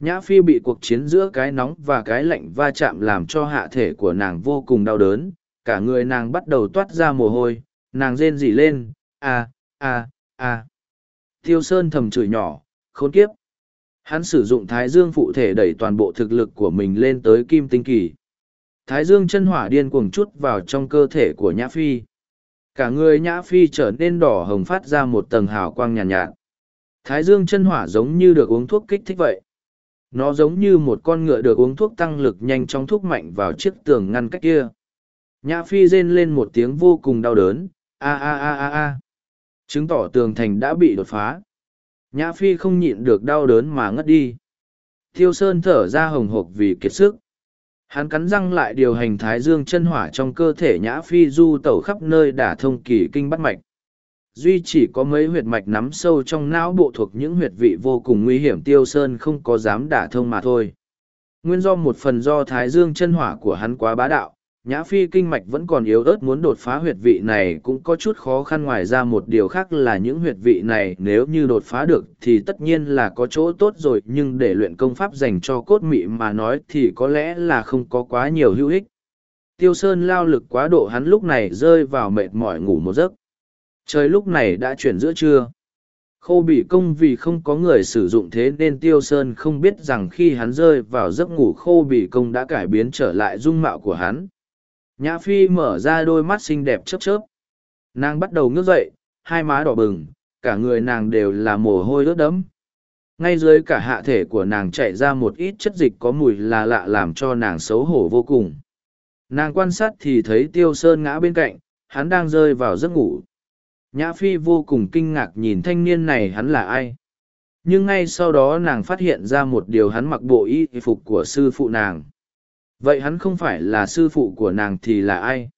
Nhã phi bị cuộc chiến giữa cái nóng và cái lạnh va chạm làm cho hạ thể của nàng vô cùng đau đớn cả người nàng bắt đầu toát ra mồ hôi nàng rên rỉ lên a a a. Tiêu sơn thầm chửi nhỏ khốn kiếp. Hắn sử dụng thái dương phụ thể đẩy toàn bộ thực lực của mình lên tới kim tinh kỳ. Thái dương chân hỏa điên cuồng chút vào trong cơ thể của nhã phi. Cả người nhã phi trở nên đỏ hồng phát ra một tầng hào quang nhàn nhạt, nhạt. Thái dương chân hỏa giống như được uống thuốc kích thích vậy. Nó giống như một con ngựa được uống thuốc tăng lực nhanh chóng thúc mạnh vào chiếc tường ngăn cách kia nhã phi rên lên một tiếng vô cùng đau đớn, a a a a a. Chứng tỏ tường thành đã bị đột phá. Nhã phi không nhịn được đau đớn mà ngất đi. Thiêu sơn thở ra hồng hộc vì kiệt sức. Hắn cắn răng lại điều hành thái dương chân hỏa trong cơ thể nhã phi du tẩu khắp nơi đả thông kỳ kinh bắt mạch. Duy chỉ có mấy huyệt mạch nắm sâu trong não bộ thuộc những huyệt vị vô cùng nguy hiểm tiêu sơn không có dám đả thông mà thôi. Nguyên do một phần do thái dương chân hỏa của hắn quá bá đạo nhã phi kinh mạch vẫn còn yếu ớt muốn đột phá huyệt vị này cũng có chút khó khăn ngoài ra một điều khác là những huyệt vị này nếu như đột phá được thì tất nhiên là có chỗ tốt rồi, nhưng để luyện công pháp dành cho cốt mị mà nói thì có lẽ là không có quá nhiều hữu ích. Tiêu sơn lao lực quá độ hắn lúc này rơi vào mệt mỏi ngủ một giấc. Trời lúc này đã chuyển giữa trưa. Khô bị công vì không có người sử dụng thế nên tiêu sơn không biết rằng khi hắn rơi vào giấc ngủ khô bị công đã cải biến trở lại dung mạo của hắn. Nhã Phi mở ra đôi mắt xinh đẹp chớp chớp. Nàng bắt đầu ngước dậy, hai má đỏ bừng, cả người nàng đều là mồ hôi ướt đẫm. Ngay dưới cả hạ thể của nàng chạy ra một ít chất dịch có mùi là lạ làm cho nàng xấu hổ vô cùng. Nàng quan sát thì thấy Tiêu Sơn ngã bên cạnh, hắn đang rơi vào giấc ngủ. Nhã Phi vô cùng kinh ngạc nhìn thanh niên này hắn là ai. Nhưng ngay sau đó nàng phát hiện ra một điều hắn mặc bộ y phục của sư phụ nàng vậy hắn không phải là sư phụ của nàng thì là ai?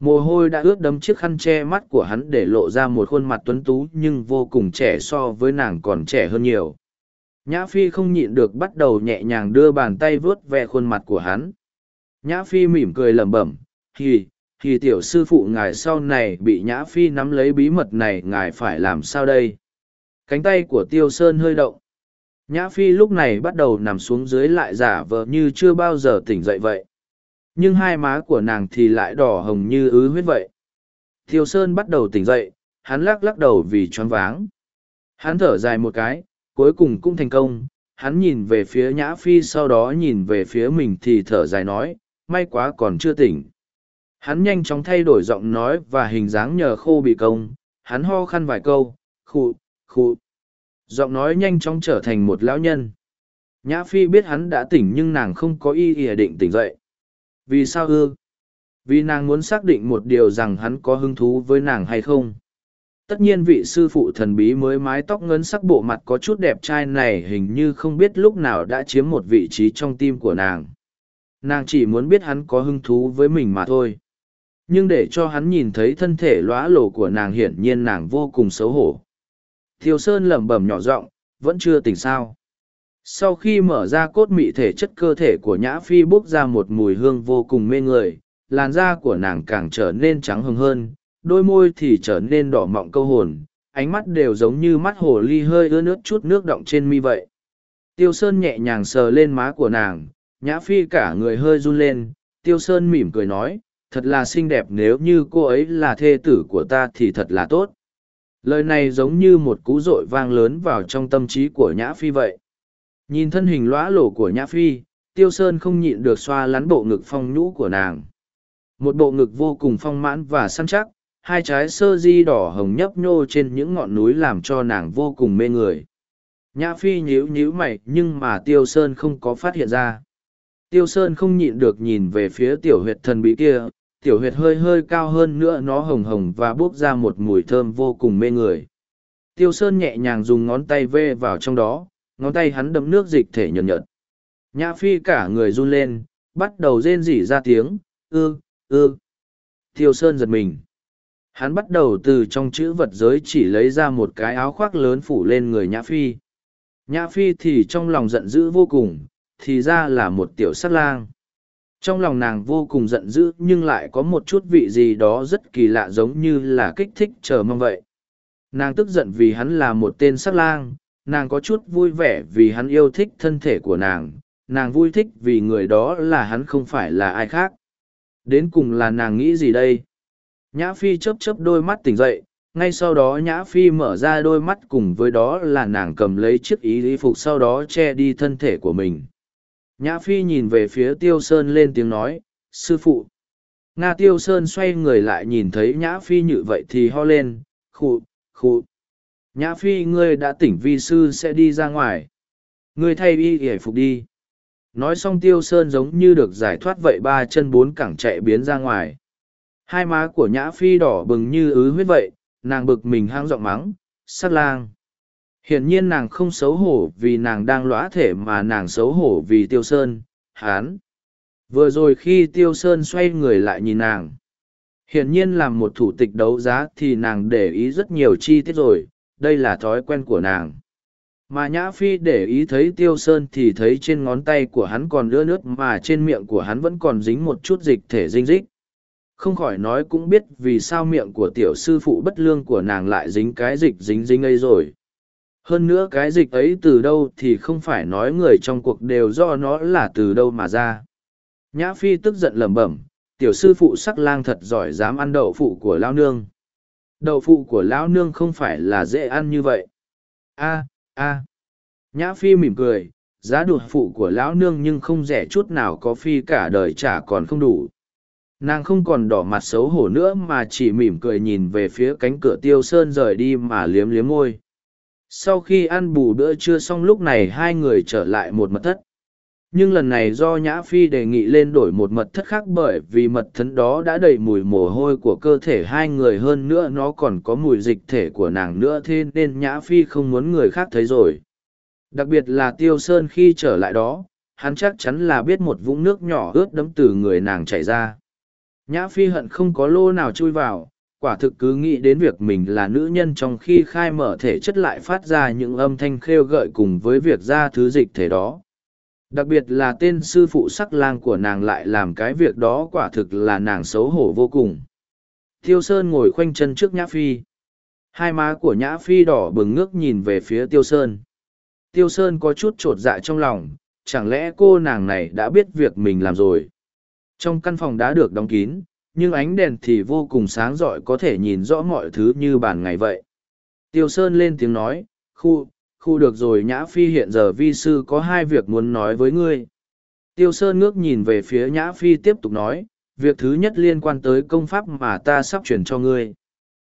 Mồ hôi đã ướt đấm chiếc khăn che mắt của hắn để lộ ra một khuôn mặt tuấn tú nhưng vô cùng trẻ so với nàng còn trẻ hơn nhiều. Nhã phi không nhịn được bắt đầu nhẹ nhàng đưa bàn tay vuốt ve khuôn mặt của hắn. Nhã phi mỉm cười lẩm bẩm, hì thì tiểu sư phụ ngài sau này bị nhã phi nắm lấy bí mật này ngài phải làm sao đây? Cánh tay của tiêu sơn hơi động Nhã Phi lúc này bắt đầu nằm xuống dưới lại giả vờ như chưa bao giờ tỉnh dậy vậy. Nhưng hai má của nàng thì lại đỏ hồng như ứ huyết vậy. Thiêu Sơn bắt đầu tỉnh dậy, hắn lắc lắc đầu vì choáng váng. Hắn thở dài một cái, cuối cùng cũng thành công. Hắn nhìn về phía Nhã Phi sau đó nhìn về phía mình thì thở dài nói, may quá còn chưa tỉnh. Hắn nhanh chóng thay đổi giọng nói và hình dáng nhờ khô bị công. Hắn ho khăn vài câu, khụ, khụ, giọng nói nhanh chóng trở thành một lão nhân. Nhã phi biết hắn đã tỉnh nhưng nàng không có ý ỉa định tỉnh dậy. Vì sao ư? Vì nàng muốn xác định một điều rằng hắn có hứng thú với nàng hay không. Tất nhiên vị sư phụ thần bí mới mái tóc ngấn sắc bộ mặt có chút đẹp trai này hình như không biết lúc nào đã chiếm một vị trí trong tim của nàng. Nàng chỉ muốn biết hắn có hứng thú với mình mà thôi. Nhưng để cho hắn nhìn thấy thân thể lóa lổ của nàng hiển nhiên nàng vô cùng xấu hổ. Thiều Sơn lẩm bẩm nhỏ giọng, vẫn chưa tỉnh sao. Sau khi mở ra cốt mị thể chất cơ thể của Nhã Phi bốc ra một mùi hương vô cùng mê người, làn da của nàng càng trở nên trắng hừng hơn, đôi môi thì trở nên đỏ mọng câu hồn, ánh mắt đều giống như mắt hồ ly hơi ưa nước chút nước động trên mi vậy. Tiêu Sơn nhẹ nhàng sờ lên má của nàng, Nhã Phi cả người hơi run lên, Tiêu Sơn mỉm cười nói, thật là xinh đẹp nếu như cô ấy là thê tử của ta thì thật là tốt lời này giống như một cú dội vang lớn vào trong tâm trí của nhã phi vậy. Nhìn thân hình lõa lổ của nhã phi, tiêu sơn không nhịn được xoa lắn bộ ngực phong nhũ của nàng. Một bộ ngực vô cùng phong mãn và săn chắc, hai trái sơ di đỏ hồng nhấp nhô trên những ngọn núi làm cho nàng vô cùng mê người. Nhã phi nhíu nhíu mày, nhưng mà tiêu sơn không có phát hiện ra. Tiêu sơn không nhịn được nhìn về phía tiểu huyệt thần bí kia tiểu huyệt hơi hơi cao hơn nữa nó hồng hồng và buốc ra một mùi thơm vô cùng mê người. Tiêu Sơn nhẹ nhàng dùng ngón tay vê vào trong đó, ngón tay hắn đấm nước dịch thể nhợt nhợt. Nhã Phi cả người run lên, bắt đầu rên rỉ ra tiếng, ư, ư. Tiêu Sơn giật mình. Hắn bắt đầu từ trong chữ vật giới chỉ lấy ra một cái áo khoác lớn phủ lên người Nhã Phi. Nhã Phi thì trong lòng giận dữ vô cùng, thì ra là một tiểu sát lang trong lòng nàng vô cùng giận dữ, nhưng lại có một chút vị gì đó rất kỳ lạ giống như là kích thích chờ mong vậy. Nàng tức giận vì hắn là một tên sắc lang, nàng có chút vui vẻ vì hắn yêu thích thân thể của nàng nàng vui thích vì người đó là hắn không phải là ai khác. Đến cùng là nàng nghĩ gì đây? Nhã phi chớp chớp đôi mắt tỉnh dậy, ngay sau đó nhã phi mở ra đôi mắt cùng với đó là nàng cầm lấy chiếc ý y phục sau đó che đi thân thể của mình. Nhã Phi nhìn về phía Tiêu Sơn lên tiếng nói, sư phụ. Nga tiêu sơn xoay người lại nhìn thấy nhã phi như vậy thì ho lên khụ khụ. Nhã phi ngươi đã tỉnh vi sư sẽ đi ra ngoài. Ngươi thay y hề phục đi. Nói xong tiêu sơn giống như được giải thoát vậy ba chân bốn cẳng chạy biến ra ngoài. Hai má của nhã phi đỏ bừng như ứ huyết vậy nàng bực mình hang giọng mắng sắc lang hiển nhiên nàng không xấu hổ vì nàng đang lõa thể mà nàng xấu hổ vì tiêu sơn, hán. Vừa rồi khi tiêu sơn xoay người lại nhìn nàng, hiển nhiên làm một thủ tịch đấu giá thì nàng để ý rất nhiều chi tiết rồi, đây là thói quen của nàng. Mà nhã phi để ý thấy tiêu sơn thì thấy trên ngón tay của hắn còn đưa nước mà trên miệng của hắn vẫn còn dính một chút dịch thể dinh dích. Không khỏi nói cũng biết vì sao miệng của tiểu sư phụ bất lương của nàng lại dính cái dịch dính dính ấy rồi hơn nữa cái dịch ấy từ đâu thì không phải nói người trong cuộc đều do nó là từ đâu mà ra. Nhã phi tức giận lẩm bẩm, tiểu sư phụ sắc lang thật giỏi dám ăn đậu phụ của lao nương. Đậu phụ của lão nương không phải là dễ ăn như vậy. A a. Nhã phi mỉm cười, giá đụt phụ của lão nương nhưng không rẻ chút nào có phi cả đời chả còn không đủ. Nàng không còn đỏ mặt xấu hổ nữa mà chỉ mỉm cười nhìn về phía cánh cửa tiêu sơn rời đi mà liếm liếm môi sau khi ăn bù bữa trưa xong lúc này hai người trở lại một mật thất. Nhưng lần này do nhã phi đề nghị lên đổi một mật thất khác bởi vì mật thất đó đã đầy mùi mồ hôi của cơ thể hai người hơn nữa nó còn có mùi dịch thể của nàng nữa thế nên nhã phi không muốn người khác thấy rồi. Đặc biệt là tiêu sơn khi trở lại đó, hắn chắc chắn là biết một vũng nước nhỏ ướt đẫm từ người nàng chảy ra. Nhã phi hận không có lô nào chui vào quả thực cứ nghĩ đến việc mình là nữ nhân trong khi khai mở thể chất lại phát ra những âm thanh khêu gợi cùng với việc ra thứ dịch thể đó. Đặc biệt là tên sư phụ sắc lang của nàng lại làm cái việc đó quả thực là nàng xấu hổ vô cùng. Tiêu sơn ngồi khoanh chân trước nhã phi. Hai má của nhã phi đỏ bừng ngước nhìn về phía tiêu sơn. Tiêu sơn có chút t r ộ t dạ trong lòng, chẳng lẽ cô nàng này đã biết việc mình làm rồi? Trong căn phòng đã được đóng kín nhưng ánh đèn thì vô cùng sáng rọi có thể nhìn rõ mọi thứ như bàn ngày vậy. Tiêu sơn lên tiếng nói, khu khu được rồi nhã phi, hiện giờ vi sư có hai việc muốn nói với ngươi. Tiêu sơn ngước nhìn về phía nhã phi tiếp tục nói, việc thứ nhất liên quan tới công pháp mà ta sắp chuyển cho ngươi.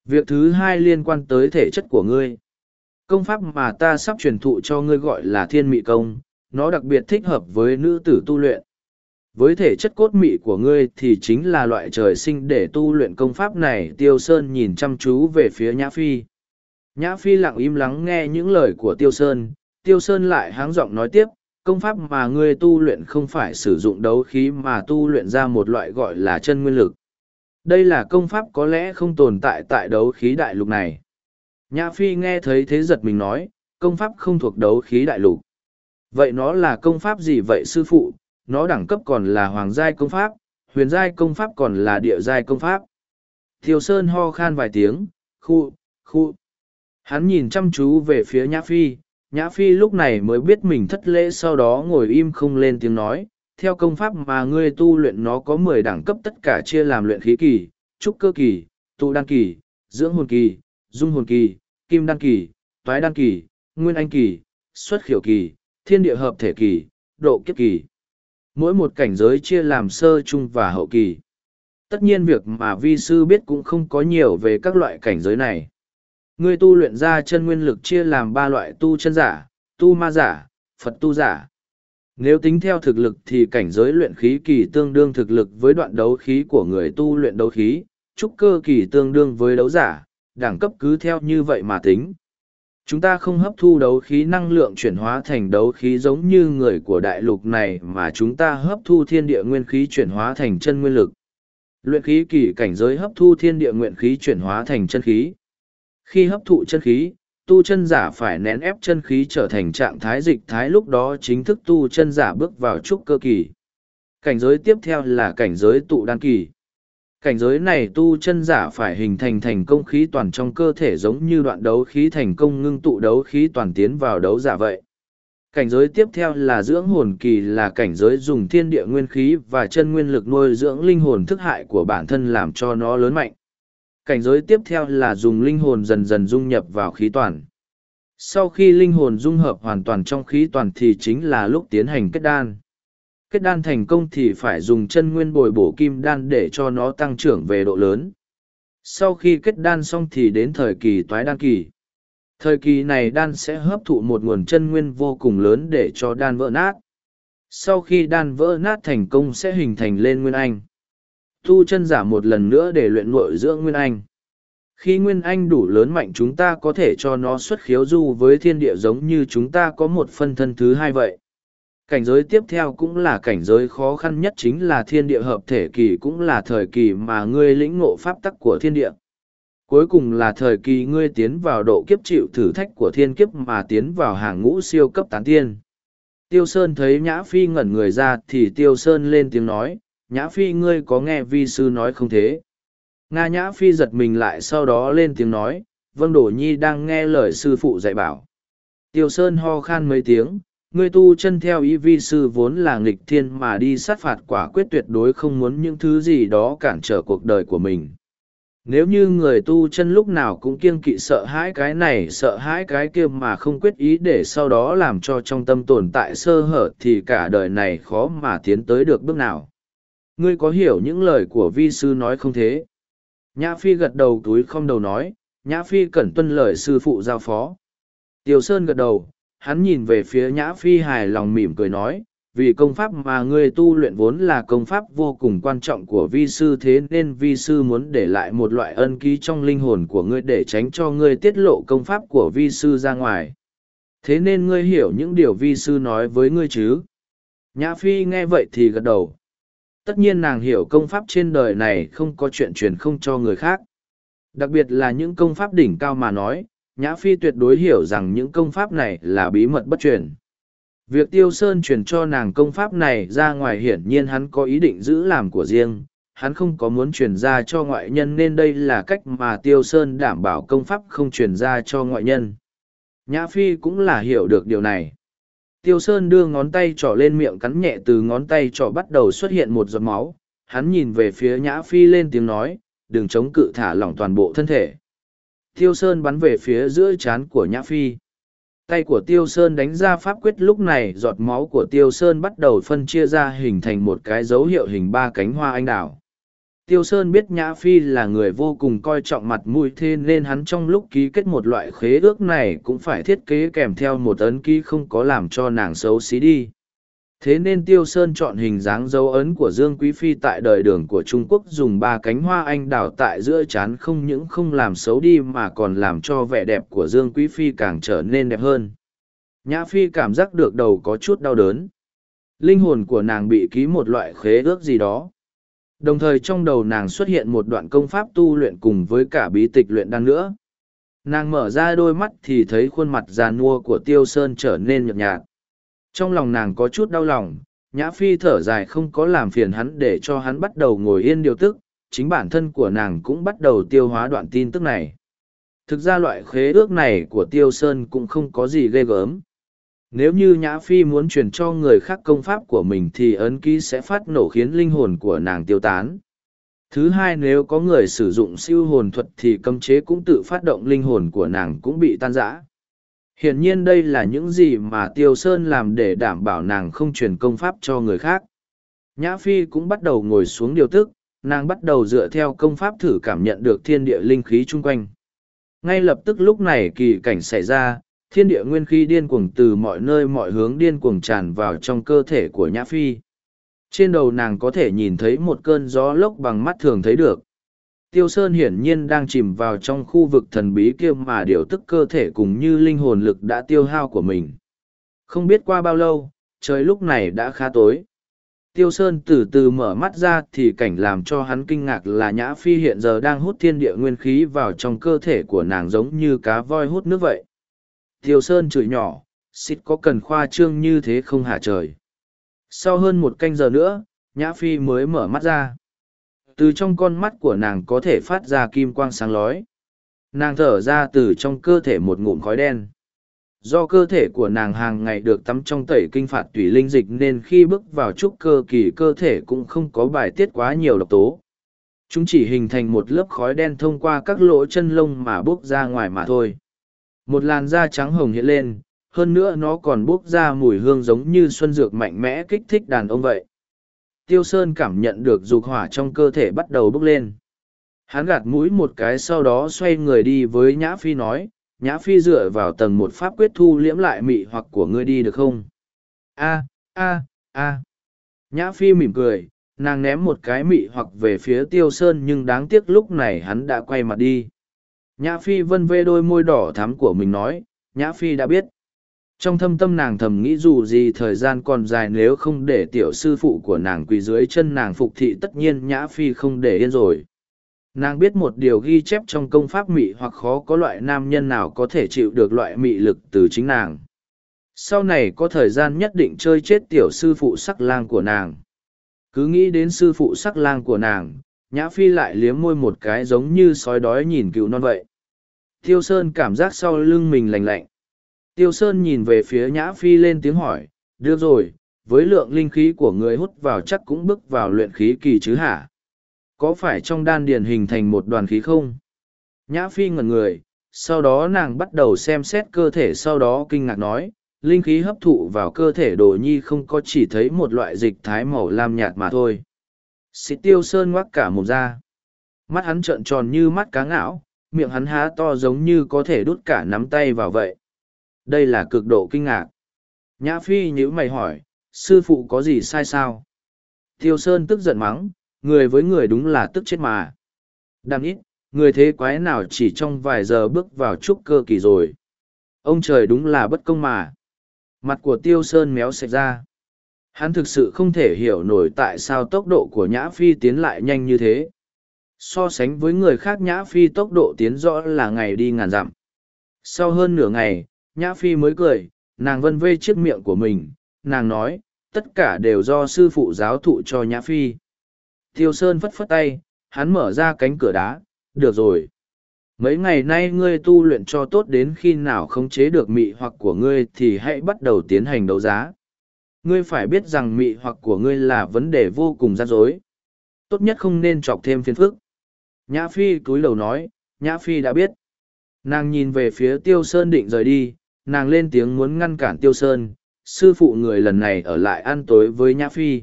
Việc thứ hai liên quan tới thể chất của ngươi. Công pháp mà ta sắp truyền thụ cho ngươi gọi là thiên mị công. Nó đặc biệt thích hợp với nữ tử tu luyện với thể chất cốt mị của ngươi thì chính là loại trời sinh để tu luyện công pháp này tiêu sơn nhìn chăm chú về phía nhã phi Nhã Phi lặng im lắng nghe những lời của Tiêu Sơn, Tiêu Sơn lại háng giọng nói tiếp, công pháp mà ngươi tu luyện không phải sử dụng đấu khí mà tu luyện ra một loại gọi là chân nguyên lực. Đây là công pháp có lẽ không tồn tại tại đấu khí đại lục này. Nhã Phi nghe thấy thế giật mình nói, công pháp không thuộc đấu khí đại lục. Vậy nó là công pháp gì vậy sư phụ? Nó đẳng cấp còn là hoàng giai công pháp, huyền giai công pháp còn là địa giai công pháp. Thiều Sơn ho khan vài tiếng, khu, khu, Hắn nhìn chăm chú về phía Nhã Phi, Nhã Phi lúc này mới biết mình thất lễ sau đó ngồi im không lên tiếng nói. Theo công pháp mà ngươi tu luyện nó có mười đẳng cấp tất cả chia làm luyện khí kỳ, trúc cơ kỳ, tụ đan kỳ, dưỡng hồn kỳ, dung hồn kỳ, kim đan kỳ, toái đan kỳ, nguyên anh kỳ, xuất khiểu kỳ, thiên địa hợp thể kỳ, độ kiếp kỳ. Mỗi một cảnh giới chia làm sơ trung và hậu kỳ. Tất nhiên việc mà vi sư biết cũng không có nhiều về các loại cảnh giới này. Ngươi tu luyện ra chân nguyên lực chia làm ba loại tu chân giả, tu ma giả, Phật tu giả. Nếu tính theo thực lực thì cảnh giới luyện khí kỳ tương đương thực lực với đoạn đấu khí của người tu luyện đấu khí, trúc cơ kỳ tương đương với đấu giả, đẳng cấp cứ theo như vậy mà tính. Chúng ta không hấp thu đấu khí năng lượng chuyển hóa thành đấu khí giống như người của đại lục này mà chúng ta hấp thu thiên địa nguyên khí chuyển hóa thành chân nguyên lực. Luyện khí kỳ cảnh giới hấp thu thiên địa nguyên khí chuyển hóa thành chân khí. Khi hấp thụ chân khí, tu chân giả phải nén ép chân khí trở thành trạng thái dịch thái lúc đó chính thức tu chân giả bước vào trúc cơ kỳ. Cảnh giới tiếp theo là cảnh giới tụ đan kỳ. Cảnh giới này tu chân giả phải hình thành thành công khí toàn trong cơ thể giống như đoạn đấu khí thành công ngưng tụ đấu khí toàn tiến vào đấu giả vậy. Cảnh giới tiếp theo là dưỡng hồn kỳ là cảnh giới dùng thiên địa nguyên khí và chân nguyên lực nuôi dưỡng linh hồn thức hại của bản thân làm cho nó lớn mạnh cảnh giới tiếp theo là dùng linh hồn dần dần dung nhập vào khí toàn. Sau khi linh hồn dung hợp hoàn toàn trong khí toàn thì chính là lúc tiến hành kết đan. Kết đan thành công thì phải dùng chân nguyên bồi bổ kim đan để cho nó tăng trưởng về độ lớn. Sau khi kết đan xong thì đến thời kỳ toái đan kỳ. Thời kỳ này đan sẽ hấp thụ một nguồn chân nguyên vô cùng lớn để cho đan vỡ nát. Sau khi đan vỡ nát thành công sẽ hình thành lên nguyên anh. Tu chân giả một lần nữa để luyện nội dưỡng nguyên anh. Khi nguyên anh đủ lớn mạnh chúng ta có thể cho nó xuất khiếu du với thiên địa giống như chúng ta có một phân thân thứ hai vậy. Cảnh giới tiếp theo cũng là cảnh giới khó khăn nhất chính là thiên địa hợp thể kỳ cũng là thời kỳ mà ngươi lĩnh ngộ pháp tắc của thiên địa. Cuối cùng là thời kỳ ngươi tiến vào độ kiếp chịu thử thách của thiên kiếp mà tiến vào hàng ngũ siêu cấp tán tiên. Tiêu Sơn thấy Nhã Phi ngẩn người ra thì Tiêu Sơn lên tiếng nói, Nhã Phi ngươi có nghe vi sư nói không thế? Nga Nhã Phi giật mình lại sau đó lên tiếng nói, Vâng Đổ Nhi đang nghe lời sư phụ dạy bảo. Tiêu Sơn ho khan mấy tiếng, ngươi tu chân theo ý vi sư vốn là nghịch thiên mà đi sát phạt quả quyết tuyệt đối không muốn những thứ gì đó cản trở cuộc đời của mình. Nếu như người tu chân lúc nào cũng kiêng kỵ sợ hãi cái này, sợ hãi cái kia mà không quyết ý để sau đó làm cho trong tâm tồn tại sơ hở thì cả đời này khó mà tiến tới được bước nào. Ngươi có hiểu những lời của vi sư nói không thế? Nhã phi gật đầu túi không đầu nói, nhã phi cẩn tuân lời sư phụ giao phó. Tiểu sơn gật đầu hắn nhìn về phía nhã phi hài lòng mỉm cười nói, vì công pháp mà ngươi tu luyện vốn là công pháp vô cùng quan trọng của vi sư thế nên vi sư muốn để lại một loại ân ký trong linh hồn của ngươi để tránh cho ngươi tiết lộ công pháp của vi sư ra ngoài. Thế nên ngươi hiểu những điều vi sư nói với ngươi chứ? Nhã phi nghe vậy thì gật đầu. Tất nhiên nàng hiểu công pháp trên đời này không có chuyện truyền không cho người khác. Đặc biệt là những công pháp đỉnh cao mà nói nhã phi tuyệt đối hiểu rằng những công pháp này là bí mật bất truyền Việc Tiêu Sơn truyền cho nàng công pháp này ra ngoài hiển nhiên hắn có ý định giữ làm của riêng, hắn không có muốn truyền ra cho ngoại nhân nên đây là cách mà Tiêu Sơn đảm bảo công pháp không truyền ra cho ngoại nhân. Nhã Phi cũng là hiểu được điều này. Tiêu Sơn đưa ngón tay trỏ lên miệng cắn nhẹ từ ngón tay trỏ bắt đầu xuất hiện một giọt máu, hắn nhìn về phía Nhã Phi lên tiếng nói, đừng chống cự thả lỏng toàn bộ thân thể. Tiêu Sơn bắn về phía giữa chán của Nhã Phi. Tay của Tiêu Sơn đánh ra pháp quyết lúc này, giọt máu của Tiêu Sơn bắt đầu phân chia ra hình thành một cái dấu hiệu hình ba cánh hoa anh đào. Tiêu Sơn biết Nhã Phi là người vô cùng coi trọng mặt mũi thế nên hắn trong lúc ký kết một loại khế ước này cũng phải thiết kế kèm theo một ấn ký không có làm cho nàng xấu xí đi. Thế nên Tiêu Sơn chọn hình dáng dấu ấn của Dương Quý Phi tại đời đường của Trung Quốc dùng ba cánh hoa anh đào tại giữa chán không những không làm xấu đi mà còn làm cho vẻ đẹp của Dương Quý Phi càng trở nên đẹp hơn. Nhã Phi cảm giác được đầu có chút đau đớn. Linh hồn của nàng bị ký một loại khế ước gì đó. Đồng thời trong đầu nàng xuất hiện một đoạn công pháp tu luyện cùng với cả bí tịch luyện đan nữa. Nàng mở ra đôi mắt thì thấy khuôn mặt già nua của Tiêu Sơn trở nên nhợt nhạt trong lòng nàng có chút đau lòng, Nhã Phi thở dài không có làm phiền hắn để cho hắn bắt đầu ngồi yên điều tức, chính bản thân của nàng cũng bắt đầu tiêu hóa đoạn tin tức này. Thực ra loại khế ước này của Tiêu Sơn cũng không có gì ghê gớm. Nếu như Nhã Phi muốn truyền cho người khác công pháp của mình thì ấn ký sẽ phát nổ khiến linh hồn của nàng tiêu tán. Thứ hai nếu có người sử dụng siêu hồn thuật thì cấm chế cũng tự phát động linh hồn của nàng cũng bị tan rã. Hiển nhiên đây là những gì mà Tiêu Sơn làm để đảm bảo nàng không truyền công pháp cho người khác. Nhã Phi cũng bắt đầu ngồi xuống điều tức, nàng bắt đầu dựa theo công pháp thử cảm nhận được thiên địa linh khí chung quanh. Ngay lập tức lúc này kỳ cảnh xảy ra, thiên địa nguyên khí điên cuồng từ mọi nơi mọi hướng điên cuồng tràn vào trong cơ thể của Nhã Phi. Trên đầu nàng có thể nhìn thấy một cơn gió lốc bằng mắt thường thấy được. Tiêu Sơn hiển nhiên đang chìm vào trong khu vực thần bí kia mà điều tức cơ thể cùng như linh hồn lực đã tiêu hao của mình. Không biết qua bao lâu, trời lúc này đã khá tối. Tiêu Sơn từ từ mở mắt ra thì cảnh làm cho hắn kinh ngạc là Nhã Phi hiện giờ đang hút thiên địa nguyên khí vào trong cơ thể của nàng giống như cá voi hút nước vậy. Tiêu Sơn chửi nhỏ, xịt có cần khoa trương như thế không hả trời. Sau hơn một canh giờ nữa, Nhã Phi mới mở mắt ra từ trong con mắt của nàng có thể phát ra kim quang sáng lói. Nàng thở ra từ trong cơ thể một ngụm khói đen. Do cơ thể của nàng hàng ngày được tắm trong tẩy kinh phạt tùy linh dịch nên khi bước vào trúc cơ kỳ cơ thể cũng không có bài tiết quá nhiều độc tố. Chúng chỉ hình thành một lớp khói đen thông qua các lỗ chân lông mà bốc ra ngoài mà thôi. Một làn da trắng hồng hiện lên, hơn nữa nó còn bốc ra mùi hương giống như xuân dược mạnh mẽ kích thích đàn ông vậy. Tiêu Sơn cảm nhận được dục hỏa trong cơ thể bắt đầu bốc lên. Hắn gạt mũi một cái sau đó xoay người đi với Nhã Phi nói, Nhã Phi dựa vào tầng một pháp quyết thu liễm lại mị hoặc của ngươi đi được không? A, a, a. Nhã Phi mỉm cười, nàng ném một cái mị hoặc về phía Tiêu Sơn nhưng đáng tiếc lúc này hắn đã quay mặt đi. Nhã Phi vân vê đôi môi đỏ thắm của mình nói, Nhã Phi đã biết. Trong thâm tâm nàng thầm nghĩ dù gì thời gian còn dài nếu không để tiểu sư phụ của nàng quỳ dưới chân nàng phục thị tất nhiên Nhã Phi không để yên rồi. Nàng biết một điều ghi chép trong công pháp mị hoặc khó có loại nam nhân nào có thể chịu được loại mị lực từ chính nàng. Sau này có thời gian nhất định chơi chết tiểu sư phụ sắc lang của nàng. Cứ nghĩ đến sư phụ sắc lang của nàng, Nhã Phi lại liếm môi một cái giống như sói đói nhìn cựu non vậy. Tiêu Sơn cảm giác sau lưng mình lạnh lạnh. Tiêu Sơn nhìn về phía Nhã Phi lên tiếng hỏi, được rồi, với lượng linh khí của người hút vào chắc cũng bước vào luyện khí kỳ chứ hả? Có phải trong đan điền hình thành một đoàn khí không? Nhã Phi ngẩn người, sau đó nàng bắt đầu xem xét cơ thể sau đó kinh ngạc nói, linh khí hấp thụ vào cơ thể đồ nhi không có chỉ thấy một loại dịch thái màu lam nhạt mà thôi. Sĩ tiêu sơn ngoác cả một da. Mắt hắn trợn tròn như mắt cá ngạo, miệng hắn há to giống như có thể đút cả nắm tay vào vậy. Đây là cực độ kinh ngạc. Nhã Phi nhữ mày hỏi, sư phụ có gì sai sao? Tiêu Sơn tức giận mắng, người với người đúng là tức chết mà. Đàm ít, người thế quái nào chỉ trong vài giờ bước vào trúc cơ kỳ rồi. Ông trời đúng là bất công mà. Mặt của Tiêu Sơn méo sạch ra. Hắn thực sự không thể hiểu nổi tại sao tốc độ của Nhã Phi tiến lại nhanh như thế. So sánh với người khác Nhã Phi tốc độ tiến rõ là ngày đi ngàn dặm. Sau hơn nửa ngày, Nhã Phi mới cười, nàng vân vê chiếc miệng của mình, nàng nói, tất cả đều do sư phụ giáo thụ cho Nhã Phi. Tiêu Sơn phất phất tay, hắn mở ra cánh cửa đá, được rồi. Mấy ngày nay ngươi tu luyện cho tốt đến khi nào khống chế được mị hoặc của ngươi thì hãy bắt đầu tiến hành đấu giá. Ngươi phải biết rằng mị hoặc của ngươi là vấn đề vô cùng rắc rối. Tốt nhất không nên chọc thêm phiền phức. Nhã Phi cúi đầu nói, Nhã Phi đã biết. Nàng nhìn về phía Tiêu Sơn định rời đi, nàng lên tiếng muốn ngăn cản Tiêu Sơn, sư phụ người lần này ở lại ăn tối với Nhã Phi.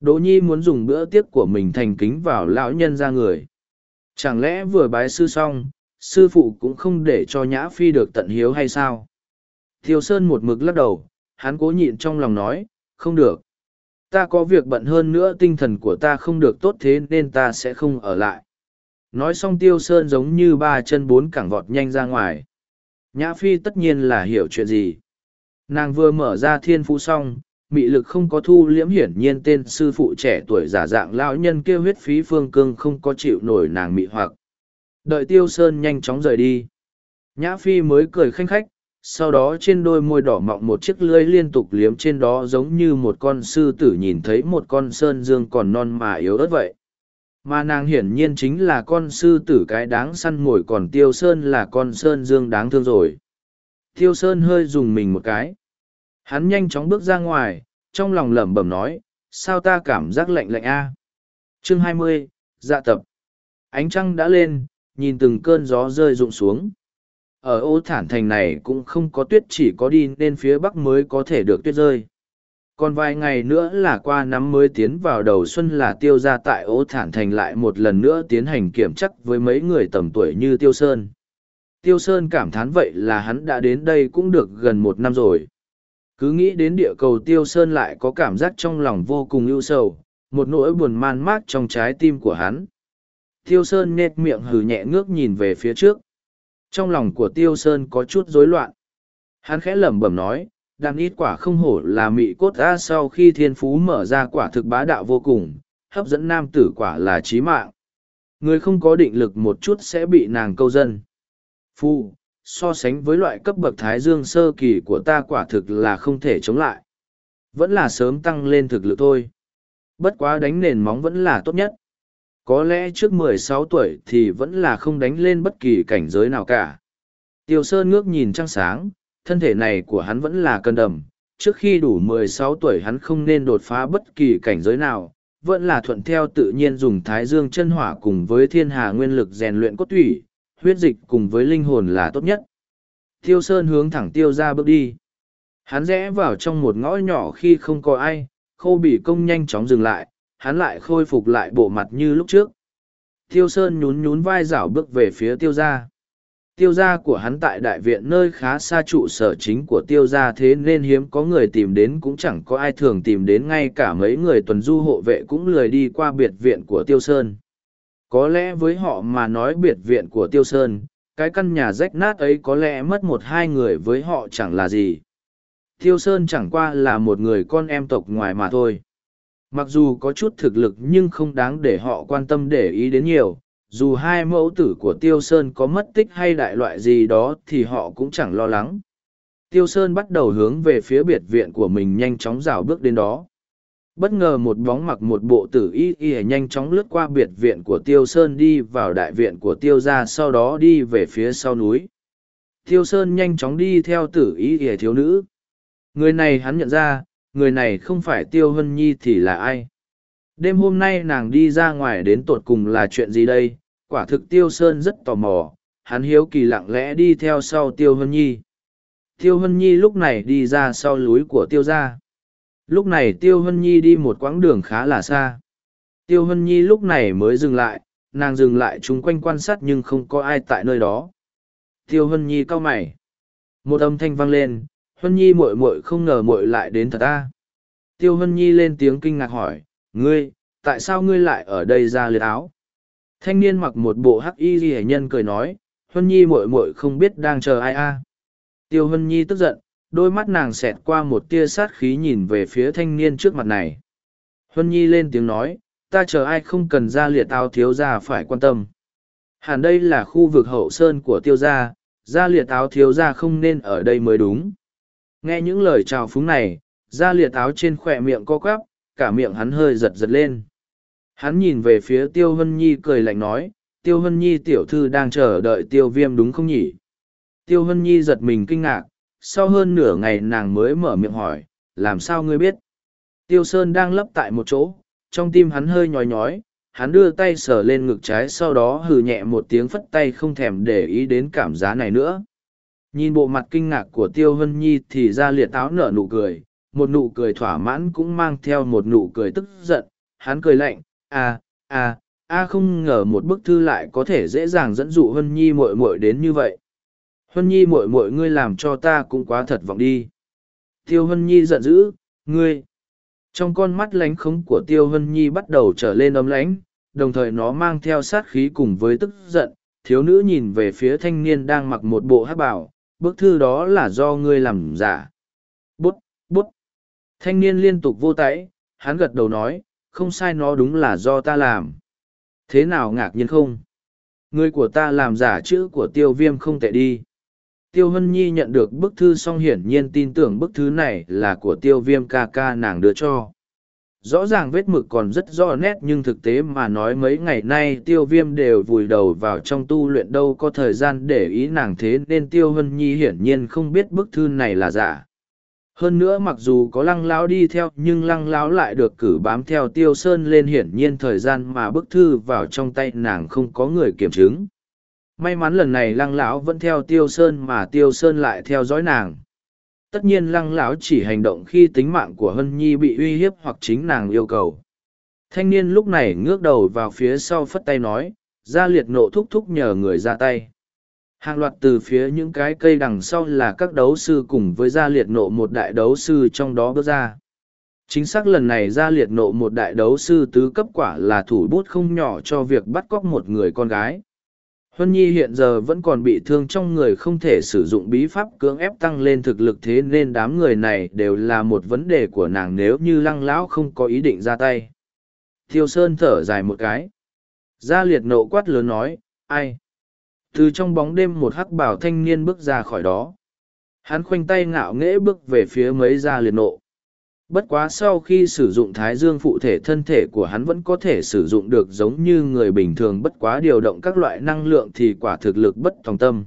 Đỗ Nhi muốn dùng bữa tiệc của mình thành kính vào lão nhân ra người. Chẳng lẽ vừa bái sư xong, sư phụ cũng không để cho Nhã Phi được tận hiếu hay sao? Tiêu Sơn một mực lắc đầu, hắn cố nhịn trong lòng nói, không được. Ta có việc bận hơn nữa tinh thần của ta không được tốt thế nên ta sẽ không ở lại. Nói xong Tiêu Sơn giống như ba chân bốn cẳng vọt nhanh ra ngoài. Nhã Phi tất nhiên là hiểu chuyện gì. Nàng vừa mở ra thiên phú xong, mị lực không có thu liễm hiển nhiên tên sư phụ trẻ tuổi giả dạng lão nhân kêu huyết phí phương cương không có chịu nổi nàng mị hoặc. Đợi tiêu sơn nhanh chóng rời đi. Nhã Phi mới cười khanh khách, sau đó trên đôi môi đỏ mọng một chiếc lưỡi liên tục liếm trên đó giống như một con sư tử nhìn thấy một con sơn dương còn non mà yếu ớt vậy. Mà nàng hiển nhiên chính là con sư tử cái đáng săn mồi còn tiêu sơn là con sơn dương đáng thương rồi. Tiêu sơn hơi dùng mình một cái Hắn nhanh chóng bước ra ngoài, trong lòng lẩm bẩm nói, sao ta cảm giác lạnh lạnh a? Chương hai mươi, dạ tập. Ánh trăng đã lên, nhìn từng cơn gió rơi rụng xuống. Ở ô thản thành này cũng không có tuyết chỉ có đi nên phía bắc mới có thể được tuyết rơi. Còn vài ngày nữa là qua năm mới tiến vào đầu xuân là tiêu ra tại ô thản thành lại một lần nữa tiến hành kiểm chắc với mấy người tầm tuổi như Tiêu Sơn. Tiêu Sơn cảm thán vậy là hắn đã đến đây cũng được gần một năm rồi. Cứ nghĩ đến địa cầu tiêu sơn lại có cảm giác trong lòng vô cùng ưu sầu, một nỗi buồn man mác trong trái tim của hắn. Tiêu sơn nết miệng hừ nhẹ ngước nhìn về phía trước. Trong lòng của tiêu sơn có chút rối loạn. Hắn khẽ lẩm bẩm nói, đàn ít quả không hổ là mị cốt ra sau khi thiên phú mở ra quả thực bá đạo vô cùng, hấp dẫn nam tử quả là trí mạng. Người không có định lực một chút sẽ bị nàng câu dân. Phu, so sánh với loại cấp bậc thái dương sơ kỳ của ta quả thực là không thể chống lại. Vẫn là sớm tăng lên thực lực thôi. Bất quá đánh nền móng vẫn là tốt nhất. Có lẽ trước 16 tuổi thì vẫn là không đánh lên bất kỳ cảnh giới nào cả. Tiêu Sơn ngước nhìn trăng sáng, thân thể này của hắn vẫn là cân đầm. Trước khi đủ 16 tuổi hắn không nên đột phá bất kỳ cảnh giới nào, vẫn là thuận theo tự nhiên dùng thái dương chân hỏa cùng với thiên hà nguyên lực rèn luyện cốt thủy, huyết dịch cùng với linh hồn là tốt nhất. Tiêu Sơn hướng thẳng tiêu ra bước đi. hắn rẽ vào trong một ngõ nhỏ khi không có ai khô bị công nhanh chóng dừng lại hắn lại khôi phục lại bộ mặt như lúc trước tiêu sơn nhún nhún vai rảo bước về phía tiêu gia tiêu gia của hắn tại đại viện nơi khá xa trụ sở chính của tiêu gia thế nên hiếm có người tìm đến cũng chẳng có ai thường tìm đến, ngay cả mấy người tuần du hộ vệ cũng lười đi qua biệt viện của tiêu sơn. Có lẽ với họ mà nói biệt viện của tiêu sơn, cái căn nhà rách nát ấy có lẽ mất một hai người với họ chẳng là gì. Tiêu sơn chẳng qua là một người con em tộc ngoài mà thôi. Mặc dù có chút thực lực nhưng không đáng để họ quan tâm để ý đến nhiều dù hai mẫu tử của tiêu sơn có mất tích hay đại loại gì đó thì họ cũng chẳng lo lắng. Tiêu sơn bắt đầu hướng về phía biệt viện của mình nhanh chóng rào bước đến đó. Bất ngờ một bóng mặc một bộ tử y y nhanh chóng lướt qua biệt viện của tiêu sơn đi vào đại viện của tiêu gia, sau đó đi về phía sau núi. Tiêu sơn nhanh chóng đi theo tử y y thiếu nữ. Người này hắn nhận ra, người này không phải tiêu hân nhi thì là ai? Đêm hôm nay nàng đi ra ngoài đến tột cùng là chuyện gì đây? Quả thực tiêu sơn rất tò mò, hắn hiếu kỳ lặng lẽ đi theo sau tiêu hân nhi. Tiêu hân nhi lúc này đi ra sau núi của tiêu gia. Lúc này tiêu hân nhi đi một quãng đường khá là xa. Tiêu hân nhi lúc này mới dừng lại, nàng dừng lại chung quanh quan sát nhưng không có ai tại nơi đó. Tiêu hân nhi cau mày. Một âm thanh vang lên hân nhi muội muội không ngờ muội lại đến thật ta tiêu hân nhi lên tiếng kinh ngạc hỏi, ngươi, tại sao ngươi lại ở đây ra liệt áo? Thanh niên mặc một bộ hắc y ghi nhân cười nói Huân nhi muội muội không biết đang chờ ai a tiêu Huân nhi tức giận đôi mắt nàng xẹt qua một tia sát khí nhìn về phía thanh niên trước mặt này. Huân Nhi lên tiếng nói, ta chờ ai không cần ra liệt tao thiếu gia phải quan tâm. Hẳn đây là khu vực hậu sơn của tiêu gia, gia liệt áo thiếu gia không nên ở đây mới đúng. Nghe những lời chào phúng này, gia liệt áo trên khỏe miệng co quắp, cả miệng hắn hơi giật giật lên. Hắn nhìn về phía tiêu hân nhi cười lạnh nói, tiêu hân nhi tiểu thư đang chờ đợi tiêu viêm đúng không nhỉ? Tiêu hân nhi giật mình kinh ngạc, sau hơn nửa ngày nàng mới mở miệng hỏi, làm sao ngươi biết? Tiêu Sơn đang lấp tại một chỗ, trong tim hắn hơi nhói nhói, hắn đưa tay sờ lên ngực trái sau đó hừ nhẹ một tiếng phất tay không thèm để ý đến cảm giá này nữa. Nhìn bộ mặt kinh ngạc của Tiêu Hân Nhi thì ra liệt áo nở nụ cười, một nụ cười thỏa mãn cũng mang theo một nụ cười tức giận, hắn cười lạnh, A, a, a không ngờ một bức thư lại có thể dễ dàng dẫn dụ Hân Nhi muội muội đến như vậy. hân Nhi muội muội ngươi làm cho ta cũng quá thật vọng đi. Tiêu hân Nhi giận dữ, ngươi. Trong con mắt lánh khống của Tiêu hân Nhi bắt đầu trở lên ấm lánh, đồng thời nó mang theo sát khí cùng với tức giận. Thiếu nữ nhìn về phía thanh niên đang mặc một bộ hát bảo, bức thư đó là do ngươi làm giả. Bút, bút. Thanh niên liên tục vô tay, hắn gật đầu nói, không sai nó đúng là do ta làm. Thế nào ngạc nhiên không? Người của ta làm giả chữ của tiêu viêm không tệ đi. Tiêu Hân Nhi nhận được bức thư xong hiển nhiên tin tưởng bức thư này là của tiêu viêm ca ca nàng đưa cho. Rõ ràng vết mực còn rất rõ nét nhưng thực tế mà nói mấy ngày nay tiêu viêm đều vùi đầu vào trong tu luyện đâu có thời gian để ý nàng thế nên tiêu hân nhi hiển nhiên không biết bức thư này là giả. Hơn nữa mặc dù có lăng lão đi theo, nhưng lăng lão lại được cử bám theo tiêu sơn lên hiển nhiên thời gian mà bức thư vào trong tay nàng không có người kiểm chứng. May mắn lần này lăng lão vẫn theo tiêu sơn mà tiêu sơn lại theo dõi nàng. Tất nhiên lăng lão chỉ hành động khi tính mạng của hân nhi bị uy hiếp hoặc chính nàng yêu cầu. Thanh niên lúc này ngước đầu vào phía sau phất tay nói ra liệt nộ thúc thúc nhờ người ra tay hàng loạt từ phía những cái cây đằng sau là các đấu sư cùng với gia liệt nộ một đại đấu sư trong đó bước ra chính xác lần này gia liệt nộ một đại đấu sư tứ cấp quả là thủ bút không nhỏ cho việc bắt cóc một người con gái Huân Nhi hiện giờ vẫn còn bị thương trong người không thể sử dụng bí pháp cưỡng ép tăng lên thực lực thế nên đám người này đều là một vấn đề của nàng nếu như lăng lão không có ý định ra tay. Thiêu Sơn thở dài một cái. Gia liệt nộ quát lớn nói, ai? Từ trong bóng đêm một hắc bảo thanh niên bước ra khỏi đó. Hắn khoanh tay ngạo nghễ bước về phía mấy gia liệt nộ. Bất quá sau khi sử dụng thái dương phụ thể thân thể của hắn vẫn có thể sử dụng được giống như người bình thường bất quá điều động các loại năng lượng thì quả thực lực bất thòng tâm.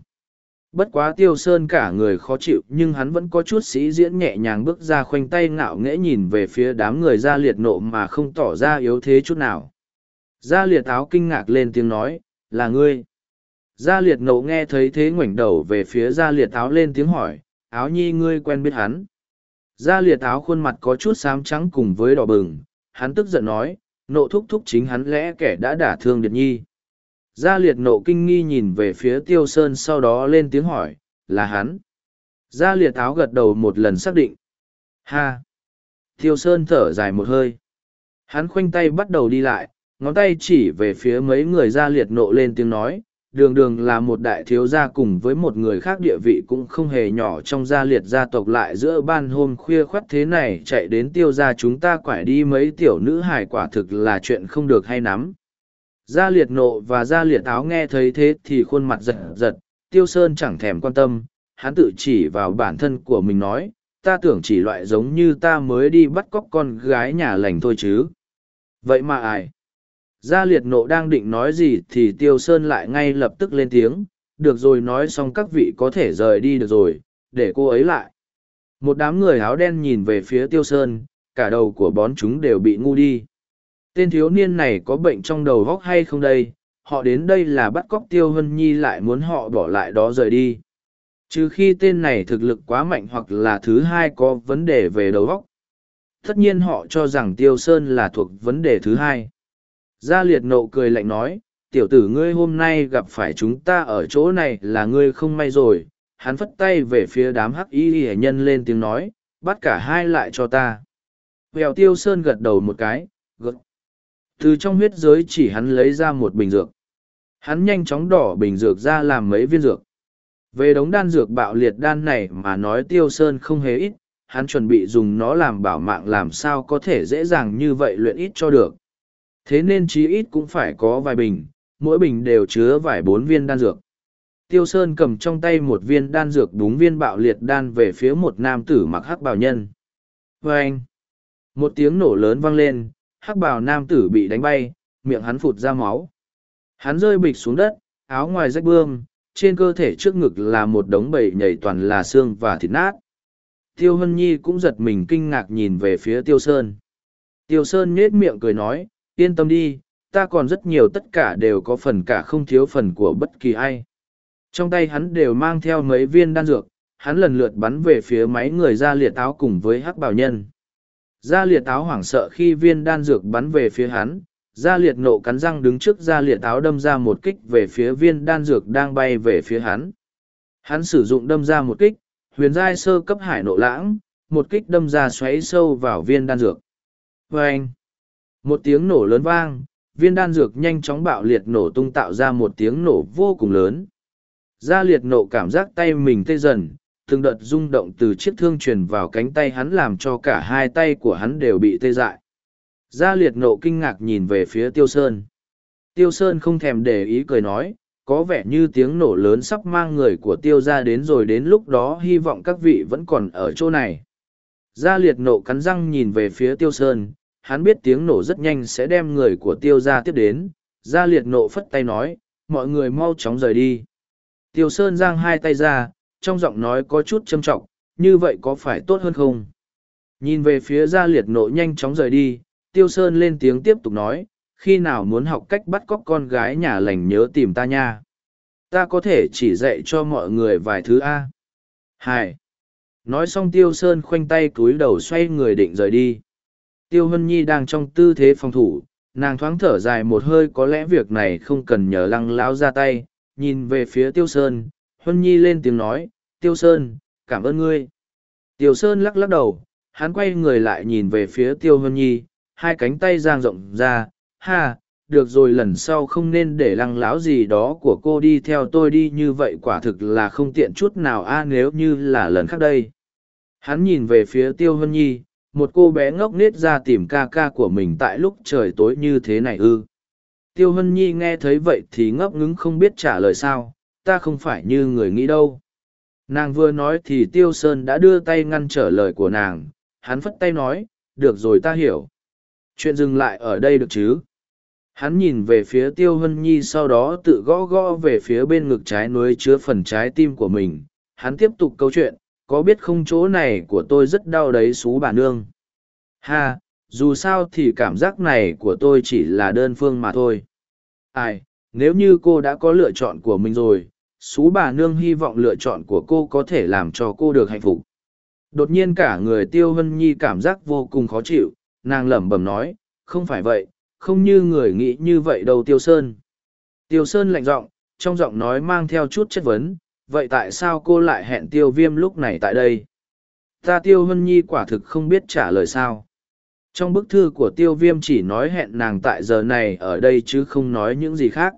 Bất quá tiêu sơn cả người khó chịu nhưng hắn vẫn có chút sĩ diễn nhẹ nhàng bước ra khoanh tay ngạo nghễ nhìn về phía đám người ra liệt nộ mà không tỏ ra yếu thế chút nào. Gia liệt áo kinh ngạc lên tiếng nói, là ngươi. Gia liệt nộ nghe thấy thế ngoảnh đầu về phía gia liệt áo lên tiếng hỏi, áo nhi ngươi quen biết hắn. Gia liệt áo khuôn mặt có chút xám trắng cùng với đỏ bừng, hắn tức giận nói, nộ thúc thúc chính hắn lẽ kẻ đã đả thương Điệt Nhi. Gia liệt nộ kinh nghi nhìn về phía Tiêu Sơn sau đó lên tiếng hỏi, là hắn. Gia liệt áo gật đầu một lần xác định. Ha! Tiêu Sơn thở dài một hơi. Hắn khoanh tay bắt đầu đi lại, ngón tay chỉ về phía mấy người gia liệt nộ lên tiếng nói, đường đường là một đại thiếu gia cùng với một người khác địa vị cũng không hề nhỏ trong gia liệt gia tộc lại giữa ban hôm khuya khoắt thế này chạy đến tiêu gia chúng ta quải đi mấy tiểu nữ hải quả thực là chuyện không được hay nắm. Gia liệt nộ và gia liệt áo nghe thấy thế thì khuôn mặt giật giật, tiêu sơn chẳng thèm quan tâm, hắn tự chỉ vào bản thân của mình nói, ta tưởng chỉ loại giống như ta mới đi bắt cóc con gái nhà lành thôi chứ. Vậy mà ai? Gia liệt nộ đang định nói gì thì Tiêu Sơn lại ngay lập tức lên tiếng, được rồi nói xong các vị có thể rời đi được rồi, để cô ấy lại. Một đám người áo đen nhìn về phía Tiêu Sơn, cả đầu của bón chúng đều bị ngu đi. Tên thiếu niên này có bệnh trong đầu góc hay không đây? Họ đến đây là bắt cóc Tiêu Hân Nhi lại muốn họ bỏ lại đó rời đi. Trừ khi tên này thực lực quá mạnh hoặc là thứ hai có vấn đề về đầu góc. Tất nhiên họ cho rằng Tiêu Sơn là thuộc vấn đề thứ hai. Gia liệt nộ cười lạnh nói, tiểu tử ngươi hôm nay gặp phải chúng ta ở chỗ này là ngươi không may rồi. Hắn phất tay về phía đám hắc y hệ nhân lên tiếng nói, bắt cả hai lại cho ta. Vèo tiêu sơn gật đầu một cái, gật. Từ trong huyết giới chỉ hắn lấy ra một bình dược. Hắn nhanh chóng đỏ bình dược ra làm mấy viên dược. Về đống đan dược bạo liệt đan này mà nói tiêu sơn không hề ít, hắn chuẩn bị dùng nó làm bảo mạng làm sao có thể dễ dàng như vậy luyện ít cho được thế nên chí ít cũng phải có vài bình, mỗi bình đều chứa vài bốn viên đan dược. Tiêu sơn cầm trong tay một viên đan dược đúng viên bạo liệt đan về phía một nam tử mặc hắc bào nhân. Vê anh, một tiếng nổ lớn vang lên, hắc bào nam tử bị đánh bay, miệng hắn phụt ra máu. Hắn rơi bịch xuống đất, áo ngoài rách bươm, trên cơ thể trước ngực là một đống bầy nhảy toàn là xương và thịt nát. Tiêu hân nhi cũng giật mình kinh ngạc nhìn về phía tiêu sơn. Tiêu sơn nhết miệng cười nói yên tâm đi, ta còn rất nhiều tất cả đều có phần cả không thiếu phần của bất kỳ ai. Trong tay hắn đều mang theo mấy viên đan dược, hắn lần lượt bắn về phía máy người ra liệt áo cùng với hắc bảo nhân. Gia liệt áo hoảng sợ khi viên đan dược bắn về phía hắn, gia liệt nộ cắn răng đứng trước gia liệt áo đâm ra một kích về phía viên đan dược đang bay về phía hắn. Hắn sử dụng đâm ra một kích, huyền giai sơ cấp hải nộ lãng, một kích đâm ra xoáy sâu vào viên đan dược. Vâng! Một tiếng nổ lớn vang, viên đan dược nhanh chóng bạo liệt nổ tung tạo ra một tiếng nổ vô cùng lớn. Gia liệt nộ cảm giác tay mình tê dần, từng đợt rung động từ chiếc thương truyền vào cánh tay hắn làm cho cả hai tay của hắn đều bị tê dại. Gia liệt nộ kinh ngạc nhìn về phía Tiêu Sơn. Tiêu Sơn không thèm để ý cười nói, có vẻ như tiếng nổ lớn sắp mang người của Tiêu ra đến rồi đến lúc đó hy vọng các vị vẫn còn ở chỗ này. Gia liệt nộ cắn răng nhìn về phía Tiêu Sơn, hắn biết tiếng nổ rất nhanh sẽ đem người của tiêu ra tiếp đến, gia liệt nộ phất tay nói, mọi người mau chóng rời đi. Tiêu sơn giang hai tay ra, trong giọng nói có chút châm trọng, như vậy có phải tốt hơn không? Nhìn về phía gia liệt nộ nhanh chóng rời đi, tiêu sơn lên tiếng tiếp tục nói, khi nào muốn học cách bắt cóc con gái nhà lành nhớ tìm ta nha. Ta có thể chỉ dạy cho mọi người vài thứ a. Hai. Nói xong tiêu sơn khoanh tay cúi đầu xoay người định rời đi. Tiêu Hân Nhi đang trong tư thế phòng thủ, nàng thoáng thở dài một hơi có lẽ việc này không cần nhờ lăng lão ra tay, nhìn về phía Tiêu Sơn, Hân Nhi lên tiếng nói, Tiêu Sơn, cảm ơn ngươi. Tiêu Sơn lắc lắc đầu, hắn quay người lại nhìn về phía Tiêu Hân Nhi, hai cánh tay giang rộng ra, ha, được rồi lần sau không nên để lăng lão gì đó của cô đi theo tôi đi như vậy quả thực là không tiện chút nào a nếu như là lần khác đây. Hắn nhìn về phía Tiêu Hân Nhi, một cô bé ngốc nết ra tìm ca ca của mình tại lúc trời tối như thế này ư. Tiêu hân nhi nghe thấy vậy thì ngốc ngứng không biết trả lời sao, ta không phải như người nghĩ đâu. Nàng vừa nói thì tiêu sơn đã đưa tay ngăn trở lời của nàng, hắn phất tay nói, được rồi ta hiểu. Chuyện dừng lại ở đây được chứ? Hắn nhìn về phía tiêu hân nhi sau đó tự gõ gõ về phía bên ngực trái núi chứa phần trái tim của mình, hắn tiếp tục câu chuyện có biết không chỗ này của tôi rất đau đấy xú bà nương. Ha dù sao thì cảm giác này của tôi chỉ là đơn phương mà thôi. Ai nếu như cô đã có lựa chọn của mình rồi xú bà nương hy vọng lựa chọn của cô có thể làm cho cô được hạnh phúc. Đột nhiên cả người Tiêu Hân Nhi cảm giác vô cùng khó chịu, nàng lẩm bẩm nói, không phải vậy, không như người nghĩ như vậy đâu Tiêu Sơn. Tiêu Sơn lạnh giọng, trong giọng nói mang theo chút chất vấn, vậy tại sao cô lại hẹn Tiêu Viêm lúc này tại đây? Ta Tiêu Hân Nhi quả thực không biết trả lời sao. Trong bức thư của Tiêu Viêm chỉ nói hẹn nàng tại giờ này ở đây chứ không nói những gì khác.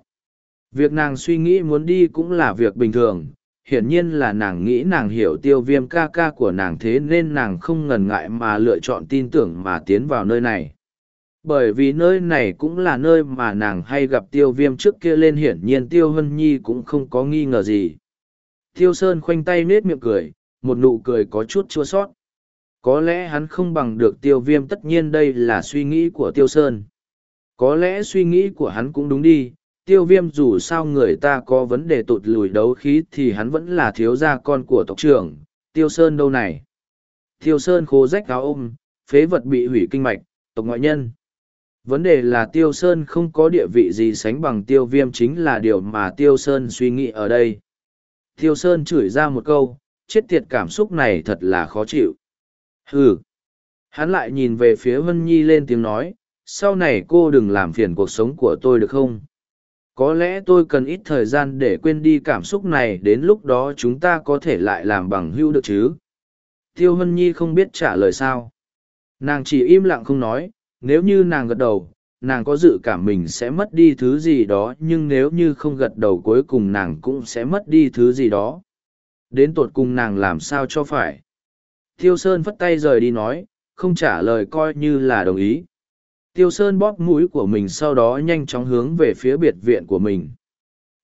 Việc nàng suy nghĩ muốn đi cũng là việc bình thường, hiển nhiên là nàng nghĩ nàng hiểu tiêu viêm ca ca của nàng thế nên nàng không ngần ngại mà lựa chọn tin tưởng mà tiến vào nơi này bởi vì nơi này cũng là nơi mà nàng hay gặp tiêu viêm trước kia lên hiển nhiên tiêu hân nhi cũng không có nghi ngờ gì tiêu sơn khoanh tay nết miệng cười một nụ cười có chút chua sót có lẽ hắn không bằng được tiêu viêm tất nhiên đây là suy nghĩ của tiêu sơn có lẽ suy nghĩ của hắn cũng đúng đi tiêu viêm dù sao người ta có vấn đề tụt lùi đấu khí thì hắn vẫn là thiếu gia con của tộc trưởng, tiêu sơn đâu này. Tiêu sơn khô rách áo ôm, phế vật bị hủy kinh mạch, tộc ngoại nhân. Vấn đề là tiêu sơn không có địa vị gì sánh bằng tiêu viêm chính là điều mà tiêu sơn suy nghĩ ở đây. Tiêu sơn chửi ra một câu, chết tiệt cảm xúc này thật là khó chịu. Hừ. Hắn lại nhìn về phía Vân Nhi lên tiếng nói, sau này cô đừng làm phiền cuộc sống của tôi được không? có lẽ tôi cần ít thời gian để quên đi cảm xúc này đến lúc đó chúng ta có thể lại làm bằng hữu được chứ tiêu hân nhi không biết trả lời sao nàng chỉ im lặng không nói nếu như nàng gật đầu nàng có dự cảm mình sẽ mất đi thứ gì đó nhưng nếu như không gật đầu cuối cùng nàng cũng sẽ mất đi thứ gì đó đến tột cùng nàng làm sao cho phải tiêu sơn phất tay rời đi nói không trả lời coi như là đồng ý Tiêu Sơn bóp mũi của mình sau đó nhanh chóng hướng về phía biệt viện của mình.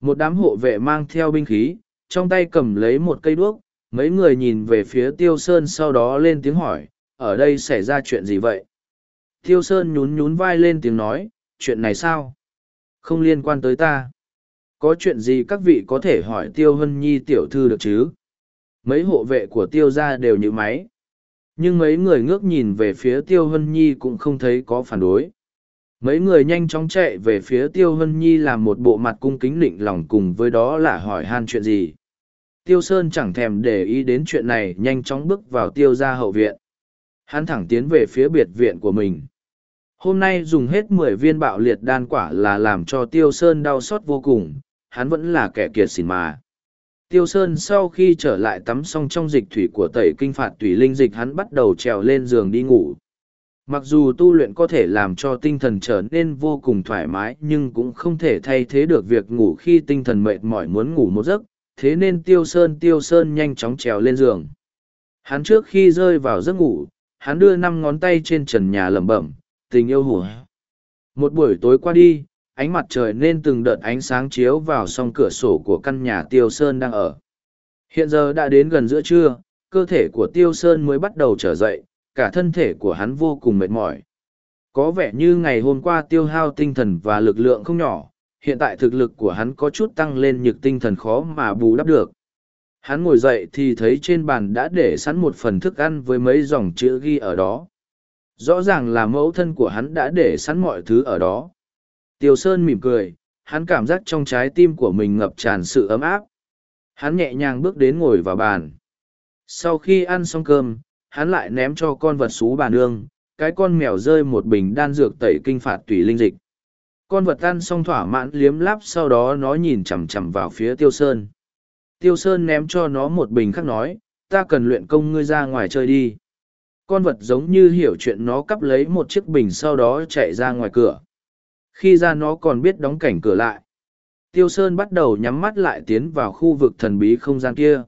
Một đám hộ vệ mang theo binh khí, trong tay cầm lấy một cây đuốc, mấy người nhìn về phía Tiêu Sơn sau đó lên tiếng hỏi, ở đây xảy ra chuyện gì vậy? Tiêu Sơn nhún nhún vai lên tiếng nói, chuyện này sao? Không liên quan tới ta. Có chuyện gì các vị có thể hỏi Tiêu Hân Nhi tiểu thư được chứ? Mấy hộ vệ của Tiêu gia đều như máy nhưng mấy người ngước nhìn về phía tiêu hân nhi cũng không thấy có phản đối mấy người nhanh chóng chạy về phía tiêu hân nhi làm một bộ mặt cung kính định lòng cùng với đó là hỏi han chuyện gì tiêu sơn chẳng thèm để ý đến chuyện này nhanh chóng bước vào tiêu gia hậu viện hắn thẳng tiến về phía biệt viện của mình hôm nay dùng hết mười viên bạo liệt đan quả là làm cho tiêu sơn đau xót vô cùng hắn vẫn là kẻ kiệt xỉn mà Tiêu Sơn sau khi trở lại tắm xong trong dịch thủy của tẩy kinh phạt thủy linh dịch hắn bắt đầu trèo lên giường đi ngủ. Mặc dù tu luyện có thể làm cho tinh thần trở nên vô cùng thoải mái nhưng cũng không thể thay thế được việc ngủ khi tinh thần mệt mỏi muốn ngủ một giấc, thế nên Tiêu Sơn Tiêu Sơn nhanh chóng trèo lên giường. Hắn trước khi rơi vào giấc ngủ, hắn đưa năm ngón tay trên trần nhà lẩm bẩm, tình yêu hùa. Một buổi tối qua đi, ánh mặt trời nên từng đợt ánh sáng chiếu vào song cửa sổ của căn nhà tiêu sơn đang ở. Hiện giờ đã đến gần giữa trưa cơ thể của tiêu sơn mới bắt đầu trở dậy cả thân thể của hắn vô cùng mệt mỏi. Có vẻ như ngày hôm qua tiêu hao tinh thần và lực lượng không nhỏ hiện tại thực lực của hắn có chút tăng lên nhược tinh thần khó mà bù đắp được. Hắn ngồi dậy thì thấy trên bàn đã để sẵn một phần thức ăn với mấy dòng chữ ghi ở đó rõ ràng là mẫu thân của hắn đã để sẵn mọi thứ ở đó Tiêu Sơn mỉm cười, hắn cảm giác trong trái tim của mình ngập tràn sự ấm áp. Hắn nhẹ nhàng bước đến ngồi vào bàn. Sau khi ăn xong cơm, hắn lại ném cho con vật xú bà nương, cái con mèo rơi một bình đan dược tẩy kinh phạt tùy linh dịch. Con vật ăn xong thỏa mãn liếm láp sau đó nó nhìn chằm chằm vào phía Tiêu Sơn. Tiêu Sơn ném cho nó một bình khác nói, ta cần luyện công ngươi ra ngoài chơi đi. Con vật giống như hiểu chuyện nó cắp lấy một chiếc bình sau đó chạy ra ngoài cửa. Khi ra nó còn biết đóng cảnh cửa lại. Tiêu Sơn bắt đầu nhắm mắt lại tiến vào khu vực thần bí không gian kia.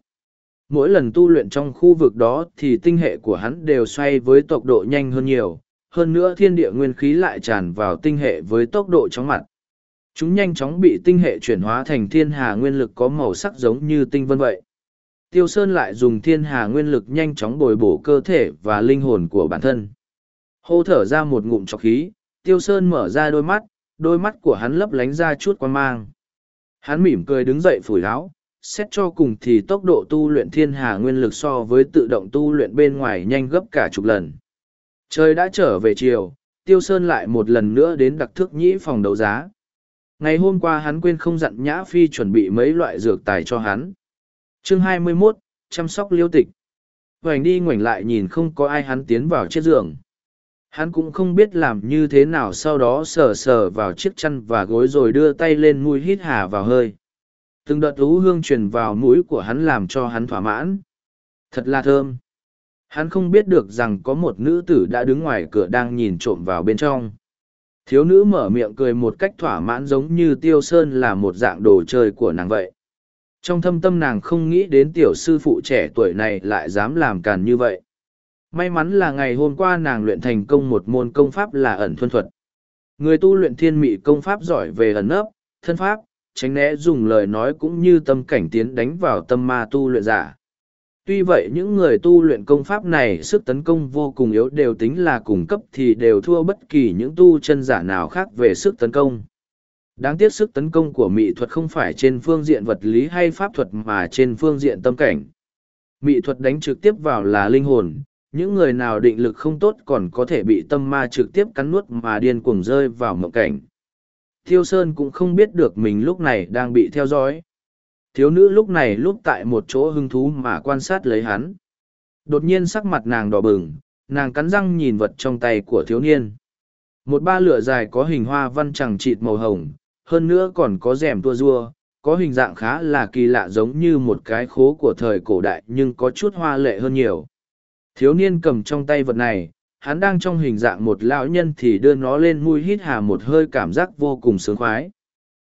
Mỗi lần tu luyện trong khu vực đó thì tinh hệ của hắn đều xoay với tốc độ nhanh hơn nhiều, hơn nữa thiên địa nguyên khí lại tràn vào tinh hệ với tốc độ chóng mặt. Chúng nhanh chóng bị tinh hệ chuyển hóa thành thiên hà nguyên lực có màu sắc giống như tinh vân vậy. Tiêu Sơn lại dùng thiên hà nguyên lực nhanh chóng bồi bổ cơ thể và linh hồn của bản thân. Hô thở ra một ngụm trọc khí, Tiêu Sơn mở ra đôi mắt, đôi mắt của hắn lấp lánh ra chút quan mang. Hắn mỉm cười đứng dậy phủi áo, xét cho cùng thì tốc độ tu luyện thiên hà nguyên lực so với tự động tu luyện bên ngoài nhanh gấp cả chục lần. Trời đã trở về chiều, Tiêu Sơn lại một lần nữa đến đặc thức nhĩ phòng đấu giá. Ngày hôm qua hắn quên không dặn Nhã Phi chuẩn bị mấy loại dược tài cho hắn. Chương 21, chăm sóc liêu tịch. Hoành đi ngoảnh lại nhìn không có ai hắn tiến vào chiếc giường. Hắn cũng không biết làm như thế nào sau đó sờ sờ vào chiếc chăn và gối rồi đưa tay lên mũi hít hà vào hơi. Từng đợt ú hương truyền vào mũi của hắn làm cho hắn thỏa mãn. Thật là thơm. Hắn không biết được rằng có một nữ tử đã đứng ngoài cửa đang nhìn trộm vào bên trong. Thiếu nữ mở miệng cười một cách thỏa mãn giống như tiêu sơn là một dạng đồ chơi của nàng vậy. Trong thâm tâm nàng không nghĩ đến tiểu sư phụ trẻ tuổi này lại dám làm càn như vậy. May mắn là ngày hôm qua nàng luyện thành công một môn công pháp là ẩn thuần thuật. Người tu luyện thiên mị công pháp giỏi về ẩn nấp, thân pháp, tránh né dùng lời nói cũng như tâm cảnh tiến đánh vào tâm ma tu luyện giả. Tuy vậy những người tu luyện công pháp này sức tấn công vô cùng yếu đều tính là cùng cấp thì đều thua bất kỳ những tu chân giả nào khác về sức tấn công. Đáng tiếc sức tấn công của mỹ thuật không phải trên phương diện vật lý hay pháp thuật mà trên phương diện tâm cảnh. Mỹ thuật đánh trực tiếp vào là linh hồn, những người nào định lực không tốt còn có thể bị tâm ma trực tiếp cắn nuốt mà điên cuồng rơi vào mộng cảnh. Thiêu Sơn cũng không biết được mình lúc này đang bị theo dõi. Thiếu nữ lúc này lúc tại một chỗ hứng thú mà quan sát lấy hắn. Đột nhiên sắc mặt nàng đỏ bừng, nàng cắn răng nhìn vật trong tay của thiếu niên. Một ba lửa dài có hình hoa văn chẳng trịt màu hồng, hơn nữa còn có rèm tua rua, có hình dạng khá là kỳ lạ giống như một cái khố của thời cổ đại nhưng có chút hoa lệ hơn nhiều. Thiếu niên cầm trong tay vật này, hắn đang trong hình dạng một lão nhân thì đưa nó lên mũi hít hà một hơi cảm giác vô cùng sướng khoái.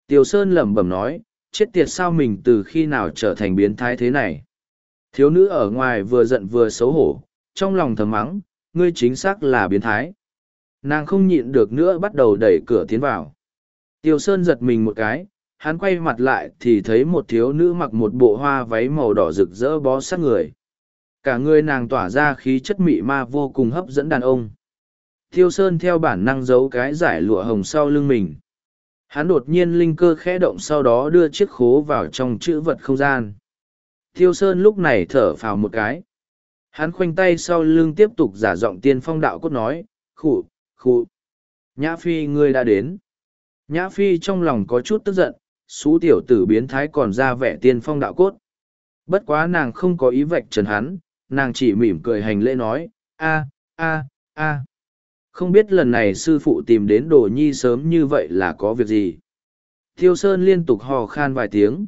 Tiểu Sơn lẩm bẩm nói, chết tiệt sao mình từ khi nào trở thành biến thái thế này. Thiếu nữ ở ngoài vừa giận vừa xấu hổ, trong lòng thầm mắng, ngươi chính xác là biến thái. Nàng không nhịn được nữa bắt đầu đẩy cửa tiến vào. Tiêu Sơn giật mình một cái, hắn quay mặt lại thì thấy một thiếu nữ mặc một bộ hoa váy màu đỏ rực rỡ bó sát người. Cả người nàng tỏa ra khí chất mị ma vô cùng hấp dẫn đàn ông. Tiêu Sơn theo bản năng giấu cái giải lụa hồng sau lưng mình. Hắn đột nhiên linh cơ khẽ động sau đó đưa chiếc khố vào trong chữ vật không gian. Tiêu Sơn lúc này thở phào một cái. Hắn khoanh tay sau lưng tiếp tục giả giọng tiên phong đạo cốt nói, khụ, khụ. Nhã Phi ngươi đã đến. Nhã Phi trong lòng có chút tức giận, xú tiểu tử biến thái còn ra vẻ tiên phong đạo cốt. Bất quá nàng không có ý vạch trần hắn, nàng chỉ mỉm cười hành lễ nói, a, a, a. Không biết lần này sư phụ tìm đến đồ nhi sớm như vậy là có việc gì. Thiêu Sơn liên tục hò khan vài tiếng.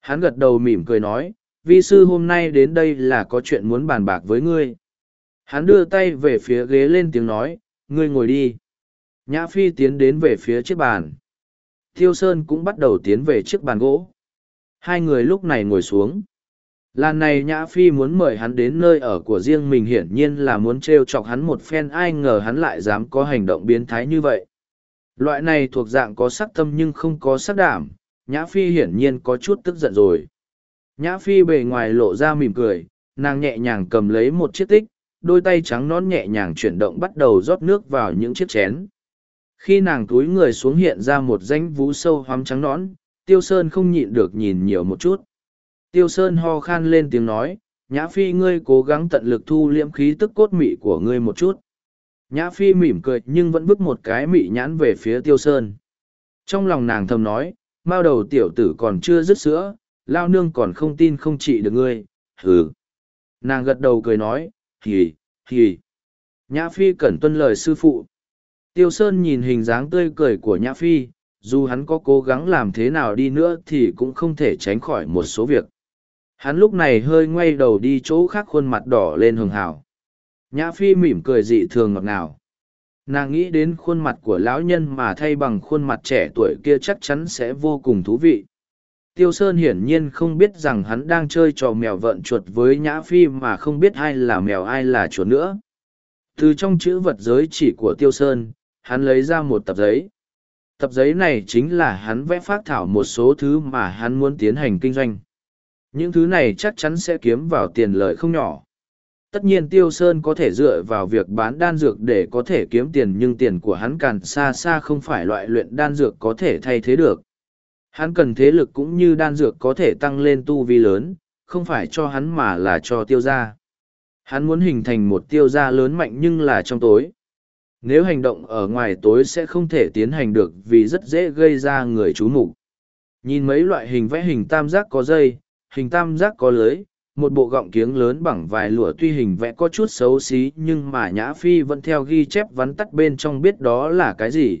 Hắn gật đầu mỉm cười nói, vi sư hôm nay đến đây là có chuyện muốn bàn bạc với ngươi. Hắn đưa tay về phía ghế lên tiếng nói, ngươi ngồi đi. Nhã Phi tiến đến về phía chiếc bàn. Thiêu Sơn cũng bắt đầu tiến về chiếc bàn gỗ. Hai người lúc này ngồi xuống. Lần này Nhã Phi muốn mời hắn đến nơi ở của riêng mình hiển nhiên là muốn trêu chọc hắn một phen ai ngờ hắn lại dám có hành động biến thái như vậy. Loại này thuộc dạng có sắc tâm nhưng không có sắc đảm, Nhã Phi hiển nhiên có chút tức giận rồi. Nhã Phi bề ngoài lộ ra mỉm cười, nàng nhẹ nhàng cầm lấy một chiếc tích, đôi tay trắng nón nhẹ nhàng chuyển động bắt đầu rót nước vào những chiếc chén. Khi nàng túi người xuống hiện ra một danh vú sâu hoắm trắng nõn, Tiêu Sơn không nhịn được nhìn nhiều một chút. Tiêu Sơn ho khan lên tiếng nói, Nhã Phi ngươi cố gắng tận lực thu liễm khí tức cốt mị của ngươi một chút. Nhã Phi mỉm cười nhưng vẫn vứt một cái mị nhãn về phía Tiêu Sơn. Trong lòng nàng thầm nói, bao đầu tiểu tử còn chưa dứt sữa, lao nương còn không tin không trị được ngươi, hừ. Nàng gật đầu cười nói, hì, hì. Nhã Phi cẩn tuân lời sư phụ. Tiêu Sơn nhìn hình dáng tươi cười của Nhã Phi, dù hắn có cố gắng làm thế nào đi nữa thì cũng không thể tránh khỏi một số việc. Hắn lúc này hơi ngoay đầu đi chỗ khác khuôn mặt đỏ lên hường hào. Nhã Phi mỉm cười dị thường ngọt ngào. Nàng nghĩ đến khuôn mặt của lão nhân mà thay bằng khuôn mặt trẻ tuổi kia chắc chắn sẽ vô cùng thú vị. Tiêu Sơn hiển nhiên không biết rằng hắn đang chơi trò mèo vợn chuột với Nhã Phi mà không biết ai là mèo ai là chuột nữa. Từ trong chữ vật giới chỉ của Tiêu Sơn, hắn lấy ra một tập giấy. Tập giấy này chính là hắn vẽ phát thảo một số thứ mà hắn muốn tiến hành kinh doanh. Những thứ này chắc chắn sẽ kiếm vào tiền lợi không nhỏ. Tất nhiên Tiêu Sơn có thể dựa vào việc bán đan dược để có thể kiếm tiền nhưng tiền của hắn càng xa xa không phải loại luyện đan dược có thể thay thế được. Hắn cần thế lực cũng như đan dược có thể tăng lên tu vi lớn, không phải cho hắn mà là cho tiêu gia. Hắn muốn hình thành một tiêu gia lớn mạnh nhưng là trong tối. Nếu hành động ở ngoài tối sẽ không thể tiến hành được vì rất dễ gây ra người chú mục. Nhìn mấy loại hình vẽ hình tam giác có dây, hình tam giác có lưới, một bộ gọng kiếng lớn bằng vài lụa tuy hình vẽ có chút xấu xí nhưng mà nhã phi vẫn theo ghi chép vắn tắt bên trong biết đó là cái gì.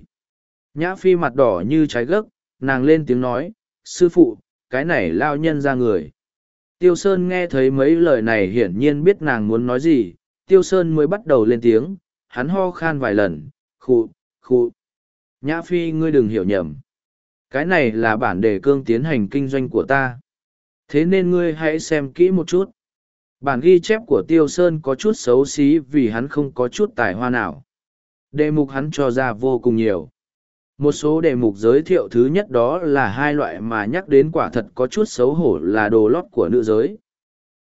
Nhã phi mặt đỏ như trái gấc nàng lên tiếng nói sư phụ cái này lao nhân ra người. Tiêu sơn nghe thấy mấy lời này hiển nhiên biết nàng muốn nói gì tiêu sơn mới bắt đầu lên tiếng hắn ho khan vài lần, khụ khụ. Nhã phi, ngươi đừng hiểu nhầm. Cái này là bản đề cương tiến hành kinh doanh của ta. Thế nên ngươi hãy xem kỹ một chút. Bản ghi chép của tiêu sơn có chút xấu xí vì hắn không có chút tài hoa nào. Đề mục hắn cho ra vô cùng nhiều. Một số đề mục giới thiệu thứ nhất đó là hai loại mà nhắc đến quả thật có chút xấu hổ là đồ lót của nữ giới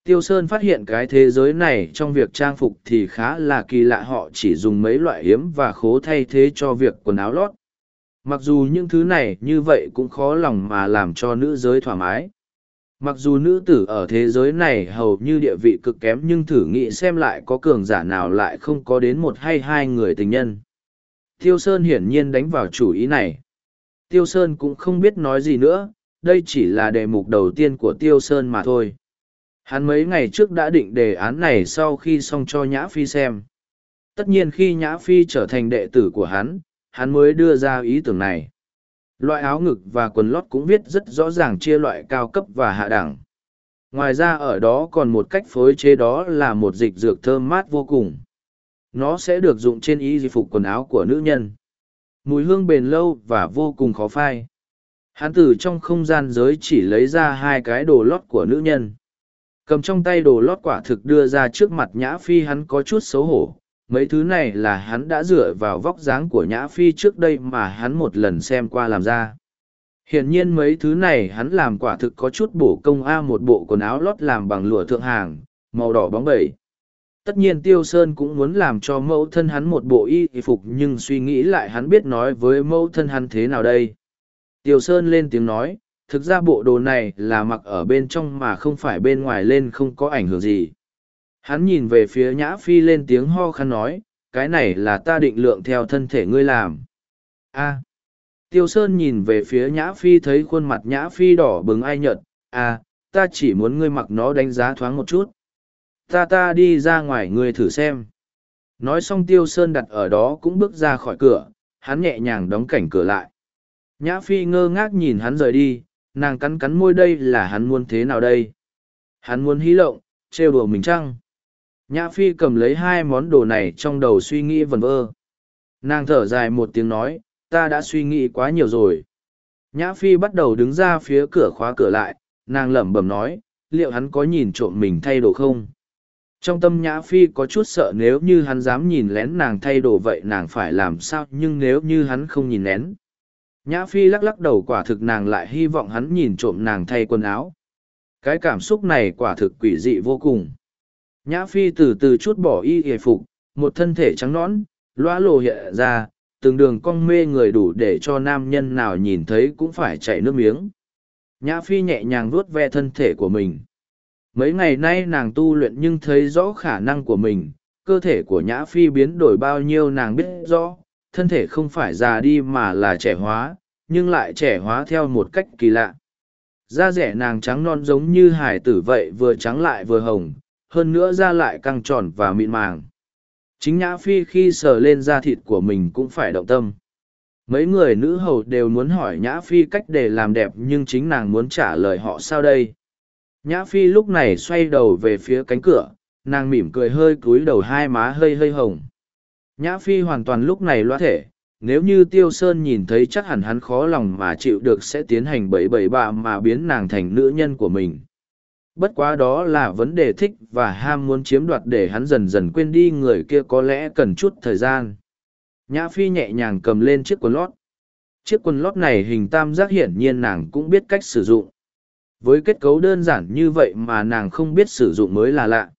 tiêu sơn phát hiện cái thế giới này trong việc trang phục thì khá là kỳ lạ, họ chỉ dùng mấy loại hiếm và khố thay thế cho việc quần áo lót. Mặc dù những thứ này như vậy cũng khó lòng mà làm cho nữ giới thoải mái. Mặc dù nữ tử ở thế giới này hầu như địa vị cực kém, nhưng thử nghĩ xem lại có cường giả nào lại không có đến một hay hai người tình nhân. Tiêu sơn hiển nhiên đánh vào chủ ý này. Tiêu sơn cũng không biết nói gì nữa, đây chỉ là đề mục đầu tiên của tiêu sơn mà thôi hắn mấy ngày trước đã định đề án này sau khi xong cho nhã phi xem tất nhiên khi nhã phi trở thành đệ tử của hắn hắn mới đưa ra ý tưởng này Loại áo ngực và quần lót cũng viết rất rõ ràng chia loại cao cấp và hạ đẳng. Ngoài ra ở đó còn một cách phối chế đó là một dịch dược thơm mát vô cùng. Nó sẽ được dụng trên y di phục quần áo của nữ nhân. Mùi hương bền lâu và vô cùng khó phai. Hắn từ trong không gian giới chỉ lấy ra hai cái đồ lót của nữ nhân. Cầm trong tay đồ lót quả thực đưa ra trước mặt Nhã Phi hắn có chút xấu hổ, mấy thứ này là hắn đã dựa vào vóc dáng của nhã phi trước đây mà hắn một lần xem qua làm ra. Hiển nhiên mấy thứ này hắn làm quả thực có chút bổ công a một bộ quần áo lót làm bằng lụa thượng hàng màu đỏ bóng bẩy. Tất nhiên tiêu sơn cũng muốn làm cho mẫu thân hắn một bộ y phục nhưng suy nghĩ lại hắn biết nói với mẫu thân hắn thế nào đây. Tiêu sơn lên tiếng nói thực ra bộ đồ này là mặc ở bên trong mà không phải bên ngoài lên không có ảnh hưởng gì Hắn nhìn về phía Nhã Phi lên tiếng ho khăn nói, cái này là ta định lượng theo thân thể ngươi làm. A. Tiêu Sơn nhìn về phía Nhã Phi thấy khuôn mặt Nhã Phi đỏ bừng ai nhợt, a, ta chỉ muốn ngươi mặc nó đánh giá thoáng một chút. Ta ta đi ra ngoài ngươi thử xem. Nói xong Tiêu Sơn đặt ở đó cũng bước ra khỏi cửa, hắn nhẹ nhàng đóng cảnh cửa lại. Nhã Phi ngơ ngác nhìn hắn rời đi, nàng cắn cắn môi đây là hắn muốn thế nào đây? Hắn muốn hí lộng, trêu đùa mình chăng? Nhã Phi cầm lấy hai món đồ này trong đầu suy nghĩ vần vơ. Nàng thở dài một tiếng nói, ta đã suy nghĩ quá nhiều rồi. Nhã Phi bắt đầu đứng ra phía cửa khóa cửa lại, nàng lẩm bẩm nói, liệu hắn có nhìn trộm mình thay đồ không? Trong tâm Nhã Phi có chút sợ nếu như hắn dám nhìn lén nàng thay đồ vậy nàng phải làm sao nhưng nếu như hắn không nhìn lén. Nhã Phi lắc lắc đầu quả thực nàng lại hy vọng hắn nhìn trộm nàng thay quần áo. Cái cảm xúc này quả thực quỷ dị vô cùng. Nhã Phi từ từ chút bỏ y hề phục, một thân thể trắng nõn, loa lộ hiện ra, từng đường cong mê người đủ để cho nam nhân nào nhìn thấy cũng phải chảy nước miếng. Nhã Phi nhẹ nhàng vuốt ve thân thể của mình. Mấy ngày nay nàng tu luyện nhưng thấy rõ khả năng của mình, cơ thể của Nhã Phi biến đổi bao nhiêu nàng biết rõ, thân thể không phải già đi mà là trẻ hóa, nhưng lại trẻ hóa theo một cách kỳ lạ. Da rẻ nàng trắng non giống như hải tử vậy vừa trắng lại vừa hồng, hơn nữa da lại căng tròn và mịn màng. Chính Nhã Phi khi sờ lên da thịt của mình cũng phải động tâm. Mấy người nữ hầu đều muốn hỏi Nhã Phi cách để làm đẹp nhưng chính nàng muốn trả lời họ sao đây. Nhã Phi lúc này xoay đầu về phía cánh cửa, nàng mỉm cười hơi cúi đầu hai má hơi hơi hồng. Nhã Phi hoàn toàn lúc này loa thể, nếu như Tiêu Sơn nhìn thấy chắc hẳn hắn khó lòng mà chịu được sẽ tiến hành bậy bậy bạ mà biến nàng thành nữ nhân của mình. Bất quá đó là vấn đề thích và ham muốn chiếm đoạt để hắn dần dần quên đi người kia có lẽ cần chút thời gian. Nhã Phi nhẹ nhàng cầm lên chiếc quần lót. Chiếc quần lót này hình tam giác hiển nhiên nàng cũng biết cách sử dụng. Với kết cấu đơn giản như vậy mà nàng không biết sử dụng mới là lạ.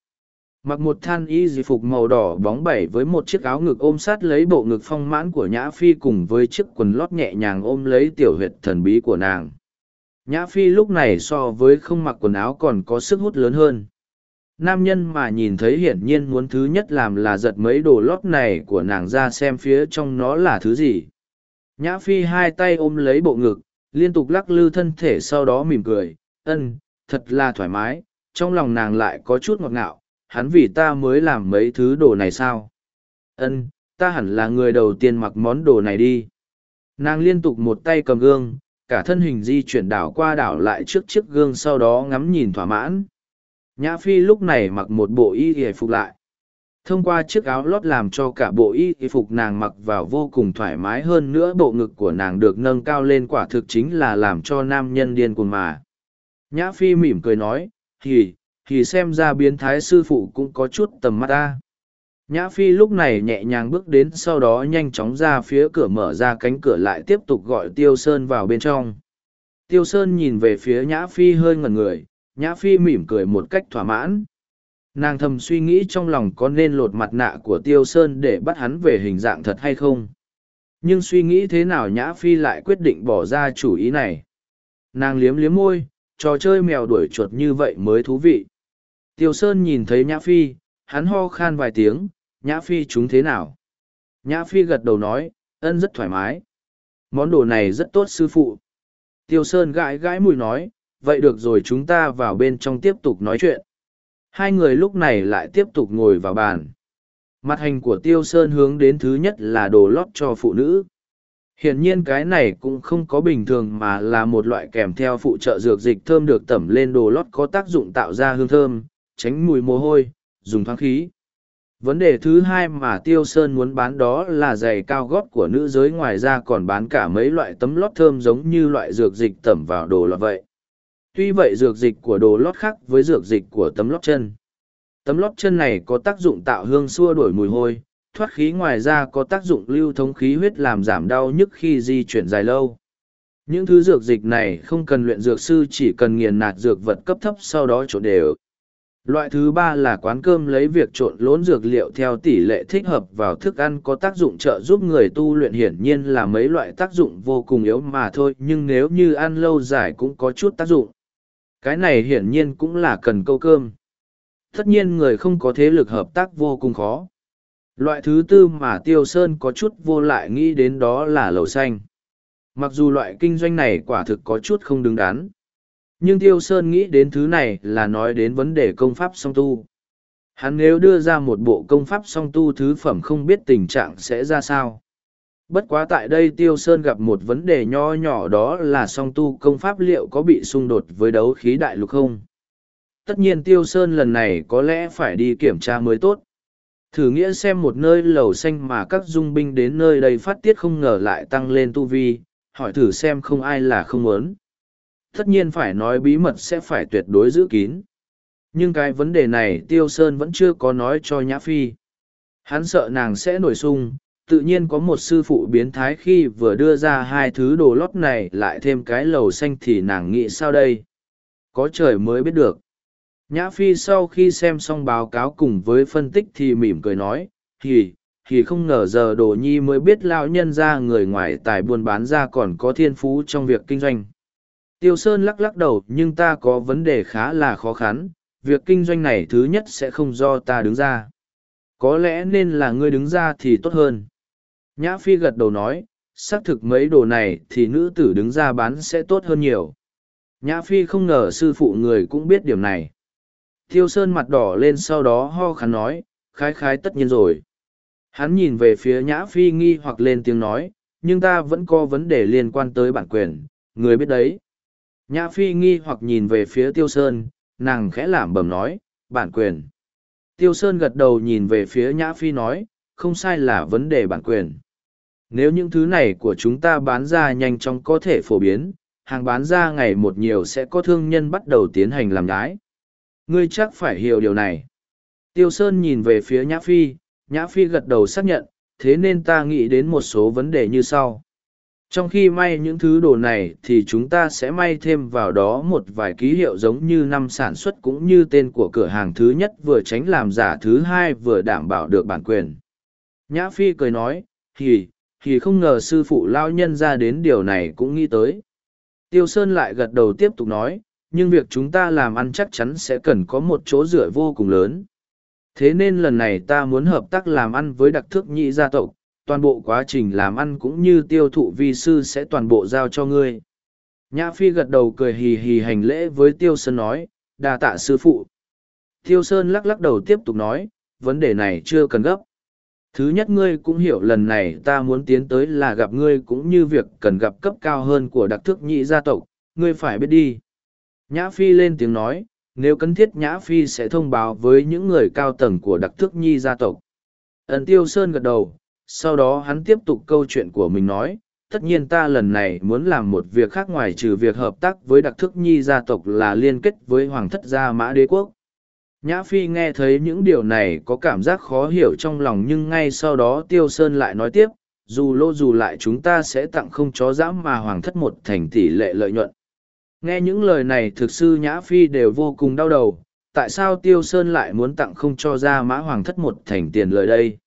Mặc một than y di phục màu đỏ bóng bẩy với một chiếc áo ngực ôm sát lấy bộ ngực phong mãn của Nhã Phi cùng với chiếc quần lót nhẹ nhàng ôm lấy tiểu huyệt thần bí của nàng. Nhã Phi lúc này so với không mặc quần áo còn có sức hút lớn hơn. Nam nhân mà nhìn thấy hiển nhiên muốn thứ nhất làm là giật mấy đồ lót này của nàng ra xem phía trong nó là thứ gì. Nhã Phi hai tay ôm lấy bộ ngực, liên tục lắc lư thân thể sau đó mỉm cười, ân, thật là thoải mái, trong lòng nàng lại có chút ngọt ngạo, hắn vì ta mới làm mấy thứ đồ này sao? Ân, ta hẳn là người đầu tiên mặc món đồ này đi. Nàng liên tục một tay cầm gương, cả thân hình di chuyển đảo qua đảo lại trước chiếc gương sau đó ngắm nhìn thỏa mãn. Nhã Phi lúc này mặc một bộ y y phục lại. Thông qua chiếc áo lót làm cho cả bộ y y phục nàng mặc vào vô cùng thoải mái hơn nữa bộ ngực của nàng được nâng cao lên quả thực chính là làm cho nam nhân điên cuồng mà. Nhã Phi mỉm cười nói, thì, thì xem ra biến thái sư phụ cũng có chút tầm mắt ta. Nhã Phi lúc này nhẹ nhàng bước đến sau đó nhanh chóng ra phía cửa mở ra cánh cửa lại tiếp tục gọi Tiêu Sơn vào bên trong. Tiêu Sơn nhìn về phía Nhã Phi hơi ngẩn người, Nhã Phi mỉm cười một cách thỏa mãn. Nàng thầm suy nghĩ trong lòng có nên lột mặt nạ của Tiêu Sơn để bắt hắn về hình dạng thật hay không. Nhưng suy nghĩ thế nào Nhã Phi lại quyết định bỏ ra chủ ý này. Nàng liếm liếm môi, trò chơi mèo đuổi chuột như vậy mới thú vị. Tiêu Sơn nhìn thấy Nhã Phi, hắn ho khan vài tiếng, Nhã Phi chúng thế nào? Nhã Phi gật đầu nói, ân rất thoải mái. Món đồ này rất tốt sư phụ. Tiêu Sơn gãi gãi mùi nói, vậy được rồi chúng ta vào bên trong tiếp tục nói chuyện. Hai người lúc này lại tiếp tục ngồi vào bàn. Mặt hành của Tiêu Sơn hướng đến thứ nhất là đồ lót cho phụ nữ. Hiển nhiên cái này cũng không có bình thường mà là một loại kèm theo phụ trợ dược dịch thơm được tẩm lên đồ lót có tác dụng tạo ra hương thơm, tránh mùi mồ hôi, dùng thoáng khí. Vấn đề thứ hai mà Tiêu Sơn muốn bán đó là giày cao gót của nữ giới ngoài ra còn bán cả mấy loại tấm lót thơm giống như loại dược dịch tẩm vào đồ lót vậy. Tuy vậy dược dịch của đồ lót khác với dược dịch của tấm lót chân. Tấm lót chân này có tác dụng tạo hương xua đổi mùi hôi, thoát khí ngoài ra có tác dụng lưu thông khí huyết làm giảm đau nhức khi di chuyển dài lâu. Những thứ dược dịch này không cần luyện dược sư chỉ cần nghiền nạt dược vật cấp thấp sau đó trộn đều. Loại thứ ba là quán cơm lấy việc trộn lốn dược liệu theo tỷ lệ thích hợp vào thức ăn có tác dụng trợ giúp người tu luyện hiển nhiên là mấy loại tác dụng vô cùng yếu mà thôi, nhưng nếu như ăn lâu dài cũng có chút tác dụng. Cái này hiển nhiên cũng là cần câu cơm. Tất nhiên người không có thế lực hợp tác vô cùng khó. Loại thứ tư mà Tiêu Sơn có chút vô lại nghĩ đến đó là lầu xanh. Mặc dù loại kinh doanh này quả thực có chút không đứng đắn nhưng tiêu sơn nghĩ đến thứ này là nói đến vấn đề công pháp song tu. Hắn nếu đưa ra một bộ công pháp song tu thứ phẩm không biết tình trạng sẽ ra sao. Bất quá tại đây tiêu sơn gặp một vấn đề nho nhỏ đó là song tu công pháp liệu có bị xung đột với đấu khí đại lục không? Tất nhiên tiêu sơn lần này có lẽ phải đi kiểm tra mới tốt. Thử nghĩa xem một nơi lầu xanh mà các dung binh đến nơi đây phát tiết không ngờ lại tăng lên tu vi, hỏi thử xem không ai là không muốn tất nhiên phải nói bí mật sẽ phải tuyệt đối giữ kín. Nhưng cái vấn đề này tiêu sơn vẫn chưa có nói cho nhã phi. Hắn sợ nàng sẽ nổi sung, tự nhiên có một sư phụ biến thái khi vừa đưa ra hai thứ đồ lót này lại thêm cái lầu xanh thì nàng nghĩ sao đây? Có trời mới biết được. Nhã phi sau khi xem xong báo cáo cùng với phân tích thì mỉm cười nói thì thì không ngờ giờ đồ nhi mới biết lão nhân ra người ngoài tài buôn bán ra còn có thiên phú trong việc kinh doanh. Tiêu Sơn lắc lắc đầu nhưng ta có vấn đề khá là khó khăn, việc kinh doanh này thứ nhất sẽ không do ta đứng ra. Có lẽ nên là ngươi đứng ra thì tốt hơn. Nhã Phi gật đầu nói, xác thực mấy đồ này thì nữ tử đứng ra bán sẽ tốt hơn nhiều. Nhã Phi không ngờ sư phụ người cũng biết điểm này. Tiêu Sơn mặt đỏ lên sau đó ho khăn nói, khái khái tất nhiên rồi. Hắn nhìn về phía Nhã Phi nghi hoặc lên tiếng nói, nhưng ta vẫn có vấn đề liên quan tới bản quyền, người biết đấy. Nhã Phi nghi hoặc nhìn về phía Tiêu Sơn, nàng khẽ lảm bầm nói, bản quyền. Tiêu Sơn gật đầu nhìn về phía Nhã Phi nói, không sai là vấn đề bản quyền. Nếu những thứ này của chúng ta bán ra nhanh chóng có thể phổ biến, hàng bán ra ngày một nhiều sẽ có thương nhân bắt đầu tiến hành làm đái. Ngươi chắc phải hiểu điều này. Tiêu Sơn nhìn về phía Nhã Phi, Nhã Phi gật đầu xác nhận, thế nên ta nghĩ đến một số vấn đề như sau trong khi may những thứ đồ này thì chúng ta sẽ may thêm vào đó một vài ký hiệu giống như năm sản xuất cũng như tên của cửa hàng thứ nhất vừa tránh làm giả thứ hai vừa đảm bảo được bản quyền. Nhã phi cười nói thì thì không ngờ sư phụ lao nhân ra đến điều này cũng nghĩ tới. Tiêu sơn lại gật đầu tiếp tục nói, nhưng việc chúng ta làm ăn chắc chắn sẽ cần có một chỗ dựa vô cùng lớn. Thế nên lần này ta muốn hợp tác làm ăn với đặc thước nhị gia tộc toàn bộ quá trình làm ăn cũng như tiêu thụ vi sư sẽ toàn bộ giao cho ngươi. Nhã Phi gật đầu cười hì hì hành lễ với Tiêu Sơn nói, đa tạ sư phụ. Tiêu Sơn lắc lắc đầu tiếp tục nói, vấn đề này chưa cần gấp. Thứ nhất ngươi cũng hiểu lần này ta muốn tiến tới là gặp ngươi cũng như việc cần gặp cấp cao hơn của đặc thức nhị gia tộc, ngươi phải biết đi. Nhã Phi lên tiếng nói, nếu cần thiết Nhã Phi sẽ thông báo với những người cao tầng của đặc thức nhi gia tộc. Ấn Tiêu Sơn gật đầu, sau đó hắn tiếp tục câu chuyện của mình nói, tất nhiên ta lần này muốn làm một việc khác ngoài trừ việc hợp tác với đặc thức nhi gia tộc là liên kết với hoàng thất gia mã đế quốc. Nhã Phi nghe thấy những điều này có cảm giác khó hiểu trong lòng nhưng ngay sau đó Tiêu Sơn lại nói tiếp, dù lô dù lại chúng ta sẽ tặng không chó dã mà hoàng thất một thành tỷ lệ lợi nhuận. Nghe những lời này thực sư Nhã Phi đều vô cùng đau đầu, tại sao Tiêu Sơn lại muốn tặng không cho ra mã hoàng thất một thành tiền lời đây?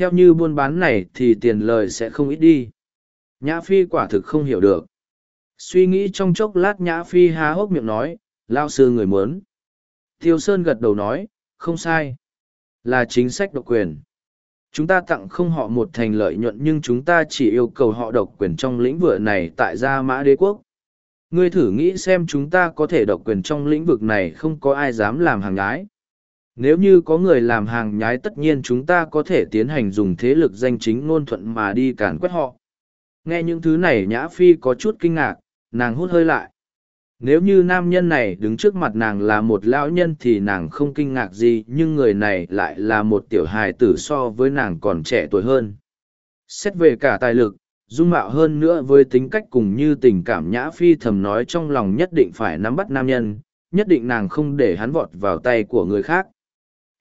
Theo như buôn bán này thì tiền lời sẽ không ít đi. Nhã Phi quả thực không hiểu được. Suy nghĩ trong chốc lát Nhã Phi há hốc miệng nói, lao sư người muốn. Tiêu Sơn gật đầu nói, không sai. Là chính sách độc quyền. Chúng ta tặng không họ một thành lợi nhuận nhưng chúng ta chỉ yêu cầu họ độc quyền trong lĩnh vực này tại Gia Mã Đế Quốc. Ngươi thử nghĩ xem chúng ta có thể độc quyền trong lĩnh vực này không có ai dám làm hàng gái nếu như có người làm hàng nhái tất nhiên chúng ta có thể tiến hành dùng thế lực danh chính ngôn thuận mà đi càn quét họ. Nghe những thứ này Nhã Phi có chút kinh ngạc, nàng hút hơi lại. Nếu như nam nhân này đứng trước mặt nàng là một lão nhân thì nàng không kinh ngạc gì nhưng người này lại là một tiểu hài tử so với nàng còn trẻ tuổi hơn. Xét về cả tài lực, dung mạo hơn nữa với tính cách cùng như tình cảm nhã phi thầm nói trong lòng nhất định phải nắm bắt nam nhân, nhất định nàng không để hắn vọt vào tay của người khác.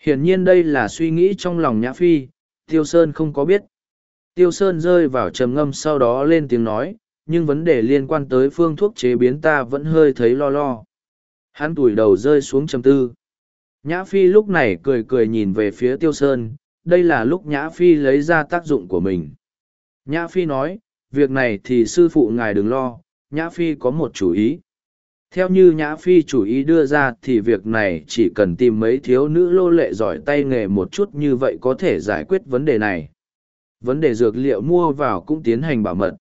Hiển nhiên đây là suy nghĩ trong lòng nhã phi, Tiêu Sơn không có biết. Tiêu Sơn rơi vào trầm ngâm sau đó lên tiếng nói, nhưng vấn đề liên quan tới phương thuốc chế biến ta vẫn hơi thấy lo lo. Hắn tủi đầu rơi xuống trầm tư. Nhã Phi lúc này cười cười nhìn về phía Tiêu Sơn, đây là lúc Nhã Phi lấy ra tác dụng của mình. Nhã Phi nói, việc này thì sư phụ ngài đừng lo, Nhã Phi có một chủ ý. Theo như Nhã Phi chủ ý đưa ra thì việc này chỉ cần tìm mấy thiếu nữ lô lệ giỏi tay nghề một chút như vậy có thể giải quyết vấn đề này. Vấn đề dược liệu mua vào cũng tiến hành bảo mật.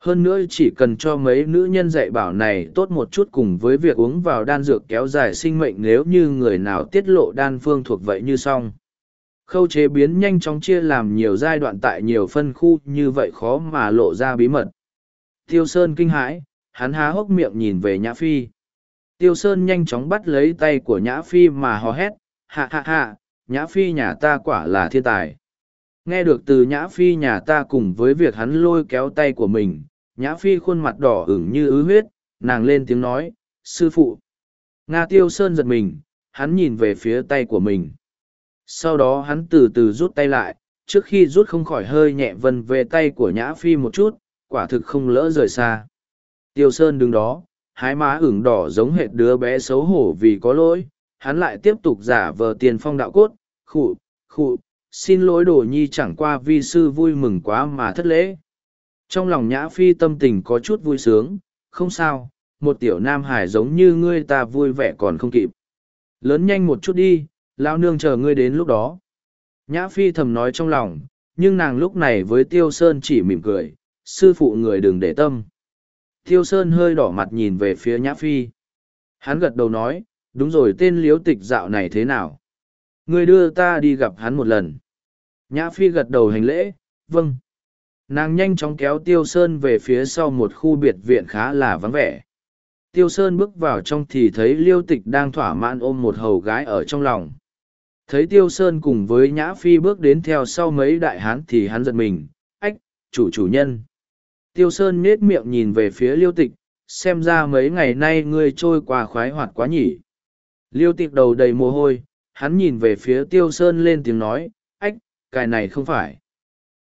Hơn nữa chỉ cần cho mấy nữ nhân dạy bảo này tốt một chút cùng với việc uống vào đan dược kéo dài sinh mệnh nếu như người nào tiết lộ đan phương thuộc vậy như xong. Khâu chế biến nhanh chóng chia làm nhiều giai đoạn tại nhiều phân khu như vậy khó mà lộ ra bí mật. Tiêu Sơn kinh hãi, hắn há hốc miệng nhìn về Nhã Phi. Tiêu Sơn nhanh chóng bắt lấy tay của Nhã Phi mà hò hét, hạ hạ hạ, Nhã Phi nhà ta quả là thiên tài. Nghe được từ Nhã Phi nhà ta cùng với việc hắn lôi kéo tay của mình, Nhã Phi khuôn mặt đỏ ửng như ứ huyết, nàng lên tiếng nói, sư phụ. Nga Tiêu Sơn giật mình, hắn nhìn về phía tay của mình. Sau đó hắn từ từ rút tay lại, trước khi rút không khỏi hơi nhẹ vân về tay của Nhã Phi một chút, quả thực không lỡ rời xa. Tiêu Sơn đứng đó, hai má ửng đỏ giống hệt đứa bé xấu hổ vì có lỗi, hắn lại tiếp tục giả vờ tiền phong đạo cốt, khụ, khụ, xin lỗi đồ nhi chẳng qua vi sư vui mừng quá mà thất lễ. Trong lòng Nhã Phi tâm tình có chút vui sướng, không sao, một tiểu nam hải giống như ngươi ta vui vẻ còn không kịp. Lớn nhanh một chút đi, lao nương chờ ngươi đến lúc đó. Nhã Phi thầm nói trong lòng, nhưng nàng lúc này với Tiêu Sơn chỉ mỉm cười, sư phụ người đừng để tâm. Tiêu Sơn hơi đỏ mặt nhìn về phía Nhã Phi. Hắn gật đầu nói, đúng rồi tên liếu tịch dạo này thế nào? Người đưa ta đi gặp hắn một lần. Nhã Phi gật đầu hành lễ, vâng nàng nhanh chóng kéo tiêu sơn về phía sau một khu biệt viện khá là vắng vẻ tiêu sơn bước vào trong thì thấy liêu tịch đang thỏa mãn ôm một hầu gái ở trong lòng thấy tiêu sơn cùng với nhã phi bước đến theo sau mấy đại hán thì hắn giật mình ách chủ chủ nhân tiêu sơn nết miệng nhìn về phía liêu tịch xem ra mấy ngày nay ngươi trôi qua khoái hoạt quá nhỉ liêu tịch đầu đầy mồ hôi hắn nhìn về phía tiêu sơn lên tiếng nói ách cái này không phải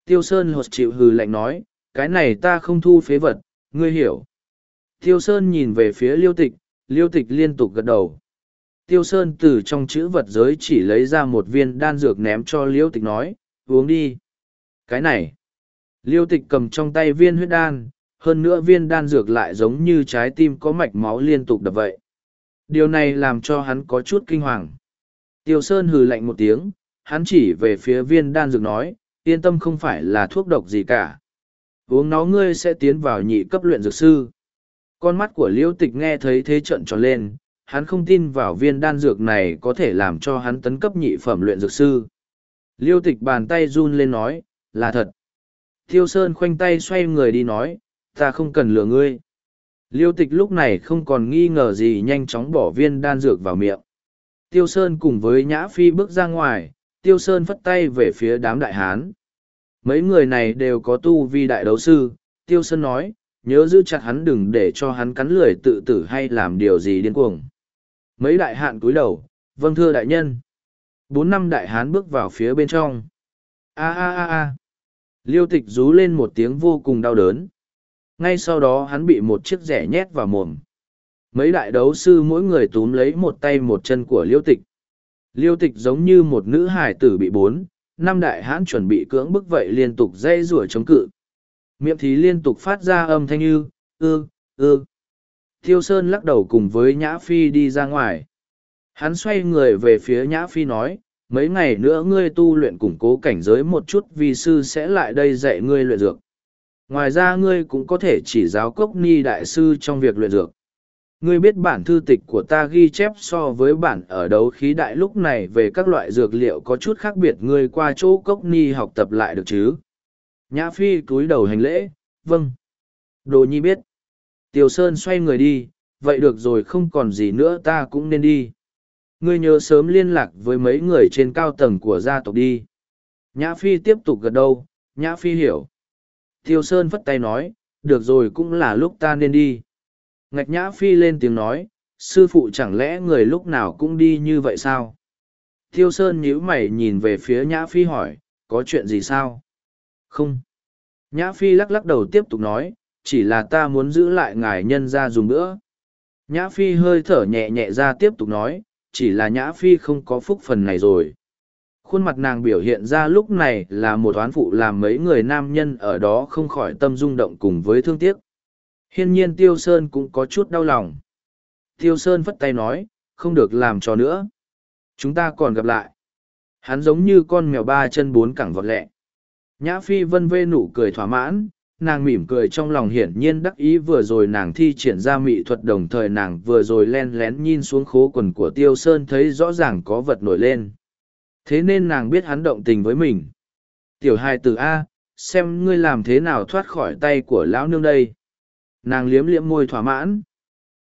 Tiêu Sơn hột chịu hừ lạnh nói, cái này ta không thu phế vật, ngươi hiểu. Tiêu Sơn nhìn về phía liêu tịch, liêu tịch liên tục gật đầu. Tiêu Sơn từ trong chữ vật giới chỉ lấy ra một viên đan dược ném cho liêu tịch nói, uống đi. Cái này, liêu tịch cầm trong tay viên huyết đan, hơn nữa viên đan dược lại giống như trái tim có mạch máu liên tục đập vậy. Điều này làm cho hắn có chút kinh hoàng. Tiêu Sơn hừ lạnh một tiếng, hắn chỉ về phía viên đan dược nói, yên tâm không phải là thuốc độc gì cả. Uống nó ngươi sẽ tiến vào nhị cấp luyện dược sư. Con mắt của liễu tịch nghe thấy thế trận tròn lên, hắn không tin vào viên đan dược này có thể làm cho hắn tấn cấp nhị phẩm luyện dược sư. Liêu tịch bàn tay run lên nói, là thật. Tiêu Sơn khoanh tay xoay người đi nói, ta không cần lừa ngươi. Liêu tịch lúc này không còn nghi ngờ gì nhanh chóng bỏ viên đan dược vào miệng. Tiêu Sơn cùng với Nhã Phi bước ra ngoài, Tiêu Sơn phất tay về phía đám đại hán. Mấy người này đều có tu vi đại đấu sư, Tiêu Sơn nói, nhớ giữ chặt hắn đừng để cho hắn cắn lười tự tử hay làm điều gì điên cuồng. Mấy đại hạn cúi đầu, vâng thưa đại nhân. Bốn năm đại hán bước vào phía bên trong. A a a a. Liêu tịch rú lên một tiếng vô cùng đau đớn. Ngay sau đó hắn bị một chiếc rẻ nhét vào mồm. Mấy đại đấu sư mỗi người túm lấy một tay một chân của liêu tịch. Liêu tịch giống như một nữ hải tử bị bốn, năm đại hãn chuẩn bị cưỡng bức vậy liên tục dây rủa chống cự. Miệng thì liên tục phát ra âm thanh như, ư, ư. Thiêu Sơn lắc đầu cùng với Nhã Phi đi ra ngoài. Hắn xoay người về phía Nhã Phi nói, mấy ngày nữa ngươi tu luyện củng cố cảnh giới một chút vì sư sẽ lại đây dạy ngươi luyện dược. Ngoài ra ngươi cũng có thể chỉ giáo cốc ni đại sư trong việc luyện dược. Ngươi biết bản thư tịch của ta ghi chép so với bản ở đấu khí đại lúc này về các loại dược liệu có chút khác biệt ngươi qua chỗ cốc ni học tập lại được chứ. Nhã Phi cúi đầu hành lễ, vâng. Đồ nhi biết. Tiểu Sơn xoay người đi, vậy được rồi không còn gì nữa ta cũng nên đi. Ngươi nhớ sớm liên lạc với mấy người trên cao tầng của gia tộc đi. Nhã Phi tiếp tục gật đầu, Nhã Phi hiểu. Tiêu Sơn phất tay nói, được rồi cũng là lúc ta nên đi. Ngạch Nhã Phi lên tiếng nói, sư phụ chẳng lẽ người lúc nào cũng đi như vậy sao? Tiêu Sơn nhíu mày nhìn về phía Nhã Phi hỏi, có chuyện gì sao? Không. Nhã Phi lắc lắc đầu tiếp tục nói, chỉ là ta muốn giữ lại ngài nhân ra dùng nữa. Nhã Phi hơi thở nhẹ nhẹ ra tiếp tục nói, chỉ là Nhã Phi không có phúc phần này rồi. Khuôn mặt nàng biểu hiện ra lúc này là một oán phụ làm mấy người nam nhân ở đó không khỏi tâm rung động cùng với thương tiếc. Hiên nhiên Tiêu Sơn cũng có chút đau lòng. Tiêu Sơn phất tay nói, không được làm cho nữa. Chúng ta còn gặp lại. Hắn giống như con mèo ba chân bốn cẳng vọt lẹ. Nhã Phi vân vê nụ cười thỏa mãn, nàng mỉm cười trong lòng hiển nhiên đắc ý vừa rồi nàng thi triển ra mỹ thuật đồng thời nàng vừa rồi len lén nhìn xuống khố quần của Tiêu Sơn thấy rõ ràng có vật nổi lên. Thế nên nàng biết hắn động tình với mình. Tiểu hai từ A, xem ngươi làm thế nào thoát khỏi tay của lão nương đây. Nàng liếm liếm môi thỏa mãn.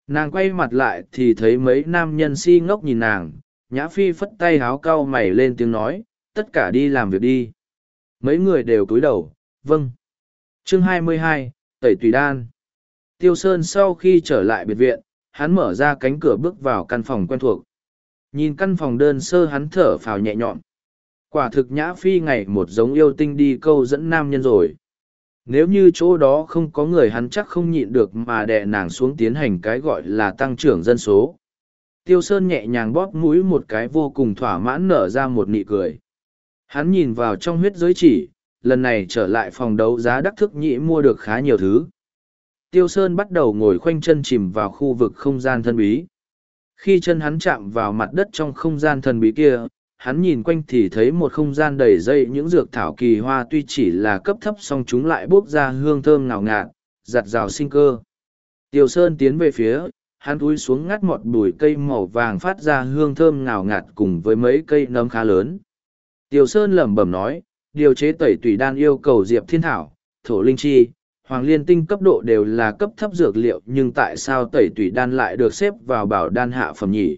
Nàng quay mặt lại thì thấy mấy nam nhân si ngốc nhìn nàng, Nhã Phi phất tay háo cau mày lên tiếng nói, tất cả đi làm việc đi. Mấy người đều cúi đầu, vâng. Chương 22, Tẩy Tùy Đan. Tiêu Sơn sau khi trở lại biệt viện, hắn mở ra cánh cửa bước vào căn phòng quen thuộc. Nhìn căn phòng đơn sơ hắn thở phào nhẹ nhõm. Quả thực Nhã Phi ngày một giống yêu tinh đi câu dẫn nam nhân rồi. Nếu như chỗ đó không có người hắn chắc không nhịn được mà đè nàng xuống tiến hành cái gọi là tăng trưởng dân số. Tiêu Sơn nhẹ nhàng bóp mũi một cái vô cùng thỏa mãn nở ra một nụ cười. Hắn nhìn vào trong huyết giới chỉ, lần này trở lại phòng đấu giá đắc thức nhị mua được khá nhiều thứ. Tiêu Sơn bắt đầu ngồi khoanh chân chìm vào khu vực không gian thân bí. Khi chân hắn chạm vào mặt đất trong không gian thần bí kia, hắn nhìn quanh thì thấy một không gian đầy dây những dược thảo kỳ hoa tuy chỉ là cấp thấp song chúng lại bốc ra hương thơm ngào ngạt, giặt rào sinh cơ. Tiêu Sơn tiến về phía, hắn cúi xuống ngắt một bụi cây màu vàng phát ra hương thơm ngào ngạt cùng với mấy cây nấm khá lớn. Tiêu Sơn lẩm bẩm nói, điều chế tẩy tùy đan yêu cầu diệp thiên thảo, thổ linh chi, hoàng liên tinh cấp độ đều là cấp thấp dược liệu nhưng tại sao tẩy tùy đan lại được xếp vào bảo đan hạ phẩm nhỉ?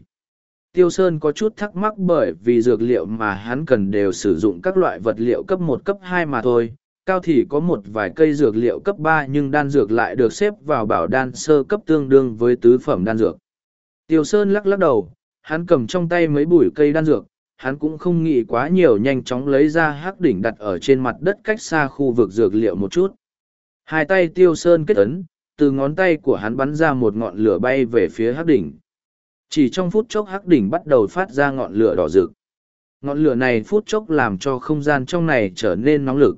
Tiêu Sơn có chút thắc mắc bởi vì dược liệu mà hắn cần đều sử dụng các loại vật liệu cấp một cấp hai mà thôi. Cao thì có một vài cây dược liệu cấp ba nhưng đan dược lại được xếp vào bảo đan sơ cấp tương đương với tứ phẩm đan dược. Tiêu Sơn lắc lắc đầu, hắn cầm trong tay mấy bụi cây đan dược, hắn cũng không nghĩ quá nhiều nhanh chóng lấy ra hắc đỉnh đặt ở trên mặt đất cách xa khu vực dược liệu một chút. Hai tay Tiêu Sơn kết ấn, từ ngón tay của hắn bắn ra một ngọn lửa bay về phía hắc đỉnh. Chỉ trong phút chốc hắc đỉnh bắt đầu phát ra ngọn lửa đỏ rực. Ngọn lửa này phút chốc làm cho không gian trong này trở nên nóng lực.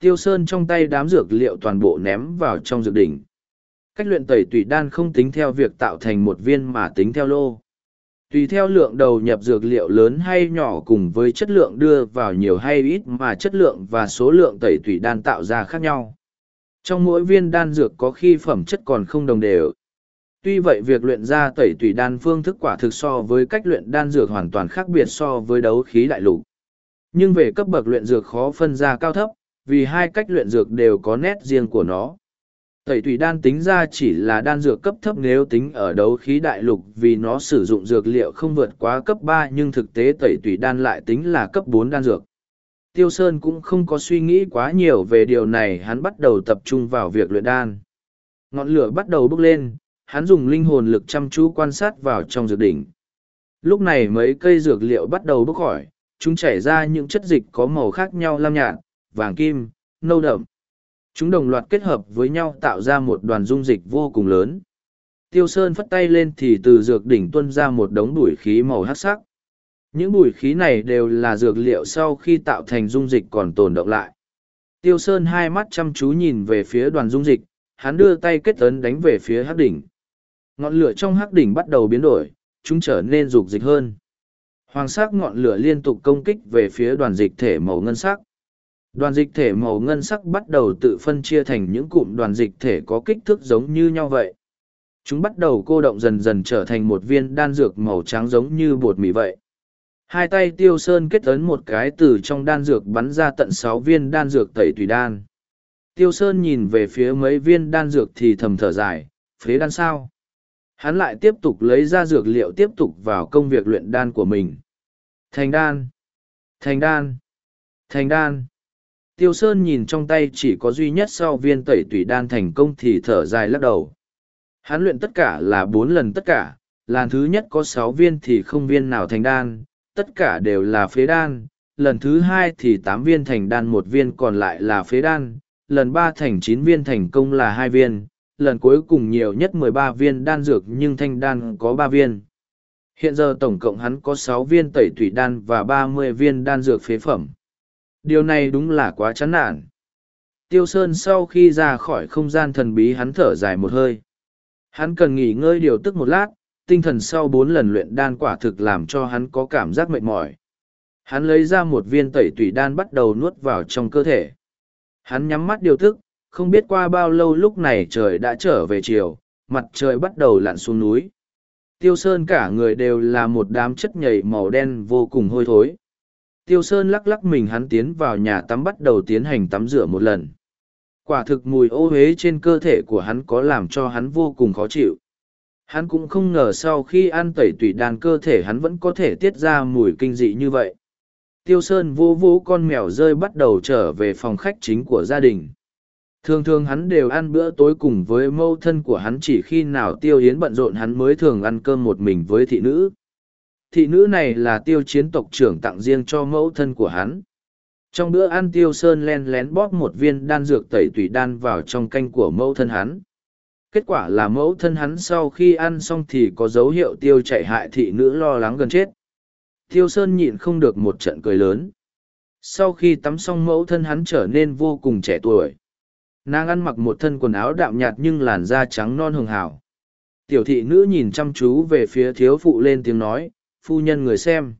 Tiêu sơn trong tay đám dược liệu toàn bộ ném vào trong dược đỉnh. Cách luyện tẩy tùy đan không tính theo việc tạo thành một viên mà tính theo lô tùy theo lượng đầu nhập dược liệu lớn hay nhỏ cùng với chất lượng đưa vào nhiều hay ít mà chất lượng và số lượng tẩy tủy đan tạo ra khác nhau trong mỗi viên đan dược có khi phẩm chất còn không đồng đều Tuy vậy việc luyện ra tẩy tủy đan phương thức quả thực so với cách luyện đan dược hoàn toàn khác biệt so với đấu khí đại lục. Nhưng về cấp bậc luyện dược khó phân ra cao thấp, vì hai cách luyện dược đều có nét riêng của nó. Tẩy tùy đan tính ra chỉ là đan dược cấp thấp nếu tính ở đấu khí đại lục vì nó sử dụng dược liệu không vượt quá cấp ba nhưng thực tế tẩy tùy đan lại tính là cấp bốn đan dược. Tiêu Sơn cũng không có suy nghĩ quá nhiều về điều này hắn bắt đầu tập trung vào việc luyện đan. Ngọn lửa bắt đầu bốc lên, hắn dùng linh hồn lực chăm chú quan sát vào trong dược đỉnh. Lúc này mấy cây dược liệu bắt đầu bốc khỏi, chúng chảy ra những chất dịch có màu khác nhau lam nhạt, vàng kim, nâu đậm. Chúng đồng loạt kết hợp với nhau tạo ra một đoàn dung dịch vô cùng lớn. Tiêu Sơn phất tay lên thì từ dược đỉnh tuôn ra một đống bụi khí màu hắc sắc. Những bụi khí này đều là dược liệu sau khi tạo thành dung dịch còn tồn động lại. Tiêu Sơn hai mắt chăm chú nhìn về phía đoàn dung dịch, hắn đưa tay kết ấn đánh về phía hắc đỉnh. Ngọn lửa trong hắc đỉnh bắt đầu biến đổi, chúng trở nên rục dịch hơn. Hoàng sắc ngọn lửa liên tục công kích về phía đoàn dịch thể màu ngân sắc. Đoàn dịch thể màu ngân sắc bắt đầu tự phân chia thành những cụm đoàn dịch thể có kích thước giống như nhau vậy. Chúng bắt đầu cô động dần dần trở thành một viên đan dược màu trắng giống như bột mì vậy. Hai tay tiêu sơn kết ấn một cái từ trong đan dược bắn ra tận sáu viên đan dược tẩy tùy đan. Tiêu sơn nhìn về phía mấy viên đan dược thì thầm thở dài, phế đan sao? Hắn lại tiếp tục lấy ra dược liệu tiếp tục vào công việc luyện đan của mình. Thành đan! Thành đan! Thành đan! Tiêu Sơn nhìn trong tay chỉ có duy nhất sau viên tẩy tủy đan thành công thì thở dài lắc đầu. Hắn luyện tất cả là bốn lần tất cả, lần thứ nhất có sáu viên thì không viên nào thành đan, tất cả đều là phế đan, lần thứ hai thì tám viên thành đan một viên còn lại là phế đan, lần ba thành chín viên thành công là hai viên, lần cuối cùng nhiều nhất mười ba viên đan dược nhưng thanh đan có ba viên. Hiện giờ tổng cộng hắn có sáu viên tẩy tủy đan và ba mươi viên đan dược phế phẩm. Điều này đúng là quá chán nản. Tiêu Sơn sau khi ra khỏi không gian thần bí hắn thở dài một hơi. Hắn cần nghỉ ngơi điều tức một lát, tinh thần sau bốn lần luyện đan quả thực làm cho hắn có cảm giác mệt mỏi. Hắn lấy ra một viên tẩy tủy đan bắt đầu nuốt vào trong cơ thể. Hắn nhắm mắt điều tức, không biết qua bao lâu lúc này trời đã trở về chiều, mặt trời bắt đầu lặn xuống núi. Tiêu Sơn cả người đều là một đám chất nhầy màu đen vô cùng hôi thối. Tiêu Sơn lắc lắc mình hắn tiến vào nhà tắm bắt đầu tiến hành tắm rửa một lần. Quả thực mùi ô huế trên cơ thể của hắn có làm cho hắn vô cùng khó chịu. Hắn cũng không ngờ sau khi ăn tẩy tủy đàn cơ thể hắn vẫn có thể tiết ra mùi kinh dị như vậy. Tiêu Sơn vô vô con mèo rơi bắt đầu trở về phòng khách chính của gia đình. Thường thường hắn đều ăn bữa tối cùng với mâu thân của hắn chỉ khi nào tiêu Yến bận rộn hắn mới thường ăn cơm một mình với thị nữ thị nữ này là tiêu chiến tộc trưởng tặng riêng cho mẫu thân của hắn. Trong bữa ăn tiêu sơn len lén bóp một viên đan dược tẩy tủy đan vào trong canh của mẫu thân hắn. Kết quả là mẫu thân hắn sau khi ăn xong thì có dấu hiệu tiêu chạy hại thị nữ lo lắng gần chết. Tiêu sơn nhịn không được một trận cười lớn. Sau khi tắm xong mẫu thân hắn trở nên vô cùng trẻ tuổi. Nàng ăn mặc một thân quần áo đạm nhạt nhưng làn da trắng non hường hào. Tiểu thị nữ nhìn chăm chú về phía thiếu phụ lên tiếng nói, phu nhân người xem.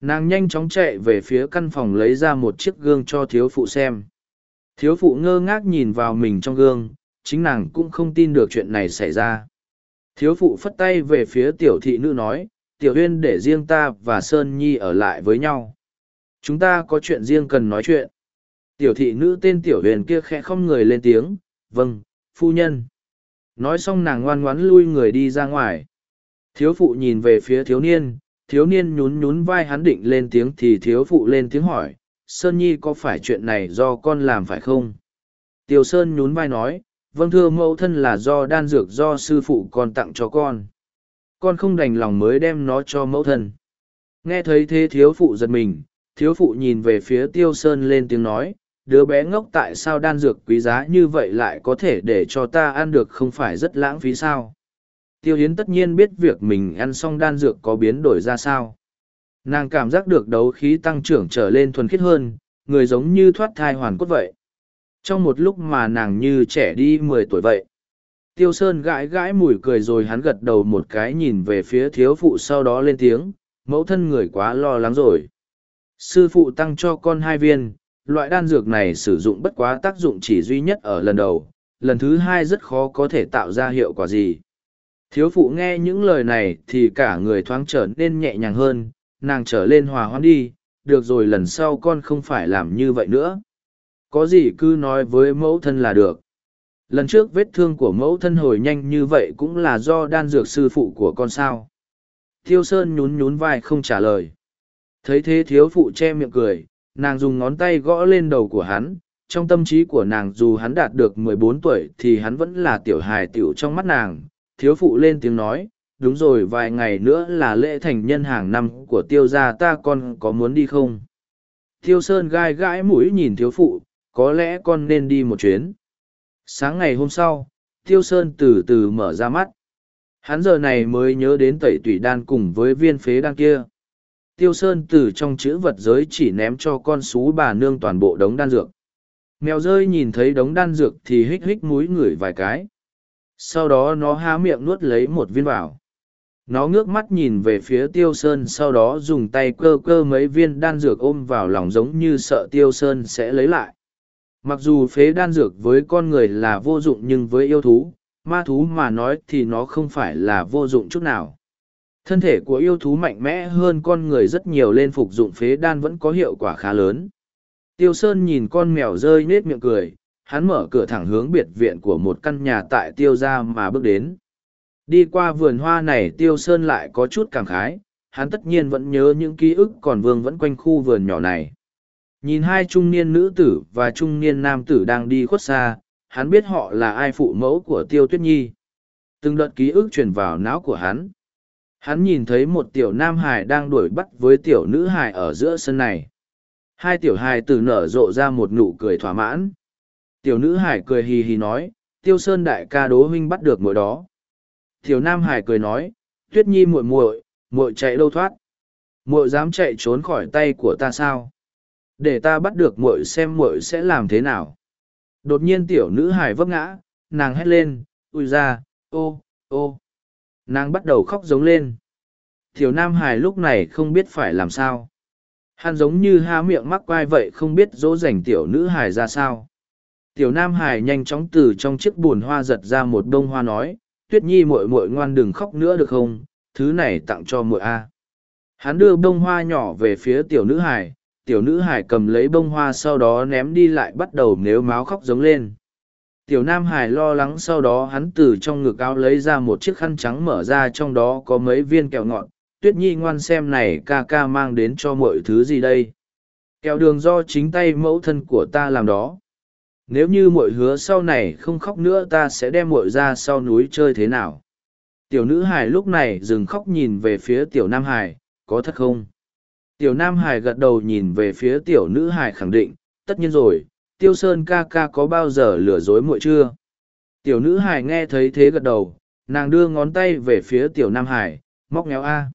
Nàng nhanh chóng chạy về phía căn phòng lấy ra một chiếc gương cho thiếu phụ xem. Thiếu phụ ngơ ngác nhìn vào mình trong gương, chính nàng cũng không tin được chuyện này xảy ra. Thiếu phụ phất tay về phía tiểu thị nữ nói, tiểu huyên để riêng ta và sơn nhi ở lại với nhau. Chúng ta có chuyện riêng cần nói chuyện. Tiểu thị nữ tên tiểu huyền kia khẽ không người lên tiếng vâng phu nhân. Nói xong nàng ngoan ngoãn lui người đi ra ngoài. Thiếu phụ nhìn về phía thiếu niên thiếu niên nhún nhún vai hắn định lên tiếng thì thiếu phụ lên tiếng hỏi, Sơn Nhi có phải chuyện này do con làm phải không? Tiêu Sơn nhún vai nói, vâng thưa mẫu thân là do đan dược do sư phụ con tặng cho con. Con không đành lòng mới đem nó cho mẫu thân. Nghe thấy thế thiếu phụ giật mình, thiếu phụ nhìn về phía Tiêu Sơn lên tiếng nói, đứa bé ngốc tại sao đan dược quý giá như vậy lại có thể để cho ta ăn được không phải rất lãng phí sao? Tiêu hiến tất nhiên biết việc mình ăn xong đan dược có biến đổi ra sao. Nàng cảm giác được đấu khí tăng trưởng trở lên thuần khiết hơn, người giống như thoát thai hoàn cốt vậy. Trong một lúc mà nàng như trẻ đi mười tuổi vậy. Tiêu sơn gãi gãi mùi cười rồi hắn gật đầu một cái nhìn về phía thiếu phụ sau đó lên tiếng, mẫu thân người quá lo lắng rồi. Sư phụ tăng cho con hai viên, loại đan dược này sử dụng bất quá tác dụng chỉ duy nhất ở lần đầu, lần thứ hai rất khó có thể tạo ra hiệu quả gì. Thiếu phụ nghe những lời này thì cả người thoáng trở nên nhẹ nhàng hơn, nàng trở lên hòa hoãn đi, được rồi lần sau con không phải làm như vậy nữa. Có gì cứ nói với mẫu thân là được. Lần trước vết thương của mẫu thân hồi nhanh như vậy cũng là do đan dược sư phụ của con sao. Thiêu Sơn nhún nhún vai không trả lời. Thấy thế thiếu phụ che miệng cười, nàng dùng ngón tay gõ lên đầu của hắn. Trong tâm trí của nàng dù hắn đạt được mười bốn tuổi thì hắn vẫn là tiểu hài tiểu trong mắt nàng. Thiếu phụ lên tiếng nói, đúng rồi vài ngày nữa là lễ thành nhân hàng năm của tiêu gia ta con có muốn đi không? Tiêu Sơn gai gãi mũi nhìn thiếu phụ, có lẽ con nên đi một chuyến. Sáng ngày hôm sau, Tiêu Sơn từ từ mở ra mắt. Hắn giờ này mới nhớ đến tẩy tủy đan cùng với viên phế đan kia. Tiêu Sơn từ trong chữ vật giới chỉ ném cho con xú bà nương toàn bộ đống đan dược. Mèo rơi nhìn thấy đống đan dược thì hích hích mũi ngửi vài cái. Sau đó nó há miệng nuốt lấy một viên vào. Nó ngước mắt nhìn về phía Tiêu Sơn sau đó dùng tay cơ cơ mấy viên đan dược ôm vào lòng giống như sợ Tiêu Sơn sẽ lấy lại. Mặc dù phế đan dược với con người là vô dụng nhưng với yêu thú, ma thú mà nói thì nó không phải là vô dụng chút nào. Thân thể của yêu thú mạnh mẽ hơn con người rất nhiều lên phục dụng phế đan vẫn có hiệu quả khá lớn. Tiêu Sơn nhìn con mèo rơi nết miệng cười, hắn mở cửa thẳng hướng biệt viện của một căn nhà tại Tiêu Gia mà bước đến. Đi qua vườn hoa này Tiêu Sơn lại có chút cảm khái, hắn tất nhiên vẫn nhớ những ký ức còn vương vẫn quanh khu vườn nhỏ này. Nhìn hai trung niên nữ tử và trung niên nam tử đang đi khuất xa, hắn biết họ là ai phụ mẫu của Tiêu Tuyết Nhi. Từng đợt ký ức truyền vào não của hắn. Hắn nhìn thấy một tiểu nam hải đang đuổi bắt với tiểu nữ hải ở giữa sân này. Hai tiểu hài tử nở rộ ra một nụ cười thỏa mãn. Tiểu nữ hải cười hì hì nói, tiêu sơn đại ca đố huynh bắt được mỗi đó. Tiểu nam hải cười nói, tuyết nhi muội muội, muội chạy đâu thoát. Muội dám chạy trốn khỏi tay của ta sao? Để ta bắt được muội xem muội sẽ làm thế nào. Đột nhiên tiểu nữ hải vấp ngã, nàng hét lên, ui ra, ô, ô. Nàng bắt đầu khóc giống lên. Tiểu nam hải lúc này không biết phải làm sao. Hắn giống như há miệng mắc quai vậy không biết dỗ dành tiểu nữ hải ra sao. Tiểu nam hải nhanh chóng từ trong chiếc bùn hoa giật ra một bông hoa nói, tuyết nhi muội muội ngoan đừng khóc nữa được không, thứ này tặng cho muội a. Hắn đưa bông hoa nhỏ về phía tiểu nữ hải, tiểu nữ hải cầm lấy bông hoa sau đó ném đi lại bắt đầu nếu máu khóc giống lên. Tiểu Nam Hải lo lắng sau đó hắn từ trong ngực áo lấy ra một chiếc khăn trắng mở ra trong đó có mấy viên kẹo ngọt. Tuyết Nhi ngoan xem này ca ca mang đến cho mọi thứ gì đây. Kẹo đường do chính tay mẫu thân của ta làm đó. Nếu như mội hứa sau này không khóc nữa ta sẽ đem muội ra sau núi chơi thế nào. Tiểu nữ hải lúc này dừng khóc nhìn về phía tiểu Nam Hải, có thật không? Tiểu Nam Hải gật đầu nhìn về phía tiểu nữ Hải khẳng định, tất nhiên rồi, tiêu sơn ca ca có bao giờ lừa dối muội chưa tiểu nữ hải nghe thấy thế gật đầu nàng đưa ngón tay về phía tiểu nam hải móc ngéo a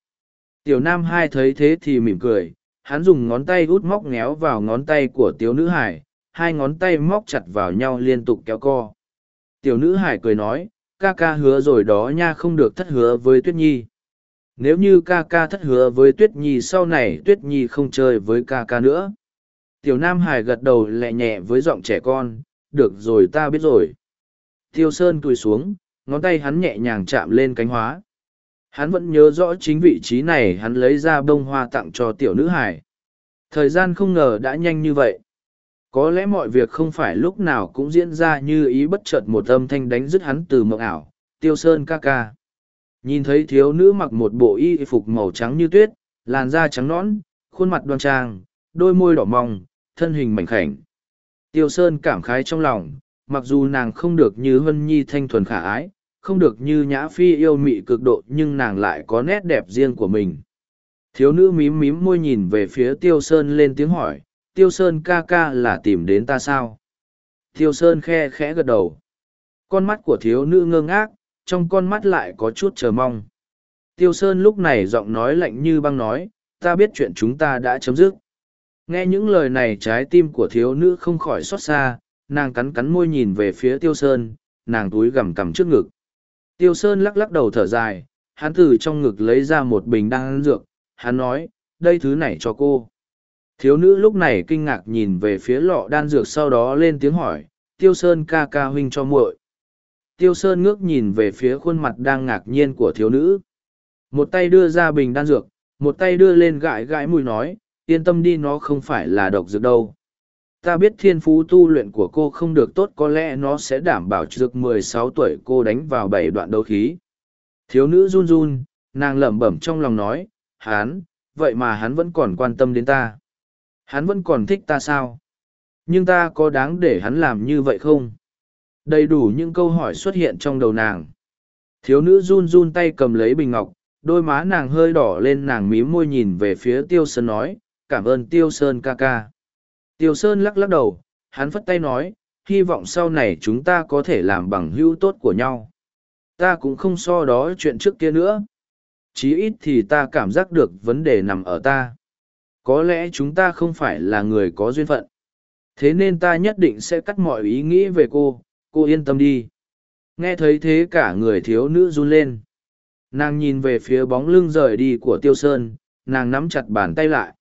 tiểu nam hai thấy thế thì mỉm cười hắn dùng ngón tay út móc ngéo vào ngón tay của tiểu nữ hải hai ngón tay móc chặt vào nhau liên tục kéo co tiểu nữ hải cười nói ca ca hứa rồi đó nha không được thất hứa với tuyết nhi nếu như ca ca thất hứa với tuyết nhi sau này tuyết nhi không chơi với ca ca nữa Tiểu Nam Hải gật đầu lẹ nhẹ với giọng trẻ con, được rồi ta biết rồi. Tiêu Sơn cùi xuống, ngón tay hắn nhẹ nhàng chạm lên cánh hóa. Hắn vẫn nhớ rõ chính vị trí này hắn lấy ra bông hoa tặng cho tiểu nữ hải. Thời gian không ngờ đã nhanh như vậy. Có lẽ mọi việc không phải lúc nào cũng diễn ra như ý bất chợt một âm thanh đánh dứt hắn từ mộng ảo. Tiêu Sơn ca ca. Nhìn thấy thiếu nữ mặc một bộ y phục màu trắng như tuyết, làn da trắng nõn, khuôn mặt đoan trang, đôi môi đỏ mong thân hình mảnh khảnh. Tiêu Sơn cảm khái trong lòng, mặc dù nàng không được như Hân Nhi thanh thuần khả ái, không được như Nhã Phi yêu mị cực độ nhưng nàng lại có nét đẹp riêng của mình. Thiếu nữ mím mím môi nhìn về phía Tiêu Sơn lên tiếng hỏi, Tiêu Sơn ca ca là tìm đến ta sao? Tiêu Sơn khe khẽ gật đầu. Con mắt của thiếu nữ ngơ ngác, trong con mắt lại có chút chờ mong. Tiêu Sơn lúc này giọng nói lạnh như băng nói, ta biết chuyện chúng ta đã chấm dứt. Nghe những lời này trái tim của thiếu nữ không khỏi xót xa, nàng cắn cắn môi nhìn về phía tiêu sơn, nàng túi gằm cằm trước ngực. Tiêu sơn lắc lắc đầu thở dài, hắn từ trong ngực lấy ra một bình đan dược, hắn nói, đây thứ này cho cô. Thiếu nữ lúc này kinh ngạc nhìn về phía lọ đan dược sau đó lên tiếng hỏi, tiêu sơn ca ca huynh cho muội. tiêu sơn ngước nhìn về phía khuôn mặt đang ngạc nhiên của thiếu nữ. Một tay đưa ra bình đan dược một tay đưa lên gãi gãi mùi nói yên tâm đi nó không phải là độc dược đâu. Ta biết thiên phú tu luyện của cô không được tốt có lẽ nó sẽ đảm bảo dược mười sáu tuổi cô đánh vào bảy đoạn đấu khí. Thiếu nữ run run nàng lẩm bẩm trong lòng nói hán vậy mà hắn vẫn còn quan tâm đến ta hắn vẫn còn thích ta sao? Nhưng ta có đáng để hắn làm như vậy không? Đầy đủ những câu hỏi xuất hiện trong đầu nàng. Thiếu nữ run run tay cầm lấy bình ngọc, đôi má nàng hơi đỏ lên nàng mím môi nhìn về phía tiêu sơn nói, cảm ơn tiêu sơn ca ca. Tiêu sơn lắc lắc đầu, hắn phất tay nói, hy vọng sau này chúng ta có thể làm bằng hữu tốt của nhau. Ta cũng không so đó chuyện trước kia nữa. Chí ít thì ta cảm giác được vấn đề nằm ở ta có lẽ chúng ta không phải là người có duyên phận. Thế nên ta nhất định sẽ cắt mọi ý nghĩ về cô cô yên tâm đi. Nghe thấy thế cả người thiếu nữ run lên. Nàng nhìn về phía bóng lưng rời đi của tiêu sơn, nàng nắm chặt bàn tay lại.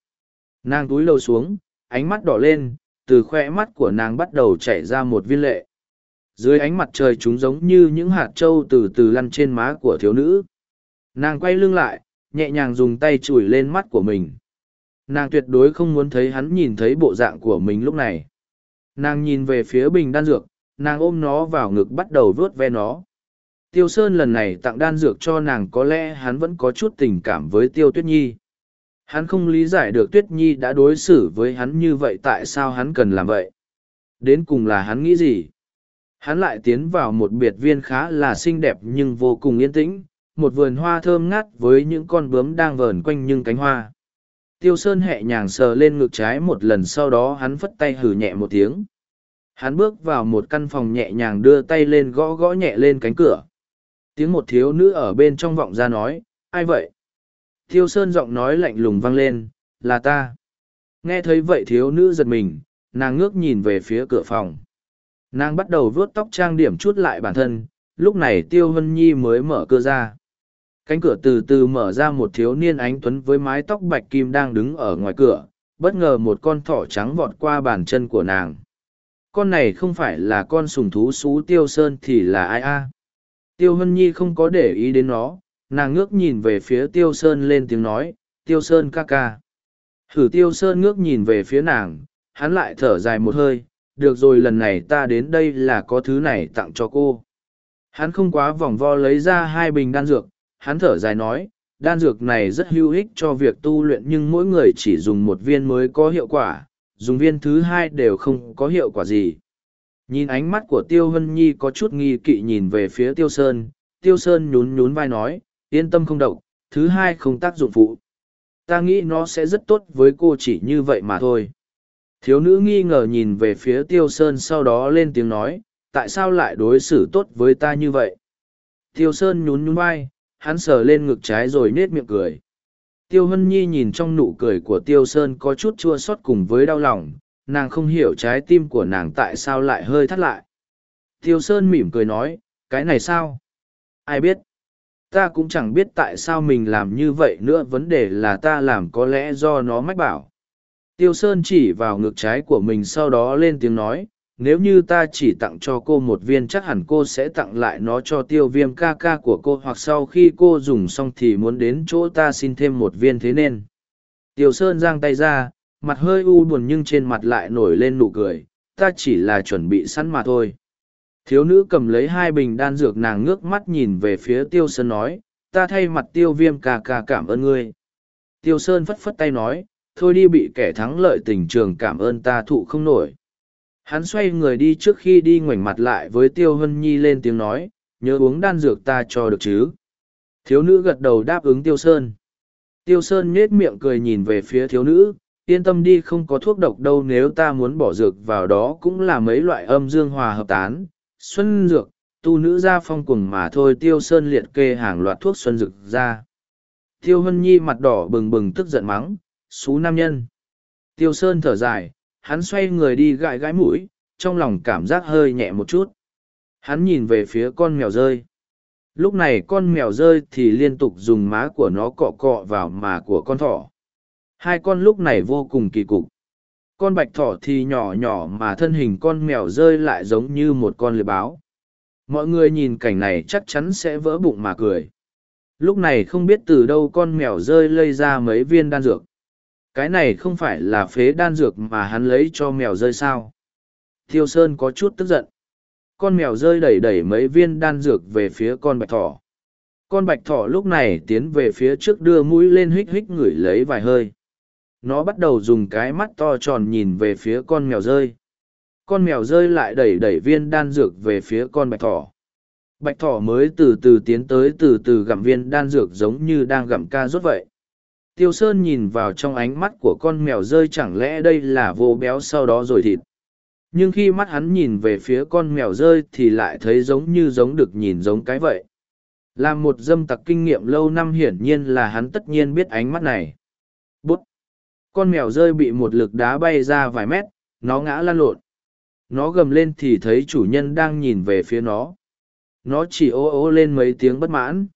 Nàng túi lầu xuống, ánh mắt đỏ lên, từ khoe mắt của nàng bắt đầu chảy ra một viên lệ. Dưới ánh mặt trời chúng giống như những hạt trâu từ từ lăn trên má của thiếu nữ. Nàng quay lưng lại, nhẹ nhàng dùng tay chùi lên mắt của mình nàng tuyệt đối không muốn thấy hắn nhìn thấy bộ dạng của mình lúc này. Nàng nhìn về phía bình đan dược, nàng ôm nó vào ngực bắt đầu vuốt ve nó. Tiêu sơn lần này tặng đan dược cho nàng có lẽ hắn vẫn có chút tình cảm với tiêu tuyết nhi. Hắn không lý giải được tuyết nhi đã đối xử với hắn như vậy tại sao hắn cần làm vậy. Đến cùng là hắn nghĩ gì? Hắn lại tiến vào một biệt viên khá là xinh đẹp nhưng vô cùng yên tĩnh, một vườn hoa thơm ngát với những con bướm đang vờn quanh những cánh hoa tiêu sơn hẹ nhàng sờ lên ngực trái một lần sau đó hắn phất tay hử nhẹ một tiếng. Hắn bước vào một căn phòng nhẹ nhàng đưa tay lên gõ gõ nhẹ lên cánh cửa. Tiếng một thiếu nữ ở bên trong vọng ra nói, ai vậy? Tiêu sơn giọng nói lạnh lùng vang lên, là ta. Nghe thấy vậy thiếu nữ giật mình, nàng ngước nhìn về phía cửa phòng. Nàng bắt đầu vuốt tóc trang điểm chút lại bản thân, lúc này tiêu hân nhi mới mở cơ ra cánh cửa từ từ mở ra một thiếu niên ánh tuấn với mái tóc bạch kim đang đứng ở ngoài cửa, bất ngờ một con thỏ trắng vọt qua bàn chân của nàng. Con này không phải là con sùng thú xú tiêu sơn thì là ai a? Tiêu hân nhi không có để ý đến nó, nàng ngước nhìn về phía tiêu sơn lên tiếng nói, tiêu sơn ca ca. Hử tiêu sơn ngước nhìn về phía nàng, hắn lại thở dài một hơi, được rồi, lần này ta đến đây là có thứ này tặng cho cô. Hắn không quá vòng vo lấy ra hai bình đan dược hắn thở dài nói, đan dược này rất hữu ích cho việc tu luyện nhưng mỗi người chỉ dùng một viên mới có hiệu quả, dùng viên thứ hai đều không có hiệu quả gì. Nhìn ánh mắt của tiêu hân nhi có chút nghi kỵ nhìn về phía tiêu sơn tiêu sơn nhún nhún vai nói, yên tâm không độc, thứ hai không tác dụng phụ. Ta nghĩ nó sẽ rất tốt với cô chỉ như vậy mà thôi. Thiếu nữ nghi ngờ nhìn về phía tiêu sơn sau đó lên tiếng nói, tại sao lại đối xử tốt với ta như vậy? Tiêu sơn nhún nhún vai hắn sờ lên ngực trái rồi nết miệng cười. Tiêu hân nhi nhìn trong nụ cười của tiêu sơn có chút chua xót cùng với đau lòng, nàng không hiểu trái tim của nàng tại sao lại hơi thắt lại. Tiêu sơn mỉm cười nói, cái này sao? Ai biết? Ta cũng chẳng biết tại sao mình làm như vậy nữa, vấn đề là ta làm có lẽ do nó mách bảo. Tiêu sơn chỉ vào ngực trái của mình sau đó lên tiếng nói nếu như ta chỉ tặng cho cô một viên chắc hẳn cô sẽ tặng lại nó cho tiêu viêm ca ca của cô hoặc sau khi cô dùng xong thì muốn đến chỗ ta xin thêm một viên thế nên. Tiêu sơn giang tay ra, mặt hơi u buồn nhưng trên mặt lại nổi lên nụ cười, ta chỉ là chuẩn bị sẵn mà thôi. Thiếu nữ cầm lấy hai bình đan dược nàng ngước mắt nhìn về phía tiêu sơn nói, ta thay mặt tiêu viêm ca ca cảm ơn ngươi. Tiêu sơn phất phất tay nói, thôi đi bị kẻ thắng lợi tình trường cảm ơn ta thụ không nổi hắn xoay người đi trước khi đi ngoảnh mặt lại với tiêu hân nhi lên tiếng nói, nhớ uống đan dược ta cho được chứ? Thiếu nữ gật đầu đáp ứng tiêu sơn. Tiêu sơn nhết miệng cười nhìn về phía thiếu nữ, yên tâm đi, không có thuốc độc đâu, nếu ta muốn bỏ dược vào đó cũng là mấy loại âm dương hòa hợp tán, xuân dược, tu nữ ra phong cùng mà thôi. Tiêu sơn liệt kê hàng loạt thuốc xuân dược ra. Tiêu hân nhi mặt đỏ bừng bừng tức giận mắng, xú nam nhân. Tiêu sơn thở dài hắn xoay người đi gãi gãi mũi, trong lòng cảm giác hơi nhẹ một chút. Hắn nhìn về phía con mèo rơi. Lúc này con mèo rơi thì liên tục dùng má của nó cọ cọ vào mà của con thỏ. Hai con lúc này vô cùng kỳ cục. Con bạch thỏ thì nhỏ nhỏ mà thân hình con mèo rơi lại giống như một con lưới báo. Mọi người nhìn cảnh này chắc chắn sẽ vỡ bụng mà cười. Lúc này không biết từ đâu con mèo rơi lây ra mấy viên đan dược cái này không phải là phế đan dược mà hắn lấy cho mèo rơi sao? Thiêu sơn có chút tức giận. Con mèo rơi đẩy đẩy mấy viên đan dược về phía con bạch thỏ. Con bạch thỏ lúc này tiến về phía trước đưa mũi lên hích hích ngửi lấy vài hơi. Nó bắt đầu dùng cái mắt to tròn nhìn về phía con mèo rơi. Con mèo rơi lại đẩy đẩy viên đan dược về phía con bạch thỏ. Bạch thỏ mới từ từ tiến tới từ từ gặm viên đan dược giống như đang gặm ca rốt vậy tiêu sơn nhìn vào trong ánh mắt của con mèo rơi chẳng lẽ đây là vô béo sau đó rồi thịt. Nhưng khi mắt hắn nhìn về phía con mèo rơi thì lại thấy giống như giống được nhìn giống cái vậy. Làm một dâm tặc kinh nghiệm lâu năm hiển nhiên là hắn tất nhiên biết ánh mắt này. Bút! Con mèo rơi bị một lực đá bay ra vài mét, nó ngã lăn lộn. Nó gầm lên thì thấy chủ nhân đang nhìn về phía nó. Nó chỉ ô ô lên mấy tiếng bất mãn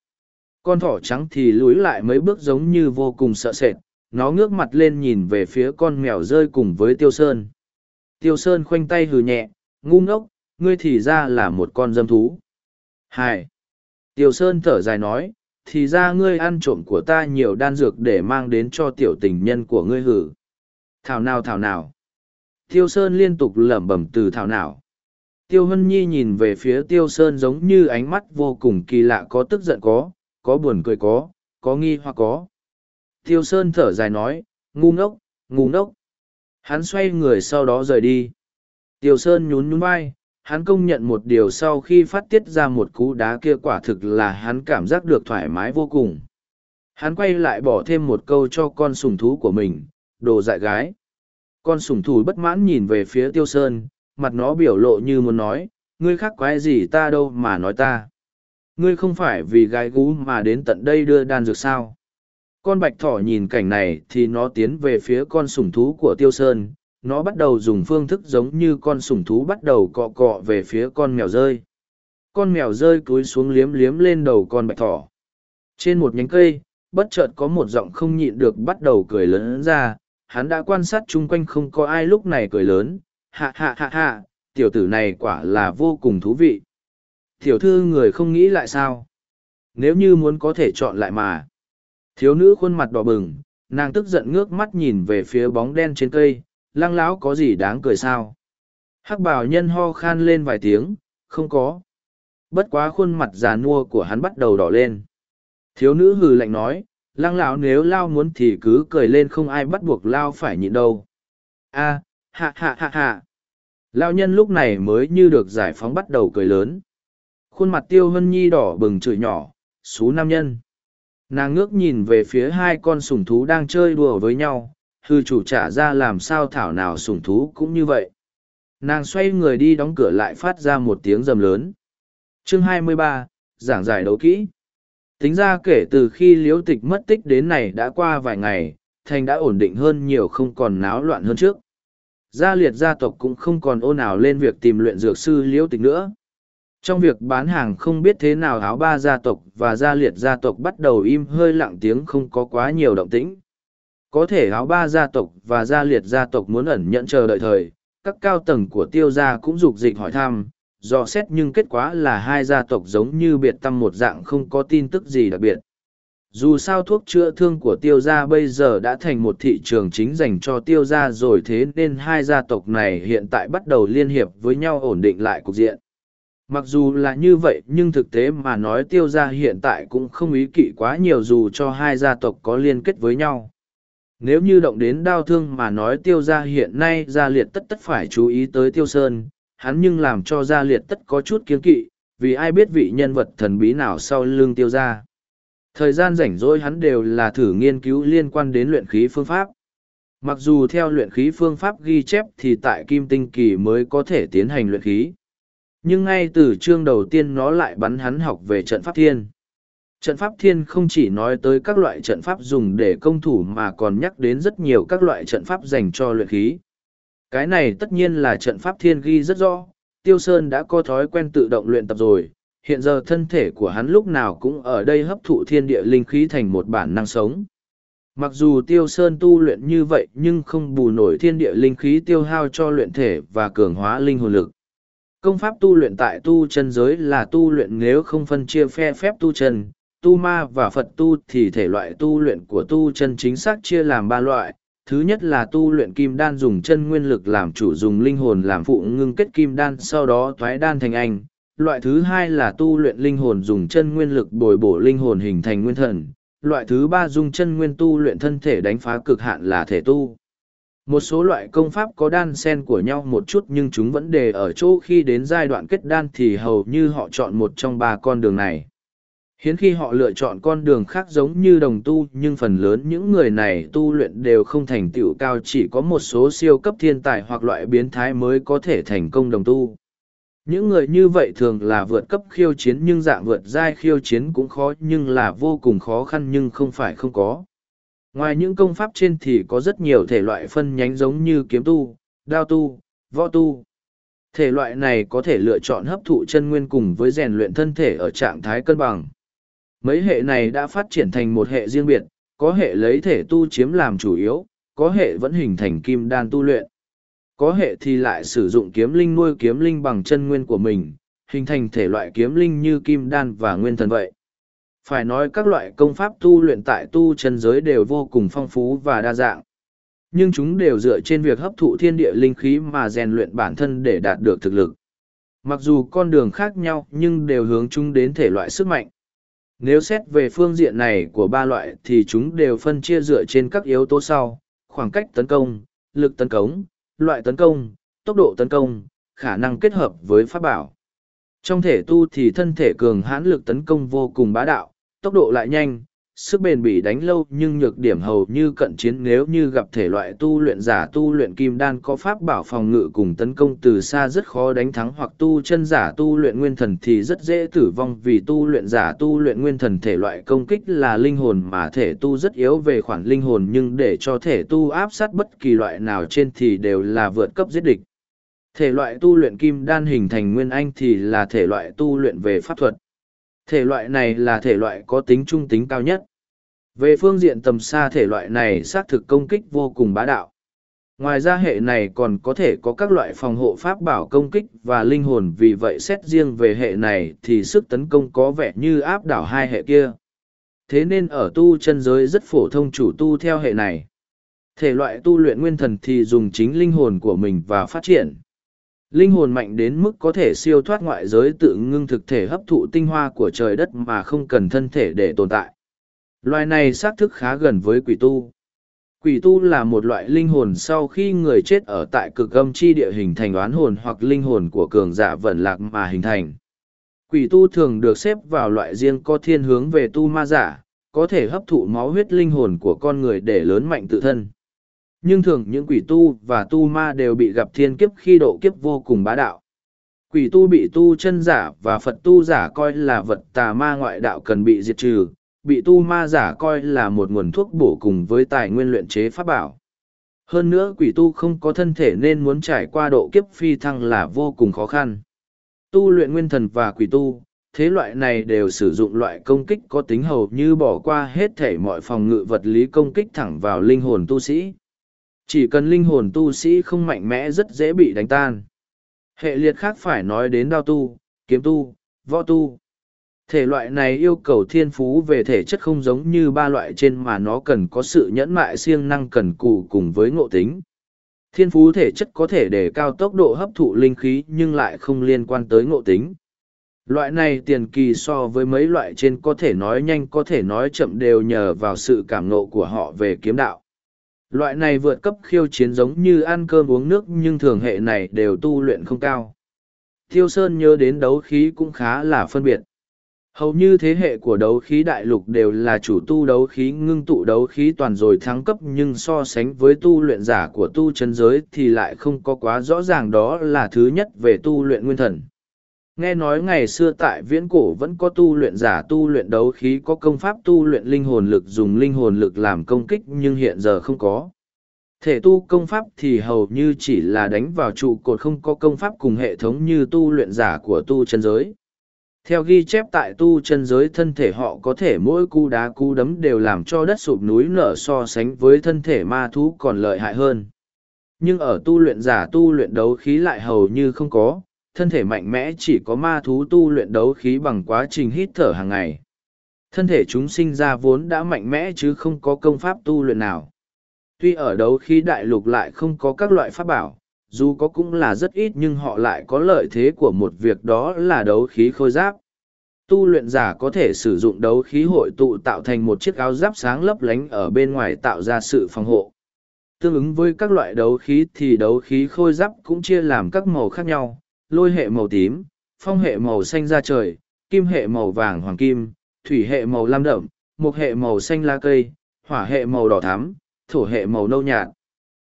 con thỏ trắng thì lùi lại mấy bước giống như vô cùng sợ sệt, nó ngước mặt lên nhìn về phía con mèo rơi cùng với tiêu sơn. Tiêu sơn khoanh tay hừ nhẹ, ngu ngốc, ngươi thì ra là một con dâm thú. Hai tiêu sơn thở dài nói, thì ra ngươi ăn trộm của ta nhiều đan dược để mang đến cho tiểu tình nhân của ngươi hử. Thảo nào thảo nào. Tiêu sơn liên tục lẩm bẩm từ thảo nào. Tiêu hân nhi nhìn về phía tiêu sơn giống như ánh mắt vô cùng kỳ lạ có tức giận có có buồn cười có có nghi hoặc có. Tiêu sơn thở dài nói, ngu ngốc ngu ngốc. Hắn xoay người sau đó rời đi. Tiêu sơn nhún nhún vai, hắn công nhận một điều sau khi phát tiết ra một cú đá kia quả thực là hắn cảm giác được thoải mái vô cùng. Hắn quay lại bỏ thêm một câu cho con sùng thú của mình, đồ dại gái. Con sùng thú bất mãn nhìn về phía tiêu sơn, mặt nó biểu lộ như muốn nói, ngươi khác quái gì ta đâu mà nói ta ngươi không phải vì gái gú mà đến tận đây đưa đan dược sao? Con bạch thỏ nhìn cảnh này thì nó tiến về phía con sùng thú của tiêu sơn. Nó bắt đầu dùng phương thức giống như con sùng thú bắt đầu cọ cọ về phía con mèo rơi. Con mèo rơi cúi xuống liếm liếm lên đầu con bạch thỏ. Trên một nhánh cây, bất chợt có một giọng không nhịn được bắt đầu cười lớn ra. Hắn đã quan sát chung quanh không có ai lúc này cười lớn. Hạ hạ hạ hạ, tiểu tử này quả là vô cùng thú vị tiểu thư người không nghĩ lại sao? Nếu như muốn có thể chọn lại mà. Thiếu nữ khuôn mặt đỏ bừng, nàng tức giận ngước mắt nhìn về phía bóng đen trên cây, lăng lão có gì đáng cười sao? Hắc bảo nhân ho khan lên vài tiếng, không có. Bất quá khuôn mặt già nua của hắn bắt đầu đỏ lên. Thiếu nữ hừ lạnh nói, lăng lão nếu lao muốn thì cứ cười lên không ai bắt buộc lao phải nhịn đâu. A hạ hạ hạ hạ lao nhân lúc này mới như được giải phóng bắt đầu cười lớn khuôn mặt tiêu hân nhi đỏ bừng chửi nhỏ xú nam nhân. Nàng ngước nhìn về phía hai con sùng thú đang chơi đùa với nhau hư chủ trả ra làm sao thảo nào sùng thú cũng như vậy. Nàng xoay người đi đóng cửa lại phát ra một tiếng rầm lớn. Chương 23, giảng giải đấu kỹ. Tính ra kể từ khi liễu tịch mất tích đến này đã qua vài ngày thành đã ổn định hơn nhiều không còn náo loạn hơn trước. Gia liệt gia tộc cũng không còn ôn ào lên việc tìm luyện dược sư liễu tịch nữa trong việc bán hàng không biết thế nào áo ba gia tộc và gia liệt gia tộc bắt đầu im hơi lặng tiếng không có quá nhiều động tĩnh. Có thể áo ba gia tộc và gia liệt gia tộc muốn ẩn nhận chờ đợi thời, các cao tầng của tiêu gia cũng dục dịch hỏi thăm, dò xét nhưng kết quả là hai gia tộc giống như biệt tâm một dạng không có tin tức gì đặc biệt. Dù sao thuốc chữa thương của tiêu gia bây giờ đã thành một thị trường chính dành cho tiêu gia rồi thế nên hai gia tộc này hiện tại bắt đầu liên hiệp với nhau ổn định lại cục diện mặc dù là như vậy, nhưng thực tế mà nói tiêu gia hiện tại cũng không ý kỵ quá nhiều dù cho hai gia tộc có liên kết với nhau. Nếu như động đến đau thương mà nói tiêu gia hiện nay gia liệt tất tất phải chú ý tới tiêu sơn, hắn nhưng làm cho gia liệt tất có chút kiến kỵ, vì ai biết vị nhân vật thần bí nào sau lưng tiêu gia. Thời gian rảnh rỗi hắn đều là thử nghiên cứu liên quan đến luyện khí phương pháp. Mặc dù theo luyện khí phương pháp ghi chép thì tại kim tinh kỳ mới có thể tiến hành luyện khí nhưng ngay từ chương đầu tiên nó lại bắn hắn học về trận pháp thiên. Trận pháp thiên không chỉ nói tới các loại trận pháp dùng để công thủ mà còn nhắc đến rất nhiều các loại trận pháp dành cho luyện khí. Cái này tất nhiên là trận pháp thiên ghi rất rõ, tiêu sơn đã có thói quen tự động luyện tập rồi, hiện giờ thân thể của hắn lúc nào cũng ở đây hấp thụ thiên địa linh khí thành một bản năng sống. Mặc dù tiêu sơn tu luyện như vậy nhưng không bù nổi thiên địa linh khí tiêu hao cho luyện thể và cường hóa linh hồn lực. Công pháp tu luyện tại tu chân giới là tu luyện nếu không phân chia phe phép tu chân, tu ma và Phật tu thì thể loại tu luyện của tu chân chính xác chia làm ba loại. Thứ nhất là tu luyện kim đan dùng chân nguyên lực làm chủ dùng linh hồn làm phụ ngưng kết kim đan sau đó thoái đan thành anh. Loại thứ hai là tu luyện linh hồn dùng chân nguyên lực bồi bổ linh hồn hình thành nguyên thần. Loại thứ ba dùng chân nguyên tu luyện thân thể đánh phá cực hạn là thể tu. Một số loại công pháp có đan sen của nhau một chút nhưng chúng vẫn đề ở chỗ khi đến giai đoạn kết đan thì hầu như họ chọn một trong ba con đường này. Hiến khi họ lựa chọn con đường khác giống như đồng tu, nhưng phần lớn những người này tu luyện đều không thành tựu cao, chỉ có một số siêu cấp thiên tài hoặc loại biến thái mới có thể thành công đồng tu. Những người như vậy thường là vượt cấp khiêu chiến nhưng dạng vượt giai khiêu chiến cũng khó nhưng là vô cùng khó khăn nhưng không phải không có. Ngoài những công pháp trên thì có rất nhiều thể loại phân nhánh giống như kiếm tu, đao tu, võ tu. Thể loại này có thể lựa chọn hấp thụ chân nguyên cùng với rèn luyện thân thể ở trạng thái cân bằng. Mấy hệ này đã phát triển thành một hệ riêng biệt, có hệ lấy thể tu chiếm làm chủ yếu, có hệ vẫn hình thành kim đan tu luyện. Có hệ thì lại sử dụng kiếm linh nuôi kiếm linh bằng chân nguyên của mình, hình thành thể loại kiếm linh như kim đan và nguyên thần vậy. Phải nói các loại công pháp tu luyện tại tu chân giới đều vô cùng phong phú và đa dạng. Nhưng chúng đều dựa trên việc hấp thụ thiên địa linh khí mà rèn luyện bản thân để đạt được thực lực. Mặc dù con đường khác nhau nhưng đều hướng chúng đến thể loại sức mạnh. Nếu xét về phương diện này của ba loại thì chúng đều phân chia dựa trên các yếu tố sau, khoảng cách tấn công, lực tấn công, loại tấn công, tốc độ tấn công, khả năng kết hợp với pháp bảo. Trong thể tu thì thân thể cường hãn lực tấn công vô cùng bá đạo, tốc độ lại nhanh, sức bền bỉ đánh lâu nhưng nhược điểm hầu như cận chiến nếu như gặp thể loại tu luyện giả tu luyện kim đan có pháp bảo phòng ngự cùng tấn công từ xa rất khó đánh thắng hoặc tu chân giả tu luyện nguyên thần thì rất dễ tử vong vì tu luyện giả tu luyện nguyên thần thể loại công kích là linh hồn mà thể tu rất yếu về khoản linh hồn nhưng để cho thể tu áp sát bất kỳ loại nào trên thì đều là vượt cấp giết địch. Thể loại tu luyện kim đan hình thành nguyên anh thì là thể loại tu luyện về pháp thuật. Thể loại này là thể loại có tính trung tính cao nhất. Về phương diện tầm xa thể loại này xác thực công kích vô cùng bá đạo. Ngoài ra hệ này còn có thể có các loại phòng hộ pháp bảo công kích và linh hồn, vì vậy xét riêng về hệ này thì sức tấn công có vẻ như áp đảo hai hệ kia. Thế nên ở tu chân giới rất phổ thông chủ tu theo hệ này. Thể loại tu luyện nguyên thần thì dùng chính linh hồn của mình và phát triển linh hồn mạnh đến mức có thể siêu thoát ngoại giới tự ngưng thực thể hấp thụ tinh hoa của trời đất mà không cần thân thể để tồn tại. Loài này xác thức khá gần với quỷ tu. Quỷ tu là một loại linh hồn sau khi người chết ở tại cực âm chi địa hình thành oán hồn hoặc linh hồn của cường giả vận lạc mà hình thành. Quỷ tu thường được xếp vào loại riêng có thiên hướng về tu ma giả, có thể hấp thụ máu huyết linh hồn của con người để lớn mạnh tự thân nhưng thường những quỷ tu và tu ma đều bị gặp thiên kiếp khi độ kiếp vô cùng bá đạo. Quỷ tu bị tu chân giả và Phật tu giả coi là vật tà ma ngoại đạo cần bị diệt trừ, bị tu ma giả coi là một nguồn thuốc bổ cùng với tài nguyên luyện chế pháp bảo. Hơn nữa quỷ tu không có thân thể nên muốn trải qua độ kiếp phi thăng là vô cùng khó khăn. Tu luyện nguyên thần và quỷ tu, thế loại này đều sử dụng loại công kích có tính hầu như bỏ qua hết thể mọi phòng ngự vật lý công kích thẳng vào linh hồn tu sĩ. Chỉ cần linh hồn tu sĩ không mạnh mẽ rất dễ bị đánh tan. Hệ liệt khác phải nói đến đao tu, kiếm tu, võ tu. Thể loại này yêu cầu thiên phú về thể chất không giống như ba loại trên mà nó cần có sự nhẫn mại siêng năng cần cù cùng với ngộ tính. Thiên phú thể chất có thể để cao tốc độ hấp thụ linh khí nhưng lại không liên quan tới ngộ tính. Loại này tiền kỳ so với mấy loại trên có thể nói nhanh có thể nói chậm đều nhờ vào sự cảm nộ của họ về kiếm đạo. Loại này vượt cấp khiêu chiến giống như ăn cơm uống nước nhưng thường hệ này đều tu luyện không cao. Thiêu Sơn nhớ đến đấu khí cũng khá là phân biệt. Hầu như thế hệ của đấu khí đại lục đều là chủ tu đấu khí, ngưng tụ đấu khí toàn rồi thắng cấp nhưng so sánh với tu luyện giả của tu chân giới thì lại không có quá rõ ràng đó là thứ nhất về tu luyện nguyên thần. Nghe nói ngày xưa tại viễn cổ vẫn có tu luyện giả tu luyện đấu khí có công pháp tu luyện linh hồn lực dùng linh hồn lực làm công kích nhưng hiện giờ không có. Thể tu công pháp thì hầu như chỉ là đánh vào trụ cột không có công pháp cùng hệ thống như tu luyện giả của tu chân giới. Theo ghi chép tại tu chân giới thân thể họ có thể mỗi cú đá cú đấm đều làm cho đất sụp núi nở so sánh với thân thể ma thú còn lợi hại hơn. Nhưng ở tu luyện giả tu luyện đấu khí lại hầu như không có, thân thể mạnh mẽ chỉ có ma thú tu luyện đấu khí bằng quá trình hít thở hàng ngày. Thân thể chúng sinh ra vốn đã mạnh mẽ chứ không có công pháp tu luyện nào. Tuy ở đấu khí đại lục lại không có các loại pháp bảo, dù có cũng là rất ít nhưng họ lại có lợi thế của một việc đó là đấu khí khôi giáp. Tu luyện giả có thể sử dụng đấu khí hội tụ tạo thành một chiếc áo giáp sáng lấp lánh ở bên ngoài tạo ra sự phòng hộ. Tương ứng với các loại đấu khí thì đấu khí khôi giáp cũng chia làm các màu khác nhau, lôi hệ màu tím, phong hệ màu xanh da trời, kim hệ màu vàng hoàng kim, thủy hệ màu lam đậm, mục hệ màu xanh lá cây, hỏa hệ màu đỏ thắm, thổ hệ màu nâu nhạt.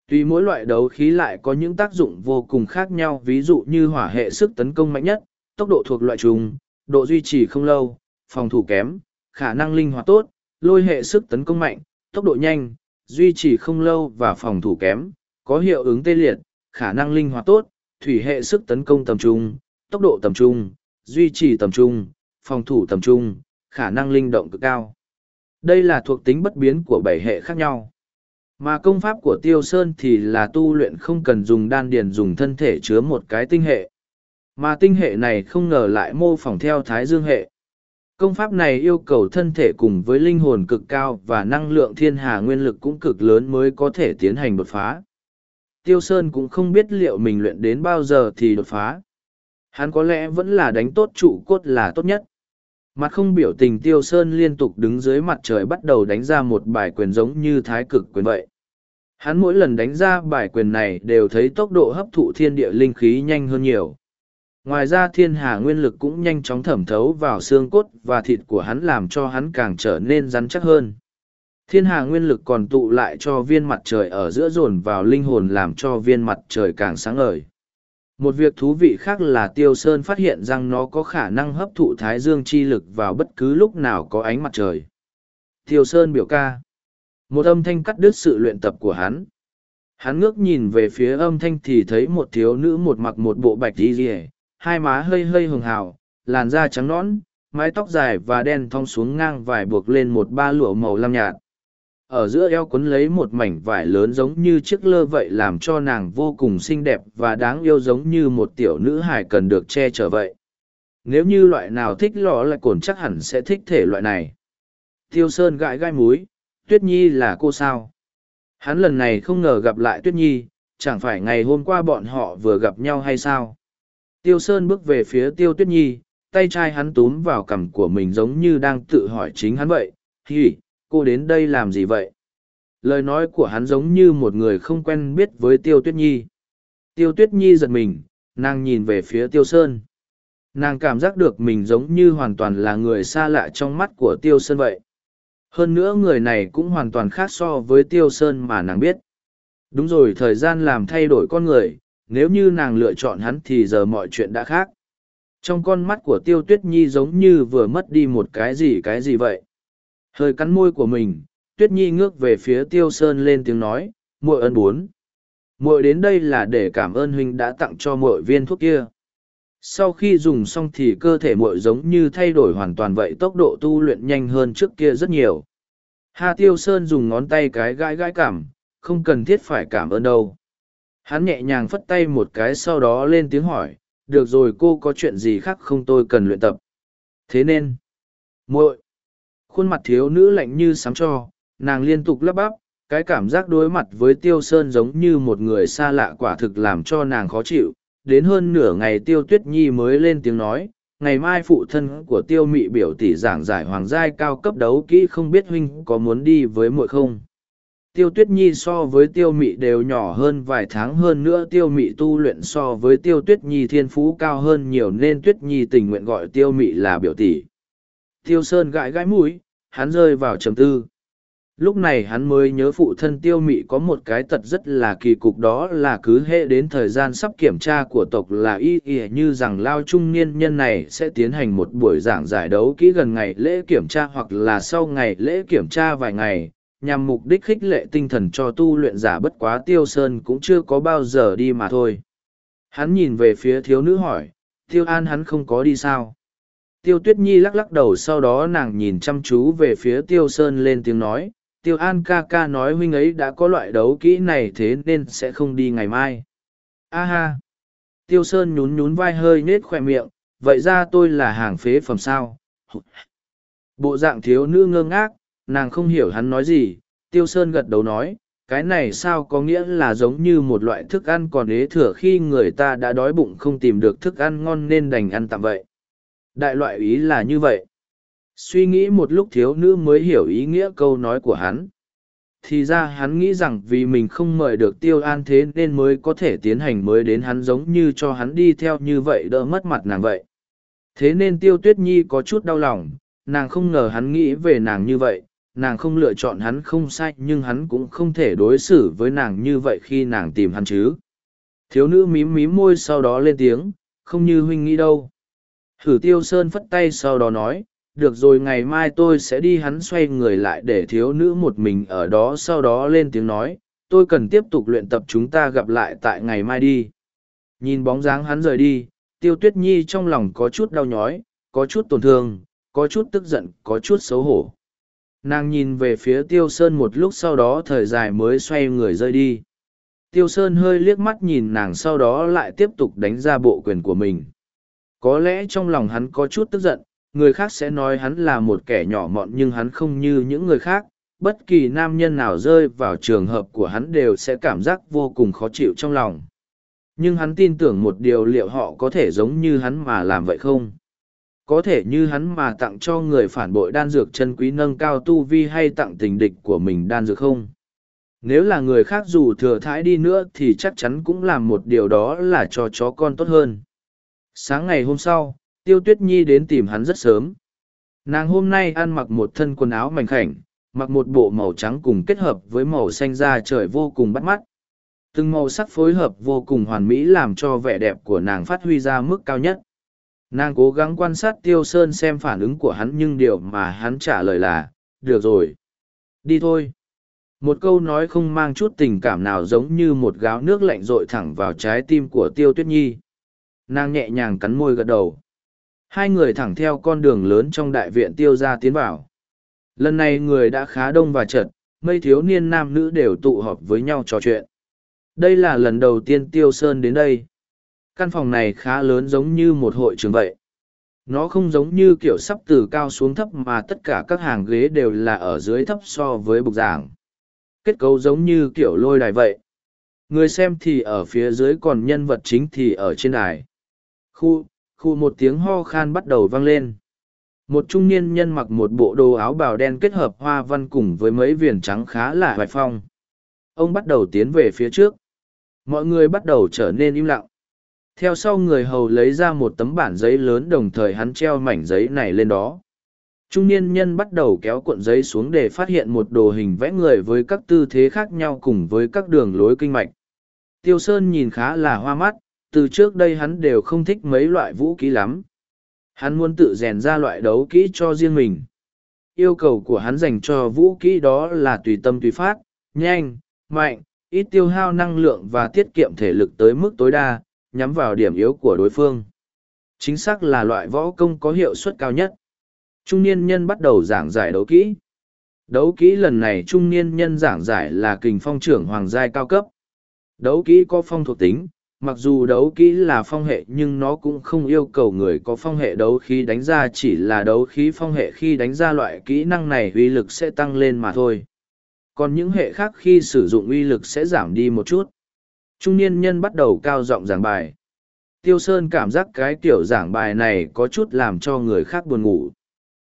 Tuy mỗi loại đấu khí lại có những tác dụng vô cùng khác nhau ví dụ như hỏa hệ sức tấn công mạnh nhất, tốc độ thuộc loại trùng, độ duy trì không lâu, phòng thủ kém, khả năng linh hoạt tốt, lôi hệ sức tấn công mạnh, tốc độ nhanh, duy trì không lâu và phòng thủ kém, có hiệu ứng tê liệt, khả năng linh hoạt tốt, thủy hệ sức tấn công tầm trung, tốc độ tầm trung, duy trì tầm trung, phòng thủ tầm trung, khả năng linh động cực cao. Đây là thuộc tính bất biến của bảy hệ khác nhau. Mà công pháp của Tiêu Sơn thì là tu luyện không cần dùng đan điền dùng thân thể chứa một cái tinh hệ. Mà tinh hệ này không ngờ lại mô phỏng theo Thái Dương hệ. Công pháp này yêu cầu thân thể cùng với linh hồn cực cao và năng lượng thiên hà nguyên lực cũng cực lớn mới có thể tiến hành đột phá. Tiêu Sơn cũng không biết liệu mình luyện đến bao giờ thì đột phá. Hắn có lẽ vẫn là đánh tốt trụ cốt là tốt nhất. Mặt không biểu tình Tiêu Sơn liên tục đứng dưới mặt trời bắt đầu đánh ra một bài quyền giống như thái cực quyền vậy. Hắn mỗi lần đánh ra bài quyền này đều thấy tốc độ hấp thụ thiên địa linh khí nhanh hơn nhiều. Ngoài ra thiên hà nguyên lực cũng nhanh chóng thẩm thấu vào xương cốt và thịt của hắn làm cho hắn càng trở nên rắn chắc hơn. Thiên hà nguyên lực còn tụ lại cho viên mặt trời ở giữa dồn vào linh hồn làm cho viên mặt trời càng sáng ngời. Một việc thú vị khác là Tiêu Sơn phát hiện rằng nó có khả năng hấp thụ thái dương chi lực vào bất cứ lúc nào có ánh mặt trời. Tiêu Sơn biểu ca. Một âm thanh cắt đứt sự luyện tập của hắn. Hắn ngước nhìn về phía âm thanh thì thấy một thiếu nữ một mặc một bộ bạch đi rìa, hai má hơi hơi hường hào, làn da trắng nõn, mái tóc dài và đen thong xuống ngang vải buộc lên một ba lụa màu lam nhạt ở giữa eo quấn lấy một mảnh vải lớn giống như chiếc lơ vậy làm cho nàng vô cùng xinh đẹp và đáng yêu giống như một tiểu nữ hài cần được che chở vậy. Nếu như loại nào thích lọ lại cồn chắc hẳn sẽ thích thể loại này. Tiêu sơn gãi gai múi, tuyết nhi là cô sao? Hắn lần này không ngờ gặp lại tuyết nhi, chẳng phải ngày hôm qua bọn họ vừa gặp nhau hay sao? Tiêu sơn bước về phía tiêu tuyết nhi, tay trai hắn túm vào cằm của mình giống như đang tự hỏi chính hắn vậy. Hỉ cô đến đây làm gì vậy? Lời nói của hắn giống như một người không quen biết với tiêu tuyết nhi. Tiêu tuyết nhi giật mình, nàng nhìn về phía tiêu sơn. Nàng cảm giác được mình giống như hoàn toàn là người xa lạ trong mắt của tiêu sơn vậy. Hơn nữa người này cũng hoàn toàn khác so với tiêu sơn mà nàng biết. Đúng rồi, thời gian làm thay đổi con người, nếu như nàng lựa chọn hắn thì giờ mọi chuyện đã khác. Trong con mắt của tiêu tuyết nhi giống như vừa mất đi một cái gì cái gì vậy hơi cắn môi của mình, tuyết nhi ngước về phía tiêu sơn lên tiếng nói, muội ân bốn. Muội đến đây là để cảm ơn huynh đã tặng cho muội viên thuốc kia. Sau khi dùng xong thì cơ thể muội giống như thay đổi hoàn toàn vậy, tốc độ tu luyện nhanh hơn trước kia rất nhiều. Hà tiêu sơn dùng ngón tay cái gãi gãi cảm, không cần thiết phải cảm ơn đâu. Hắn nhẹ nhàng phất tay một cái sau đó lên tiếng hỏi, được rồi, cô có chuyện gì khác không? Tôi cần luyện tập. Thế nên? Muội khuôn mặt thiếu nữ lạnh như sám cho, nàng liên tục lắp bắp, cái cảm giác đối mặt với tiêu sơn giống như một người xa lạ quả thực làm cho nàng khó chịu. Đến hơn nửa ngày tiêu tuyết nhi mới lên tiếng nói, ngày mai phụ thân của tiêu mị biểu tỷ giảng giải hoàng giai cao cấp đấu kỹ không biết huynh có muốn đi với muội không? Tiêu tuyết nhi so với tiêu mị đều nhỏ hơn vài tháng hơn nữa, tiêu mị tu luyện so với tiêu tuyết nhi thiên phú cao hơn nhiều nên tuyết nhi tình nguyện gọi tiêu mị là biểu tỷ. Tiêu sơn gãi gãi mũi hắn rơi vào trầm tư. Lúc này hắn mới nhớ phụ thân tiêu mị có một cái tật rất là kỳ cục đó là cứ hệ đến thời gian sắp kiểm tra của tộc là y ỉa như rằng lao trung niên nhân này sẽ tiến hành một buổi giảng giải đấu kỹ gần ngày lễ kiểm tra hoặc là sau ngày lễ kiểm tra vài ngày, nhằm mục đích khích lệ tinh thần cho tu luyện giả bất quá tiêu sơn cũng chưa có bao giờ đi mà thôi. Hắn nhìn về phía thiếu nữ hỏi, tiêu an hắn không có đi sao? Tiêu Tuyết Nhi lắc lắc đầu sau đó nàng nhìn chăm chú về phía Tiêu Sơn lên tiếng nói, Tiêu An ca ca nói huynh ấy đã có loại đấu kỹ này thế nên sẽ không đi ngày mai. A ha! Tiêu Sơn nhún nhún vai hơi nết khỏe miệng, vậy ra tôi là hàng phế phẩm sao? Bộ dạng thiếu nữ ngơ ngác, nàng không hiểu hắn nói gì, Tiêu Sơn gật đầu nói, cái này sao có nghĩa là giống như một loại thức ăn còn ế thừa khi người ta đã đói bụng không tìm được thức ăn ngon nên đành ăn tạm vậy. Đại loại ý là như vậy. Suy nghĩ một lúc thiếu nữ mới hiểu ý nghĩa câu nói của hắn. Thì ra hắn nghĩ rằng vì mình không mời được tiêu an thế nên mới có thể tiến hành mới đến hắn giống như cho hắn đi theo như vậy đỡ mất mặt nàng vậy. Thế nên tiêu tuyết nhi có chút đau lòng, nàng không ngờ hắn nghĩ về nàng như vậy, nàng không lựa chọn hắn không sai nhưng hắn cũng không thể đối xử với nàng như vậy khi nàng tìm hắn chứ. Thiếu nữ mím mím môi sau đó lên tiếng, không như huynh nghĩ đâu. Hử tiêu sơn phất tay sau đó nói, được rồi ngày mai tôi sẽ đi hắn xoay người lại để thiếu nữ một mình ở đó sau đó lên tiếng nói, tôi cần tiếp tục luyện tập chúng ta gặp lại tại ngày mai đi. Nhìn bóng dáng hắn rời đi, tiêu tuyết nhi trong lòng có chút đau nhói, có chút tổn thương, có chút tức giận, có chút xấu hổ. Nàng nhìn về phía tiêu sơn một lúc sau đó thời dài mới xoay người rơi đi. Tiêu sơn hơi liếc mắt nhìn nàng sau đó lại tiếp tục đánh ra bộ quyền của mình. Có lẽ trong lòng hắn có chút tức giận, người khác sẽ nói hắn là một kẻ nhỏ mọn nhưng hắn không như những người khác. Bất kỳ nam nhân nào rơi vào trường hợp của hắn đều sẽ cảm giác vô cùng khó chịu trong lòng. Nhưng hắn tin tưởng một điều liệu họ có thể giống như hắn mà làm vậy không? có thể như hắn mà tặng cho người phản bội đan dược chân quý nâng cao tu vi hay tặng tình địch của mình đan dược không nếu là người khác dù thừa thãi đi nữa thì chắc chắn cũng làm một điều đó là cho chó con tốt hơn sáng ngày hôm sau, tiêu tuyết nhi đến tìm hắn rất sớm. Nàng hôm nay ăn mặc một thân quần áo mảnh khảnh, mặc một bộ màu trắng cùng kết hợp với màu xanh da trời vô cùng bắt mắt. Từng màu sắc phối hợp vô cùng hoàn mỹ làm cho vẻ đẹp của nàng phát huy ra mức cao nhất. Nàng cố gắng quan sát tiêu sơn xem phản ứng của hắn nhưng điều mà hắn trả lời là, được rồi. Đi thôi. Một câu nói không mang chút tình cảm nào giống như một gáo nước lạnh r ộ i thẳng vào trái tim của tiêu tuyết nhi nàng nhẹ nhàng cắn môi gật đầu. Hai người thẳng theo con đường lớn trong đại viện tiêu ra tiến vào. Lần này người đã khá đông và chật mây thiếu niên nam nữ đều tụ họp với nhau trò chuyện. Đây là lần đầu tiên tiêu sơn đến đây. Căn phòng này khá lớn giống như một hội trường vậy. Nó không giống như kiểu sắp từ cao xuống thấp mà tất cả các hàng ghế đều là ở dưới thấp so với bục giảng. Kết cấu giống như kiểu lôi đài vậy. Người xem thì ở phía dưới còn nhân vật chính thì ở trên đài khu khu một tiếng ho khan bắt đầu vang lên. Một trung niên nhân mặc một bộ đồ áo bào đen kết hợp hoa văn cùng với mấy viền trắng khá là hoài phong. Ông bắt đầu tiến về phía trước. Mọi người bắt đầu trở nên im lặng. Theo sau người hầu lấy ra một tấm bản giấy lớn đồng thời hắn treo mảnh giấy này lên đó. Trung niên nhân bắt đầu kéo cuộn giấy xuống để phát hiện một đồ hình vẽ người với các tư thế khác nhau cùng với các đường lối kinh mạch. Tiêu sơn nhìn khá là hoa mắt từ trước đây hắn đều không thích mấy loại vũ khí lắm hắn muốn tự rèn ra loại đấu kỹ cho riêng mình yêu cầu của hắn dành cho vũ kỹ đó là tùy tâm tùy phát nhanh mạnh ít tiêu hao năng lượng và tiết kiệm thể lực tới mức tối đa nhắm vào điểm yếu của đối phương. Chính xác là loại võ công có hiệu suất cao nhất. Trung niên nhân bắt đầu giảng giải đấu kỹ. Đấu kỹ lần này trung niên nhân giảng giải là kình phong trưởng hoàng giai cao cấp. Đấu kỹ có phong thuộc tính, mặc dù đấu kỹ là phong hệ nhưng nó cũng không yêu cầu người có phong hệ đấu khí đánh ra chỉ là đấu khí phong hệ khi đánh ra loại kỹ năng này uy lực sẽ tăng lên mà thôi. Còn những hệ khác khi sử dụng uy lực sẽ giảm đi một chút. Trung niên nhân bắt đầu cao giọng giảng bài. Tiêu Sơn cảm giác cái tiểu giảng bài này có chút làm cho người khác buồn ngủ.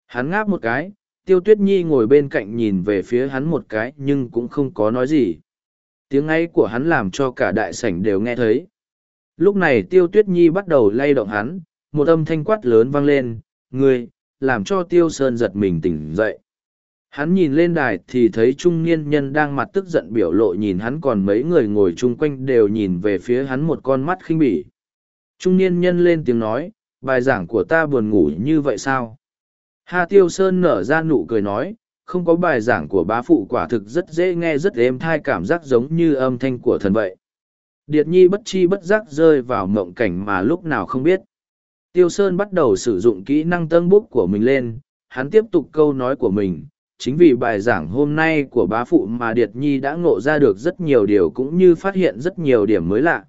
Hắn ngáp một cái, Tiêu Tuyết Nhi ngồi bên cạnh nhìn về phía hắn một cái nhưng cũng không có nói gì. Tiếng ấy của hắn làm cho cả đại sảnh đều nghe thấy. Lúc này Tiêu Tuyết Nhi bắt đầu lay động hắn, một âm thanh quát lớn vang lên, người, làm cho Tiêu Sơn giật mình tỉnh dậy. Hắn nhìn lên đài thì thấy trung niên nhân đang mặt tức giận biểu lộ nhìn hắn còn mấy người ngồi chung quanh đều nhìn về phía hắn một con mắt khinh bỉ. Trung niên nhân lên tiếng nói, bài giảng của ta buồn ngủ như vậy sao? Hà Tiêu Sơn nở ra nụ cười nói, không có bài giảng của bá phụ quả thực rất dễ nghe rất êm thai cảm giác giống như âm thanh của thần vậy. Điệt nhi bất chi bất giác rơi vào mộng cảnh mà lúc nào không biết. Tiêu Sơn bắt đầu sử dụng kỹ năng tân bút của mình lên, hắn tiếp tục câu nói của mình, chính vì bài giảng hôm nay của bá phụ mà Điệt Nhi đã ngộ ra được rất nhiều điều cũng như phát hiện rất nhiều điểm mới lạ.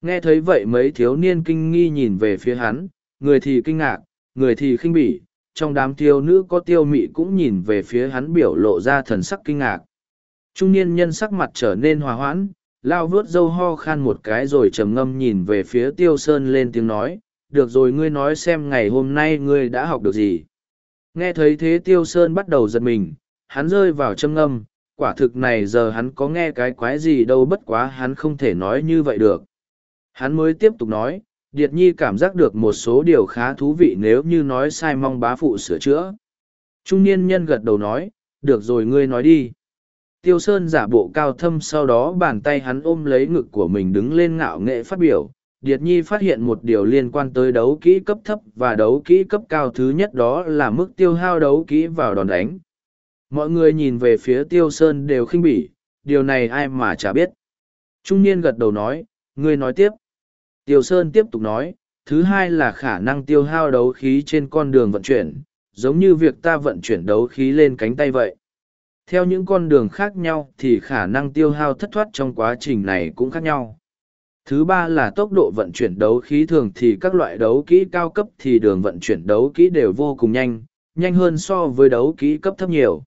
Nghe thấy vậy mấy thiếu niên kinh nghi nhìn về phía hắn, người thì kinh ngạc, người thì khinh bỉ, trong đám thiếu nữ có tiêu mị cũng nhìn về phía hắn biểu lộ ra thần sắc kinh ngạc. Trung niên nhân sắc mặt trở nên hòa hoãn, lao vớt dâu ho khan một cái rồi trầm ngâm nhìn về phía tiêu sơn lên tiếng nói, được rồi ngươi nói xem ngày hôm nay ngươi đã học được gì. Nghe thấy thế tiêu sơn bắt đầu giật mình, hắn rơi vào châm ngâm, quả thực này giờ hắn có nghe cái quái gì đâu bất quá hắn không thể nói như vậy được. Hắn mới tiếp tục nói, Điệt Nhi cảm giác được một số điều khá thú vị nếu như nói sai mong bá phụ sửa chữa. Trung niên nhân gật đầu nói, được rồi ngươi nói đi. Tiêu Sơn giả bộ cao thâm sau đó bàn tay hắn ôm lấy ngực của mình đứng lên ngạo nghệ phát biểu. Điệt Nhi phát hiện một điều liên quan tới đấu kỹ cấp thấp và đấu kỹ cấp cao thứ nhất đó là mức tiêu hao đấu kỹ vào đòn đánh. Mọi người nhìn về phía Tiêu Sơn đều khinh bỉ, điều này ai mà chả biết. Trung niên gật đầu nói, ngươi nói tiếp. Tiêu Sơn tiếp tục nói, thứ hai là khả năng tiêu hao đấu khí trên con đường vận chuyển, giống như việc ta vận chuyển đấu khí lên cánh tay vậy. Theo những con đường khác nhau thì khả năng tiêu hao thất thoát trong quá trình này cũng khác nhau. Thứ ba là tốc độ vận chuyển đấu khí thường thì các loại đấu kỹ cao cấp thì đường vận chuyển đấu kỹ đều vô cùng nhanh, nhanh hơn so với đấu kỹ cấp thấp nhiều.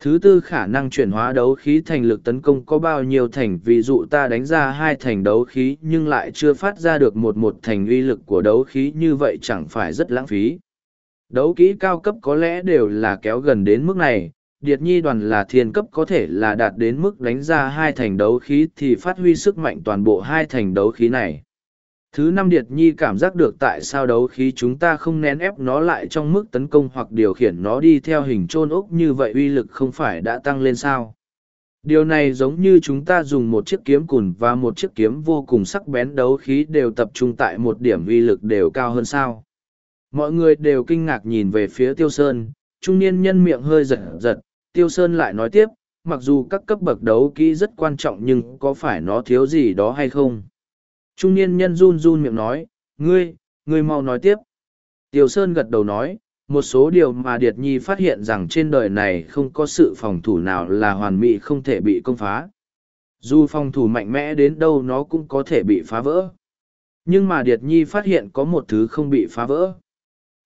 Thứ tư khả năng chuyển hóa đấu khí thành lực tấn công có bao nhiêu thành ví dụ ta đánh ra hai thành đấu khí nhưng lại chưa phát ra được một một thành uy lực của đấu khí như vậy chẳng phải rất lãng phí. Đấu kỹ cao cấp có lẽ đều là kéo gần đến mức này, Điệt Nhi đoàn là thiên cấp có thể là đạt đến mức đánh ra hai thành đấu khí thì phát huy sức mạnh toàn bộ hai thành đấu khí này. Thứ năm Điệt Nhi cảm giác được tại sao đấu khí chúng ta không nén ép nó lại trong mức tấn công hoặc điều khiển nó đi theo hình trôn ốc như vậy uy lực không phải đã tăng lên sao. Điều này giống như chúng ta dùng một chiếc kiếm cùn và một chiếc kiếm vô cùng sắc bén đấu khí đều tập trung tại một điểm uy lực đều cao hơn sao. Mọi người đều kinh ngạc nhìn về phía Tiêu Sơn, trung niên nhân miệng hơi giật giật, Tiêu Sơn lại nói tiếp, mặc dù các cấp bậc đấu kỹ rất quan trọng nhưng có phải nó thiếu gì đó hay không? Trung niên nhân run run miệng nói, ngươi, ngươi mau nói tiếp. Tiêu Sơn gật đầu nói, một số điều mà Điệt Nhi phát hiện rằng trên đời này không có sự phòng thủ nào là hoàn mỹ không thể bị công phá. Dù phòng thủ mạnh mẽ đến đâu nó cũng có thể bị phá vỡ. Nhưng mà Điệt Nhi phát hiện có một thứ không bị phá vỡ.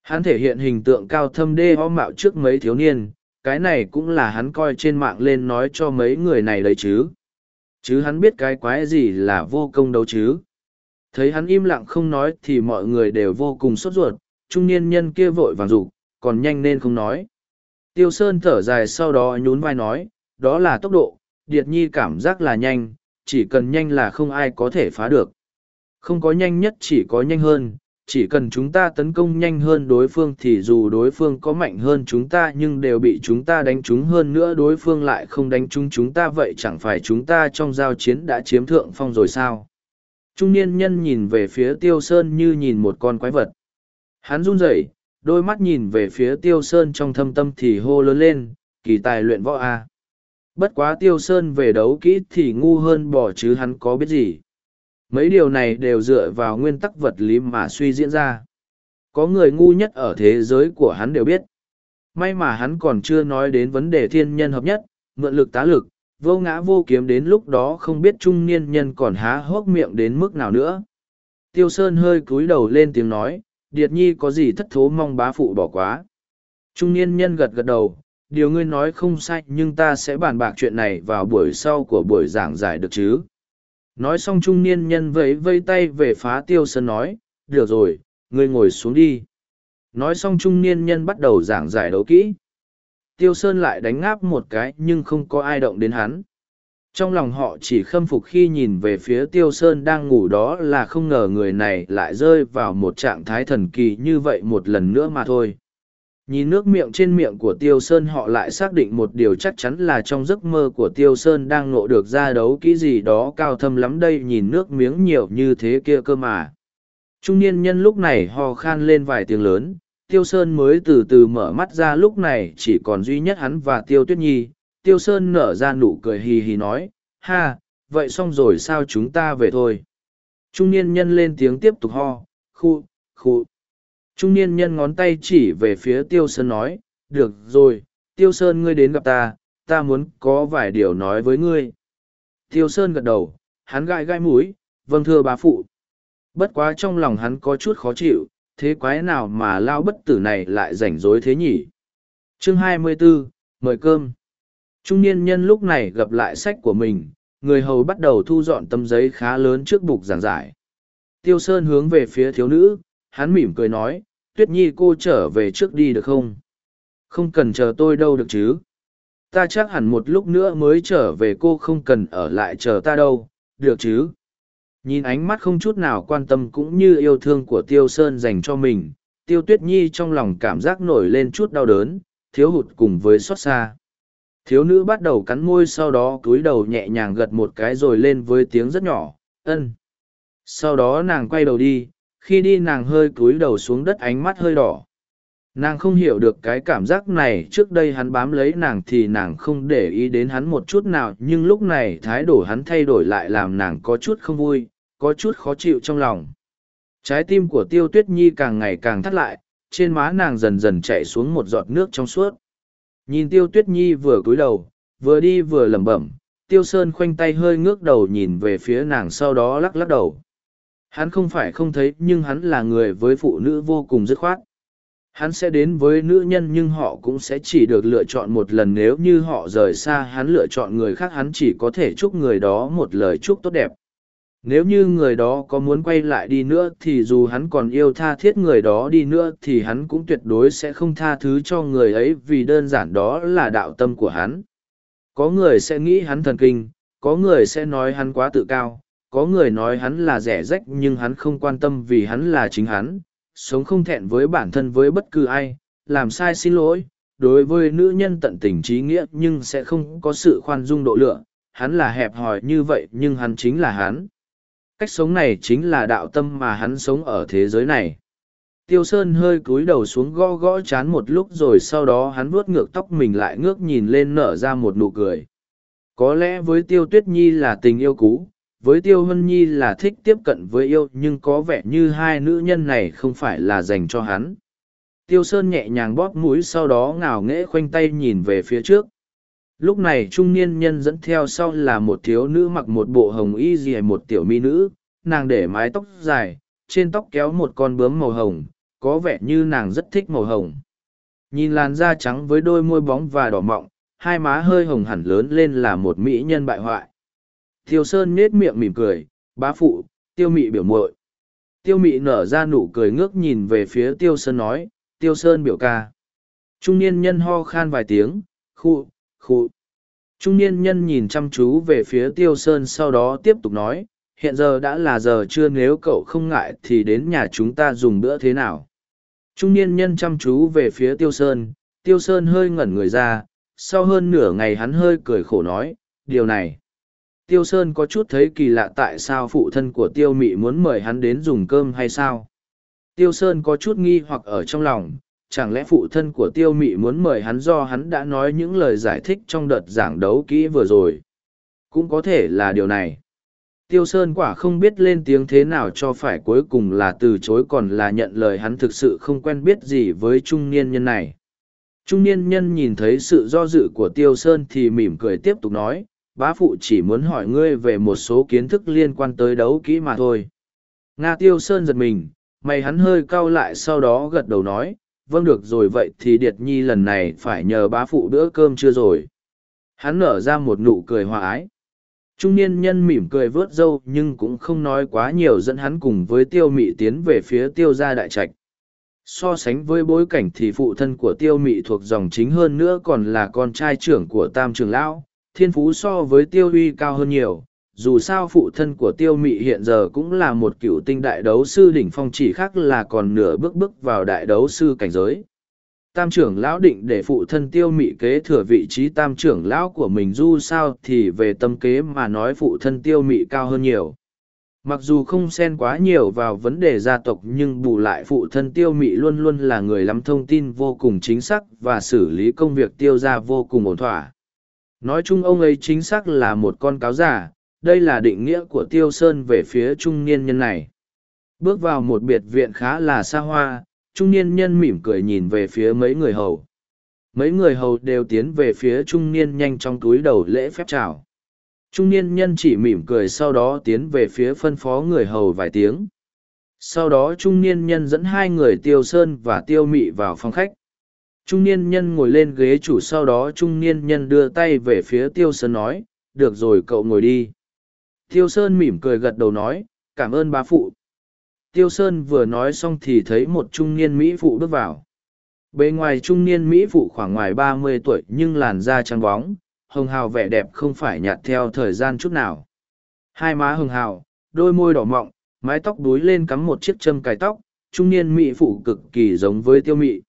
Hắn thể hiện hình tượng cao thâm đê ho mạo trước mấy thiếu niên, cái này cũng là hắn coi trên mạng lên nói cho mấy người này đấy chứ. Chứ hắn biết cái quái gì là vô công đâu chứ. Thấy hắn im lặng không nói thì mọi người đều vô cùng sốt ruột, trung niên nhân kia vội vàng rục, còn nhanh nên không nói. Tiêu Sơn thở dài sau đó nhún vai nói, đó là tốc độ, Điệt Nhi cảm giác là nhanh, chỉ cần nhanh là không ai có thể phá được. Không có nhanh nhất chỉ có nhanh hơn, chỉ cần chúng ta tấn công nhanh hơn đối phương thì dù đối phương có mạnh hơn chúng ta nhưng đều bị chúng ta đánh trúng hơn nữa, đối phương lại không đánh trúng chúng ta, vậy chẳng phải chúng ta trong giao chiến đã chiếm thượng phong rồi sao? Trung niên nhân nhìn về phía tiêu sơn như nhìn một con quái vật. Hắn run rẩy, đôi mắt nhìn về phía tiêu sơn trong thâm tâm thì hô lớn lên, kỳ tài luyện võ a. Bất quá tiêu sơn về đấu kỹ thì ngu hơn bỏ chứ hắn có biết gì mấy điều này đều dựa vào nguyên tắc vật lý mà suy diễn ra có người ngu nhất ở thế giới của hắn đều biết may mà hắn còn chưa nói đến vấn đề thiên nhân hợp nhất mượn lực tá lực vô ngã vô kiếm đến lúc đó không biết trung niên nhân còn há hốc miệng đến mức nào nữa. Tiêu Sơn hơi cúi đầu lên tiếng nói, Điệt Nhi có gì thất thố mong bá phụ bỏ quá. Trung niên nhân gật gật đầu, điều ngươi nói không sai nhưng ta sẽ bàn bạc chuyện này vào buổi sau của buổi giảng giải được chứ. Nói xong trung niên nhân vẫy vây tay về phá Tiêu Sơn nói, được rồi, ngươi ngồi xuống đi. Nói xong trung niên nhân bắt đầu giảng giải đấu kỹ. Tiêu Sơn lại đánh ngáp một cái nhưng không có ai động đến hắn. Trong lòng họ chỉ khâm phục khi nhìn về phía Tiêu Sơn đang ngủ đó là không ngờ người này lại rơi vào một trạng thái thần kỳ như vậy một lần nữa mà thôi. Nhìn nước miệng trên miệng của Tiêu Sơn họ lại xác định một điều chắc chắn là trong giấc mơ của Tiêu Sơn đang ngộ được ra đấu kỹ gì đó cao thâm lắm đây nhìn nước miếng nhiều như thế kia cơ mà. Trung niên nhân lúc này ho khan lên vài tiếng lớn, Tiêu Sơn mới từ từ mở mắt ra lúc này chỉ còn duy nhất hắn và Tiêu Tuyết Nhi. Tiêu Sơn nở ra nụ cười hì hì nói, ha, vậy xong rồi sao chúng ta về thôi. Trung niên nhân lên tiếng tiếp tục ho, khu, khu. Trung niên nhân ngón tay chỉ về phía Tiêu Sơn nói, được rồi, Tiêu Sơn ngươi đến gặp ta, ta muốn có vài điều nói với ngươi. Tiêu Sơn gật đầu, hắn gãi gãi mũi, vâng thưa bá phụ. Bất quá trong lòng hắn có chút khó chịu, thế quái nào mà lao bất tử này lại rảnh rối thế nhỉ? Chương 24, mời cơm. Trung niên nhân lúc này gặp lại sách của mình, người hầu bắt đầu thu dọn tấm giấy khá lớn trước bục giảng giải. Tiêu Sơn hướng về phía thiếu nữ, hắn mỉm cười nói, Tuyết Nhi cô trở về trước đi được không? Không cần chờ tôi đâu được chứ? Ta chắc hẳn một lúc nữa mới trở về cô không cần ở lại chờ ta đâu, được chứ? Nhìn ánh mắt không chút nào quan tâm cũng như yêu thương của Tiêu Sơn dành cho mình, Tiêu Tuyết Nhi trong lòng cảm giác nổi lên chút đau đớn, thiếu hụt cùng với xót xa. Thiếu nữ bắt đầu cắn môi sau đó cúi đầu nhẹ nhàng gật một cái rồi lên với tiếng rất nhỏ, ân. Sau đó nàng quay đầu đi, khi đi nàng hơi cúi đầu xuống đất ánh mắt hơi đỏ. Nàng không hiểu được cái cảm giác này trước đây hắn bám lấy nàng thì nàng không để ý đến hắn một chút nào nhưng lúc này thái độ hắn thay đổi lại làm nàng có chút không vui, có chút khó chịu trong lòng. Trái tim của tiêu tuyết nhi càng ngày càng thắt lại, trên má nàng dần dần chạy xuống một giọt nước trong suốt. Nhìn tiêu tuyết nhi vừa cúi đầu, vừa đi vừa lẩm bẩm, tiêu sơn khoanh tay hơi ngước đầu nhìn về phía nàng sau đó lắc lắc đầu. Hắn không phải không thấy nhưng hắn là người với phụ nữ vô cùng dứt khoát. Hắn sẽ đến với nữ nhân nhưng họ cũng sẽ chỉ được lựa chọn một lần nếu như họ rời xa hắn lựa chọn người khác hắn chỉ có thể chúc người đó một lời chúc tốt đẹp. Nếu như người đó có muốn quay lại đi nữa thì dù hắn còn yêu tha thiết người đó đi nữa thì hắn cũng tuyệt đối sẽ không tha thứ cho người ấy vì đơn giản đó là đạo tâm của hắn. Có người sẽ nghĩ hắn thần kinh, có người sẽ nói hắn quá tự cao, có người nói hắn là rẻ rách nhưng hắn không quan tâm vì hắn là chính hắn, sống không thẹn với bản thân với bất cứ ai, làm sai xin lỗi, đối với nữ nhân tận tình trí nghĩa nhưng sẽ không có sự khoan dung độ lượng, hắn là hẹp hòi như vậy nhưng hắn chính là hắn. Cách sống này chính là đạo tâm mà hắn sống ở thế giới này. Tiêu sơn hơi cúi đầu xuống gõ gõ chán một lúc rồi sau đó hắn vuốt ngược tóc mình lại ngước nhìn lên nở ra một nụ cười. Có lẽ với tiêu tuyết nhi là tình yêu cũ với tiêu hân nhi là thích tiếp cận với yêu, nhưng có vẻ như hai nữ nhân này không phải là dành cho hắn. Tiêu sơn nhẹ nhàng bóp mũi sau đó ngào nghễ khoanh tay nhìn về phía trước. Lúc này trung niên nhân dẫn theo sau là một thiếu nữ mặc một bộ hồng y dì một tiểu mi nữ. Nàng để mái tóc dài, trên tóc kéo một con bướm màu hồng, có vẻ như nàng rất thích màu hồng. Nhìn làn da trắng với đôi môi bóng và đỏ mọng, hai má hơi hồng hẳn lớn lên là một mỹ nhân bại hoại tiêu sơn nết miệng mỉm cười bá phụ tiêu mị biểu muội tiêu mị nở ra nụ cười ngước nhìn về phía tiêu sơn nói tiêu sơn biểu ca trung niên nhân ho khan vài tiếng khu khu. Trung niên nhân nhìn chăm chú về phía Tiêu Sơn sau đó tiếp tục nói, hiện giờ đã là giờ trưa nếu cậu không ngại thì đến nhà chúng ta dùng bữa thế nào. Trung niên nhân chăm chú về phía Tiêu Sơn, Tiêu Sơn hơi ngẩn người ra, sau hơn nửa ngày hắn hơi cười khổ nói, điều này. Tiêu Sơn có chút thấy kỳ lạ tại sao phụ thân của Tiêu Mị muốn mời hắn đến dùng cơm hay sao. Tiêu Sơn có chút nghi hoặc ở trong lòng, chẳng lẽ phụ thân của tiêu mị muốn mời hắn do hắn đã nói những lời giải thích trong đợt giảng đấu kỹ vừa rồi? Cũng có thể là điều này. Tiêu sơn quả không biết lên tiếng thế nào cho phải cuối cùng là từ chối còn là nhận lời hắn thực sự không quen biết gì với trung niên nhân này. Trung niên nhân nhìn thấy sự do dự của tiêu sơn thì mỉm cười tiếp tục nói bá phụ chỉ muốn hỏi ngươi về một số kiến thức liên quan tới đấu kỹ mà thôi. Nga tiêu sơn giật mình, mày hắn hơi cau lại sau đó gật đầu nói vâng được rồi, vậy thì điệt nhi lần này phải nhờ bá phụ bữa cơm chưa rồi. Hắn nở ra một nụ cười hòa ái. Trung niên nhân mỉm cười vớt râu nhưng cũng không nói quá nhiều dẫn hắn cùng với tiêu mị tiến về phía tiêu gia đại trạch. So sánh với bối cảnh thì phụ thân của tiêu mị thuộc dòng chính hơn nữa còn là con trai trưởng của tam trường lão thiên phú so với tiêu uy cao hơn nhiều, dù sao phụ thân của tiêu mị hiện giờ cũng là một cựu tinh đại đấu sư đỉnh phong chỉ khác là còn nửa bước bước vào đại đấu sư cảnh giới. Tam trưởng lão định để phụ thân tiêu mị kế thừa vị trí tam trưởng lão của mình du sao thì về tâm kế mà nói phụ thân tiêu mị cao hơn nhiều. Mặc dù không xen quá nhiều vào vấn đề gia tộc nhưng bù lại phụ thân tiêu mị luôn luôn là người lắm thông tin vô cùng chính xác và xử lý công việc tiêu ra vô cùng ổn thỏa nói chung ông ấy chính xác là một con cáo giả, đây là định nghĩa của tiêu sơn về phía trung niên nhân này. Bước vào một biệt viện khá là xa hoa, trung niên nhân mỉm cười nhìn về phía mấy người hầu. Mấy người hầu đều tiến về phía trung niên nhanh trong túi đầu lễ phép chào. Trung niên nhân chỉ mỉm cười sau đó tiến về phía phân phó người hầu vài tiếng. Sau đó trung niên nhân dẫn hai người tiêu sơn và tiêu mị vào phòng khách trung niên nhân ngồi lên ghế chủ sau đó trung niên nhân đưa tay về phía tiêu sơn nói, được rồi, cậu ngồi đi. Tiêu sơn mỉm cười gật đầu nói, cảm ơn bá phụ. Tiêu sơn vừa nói xong thì thấy một trung niên mỹ phụ bước vào. Bề ngoài trung niên mỹ phụ khoảng ngoài ba mươi tuổi nhưng làn da trắng bóng, hồng hào vẻ đẹp không phải nhạt theo thời gian chút nào. Hai má hồng hào, đôi môi đỏ mọng, mái tóc đuối lên cắm một chiếc châm cài tóc, trung niên mỹ phụ cực kỳ giống với tiêu mị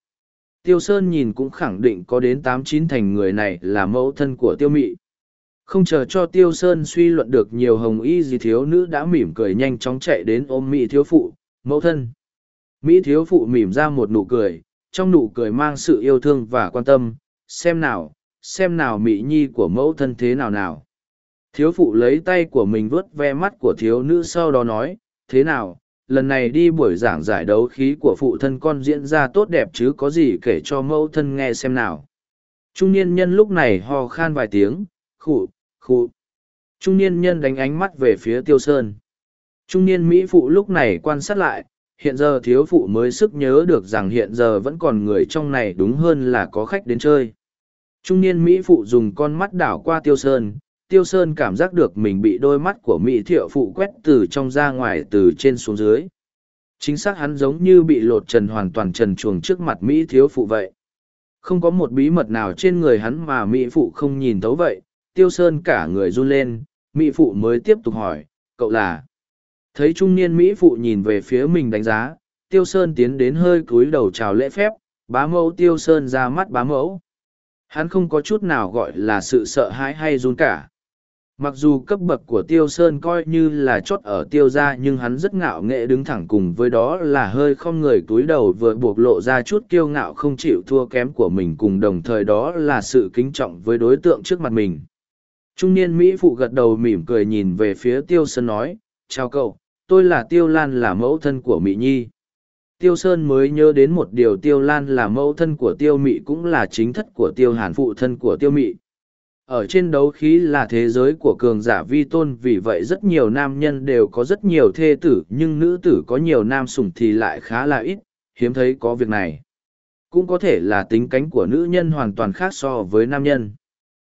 tiêu sơn nhìn cũng khẳng định có đến tám chín thành người này là mẫu thân của tiêu mị. Không chờ cho tiêu sơn suy luận được nhiều hồng y gì thiếu nữ đã mỉm cười nhanh chóng chạy đến ôm mỹ thiếu phụ, mẫu thân. Mỹ thiếu phụ mỉm ra một nụ cười, trong nụ cười mang sự yêu thương và quan tâm, xem nào xem nào mỹ nhi của mẫu thân thế nào nào. Thiếu phụ lấy tay của mình vuốt ve mắt của thiếu nữ sau đó nói, thế nào lần này đi buổi giảng giải đấu khí của phụ thân con diễn ra tốt đẹp chứ có gì kể cho mẫu thân nghe xem nào. Trung niên nhân lúc này ho khan vài tiếng, khụ khụ. Trung niên nhân đánh ánh mắt về phía tiêu sơn. Trung niên mỹ phụ lúc này quan sát lại, hiện giờ thiếu phụ mới sức nhớ được rằng hiện giờ vẫn còn người trong này đúng hơn là có khách đến chơi. Trung niên mỹ phụ dùng con mắt đảo qua tiêu sơn tiêu sơn cảm giác được mình bị đôi mắt của mỹ thiệu phụ quét từ trong ra ngoài từ trên xuống dưới. Chính xác hắn giống như bị lột trần hoàn toàn trần chuồng trước mặt mỹ thiếu phụ vậy. Không có một bí mật nào trên người hắn mà mỹ phụ không nhìn thấu vậy. Tiêu sơn cả người run lên, mỹ phụ mới tiếp tục hỏi, cậu là? Thấy trung niên mỹ phụ nhìn về phía mình đánh giá, tiêu sơn tiến đến hơi cúi đầu chào lễ phép, bá mẫu, tiêu sơn ra mắt bá mẫu. Hắn không có chút nào gọi là sự sợ hãi hay run cả mặc dù cấp bậc của tiêu sơn coi như là chót ở tiêu ra nhưng hắn rất ngạo nghệ đứng thẳng cùng với đó là hơi không người túi đầu vừa buộc lộ ra chút kiêu ngạo không chịu thua kém của mình cùng đồng thời đó là sự kính trọng với đối tượng trước mặt mình. Trung niên mỹ phụ gật đầu mỉm cười nhìn về phía tiêu sơn nói, chào cậu, tôi là tiêu lan là mẫu thân của mỹ nhi. Tiêu sơn mới nhớ đến một điều tiêu lan là mẫu thân của tiêu mị cũng là chính thất của tiêu hàn, phụ thân của tiêu mị ở trên đấu khí là thế giới của cường giả vi tôn, vì vậy rất nhiều nam nhân đều có rất nhiều thê tử, nhưng nữ tử có nhiều nam sủng thì lại khá là ít. Hiếm thấy có việc này. Cũng có thể là tính cánh của nữ nhân hoàn toàn khác so với nam nhân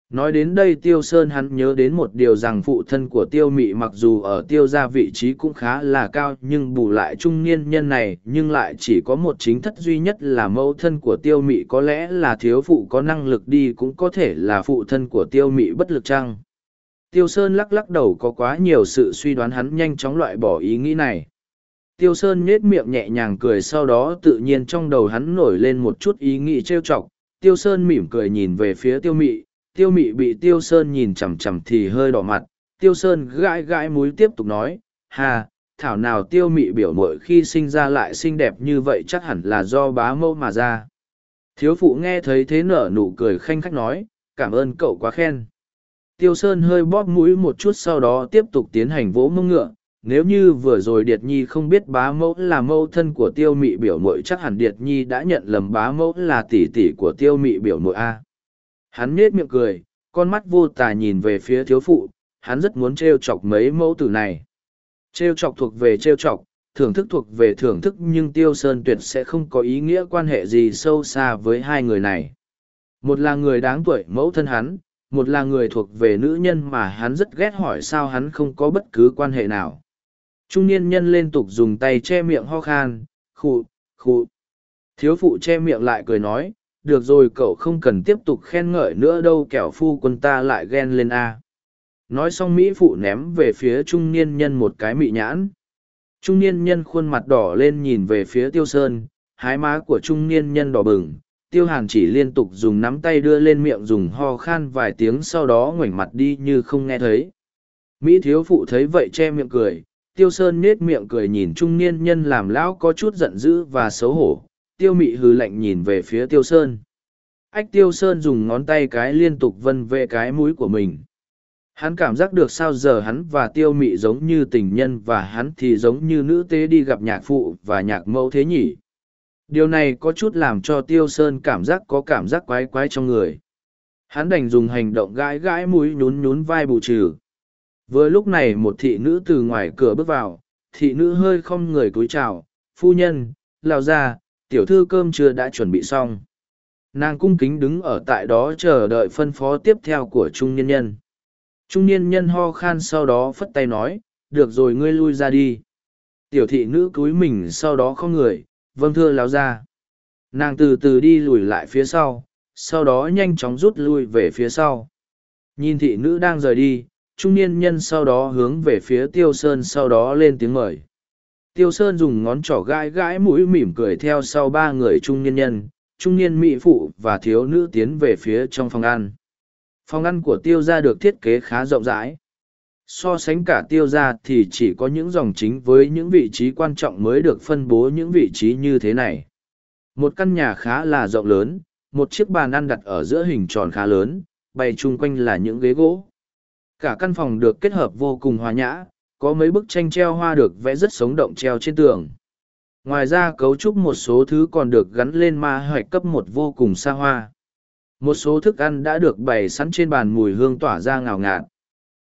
nói đến đây tiêu sơn hắn nhớ đến một điều rằng phụ thân của tiêu mị mặc dù ở tiêu gia vị trí cũng khá là cao, nhưng bù lại trung niên nhân này, nhưng lại chỉ có một chính thất duy nhất là mẫu thân của tiêu mị, có lẽ là thiếu phụ có năng lực đi cũng có thể là phụ thân của tiêu mị bất lực chăng? Tiêu sơn lắc lắc đầu có quá nhiều sự suy đoán hắn nhanh chóng loại bỏ ý nghĩ này. Tiêu sơn nhết miệng nhẹ nhàng cười sau đó tự nhiên trong đầu hắn nổi lên một chút ý nghĩ trêu chọc. Tiêu sơn mỉm cười nhìn về phía tiêu mị tiêu mị bị tiêu sơn nhìn chằm chằm thì hơi đỏ mặt, tiêu sơn gãi gãi múi tiếp tục nói, hà, thảo nào tiêu mị biểu mội khi sinh ra lại xinh đẹp như vậy chắc hẳn là do bá mẫu mà ra. Thiếu phụ nghe thấy thế nở nụ cười khanh khách nói, cảm ơn cậu quá khen. Tiêu sơn hơi bóp mũi một chút sau đó tiếp tục tiến hành vỗ mông ngựa, nếu như vừa rồi điệt nhi không biết bá mẫu là mẫu thân của tiêu mị biểu mội chắc hẳn điệt nhi đã nhận lầm bá mẫu là tỷ tỷ của tiêu mị biểu mội a. Hắn nết miệng cười, con mắt vô tà nhìn về phía thiếu phụ, hắn rất muốn trêu chọc mấy mẫu tử này. Trêu chọc thuộc về trêu chọc, thưởng thức thuộc về thưởng thức nhưng Tiêu Sơn tuyệt sẽ không có ý nghĩa quan hệ gì sâu xa với hai người này. Một là người đáng tuổi mẫu thân hắn, một là người thuộc về nữ nhân mà hắn rất ghét hỏi sao hắn không có bất cứ quan hệ nào. Trung niên nhân liên tục dùng tay che miệng ho khan, khụ, khụ. Thiếu phụ che miệng lại cười nói, được rồi, cậu không cần tiếp tục khen ngợi nữa đâu, kẻo phu quân ta lại ghen lên a. Nói xong, mỹ phụ ném về phía trung niên nhân một cái mị nhãn. Trung niên nhân khuôn mặt đỏ lên nhìn về phía tiêu sơn, hái má của trung niên nhân đỏ bừng. Tiêu hàn chỉ liên tục dùng nắm tay đưa lên miệng dùng ho khan vài tiếng sau đó ngoảnh mặt đi như không nghe thấy. Mỹ thiếu phụ thấy vậy che miệng cười. Tiêu sơn nết miệng cười nhìn trung niên nhân làm lão có chút giận dữ và xấu hổ tiêu mị hư lạnh nhìn về phía tiêu sơn. Ách tiêu sơn dùng ngón tay cái liên tục vân vệ cái mũi của mình. Hắn cảm giác được sao giờ hắn và tiêu mị giống như tình nhân và hắn thì giống như nữ tế đi gặp nhạc phụ và nhạc mẫu thế nhỉ. Điều này có chút làm cho tiêu sơn cảm giác có cảm giác quái quái trong người. Hắn đành dùng hành động gãi gãi mũi nhún nhún vai bù trừ. Vừa lúc này một thị nữ từ ngoài cửa bước vào thị nữ hơi không người cúi chào, phu nhân, lao ra, tiểu thư cơm chưa đã chuẩn bị xong. Nàng cung kính đứng ở tại đó chờ đợi phân phó tiếp theo của trung niên nhân. Trung niên nhân ho khan sau đó phất tay nói, được rồi ngươi lui ra đi. Tiểu thị nữ cúi mình sau đó không người, vâng thưa láo ra. Nàng từ từ đi lùi lại phía sau, sau đó nhanh chóng rút lui về phía sau. Nhìn thị nữ đang rời đi, trung niên nhân sau đó hướng về phía tiêu sơn sau đó lên tiếng mời. Tiêu sơn dùng ngón trỏ gãi gãi mũi mỉm cười theo sau ba người trung niên nhân, trung niên mỹ phụ và thiếu nữ tiến về phía trong phòng ăn. Phòng ăn của tiêu gia được thiết kế khá rộng rãi. So sánh cả tiêu gia thì chỉ có những dòng chính với những vị trí quan trọng mới được phân bố những vị trí như thế này. Một căn nhà khá là rộng lớn, một chiếc bàn ăn đặt ở giữa hình tròn khá lớn, bày chung quanh là những ghế gỗ. Cả căn phòng được kết hợp vô cùng hòa nhã, có mấy bức tranh treo hoa được vẽ rất sống động treo trên tường. Ngoài ra cấu trúc một số thứ còn được gắn lên ma hoạch cấp một vô cùng xa hoa. Một số thức ăn đã được bày sẵn trên bàn mùi hương tỏa ra ngào ngạt.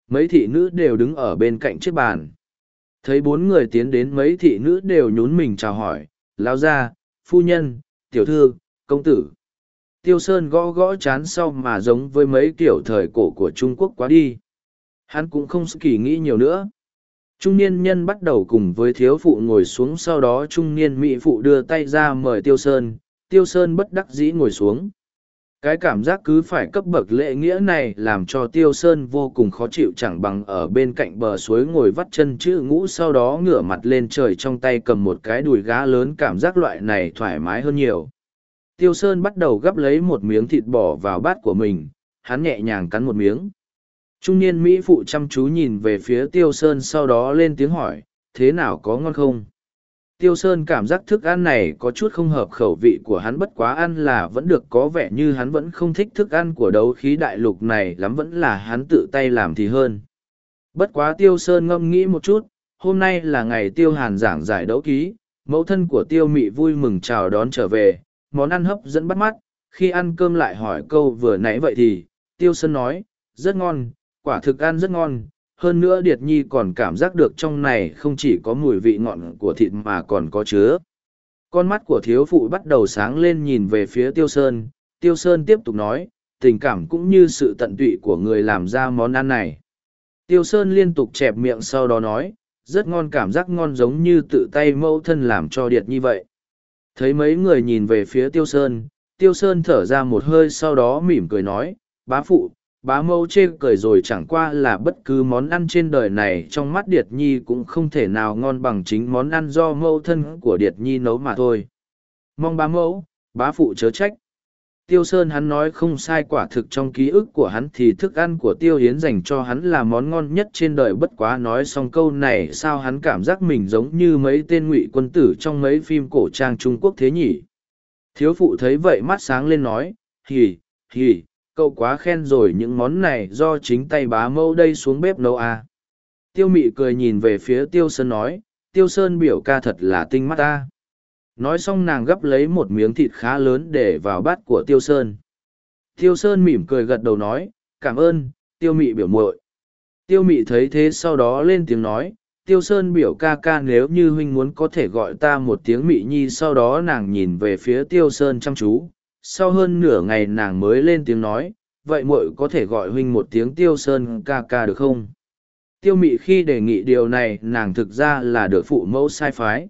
Mấy thị nữ đều đứng ở bên cạnh chiếc bàn. Thấy bốn người tiến đến mấy thị nữ đều nhún mình chào hỏi, lao ra, phu nhân, tiểu thư, công tử. Tiêu Sơn gõ gõ chán sau mà giống với mấy kiểu thời cổ của Trung Quốc quá đi. Hắn cũng không kỳ nghĩ nhiều nữa. Trung niên nhân bắt đầu cùng với thiếu phụ ngồi xuống sau đó trung niên mỹ phụ đưa tay ra mời Tiêu Sơn. Tiêu Sơn bất đắc dĩ ngồi xuống. Cái cảm giác cứ phải cấp bậc lễ nghĩa này làm cho Tiêu Sơn vô cùng khó chịu chẳng bằng ở bên cạnh bờ suối ngồi vắt chân chữ ngũ sau đó ngửa mặt lên trời trong tay cầm một cái đùi gá lớn cảm giác loại này thoải mái hơn nhiều. Tiêu Sơn bắt đầu gắp lấy một miếng thịt bò vào bát của mình, hắn nhẹ nhàng cắn một miếng. Trung niên Mỹ phụ chăm chú nhìn về phía Tiêu Sơn sau đó lên tiếng hỏi, thế nào có ngon không? Tiêu Sơn cảm giác thức ăn này có chút không hợp khẩu vị của hắn bất quá ăn là vẫn được có vẻ như hắn vẫn không thích thức ăn của đấu khí đại lục này lắm vẫn là hắn tự tay làm thì hơn. Bất quá Tiêu Sơn ngâm nghĩ một chút, hôm nay là ngày Tiêu Hàn giảng giải đấu ký, mẫu thân của Tiêu Mị vui mừng chào đón trở về, món ăn hấp dẫn bắt mắt, khi ăn cơm lại hỏi câu vừa nãy vậy thì, Tiêu Sơn nói, rất ngon, quả thực ăn rất ngon, hơn nữa Điệt Nhi còn cảm giác được trong này không chỉ có mùi vị ngọn của thịt mà còn có chứa. Con mắt của thiếu phụ bắt đầu sáng lên nhìn về phía Tiêu Sơn, Tiêu Sơn tiếp tục nói, tình cảm cũng như sự tận tụy của người làm ra món ăn này. Tiêu Sơn liên tục chẹp miệng sau đó nói, rất ngon cảm giác ngon giống như tự tay mẫu thân làm cho Điệt Nhi vậy. Thấy mấy người nhìn về phía Tiêu Sơn, Tiêu Sơn thở ra một hơi sau đó mỉm cười nói, bá phụ, bá mâu chê cười rồi chẳng qua là bất cứ món ăn trên đời này trong mắt điệt nhi cũng không thể nào ngon bằng chính món ăn do mâu thân của điệt nhi nấu mà thôi. Mong bá mẫu, bá phụ chớ trách. Tiêu sơn hắn nói không sai quả thực trong ký ức của hắn thì thức ăn của tiêu hiến dành cho hắn là món ngon nhất trên đời bất quá nói xong câu này sao hắn cảm giác mình giống như mấy tên ngụy quân tử trong mấy phim cổ trang trung quốc thế nhỉ? Thiếu phụ thấy vậy mắt sáng lên nói, hì hì cậu quá khen rồi những món này do chính tay bá mẫu đây xuống bếp nấu à. tiêu mị cười nhìn về phía tiêu sơn nói, tiêu sơn biểu ca thật là tinh mắt ta. Nói xong nàng gấp lấy một miếng thịt khá lớn để vào bát của tiêu sơn. Tiêu sơn mỉm cười gật đầu nói, cảm ơn, tiêu mị biểu muội. Tiêu mị thấy thế sau đó lên tiếng nói, tiêu sơn biểu ca ca nếu như huynh muốn có thể gọi ta một tiếng mị nhi. Sau đó nàng nhìn về phía tiêu sơn chăm chú sau hơn nửa ngày nàng mới lên tiếng nói, vậy muội có thể gọi huynh một tiếng tiêu sơn ca ca được không? Tiêu mị khi đề nghị điều này, nàng thực ra là được phụ mẫu sai phái.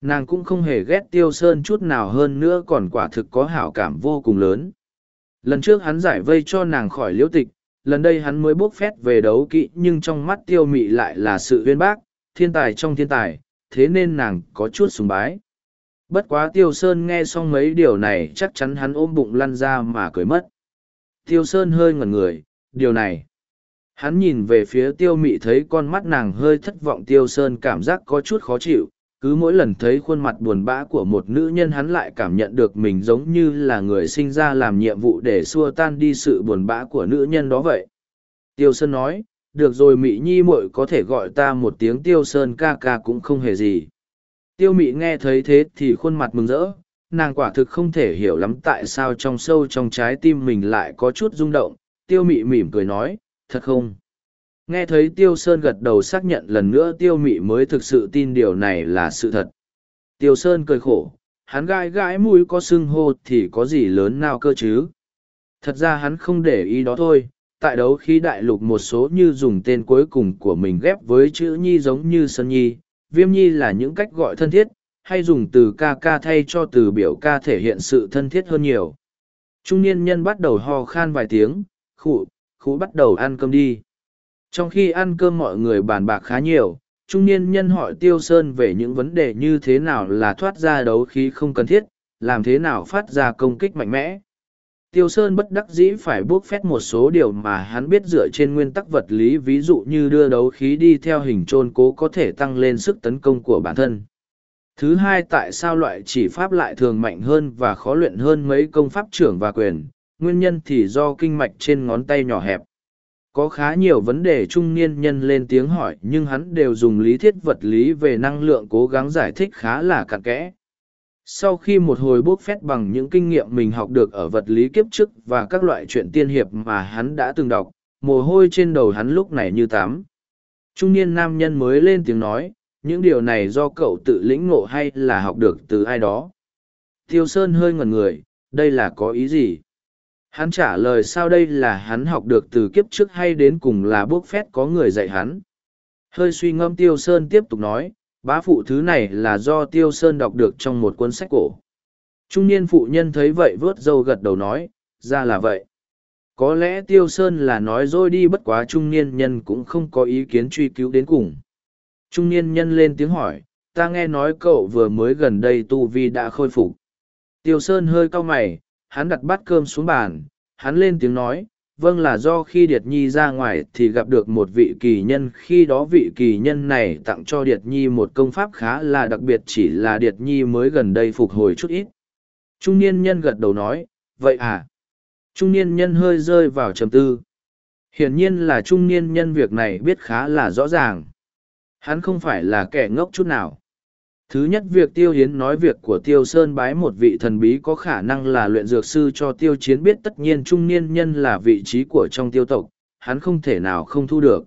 Nàng cũng không hề ghét tiêu sơn chút nào hơn nữa còn quả thực có hảo cảm vô cùng lớn. Lần trước hắn giải vây cho nàng khỏi liễu tịch, lần đây hắn mới bốc phét về đấu kỵ nhưng trong mắt tiêu mị lại là sự uyên bác, thiên tài trong thiên tài, thế nên nàng có chút sùng bái. Bất quá Tiêu Sơn nghe xong mấy điều này chắc chắn hắn ôm bụng lăn ra mà cười mất. Tiêu Sơn hơi ngẩn người, điều này. Hắn nhìn về phía Tiêu Mị thấy con mắt nàng hơi thất vọng Tiêu Sơn cảm giác có chút khó chịu. Cứ mỗi lần thấy khuôn mặt buồn bã của một nữ nhân hắn lại cảm nhận được mình giống như là người sinh ra làm nhiệm vụ để xua tan đi sự buồn bã của nữ nhân đó vậy. Tiêu Sơn nói, được rồi Mị Nhi muội có thể gọi ta một tiếng Tiêu Sơn ca ca cũng không hề gì Tiêu mị nghe thấy thế thì khuôn mặt mừng rỡ, nàng quả thực không thể hiểu lắm tại sao trong sâu trong trái tim mình lại có chút rung động. Tiêu mị mỉm cười nói, thật không? nghe thấy tiêu sơn gật đầu xác nhận lần nữa tiêu mị mới thực sự tin điều này là sự thật tiêu sơn cười khổ hắn gãi gãi mũi có sưng hô thì có gì lớn nào cơ chứ thật ra hắn không để ý đó thôi tại đấu khí đại lục một số như dùng tên cuối cùng của mình ghép với chữ nhi giống như sơn nhi viêm nhi là những cách gọi thân thiết, hay dùng từ ca ca thay cho từ biểu ca thể hiện sự thân thiết hơn nhiều. Trung niên nhân bắt đầu ho khan vài tiếng, khụ khú bắt đầu ăn cơm đi. Trong khi ăn cơm mọi người bàn bạc khá nhiều, trung niên nhân hỏi tiêu sơn về những vấn đề như thế nào là thoát ra đấu khí không cần thiết, làm thế nào phát ra công kích mạnh mẽ tiêu sơn bất đắc dĩ phải buộc phét một số điều mà hắn biết dựa trên nguyên tắc vật lý, ví dụ như đưa đấu khí đi theo hình trôn cố có thể tăng lên sức tấn công của bản thân. Thứ hai, tại sao loại chỉ pháp lại thường mạnh hơn và khó luyện hơn mấy công pháp trưởng và quyền? Nguyên nhân thì do kinh mạch trên ngón tay nhỏ hẹp. Có khá nhiều vấn đề trung niên nhân lên tiếng hỏi, nhưng hắn đều dùng lý thiết vật lý về năng lượng cố gắng giải thích khá là cặn kẽ sau khi một hồi bốc phét bằng những kinh nghiệm mình học được ở vật lý kiếp trước và các loại chuyện tiên hiệp mà hắn đã từng đọc, mồ hôi trên đầu hắn lúc này như tám trung niên nam nhân mới lên tiếng nói, những điều này do cậu tự lĩnh ngộ hay là học được từ ai đó? Tiêu sơn hơi ngẩn người, đây là có ý gì? Hắn trả lời, sao đây là hắn học được từ kiếp trước hay đến cùng là bốc phét có người dạy hắn? Hơi suy ngẫm, tiêu sơn tiếp tục nói bá phụ thứ này là do tiêu sơn đọc được trong một cuốn sách cổ. Trung niên phụ nhân thấy vậy vớt râu gật đầu nói, ra là vậy. Có lẽ tiêu sơn là nói dối đi bất quá trung niên nhân cũng không có ý kiến truy cứu đến cùng. Trung niên nhân lên tiếng hỏi, ta nghe nói cậu vừa mới gần đây tu vi đã khôi phục. Tiêu sơn hơi cau mày, hắn đặt bát cơm xuống bàn, hắn lên tiếng nói vâng là do khi điệt nhi ra ngoài thì gặp được một vị kỳ nhân, khi đó vị kỳ nhân này tặng cho điệt nhi một công pháp khá là đặc biệt chỉ là điệt nhi mới gần đây phục hồi chút ít. Trung niên nhân gật đầu nói, vậy à? Trung niên nhân hơi rơi vào trầm tư. Hiển nhiên là trung niên nhân việc này biết khá là rõ ràng. Hắn không phải là kẻ ngốc chút nào. Thứ nhất việc Tiêu Hiến nói việc của Tiêu Sơn bái một vị thần bí có khả năng là luyện dược sư cho Tiêu Chiến biết tất nhiên trung niên nhân là vị trí của trong tiêu tộc, hắn không thể nào không thu được.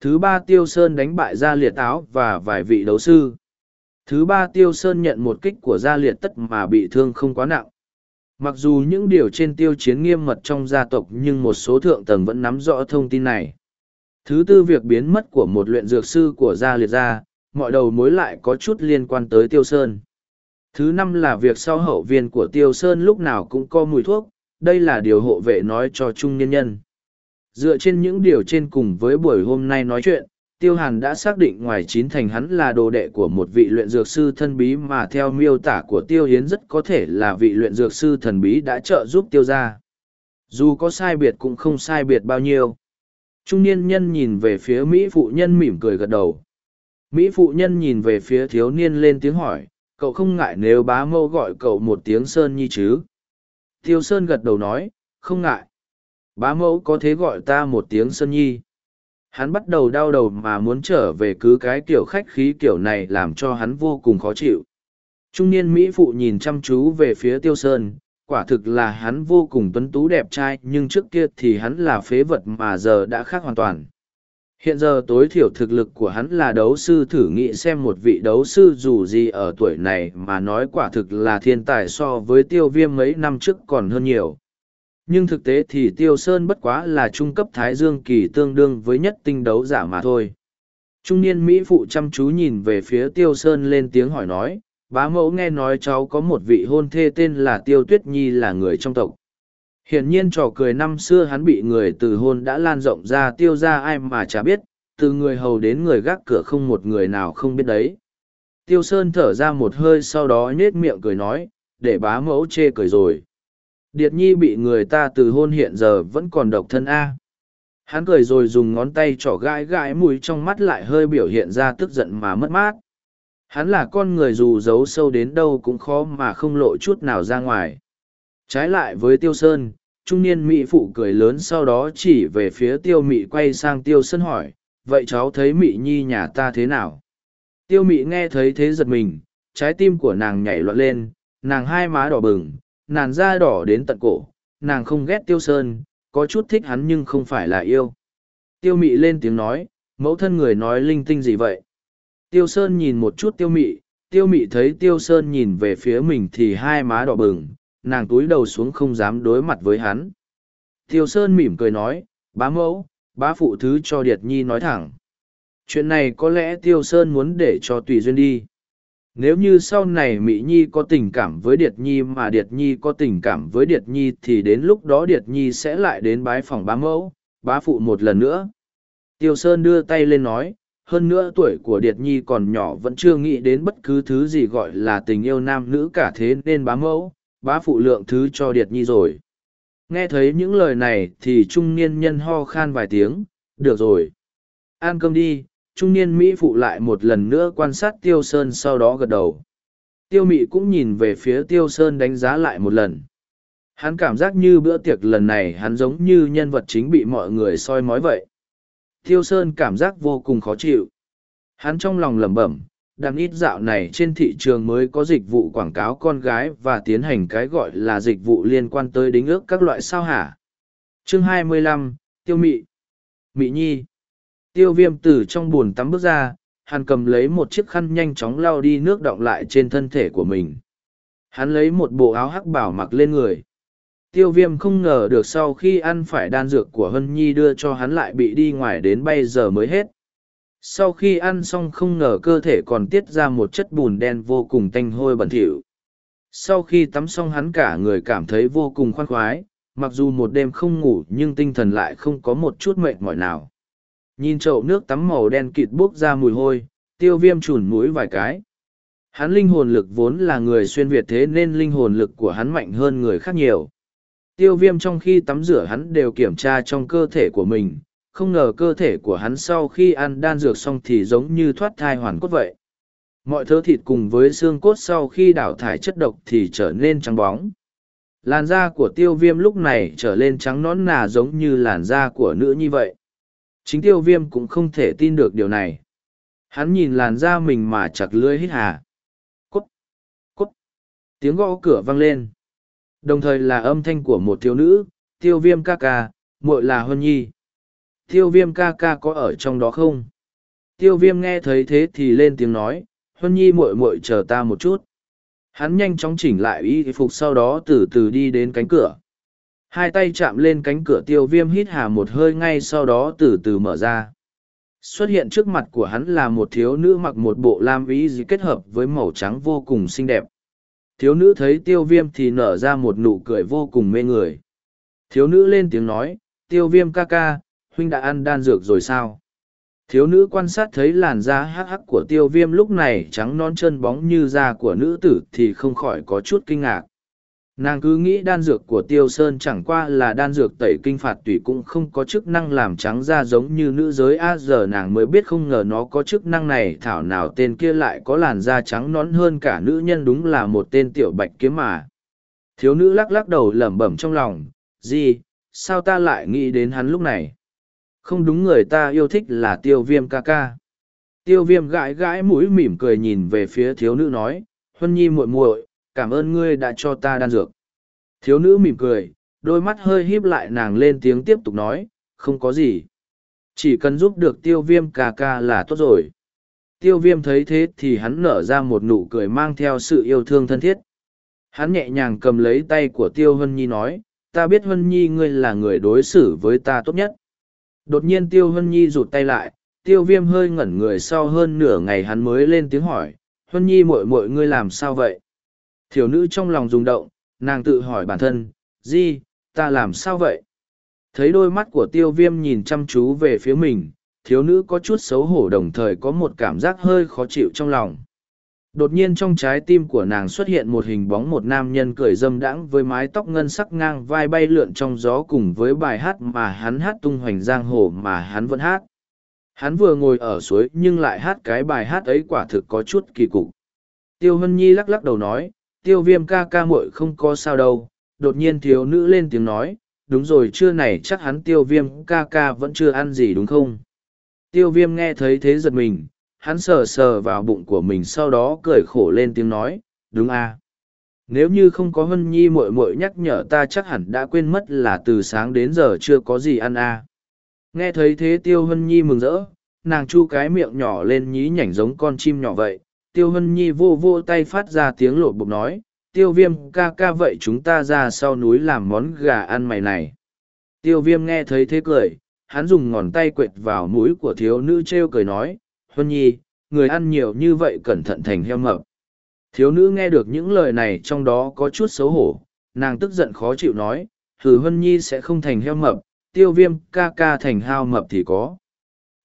Thứ ba Tiêu Sơn đánh bại Gia Liệt Áo và vài vị đấu sư. Thứ ba Tiêu Sơn nhận một kích của Gia Liệt Tất mà bị thương không quá nặng. Mặc dù những điều trên tiêu chiến nghiêm mật trong gia tộc nhưng một số thượng tầng vẫn nắm rõ thông tin này. Thứ tư việc biến mất của một luyện dược sư của Gia Liệt Gia, mọi đầu mối lại có chút liên quan tới tiêu sơn. Thứ năm là việc sau hậu viên của tiêu sơn lúc nào cũng có mùi thuốc, đây là điều hộ vệ nói cho trung nhân nhân. Dựa trên những điều trên cùng với buổi hôm nay nói chuyện, tiêu hàn đã xác định ngoài chín thành hắn là đồ đệ của một vị luyện dược sư thân bí mà theo miêu tả của tiêu hiến rất có thể là vị luyện dược sư thần bí đã trợ giúp tiêu ra dù có sai biệt cũng không sai biệt bao nhiêu. Trung niên nhân nhìn về phía mỹ phụ nhân mỉm cười gật đầu. Mỹ phụ nhân nhìn về phía thiếu niên lên tiếng hỏi, cậu không ngại nếu bá mâu gọi cậu một tiếng Sơn Nhi chứ? Tiêu Sơn gật đầu nói, không ngại. Bá mẫu có thế gọi ta một tiếng Sơn Nhi. Hắn bắt đầu đau đầu mà muốn trở về cứ cái kiểu khách khí kiểu này làm cho hắn vô cùng khó chịu. Trung niên Mỹ phụ nhìn chăm chú về phía Tiêu Sơn, quả thực là hắn vô cùng tuấn tú đẹp trai nhưng trước kia thì hắn là phế vật mà giờ đã khác hoàn toàn. Hiện giờ tối thiểu thực lực của hắn là đấu sư thử nghĩ xem một vị đấu sư dù gì ở tuổi này mà nói quả thực là thiên tài so với tiêu viêm mấy năm trước còn hơn nhiều. Nhưng thực tế thì tiêu sơn bất quá là trung cấp thái dương kỳ tương đương với nhất tinh đấu giả mà thôi. Trung niên Mỹ phụ chăm chú nhìn về phía tiêu sơn lên tiếng hỏi nói, bá mẫu nghe nói cháu có một vị hôn thê tên là tiêu tuyết nhi là người trong tộc Hiển nhiên trò cười năm xưa hắn bị người từ hôn đã lan rộng ra tiêu ra ai mà chả biết, từ người hầu đến người gác cửa không một người nào không biết đấy. Tiêu Sơn thở ra một hơi sau đó nhết miệng cười nói, để bá mẫu chê cười rồi. Điệt nhi bị người ta từ hôn hiện giờ vẫn còn độc thân A. Hắn cười rồi dùng ngón tay trỏ gãi gãi mùi trong mắt lại hơi biểu hiện ra tức giận mà mất mát. Hắn là con người dù giấu sâu đến đâu cũng khó mà không lộ chút nào ra ngoài. Trái lại với Tiêu Sơn, trung niên Mỹ phụ cười lớn sau đó chỉ về phía Tiêu mỹ quay sang Tiêu Sơn hỏi, vậy cháu thấy mỹ Nhi nhà ta thế nào? Tiêu mỹ nghe thấy thế giật mình, trái tim của nàng nhảy loạn lên, nàng hai má đỏ bừng, nàng da đỏ đến tận cổ, nàng không ghét Tiêu Sơn, có chút thích hắn nhưng không phải là yêu. Tiêu mị lên tiếng nói, mẫu thân người nói linh tinh gì vậy? Tiêu Sơn nhìn một chút tiêu mị, tiêu mị thấy tiêu Sơn nhìn về phía mình thì hai má đỏ bừng, nàng túi đầu xuống không dám đối mặt với hắn. Tiêu Sơn mỉm cười nói, bá mẫu, bá phụ thứ cho Điệt Nhi nói thẳng. Chuyện này có lẽ Tiêu Sơn muốn để cho Tùy Duyên đi. Nếu như sau này Mỹ Nhi có tình cảm với Điệt Nhi mà Điệt Nhi có tình cảm với Điệt Nhi thì đến lúc đó Điệt Nhi sẽ lại đến bái phòng bá mẫu, bá phụ một lần nữa. Tiêu Sơn đưa tay lên nói, hơn nữa tuổi của Điệt Nhi còn nhỏ vẫn chưa nghĩ đến bất cứ thứ gì gọi là tình yêu nam nữ cả thế nên bá mẫu, bá phụ lượng thứ cho Điệt Nhi rồi. Nghe thấy những lời này thì trung niên nhân ho khan vài tiếng, được rồi. Ăn cơm đi, trung niên Mỹ phụ lại một lần nữa quan sát Tiêu Sơn sau đó gật đầu. Tiêu Mị cũng nhìn về phía Tiêu Sơn đánh giá lại một lần. Hắn cảm giác như bữa tiệc lần này hắn giống như nhân vật chính bị mọi người soi mói vậy. Tiêu Sơn cảm giác vô cùng khó chịu. Hắn trong lòng lẩm bẩm, đang ít dạo này trên thị trường mới có dịch vụ quảng cáo con gái và tiến hành cái gọi là dịch vụ liên quan tới đính ước các loại sao hả. Chương 25, Tiêu Mị Mị Nhi Tiêu viêm từ trong bồn tắm bước ra, hắn cầm lấy một chiếc khăn nhanh chóng lau đi nước đọng lại trên thân thể của mình. Hắn lấy một bộ áo hắc bảo mặc lên người. Tiêu viêm không ngờ được sau khi ăn phải đan dược của Hân Nhi đưa cho hắn lại bị đi ngoài đến bây giờ mới hết. Sau khi ăn xong không ngờ cơ thể còn tiết ra một chất bùn đen vô cùng tanh hôi bẩn thỉu. Sau khi tắm xong hắn cả người cảm thấy vô cùng khoan khoái, mặc dù một đêm không ngủ nhưng tinh thần lại không có một chút mệt mỏi nào. Nhìn chậu nước tắm màu đen kịt bốc ra mùi hôi, tiêu viêm chùn mũi vài cái. Hắn linh hồn lực vốn là người xuyên Việt thế nên linh hồn lực của hắn mạnh hơn người khác nhiều. Tiêu viêm trong khi tắm rửa hắn đều kiểm tra trong cơ thể của mình, không ngờ cơ thể của hắn sau khi ăn đan dược xong thì giống như thoát thai hoàn cốt vậy. Mọi thớ thịt cùng với xương cốt sau khi đảo thải chất độc thì trở nên trắng bóng. Làn da của tiêu viêm lúc này trở lên trắng nón nà giống như làn da của nữ nhi vậy. Chính tiêu viêm cũng không thể tin được điều này. Hắn nhìn làn da mình mà chặt lưỡi hít hà. Cút! Cút! Tiếng gõ cửa vang lên. Đồng thời là âm thanh của một thiếu nữ, tiêu viêm ca ca, muội là Huân Nhi. Tiêu viêm ca ca có ở trong đó không? Tiêu viêm nghe thấy thế thì lên tiếng nói, Huân Nhi muội muội chờ ta một chút. Hắn nhanh chóng chỉnh lại y phục sau đó từ từ đi đến cánh cửa. Hai tay chạm lên cánh cửa tiêu viêm hít hà một hơi ngay sau đó từ từ mở ra. Xuất hiện trước mặt của hắn là một thiếu nữ mặc một bộ lam ý kết hợp với màu trắng vô cùng xinh đẹp. Thiếu nữ thấy tiêu viêm thì nở ra một nụ cười vô cùng mê người. Thiếu nữ lên tiếng nói, tiêu viêm ca ca, huynh đã ăn đan dược rồi sao? Thiếu nữ quan sát thấy làn da hắc hắc của tiêu viêm lúc này trắng non chân bóng như da của nữ tử thì không khỏi có chút kinh ngạc. Nàng cứ nghĩ đan dược của tiêu sơn chẳng qua là đan dược tẩy kinh phạt tùy cũng không có chức năng làm trắng da giống như nữ giới a giờ nàng mới biết không ngờ nó có chức năng này, thảo nào tên kia lại có làn da trắng nón hơn cả nữ nhân đúng là một tên tiểu bạch kiếm mà. Thiếu nữ lắc lắc đầu lẩm bẩm trong lòng, gì, sao ta lại nghĩ đến hắn lúc này? Không đúng người ta yêu thích là tiêu viêm ca ca tiêu viêm gãi gãi mũi mỉm cười nhìn về phía thiếu nữ nói huân nhi muội muội cảm ơn ngươi đã cho ta đan dược. Thiếu nữ mỉm cười, đôi mắt hơi híp lại nàng lên tiếng tiếp tục nói, không có gì. Chỉ cần giúp được tiêu viêm ca ca là tốt rồi. Tiêu viêm thấy thế thì hắn nở ra một nụ cười mang theo sự yêu thương thân thiết. Hắn nhẹ nhàng cầm lấy tay của tiêu hân nhi nói, ta biết hân nhi ngươi là người đối xử với ta tốt nhất. Đột nhiên tiêu hân nhi rụt tay lại, tiêu viêm hơi ngẩn người sau hơn nửa ngày hắn mới lên tiếng hỏi, hân nhi muội muội ngươi làm sao vậy? Thiểu nữ trong lòng rung động, nàng tự hỏi bản thân, di, ta làm sao vậy? Thấy đôi mắt của tiêu viêm nhìn chăm chú về phía mình, thiếu nữ có chút xấu hổ đồng thời có một cảm giác hơi khó chịu trong lòng. Đột nhiên trong trái tim của nàng xuất hiện một hình bóng một nam nhân cười dâm đãng với mái tóc ngân sắc ngang vai bay lượn trong gió cùng với bài hát mà hắn hát tung hoành giang hồ mà hắn vẫn hát. Hắn vừa ngồi ở suối nhưng lại hát cái bài hát ấy quả thực có chút kỳ cục. Tiêu Hân Nhi lắc lắc đầu nói, tiêu viêm ca ca muội không có sao đâu đột nhiên thiếu nữ lên tiếng nói đúng rồi trưa này chắc hắn tiêu viêm ca ca vẫn chưa ăn gì đúng không tiêu viêm nghe thấy thế giật mình hắn sờ sờ vào bụng của mình sau đó cười khổ lên tiếng nói đúng à. nếu như không có hân nhi mội mội nhắc nhở ta chắc hẳn đã quên mất là từ sáng đến giờ chưa có gì ăn à. Nghe thấy thế Tiêu Hân Nhi mừng rỡ, nàng chu cái miệng nhỏ lên nhí nhảnh giống con chim nhỏ vậy. Tiêu Hân Nhi vô vô tay phát ra tiếng lột bụng nói, Tiêu Viêm ca ca vậy chúng ta ra sau núi làm món gà ăn mày này. Tiêu Viêm nghe thấy thế cười, hắn dùng ngón tay quệt vào mũi của thiếu nữ treo cười nói, Huân Nhi, người ăn nhiều như vậy cẩn thận thành heo mập. Thiếu nữ nghe được những lời này trong đó có chút xấu hổ, nàng tức giận khó chịu nói, thử Huân Nhi sẽ không thành heo mập, tiêu viêm ca ca thành hao mập thì có.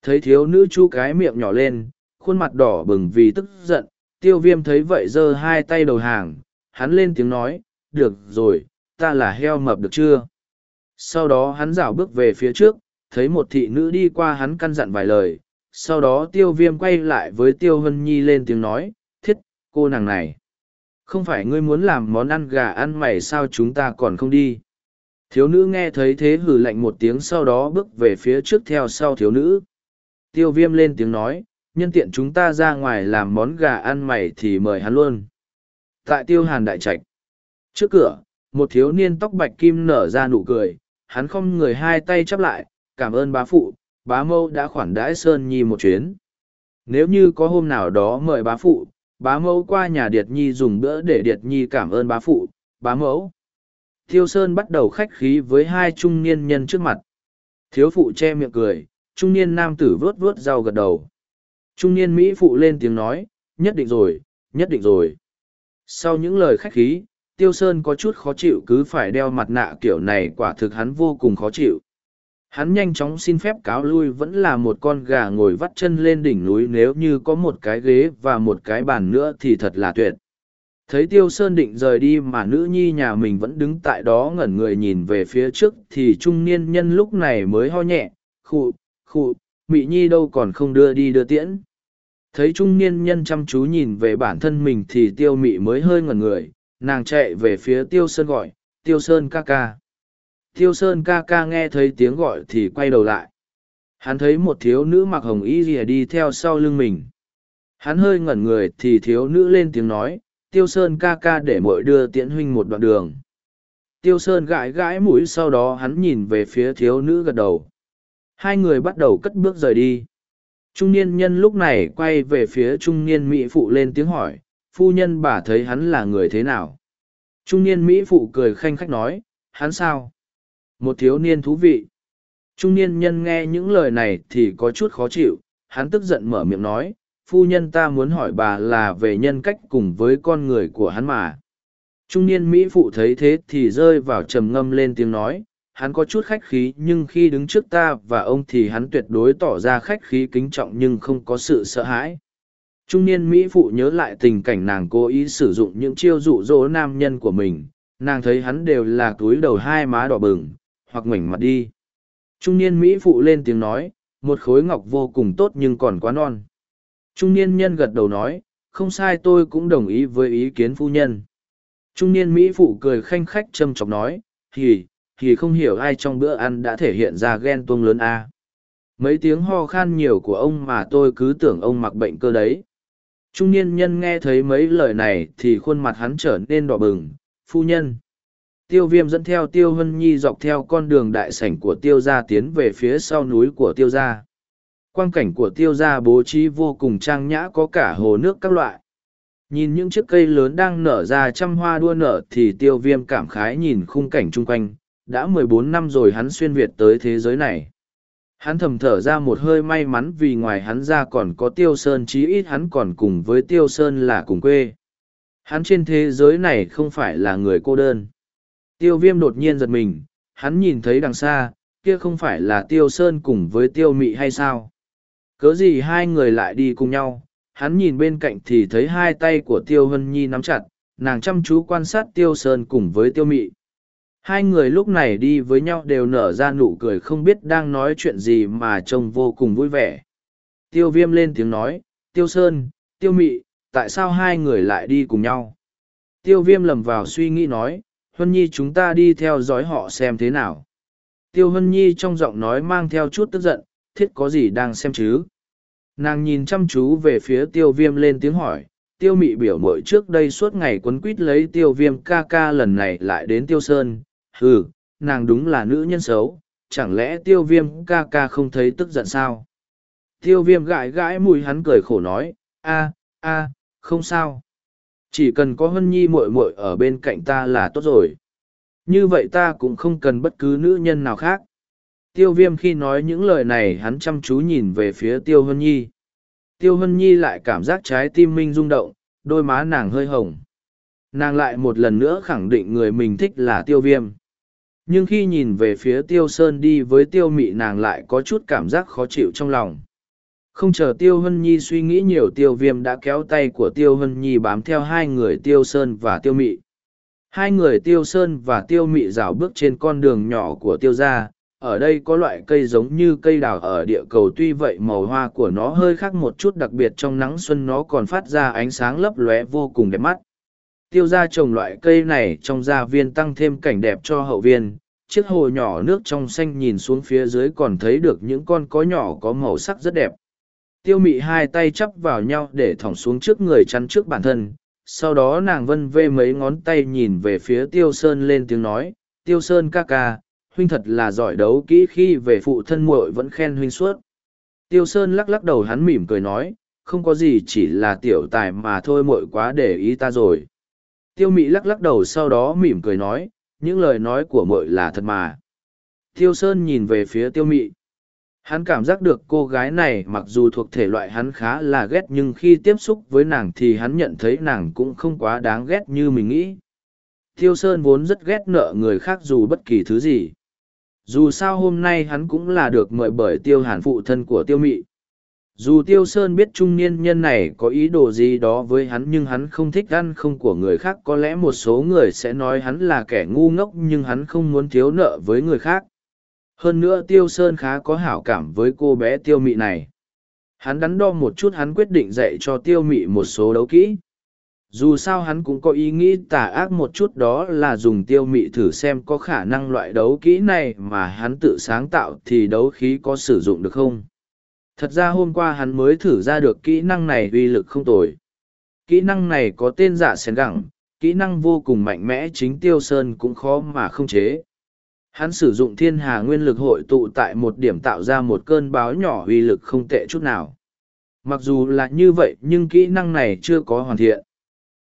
Thấy thiếu nữ chu cái miệng nhỏ lên, khuôn mặt đỏ bừng vì tức giận, tiêu viêm thấy vậy giơ hai tay đầu hàng, hắn lên tiếng nói, được rồi, ta là heo mập được chưa? Sau đó hắn rảo bước về phía trước, thấy một thị nữ đi qua hắn căn dặn vài lời, sau đó tiêu viêm quay lại với tiêu hân nhi lên tiếng nói, thiết, cô nàng này. Không phải ngươi muốn làm món ăn gà ăn mày sao chúng ta còn không đi. Thiếu nữ nghe thấy thế hử lạnh một tiếng sau đó bước về phía trước theo sau thiếu nữ. Tiêu viêm lên tiếng nói, nhân tiện chúng ta ra ngoài làm món gà ăn mày thì mời hắn luôn. Tại tiêu hàn đại trạch. Trước cửa, một thiếu niên tóc bạch kim nở ra nụ cười, hắn không người hai tay chắp lại, cảm ơn bá phụ, bá mâu đã khoản đãi Sơn Nhi một chuyến. Nếu như có hôm nào đó mời bá phụ, bá mẫu qua nhà Điệt Nhi dùng bữa để Điệt Nhi cảm ơn bá phụ, bá mẫu. Thiêu Sơn bắt đầu khách khí với hai trung niên nhân trước mặt. Thiếu phụ che miệng cười, trung niên nam tử vớt vớt rau gật đầu. Trung niên Mỹ phụ lên tiếng nói, nhất định rồi, nhất định rồi. Sau những lời khách khí, Tiêu Sơn có chút khó chịu cứ phải đeo mặt nạ kiểu này quả thực hắn vô cùng khó chịu. Hắn nhanh chóng xin phép cáo lui vẫn là một con gà ngồi vắt chân lên đỉnh núi nếu như có một cái ghế và một cái bàn nữa thì thật là tuyệt. Thấy Tiêu Sơn định rời đi mà nữ nhi nhà mình vẫn đứng tại đó ngẩn người nhìn về phía trước thì trung niên nhân lúc này mới ho nhẹ, khụ, khụ, mị nhi đâu còn không đưa đi đưa tiễn. Thấy trung niên nhân chăm chú nhìn về bản thân mình thì tiêu mị mới hơi ngẩn người, nàng chạy về phía Tiêu Sơn gọi, Tiêu Sơn ca ca. Tiêu Sơn ca ca nghe thấy tiếng gọi thì quay đầu lại. Hắn thấy một thiếu nữ mặc hồng y rìa đi theo sau lưng mình. Hắn hơi ngẩn người thì thiếu nữ lên tiếng nói, Tiêu Sơn ca ca để muội đưa tiễn huynh một đoạn đường. Tiêu Sơn gãi gãi mũi sau đó hắn nhìn về phía thiếu nữ gật đầu. Hai người bắt đầu cất bước rời đi. Trung niên nhân lúc này quay về phía trung niên Mỹ Phụ lên tiếng hỏi, phu nhân bà thấy hắn là người thế nào? Trung niên Mỹ Phụ cười khanh khách nói, hắn sao? Một thiếu niên thú vị. Trung niên nhân nghe những lời này thì có chút khó chịu, hắn tức giận mở miệng nói, phu nhân ta muốn hỏi bà là về nhân cách cùng với con người của hắn mà. Trung niên Mỹ phụ thấy thế thì rơi vào trầm ngâm lên tiếng nói, hắn có chút khách khí nhưng khi đứng trước ta và ông thì hắn tuyệt đối tỏ ra khách khí kính trọng nhưng không có sự sợ hãi. Trung niên Mỹ phụ nhớ lại tình cảnh nàng cố ý sử dụng những chiêu dụ dỗ nam nhân của mình, nàng thấy hắn đều là túi đầu hai má đỏ bừng, hoặc ngoảnh mặt đi. Trung niên Mỹ phụ lên tiếng nói, một khối ngọc vô cùng tốt nhưng còn quá non. Trung niên nhân gật đầu nói, không sai tôi cũng đồng ý với ý kiến phu nhân. Trung niên Mỹ phụ cười khanh khách châm chọc nói, thì, thì không hiểu ai trong bữa ăn đã thể hiện ra ghen tuông lớn a. Mấy tiếng ho khan nhiều của ông mà tôi cứ tưởng ông mặc bệnh cơ đấy. Trung niên nhân nghe thấy mấy lời này thì khuôn mặt hắn trở nên đỏ bừng, phu nhân tiêu viêm dẫn theo tiêu hân nhi dọc theo con đường đại sảnh của tiêu gia tiến về phía sau núi của tiêu gia. Quang cảnh của tiêu gia bố trí vô cùng trang nhã có cả hồ nước các loại. Nhìn những chiếc cây lớn đang nở ra trăm hoa đua nở thì tiêu viêm cảm khái nhìn khung cảnh chung quanh. Đã mười bốn năm rồi hắn xuyên việt tới thế giới này. Hắn thầm thở ra một hơi may mắn vì ngoài hắn ra còn có tiêu sơn, chí ít hắn còn cùng với tiêu sơn là cùng quê. Hắn trên thế giới này không phải là người cô đơn. Tiêu viêm đột nhiên giật mình, hắn nhìn thấy đằng xa, kia không phải là tiêu sơn cùng với tiêu mị hay sao? Cớ gì hai người lại đi cùng nhau? Hắn nhìn bên cạnh thì thấy hai tay của tiêu hân nhi nắm chặt, nàng chăm chú quan sát tiêu sơn cùng với tiêu mị. Hai người lúc này đi với nhau đều nở ra nụ cười không biết đang nói chuyện gì mà trông vô cùng vui vẻ. Tiêu viêm lên tiếng nói, tiêu sơn, tiêu mị, tại sao hai người lại đi cùng nhau? Tiêu viêm lầm vào suy nghĩ nói, Hân Nhi chúng ta đi theo dõi họ xem thế nào. Tiêu Hân Nhi trong giọng nói mang theo chút tức giận, thiết có gì đang xem chứ? Nàng nhìn chăm chú về phía tiêu viêm lên tiếng hỏi, tiêu mị biểu mội trước đây suốt ngày quấn quýt lấy tiêu viêm ca ca lần này lại đến tiêu sơn. Ừ, nàng đúng là nữ nhân xấu, chẳng lẽ tiêu viêm ca ca không thấy tức giận sao? Tiêu viêm gãi gãi mùi hắn cười khổ nói, a a không sao. Chỉ cần có hân nhi muội muội ở bên cạnh ta là tốt rồi. Như vậy ta cũng không cần bất cứ nữ nhân nào khác. Tiêu viêm khi nói những lời này hắn chăm chú nhìn về phía tiêu hân nhi. Tiêu hân nhi lại cảm giác trái tim minh rung động, đôi má nàng hơi hồng. Nàng lại một lần nữa khẳng định người mình thích là tiêu viêm. Nhưng khi nhìn về phía tiêu sơn đi với tiêu mị nàng lại có chút cảm giác khó chịu trong lòng. Không chờ Tiêu Hân Nhi suy nghĩ nhiều Tiêu Viêm đã kéo tay của Tiêu Hân Nhi bám theo hai người Tiêu Sơn và Tiêu Mị. Hai người Tiêu Sơn và Tiêu Mị rảo bước trên con đường nhỏ của Tiêu gia. Ở đây có loại cây giống như cây đào ở địa cầu tuy vậy màu hoa của nó hơi khác một chút đặc biệt trong nắng xuân nó còn phát ra ánh sáng lấp lóe vô cùng đẹp mắt. Tiêu gia trồng loại cây này trong gia viên tăng thêm cảnh đẹp cho hậu viên, chiếc hồ nhỏ nước trong xanh nhìn xuống phía dưới còn thấy được những con có nhỏ có màu sắc rất đẹp tiêu mị hai tay chắp vào nhau để thỏng xuống trước người chắn trước bản thân. Sau đó nàng vân vê mấy ngón tay nhìn về phía tiêu sơn lên tiếng nói, tiêu sơn ca ca, huynh thật là giỏi đấu kỹ khi về phụ thân muội vẫn khen huynh suốt. Tiêu sơn lắc lắc đầu hắn mỉm cười nói, không có gì chỉ là tiểu tài mà thôi muội quá để ý ta rồi. Tiêu mị lắc lắc đầu sau đó mỉm cười nói, những lời nói của muội là thật mà. Tiêu sơn nhìn về phía tiêu mị hắn cảm giác được cô gái này mặc dù thuộc thể loại hắn khá là ghét nhưng khi tiếp xúc với nàng thì hắn nhận thấy nàng cũng không quá đáng ghét như mình nghĩ. Tiêu sơn vốn rất ghét nợ người khác dù bất kỳ thứ gì. Dù sao hôm nay hắn cũng là được mời bởi tiêu hàn phụ thân của tiêu mị. Dù tiêu sơn biết trung niên nhân này có ý đồ gì đó với hắn nhưng hắn không thích ăn không của người khác, có lẽ một số người sẽ nói hắn là kẻ ngu ngốc nhưng hắn không muốn thiếu nợ với người khác hơn nữa Tiêu Sơn khá có hảo cảm với cô bé Tiêu Mị này. Hắn đắn đo một chút hắn quyết định dạy cho Tiêu Mị một số đấu kỹ. Dù sao hắn cũng có ý nghĩ tà ác một chút đó là dùng tiêu mị thử xem có khả năng loại đấu kỹ này mà hắn tự sáng tạo thì đấu khí có sử dụng được không. Thật ra hôm qua hắn mới thử ra được kỹ năng này uy lực không tồi. Kỹ năng này có tên giả sen gẳng, kỹ năng vô cùng mạnh mẽ chính tiêu sơn cũng khó mà không chế hắn sử dụng thiên hà nguyên lực hội tụ tại một điểm tạo ra một cơn báo nhỏ uy lực không tệ chút nào. Mặc dù là như vậy, nhưng kỹ năng này chưa có hoàn thiện.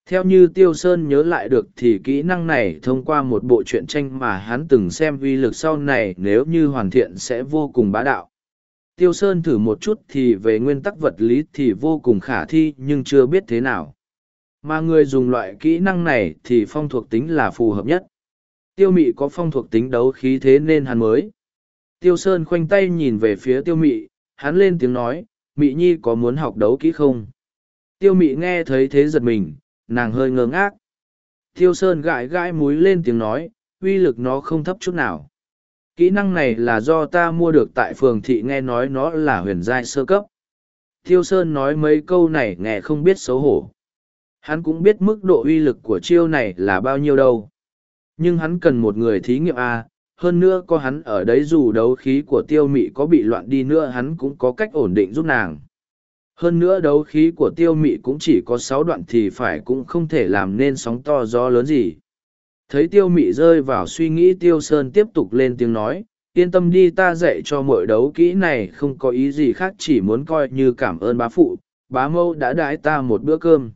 Theo như tiêu sơn nhớ lại được thì kỹ năng này thông qua một bộ truyện tranh mà hắn từng xem uy lực sau này nếu như hoàn thiện sẽ vô cùng bá đạo. Tiêu sơn thử một chút thì về nguyên tắc vật lý thì vô cùng khả thi nhưng chưa biết thế nào. Mà người dùng loại kỹ năng này thì phong thuộc tính là phù hợp nhất. Tiêu mị có phong thuộc tính đấu khí thế nên hắn mới. Tiêu Sơn khoanh tay nhìn về phía tiêu mị, hắn lên tiếng nói, mị nhi có muốn học đấu kỹ không? Tiêu mị nghe thấy thế giật mình, nàng hơi ngơ ngác. Tiêu Sơn gãi gãi múi lên tiếng nói, uy lực nó không thấp chút nào. Kỹ năng này là do ta mua được tại phường thị nghe nói nó là huyền giai sơ cấp. Tiêu Sơn nói mấy câu này nghe không biết xấu hổ. Hắn cũng biết mức độ uy lực của chiêu này là bao nhiêu đâu nhưng hắn cần một người thí nghiệm a, hơn nữa có hắn ở đấy dù đấu khí của tiêu mị có bị loạn đi nữa hắn cũng có cách ổn định giúp nàng. Hơn nữa đấu khí của tiêu mị cũng chỉ có sáu đoạn thì phải cũng không thể làm nên sóng to gió lớn gì. Thấy tiêu mị rơi vào suy nghĩ tiêu sơn tiếp tục lên tiếng nói, yên tâm đi ta dạy cho mọi đấu kỹ này không có ý gì khác chỉ muốn coi như cảm ơn bá phụ, bá mâu đã đãi ta một bữa cơm.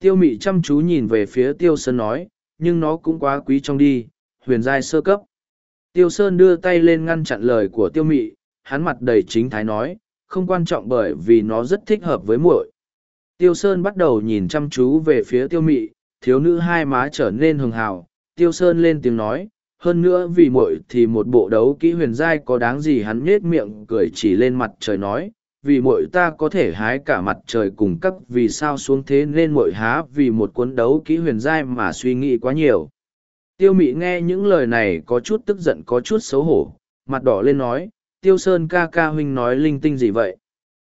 Tiêu mị chăm chú nhìn về phía tiêu sơn nói nhưng nó cũng quá quý trong đi, huyền giai sơ cấp. Tiêu Sơn đưa tay lên ngăn chặn lời của tiêu mị, hắn mặt đầy chính thái nói, không quan trọng bởi vì nó rất thích hợp với muội. Tiêu Sơn bắt đầu nhìn chăm chú về phía tiêu mị, thiếu nữ hai má trở nên hường hào, Tiêu Sơn lên tiếng nói, hơn nữa vì muội thì một bộ đấu kỹ huyền giai có đáng gì hắn nhết miệng cười chỉ lên mặt trời nói, vì mội ta có thể hái cả mặt trời cùng cấp vì sao xuống thế nên mội há vì một cuốn đấu kỹ huyền giai mà suy nghĩ quá nhiều. Tiêu mị nghe những lời này có chút tức giận, có chút xấu hổ, mặt đỏ lên nói, tiêu sơn ca ca huynh nói linh tinh gì vậy?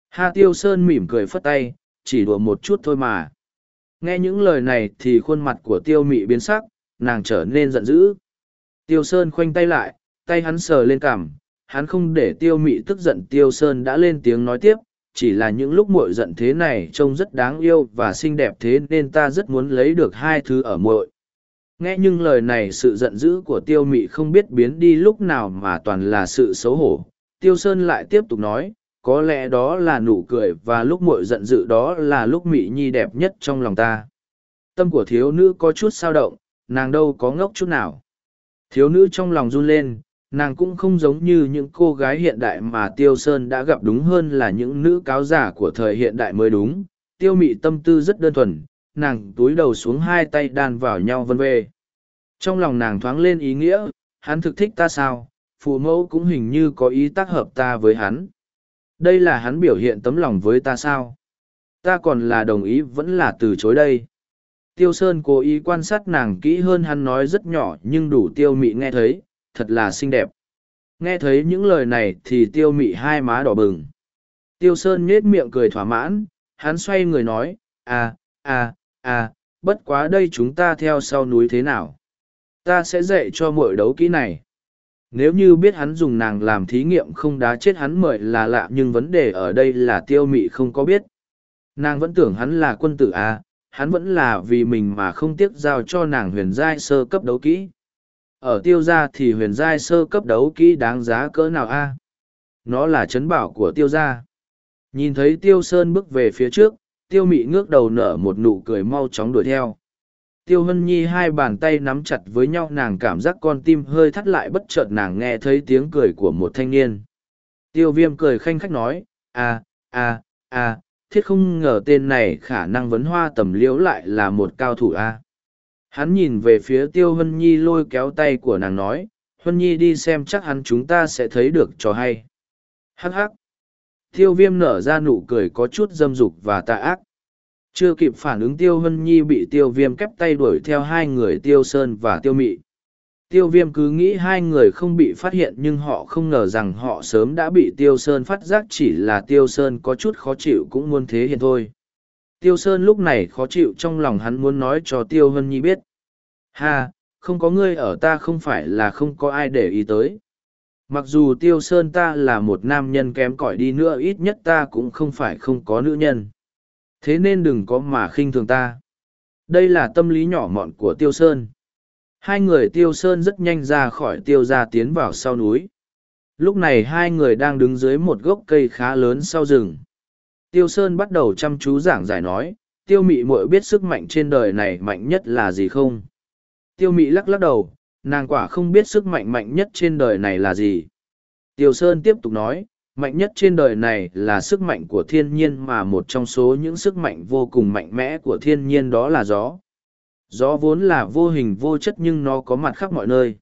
Ha tiêu sơn mỉm cười phất tay, chỉ đùa một chút thôi mà. Nghe những lời này thì khuôn mặt của tiêu mị biến sắc, nàng trở nên giận dữ. Tiêu sơn khoanh tay lại, tay hắn sờ lên cằm hắn không để tiêu mị tức giận tiêu sơn đã lên tiếng nói tiếp, chỉ là những lúc muội giận thế này trông rất đáng yêu và xinh đẹp thế nên ta rất muốn lấy được hai thứ ở muội. Nghe nhưng lời này sự giận dữ của tiêu mị không biết biến đi lúc nào mà toàn là sự xấu hổ. Tiêu sơn lại tiếp tục nói, có lẽ đó là nụ cười và lúc muội giận dữ đó là lúc mị nhi đẹp nhất trong lòng ta. Tâm của thiếu nữ có chút sao động, nàng đâu có ngốc chút nào. Thiếu nữ trong lòng run lên nàng cũng không giống như những cô gái hiện đại mà tiêu sơn đã gặp đúng hơn là những nữ cáo giả của thời hiện đại mới đúng. Tiêu mị tâm tư rất đơn thuần, nàng túi đầu xuống hai tay đan vào nhau vân vê. Trong lòng nàng thoáng lên ý nghĩa, hắn thực thích ta sao? Phụ mẫu cũng hình như có ý tác hợp ta với hắn. Đây là hắn biểu hiện tấm lòng với ta sao? Ta còn là đồng ý vẫn là từ chối đây? Tiêu sơn cố ý quan sát nàng kỹ hơn hắn nói rất nhỏ nhưng đủ tiêu mị nghe thấy thật là xinh đẹp. Nghe thấy những lời này thì tiêu mị hai má đỏ bừng. Tiêu sơn nhết miệng cười thỏa mãn hắn xoay người nói à à à bất quá đây chúng ta theo sau núi thế nào? Ta sẽ dạy cho mỗi đấu kỹ này. Nếu như biết hắn dùng nàng làm thí nghiệm không đá chết hắn mời là lạ nhưng vấn đề ở đây là tiêu mị không có biết. Nàng vẫn tưởng hắn là quân tử à, hắn vẫn là vì mình mà không tiếc giao cho nàng huyền giai sơ cấp đấu kỹ ở tiêu gia thì huyền giai sơ cấp đấu kỹ đáng giá cỡ nào a? Nó là chấn bảo của tiêu gia. Nhìn thấy tiêu sơn bước về phía trước, tiêu mị ngước đầu nở một nụ cười mau chóng đuổi theo. Tiêu hân nhi hai bàn tay nắm chặt với nhau, nàng cảm giác con tim hơi thắt lại bất chợt, nàng nghe thấy tiếng cười của một thanh niên. Tiêu viêm cười khanh khách nói, a a a, thiết không ngờ tên này khả năng vấn hoa tầm liễu lại là một cao thủ a hắn nhìn về phía tiêu hân nhi lôi kéo tay của nàng nói hân nhi đi xem chắc hắn chúng ta sẽ thấy được trò hay. Hắc hắc. Tiêu viêm nở ra nụ cười có chút dâm dục và tạ ác. Chưa kịp phản ứng, tiêu hân nhi bị tiêu viêm kép tay đuổi theo hai người tiêu sơn và tiêu mị. Tiêu viêm cứ nghĩ hai người không bị phát hiện nhưng họ không ngờ rằng họ sớm đã bị tiêu sơn phát giác chỉ là tiêu sơn có chút khó chịu cũng muốn thế hiện thôi tiêu sơn lúc này khó chịu trong lòng hắn muốn nói cho tiêu hân nhi biết. Ha, không có ngươi ở ta không phải là không có ai để ý tới. Mặc dù tiêu sơn ta là một nam nhân kém cỏi đi nữa, ít nhất ta cũng không phải không có nữ nhân. Thế nên đừng có mà khinh thường ta. Đây là tâm lý nhỏ mọn của tiêu sơn. Hai người tiêu sơn rất nhanh ra khỏi tiêu ra tiến vào sau núi. Lúc này hai người đang đứng dưới một gốc cây khá lớn sau rừng tiêu sơn bắt đầu chăm chú giảng giải nói, tiêu mị muội biết sức mạnh trên đời này mạnh nhất là gì không? Tiêu mị lắc lắc đầu, nàng quả không biết sức mạnh mạnh nhất trên đời này là gì. Tiêu sơn tiếp tục nói, mạnh nhất trên đời này là sức mạnh của thiên nhiên mà một trong số những sức mạnh vô cùng mạnh mẽ của thiên nhiên đó là gió. Gió vốn là vô hình vô chất nhưng nó có mặt khắp mọi nơi.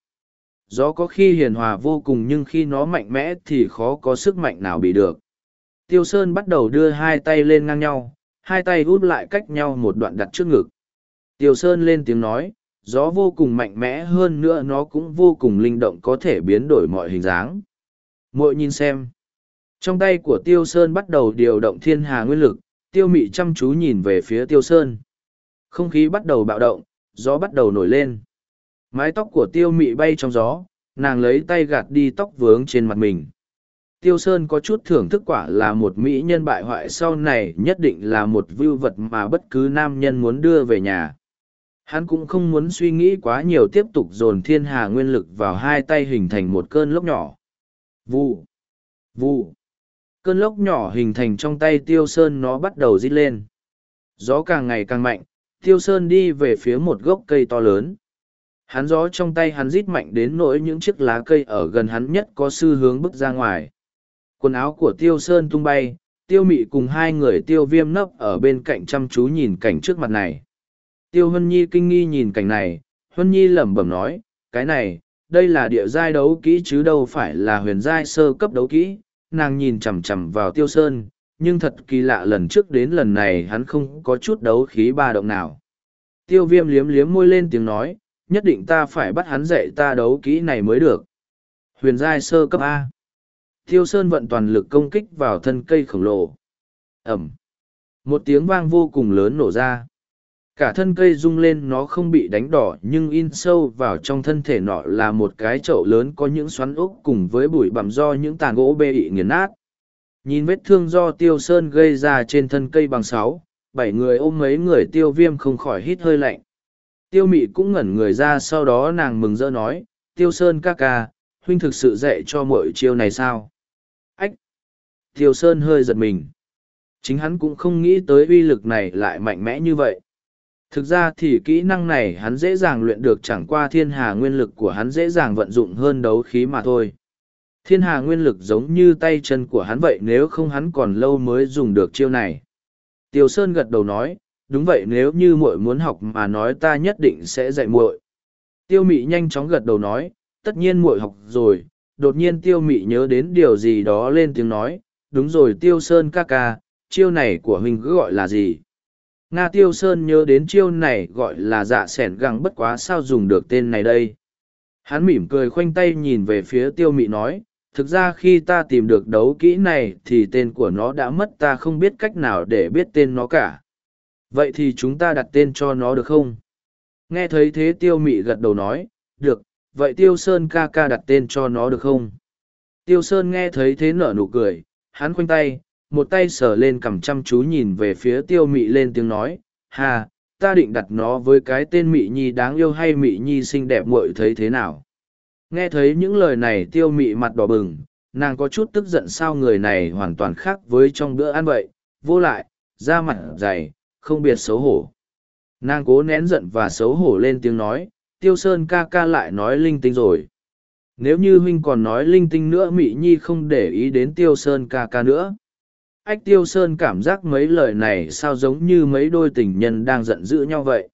Gió có khi hiền hòa vô cùng nhưng khi nó mạnh mẽ thì khó có sức mạnh nào bị được tiêu sơn bắt đầu đưa hai tay lên ngang nhau, hai tay út lại cách nhau một đoạn đặt trước ngực. Tiêu sơn lên tiếng nói, gió vô cùng mạnh mẽ hơn nữa nó cũng vô cùng linh động có thể biến đổi mọi hình dáng. Mội nhìn xem. Trong tay của tiêu sơn bắt đầu điều động thiên hà nguyên lực, tiêu mị chăm chú nhìn về phía tiêu sơn. Không khí bắt đầu bạo động, gió bắt đầu nổi lên. Mái tóc của tiêu mị bay trong gió, nàng lấy tay gạt đi tóc vướng trên mặt mình tiêu sơn có chút thưởng thức quả là một mỹ nhân bại hoại sau này nhất định là một vưu vật mà bất cứ nam nhân muốn đưa về nhà. Hắn cũng không muốn suy nghĩ quá nhiều tiếp tục dồn thiên hà nguyên lực vào hai tay hình thành một cơn lốc nhỏ. Vu vu cơn lốc nhỏ hình thành trong tay tiêu sơn nó bắt đầu rít lên. Gió càng ngày càng mạnh, tiêu sơn đi về phía một gốc cây to lớn. Hắn gió trong tay hắn rít mạnh đến nỗi những chiếc lá cây ở gần hắn nhất có sư hướng bước ra ngoài quần áo của tiêu sơn tung bay, tiêu mị cùng hai người tiêu viêm nấp ở bên cạnh chăm chú nhìn cảnh trước mặt này. Tiêu hân nhi kinh nghi nhìn cảnh này hân nhi lẩm bẩm nói, cái này, đây là địa giai đấu kỹ chứ đâu phải là huyền giai sơ cấp đấu kỹ. Nàng nhìn chằm chằm vào tiêu sơn, nhưng thật kỳ lạ lần trước đến lần này hắn không có chút đấu khí ba động nào. Tiêu viêm liếm liếm môi lên tiếng nói, nhất định ta phải bắt hắn dạy ta đấu kỹ này mới được. Huyền giai sơ cấp a tiêu sơn vận toàn lực công kích vào thân cây khổng lồ. Ẩm. Một tiếng vang vô cùng lớn nổ ra. Cả thân cây rung lên nó không bị đánh đỏ nhưng in sâu vào trong thân thể nọ là một cái chậu lớn có những xoắn ốc cùng với bụi bặm do những tàn gỗ bê ị nghiền nát. Nhìn vết thương do tiêu sơn gây ra trên thân cây bằng sáu bảy người ôm mấy người tiêu viêm không khỏi hít hơi lạnh. Tiêu mị cũng ngẩn người ra sau đó nàng mừng rỡ nói, Tiêu Sơn ca ca, huynh thực sự dạy cho mọi chiêu này sao? Tiêu Sơn hơi giật mình. Chính hắn cũng không nghĩ tới uy lực này lại mạnh mẽ như vậy. Thực ra thì kỹ năng này hắn dễ dàng luyện được chẳng qua thiên hà nguyên lực của hắn dễ dàng vận dụng hơn đấu khí mà thôi. Thiên hà nguyên lực giống như tay chân của hắn vậy nếu không hắn còn lâu mới dùng được chiêu này. Tiêu Sơn gật đầu nói, đúng vậy nếu như muội muốn học mà nói ta nhất định sẽ dạy muội. Tiêu Mị nhanh chóng gật đầu nói, tất nhiên muội học rồi. Đột nhiên Tiêu Mị nhớ đến điều gì đó lên tiếng nói, đúng rồi Tiêu Sơn ca ca, chiêu này của huynh cứ gọi là gì? Nga Tiêu Sơn nhớ đến chiêu này gọi là dạ sẻn găng bất quá sao dùng được tên này đây. Hắn mỉm cười khoanh tay nhìn về phía Tiêu Mị nói, thực ra khi ta tìm được đấu kỹ này thì tên của nó đã mất ta không biết cách nào để biết tên nó cả vậy thì chúng ta đặt tên cho nó được không nghe thấy thế tiêu mị gật đầu nói được vậy tiêu sơn ca ca đặt tên cho nó được không tiêu sơn nghe thấy thế nở nụ cười hắn khoanh tay một tay sờ lên cằm chăm chú nhìn về phía tiêu mị lên tiếng nói hà ta định đặt nó với cái tên mị nhi đáng yêu hay mị nhi xinh đẹp muội thấy thế nào nghe thấy những lời này tiêu mị mặt đỏ bừng nàng có chút tức giận sao người này hoàn toàn khác với trong bữa ăn vậy vô lại da mặt dày không biết xấu hổ. Nàng cố nén giận và xấu hổ lên tiếng nói, tiêu sơn ca ca lại nói linh tinh rồi. Nếu như huynh còn nói linh tinh nữa Mị Nhi không để ý đến tiêu sơn ca ca nữa. Ách tiêu sơn cảm giác mấy lời này sao giống như mấy đôi tình nhân đang giận dữ nhau vậy.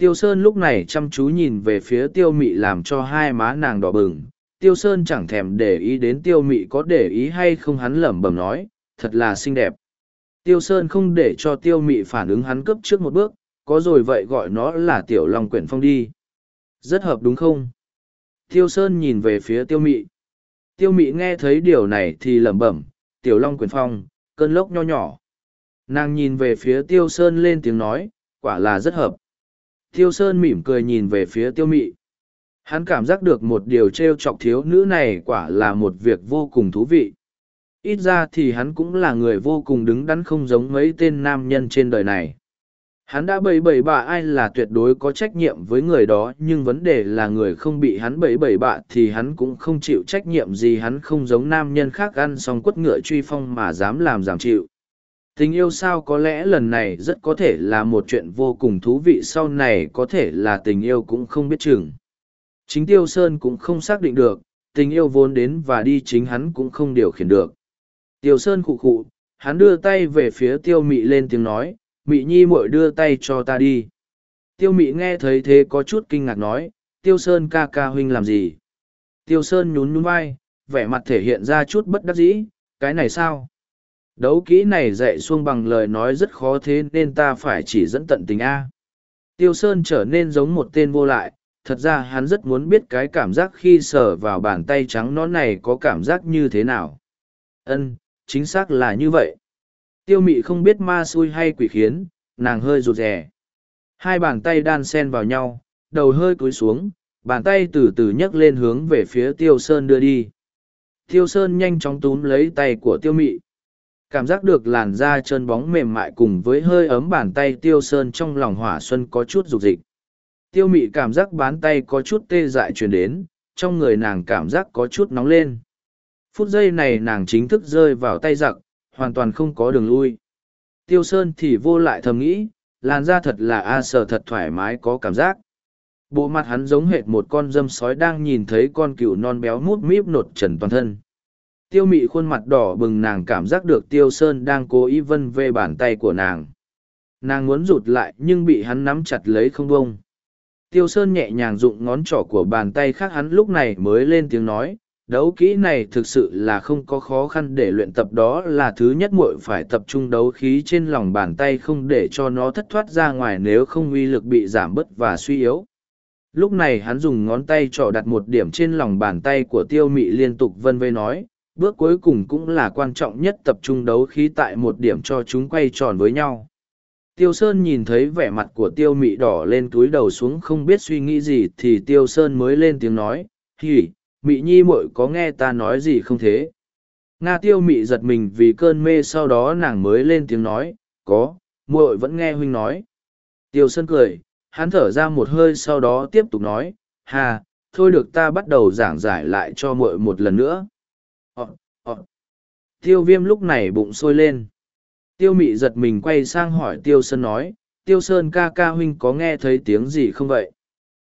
Tiêu Sơn lúc này chăm chú nhìn về phía tiêu mị làm cho hai má nàng đỏ bừng. Tiêu Sơn chẳng thèm để ý đến tiêu mị có để ý hay không hắn lẩm bẩm nói, thật là xinh đẹp. Tiêu Sơn không để cho tiêu mị phản ứng hắn cấp trước một bước, có rồi vậy gọi nó là tiểu long quyển phong đi. Rất hợp đúng không? Tiêu Sơn nhìn về phía tiêu mị. Tiêu mị nghe thấy điều này thì lẩm bẩm, tiểu long Quyền phong, cơn lốc nho nhỏ. Nàng nhìn về phía tiêu Sơn lên tiếng nói, quả là rất hợp. Tiêu Sơn mỉm cười nhìn về phía tiêu mị. Hắn cảm giác được một điều trêu chọc thiếu nữ này quả là một việc vô cùng thú vị ít ra thì hắn cũng là người vô cùng đứng đắn không giống mấy tên nam nhân trên đời này hắn đã bậy bậy bạ ai là tuyệt đối có trách nhiệm với người đó nhưng vấn đề là người không bị hắn bậy bậy bạ thì hắn cũng không chịu trách nhiệm gì. Hắn không giống nam nhân khác ăn xong quất ngựa truy phong mà dám làm giảm chịu. Tình yêu sao có lẽ lần này rất có thể là một chuyện vô cùng thú vị sau này có thể là tình yêu cũng không biết chừng. Chính tiêu sơn cũng không xác định được tình yêu vốn đến và đi chính hắn cũng không điều khiển được. Tiêu Sơn khụ khụ, hắn đưa tay về phía tiêu mị lên tiếng nói, mị nhi muội đưa tay cho ta đi. Tiêu mị nghe thấy thế có chút kinh ngạc nói, tiêu Sơn ca ca huynh làm gì? Tiêu Sơn nhún nhún vai, vẻ mặt thể hiện ra chút bất đắc dĩ, cái này sao? Đấu kỹ này dạy xuông bằng lời nói rất khó thế nên ta phải chỉ dẫn tận tình A. Tiêu Sơn trở nên giống một tên vô lại, thật ra hắn rất muốn biết cái cảm giác khi sờ vào bàn tay trắng nó này có cảm giác như thế nào. Ân, chính xác là như vậy. Tiêu mị không biết ma xui hay quỷ khiến, nàng hơi rụt rè. Hai bàn tay đan sen vào nhau, đầu hơi cúi xuống, bàn tay từ từ nhấc lên hướng về phía tiêu sơn đưa đi. Tiêu sơn nhanh chóng túm lấy tay của tiêu mị. Cảm giác được làn da trơn bóng mềm mại cùng với hơi ấm bàn tay tiêu sơn trong lòng hỏa xuân có chút rục dịch. Tiêu mị cảm giác bán tay có chút tê dại truyền đến, trong người nàng cảm giác có chút nóng lên phút giây này nàng chính thức rơi vào tay giặc hoàn toàn không có đường lui. Tiêu sơn thì vô lại thầm nghĩ, làn da thật là a sờ thật thoải mái có cảm giác. Bộ mặt hắn giống hệt một con dâm sói đang nhìn thấy con cừu non béo mút míp nột trần toàn thân. Tiêu mị khuôn mặt đỏ bừng nàng cảm giác được tiêu sơn đang cố ý vân về bàn tay của nàng. Nàng muốn rụt lại nhưng bị hắn nắm chặt lấy không bông tiêu sơn nhẹ nhàng dụng ngón trỏ của bàn tay khác hắn lúc này mới lên tiếng nói đấu kỹ này thực sự là không có khó khăn để luyện tập đó là thứ nhất muội phải tập trung đấu khí trên lòng bàn tay không để cho nó thất thoát ra ngoài nếu không uy lực bị giảm bớt và suy yếu. Lúc này hắn dùng ngón tay trỏ đặt một điểm trên lòng bàn tay của tiêu mị liên tục vân vây nói, bước cuối cùng cũng là quan trọng nhất tập trung đấu khí tại một điểm cho chúng quay tròn với nhau. Tiêu sơn nhìn thấy vẻ mặt của tiêu mị đỏ lên túi đầu xuống không biết suy nghĩ gì thì tiêu sơn mới lên tiếng nói hỉ mị nhi muội có nghe ta nói gì không thế nga tiêu mị giật mình vì cơn mê sau đó nàng mới lên tiếng nói có muội vẫn nghe huynh nói tiêu sơn cười hắn thở ra một hơi sau đó tiếp tục nói, hà, thôi được ta bắt đầu giảng giải lại cho muội một lần nữa. Ọ, ọ. Tiêu viêm lúc này bụng sôi lên. Tiêu mị giật mình quay sang hỏi Tiêu Sơn nói, Tiêu Sơn ca ca huynh có nghe thấy tiếng gì không vậy?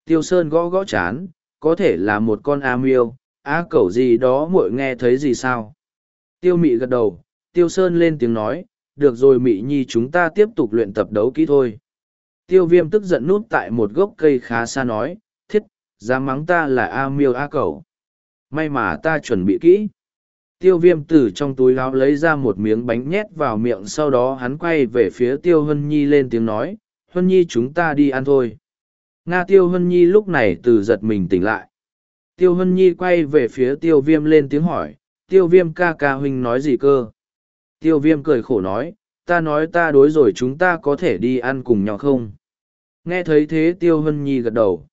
Tiêu Sơn gõ gõ chán, có thể là một con a miêu, a cẩu gì đó muội nghe thấy gì sao? Tiêu mị gật đầu, Tiêu Sơn lên tiếng nói, được rồi mị nhi chúng ta tiếp tục luyện tập đấu kỹ thôi. Tiêu viêm tức giận nút tại một gốc cây khá xa nói, thiết, dám mắng ta là a miêu a cẩu. May mà ta chuẩn bị kỹ. Tiêu viêm từ trong túi láo lấy ra một miếng bánh nhét vào miệng sau đó hắn quay về phía tiêu hân nhi lên tiếng nói, hân nhi chúng ta đi ăn thôi. Nga tiêu hân nhi lúc này từ giật mình tỉnh lại. Tiêu hân nhi quay về phía tiêu viêm lên tiếng hỏi, tiêu viêm ca ca huynh nói gì cơ? Tiêu viêm cười khổ nói, ta nói ta đối rồi chúng ta có thể đi ăn cùng nhau không? Nghe thấy thế tiêu hân nhi gật đầu.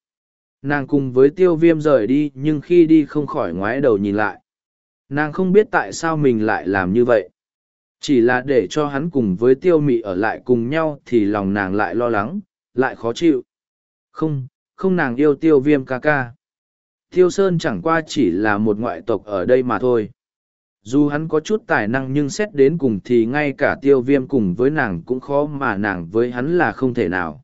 Nàng cùng với tiêu viêm rời đi nhưng khi đi không khỏi ngoái đầu nhìn lại. Nàng không biết tại sao mình lại làm như vậy. Chỉ là để cho hắn cùng với tiêu mị ở lại cùng nhau thì lòng nàng lại lo lắng, lại khó chịu. Không, không nàng yêu tiêu viêm ca ca. Tiêu Sơn chẳng qua chỉ là một ngoại tộc ở đây mà thôi. Dù hắn có chút tài năng nhưng xét đến cùng thì ngay cả tiêu viêm cùng với nàng cũng khó mà nàng với hắn là không thể nào.